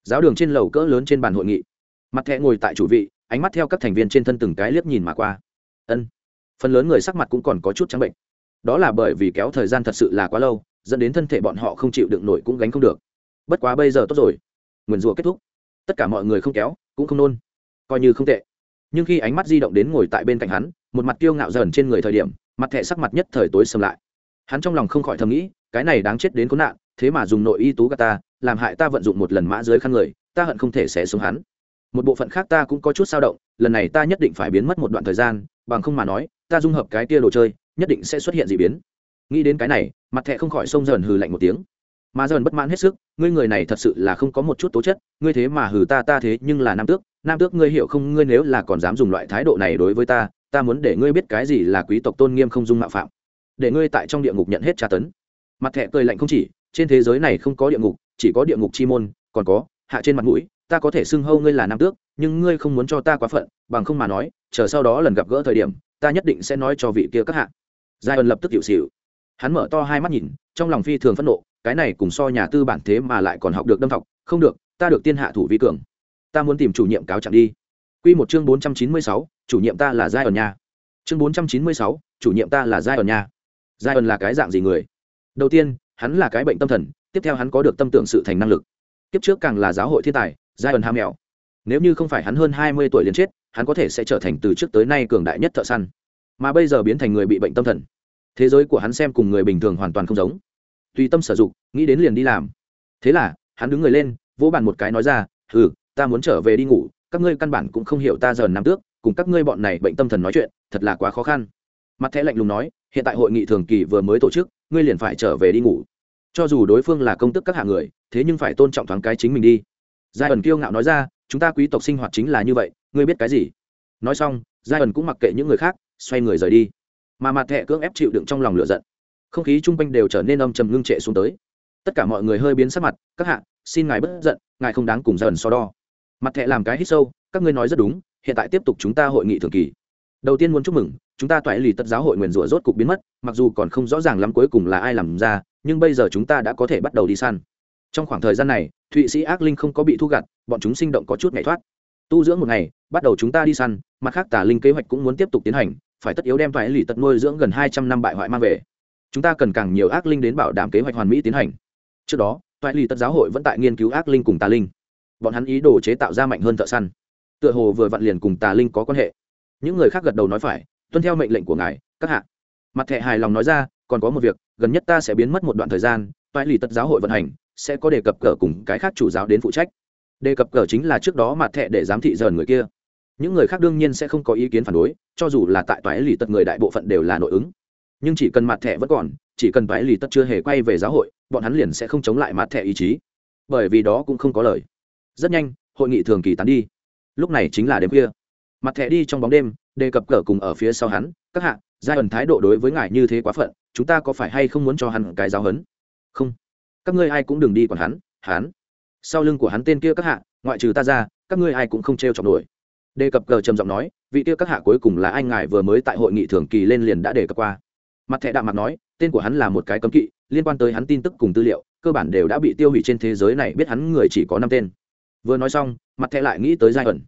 Giáo đường trên lầu cỡ lớn trên bàn hội nghị. Mặt thẻ ngồi tại chủ vị, ánh mắt theo các thành viên trên thân từng cái liếc nhìn mà qua. Ân. Phần lớn người sắc mặt cũng còn có chút trắng bệnh đó là bởi vì kéo thời gian thật sự là quá lâu, dẫn đến thân thể bọn họ không chịu đựng nổi cũng gánh không được. Bất quá bây giờ tốt rồi. Nguyền rủa kết thúc. Tất cả mọi người không kéo, cũng không nôn. Coi như không tệ. Nhưng khi ánh mắt di động đến ngồi tại bên cạnh hắn, một mặt kiêu ngạo dần trên người thời điểm, mặt thẻ sắc mặt nhất thời tối sầm lại. Hắn trong lòng không khỏi thầm nghĩ, cái này đáng chết đến có nạn, thế mà dùng nội y tú gà ta, làm hại ta vận dụng một lần mã dưới khăn người, ta hận không thể xé xuống hắn. Một bộ phận khác ta cũng có chút sao động, lần này ta nhất định phải biến mất một đoạn thời gian, bằng không mà nói, ta dung hợp cái tia đồ chơi nhất định sẽ xuất hiện d ị biến. Nghĩ đến cái này, mặt thẹ không khỏi sông dần hừ lạnh một tiếng. Mà dần bất mãn hết sức, ngươi người này thật sự là không có một chút tố chất, ngươi thế mà hừ ta ta thế nhưng là nam tước. Nam tước ngươi hiểu không, ngươi nếu là còn dám dùng loại thái độ này đối với ta ta muốn để ngươi biết cái gì là quý tộc tôn nghiêm không dung mạo phạm. Để ngươi tại trong địa ngục nhận hết tra tấn. Mặt thẹ cười lạnh không chỉ, trên thế giới này không có địa ngục, chỉ có địa ngục chi môn, còn có, hạ trên mặt mũi, ta có thể xưng hâu ngươi là nam tước, nhưng ngươi không muốn cho ta quá phận, bằng không mà nói, chờ sau đó lần gặp gỡ thời điểm, ta nhất định sẽ nói cho vị kia các hạ giai ân lập tức hiệu xịu hắn mở to hai mắt nhìn trong lòng phi thường phẫn nộ cái này cùng so nhà tư bản thế mà lại còn học được đâm học không được ta được tiên hạ thủ vi cường. Ta muốn tìm chủ nhiệm cáo trạng đi. Quy một chương bốn trăm chín mươi sáu, chủ nhiệm ta là giai ẩn nha. Chương bốn trăm chín mươi sáu, chủ nhiệm ta là giai ẩn nha. Giai ẩn là cái dạng gì người? Đầu tiên hắn là cái bệnh tâm thần tiếp theo hắn có được tâm tưởng sự thành năng lực. Tiếp trước càng là giáo hội thiên tài giai ẩn ham mèo. Nếu như không phải hắn hơn hai mươi tuổi liền chết hắn có thể sẽ trở thành từ trước tới nay cường đại nhất thợ săn mà bây giờ biến thành người bị bệnh tâm thần. Thế giới của hắn xem cùng người bình thường hoàn toàn không giống. Tùy tâm sử dụng nghĩ đến liền đi làm. Thế là, hắn đứng người lên, vỗ bàn một cái nói ra ừ ta muốn trở về đi ngủ, các ngươi căn bản cũng không hiểu ta giờ nằm tước, cùng các ngươi bọn này bệnh tâm thần nói chuyện, thật là quá khó khăn. Mặt thẻ lạnh lùng nói, hiện tại hội nghị thường kỳ vừa mới tổ chức, ngươi liền phải trở về đi ngủ. Cho dù đối phương là công tức các hạng người, thế nhưng phải tôn trọng thoáng cái chính mình đi. Giai ẩn kiêu ngạo nói ra, chúng ta quý tộc sinh hoạt chính là như vậy, ngươi biết cái gì? Nói xong, giai ẩn cũng mặc kệ những người khác xoay người rời đi. Mà mặt thẹ cưỡng ép chịu đựng trong lòng lửa giận. Không khí chung quanh đều trở nên âm trầm ngưng trệ xuống tới. Tất cả mọi người hơi biến sắc mặt, các hạ, xin ngài bất giận, ngài không đáng cùng dần so đo. Mặt thẹ làm cái hít sâu, các ngươi nói rất đúng, hiện tại tiếp tục chúng ta hội nghị thường kỳ. Đầu tiên muốn chúc mừng, chúng ta toại lì tất giáo hội nguyền rủa rốt cục biến mất, mặc dù còn không rõ ràng lắm cuối cùng là ai làm ra, nhưng bây giờ chúng ta đã có thể bắt đầu đi săn. Trong khoảng thời gian này, thụy sĩ ác linh không có bị thu gặt, bọn chúng sinh động có chút ngày thoát. Tu dưỡng một ngày, bắt đầu chúng ta đi săn, mặt khác tả linh kế hoạch cũng muốn tiếp tục tiến hành phải tất yếu đem toại lì tật nuôi dưỡng gần hai trăm năm bại hoại mang về. Chúng ta cần càng nhiều ác linh đến bảo đảm kế hoạch hoàn mỹ tiến hành. Trước đó toại lì tật giáo hội vẫn tại nghiên cứu ác linh cùng tà linh. Bọn hắn ý đồ chế tạo ra mạnh hơn thợ săn. Tựa hồ vừa vặn liền cùng tà linh có quan hệ. Những người khác gật đầu nói phải, tuân theo mệnh lệnh của ngài, các hạ. Mặt thẻ hài lòng nói ra, còn có một việc, gần nhất ta sẽ biến mất một đoạn thời gian toại lì tật giáo hội vận hành, sẽ có đề cập cờ cùng cái khác chủ giáo đến phụ trách. Đề cập cờ chính là trước đó mặt thẻ để giám thị dần người kia những người khác đương nhiên sẽ không có ý kiến phản đối, cho dù là tại toái lì tất người đại bộ phận đều là nội ứng. Nhưng chỉ cần mặt thẻ vẫn còn, chỉ cần toái lì tất chưa hề quay về giáo hội, bọn hắn liền sẽ không chống lại mặt thẻ ý chí. Bởi vì đó cũng không có lời. Rất nhanh, hội nghị thường kỳ tán đi. Lúc này chính là đêm khuya. Mặt thẻ đi trong bóng đêm, đề cập cờ cùng ở phía sau hắn, các hạ, giai ẩn thái độ đối với ngài như thế quá phận, chúng ta có phải hay không muốn cho hắn cái giáo hấn không. Các ngươi ai cũng đừng đi còn hắn hắn. Sau lưng của hắn tên kia, các hạ, ngoại trừ ta ra, các ngươi ai cũng không t r e o chọc nổi đề cập cờ trầm giọng nói, vị kia các hạ cuối cùng là anh ngài vừa mới tại hội nghị thường kỳ lên liền đã đề cập qua. Mặt thẻ đạm mặt nói, tên của hắn là một cái cấm kỵ, liên quan tới hắn tin tức cùng tư liệu, cơ bản đều đã bị tiêu hủy trên thế giới này, biết hắn người chỉ có năm tên. Vừa nói xong, mặt thẻ lại nghĩ tới giai ẩn.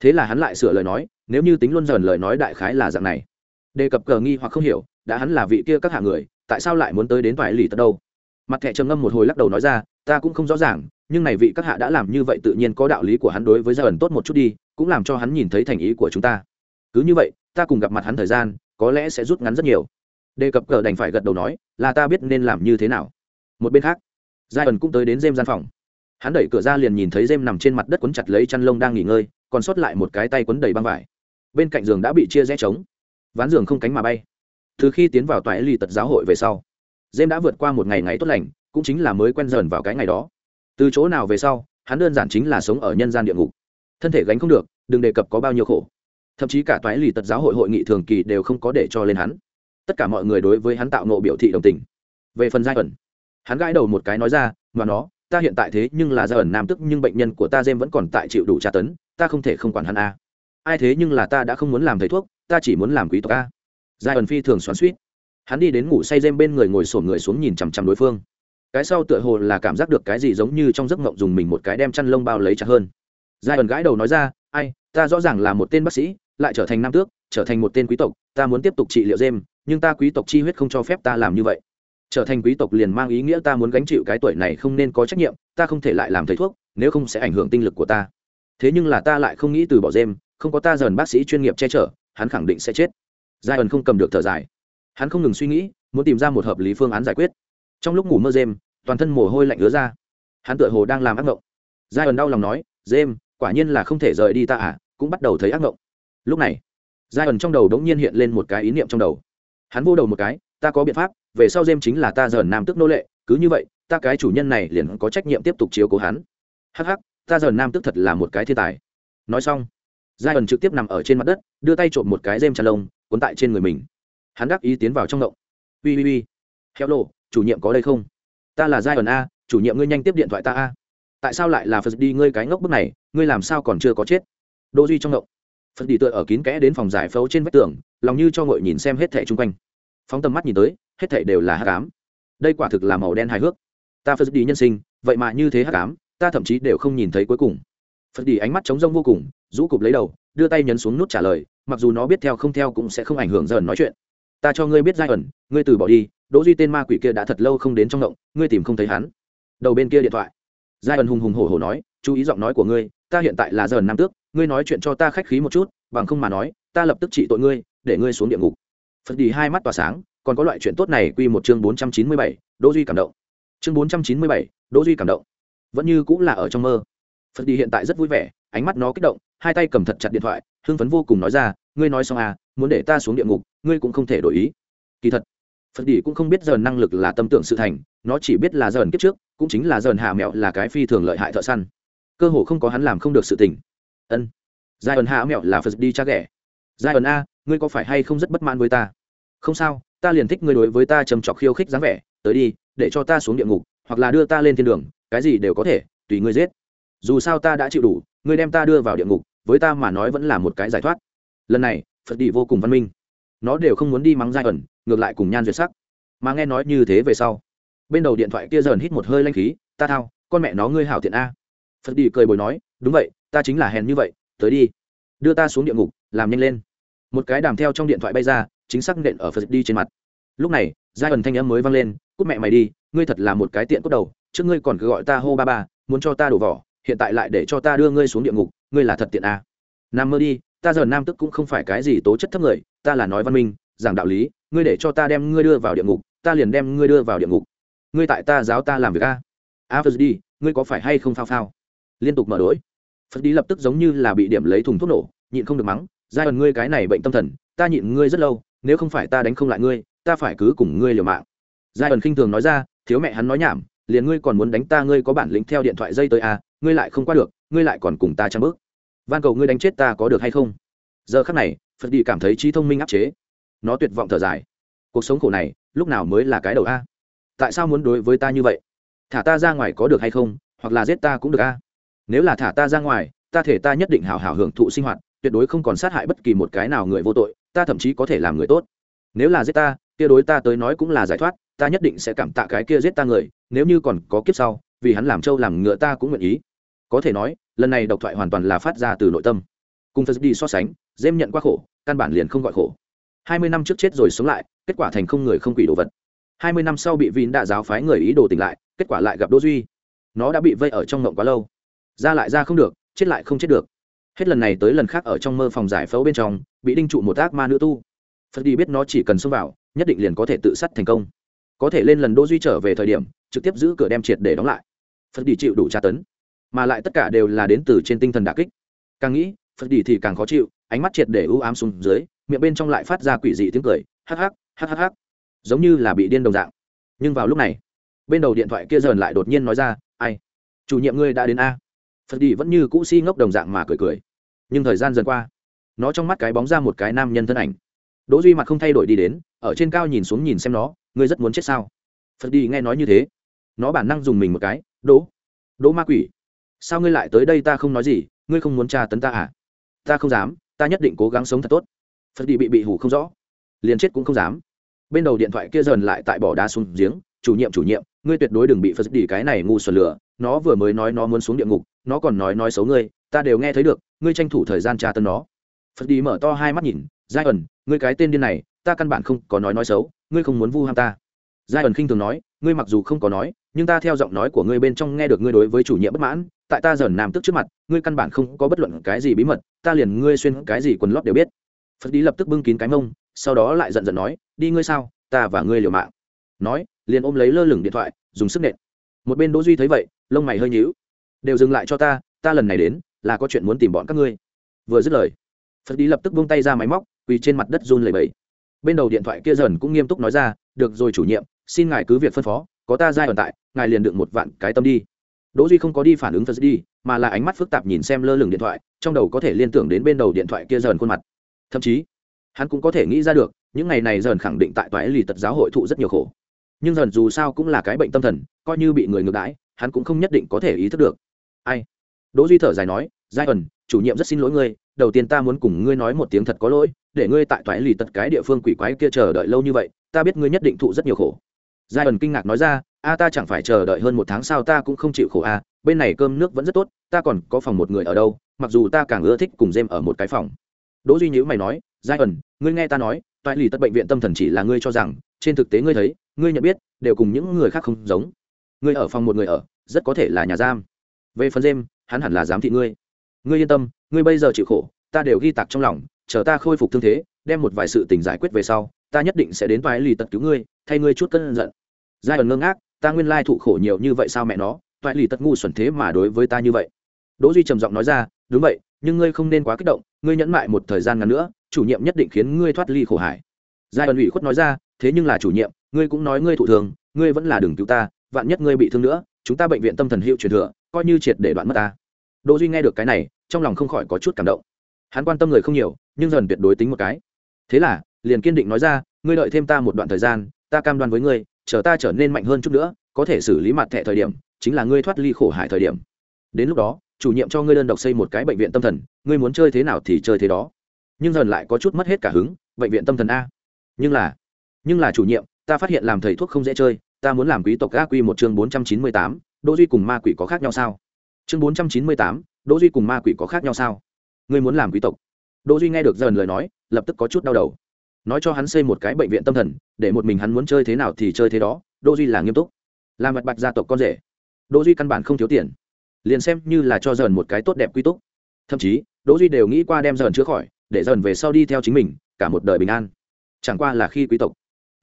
Thế là hắn lại sửa lời nói, nếu như tính luôn dần lời nói đại khái là dạng này. Đề cập cờ nghi hoặc không hiểu, đã hắn là vị kia các hạ người, tại sao lại muốn tới đến vài lì tật đâu? Mặt thẻ trầm ngâm một hồi lắc đầu nói ra, ta cũng không rõ ràng, nhưng này vị các hạ đã làm như vậy tự nhiên có đạo lý của hắn đối với giai ẩn tốt một chút đi cũng làm cho hắn nhìn thấy thành ý của chúng ta. Cứ như vậy, ta cùng gặp mặt hắn thời gian, có lẽ sẽ rút ngắn rất nhiều. Đề cập cờ đành phải gật đầu nói, là ta biết nên làm như thế nào. Một bên khác giai ẩn cũng tới đến dêm gian phòng. Hắn đẩy cửa ra liền nhìn thấy dêm nằm trên mặt đất quấn chặt lấy chăn lông đang nghỉ ngơi, còn sót lại một cái tay quấn đầy băng vải. Bên cạnh giường đã bị chia rẽ trống. Ván giường không cánh mà bay. Từ khi tiến vào toại ly tật giáo hội về sau dêm đã vượt qua một ngày ngày tốt lành, cũng chính là mới quen dần vào cái ngày đó. Từ chỗ nào về sau, hắn đơn giản chính là sống ở nhân gian địa ngục thân thể gánh không được, đừng đề cập có bao nhiêu khổ. Thậm chí cả toái lì tật giáo hội hội nghị thường kỳ đều không có để cho lên hắn. Tất cả mọi người đối với hắn tạo nộ biểu thị đồng tình. Về phần giai ẩn, hắn gãi đầu một cái nói ra, mà nó, ta hiện tại thế nhưng là giai ẩn nam tức, nhưng bệnh nhân của ta jem vẫn còn tại chịu đủ tra tấn, ta không thể không quản hắn a. Ai thế nhưng là ta đã không muốn làm thầy thuốc, ta chỉ muốn làm quý tộc a. Giai ẩn phi thường xoắn suýt hắn đi đến ngủ say jem bên người ngồi sổm người xuống nhìn chằm chằm đối phương. Cái sau tựa hồ là cảm giác được cái gì giống như trong giấc mộng dùng mình một cái đem chăn lông bao lấy chặt hơn giai ẩn gãi đầu nói ra, ai, ta rõ ràng là một tên bác sĩ, lại trở thành nam tước, trở thành một tên quý tộc, ta muốn tiếp tục trị liệu dêm nhưng ta quý tộc chi huyết không cho phép ta làm như vậy. Trở thành quý tộc liền mang ý nghĩa ta muốn gánh chịu cái tuổi này không nên có trách nhiệm, ta không thể lại làm thầy thuốc, nếu không sẽ ảnh hưởng tinh lực của ta. Thế nhưng là ta lại không nghĩ từ bỏ dêm không có ta dần bác sĩ chuyên nghiệp che chở, hắn khẳng định sẽ chết. Giai ẩn không cầm được thở dài. Hắn không ngừng suy nghĩ, muốn tìm ra một hợp lý phương án giải quyết. Trong lúc ngủ mơ dêm toàn thân mồ hôi lạnh ứa ra. Hắn tựa hồ đang làm ác mộng. Giai ẩn đau lòng nói dêm quả nhiên là không thể rời đi ta à cũng bắt đầu thấy ác mộng lúc này giai ẩn trong đầu đống nhiên hiện lên một cái ý niệm trong đầu. Hắn vô đầu một cái, ta có biện pháp, về sau jem chính là ta dởn nam tức nô lệ, cứ như vậy, ta cái chủ nhân này liền có trách nhiệm tiếp tục chiếu cố hắn. Hắc hắc, ta dởn nam tức thật là một cái thiên tài. Nói xong giai ẩn trực tiếp nằm ở trên mặt đất, đưa tay trộm một cái dêm tràn lông, cuốn tại trên người mình. Hắn đắc ý tiến vào trong động ui ui ui. Héo lộ chủ nhiệm có đây không? Ta là giai ẩn a, chủ nhiệm ngươi nhanh tiếp điện thoại ta a tại sao lại là phật đi ngươi cái ngốc bức này, ngươi làm sao còn chưa có chết? Đô duy trong động phật đi tựa ở kín kẽ đến phòng giải phẫu trên vách tường, lòng như cho ngội nhìn xem hết thẻ chung quanh. Phóng tầm mắt nhìn tới, hết thảy đều là hắc ám. Đây quả thực là màu đen hài hước. Ta phật đi nhân sinh, vậy mà như thế hắc ám, ta thậm chí đều không nhìn thấy cuối cùng. Phật đi ánh mắt trống rông vô cùng, rũ cụp lấy đầu, đưa tay nhấn xuống nút trả lời, mặc dù nó biết theo không theo cũng sẽ không ảnh hưởng dần nói chuyện. Ta cho ngươi biết giai ẩn, ngươi từ bỏ đi, đỗ duy tên ma quỷ kia đã thật lâu không đến trong động ngươi tìm không thấy hắn. Đầu bên kia điện thoại giai ẩn hùng hùng hổ hổ nói, chú ý giọng nói của ngươi, ta hiện tại là dần nam tước, ngươi nói chuyện cho ta khách khí một chút, bằng không mà nói, ta lập tức trị tội ngươi, để ngươi xuống địa ngục. Phật đi hai mắt tỏa sáng, còn có loại chuyện tốt này quy một chương bốn trăm chín mươi bảy, đỗ duy cảm động. Chương bốn trăm chín mươi bảy, đỗ duy cảm động. Vẫn như cũng là ở trong mơ. Phật đi hiện tại rất vui vẻ, ánh mắt nó kích động, hai tay cầm thật chặt điện thoại, hưng phấn vô cùng nói ra, ngươi nói xong à muốn để ta xuống địa ngục, ngươi cũng không thể đổi ý. Kỳ thật phật đỉ cũng không biết dần năng lực là tâm tưởng sự thành, nó chỉ biết là dần kiếp trước, cũng chính là dần hạ mẹo là cái phi thường lợi hại thợ săn. Cơ hồ không có hắn làm không được sự tình. Ân. Giai ẩn hạ mẹo là phật đi cha ghẻ. Giai ẩn a, ngươi có phải hay không rất bất mãn với ta? Không sao, ta liền thích ngươi đối với ta trầm trọc khiêu khích dáng vẻ, tới đi, để cho ta xuống địa ngục, hoặc là đưa ta lên thiên đường, cái gì đều có thể, tùy ngươi giết. Dù sao ta đã chịu đủ, ngươi đem ta đưa vào địa ngục, với ta mà nói vẫn là một cái giải thoát. Lần này, phật đi vô cùng văn minh. Nó đều không muốn đi mắng giai ẩn ngược lại cùng nhan duyệt sắc. Mà nghe nói như thế về sau, bên đầu điện thoại kia dần hít một hơi lanh khí, ta thao, con mẹ nó ngươi hảo tiện a. Phật đi cười bồi nói, đúng vậy, ta chính là hèn như vậy, tới đi. Đưa ta xuống địa ngục, làm nhanh lên. Một cái đàm theo trong điện thoại bay ra, chính xác nện ở phật đi trên mặt. Lúc này giai ẩn thanh âm mới vang lên, cút mẹ mày đi, ngươi thật là một cái tiện cốt đầu, trước ngươi còn cứ gọi ta hô ba ba, muốn cho ta đổ vỏ, hiện tại lại để cho ta đưa ngươi xuống địa ngục, ngươi là thật tiện à. nam mơ đi, ta giờ nam tức cũng không phải cái gì tố chất thấp người, ta là nói văn minh giảng đạo lý, ngươi để cho ta đem ngươi đưa vào địa ngục, ta liền đem ngươi đưa vào địa ngục. Ngươi tại ta giáo ta làm việc a. A, phật đi ngươi có phải hay không phao phao? Liên tục mở đ ố i phật đi lập tức giống như là bị điểm lấy thùng thuốc nổ, nhịn không được mắng, giai ẩn ngươi cái này bệnh tâm thần, ta nhịn ngươi rất lâu, nếu không phải ta đánh không lại ngươi, ta phải cứ cùng ngươi liều mạng. Giai ẩn khinh thường nói ra, thiếu mẹ hắn nói nhảm, liền ngươi còn muốn đánh ta, ngươi có bản lĩnh theo điện thoại dây tới a, ngươi lại không qua được, ngươi lại còn cùng ta trang bước. Van cầu ngươi đánh chết ta có được hay không? Giờ khắc này, phật đi cảm thấy trí thông minh áp chế nó tuyệt vọng thở dài. Cuộc sống khổ này, lúc nào mới là cái đầu a? Tại sao muốn đối với ta như vậy? Thả ta ra ngoài có được hay không, hoặc là giết ta cũng được a? Nếu là thả ta ra ngoài, ta thể ta nhất định hào hào hưởng thụ sinh hoạt, tuyệt đối không còn sát hại bất kỳ một cái nào người vô tội, ta thậm chí có thể làm người tốt. Nếu là giết ta, kia đối ta tới nói cũng là giải thoát, ta nhất định sẽ cảm tạ cái kia giết ta người, nếu như còn có kiếp sau, vì hắn làm trâu làm ngựa ta cũng nguyện ý. Có thể nói, lần này độc thoại hoàn toàn là phát ra từ nội tâm. Cùng thật đi so sánh dêm nhận qua khổ, căn bản liền không gọi khổ hai mươi năm trước chết rồi sống lại, kết quả thành không người không quỷ đồ vật. Hai mươi năm sau bị vín đạ giáo phái người ý đồ tỉnh lại, kết quả lại gặp đỗ duy. Nó đã bị vây ở trong ngộng quá lâu. Ra lại ra không được, chết lại không chết được. Hết lần này tới lần khác ở trong mơ phòng giải phẫu bên trong, bị đinh trụ một ác ma nữ tu. Phật đi biết nó chỉ cần xông vào, nhất định liền có thể tự sát thành công. Có thể lên lần đỗ duy trở về thời điểm, trực tiếp giữ cửa đem triệt để đóng lại. Phật đi chịu đủ tra tấn, mà lại tất cả đều là đến từ trên tinh thần đả kích. Càng nghĩ, phật đi thì càng khó chịu, ánh mắt triệt để ưu ám xuống dưới miệng bên trong lại phát ra quỷ dị tiếng cười, hắc hắc hắc hắc hắc, giống như là bị điên đồng dạng. Nhưng vào lúc này, bên đầu điện thoại kia dần lại đột nhiên nói ra, ai? Chủ nhiệm ngươi đã đến a? Phật đi vẫn như cũ si ngốc đồng dạng mà cười cười. Nhưng thời gian dần qua, nó trong mắt cái bóng ra một cái nam nhân thân ảnh. Đỗ duy mặt không thay đổi đi đến, ở trên cao nhìn xuống nhìn xem nó, ngươi rất muốn chết sao? Phật đi nghe nói như thế, nó bản năng dùng mình một cái, đỗ đỗ ma quỷ, sao ngươi lại tới đây ta không nói gì, ngươi không muốn tra tấn ta à? Ta không dám, ta nhất định cố gắng sống thật tốt phật đi bị bị hủ không rõ liền chết cũng không dám bên đầu điện thoại kia dần lại tại bỏ đá xuống giếng chủ nhiệm chủ nhiệm ngươi tuyệt đối đừng bị phật đi cái này ngu xuẩn lửa nó vừa mới nói nó muốn xuống địa ngục nó còn nói nói xấu ngươi ta đều nghe thấy được ngươi tranh thủ thời gian tra tấn nó phật đi mở to hai mắt nhìn giai ẩn ngươi cái tên điên này ta căn bản không có nói nói xấu ngươi không muốn vu ham ta giai ẩn khinh thường nói ngươi mặc dù không có nói nhưng ta theo giọng nói của ngươi bên trong nghe được ngươi đối với chủ nhiệm bất mãn tại ta dần nam tức trước mặt ngươi căn bản không có bất luận cái gì bí mật ta liền ngươi xuyên cái gì quần lót đều biết phật đi lập tức bưng kín cái mông, sau đó lại giận giận nói, đi ngươi sao, ta và ngươi liều mạng. Nói, liền ôm lấy lơ lửng điện thoại, dùng sức nện. Một bên đỗ duy thấy vậy, lông mày hơi nhíu. Đều dừng lại cho ta ta lần này đến, là có chuyện muốn tìm bọn các ngươi. Vừa dứt lời, phật đi lập tức buông tay ra máy móc, quỳ trên mặt đất run lẩy bẩy. Bên đầu điện thoại kia dần cũng nghiêm túc nói ra, được rồi chủ nhiệm, xin ngài cứ việc phân phó, có ta giai ẩn tại, ngài liền đựng một vạn cái tâm đi. Đỗ duy không có đi phản ứng phật đi mà là ánh mắt phức tạp nhìn xem lơ lửng điện thoại, trong đầu có thể liên tưởng đến bên đầu điện thoại kia dần khuôn mặt thậm chí hắn cũng có thể nghĩ ra được, những ngày này dần khẳng định tại toái lì tật giáo hội thụ rất nhiều khổ. Nhưng dần dù sao cũng là cái bệnh tâm thần, coi như bị người ngược đãi, hắn cũng không nhất định có thể ý thức được. Ai? Đỗ duy thở dài nói, giai ẩn, chủ nhiệm rất xin lỗi ngươi, đầu tiên ta muốn cùng ngươi nói một tiếng thật có lỗi, để ngươi tại toái lì tật cái địa phương quỷ quái kia chờ đợi lâu như vậy, ta biết ngươi nhất định thụ rất nhiều khổ. Giai ẩn kinh ngạc nói ra, a, ta chẳng phải chờ đợi hơn một tháng sao ta cũng không chịu khổ a bên này cơm nước vẫn rất tốt, ta còn có phòng một người ở đâu, mặc dù ta càng ưa thích cùng jem ở một cái phòng đỗ duy nhữ mày nói, giai ẩn, ngươi nghe ta nói, toại lì tất bệnh viện tâm thần chỉ là ngươi cho rằng, trên thực tế ngươi thấy, ngươi nhận biết, đều cùng những người khác không giống. Ngươi ở phòng một người ở, rất có thể là nhà giam. Về phần jem hắn hẳn là giám thị ngươi. Ngươi yên tâm, ngươi bây giờ chịu khổ, ta đều ghi tạc trong lòng, chờ ta khôi phục thương thế, đem một vài sự tình giải quyết về sau, ta nhất định sẽ đến toại lì tật cứu ngươi, thay ngươi chút cơn giận. Giai ẩn ngơ ngác, ta nguyên lai thụ khổ nhiều như vậy sao mẹ nó, toại lì tật ngu xuẩn thế mà đối với ta như vậy. Đỗ duy trầm giọng nói ra, đúng vậy nhưng ngươi không nên quá kích động, ngươi nhẫn mại một thời gian ngắn nữa, chủ nhiệm nhất định khiến ngươi thoát ly khổ hải. Giai ẩn ủy khuất nói ra, thế nhưng là chủ nhiệm, ngươi cũng nói ngươi thụ thường, ngươi vẫn là đừng cứu ta, vạn nhất ngươi bị thương nữa, chúng ta bệnh viện tâm thần hiệu truyền thừa, coi như triệt để đoạn mất ta. Đỗ duy nghe được cái này, trong lòng không khỏi có chút cảm động. Hắn quan tâm người không nhiều, nhưng dần tuyệt đối tính một cái. Thế là, liền kiên định nói ra, ngươi đợi thêm ta một đoạn thời gian, ta cam đoan với ngươi, chờ ta trở nên mạnh hơn chút nữa, có thể xử lý mặt thẻ thời điểm, chính là ngươi thoát ly khổ hải thời điểm. Đến lúc đó chủ nhiệm cho ngươi đơn độc xây một cái bệnh viện tâm thần, ngươi muốn chơi thế nào thì chơi thế đó. Nhưng dần lại có chút mất hết cả hứng, bệnh viện tâm thần a. Nhưng là nhưng là chủ nhiệm, ta phát hiện làm thầy thuốc không dễ chơi, ta muốn làm quý tộc a quy một chương bốn trăm chín mươi tám, đỗ duy cùng ma quỷ có khác nhau sao? Chương bốn trăm chín mươi tám, đỗ duy cùng ma quỷ có khác nhau sao? Ngươi muốn làm quý tộc. Đỗ duy nghe được dần lời nói, lập tức có chút đau đầu. Nói cho hắn xây một cái bệnh viện tâm thần, để một mình hắn muốn chơi thế nào thì chơi thế đó, đỗ duy là nghiêm túc. Làm mặt bạch gia tộc con rể. Đỗ duy căn bản không thiếu tiền liền xem như là cho dần một cái tốt đẹp quy túc. Thậm chí, đỗ duy đều nghĩ qua đem dần chữa khỏi, để dần về sau đi theo chính mình, cả một đời bình an. Chẳng qua là khi quý tộc.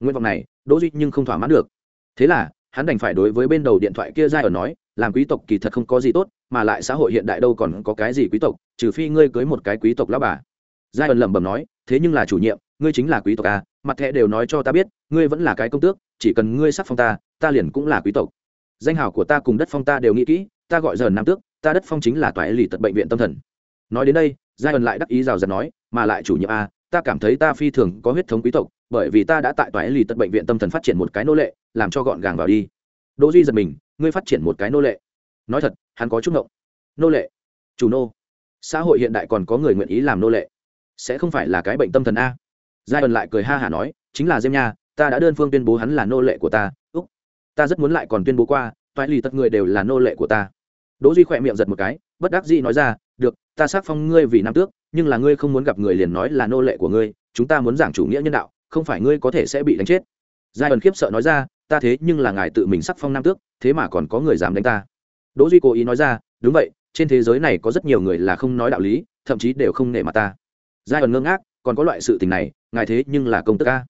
Nguyện vọng này, đỗ duy nhưng không thỏa mãn được. Thế là, hắn đành phải đối với bên đầu điện thoại kia ra ở nói, làm quý tộc kỳ thật không có gì tốt, mà lại xã hội hiện đại đâu còn có cái gì quý tộc, trừ phi ngươi cưới một cái quý tộc lão bà. Giai ẩn lẩm bẩm nói, thế nhưng là chủ nhiệm, ngươi chính là quý tộc à mặt thẻ đều nói cho ta biết, ngươi vẫn là cái công tước, chỉ cần ngươi sắc phong ta ta liền cũng là quý tộc. Danh hào của ta cùng đất phong ta đều nghĩ kỹ ta gọi giờ nam tước, ta đất phong chính là toại lì tật bệnh viện tâm thần. Nói đến đây giai ẩn lại đắc ý rào rạt nói, mà lại chủ nhiệm a, ta cảm thấy ta phi thường có huyết thống quý tộc, bởi vì ta đã tại toại lì tật bệnh viện tâm thần phát triển một cái nô lệ, làm cho gọn gàng vào đi. Đỗ duy giật mình, ngươi phát triển một cái nô lệ. Nói thật, hắn có chút ngộng. Nô lệ? Chủ nô. Xã hội hiện đại còn có người nguyện ý làm nô lệ. Sẽ không phải là cái bệnh tâm thần a. Giai ẩn lại cười ha hả nói, chính là diêm nha, ta đã đơn phương tuyên bố hắn là nô lệ của ta. Úc, ta rất muốn lại còn tuyên bố qua toại lì tật người đều là nô lệ của ta đỗ duy khỏe miệng giật một cái, bất đắc dĩ nói ra, được, ta xác phong ngươi vì nam tước, nhưng là ngươi không muốn gặp người liền nói là nô lệ của ngươi, chúng ta muốn giảng chủ nghĩa nhân đạo, không phải ngươi có thể sẽ bị đánh chết. Giai ẩn khiếp sợ nói ra, ta thế nhưng là ngài tự mình sắc phong nam tước, thế mà còn có người dám đánh ta. Đỗ duy cố ý nói ra, đúng vậy, trên thế giới này có rất nhiều người là không nói đạo lý, thậm chí đều không nể mặt ta. Giai ẩn ngơ ngác, còn có loại sự tình này, ngài thế nhưng là công tước a.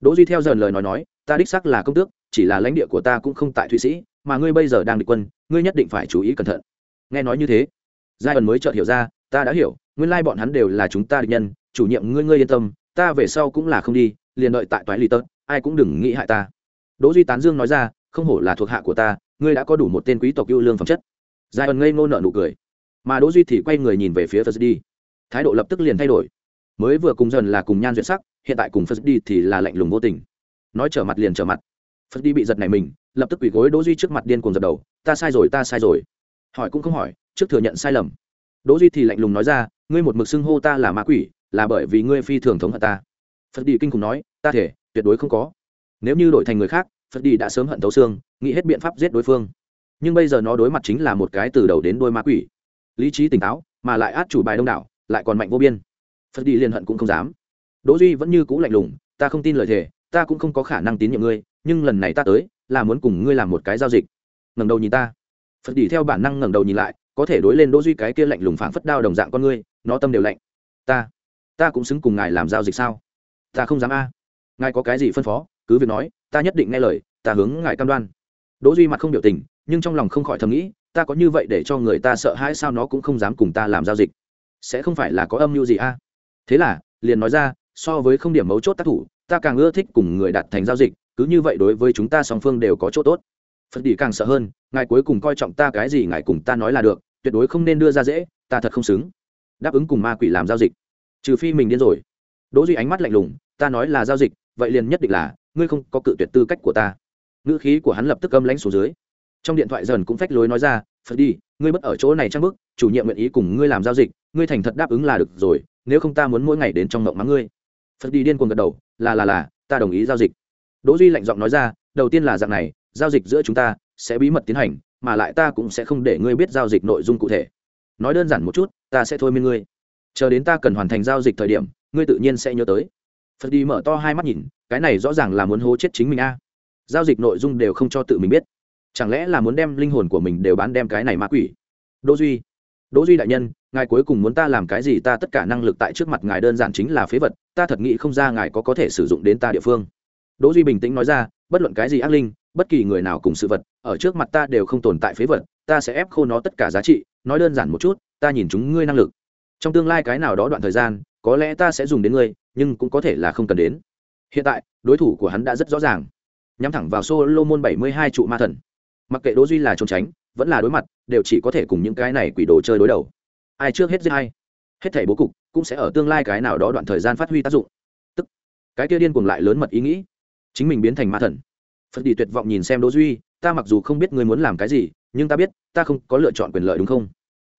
Đỗ duy theo dần lời nói nói, ta đích xác là công tước, chỉ là lãnh địa của ta cũng không tại thụy sĩ mà ngươi bây giờ đang địch quân, ngươi nhất định phải chú ý cẩn thận. Nghe nói như thế giai ẩn mới chợt hiểu ra, ta đã hiểu, nguyên lai bọn hắn đều là chúng ta địch nhân, chủ nhiệm ngươi ngươi yên tâm, ta về sau cũng là không đi, liền đợi tại toái lì tớt, ai cũng đừng nghĩ hại ta. Đỗ duy tán dương nói ra, không hổ là thuộc hạ của ta, ngươi đã có đủ một tên quý tộc ưu lương phẩm chất. Giai ẩn ngây ngô nở nụ cười, mà đỗ duy thì quay người nhìn về phía phật đi thái độ lập tức liền thay đổi. Mới vừa cùng dần là cùng nhan duyệt sắc, hiện tại cùng phật đi thì là lạnh lùng vô tình. Nói trở mặt liền trở mặt. Phật đi bị giật này mình lập tức quỳ gối đỗ duy trước mặt điên cuồng dập đầu, ta sai rồi, ta sai rồi. Hỏi cũng không hỏi, trước thừa nhận sai lầm. Đỗ duy thì lạnh lùng nói ra, ngươi một mực xưng hô ta là ma quỷ, là bởi vì ngươi phi thường thống hận ta. Phật đi kinh cùng nói, ta thể, tuyệt đối không có. Nếu như đổi thành người khác, phật đi đã sớm hận thấu xương, nghĩ hết biện pháp giết đối phương. Nhưng bây giờ nó đối mặt chính là một cái từ đầu đến đuôi ma quỷ. Lý trí tỉnh táo, mà lại át chủ bài đông đảo, lại còn mạnh vô biên. Phật đi liền hận cũng không dám. Đỗ duy vẫn như cũ lạnh lùng, ta không tin lời thề, ta cũng không có khả năng tín nhiệm ngươi, nhưng lần này ta tới là muốn cùng ngươi làm một cái giao dịch. Ngẩng đầu nhìn ta. Phật đi theo bản năng ngẩng đầu nhìn lại, có thể đối lên đỗ duy cái kia lạnh lùng phảng phất đao đồng dạng con ngươi, nó tâm đều lạnh. Ta ta cũng xứng cùng ngài làm giao dịch sao? Ta không dám a. Ngài có cái gì phân phó? Cứ việc nói, ta nhất định nghe lời, ta hướng ngài cam đoan. Đỗ duy mặt không biểu tình, nhưng trong lòng không khỏi thầm nghĩ, ta có như vậy để cho người ta sợ hãi sao nó cũng không dám cùng ta làm giao dịch. Sẽ không phải là có âm mưu gì a? Thế là, liền nói ra, so với không điểm mấu chốt tác thủ, ta càng ưa thích cùng người đạt thành giao dịch cứ như vậy đối với chúng ta song phương đều có chỗ tốt. Phật đi càng sợ hơn, ngài cuối cùng coi trọng ta cái gì ngài cùng ta nói là được, tuyệt đối không nên đưa ra dễ, ta thật không xứng. Đáp ứng cùng ma quỷ làm giao dịch. Trừ phi mình điên rồi. Đỗ duy ánh mắt lạnh lùng, ta nói là giao dịch, vậy liền nhất định là, ngươi không có cự tuyệt tư cách của ta. Ngữ khí của hắn lập tức âm lãnh xuống dưới. Trong điện thoại dần cũng phách lối nói ra, phật đi ngươi bất ở chỗ này trang bức, chủ nhiệm nguyện ý cùng ngươi làm giao dịch, ngươi thành thật đáp ứng là được rồi, nếu không ta muốn mỗi ngày đến trong mộng mắng ngươi. Phật đi điên cuồng gật đầu, là là là, ta đồng ý giao dịch đỗ duy lạnh giọng nói ra, đầu tiên là dạng này, giao dịch giữa chúng ta sẽ bí mật tiến hành, mà lại ta cũng sẽ không để ngươi biết giao dịch nội dung cụ thể. Nói đơn giản một chút, ta sẽ thôi miên ngươi. Chờ đến ta cần hoàn thành giao dịch thời điểm, ngươi tự nhiên sẽ nhớ tới. Phật đi mở to hai mắt nhìn, cái này rõ ràng là muốn hố chết chính mình a. Giao dịch nội dung đều không cho tự mình biết. Chẳng lẽ là muốn đem linh hồn của mình đều bán đem cái này ma quỷ? Đỗ duy đỗ duy đại nhân, ngài cuối cùng muốn ta làm cái gì ta tất cả năng lực tại trước mặt ngài đơn giản chính là phế vật, ta thật nghĩ không ra ngài có có thể sử dụng đến ta địa phương đỗ duy bình tĩnh nói ra, bất luận cái gì ác linh, bất kỳ người nào cùng sự vật, ở trước mặt ta đều không tồn tại phế vật, ta sẽ ép khô nó tất cả giá trị, nói đơn giản một chút, ta nhìn chúng ngươi năng lực. Trong tương lai cái nào đó đoạn thời gian, có lẽ ta sẽ dùng đến ngươi, nhưng cũng có thể là không cần đến. Hiện tại, đối thủ của hắn đã rất rõ ràng. Nhắm thẳng vào solomon bảy mươi hai trụ ma thần. Mặc kệ đỗ duy là trốn tránh, vẫn là đối mặt, đều chỉ có thể cùng những cái này quỷ đồ chơi đối đầu. Ai trước hết giết ai, hết thảy bố cục cũng sẽ ở tương lai cái nào đó đoạn thời gian phát huy tác dụng. Tức, cái kia điên cuồng lại lớn mật ý nghĩ chính mình biến thành ma thần. Phật đi tuyệt vọng nhìn xem đỗ duy, ta mặc dù không biết ngươi muốn làm cái gì, nhưng ta biết, ta không có lựa chọn quyền lợi đúng không?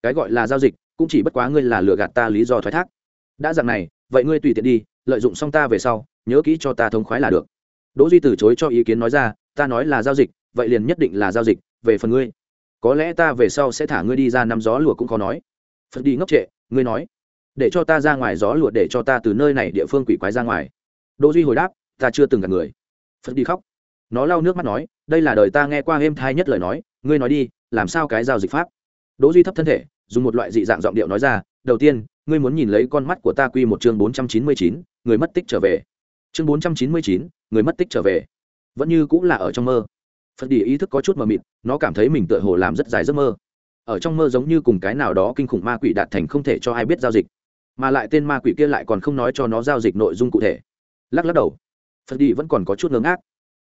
Cái gọi là giao dịch, cũng chỉ bất quá ngươi là lừa gạt ta lý do thoái thác. Đã dạng này, vậy ngươi tùy tiện đi, lợi dụng xong ta về sau, nhớ kỹ cho ta thông khoái là được. Đỗ duy từ chối cho ý kiến nói ra, ta nói là giao dịch, vậy liền nhất định là giao dịch, về phần ngươi. Có lẽ ta về sau sẽ thả ngươi đi ra năm gió lùa cũng khó nói. Phật đi ngốc trệ, ngươi nói, để cho ta ra ngoài gió lùa, để cho ta từ nơi này địa phương quỷ quái ra ngoài. Đỗ duy hồi đáp, ta chưa từng gặp người phật đi khóc. Nó lau nước mắt nói đây là đời ta nghe qua êm thai nhất lời nói ngươi nói đi làm sao cái giao dịch pháp? Đỗ duy thấp thân thể dùng một loại dị dạng giọng điệu nói ra đầu tiên ngươi muốn nhìn lấy con mắt của ta quy một chương bốn trăm chín mươi chín, người mất tích trở về. Chương bốn trăm chín mươi chín, người mất tích trở về. Vẫn như cũng là ở trong mơ. Phật đi ý thức có chút mờ mịt nó cảm thấy mình tựa hồ làm rất dài giấc mơ. Ở trong mơ giống như cùng cái nào đó kinh khủng ma quỷ đạt thành không thể cho ai biết giao dịch mà lại tên ma quỷ kia lại còn không nói cho nó giao dịch nội dung cụ thể. Lắc lắc đầu phật đi vẫn còn có chút ngơ ngác.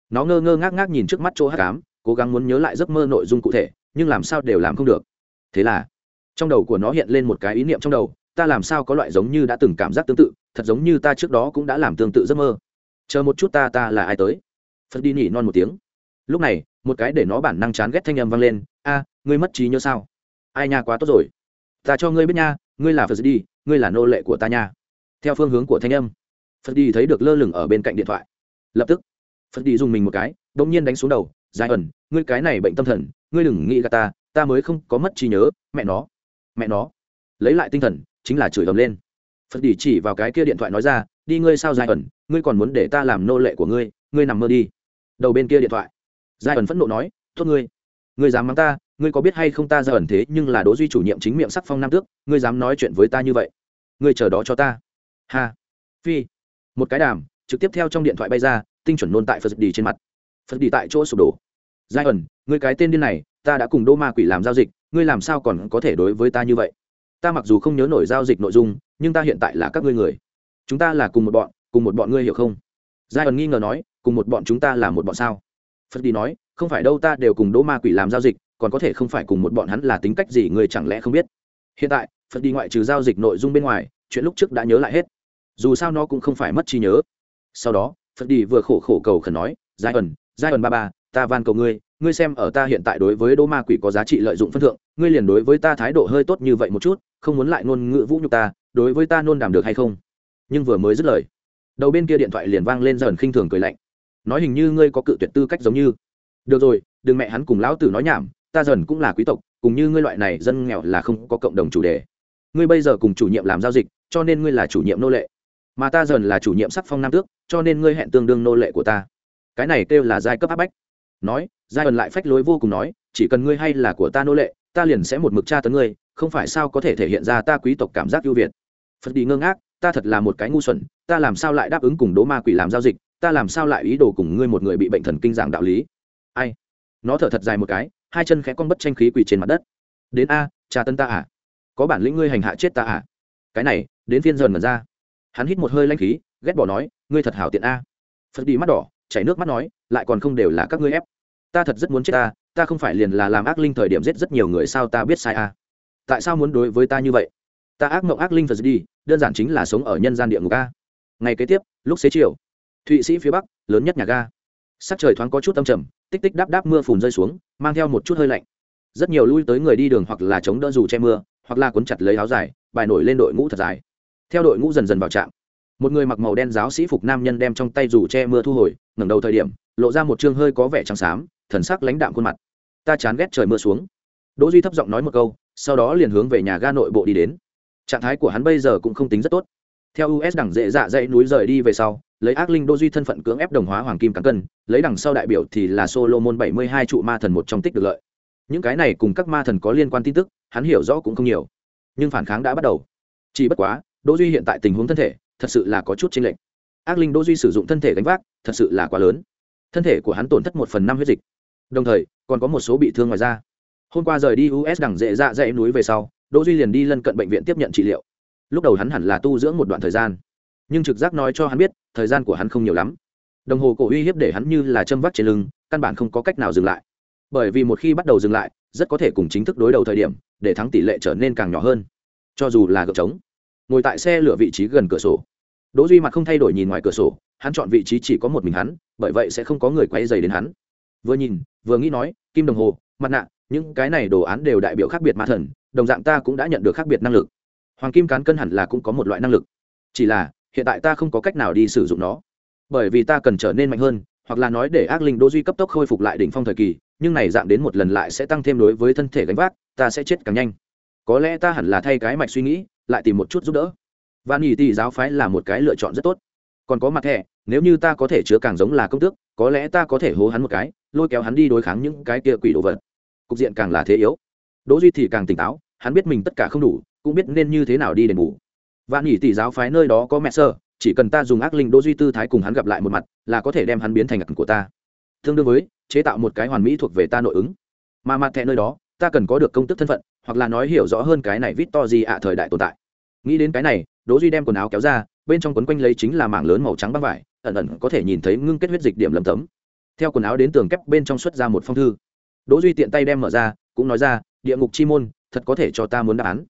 Nó ngơ ngơ ngác ngác nhìn trước mắt chỗ hát cám cố gắng muốn nhớ lại giấc mơ nội dung cụ thể, nhưng làm sao đều làm không được. Thế là, trong đầu của nó hiện lên một cái ý niệm trong đầu, ta làm sao có loại giống như đã từng cảm giác tương tự, thật giống như ta trước đó cũng đã làm tương tự giấc mơ. Chờ một chút ta ta là ai tới? Phật đi nhỉ non một tiếng. Lúc này, một cái để nó bản năng chán ghét thanh âm vang lên, a, ngươi mất trí nhớ sao? Ai nha, quá tốt rồi. Ta cho ngươi biết nha, ngươi là phật đi, ngươi là nô lệ của ta nha. Theo phương hướng của thanh âm, phật đi thấy được lơ lửng ở bên cạnh điện thoại lập tức, phật đi dùng mình một cái đ ỗ n g nhiên đánh xuống đầu dài ẩn, ngươi cái này bệnh tâm thần, ngươi đừng nghĩ gà ta ta mới không có mất trí nhớ, mẹ nó mẹ nó. Lấy lại tinh thần, chính là chửi ầm lên. Phật đi chỉ vào cái kia điện thoại nói ra, đi ngươi sao dài ẩn, ngươi còn muốn để ta làm nô lệ của ngươi ngươi nằm mơ đi. Đầu bên kia điện thoại dài ẩn phẫn nộ nói, tốt ngươi ngươi dám mắng ta, ngươi có biết hay không ta ra ẩn thế nhưng là đỗ duy chủ nhiệm chính miệng sắc phong nam tước, ngươi dám nói chuyện với ta như vậy, ngươi chờ đó cho ta. Ha, phi, một cái đàm trực tiếp theo trong điện thoại bay ra, tinh chuẩn nôn tại phật đi trên mặt. Phật đi tại chỗ sụp đổ. Giai ẩn người cái tên điên này, ta đã cùng đô ma quỷ làm giao dịch, ngươi làm sao còn có thể đối với ta như vậy? Ta mặc dù không nhớ nổi giao dịch nội dung, nhưng ta hiện tại là các ngươi người. Chúng ta là cùng một bọn, cùng một bọn ngươi hiểu không? Giai ẩn nghi ngờ nói, cùng một bọn chúng ta là một bọn sao? Phật đi nói, không phải đâu, ta đều cùng đỗ ma quỷ làm giao dịch, còn có thể không phải cùng một bọn hắn là tính cách gì người chẳng lẽ không biết? Hiện tại, phật đi ngoại trừ giao dịch nội dung bên ngoài, chuyện lúc trước đã nhớ lại hết. Dù sao nó cũng không phải mất trí nhớ sau đó, phật đi vừa khổ khổ cầu khẩn nói, giai ẩn giai ẩn ba ba, ta van cầu ngươi ngươi xem ở ta hiện tại đối với đỗ ma quỷ có giá trị lợi dụng phân thượng, ngươi liền đối với ta thái độ hơi tốt như vậy một chút, không muốn lại ngôn ngữ vũ nhục ta, đối với ta nôn đàm được hay không? Nhưng vừa mới dứt lời, đầu bên kia điện thoại liền vang lên dần khinh thường cười lạnh. Nói hình như ngươi có cự tuyệt tư cách giống như. Được rồi, đừng mẹ hắn cùng lão tử nói nhảm, ta dần cũng là quý tộc, cùng như ngươi loại này dân nghèo là không có cộng đồng chủ đề. Ngươi bây giờ cùng chủ nhiệm làm giao dịch, cho nên ngươi là chủ nhiệm nô lệ mà ta dần là chủ nhiệm sắc phong nam tước, cho nên ngươi hẹn tương đương nô lệ của ta. Cái này kêu là giai cấp áp bách. Nói, giai ẩn lại phách lối vô cùng nói, chỉ cần ngươi hay là của ta nô lệ, ta liền sẽ một mực tra tấn ngươi, không phải sao có thể thể hiện ra ta quý tộc cảm giác ưu việt. Phật đi ngơ ngác, ta thật là một cái ngu xuẩn, ta làm sao lại đáp ứng cùng đố ma quỷ làm giao dịch, ta làm sao lại ý đồ cùng ngươi một người bị bệnh thần kinh giảng đạo lý. Ai? Nó thở thật dài một cái, hai chân khẽ con bất tranh khí quỳ trên mặt đất. Đến a cha tân ta à? Có bản lĩnh ngươi hành hạ chết ta à? Cái này, đến phiên dần mật ra hắn hít một hơi lanh khí, ghét bỏ nói, ngươi thật hảo tiện a. Phật đi mắt đỏ, chảy nước mắt nói, lại còn không đều là các ngươi ép. Ta thật rất muốn chết ta ta không phải liền là làm ác linh thời điểm giết rất nhiều người sao ta biết sai a? Tại sao muốn đối với ta như vậy? Ta ác mộng ác linh phật đi, đơn giản chính là sống ở nhân gian địa ngục a. Ngày kế tiếp, lúc xế chiều, thụy sĩ phía bắc, lớn nhất nhà ga. Sắc trời thoáng có chút âm trầm, tích tích đáp đáp mưa phùn rơi xuống, mang theo một chút hơi lạnh. Rất nhiều lui tới người đi đường hoặc là chống đỡ dù che mưa, hoặc là cuốn chặt lấy áo dài, bài nổi lên đội ngũ thật dài theo đội ngũ dần dần vào trạm, một người mặc màu đen giáo sĩ phục nam nhân đem trong tay dù che mưa thu hồi, ngẩng đầu thời điểm, lộ ra một chương hơi có vẻ trắng xám, thần sắc lãnh đạm khuôn mặt. Ta chán ghét trời mưa xuống. Đỗ duy thấp giọng nói một câu, sau đó liền hướng về nhà ga nội bộ đi đến. Trạng thái của hắn bây giờ cũng không tính rất tốt. Theo us đẳng dễ dạ dãy núi rời đi về sau, lấy ác linh đô duy thân phận cưỡng ép đồng hóa hoàng kim cán cân, lấy đằng sau đại biểu thì là solomon bảy mươi hai trụ ma thần một trong tích được lợi. Những cái này cùng các ma thần có liên quan tin tức, hắn hiểu rõ cũng không nhiều, nhưng phản kháng đã bắt đầu. Chỉ bất quá đỗ duy hiện tại tình huống thân thể, thật sự là có chút chênh lệch. Ác linh đỗ duy sử dụng thân thể gánh vác, thật sự là quá lớn. Thân thể của hắn tổn thất một phần năm huyết dịch. Đồng thời, còn có một số bị thương ngoài da. hôm qua rời đi us đẳng dễ dạ dãy núi về sau, đỗ duy liền đi lân cận bệnh viện tiếp nhận trị liệu. Lúc đầu hắn hẳn là tu dưỡng một đoạn thời gian, nhưng trực giác nói cho hắn biết, thời gian của hắn không nhiều lắm. Đồng hồ cổ uy hiếp để hắn như là châm vắt trên lưng, căn bản không có cách nào dừng lại. Bởi vì một khi bắt đầu dừng lại, rất có thể cùng chính thức đối đầu thời điểm, để thắng tỷ lệ trở nên càng nhỏ hơn. Cho dù là gợp trống ngồi tại xe lửa vị trí gần cửa sổ. Đỗ duy mặt không thay đổi nhìn ngoài cửa sổ, hắn chọn vị trí chỉ có một mình hắn, bởi vậy sẽ không có người quay dày đến hắn. Vừa nhìn, vừa nghĩ nói, kim đồng hồ, mặt nạ, những cái này đồ án đều đại biểu khác biệt ma thần, đồng dạng ta cũng đã nhận được khác biệt năng lực. Hoàng kim cán cân hẳn là cũng có một loại năng lực. Chỉ là, hiện tại ta không có cách nào đi sử dụng nó. Bởi vì ta cần trở nên mạnh hơn, hoặc là nói để ác linh đỗ duy cấp tốc khôi phục lại đỉnh phong thời kỳ, nhưng này dạng đến một lần lại sẽ tăng thêm đối với thân thể gánh vác, ta sẽ chết càng nhanh. Có lẽ ta hẳn là thay cái mạch suy nghĩ lại tìm một chút giúp đỡ. Và nghỉ tỷ giáo phái là một cái lựa chọn rất tốt. Còn có mặt thẻ, nếu như ta có thể chứa càng giống là công tước, có lẽ ta có thể hố hắn một cái, lôi kéo hắn đi đối kháng những cái kia quỷ đồ vật. Cục diện càng là thế yếu. Đỗ duy thì càng tỉnh táo, hắn biết mình tất cả không đủ, cũng biết nên như thế nào đi đền bù vạn nhỉ tỷ giáo phái nơi đó có mẹ sơ, chỉ cần ta dùng ác linh đỗ duy tư thái cùng hắn gặp lại một mặt, là có thể đem hắn biến thành ngặt của ta. Tương đương với, chế tạo một cái hoàn mỹ thuộc về ta nội ứng. Mà mặt thẻ nơi đó ta cần có được công tức thân phận, hoặc là nói hiểu rõ hơn cái này vít to gì ạ thời đại tồn tại. Nghĩ đến cái này, đỗ duy đem quần áo kéo ra, bên trong quấn quanh lấy chính là mảng lớn màu trắng băng vải, ẩn ẩn có thể nhìn thấy ngưng kết huyết dịch điểm lầm tấm. Theo quần áo đến tường kép bên trong xuất ra một phong thư. Đỗ duy tiện tay đem mở ra, cũng nói ra, địa ngục chi môn, thật có thể cho ta muốn đáp án.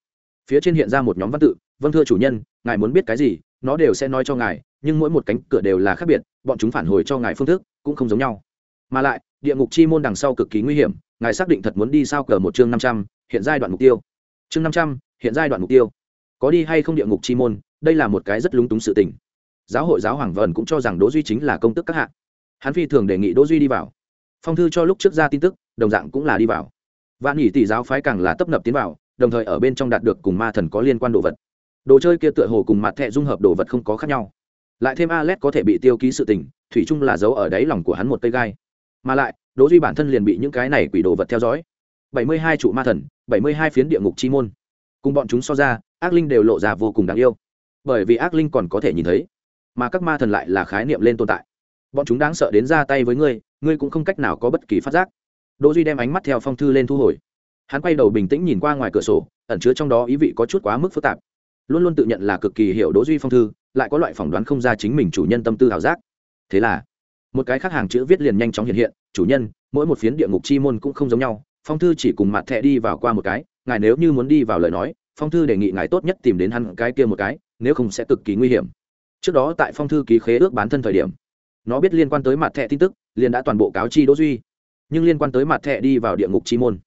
Phía trên hiện ra một nhóm văn tự vâng thưa chủ nhân, ngài muốn biết cái gì, nó đều sẽ nói cho ngài, nhưng mỗi một cánh cửa đều là khác biệt, bọn chúng phản hồi cho ngài phương thức cũng không giống nhau. Mà lại địa ngục chi môn đằng sau cực kỳ nguy hiểm, ngài xác định thật muốn đi sao cờ một chương năm trăm, hiện giai đoạn mục tiêu. Chương năm trăm, hiện giai đoạn mục tiêu. Có đi hay không địa ngục chi môn, đây là một cái rất lúng túng sự tình. Giáo hội giáo hoàng vần cũng cho rằng đỗ duy chính là công tức các hạng hắn phi thường đề nghị đỗ duy đi vào. Phong thư cho lúc trước ra tin tức, đồng dạng cũng là đi vào. Vạn nhị tỷ giáo phái càng là tấp nập tiến vào, đồng thời ở bên trong đạt được cùng ma thần có liên quan đồ vật. Đồ chơi kia tựa hồ cùng mặt thẹ dung hợp đồ vật không có khác nhau. Lại thêm Alet có thể bị tiêu ký sự tình, thủy chung là giấu ở đáy lòng của hắn một cây gai mà lại, đỗ duy bản thân liền bị những cái này quỷ đồ vật theo dõi. Bảy mươi hai trụ ma thần, bảy mươi hai phiến địa ngục chi môn. Cùng bọn chúng so ra, ác linh đều lộ ra vô cùng đáng yêu. Bởi vì ác linh còn có thể nhìn thấy, mà các ma thần lại là khái niệm lên tồn tại. Bọn chúng đáng sợ đến ra tay với ngươi ngươi cũng không cách nào có bất kỳ phát giác. Đỗ duy đem ánh mắt theo phong thư lên thu hồi. Hắn quay đầu bình tĩnh nhìn qua ngoài cửa sổ, ẩn chứa trong đó ý vị có chút quá mức phức tạp. Luôn luôn tự nhận là cực kỳ hiểu đỗ duy phong thư, lại có loại phỏng đoán không ra chính mình chủ nhân tâm tư hảo giác. Thế là một cái khác hàng chữ viết liền nhanh chóng hiện hiện, chủ nhân, mỗi một phiến địa ngục chi môn cũng không giống nhau, phong thư chỉ cùng mặt thẹ đi vào qua một cái, ngài nếu như muốn đi vào lời nói, phong thư đề nghị ngài tốt nhất tìm đến hắn cái kia một cái, nếu không sẽ cực kỳ nguy hiểm. Trước đó tại phong thư ký khế ước bán thân thời điểm, nó biết liên quan tới mặt thẹ tin tức, liền đã toàn bộ cáo chi đỗ duy. Nhưng liên quan tới mặt thẹ đi vào địa ngục chi môn,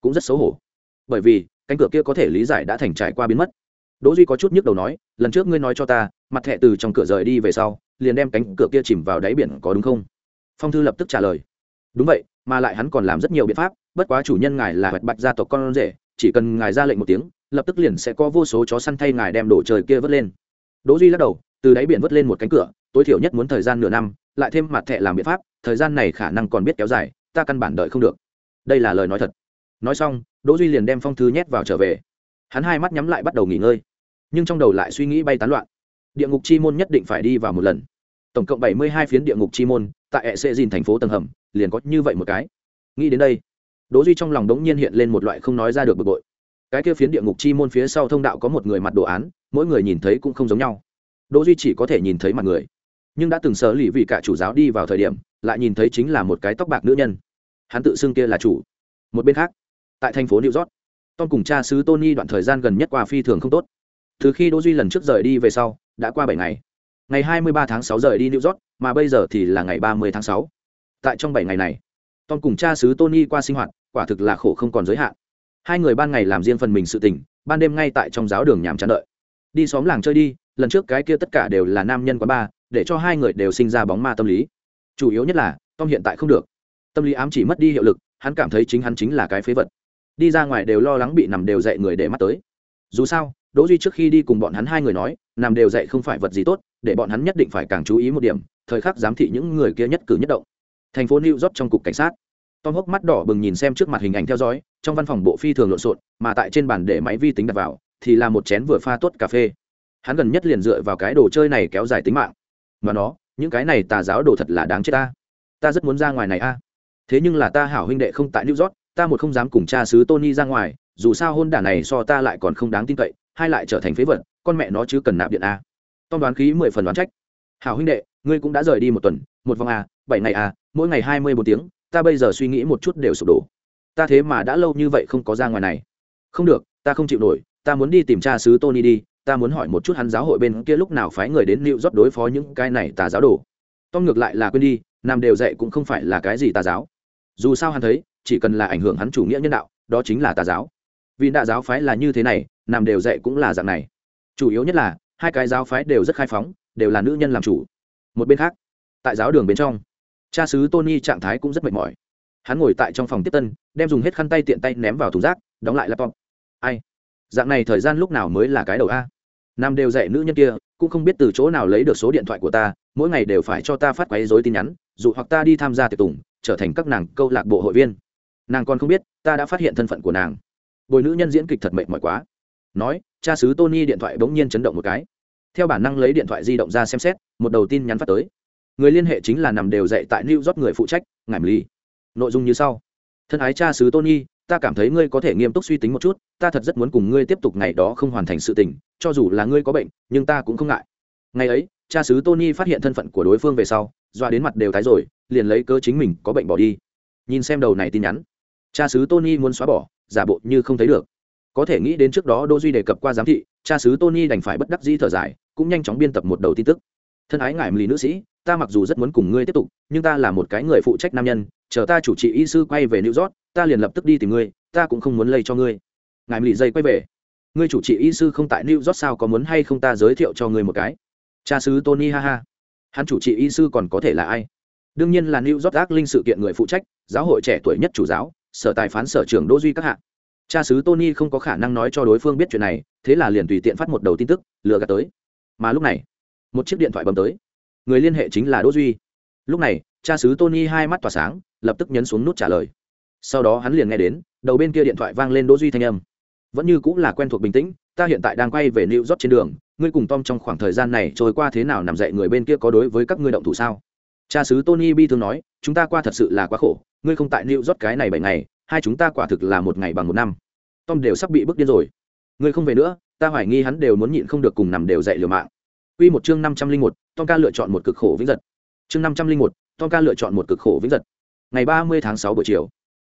cũng rất xấu hổ. Bởi vì, cánh cửa kia có thể lý giải đã thành trải qua biến mất. Đỗ duy có chút nhức đầu nói, lần trước ngươi nói cho ta, mặt thẹ từ trong cửa rời đi về sau liền đem cánh cửa kia chìm vào đáy biển có đúng không? Phong thư lập tức trả lời. Đúng vậy, mà lại hắn còn làm rất nhiều biện pháp, bất quá chủ nhân ngài là hoạch bạch gia tộc con rể, chỉ cần ngài ra lệnh một tiếng, lập tức liền sẽ có vô số chó săn thay ngài đem đổ trời kia vớt lên. Đỗ duy lắc đầu, từ đáy biển vớt lên một cánh cửa, tối thiểu nhất muốn thời gian nửa năm, lại thêm mặt thẻ làm biện pháp, thời gian này khả năng còn biết kéo dài, ta căn bản đợi không được. Đây là lời nói thật. Nói xong, đỗ duy liền đem phong thư nhét vào trở về. Hắn hai mắt nhắm lại bắt đầu nghỉ ngơi, nhưng trong đầu lại suy nghĩ bay tán loạn địa ngục chi môn nhất định phải đi vào một lần. Tổng cộng bảy mươi hai phiến địa ngục chi môn, tại hệ sệ dìn thành phố tầng hầm, liền có như vậy một cái. Nghĩ đến đây, đỗ duy trong lòng đống nhiên hiện lên một loại không nói ra được bực bội. Cái kia phiến địa ngục chi môn phía sau thông đạo có một người mặt đồ án, mỗi người nhìn thấy cũng không giống nhau. Đỗ duy chỉ có thể nhìn thấy mặt người. Nhưng đã từng sở lì vì cả chủ giáo đi vào thời điểm, lại nhìn thấy chính là một cái tóc bạc nữ nhân. Hắn tự xưng kia là chủ. Một bên khác, tại thành phố new york, tom cùng cha sứ tony đoạn thời gian gần nhất qua phi thường không tốt. Từ khi đỗ duy lần trước rời đi về sau đã qua bảy ngày. Ngày 23 tháng 6 rời đi new york, mà bây giờ thì là ngày 30 tháng 6. tại trong bảy ngày này, tom cùng cha xứ tony qua sinh hoạt, quả thực là khổ không còn giới hạn. Hai người ban ngày làm riêng phần mình sự tình, ban đêm ngay tại trong giáo đường nhàm chán đợi. Đi xóm làng chơi đi, lần trước cái kia tất cả đều là nam nhân quá ba để cho hai người đều sinh ra bóng ma tâm lý. Chủ yếu nhất là, tom hiện tại không được. Tâm lý ám chỉ mất đi hiệu lực, hắn cảm thấy chính hắn chính là cái phế vật. Đi ra ngoài đều lo lắng bị nằm đều dậy người để mắt tới. Dù sao đỗ duy trước khi đi cùng bọn hắn hai người nói nằm đều dậy không phải vật gì tốt, để bọn hắn nhất định phải càng chú ý một điểm, thời khắc giám thị những người kia nhất cử nhất động. Thành phố new york trong cục cảnh sát. Tom hốc mắt đỏ bừng nhìn xem trước mặt hình ảnh theo dõi, trong văn phòng bộ phi thường lộn xộn, mà tại trên bàn để máy vi tính đặt vào, thì là một chén vừa pha tốt cà phê. Hắn gần nhất liền dựa vào cái đồ chơi này kéo dài tính mạng. Mà nó, những cái này tà giáo đồ thật là đáng chết ta. Ta rất muốn ra ngoài này a. Thế nhưng là ta hảo huynh đệ không tại new york, ta một không dám cùng cha sứ tony ra ngoài, dù sao hôn đả này so ta lại còn không đáng tin cậy hai lại trở thành phế vật, con mẹ nó chứ cần nạp điện a. Tom đoán khí mười phần đoán trách. Hảo huynh đệ, ngươi cũng đã rời đi một tuần, một vòng a, bảy ngày a, mỗi ngày hai mươi bốn tiếng, ta bây giờ suy nghĩ một chút đều sụp đổ. Ta thế mà đã lâu như vậy không có ra ngoài này. Không được, ta không chịu nổi, ta muốn đi tìm cha sứ tony đi, ta muốn hỏi một chút hắn giáo hội bên kia lúc nào phái người đến lưu rót đối phó những cái này tà giáo đồ. Tom ngược lại là quên đi, nam đều dạy cũng không phải là cái gì tà giáo. Dù sao hắn thấy, chỉ cần là ảnh hưởng hắn chủ nghĩa nhân đạo, đó chính là tà giáo vì đại giáo phái là như thế này, nam đều dạy cũng là dạng này. Chủ yếu nhất là, hai cái giáo phái đều rất khai phóng, đều là nữ nhân làm chủ. Một bên khác, tại giáo đường bên trong, cha sứ tony trạng thái cũng rất mệt mỏi. Hắn ngồi tại trong phòng tiếp tân, đem dùng hết khăn tay tiện tay ném vào thùng rác, đóng lại laptop. Ai? Dạng này thời gian lúc nào mới là cái đầu a? Nam đều dạy nữ nhân kia, cũng không biết từ chỗ nào lấy được số điện thoại của ta, mỗi ngày đều phải cho ta phát quấy dối tin nhắn dù hoặc ta đi tham gia tiệc tùng, trở thành các nàng câu lạc bộ hội viên. Nàng còn không biết, ta đã phát hiện thân phận của nàng bồi nữ nhân diễn kịch thật mệt mỏi quá. Nói, cha sứ tony điện thoại bỗng nhiên chấn động một cái. Theo bản năng lấy điện thoại di động ra xem xét, một đầu tin nhắn phát tới. Người liên hệ chính là nằm đều dạy tại new york người phụ trách ngảm ly nội dung như sau. Thân ái cha sứ tony, ta cảm thấy ngươi có thể nghiêm túc suy tính một chút, ta thật rất muốn cùng ngươi tiếp tục ngày đó không hoàn thành sự tình, cho dù là ngươi có bệnh, nhưng ta cũng không ngại. Ngày ấy, cha sứ tony phát hiện thân phận của đối phương về sau doa đến mặt đều tái rồi, liền lấy cớ chính mình có bệnh bỏ đi. Nhìn xem đầu này tin nhắn. Cha sứ tony muốn xóa bỏ giả bộ như không thấy được. Có thể nghĩ đến trước đó đô duy đề cập qua giám thị, cha sứ tony đành phải bất đắc dĩ thở dài, cũng nhanh chóng biên tập một đầu tin tức. Thân ái ngại lì nữ sĩ, ta mặc dù rất muốn cùng ngươi tiếp tục, nhưng ta là một cái người phụ trách nam nhân, chờ ta chủ trị y sư quay về new york, ta liền lập tức đi tìm ngươi, ta cũng không muốn lây cho ngươi. Ngài lì dây quay về. Ngươi chủ trị y sư không tại new york sao có muốn hay không ta giới thiệu cho ngươi một cái? Cha sứ tony ha ha. Hắn chủ trị y sư còn có thể là ai? Đương nhiên là new york ác linh sự kiện người phụ trách, giáo hội trẻ tuổi nhất chủ giáo sở tài phán sở trưởng đỗ duy các hạ. Cha sứ tony không có khả năng nói cho đối phương biết chuyện này, thế là liền tùy tiện phát một đầu tin tức, lừa gạt tới. Mà lúc này, một chiếc điện thoại bấm tới. Người liên hệ chính là đỗ duy. Lúc này, cha sứ tony hai mắt tỏa sáng, lập tức nhấn xuống nút trả lời. Sau đó hắn liền nghe đến, đầu bên kia điện thoại vang lên đỗ duy thanh âm. Vẫn như cũng là quen thuộc bình tĩnh, ta hiện tại đang quay về new york trên đường, ngươi cùng tom trong khoảng thời gian này trôi qua thế nào nằm dậy người bên kia có đối với các ngươi động thủ sao? Cha sứ tony bi thường nói chúng ta qua thật sự là quá khổ ngươi không tại new york cái này bảy ngày hai chúng ta quả thực là một ngày bằng một năm tom đều sắp bị bức điên rồi ngươi không về nữa ta hoài nghi hắn đều muốn nhịn không được cùng nằm đều dậy liều mạng Quy một chương năm trăm linh một, Tom ca lựa chọn một cực khổ vĩnh giật. Chương năm trăm linh một, Tom ca lựa chọn một cực khổ vĩnh giật. Ngày ba mươi tháng sáu buổi chiều,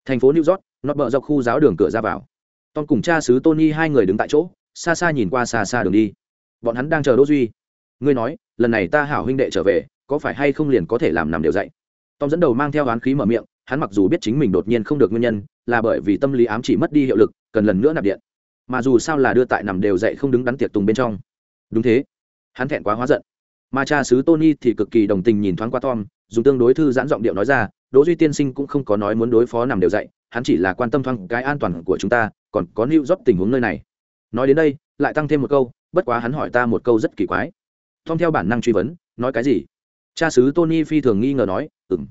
thành phố New York, nọt bờ dọc khu giáo đường cửa ra vào. Tom cùng cha xứ Tony hai người đứng tại chỗ, xa xa nhìn qua xa xa đường đi. Bọn hắn đang chờ Đỗ Duy. Ngươi nói, lần này ta hảo huynh đệ trở về, có phải hay không liền có thể làm nằm đều dậy? Tom dẫn đầu mang theo oán khí mở miệng, hắn mặc dù biết chính mình đột nhiên không được nguyên nhân, là bởi vì tâm lý ám chỉ mất đi hiệu lực, cần lần nữa nạp điện. Mà dù sao là đưa tại nằm đều dậy không đứng đắn tiệc tùng bên trong. Đúng thế, hắn thẹn quá hóa giận mà cha sứ tony thì cực kỳ đồng tình nhìn thoáng qua tom dùng tương đối thư giãn giọng điệu nói ra đỗ duy tiên sinh cũng không có nói muốn đối phó nằm đều dậy, hắn chỉ là quan tâm thoáng cái an toàn của chúng ta còn có lưu dốc tình huống nơi này nói đến đây lại tăng thêm một câu bất quá hắn hỏi ta một câu rất kỳ quái tom theo bản năng truy vấn nói cái gì cha sứ tony phi thường nghi ngờ nói, ừm.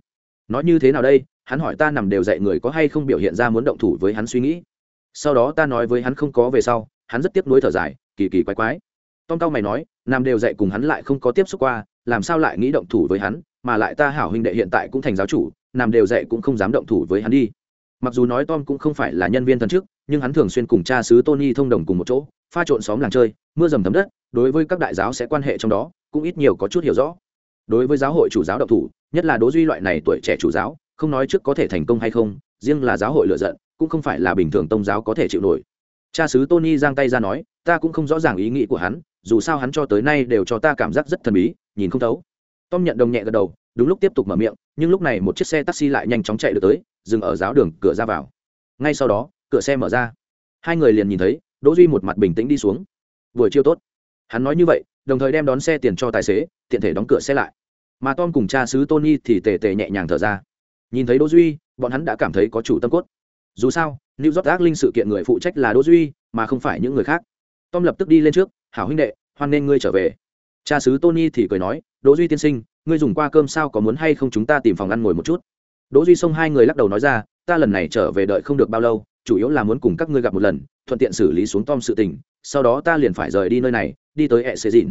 Nói như thế nào đây? Hắn hỏi ta nằm đều dạy người có hay không biểu hiện ra muốn động thủ với hắn suy nghĩ. Sau đó ta nói với hắn không có về sau, hắn rất tiếc nuối thở dài, kỳ kỳ quái quái. Tom cao mày nói nam đều dạy cùng hắn lại không có tiếp xúc qua, làm sao lại nghĩ động thủ với hắn, mà lại ta hảo huynh đệ hiện tại cũng thành giáo chủ nam đều dạy cũng không dám động thủ với hắn đi. Mặc dù nói tom cũng không phải là nhân viên thần chức, nhưng hắn thường xuyên cùng cha xứ tony thông đồng cùng một chỗ, pha trộn xóm làng chơi, mưa dầm thấm đất, đối với các đại giáo sẽ quan hệ trong đó, cũng ít nhiều có chút hiểu rõ đối với giáo hội chủ giáo độc thủ, nhất là đỗ duy loại này tuổi trẻ chủ giáo, không nói trước có thể thành công hay không, riêng là giáo hội lựa giận, cũng không phải là bình thường tông giáo có thể chịu nổi. Cha xứ tony giang tay ra nói, ta cũng không rõ ràng ý nghĩ của hắn, dù sao hắn cho tới nay đều cho ta cảm giác rất thần bí, nhìn không thấu. Tom nhận đồng nhẹ gật đầu, đúng lúc tiếp tục mở miệng, nhưng lúc này một chiếc xe taxi lại nhanh chóng chạy được tới, dừng ở giáo đường cửa ra vào. Ngay sau đó, cửa xe mở ra. Hai người liền nhìn thấy, đỗ duy một mặt bình tĩnh đi xuống. Vừa chiêu tốt. Hắn nói như vậy đồng thời đem đón xe tiền cho tài xế, tiện thể đóng cửa xe lại. Mà tom cùng cha xứ tony thì tề tề nhẹ nhàng thở ra. Nhìn thấy đỗ duy, bọn hắn đã cảm thấy có chủ tâm cốt. Dù sao, new york ác linh sự kiện người phụ trách là đỗ duy, mà không phải những người khác. Tom lập tức đi lên trước, hảo huynh đệ, hoan nên ngươi trở về. Cha xứ tony thì cười nói, đỗ duy tiên sinh, ngươi dùng qua cơm sao có muốn hay không chúng ta tìm phòng ăn ngồi một chút? Đỗ duy xông hai người lắc đầu nói ra, ta lần này trở về đợi không được bao lâu, chủ yếu là muốn cùng các ngươi gặp một lần, thuận tiện xử lý xuống tom sự tình, sau đó ta liền phải rời đi nơi này đi tới hệ xê dìn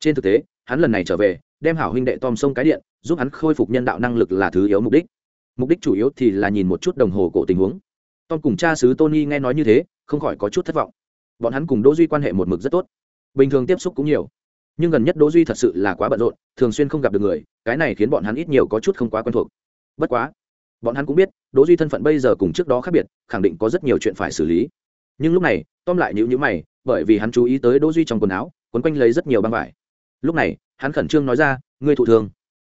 trên thực tế, hắn lần này trở về, đem hảo huynh đệ tom sông cái điện, giúp hắn khôi phục nhân đạo năng lực là thứ yếu mục đích. Mục đích chủ yếu thì là nhìn một chút đồng hồ cổ tình huống. Tom cùng cha xứ tony nghe nói như thế, không khỏi có chút thất vọng. Bọn hắn cùng đỗ duy quan hệ một mực rất tốt. Bình thường tiếp xúc cũng nhiều. Nhưng gần nhất đỗ duy thật sự là quá bận rộn, thường xuyên không gặp được người, cái này khiến bọn hắn ít nhiều có chút không quá quen thuộc. Bất quá, bọn hắn cũng biết, đỗ duy thân phận bây giờ cùng trước đó khác biệt, khẳng định có rất nhiều chuyện phải xử lý. Nhưng lúc này, tom lại nhíu nhíu mày, bởi vì hắn chú ý tới đỗ duy trong quần áo quấn quanh lấy rất nhiều băng vải. Lúc này, hắn khẩn trương nói ra, ngươi thụ thương.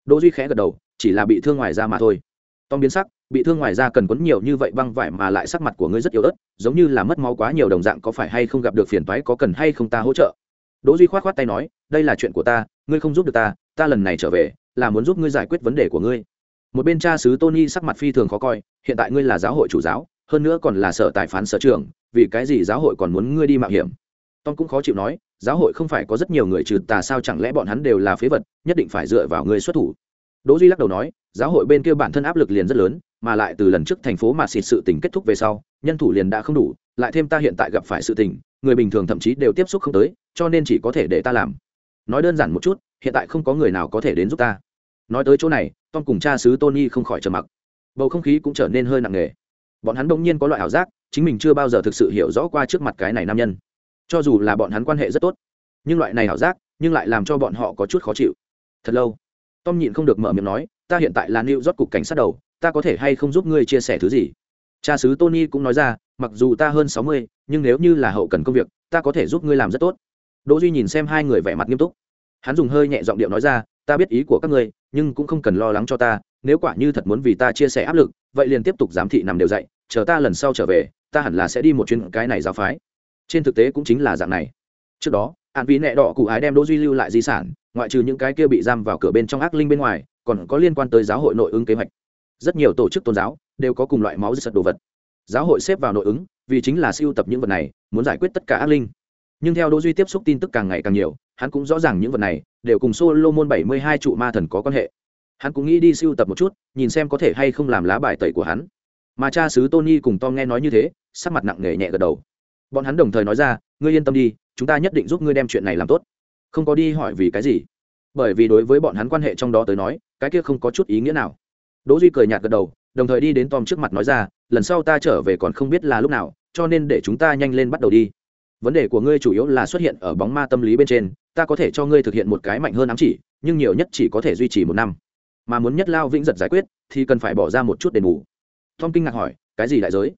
Đỗ duy khẽ gật đầu, chỉ là bị thương ngoài da mà thôi. Tom biến sắc, bị thương ngoài da cần quấn nhiều như vậy băng vải mà lại sắc mặt của ngươi rất yếu ớt, giống như là mất máu quá nhiều đồng dạng, có phải hay không gặp được phiền toái, có cần hay không ta hỗ trợ? Đỗ duy khoát khoát tay nói, đây là chuyện của ta, ngươi không giúp được ta ta lần này trở về, là muốn giúp ngươi giải quyết vấn đề của ngươi. Một bên cha sứ tony sắc mặt phi thường khó coi, hiện tại ngươi là giáo hội chủ giáo, hơn nữa còn là sở tài phán sở trưởng, vì cái gì giáo hội còn muốn ngươi đi mạo hiểm? Tom cũng khó chịu nói, giáo hội không phải có rất nhiều người trừ tà sao chẳng lẽ bọn hắn đều là phế vật, nhất định phải dựa vào người xuất thủ? Đỗ duy lắc đầu nói, giáo hội bên kia bản thân áp lực liền rất lớn, mà lại từ lần trước thành phố mà xịt sự tình kết thúc về sau, nhân thủ liền đã không đủ, lại thêm ta hiện tại gặp phải sự tình, người bình thường thậm chí đều tiếp xúc không tới, cho nên chỉ có thể để ta làm. Nói đơn giản một chút, hiện tại không có người nào có thể đến giúp ta. Nói tới chỗ này, tom cùng cha xứ tony không khỏi trầm mặc. Bầu không khí cũng trở nên hơi nặng nề. Bọn hắn đông nhiên có loại ảo giác, chính mình chưa bao giờ thực sự hiểu rõ qua trước mặt cái này nam nhân cho dù là bọn hắn quan hệ rất tốt, nhưng loại này ảo giác, nhưng lại làm cho bọn họ có chút khó chịu. Thật lâu, tom nhịn không được mở miệng nói, ta hiện tại là new rót cục cảnh sát đầu, ta có thể hay không giúp ngươi chia sẻ thứ gì? Cha xứ tony cũng nói ra, mặc dù ta hơn sáu mươi, nhưng nếu như là hậu cần công việc, ta có thể giúp ngươi làm rất tốt. Đỗ duy nhìn xem hai người vẻ mặt nghiêm túc. Hắn dùng hơi nhẹ giọng điệu nói ra, ta biết ý của các ngươi, nhưng cũng không cần lo lắng cho ta, nếu quả như thật muốn vì ta chia sẻ áp lực, vậy liền tiếp tục giám thị nằm đều dạy chờ ta lần sau trở về, ta hẳn là sẽ đi một chuyến cái này giáo phái trên thực tế cũng chính là dạng này. Trước đó hạn vì nẹ đỏ cụ ái đem đỗ duy lưu lại di sản, ngoại trừ những cái kia bị giam vào cửa bên trong ác linh bên ngoài, còn có liên quan tới giáo hội nội ứng kế hoạch. Rất nhiều tổ chức tôn giáo đều có cùng loại máu giật đồ vật. Giáo hội xếp vào nội ứng, vì chính là siêu tập những vật này, muốn giải quyết tất cả ác linh. Nhưng theo đỗ duy tiếp xúc tin tức càng ngày càng nhiều, hắn cũng rõ ràng những vật này đều cùng solomon bảy mươi hai trụ ma thần có quan hệ. Hắn cũng nghĩ đi siêu tập một chút, nhìn xem có thể hay không làm lá bài tẩy của hắn. Mà cha xứ tony cùng tom nghe nói như thế, sắc mặt nặng nề nhẹ gật đầu bọn hắn đồng thời nói ra, ngươi yên tâm đi, chúng ta nhất định giúp ngươi đem chuyện này làm tốt. Không có đi hỏi vì cái gì. Bởi vì đối với bọn hắn quan hệ trong đó tới nói, cái kia không có chút ý nghĩa nào. Đỗ duy cười nhạt gật đầu, đồng thời đi đến tom trước mặt nói ra, lần sau ta trở về còn không biết là lúc nào, cho nên để chúng ta nhanh lên bắt đầu đi. Vấn đề của ngươi chủ yếu là xuất hiện ở bóng ma tâm lý bên trên, ta có thể cho ngươi thực hiện một cái mạnh hơn ám chỉ, nhưng nhiều nhất chỉ có thể duy trì một năm. Mà muốn nhất lao vĩnh giật giải quyết, thì cần phải bỏ ra một chút đền bù. Tom kinh ngạc hỏi, cái gì đại giới?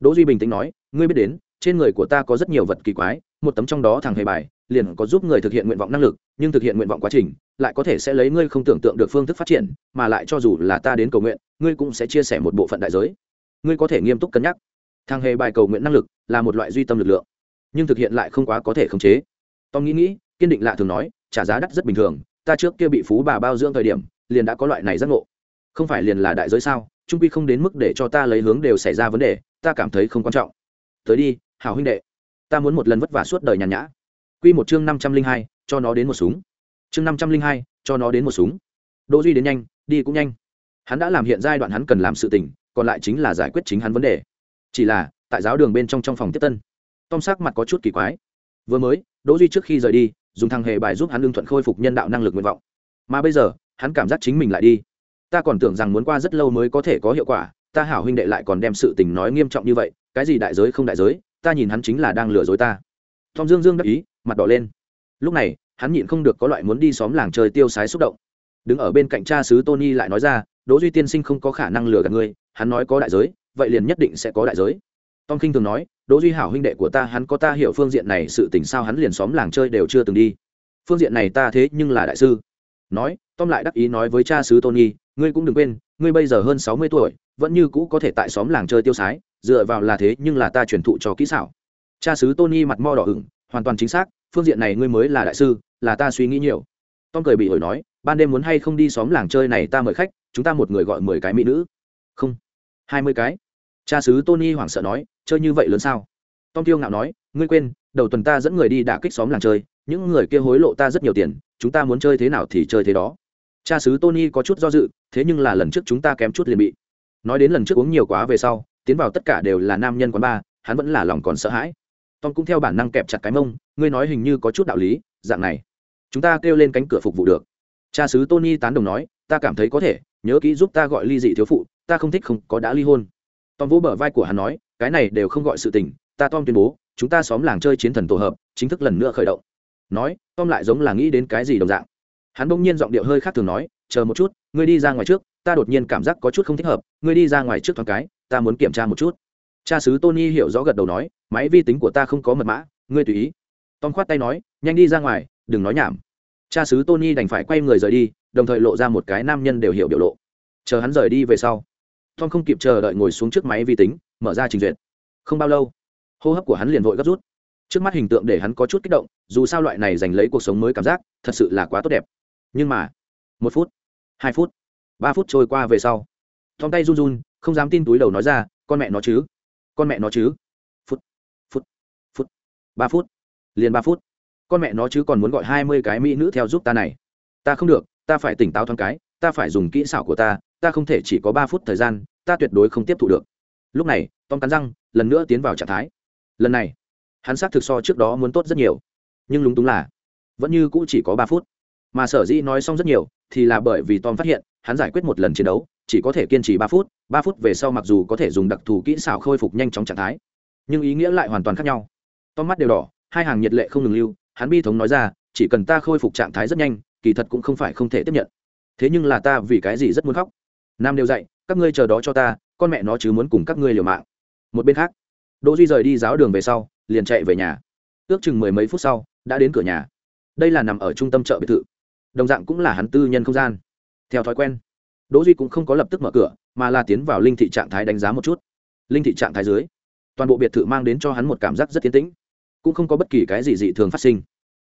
Đỗ duy bình tĩnh nói, ngươi biết đến trên người của ta có rất nhiều vật kỳ quái, một tấm trong đó thằng hề bài, liền có giúp người thực hiện nguyện vọng năng lực, nhưng thực hiện nguyện vọng quá trình, lại có thể sẽ lấy ngươi không tưởng tượng được phương thức phát triển, mà lại cho dù là ta đến cầu nguyện, ngươi cũng sẽ chia sẻ một bộ phận đại giới. Ngươi có thể nghiêm túc cân nhắc. Thằng hề bài cầu nguyện năng lực là một loại duy tâm lực lượng, nhưng thực hiện lại không quá có thể khống chế. Tom nghĩ nghĩ, kiên định lạ thường nói, trả giá đắt rất bình thường, ta trước kia bị phú bà bao dưỡng thời điểm, liền đã có loại này giác ngộ. Không phải liền là đại giới sao? Trung quy không đến mức để cho ta lấy hướng đều xảy ra vấn đề, ta cảm thấy không quan trọng. Tới đi Hảo huynh đệ, ta muốn một lần vất vả suốt đời nhàn nhã. Q một chương năm trăm linh hai, cho nó đến một súng. Chương năm trăm linh hai, cho nó đến một súng. Đỗ duy đến nhanh, đi cũng nhanh. Hắn đã làm hiện giai đoạn hắn cần làm sự tình, còn lại chính là giải quyết chính hắn vấn đề. Chỉ là, tại giáo đường bên trong trong phòng tiếp tân, tom sắc mặt có chút kỳ quái. Vừa mới, đỗ duy trước khi rời đi, dùng thằng hề bài giúp hắn lương thuận khôi phục nhân đạo năng lực nguyện vọng. Mà bây giờ, hắn cảm giác chính mình lại đi. Ta còn tưởng rằng muốn qua rất lâu mới có thể có hiệu quả, ta hảo huynh đệ lại còn đem sự tình nói nghiêm trọng như vậy, cái gì đại giới không đại giới ta nhìn hắn chính là đang lừa dối ta. Tom dương dương đắc ý, mặt đỏ lên. Lúc này, hắn nhịn không được có loại muốn đi xóm làng chơi tiêu sái xúc động. Đứng ở bên cạnh cha sứ tony lại nói ra, đỗ duy tiên sinh không có khả năng lừa gạt ngươi, hắn nói có đại giới, vậy liền nhất định sẽ có đại giới. Tom kinh thường nói, đỗ duy hảo huynh đệ của ta, hắn có ta hiểu phương diện này, sự tình sao hắn liền xóm làng chơi đều chưa từng đi. Phương diện này ta thế nhưng là đại sư. Nói, tom lại đắc ý nói với cha sứ tony, ngươi cũng đừng quên, ngươi bây giờ hơn sáu mươi tuổi, vẫn như cũ có thể tại xóm làng chơi tiêu sái dựa vào là thế nhưng là ta truyền thụ cho kỹ xảo. Cha sứ tony mặt mo đỏ ửng, hoàn toàn chính xác, phương diện này ngươi mới là đại sư, là ta suy nghĩ nhiều. Tom cười bị ổi nói, ban đêm muốn hay không đi xóm làng chơi này ta mời khách, chúng ta một người gọi mười cái mỹ nữ. Không. Hai mươi cái. Cha sứ tony hoảng sợ nói, chơi như vậy lớn sao? Tom tiêu ngạo nói, ngươi quên, đầu tuần ta dẫn người đi đả kích xóm làng chơi, những người kia hối lộ ta rất nhiều tiền, chúng ta muốn chơi thế nào thì chơi thế đó. Cha sứ tony có chút do dự, thế nhưng là lần trước chúng ta kém chút liền bị. Nói đến lần trước uống nhiều quá về sau tiến vào tất cả đều là nam nhân quán ba hắn vẫn là lòng còn sợ hãi. Tom cũng theo bản năng kẹp chặt cái mông, ngươi nói hình như có chút đạo lý, dạng này. Chúng ta kêu lên cánh cửa phục vụ được. Cha sứ tony tán đồng nói, ta cảm thấy có thể, nhớ kỹ giúp ta gọi ly dị thiếu phụ, ta không thích không có đã ly hôn. Tom vỗ bờ vai của hắn nói, cái này đều không gọi sự tình, ta tom tuyên bố, chúng ta xóm làng chơi chiến thần tổ hợp, chính thức lần nữa khởi động. Nói, tom lại giống là nghĩ đến cái gì đồng dạng. Hắn bỗng nhiên giọng điệu hơi khác thường nói, chờ một chút, ngươi đi ra ngoài trước, ta đột nhiên cảm giác có chút không thích hợp, ngươi đi ra ngoài trước thoáng cái ta muốn kiểm tra một chút. Cha sứ tony hiểu rõ gật đầu nói, máy vi tính của ta không có mật mã, ngươi tùy ý. Tom khoát tay nói, nhanh đi ra ngoài, đừng nói nhảm. Cha sứ tony đành phải quay người rời đi, đồng thời lộ ra một cái nam nhân đều hiểu biểu lộ. Chờ hắn rời đi về sau, tom không kịp chờ đợi ngồi xuống trước máy vi tính, mở ra trình duyệt. Không bao lâu, hô hấp của hắn liền vội gấp rút. Trước mắt hình tượng để hắn có chút kích động, dù sao loại này giành lấy cuộc sống mới cảm giác, thật sự là quá tốt đẹp. Nhưng mà, một phút, hai phút, ba phút trôi qua về sau, Tom tay run run không dám tin túi đầu nói ra, con mẹ nó chứ? Con mẹ nó chứ? Phút phút phút, ba phút, liền ba phút. Con mẹ nó chứ còn muốn gọi hai mươi cái mỹ nữ theo giúp ta này? Ta không được, ta phải tỉnh táo thoáng cái, ta phải dùng kỹ xảo của ta ta không thể chỉ có ba phút thời gian, ta tuyệt đối không tiếp thu được. Lúc này, tom cắn răng, lần nữa tiến vào trạng thái. Lần này, hắn xác thực so trước đó muốn tốt rất nhiều. Nhưng lúng túng là, vẫn như cũ chỉ có ba phút. Mà sở dĩ nói xong rất nhiều, thì là bởi vì tom phát hiện, hắn giải quyết một lần chiến đấu chỉ có thể kiên trì ba phút ba phút về sau mặc dù có thể dùng đặc thù kỹ xảo khôi phục nhanh chóng trạng thái, nhưng ý nghĩa lại hoàn toàn khác nhau. Tom mắt đều đỏ, hai hàng nhiệt lệ không ngừng lưu, hắn bi thống nói ra, chỉ cần ta khôi phục trạng thái rất nhanh, kỳ thật cũng không phải không thể tiếp nhận. Thế nhưng là ta vì cái gì rất muốn khóc? Nam đều dạy, các ngươi chờ đó cho ta, con mẹ nó chứ muốn cùng các ngươi liều mạng. Một bên khác, đỗ duy rời đi giáo đường về sau, liền chạy về nhà. Ước chừng mười mấy phút sau, đã đến cửa nhà. Đây là nằm ở trung tâm chợ biệt thự. Đồng dạng cũng là hắn tư nhân không gian. Theo thói quen đỗ duy cũng không có lập tức mở cửa, mà là tiến vào linh thị trạng thái đánh giá một chút. Linh thị trạng thái dưới, toàn bộ biệt thự mang đến cho hắn một cảm giác rất tiến tĩnh, cũng không có bất kỳ cái gì dị thường phát sinh.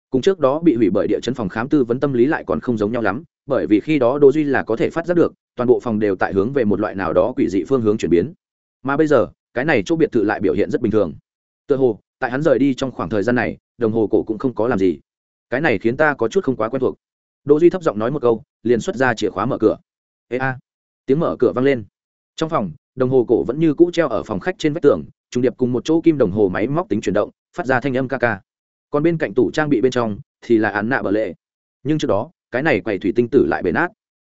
Cùng trước đó bị hủy bởi địa chấn phòng khám tư vấn tâm lý lại còn không giống nhau lắm, bởi vì khi đó đỗ duy là có thể phát giác được, toàn bộ phòng đều tại hướng về một loại nào đó quỷ dị phương hướng chuyển biến. Mà bây giờ, cái này chỗ biệt thự lại biểu hiện rất bình thường. Tựa hồ, tại hắn rời đi trong khoảng thời gian này, đồng hồ cổ cũng không có làm gì. Cái này khiến ta có chút không quá quen thuộc. Đỗ duy thấp giọng nói một câu, liền xuất ra chìa khóa mở cửa ê a. Tiếng mở cửa vang lên. Trong phòng, đồng hồ cổ vẫn như cũ treo ở phòng khách trên vách tường, trùng điệp cùng một chỗ kim đồng hồ máy móc tính chuyển động, phát ra thanh âm ca ca. Còn bên cạnh tủ trang bị bên trong thì là án nạ bờ lệ. Nhưng trước đó, cái này quầy thủy tinh tử lại bể nát.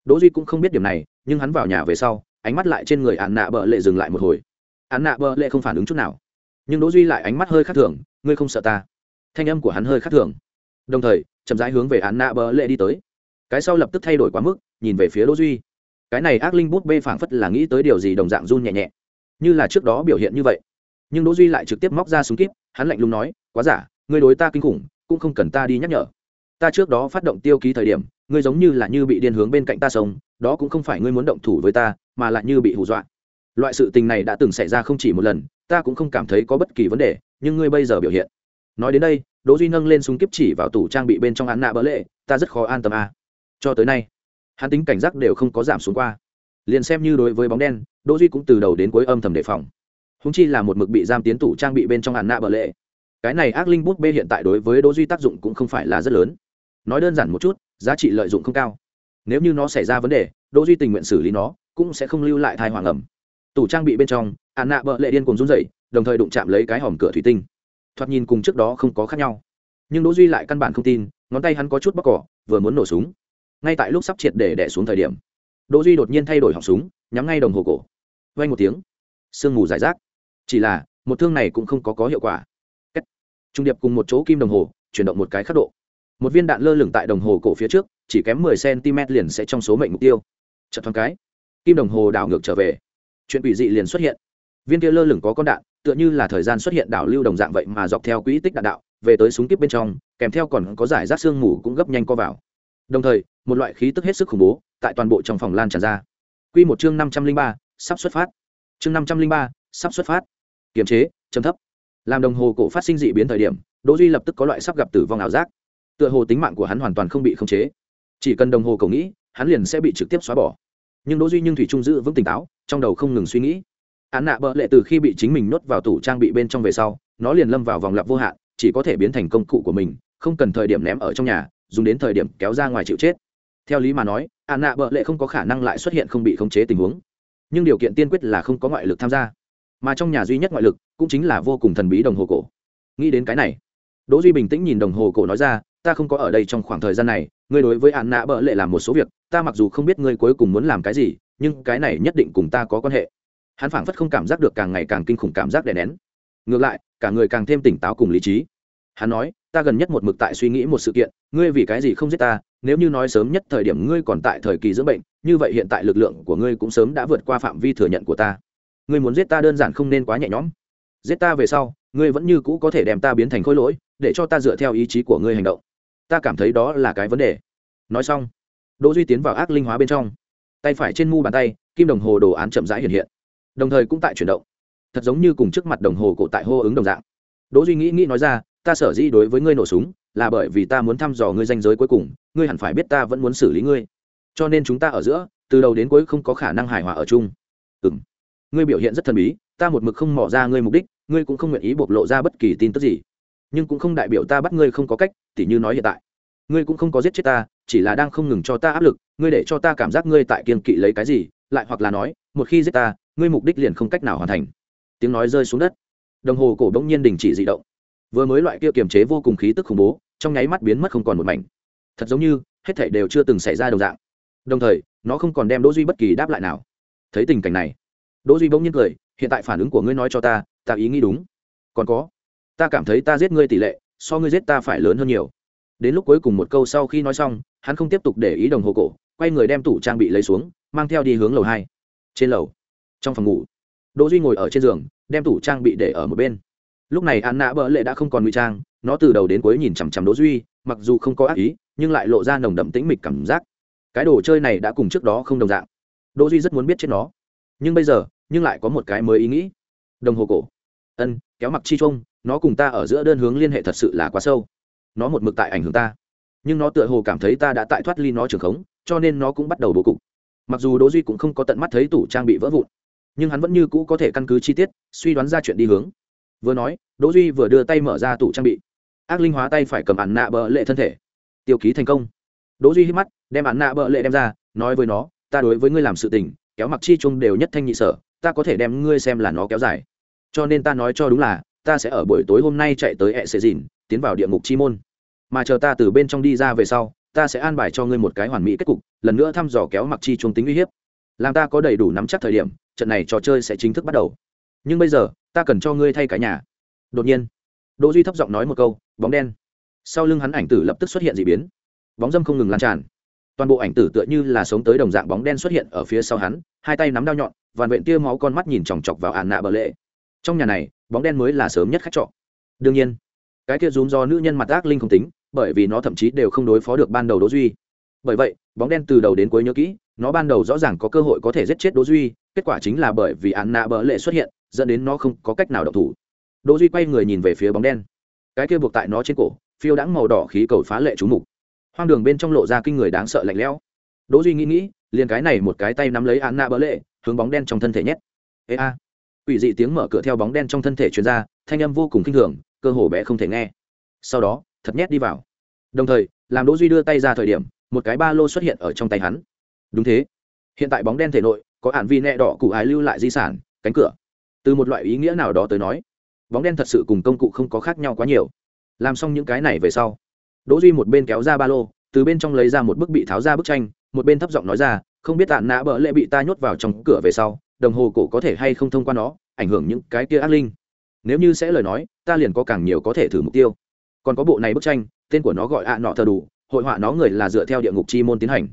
Đỗ duy cũng không biết điểm này, nhưng hắn vào nhà về sau, ánh mắt lại trên người án nạ bờ lệ dừng lại một hồi. Án nạ bờ lệ không phản ứng chút nào. Nhưng đỗ duy lại ánh mắt hơi khác thường, ngươi không sợ ta? Thanh âm của hắn hơi khác thường. Đồng thời, chậm rãi hướng về án nạ bờ lệ đi tới. Cái sau lập tức thay đổi quá mức, nhìn về phía đỗ duy cái này ác linh bút bê phảng phất là nghĩ tới điều gì đồng dạng run nhẹ nhẹ. Như là trước đó biểu hiện như vậy. Nhưng đỗ duy lại trực tiếp móc ra súng kíp, hắn lạnh lùng nói, quá giả, ngươi đối ta kinh khủng, cũng không cần ta đi nhắc nhở. Ta trước đó phát động tiêu ký thời điểm, ngươi giống như là như bị điên hướng bên cạnh ta sống đó cũng không phải ngươi muốn động thủ với ta, mà là như bị hù dọa. Loại sự tình này đã từng xảy ra không chỉ một lần, ta cũng không cảm thấy có bất kỳ vấn đề, nhưng ngươi bây giờ biểu hiện. Nói đến đây, đỗ duy nâng lên súng kiếp chỉ vào tủ trang bị bên trong án nạ bỡ lệ, ta rất khó an tâm à. cho tới nay hắn tính cảnh giác đều không có giảm xuống qua. Liền xem như đối với bóng đen, đỗ duy cũng từ đầu đến cuối âm thầm đề phòng. Húng chi là một mực bị giam tiến tủ trang bị bên trong hạn nạ bờ lệ. Cái này ác linh bút bê hiện tại đối với đỗ duy tác dụng cũng không phải là rất lớn. Nói đơn giản một chút, giá trị lợi dụng không cao. Nếu như nó xảy ra vấn đề, đỗ duy tình nguyện xử lý nó, cũng sẽ không lưu lại thai hoàng ẩm. Tủ trang bị bên trong hạn nạ bờ lệ điên cuồng run rẩy, đồng thời đụng chạm lấy cái hòm cửa thủy tinh. Thoạt nhìn cùng trước đó không có khác nhau. Nhưng đỗ duy lại căn bản không tin, ngón tay hắn có chút bóc cỏ, vừa muốn nổ súng ngay tại lúc sắp triệt để đẻ xuống thời điểm, đỗ duy đột nhiên thay đổi họng súng, nhắm ngay đồng hồ cổ. Vang một tiếng, sương mù giải rác. Chỉ là, một thương này cũng không có có hiệu quả. Kết. trung điệp cùng một chỗ kim đồng hồ, chuyển động một cái khắc độ. Một viên đạn lơ lửng tại đồng hồ cổ phía trước, chỉ kém mười cm liền sẽ trong số mệnh mục tiêu. Chợt thoáng cái, kim đồng hồ đảo ngược trở về. Chuyện quỷ dị liền xuất hiện. Viên kia lơ lửng có con đạn, tựa như là thời gian xuất hiện đảo lưu đồng dạng vậy mà dọc theo quỹ tích đạn đạo, về tới súng kíp bên trong, kèm theo còn có giải rác sương mù cũng gấp nhanh co vào đồng thời, một loại khí tức hết sức khủng bố tại toàn bộ trong phòng lan tràn ra. Quy một chương năm trăm linh ba, sắp xuất phát. Chương năm trăm linh ba, sắp xuất phát. Kiềm chế trầm thấp. Làm đồng hồ cổ phát sinh dị biến thời điểm, đỗ duy lập tức có loại sắp gặp tử vong ảo giác. Tựa hồ tính mạng của hắn hoàn toàn không bị khống chế. Chỉ cần đồng hồ cổ nghĩ, hắn liền sẽ bị trực tiếp xóa bỏ. Nhưng đỗ duy nhưng thủy trung giữ vững tỉnh táo, trong đầu không ngừng suy nghĩ. Án nạ bợ lệ từ khi bị chính mình nuốt vào tủ trang bị bên trong về sau, nó liền lâm vào vòng lặp vô hạn, chỉ có thể biến thành công cụ của mình, không cần thời điểm ném ở trong nhà dùng đến thời điểm kéo ra ngoài chịu chết. Theo lý mà nói án nạ bợ lệ không có khả năng lại xuất hiện không bị khống chế tình huống. Nhưng điều kiện tiên quyết là không có ngoại lực tham gia. Mà trong nhà duy nhất ngoại lực cũng chính là vô cùng thần bí đồng hồ cổ. Nghĩ đến cái này, đỗ duy bình tĩnh nhìn đồng hồ cổ nói ra, ta không có ở đây trong khoảng thời gian này, ngươi đối với án nạ bợ lệ làm một số việc, ta mặc dù không biết ngươi cuối cùng muốn làm cái gì, nhưng cái này nhất định cùng ta có quan hệ. Hắn phảng phất không cảm giác được càng ngày càng kinh khủng cảm giác đè nén. Ngược lại, cả người càng thêm tỉnh táo cùng lý trí hắn nói, ta gần nhất một mực tại suy nghĩ một sự kiện, ngươi vì cái gì không giết ta? Nếu như nói sớm nhất thời điểm ngươi còn tại thời kỳ dưỡng bệnh, như vậy hiện tại lực lượng của ngươi cũng sớm đã vượt qua phạm vi thừa nhận của ta. Ngươi muốn giết ta đơn giản không nên quá nhẹ nhõm. Giết ta về sau, ngươi vẫn như cũ có thể đem ta biến thành khối lỗi, để cho ta dựa theo ý chí của ngươi hành động. Ta cảm thấy đó là cái vấn đề. Nói xong, đỗ duy tiến vào ác linh hóa bên trong. Tay phải trên mu bàn tay, kim đồng hồ đồ án chậm rãi hiện hiện. Đồng thời cũng tại chuyển động. Thật giống như cùng trước mặt đồng hồ cổ tại hô ứng đồng dạng. Đỗ duy nghĩ nghĩ nói ra ta sở dĩ đối với ngươi nổ súng là bởi vì ta muốn thăm dò ngươi danh giới cuối cùng, ngươi hẳn phải biết ta vẫn muốn xử lý ngươi. Cho nên chúng ta ở giữa, từ đầu đến cuối không có khả năng hài hòa ở chung. Ừm. Ngươi biểu hiện rất thần bí, ta một mực không mò ra ngươi mục đích, ngươi cũng không nguyện ý bộc lộ ra bất kỳ tin tức gì. Nhưng cũng không đại biểu ta bắt ngươi không có cách, tỉ như nói hiện tại. Ngươi cũng không có giết chết ta, chỉ là đang không ngừng cho ta áp lực, ngươi để cho ta cảm giác ngươi tại kiên kỵ lấy cái gì, lại hoặc là nói, một khi giết ta, ngươi mục đích liền không cách nào hoàn thành. Tiếng nói rơi xuống đất. Đồng hồ cổ đông nhiên đình chỉ dị động vừa mới loại kia kiềm chế vô cùng khí tức khủng bố, trong nháy mắt biến mất không còn một mảnh. Thật giống như, hết thảy đều chưa từng xảy ra đồng dạng. Đồng thời, nó không còn đem đỗ duy bất kỳ đáp lại nào. Thấy tình cảnh này, đỗ duy bỗng nhiên cười, hiện tại phản ứng của ngươi nói cho ta ta ý nghĩ đúng. Còn có, ta cảm thấy ta giết ngươi tỷ lệ, so ngươi giết ta phải lớn hơn nhiều. Đến lúc cuối cùng một câu sau khi nói xong, hắn không tiếp tục để ý đồng hồ cổ, quay người đem tủ trang bị lấy xuống, mang theo đi hướng lầu hai. Trên lầu, trong phòng ngủ, đỗ duy ngồi ở trên giường, đem tủ trang bị để ở một bên lúc này an nạ bỡ lệ đã không còn ngụy trang, nó từ đầu đến cuối nhìn chằm chằm đỗ duy, mặc dù không có ác ý, nhưng lại lộ ra nồng đậm tĩnh mịch cảm giác. Cái đồ chơi này đã cùng trước đó không đồng dạng. Đỗ duy rất muốn biết chết nó nhưng bây giờ, nhưng lại có một cái mới ý nghĩ. Đồng hồ cổ. Ân, kéo mặc chi trung nó cùng ta ở giữa đơn hướng liên hệ thật sự là quá sâu. Nó một mực tại ảnh hưởng ta. Nhưng nó tựa hồ cảm thấy ta đã tại thoát ly nó trường khống, cho nên nó cũng bắt đầu bố cục. Mặc dù đỗ duy cũng không có tận mắt thấy tủ trang bị vỡ vụn, nhưng hắn vẫn như cũ có thể căn cứ chi tiết, suy đoán ra chuyện đi hướng vừa nói, đỗ duy vừa đưa tay mở ra tủ trang bị. Ác linh hóa tay phải cầm ản nạ bờ lệ thân thể. Tiêu ký thành công. Đỗ duy hít mắt, đem ản nạ bờ lệ đem ra, nói với nó, ta đối với ngươi làm sự tình, kéo mặc chi chung đều nhất thanh nhị sở, ta có thể đem ngươi xem là nó kéo dài. Cho nên ta nói cho đúng là, ta sẽ ở buổi tối hôm nay chạy tới e ẹ sệ dìn, tiến vào địa ngục chi môn. Mà chờ ta từ bên trong đi ra về sau, ta sẽ an bài cho ngươi một cái hoàn mỹ kết cục, lần nữa thăm dò kéo mặc chi chung tính uy hiếp. Làm ta có đầy đủ nắm chắc thời điểm, trận này trò chơi sẽ chính thức bắt đầu. Nhưng bây giờ ta cần cho ngươi thay cả nhà. Đột nhiên, đỗ duy thấp giọng nói một câu, bóng đen. Sau lưng hắn ảnh tử lập tức xuất hiện dị biến. Bóng dâm không ngừng lan tràn. Toàn bộ ảnh tử tựa như là sống tới đồng dạng bóng đen xuất hiện ở phía sau hắn, hai tay nắm đao nhọn vằn vện tia máu con mắt nhìn chòng chọc vào ạn nạ bờ lệ. Trong nhà này, bóng đen mới là sớm nhất khách trọ. Đương nhiên, cái kia rúm do nữ nhân mặt ác linh không tính, bởi vì nó thậm chí đều không đối phó được ban đầu đỗ duy. Bởi vậy, bóng đen từ đầu đến cuối nhớ kỹ, nó ban đầu rõ ràng có cơ hội có thể giết chết đỗ duy, kết quả chính là bởi vì án nạ bỡ lệ xuất hiện dẫn đến nó không có cách nào động thủ. Đỗ duy quay người nhìn về phía bóng đen. Cái kia buộc tại nó trên cổ, phiêu đãng màu đỏ khí cầu phá lệ chú mục. Hoang đường bên trong lộ ra kinh người đáng sợ lạnh lẽo. Đỗ duy nghĩ nghĩ, liền cái này một cái tay nắm lấy anna nạ bỡ lệ, hướng bóng đen trong thân thể nhét. Ê a. Quỷ dị tiếng mở cửa theo bóng đen trong thân thể truyền ra, thanh âm vô cùng kinh thường, cơ hồ bé không thể nghe. Sau đó, thật nhét đi vào. Đồng thời, làm đỗ duy đưa tay ra thời điểm, một cái ba lô xuất hiện ở trong tay hắn. Đúng thế. Hiện tại bóng đen thể nội, có ản vi nẹ đỏ cụ ái lưu lại di sản, cánh cửa từ một loại ý nghĩa nào đó tới nói, bóng đen thật sự cùng công cụ không có khác nhau quá nhiều. Làm xong những cái này về sau, đỗ duy một bên kéo ra ba lô, từ bên trong lấy ra một bức bị tháo ra bức tranh, một bên thấp giọng nói ra, không biết tạn nã bỡ lệ bị ta nhốt vào trong cửa về sau, đồng hồ cổ có thể hay không thông qua nó, ảnh hưởng những cái kia ác linh. Nếu như sẽ lời nói, ta liền có càng nhiều có thể thử mục tiêu. Còn có bộ này bức tranh, tên của nó gọi ạ nọ thờ đủ, hội họa nó người là dựa theo địa ngục chi môn tiến hành.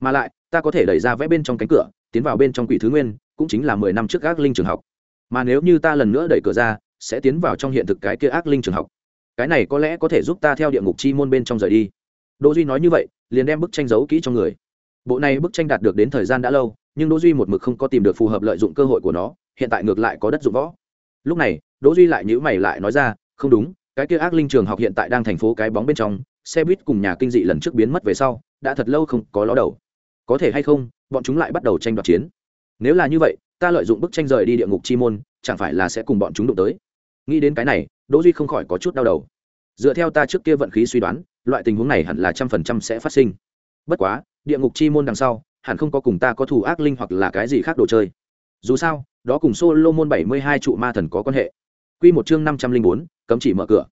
Mà lại, ta có thể đẩy ra vẽ bên trong cánh cửa, tiến vào bên trong quỷ thứ nguyên, cũng chính là mười năm trước ác linh trường học mà nếu như ta lần nữa đẩy cửa ra, sẽ tiến vào trong hiện thực cái kia ác linh trường học. Cái này có lẽ có thể giúp ta theo địa ngục chi môn bên trong rời đi. Đỗ duy nói như vậy, liền đem bức tranh giấu kỹ trong người. Bộ này bức tranh đạt được đến thời gian đã lâu, nhưng đỗ duy một mực không có tìm được phù hợp lợi dụng cơ hội của nó, hiện tại ngược lại có đất dụng võ. Lúc này, đỗ duy lại nhíu mày lại nói ra, không đúng, cái kia ác linh trường học hiện tại đang thành phố cái bóng bên trong, xe buýt cùng nhà kinh dị lần trước biến mất về sau, đã thật lâu không có ló đầu. Có thể hay không, bọn chúng lại bắt đầu tranh đoạt chiến. Nếu là như vậy ta lợi dụng bức tranh rời đi địa ngục chi môn, chẳng phải là sẽ cùng bọn chúng đụng tới. Nghĩ đến cái này, đỗ duy không khỏi có chút đau đầu. Dựa theo ta trước kia vận khí suy đoán, loại tình huống này hẳn là trăm phần trăm sẽ phát sinh. Bất quá, địa ngục chi môn đằng sau, hẳn không có cùng ta có thủ ác linh hoặc là cái gì khác đồ chơi. Dù sao, đó cùng solo môn bảy mươi hai trụ ma thần có quan hệ. Quy một chương năm trăm linh bốn, cấm chỉ mở cửa.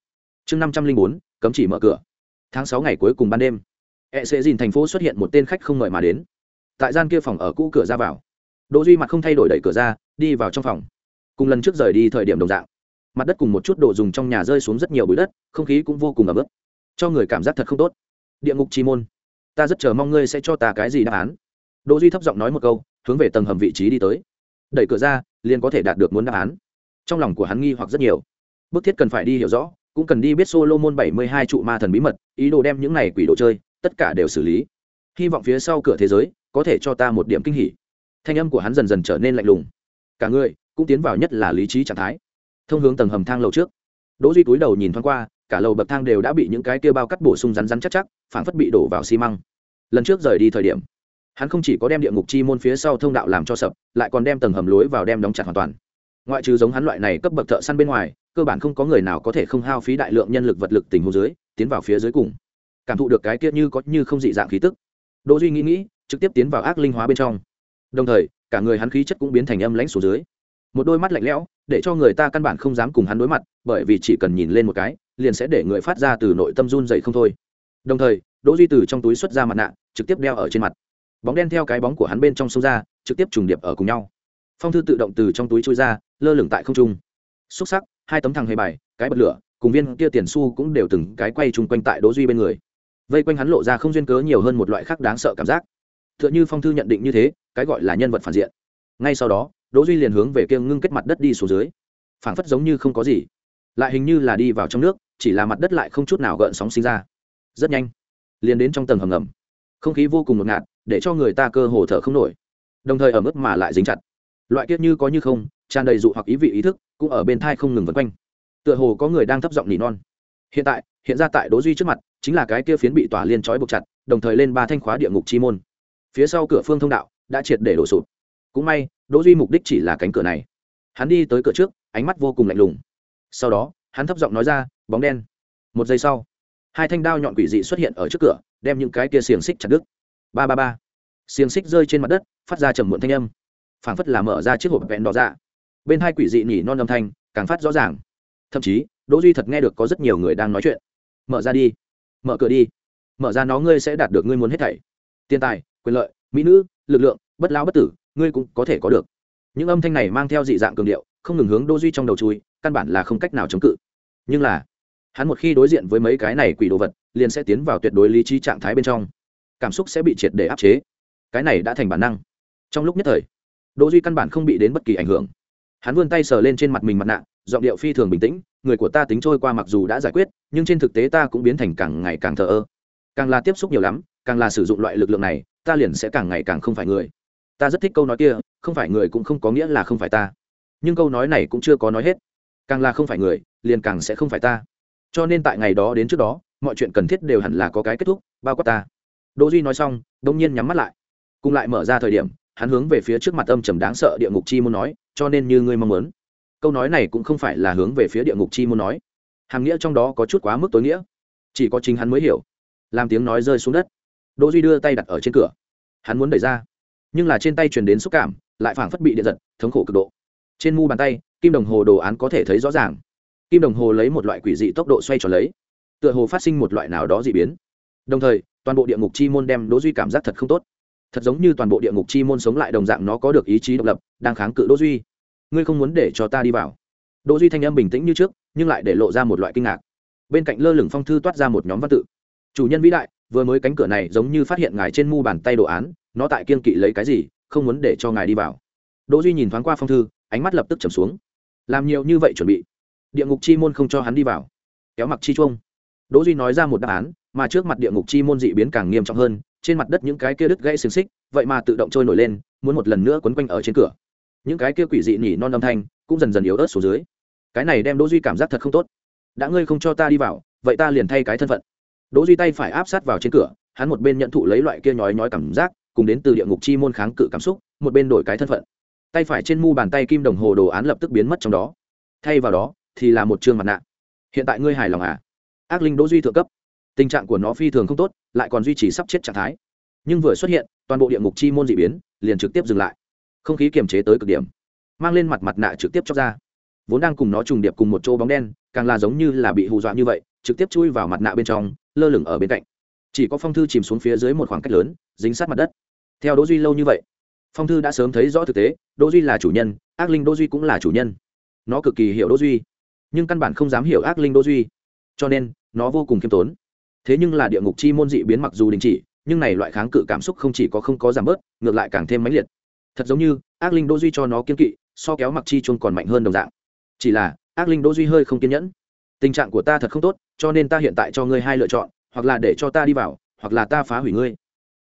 Chương năm trăm linh bốn, cấm chỉ mở cửa. Tháng sáu ngày cuối cùng ban đêm e sẽ dìn thành phố xuất hiện một tên khách không mời mà đến. Tại gian kia phòng ở cũ cửa ra vào đỗ duy mặt không thay đổi đẩy cửa ra đi vào trong phòng. Cùng lần trước rời đi thời điểm đồng dạng. Mặt đất cùng một chút đồ dùng trong nhà rơi xuống rất nhiều bụi đất không khí cũng vô cùng ẩm ướt. Cho người cảm giác thật không tốt. Địa ngục chi môn. Ta rất chờ mong ngươi sẽ cho ta cái gì đáp án. Đỗ duy thấp giọng nói một câu hướng về tầng hầm vị trí đi tới. Đẩy cửa ra liền có thể đạt được muốn đáp án. Trong lòng của hắn nghi hoặc rất nhiều. Bức thiết cần phải đi hiểu rõ cũng cần đi biết Solomon 72 trụ ma thần bí mật, ý đồ đem những này quỷ đồ chơi, tất cả đều xử lý. Hy vọng phía sau cửa thế giới có thể cho ta một điểm kinh hỉ. Thanh âm của hắn dần dần trở nên lạnh lùng. Cả người cũng tiến vào nhất là lý trí trạng thái. Thông hướng tầng hầm thang lầu trước. Đỗ Duy túi đầu nhìn thoáng qua, cả lầu bậc thang đều đã bị những cái kia bao cắt bổ sung rắn rắn chắc chắc, phảng phất bị đổ vào xi măng. Lần trước rời đi thời điểm, hắn không chỉ có đem địa ngục chi môn phía sau thông đạo làm cho sập, lại còn đem tầng hầm lối vào đem đóng chặt hoàn toàn. Ngoại trừ giống hắn loại này cấp bậc thợ săn bên ngoài, cơ bản không có người nào có thể không hao phí đại lượng nhân lực vật lực tình huống dưới tiến vào phía dưới cùng cảm thụ được cái kia như có như không dị dạng khí tức đỗ duy nghĩ nghĩ trực tiếp tiến vào ác linh hóa bên trong đồng thời, cả người hắn khí chất cũng biến thành âm lãnh xuống dưới. Một đôi mắt lạnh lẽo, để cho người ta căn bản không dám cùng hắn đối mặt, bởi vì chỉ cần nhìn lên một cái, liền sẽ để người phát ra từ nội tâm run dậy không thôi. Đồng thời, đỗ duy từ trong túi xuất ra mặt nạ, trực tiếp đeo ở trên mặt. Bóng đen theo cái bóng của hắn bên trong sâu ra, trực tiếp trùng điệp ở cùng nhau. Phong thư tự động từ trong túi chui ra, lơ lửng tại không trung. Xúc sắc, hai tấm thằng hề bài, cái bật lửa, cùng viên kia tiền su cũng đều từng cái quay chung quanh tại đỗ duy bên người. Vây quanh hắn lộ ra không duyên cớ nhiều hơn một loại khác đáng sợ cảm giác tựa như phong thư nhận định như thế, cái gọi là nhân vật phản diện. Ngay sau đó, đỗ duy liền hướng về kia ngưng kết mặt đất đi xuống dưới. Phảng phất giống như không có gì. Lại hình như là đi vào trong nước, chỉ là mặt đất lại không chút nào gợn sóng sinh ra. Rất nhanh, liền đến trong tầng hầm ngầm. Không khí vô cùng ngột ngạt, để cho người ta cơ hồ thở không nổi. Đồng thời ở mức mà lại dính chặt. Loại kiết như có như không, tràn đầy dụ hoặc ý vị ý thức, cũng ở bên thai không ngừng vân quanh. Tựa hồ có người đang thấp giọng nỉ non. Hiện tại, hiện ra tại đỗ duy trước mặt, chính là cái kia phiến bị tỏa liên trói buộc chặt, đồng thời lên ba thanh khóa địa ngục chi môn phía sau cửa phương thông đạo đã triệt để đổ sụp. Cũng may, đỗ duy mục đích chỉ là cánh cửa này. Hắn đi tới cửa trước, ánh mắt vô cùng lạnh lùng. Sau đó, hắn thấp giọng nói ra, bóng đen. Một giây sau, hai thanh đao nhọn quỷ dị xuất hiện ở trước cửa, đem những cái kia xiềng xích chặt đứt. Ba ba ba. Xiềng xích rơi trên mặt đất, phát ra trầm muộn thanh âm. Phảng phất là mở ra chiếc hộp vẹn đỏ ra bên hai quỷ dị nhỉ non âm thanh, càng phát rõ ràng. Thậm chí, đỗ duy thật nghe được có rất nhiều người đang nói chuyện. Mở ra đi. Mở cửa đi. Mở ra nó, ngươi sẽ đạt được ngươi muốn hết thảy. Tiền tài quyền lợi, mỹ nữ, lực lượng, bất lao bất tử, ngươi cũng có thể có được. Những âm thanh này mang theo dị dạng cường điệu, không ngừng hướng đỗ duy trong đầu chui, căn bản là không cách nào chống cự. Nhưng là, hắn một khi đối diện với mấy cái này quỷ đồ vật, liền sẽ tiến vào tuyệt đối lý trí trạng thái bên trong. Cảm xúc sẽ bị triệt để áp chế. Cái này đã thành bản năng. Trong lúc nhất thời đỗ duy căn bản không bị đến bất kỳ ảnh hưởng. Hắn vươn tay sờ lên trên mặt mình mặt nạ, giọng điệu phi thường bình tĩnh, người của ta tính trôi qua mặc dù đã giải quyết, nhưng trên thực tế ta cũng biến thành càng ngày càng thờ ơ. Càng là tiếp xúc nhiều lắm, càng là sử dụng loại lực lượng này ta liền sẽ càng ngày càng không phải người. Ta rất thích câu nói kia, không phải người cũng không có nghĩa là không phải ta. Nhưng câu nói này cũng chưa có nói hết. Càng là không phải người, liền càng sẽ không phải ta. Cho nên tại ngày đó đến trước đó, mọi chuyện cần thiết đều hẳn là có cái kết thúc, bao quát ta. Đỗ duy nói xong đông nhiên nhắm mắt lại. Cùng lại mở ra thời điểm, hắn hướng về phía trước mặt âm trầm đáng sợ địa ngục chi muốn nói, cho nên như ngươi mong muốn. Câu nói này cũng không phải là hướng về phía địa ngục chi muốn nói. Hàm nghĩa trong đó có chút quá mức tối nghĩa. Chỉ có chính hắn mới hiểu. Làm tiếng nói rơi xuống đất đỗ duy đưa tay đặt ở trên cửa. Hắn muốn đẩy ra, nhưng là trên tay truyền đến xúc cảm, lại phảng phất bị điện giật, thống khổ cực độ. Trên mu bàn tay, kim đồng hồ đồ án có thể thấy rõ ràng. Kim đồng hồ lấy một loại quỷ dị tốc độ xoay tròn lấy, tựa hồ phát sinh một loại nào đó dị biến. Đồng thời, toàn bộ địa ngục chi môn đem đỗ duy cảm giác thật không tốt. Thật giống như toàn bộ địa ngục chi môn sống lại đồng dạng nó có được ý chí độc lập, đang kháng cự đỗ duy. Ngươi không muốn để cho ta đi vào. Đỗ duy thanh âm bình tĩnh như trước, nhưng lại để lộ ra một loại kinh ngạc. Bên cạnh lơ lửng phong thư toát ra một nhóm văn tự. Chủ nhân vĩ đại vừa mới cánh cửa này giống như phát hiện ngài trên mu bàn tay đồ án, nó tại kiên kỵ lấy cái gì, không muốn để cho ngài đi vào. Đỗ duy nhìn thoáng qua phong thư, ánh mắt lập tức trầm xuống. Làm nhiều như vậy chuẩn bị. Địa ngục chi môn không cho hắn đi vào. Kéo mặc chi chuông. Đỗ duy nói ra một đáp án, mà trước mặt địa ngục chi môn dị biến càng nghiêm trọng hơn, trên mặt đất những cái kia đứt gãy xiềng xích, vậy mà tự động trôi nổi lên, muốn một lần nữa quấn quanh ở trên cửa. Những cái kia quỷ dị nhỉ non âm thanh cũng dần dần yếu ớt xuống dưới. Cái này đem đỗ duy cảm giác thật không tốt. Đã ngươi không cho ta đi vào, vậy ta liền thay cái thân phận đỗ duy tay phải áp sát vào trên cửa, hắn một bên nhận thụ lấy loại kia nhói nhói cảm giác, cùng đến từ địa ngục chi môn kháng cự cảm xúc, một bên đổi cái thân phận. Tay phải trên mu bàn tay kim đồng hồ đồ án lập tức biến mất trong đó. Thay vào đó, thì là một trương mặt nạ. Hiện tại ngươi hài lòng à? Ác linh đỗ duy thượng cấp. Tình trạng của nó phi thường không tốt, lại còn duy trì sắp chết trạng thái. Nhưng vừa xuất hiện, toàn bộ địa ngục chi môn dị biến, liền trực tiếp dừng lại. Không khí kiềm chế tới cực điểm. Mang lên mặt mặt nạ trực tiếp chóc ra. Vốn đang cùng nó trùng điệp cùng một chỗ bóng đen, càng là giống như là bị hù dọa như vậy trực tiếp chui vào mặt nạ bên trong, lơ lửng ở bên cạnh. Chỉ có phong thư chìm xuống phía dưới một khoảng cách lớn, dính sát mặt đất. Theo đỗ duy lâu như vậy, phong thư đã sớm thấy rõ thực tế, đỗ duy là chủ nhân, ác linh đỗ duy cũng là chủ nhân. Nó cực kỳ hiểu đỗ duy, nhưng căn bản không dám hiểu ác linh đỗ duy, cho nên nó vô cùng khiêm tốn. Thế nhưng là địa ngục chi môn dị biến mặc dù đình chỉ, nhưng này loại kháng cự cảm xúc không chỉ có không có giảm bớt, ngược lại càng thêm mãnh liệt. Thật giống như ác linh đỗ duy cho nó kiên kỵ, so kéo mặc chi chuông còn mạnh hơn đồng dạng. Chỉ là ác linh đỗ duy hơi không kiên nhẫn tình trạng của ta thật không tốt, cho nên ta hiện tại cho ngươi hai lựa chọn, hoặc là để cho ta đi vào, hoặc là ta phá hủy ngươi.